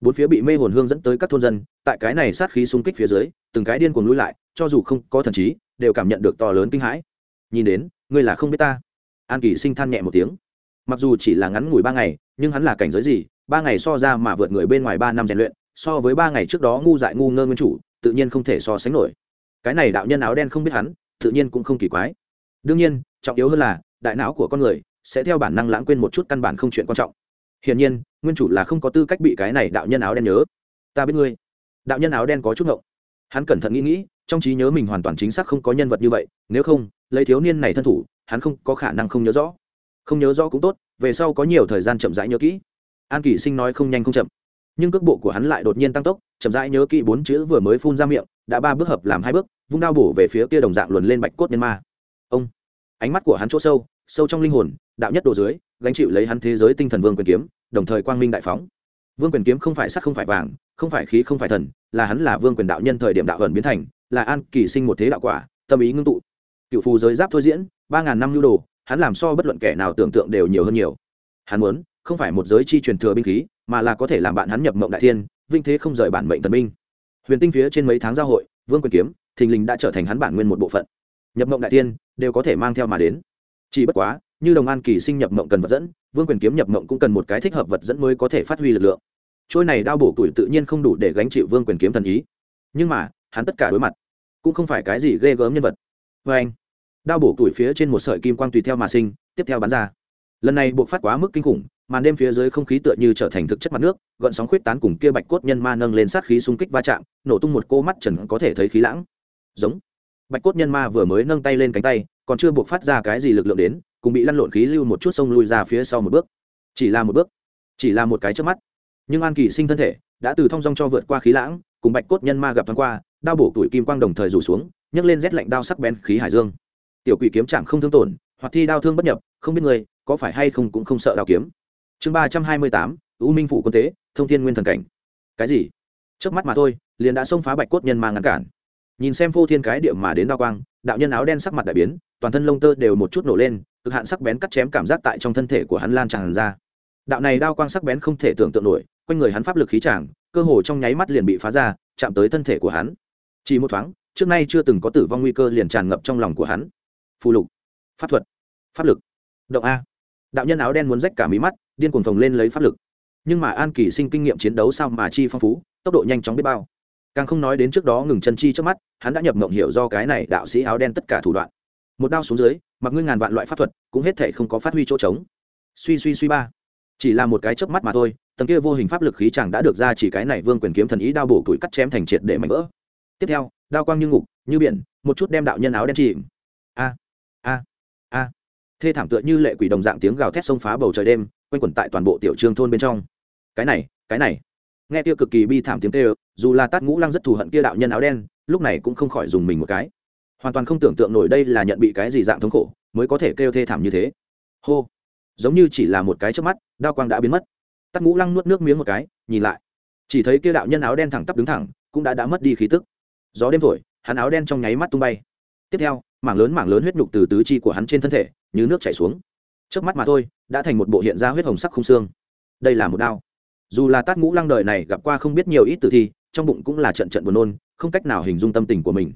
Bốn phía bị mê hồn hương dẫn tới các thôn dân, tại cái này sát khí xung kích phía dưới, từng cái điên cuồng lui lại, cho dù không có thần trí, đều cảm nhận được to lớn kinh hãi. Nhìn đến, ngươi là không biết ta. An kỳ sinh than nhẹ một tiếng. Mặc dù chỉ là ngắn ngủi ba ngày, nhưng hắn là cảnh giới gì, ba ngày so ra mà vượt người bên ngoài ba năm rèn luyện so với ba ngày trước đó ngu dại ngu ngơ nguyên chủ, tự nhiên không thể so sánh nổi. Cái này đạo nhân áo đen không biết hắn, tự nhiên cũng không kỳ quái. Đương nhiên, trọng yếu hơn là, đại não của con người sẽ theo bản năng lãng quên một chút căn bản không chuyện quan trọng. Hiển nhiên, nguyên chủ là không có tư cách bị cái này đạo nhân áo đen nhớ. Ta biết ngươi. Đạo nhân áo đen có chút ngộng. Hắn cẩn thận nghĩ nghĩ, trong trí nhớ mình hoàn toàn chính xác không có nhân vật như vậy, nếu không, lấy thiếu niên này thân thủ, hắn không có khả năng không nhớ rõ. Không nhớ rõ cũng tốt, về sau có nhiều thời gian chậm rãi nhớ kỹ. An kỷ sinh nói không nhanh không chậm nhưng cước bộ của hắn lại đột nhiên tăng tốc, chậm rãi nhớ kỹ bốn chữ vừa mới phun ra miệng, đã ba bước hợp làm hai bước, vung đao bổ về phía kia đồng dạng luồn lên bạch cốt nhân ma. Ông! Ánh mắt của hắn chỗ sâu sâu trong linh hồn, đạo nhất đồ dưới, gánh chịu lấy hắn thế giới tinh thần vương quyền kiếm, đồng thời quang minh đại phóng. Vương quyền kiếm không phải sắc không phải vàng, không phải khí, không phải thần, là hắn là vương quyền đạo nhân thời điểm đạo ẩn biến thành, là an kỳ sinh một thế đạo quả, tâm ý ngưng tụ. Cựu phù giới giáp thôi diễn, ba ngàn năm lưu đồ, hắn làm so bất luận kẻ nào tưởng tượng đều nhiều hơn nhiều. Hắn muốn, không phải một giới chi truyền thừa binh khí mà là có thể làm bạn hắn nhập mộng đại thiên, vinh thế không rời bản mệnh thần minh. Huyền tinh phía trên mấy tháng giao hội, vương quyền kiếm, thình lình đã trở thành hắn bản nguyên một bộ phận. Nhập mộng đại thiên, đều có thể mang theo mà đến. Chỉ bất quá, như đồng an kỳ sinh nhập mộng cần vật dẫn, vương quyền kiếm nhập mộng cũng cần một cái thích hợp vật dẫn mới có thể phát huy lực lượng. Trôi này đao bổ tuổi tự nhiên không đủ để gánh chịu vương quyền kiếm thần ý. Nhưng mà, hắn tất cả đối mặt, cũng không phải cái gì ghê gớm nhân vật. Vê anh, đao bổ tuổi phía trên một sợi kim quang tùy theo mà sinh, tiếp theo bắn ra. Lần này buộc phát quá mức kinh khủng màn đêm phía dưới không khí tựa như trở thành thực chất mặt nước, gợn sóng khuyết tán cùng kia bạch cốt nhân ma nâng lên sát khí xung kích va chạm, nổ tung một cô mắt trần có thể thấy khí lãng. Giống. Bạch cốt nhân ma vừa mới nâng tay lên cánh tay, còn chưa buộc phát ra cái gì lực lượng đến, cùng bị lăn lộn khí lưu một chút sông lui ra phía sau một bước. Chỉ là một bước. Chỉ là một cái trước mắt. Nhưng an kỳ sinh thân thể đã từ thong dong cho vượt qua khí lãng, cùng bạch cốt nhân ma gặp thoáng qua, đao bổ tuổi kim quang đồng thời rủ xuống, nhấc lên rét lạnh đao sắc bén khí hải dương. Tiểu quỷ kiếm chẳng không thương tổn, hoặc thi đao thương bất nhập, không biết người có phải hay không cũng không sợ đao kiếm chương ba trăm hai mươi tám, u minh phủ quân tế, thông thiên nguyên thần cảnh. Cái gì? Trước mắt mà thôi, liền đã xông phá bạch cốt nhân mang ngăn cản. Nhìn xem phô thiên cái địa mà đến đao quang, đạo nhân áo đen sắc mặt đại biến, toàn thân lông tơ đều một chút nổ lên, cực hạn sắc bén cắt chém cảm giác tại trong thân thể của hắn lan tràn ra. Đạo này đao quang sắc bén không thể tưởng tượng nổi, quanh người hắn pháp lực khí tràng, cơ hồ trong nháy mắt liền bị phá ra, chạm tới thân thể của hắn. Chỉ một thoáng, trước nay chưa từng có tử vong nguy cơ liền tràn ngập trong lòng của hắn. Phù lục. Pháp thuật. Pháp lực. Động a. Đạo nhân áo đen muốn rách cả mí mắt điên cuồng phồng lên lấy pháp lực. Nhưng mà an kỳ sinh kinh nghiệm chiến đấu sao mà chi phong phú, tốc độ nhanh chóng biết bao. Càng không nói đến trước đó ngừng chân chi trước mắt, hắn đã nhập mộng hiểu do cái này đạo sĩ áo đen tất cả thủ đoạn. Một đao xuống dưới, mặc ngươi ngàn vạn loại pháp thuật, cũng hết thể không có phát huy chỗ trống. Suy suy suy ba. Chỉ là một cái chớp mắt mà thôi, tầng kia vô hình pháp lực khí chẳng đã được ra chỉ cái này vương quyền kiếm thần ý đao bổ tuổi cắt chém thành triệt để mảnh vỡ. Tiếp theo, đao quang như ngục, như biển, một chút đem đạo nhân áo đen chìm. A a a. Thê thảm tựa như lệ quỷ đồng dạng tiếng gào thét xông phá bầu trời đêm quanh quẩn tại toàn bộ tiểu trương thôn bên trong. Cái này cái này. Nghe kia cực kỳ bi thảm tiếng kêu, dù là tát ngũ lăng rất thù hận kia đạo nhân áo đen, lúc này cũng không khỏi dùng mình một cái. Hoàn toàn không tưởng tượng nổi đây là nhận bị cái gì dạng thống khổ, mới có thể kêu thê thảm như thế. Hô. Giống như chỉ là một cái trước mắt, đao quang đã biến mất. Tắt ngũ lăng nuốt nước miếng một cái, nhìn lại. Chỉ thấy kia đạo nhân áo đen thẳng tắp đứng thẳng, cũng đã đã mất đi khí tức. Gió đêm thổi, hắn áo đen trong nháy mắt tung bay. Tiếp theo, mảng lớn mảng lớn huyết nhục từ tứ chi của hắn trên thân thể, như nước chảy xuống trước mắt mà thôi, đã thành một bộ hiện ra huyết hồng sắc không xương. Đây là một đao. Dù là tát ngũ lăng đời này gặp qua không biết nhiều ít tử thi, trong bụng cũng là trận trận buồn nôn, không cách nào hình dung tâm tình của mình.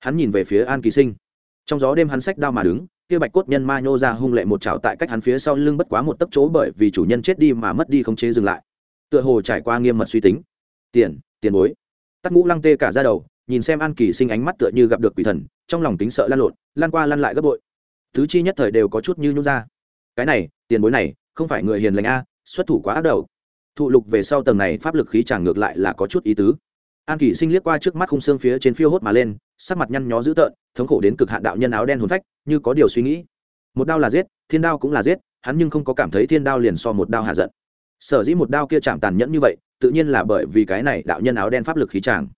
Hắn nhìn về phía an kỳ sinh. Trong gió đêm hắn sách đao mà đứng, kia bạch cốt nhân ma nhô ra hung lệ một chảo tại cách hắn phía sau lưng bất quá một tấc chỗ bởi vì chủ nhân chết đi mà mất đi không chế dừng lại. Tựa hồ trải qua nghiêm mật suy tính. Tiền tiền bối. Tắc ngũ lăng tê cả ra đầu, nhìn xem an kỳ sinh ánh mắt tựa như gặp được quỷ thần, trong lòng tính sợ lan lộn, lan qua lan lại gấp bội. Thứ chi nhất thời đều có chút như nhung ra cái này, tiền bối này, không phải người hiền lành a, xuất thủ quá ác đầu. Thụ lục về sau tầng này pháp lực khí tràn ngược lại là có chút ý tứ. An kỷ sinh liếc qua trước mắt khung xương phía trên phiêu hốt mà lên, sắc mặt nhăn nhó dữ tợn, thống khổ đến cực hạn đạo nhân áo đen hồn phách, như có điều suy nghĩ. Một đao là giết, thiên đao cũng là giết, hắn nhưng không có cảm thấy thiên đao liền so một đao hạ giận. Sở dĩ một đao kia chạm tàn nhẫn như vậy, tự nhiên là bởi vì cái này đạo nhân áo đen pháp lực khí tràng.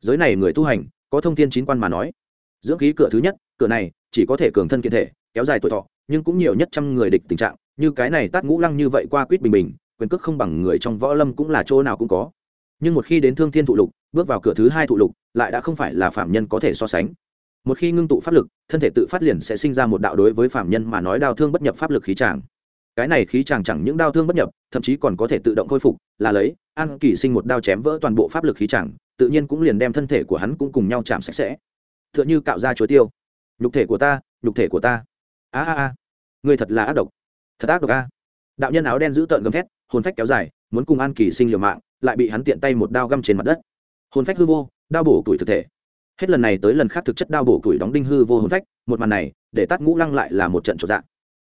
Giới này người tu hành, có thông tin chín quan mà nói. Dưỡng khí cửa thứ nhất, cửa này, chỉ có thể cường thân kiện thể kéo dài tuổi thọ, nhưng cũng nhiều nhất trăm người địch tình trạng, như cái này tát ngũ lăng như vậy qua quýt bình bình, quyền cước không bằng người trong võ lâm cũng là chỗ nào cũng có. Nhưng một khi đến thương thiên thụ lục, bước vào cửa thứ hai thụ lục, lại đã không phải là phạm nhân có thể so sánh. Một khi ngưng tụ pháp lực, thân thể tự phát liền sẽ sinh ra một đạo đối với phạm nhân mà nói đau thương bất nhập pháp lực khí tràng cái này khí tràng chẳng những đau thương bất nhập, thậm chí còn có thể tự động khôi phục, là lấy, an kỳ sinh một đao chém vỡ toàn bộ pháp lực khí tràng tự nhiên cũng liền đem thân thể của hắn cũng cùng nhau chạm sạch sẽ. T h ư ợ n h ư cạo ra chuối tiêu. Nhục thể của ta, nhục thể của ta a a a người thật là ác độc, thật ác độc a. Đạo nhân áo đen giữ tợn gầm thét, hồn phách kéo dài, muốn cùng an kỳ sinh liều mạng, lại bị hắn tiện tay một đao găm trên mặt đất. Hồn phách hư vô, đao bổ tuổi thực thể. Hết lần này tới lần khác thực chất đao bổ tuổi đóng đinh hư vô hồn phách, một màn này, để tắt ngũ lăng lại là một trận trộn dạng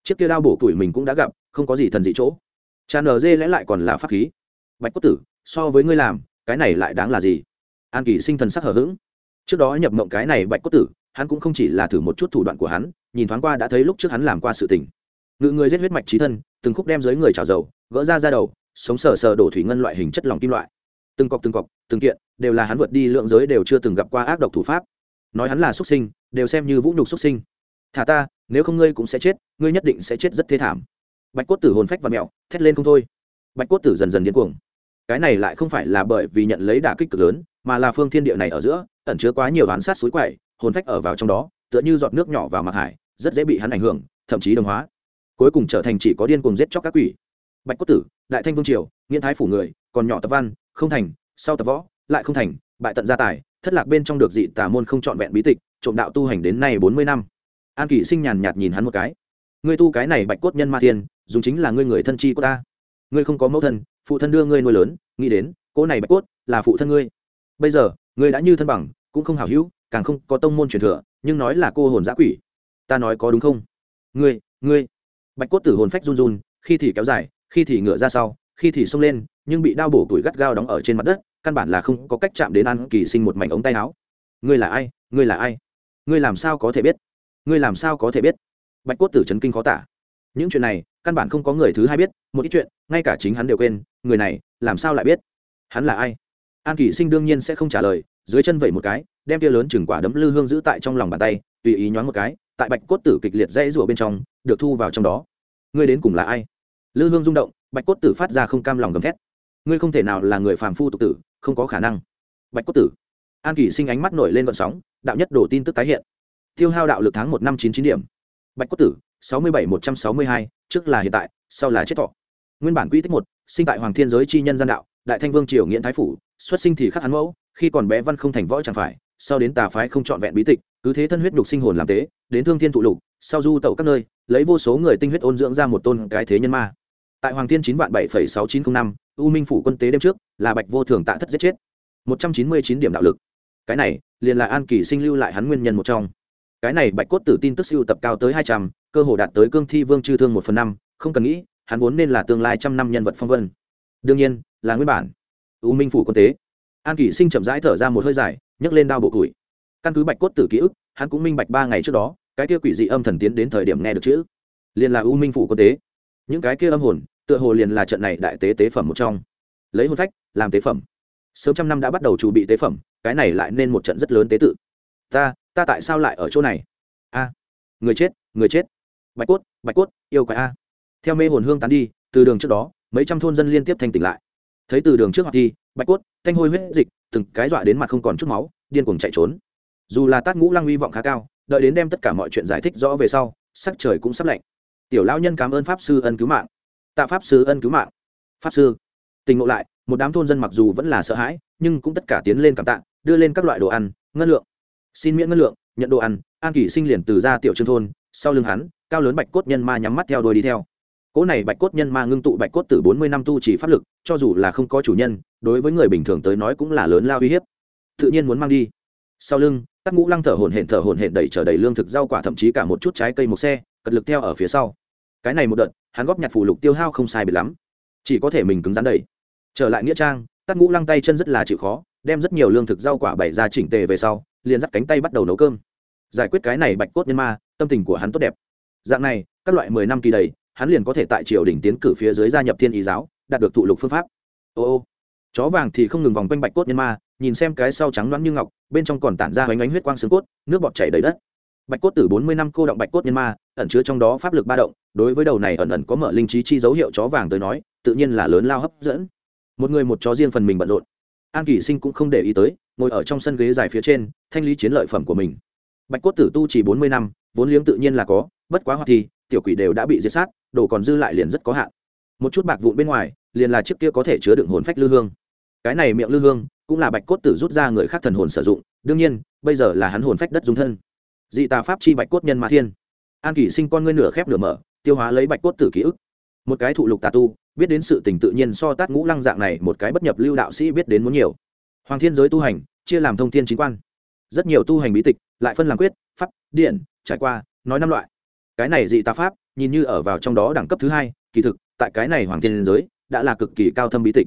chiếc kia đao bổ tuổi mình cũng đã gặp, không có gì thần dị chỗ. Tràn ở dê lẽ lại còn là pháp khí. Bạch cốt tử, so với ngươi làm, cái này lại đáng là gì? An kỳ sinh thần sắc hở h ữ g trước đó nhập mộng cái này bạch cốt tử hắn cũng không chỉ là thử một chút thủ đoạn của hắn, nhìn thoáng qua đã thấy lúc trước hắn làm qua sự tình. Ngự người giết huyết mạch trí thân, từng khúc đem dưới người trào dầu, gỡ ra ra đầu, sống sờ sờ đổ thủy ngân loại hình chất lòng kim loại. Từng cọc từng cọc, từng kiện, đều là hắn vượt đi lượng giới đều chưa từng gặp qua ác độc thủ pháp. Nói hắn là xuất sinh, đều xem như vũ nhục xuất sinh. Thả ta, nếu không ngươi cũng sẽ chết, ngươi nhất định sẽ chết rất thê thảm. Bạch cốt tử hồn phách và mẹo, thét lên không thôi. Bạch cốt tử dần dần điên cuồng. Cái này lại không phải là bởi vì nhận lấy đả kích cực lớn, mà là phương thiên địa này ở giữa, ẩn chứa quá nhiều đoán sát suối quậy hồn phách ở vào trong đó, tựa như giọt nước nhỏ vào mặt hải, rất dễ bị hắn ảnh hưởng, thậm chí đồng hóa. Cuối cùng trở thành chỉ có điên cuồng giết chóc các quỷ. Bạch cốt tử, đại thanh vương triều, nghiễn thái phủ người, còn nhỏ tập văn, không thành, sau tập võ, lại không thành, bại tận gia tài, thất lạc bên trong được dị tà môn không trọn vẹn bí tịch, trộm đạo tu hành đến nay bốn mươi năm. An kỷ sinh nhàn nhạt nhìn hắn một cái. Ngươi tu cái này bạch cốt nhân ma thiên, dùng chính là ngươi người thân chi của ta. Ngươi không có mẫu thân, phụ thân đưa ngươi nuôi lớn, nghĩ đến cỗ này bạch cốt là phụ thân ngươi. Bây giờ, ngươi đã như thân bằng, cũng không hảo hữu càng không có tông môn truyền thừa, nhưng nói là cô hồn giã quỷ. Ta nói có đúng không? Ngươi ngươi. Bạch cốt tử hồn phách run run, khi thì kéo dài, khi thì ngựa ra sau, khi thì xông lên, nhưng bị đao bổ tuổi gắt gao đóng ở trên mặt đất, căn bản là không có cách chạm đến an kỳ sinh một mảnh ống tay áo. Ngươi là ai? Ngươi là ai? Ngươi làm sao có thể biết? Ngươi làm sao có thể biết? Bạch cốt tử chấn kinh khó tả. Những chuyện này, căn bản không có người thứ hai biết, một ít chuyện, ngay cả chính hắn đều quên, người này, làm sao lại biết? Hắn là ai? An kỳ sinh đương nhiên sẽ không trả lời, dưới chân vẩy một cái đem tia lớn chừng quả đấm lư hương giữ tại trong lòng bàn tay, tùy ý nhoáng một cái, tại bạch cốt tử kịch liệt dãy rủa bên trong, được thu vào trong đó. Ngươi đến cùng là ai? Lư hương rung động, bạch cốt tử phát ra không cam lòng gầm thét. Ngươi không thể nào là người phàm phu tục tử, không có khả năng. Bạch cốt tử. An kỷ sinh ánh mắt nổi lên vận sóng, đạo nhất đổ tin tức tái hiện. Tiêu hao đạo lực tháng một năm chín chín điểm. Bạch cốt tử, sáu mươi bảy một trăm sáu mươi hai, trước là hiện tại, sau là chết thọ. Nguyên bản quy tích một, sinh tại hoàng thiên giới chi nhân gian đạo, đại thanh vương triều nghiễn thái phủ, xuất sinh thì khắc hắn mẫu, khi còn bé văn không thành võ chẳng phải sau đến tà phái không trọn vẹn bí tịch, cứ thế thân huyết nhục sinh hồn làm tế, đến thương thiên thụ lục, sau du tẩu các nơi, lấy vô số người tinh huyết ôn dưỡng ra một tôn cái thế nhân ma. Tại hoàng thiên chín vạn bảy phẩy sáu chín t r ă n h năm, u minh phủ quân tế đêm trước, là bạch vô thường tạ thất giết chết. Một trăm chín mươi chín điểm đạo lực. Cái này, liền là an kỳ sinh lưu lại hắn nguyên nhân một trong. Cái này bạch cốt tử tin tức siêu tập cao tới hai trăm, cơ hồ đạt tới cương thi vương chư thương một phần năm, không cần nghĩ, hắn vốn nên là tương lai trăm năm nhân vật phong vân. Đương nhiên, là nguyên bản. U minh phủ quân tế. An kỳ sinh chậm rãi thở ra một hơi dài nhấc lên đao bộ củi. Căn cứ bạch cốt tử ký ức, hắn cũng minh bạch ba ngày trước đó, cái kia quỷ dị âm thần tiến đến thời điểm nghe được chữ. Liền là u minh phủ quân tế. Những cái kia âm hồn, tựa hồ liền là trận này đại tế tế phẩm một trong. Lấy hôn phách, làm tế phẩm. Sớm trăm năm đã bắt đầu chuẩn bị tế phẩm, cái này lại nên một trận rất lớn tế tự. Ta ta tại sao lại ở chỗ này? A. Người chết người chết. Bạch cốt bạch cốt, yêu quái a. Theo mê hồn hương tán đi, từ đường trước đó, mấy trăm thôn dân liên tiếp thanh tỉnh lại. Thấy từ đường trước hoặc thi bạch cốt, thanh hôi huyết dịch, từng cái dọa đến mặt không còn chút máu, điên cuồng chạy trốn. Dù là tát ngũ lăng uy vọng khá cao, đợi đến đem tất cả mọi chuyện giải thích rõ về sau, sắc trời cũng sắp lạnh. Tiểu lão nhân cảm ơn pháp sư ân cứu mạng. Tạ pháp sư ân cứu mạng. Pháp sư tình ngộ lại, một đám thôn dân mặc dù vẫn là sợ hãi, nhưng cũng tất cả tiến lên cảm tạ, đưa lên các loại đồ ăn, ngân lượng. Xin miễn ngân lượng, nhận đồ ăn, an kỷ sinh liền từ ra tiểu trương thôn, sau lưng hắn, cao lớn bạch cốt nhân ma nhắm mắt theo đuôi đi theo cỗ này bạch cốt nhân ma ngưng tụ bạch cốt từ bốn mươi năm tu chỉ pháp lực, cho dù là không có chủ nhân, đối với người bình thường tới nói cũng là lớn lao uy hiếp. Tự nhiên muốn mang đi. Sau lưng, tắc ngũ lăng thở hổn hển thở hổn hển đẩy trở đầy lương thực rau quả thậm chí cả một chút trái cây một xe, cật lực theo ở phía sau. Cái này một đợt, hắn góp nhặt phù lục tiêu hao không sai biệt lắm. Chỉ có thể mình cứng rắn đẩy. Trở lại nghĩa trang, tắc ngũ lăng tay chân rất là chịu khó, đem rất nhiều lương thực rau quả bày ra chỉnh tề về sau, liền dắt cánh tay bắt đầu nấu cơm. Giải quyết cái này bạch cốt nhân ma, tâm tình của hắn tốt đẹp. Dạng này, các loại mười năm kỳ đầy hắn liền có thể tại triều đình tiến cử phía dưới gia nhập thiên ý giáo, đạt được thụ lục phương pháp. Ô ô. Chó vàng thì không ngừng vòng quanh bạch cốt nhân ma, nhìn xem cái sau trắng loáng như ngọc, bên trong còn tản ra hoành ánh huyết quang xương cốt, nước bọt chảy đầy đất. Bạch cốt tử bốn mươi năm cô động bạch cốt nhân ma, ẩn chứa trong đó pháp lực ba động, đối với đầu này ẩn ẩn có mở linh trí chi dấu hiệu chó vàng tới nói, tự nhiên là lớn lao hấp dẫn. Một người một chó riêng phần mình bận rộn. An kỳ sinh cũng không để ý tới, ngồi ở trong sân ghế dài phía trên, thanh lý chiến lợi phẩm của mình. Bạch cốt tử tu chỉ bốn mươi năm, vốn liếng tự nhiên là có, bất quá hoạt thì, tiểu quỷ đều đã bị diệt sát đồ còn dư lại liền rất có hạn. Một chút bạc vụn bên ngoài, liền là chiếc kia có thể chứa đựng hồn phách lư hương. Cái này miệng lư hương, cũng là bạch cốt tử rút ra người khác thần hồn sử dụng, đương nhiên, bây giờ là hắn hồn phách đất dung thân. Dị tà pháp chi bạch cốt nhân ma thiên. An kỷ sinh con ngươi nửa khép nửa mở, tiêu hóa lấy bạch cốt tử ký ức. Một cái thụ lục tà tu, biết đến sự tình tự nhiên so tát ngũ lăng dạng này một cái bất nhập lưu đạo sĩ biết đến muốn nhiều. Hoàng thiên giới tu hành, chia làm thông thiên chính quan. Rất nhiều tu hành bí tịch, lại phân làm quyết, pháp, điện, trải qua, nói năm loại cái này dị tà pháp, nhìn như ở vào trong đó đẳng cấp thứ hai, kỳ thực, tại cái này hoàng thiên giới, đã là cực kỳ cao thâm bí tịch.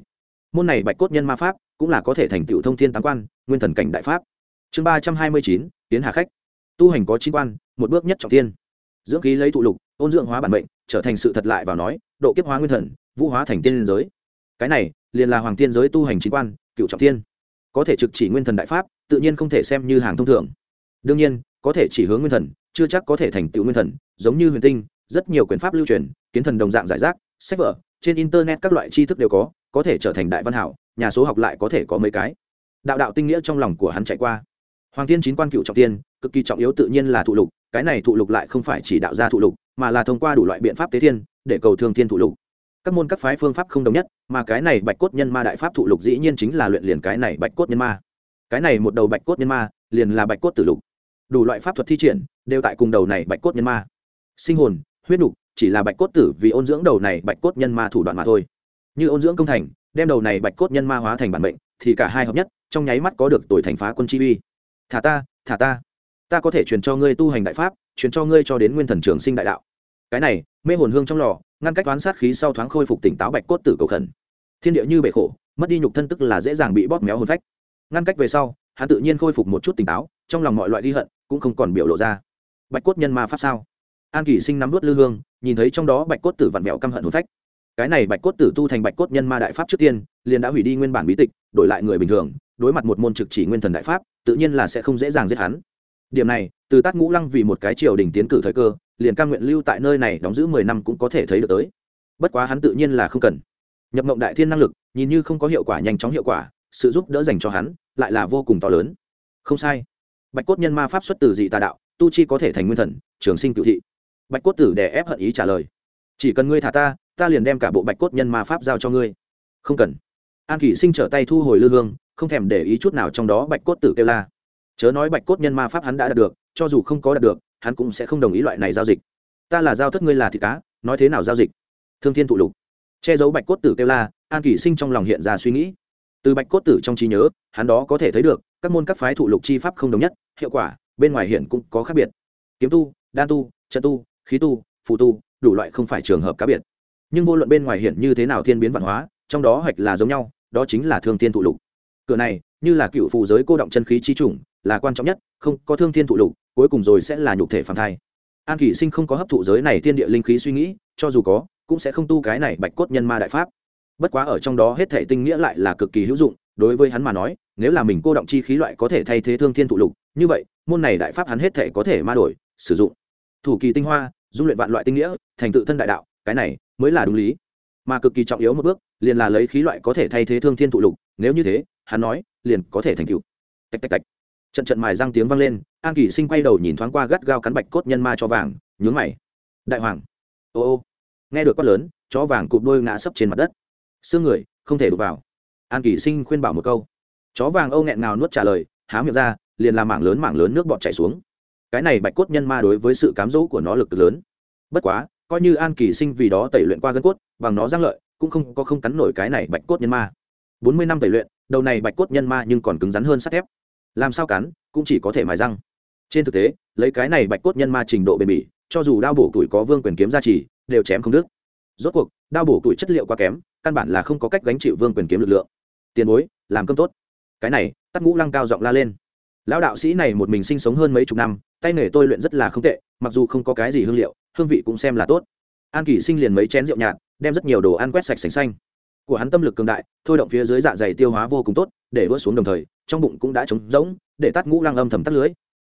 Môn này bạch cốt nhân ma pháp, cũng là có thể thành tựu thông thiên tám quan, nguyên thần cảnh đại pháp. Chương ba trăm hai mươi chín, tiến hà khách. Tu hành có chín quan, một bước nhất trọng tiên dưỡng khí lấy thụ lục, ôn dưỡng hóa bản mệnh, trở thành sự thật lại vào nói, độ kiếp hóa nguyên thần, vũ hóa thành tiên giới. Cái này, liền là hoàng tiên giới tu hành chính quan, cựu trọng tiên có thể trực chỉ nguyên thần đại pháp, tự nhiên không thể xem như hàng thông thường. Đương nhiên, có thể chỉ hướng nguyên thần chưa chắc có thể thành tựu nguyên thần, giống như huyền tinh, rất nhiều quyền pháp lưu truyền, kiến thần đồng dạng giải rác, sách vở, trên internet các loại tri thức đều có có thể trở thành đại văn hảo, nhà số học lại có thể có mấy cái. Đạo đạo tinh nghĩa trong lòng của hắn chạy qua. Hoàng thiên chín quan cựu trọng tiên, cực kỳ trọng yếu tự nhiên là thụ lục, cái này thụ lục lại không phải chỉ đạo ra thụ lục, mà là thông qua đủ loại biện pháp tế thiên, để cầu thương thiên thụ lục. Các môn các phái phương pháp không đồng nhất, mà cái này bạch cốt nhân ma đại pháp thụ lục dĩ nhiên chính là luyện liền cái này bạch cốt nhân ma. Cái này một đầu bạch cốt nhân ma, liền là bạch cốt tử lục. Đủ loại pháp thuật thi triển đều tại cùng đầu này bạch cốt nhân ma. Sinh hồn, huyết nục, chỉ là bạch cốt tử vì ôn dưỡng đầu này bạch cốt nhân ma thủ đoạn mà thôi. Như ôn dưỡng công thành, đem đầu này bạch cốt nhân ma hóa thành bản mệnh, thì cả hai hợp nhất, trong nháy mắt có được tuổi thành phá quân chi uy. Thả ta thả ta. Ta có thể truyền cho ngươi tu hành đại pháp, truyền cho ngươi cho đến nguyên thần trường sinh đại đạo. Cái này, mê hồn hương trong lò, ngăn cách toán sát khí sau thoáng khôi phục tỉnh táo bạch cốt tử cầu khẩn. Thiên địa như bể khổ, mất đi nhục thân tức là dễ dàng bị bóp méo hồn phách. Ngăn cách về sau, hắn tự nhiên khôi phục một chút tỉnh táo, trong lòng mọi loại ghi hận cũng không còn biểu lộ ra bạch cốt nhân ma pháp sao? An kỷ sinh nắm vớt lư hương, nhìn thấy trong đó bạch cốt tử vặn vẹo căm hận hồn phách. Cái này bạch cốt tử tu thành bạch cốt nhân ma đại pháp trước tiên, liền đã hủy đi nguyên bản bí tịch, đổi lại người bình thường, đối mặt một môn trực chỉ nguyên thần đại pháp, tự nhiên là sẽ không dễ dàng giết hắn. Điểm này, từ tát ngũ lăng vì một cái triều đình tiến cử thời cơ, liền cam nguyện lưu tại nơi này đóng giữ mười năm cũng có thể thấy được tới. Bất quá hắn tự nhiên là không cần. Nhập mộng đại thiên năng lực, nhìn như không có hiệu quả nhanh chóng hiệu quả, sự giúp đỡ dành cho hắn, lại là vô cùng to lớn. Không sai. Bạch cốt nhân ma pháp xuất từ dị tà đạo tu chi có thể thành nguyên thần, trường sinh cựu thị. Bạch cốt tử đè ép hận ý trả lời, chỉ cần ngươi thả ta ta liền đem cả bộ bạch cốt nhân ma pháp giao cho ngươi. Không cần. An kỷ sinh trở tay thu hồi lư hương, không thèm để ý chút nào trong đó bạch cốt tử kêu la. Chớ nói bạch cốt nhân ma pháp hắn đã đạt được, cho dù không có đạt được, hắn cũng sẽ không đồng ý loại này giao dịch. Ta là giao thất ngươi là thịt cá, nói thế nào giao dịch? Thương thiên thụ lục. Che giấu bạch cốt tử kêu la, an kỷ sinh trong lòng hiện ra suy nghĩ. Từ bạch cốt tử trong trí nhớ, hắn đó có thể thấy được, các môn các phái thụ lục chi pháp không đồng nhất, hiệu quả bên ngoài hiện cũng có khác biệt. Kiếm tu, đan tu, trận tu, khí tu, phù tu, đủ loại không phải trường hợp cá biệt. Nhưng vô luận bên ngoài hiện như thế nào thiên biến văn hóa, trong đó hạch là giống nhau, đó chính là thương thiên thụ lục. Cửa này, như là cựu phù giới cô động chân khí chi chủng, là quan trọng nhất, không có thương thiên thụ lục, cuối cùng rồi sẽ là nhục thể phàm thai. An kỷ sinh không có hấp thụ giới này thiên địa linh khí suy nghĩ, cho dù có, cũng sẽ không tu cái này bạch cốt nhân ma đại pháp. Bất quá ở trong đó hết thể tinh nghĩa lại là cực kỳ hữu dụng, đối với hắn mà nói nếu là mình cô động chi khí loại có thể thay thế thương thiên thụ lục, như vậy, môn này đại pháp hắn hết thể có thể ma đổi, sử dụng. Thủ kỳ tinh hoa, dung luyện vạn loại tinh nghĩa, thành tự thân đại đạo, cái này mới là đúng lý. Mà cực kỳ trọng yếu một bước, liền là lấy khí loại có thể thay thế thương thiên thụ lục, nếu như thế, hắn nói, liền có thể thành cựu tạch tạch tạch. Trận trận mài răng tiếng vang lên, an kỷ sinh quay đầu nhìn thoáng qua gắt gao cắn bạch cốt nhân ma cho vàng, nhướng mày. Đại hoàng. Ô ô. Nghe được quát lớn, chó vàng cụp đôi ngã sấp trên mặt đất. Xương người, không thể đụng vào. An kỷ sinh khuyên bảo một câu chó vàng âu nghẹn nào nuốt trả lời, há miệng ra, liền làm mảng lớn mảng lớn nước bọt chảy xuống. Cái này bạch cốt nhân ma đối với sự cám dỗ của nó lực cực lớn. Bất quá, coi như an kỳ sinh vì đó tẩy luyện qua gân cốt, bằng nó giang lợi, cũng không có không cắn nổi cái này bạch cốt nhân ma. Bốn mươi năm tẩy luyện, đầu này bạch cốt nhân ma nhưng còn cứng rắn hơn sắt thép. Làm sao cắn, cũng chỉ có thể mài răng. Trên thực tế, lấy cái này bạch cốt nhân ma trình độ bền bỉ, cho dù đao bổ tuổi có vương quyền kiếm gia trì, đều chém không đứt. Rốt cuộc, đao bổ tuổi chất liệu quá kém, căn bản là không có cách gánh chịu vương quyền kiếm lực lượng. Tiền bối, làm cơm tốt cái này tắt ngũ lăng cao giọng la lên. Lão đạo sĩ này một mình sinh sống hơn mấy chục năm, tay nghề tôi luyện rất là không tệ, mặc dù không có cái gì hương liệu, hương vị cũng xem là tốt. An kỷ sinh liền mấy chén rượu nhạt, đem rất nhiều đồ ăn quét sạch sành xanh. Của hắn tâm lực cường đại, thôi động phía dưới dạ dày tiêu hóa vô cùng tốt, để đua xuống đồng thời, trong bụng cũng đã trống rỗng, để tắt ngũ lăng âm thầm tắt lưới.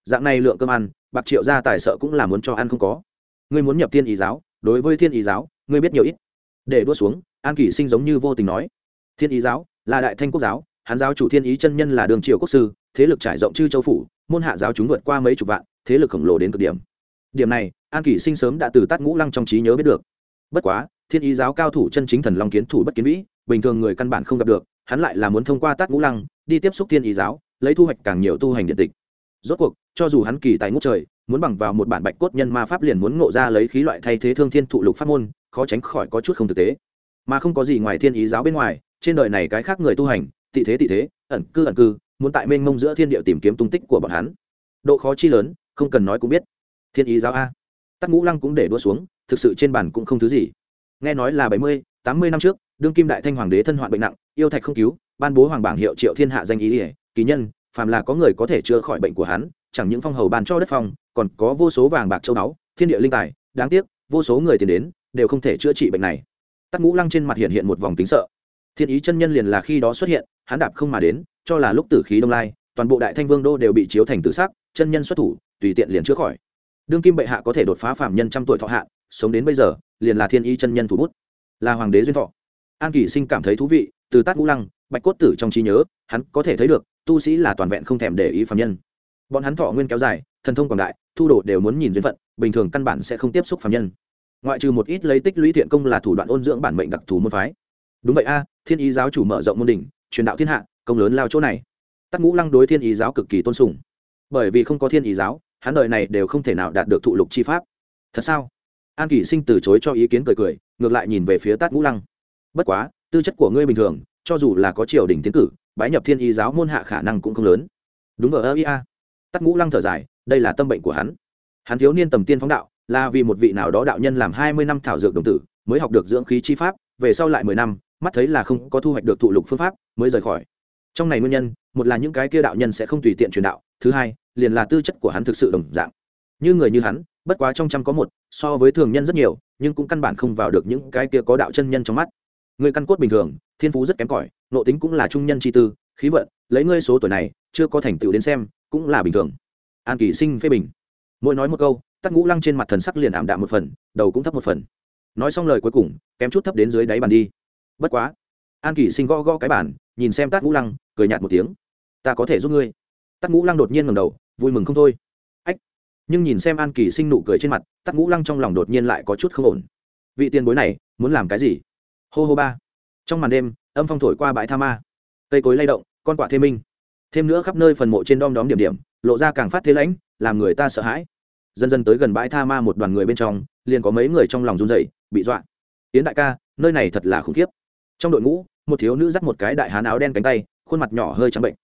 Dạng này lượng cơm ăn, bạc triệu ra tài sợ cũng là muốn cho ăn không có. Ngươi muốn nhập thiên ý giáo, đối với thiên ý giáo, ngươi biết nhiều ít. Để đua xuống, an kỷ sinh giống như vô tình nói. Thiên ý giáo là đại thanh quốc giáo hán giáo chủ thiên ý chân nhân là đường triều quốc sư, thế lực trải rộng chư châu phủ, môn hạ giáo chúng vượt qua mấy chục vạn, thế lực khổng lồ đến cực điểm. Điểm này, an kỷ sinh sớm đã từ tát ngũ lăng trong trí nhớ biết được. Bất quá, thiên ý giáo cao thủ chân chính thần long kiến thủ bất kiến vĩ, bình thường người căn bản không gặp được, hắn lại là muốn thông qua tát ngũ lăng, đi tiếp xúc thiên ý giáo, lấy thu hoạch càng nhiều tu hành điện tịch. Rốt cuộc, cho dù hắn kỳ tài ngút trời, muốn bằng vào một bản bạch cốt nhân ma pháp liền muốn ngộ ra lấy khí loại thay thế thương thiên thụ lục pháp môn, khó tránh khỏi có chút không thực tế. Mà không có gì ngoài thiên ý giáo bên ngoài, trên đời này cái khác người tu hành tị thế tị thế, ẩn cư ẩn cư, muốn tại mênh mông giữa thiên địa tìm kiếm tung tích của bọn hắn. Độ khó chi lớn, không cần nói cũng biết. Thiên ý giáo a. Tắc ngũ lăng cũng để đua xuống, thực sự trên bản cũng không thứ gì. Nghe nói là bảy mươi, tám mươi năm trước, đương kim đại thanh hoàng đế thân hoạn bệnh nặng, yêu thạch không cứu, ban bố hoàng bảng hiệu triệu thiên hạ danh ý ỉa, kỳ nhân, phàm là có người có thể chữa khỏi bệnh của hắn, chẳng những phong hầu ban cho đất phong, còn có vô số vàng bạc châu báu, thiên địa linh tài, đáng tiếc, vô số người tiền đến, đều không thể chữa trị bệnh này. Tắc ngũ lăng trên mặt hiện hiện một vòng tính sợ thiên ý chân nhân liền là khi đó xuất hiện, hắn đạp không mà đến, cho là lúc tử khí đông lai, toàn bộ đại thanh vương đô đều bị chiếu thành tự xác chân nhân xuất thủ, tùy tiện liền chữa khỏi. Đương kim bệ hạ có thể đột phá phạm nhân trăm tuổi thọ hạ sống đến bây giờ, liền là thiên ý chân nhân thủ bút. Là hoàng đế duyên thọ. An kỷ sinh cảm thấy thú vị, từ tát ngũ lăng, bạch cốt tử trong trí nhớ, hắn có thể thấy được, tu sĩ là toàn vẹn không thèm để ý phạm nhân. Bọn hắn thọ nguyên kéo dài, thần thông quảng đại, thu đồ đều muốn nhìn duyên phận, bình thường căn bản sẽ không tiếp xúc phạm nhân. Ngoại trừ một ít lấy tích lũy thiện công là thủ đoạn ôn dưỡng bản mệnh đặc thù môn phái đúng vậy a, thiên ý giáo chủ mở rộng môn đỉnh, truyền đạo thiên hạ, công lớn lao chỗ này. Tắc ngũ lăng đối thiên ý giáo cực kỳ tôn sùng. Bởi vì không có thiên ý giáo, hắn đời này đều không thể nào đạt được thụ lục chi pháp. Thật sao? An kỷ sinh từ chối cho ý kiến cười cười, ngược lại nhìn về phía tát ngũ lăng. Bất quá, tư chất của ngươi bình thường, cho dù là có triều đình tiến cử, bái nhập thiên ý giáo môn hạ khả năng cũng không lớn. Đúng ở ơ ia tát ngũ lăng thở dài, đây là tâm bệnh của hắn. Hắn thiếu niên tầm tiên phóng đạo, là vì một vị nào đó đạo nhân làm hai mươi năm thảo dược đồng tử, mới học được dưỡng khí chi pháp, về sau lại mười năm mắt thấy là không có thu hoạch được thụ lục phương pháp, mới rời khỏi. Trong này nguyên nhân, một là những cái kia đạo nhân sẽ không tùy tiện truyền đạo, thứ hai, liền là tư chất của hắn thực sự đồng dạng. Như người như hắn, bất quá trong trăm có một, so với thường nhân rất nhiều, nhưng cũng căn bản không vào được những cái kia có đạo chân nhân trong mắt. Người căn cốt bình thường, thiên phú rất kém cỏi nộ tính cũng là trung nhân chi tư, khí vận, lấy ngươi số tuổi này, chưa có thành tựu đến xem, cũng là bình thường. An kỳ sinh phê bình. Mỗi nói một câu, tắc ngũ lăng trên mặt thần sắc liền ảm đạm một phần, đầu cũng thấp một phần. Nói xong lời cuối cùng, kém chút thấp đến dưới đáy bàn đi bất quá. An kỷ sinh gõ gõ cái bản nhìn xem tát ngũ lăng, cười nhạt một tiếng. Ta có thể giúp ngươi. Tát ngũ lăng đột nhiên ngầm đầu, vui mừng không thôi. Ách. Nhưng nhìn xem an kỷ sinh nụ cười trên mặt, tát ngũ lăng trong lòng đột nhiên lại có chút không ổn. Vị tiền bối này, muốn làm cái gì? Hô hô ba. Trong màn đêm, âm phong thổi qua bãi tha ma. Cây cối lay động, con quạ thê minh. Thêm nữa khắp nơi phần mộ trên đom đóm điểm điểm, lộ ra càng phát thế lãnh, làm người ta sợ hãi. Dần dần tới gần bãi tha ma một đoàn người bên trong, liền có mấy người trong lòng run dậy bị dọa. Yến đại ca, nơi này thật là khủng khiếp trong đội ngũ, một thiếu nữ dắt một cái đại hán áo đen cánh tay, khuôn mặt nhỏ hơi trắng bệnh.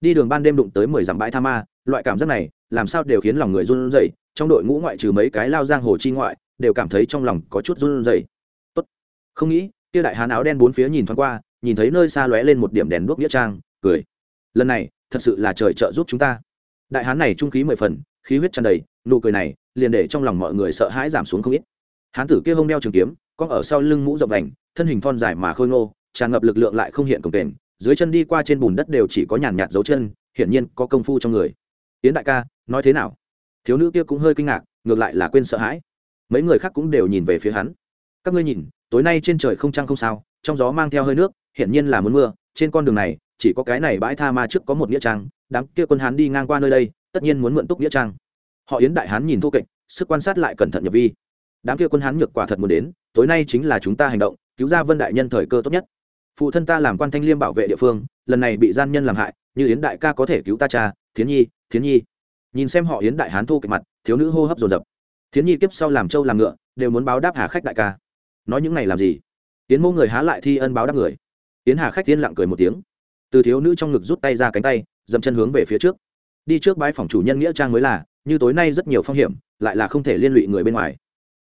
Đi đường ban đêm đụng tới mười dặm bãi tha ma, loại cảm giác này, làm sao đều khiến lòng người run rẩy. Trong đội ngũ ngoại trừ mấy cái lao giang hồ chi ngoại, đều cảm thấy trong lòng có chút run rẩy. Tốt. Không nghĩ, kia đại hán áo đen bốn phía nhìn thoáng qua, nhìn thấy nơi xa lóe lên một điểm đèn đuốc nghĩa trang, cười. Lần này, thật sự là trời trợ giúp chúng ta. Đại hán này trung khí mười phần, khí huyết tràn đầy, nụ cười này, liền để trong lòng mọi người sợ hãi giảm xuống không ít. Hán tử kia hông đeo trường kiếm có ở sau lưng mũ rộng vành thân hình thon dài mà khôi ngô, tràn ngập lực lượng lại không hiện cổng kềnh, dưới chân đi qua trên bùn đất đều chỉ có nhàn nhạt dấu chân, hiển nhiên có công phu trong người. Yến đại ca, nói thế nào? Thiếu nữ kia cũng hơi kinh ngạc, ngược lại là quên sợ hãi. Mấy người khác cũng đều nhìn về phía hắn. Các ngươi nhìn, tối nay trên trời không trăng không sao, trong gió mang theo hơi nước, hiển nhiên là muốn mưa, trên con đường này, chỉ có cái này bãi tha ma trước có một nghĩa trang, đám kia quân hán đi ngang qua nơi đây, tất nhiên muốn mượn túc nghĩa trang. Họ yến đại hán nhìn thô kệch, sức quan sát lại cẩn thận nhập vi đám kia quân hán nhược quả thật muốn đến, tối nay chính là chúng ta hành động, cứu ra vân đại nhân thời cơ tốt nhất. Phụ thân ta làm quan thanh liêm bảo vệ địa phương, lần này bị gian nhân làm hại, như yến đại ca có thể cứu ta cha, thiến nhi thiến nhi. Nhìn xem họ yến đại hán thô kịch mặt, thiếu nữ hô hấp dồn dập. Thiến nhi kiếp sau làm trâu làm ngựa, đều muốn báo đáp hà khách đại ca. Nói những này làm gì? Yến mô người há lại thi ân báo đáp người. Yến hà khách tiên lặng cười một tiếng. Từ thiếu nữ trong ngực rút tay ra cánh tay, dậm chân hướng về phía trước. Đi trước bãi phòng chủ nhân nghĩa trang mới là, như tối nay rất nhiều phong hiểm, lại là không thể liên lụy người bên ngoài.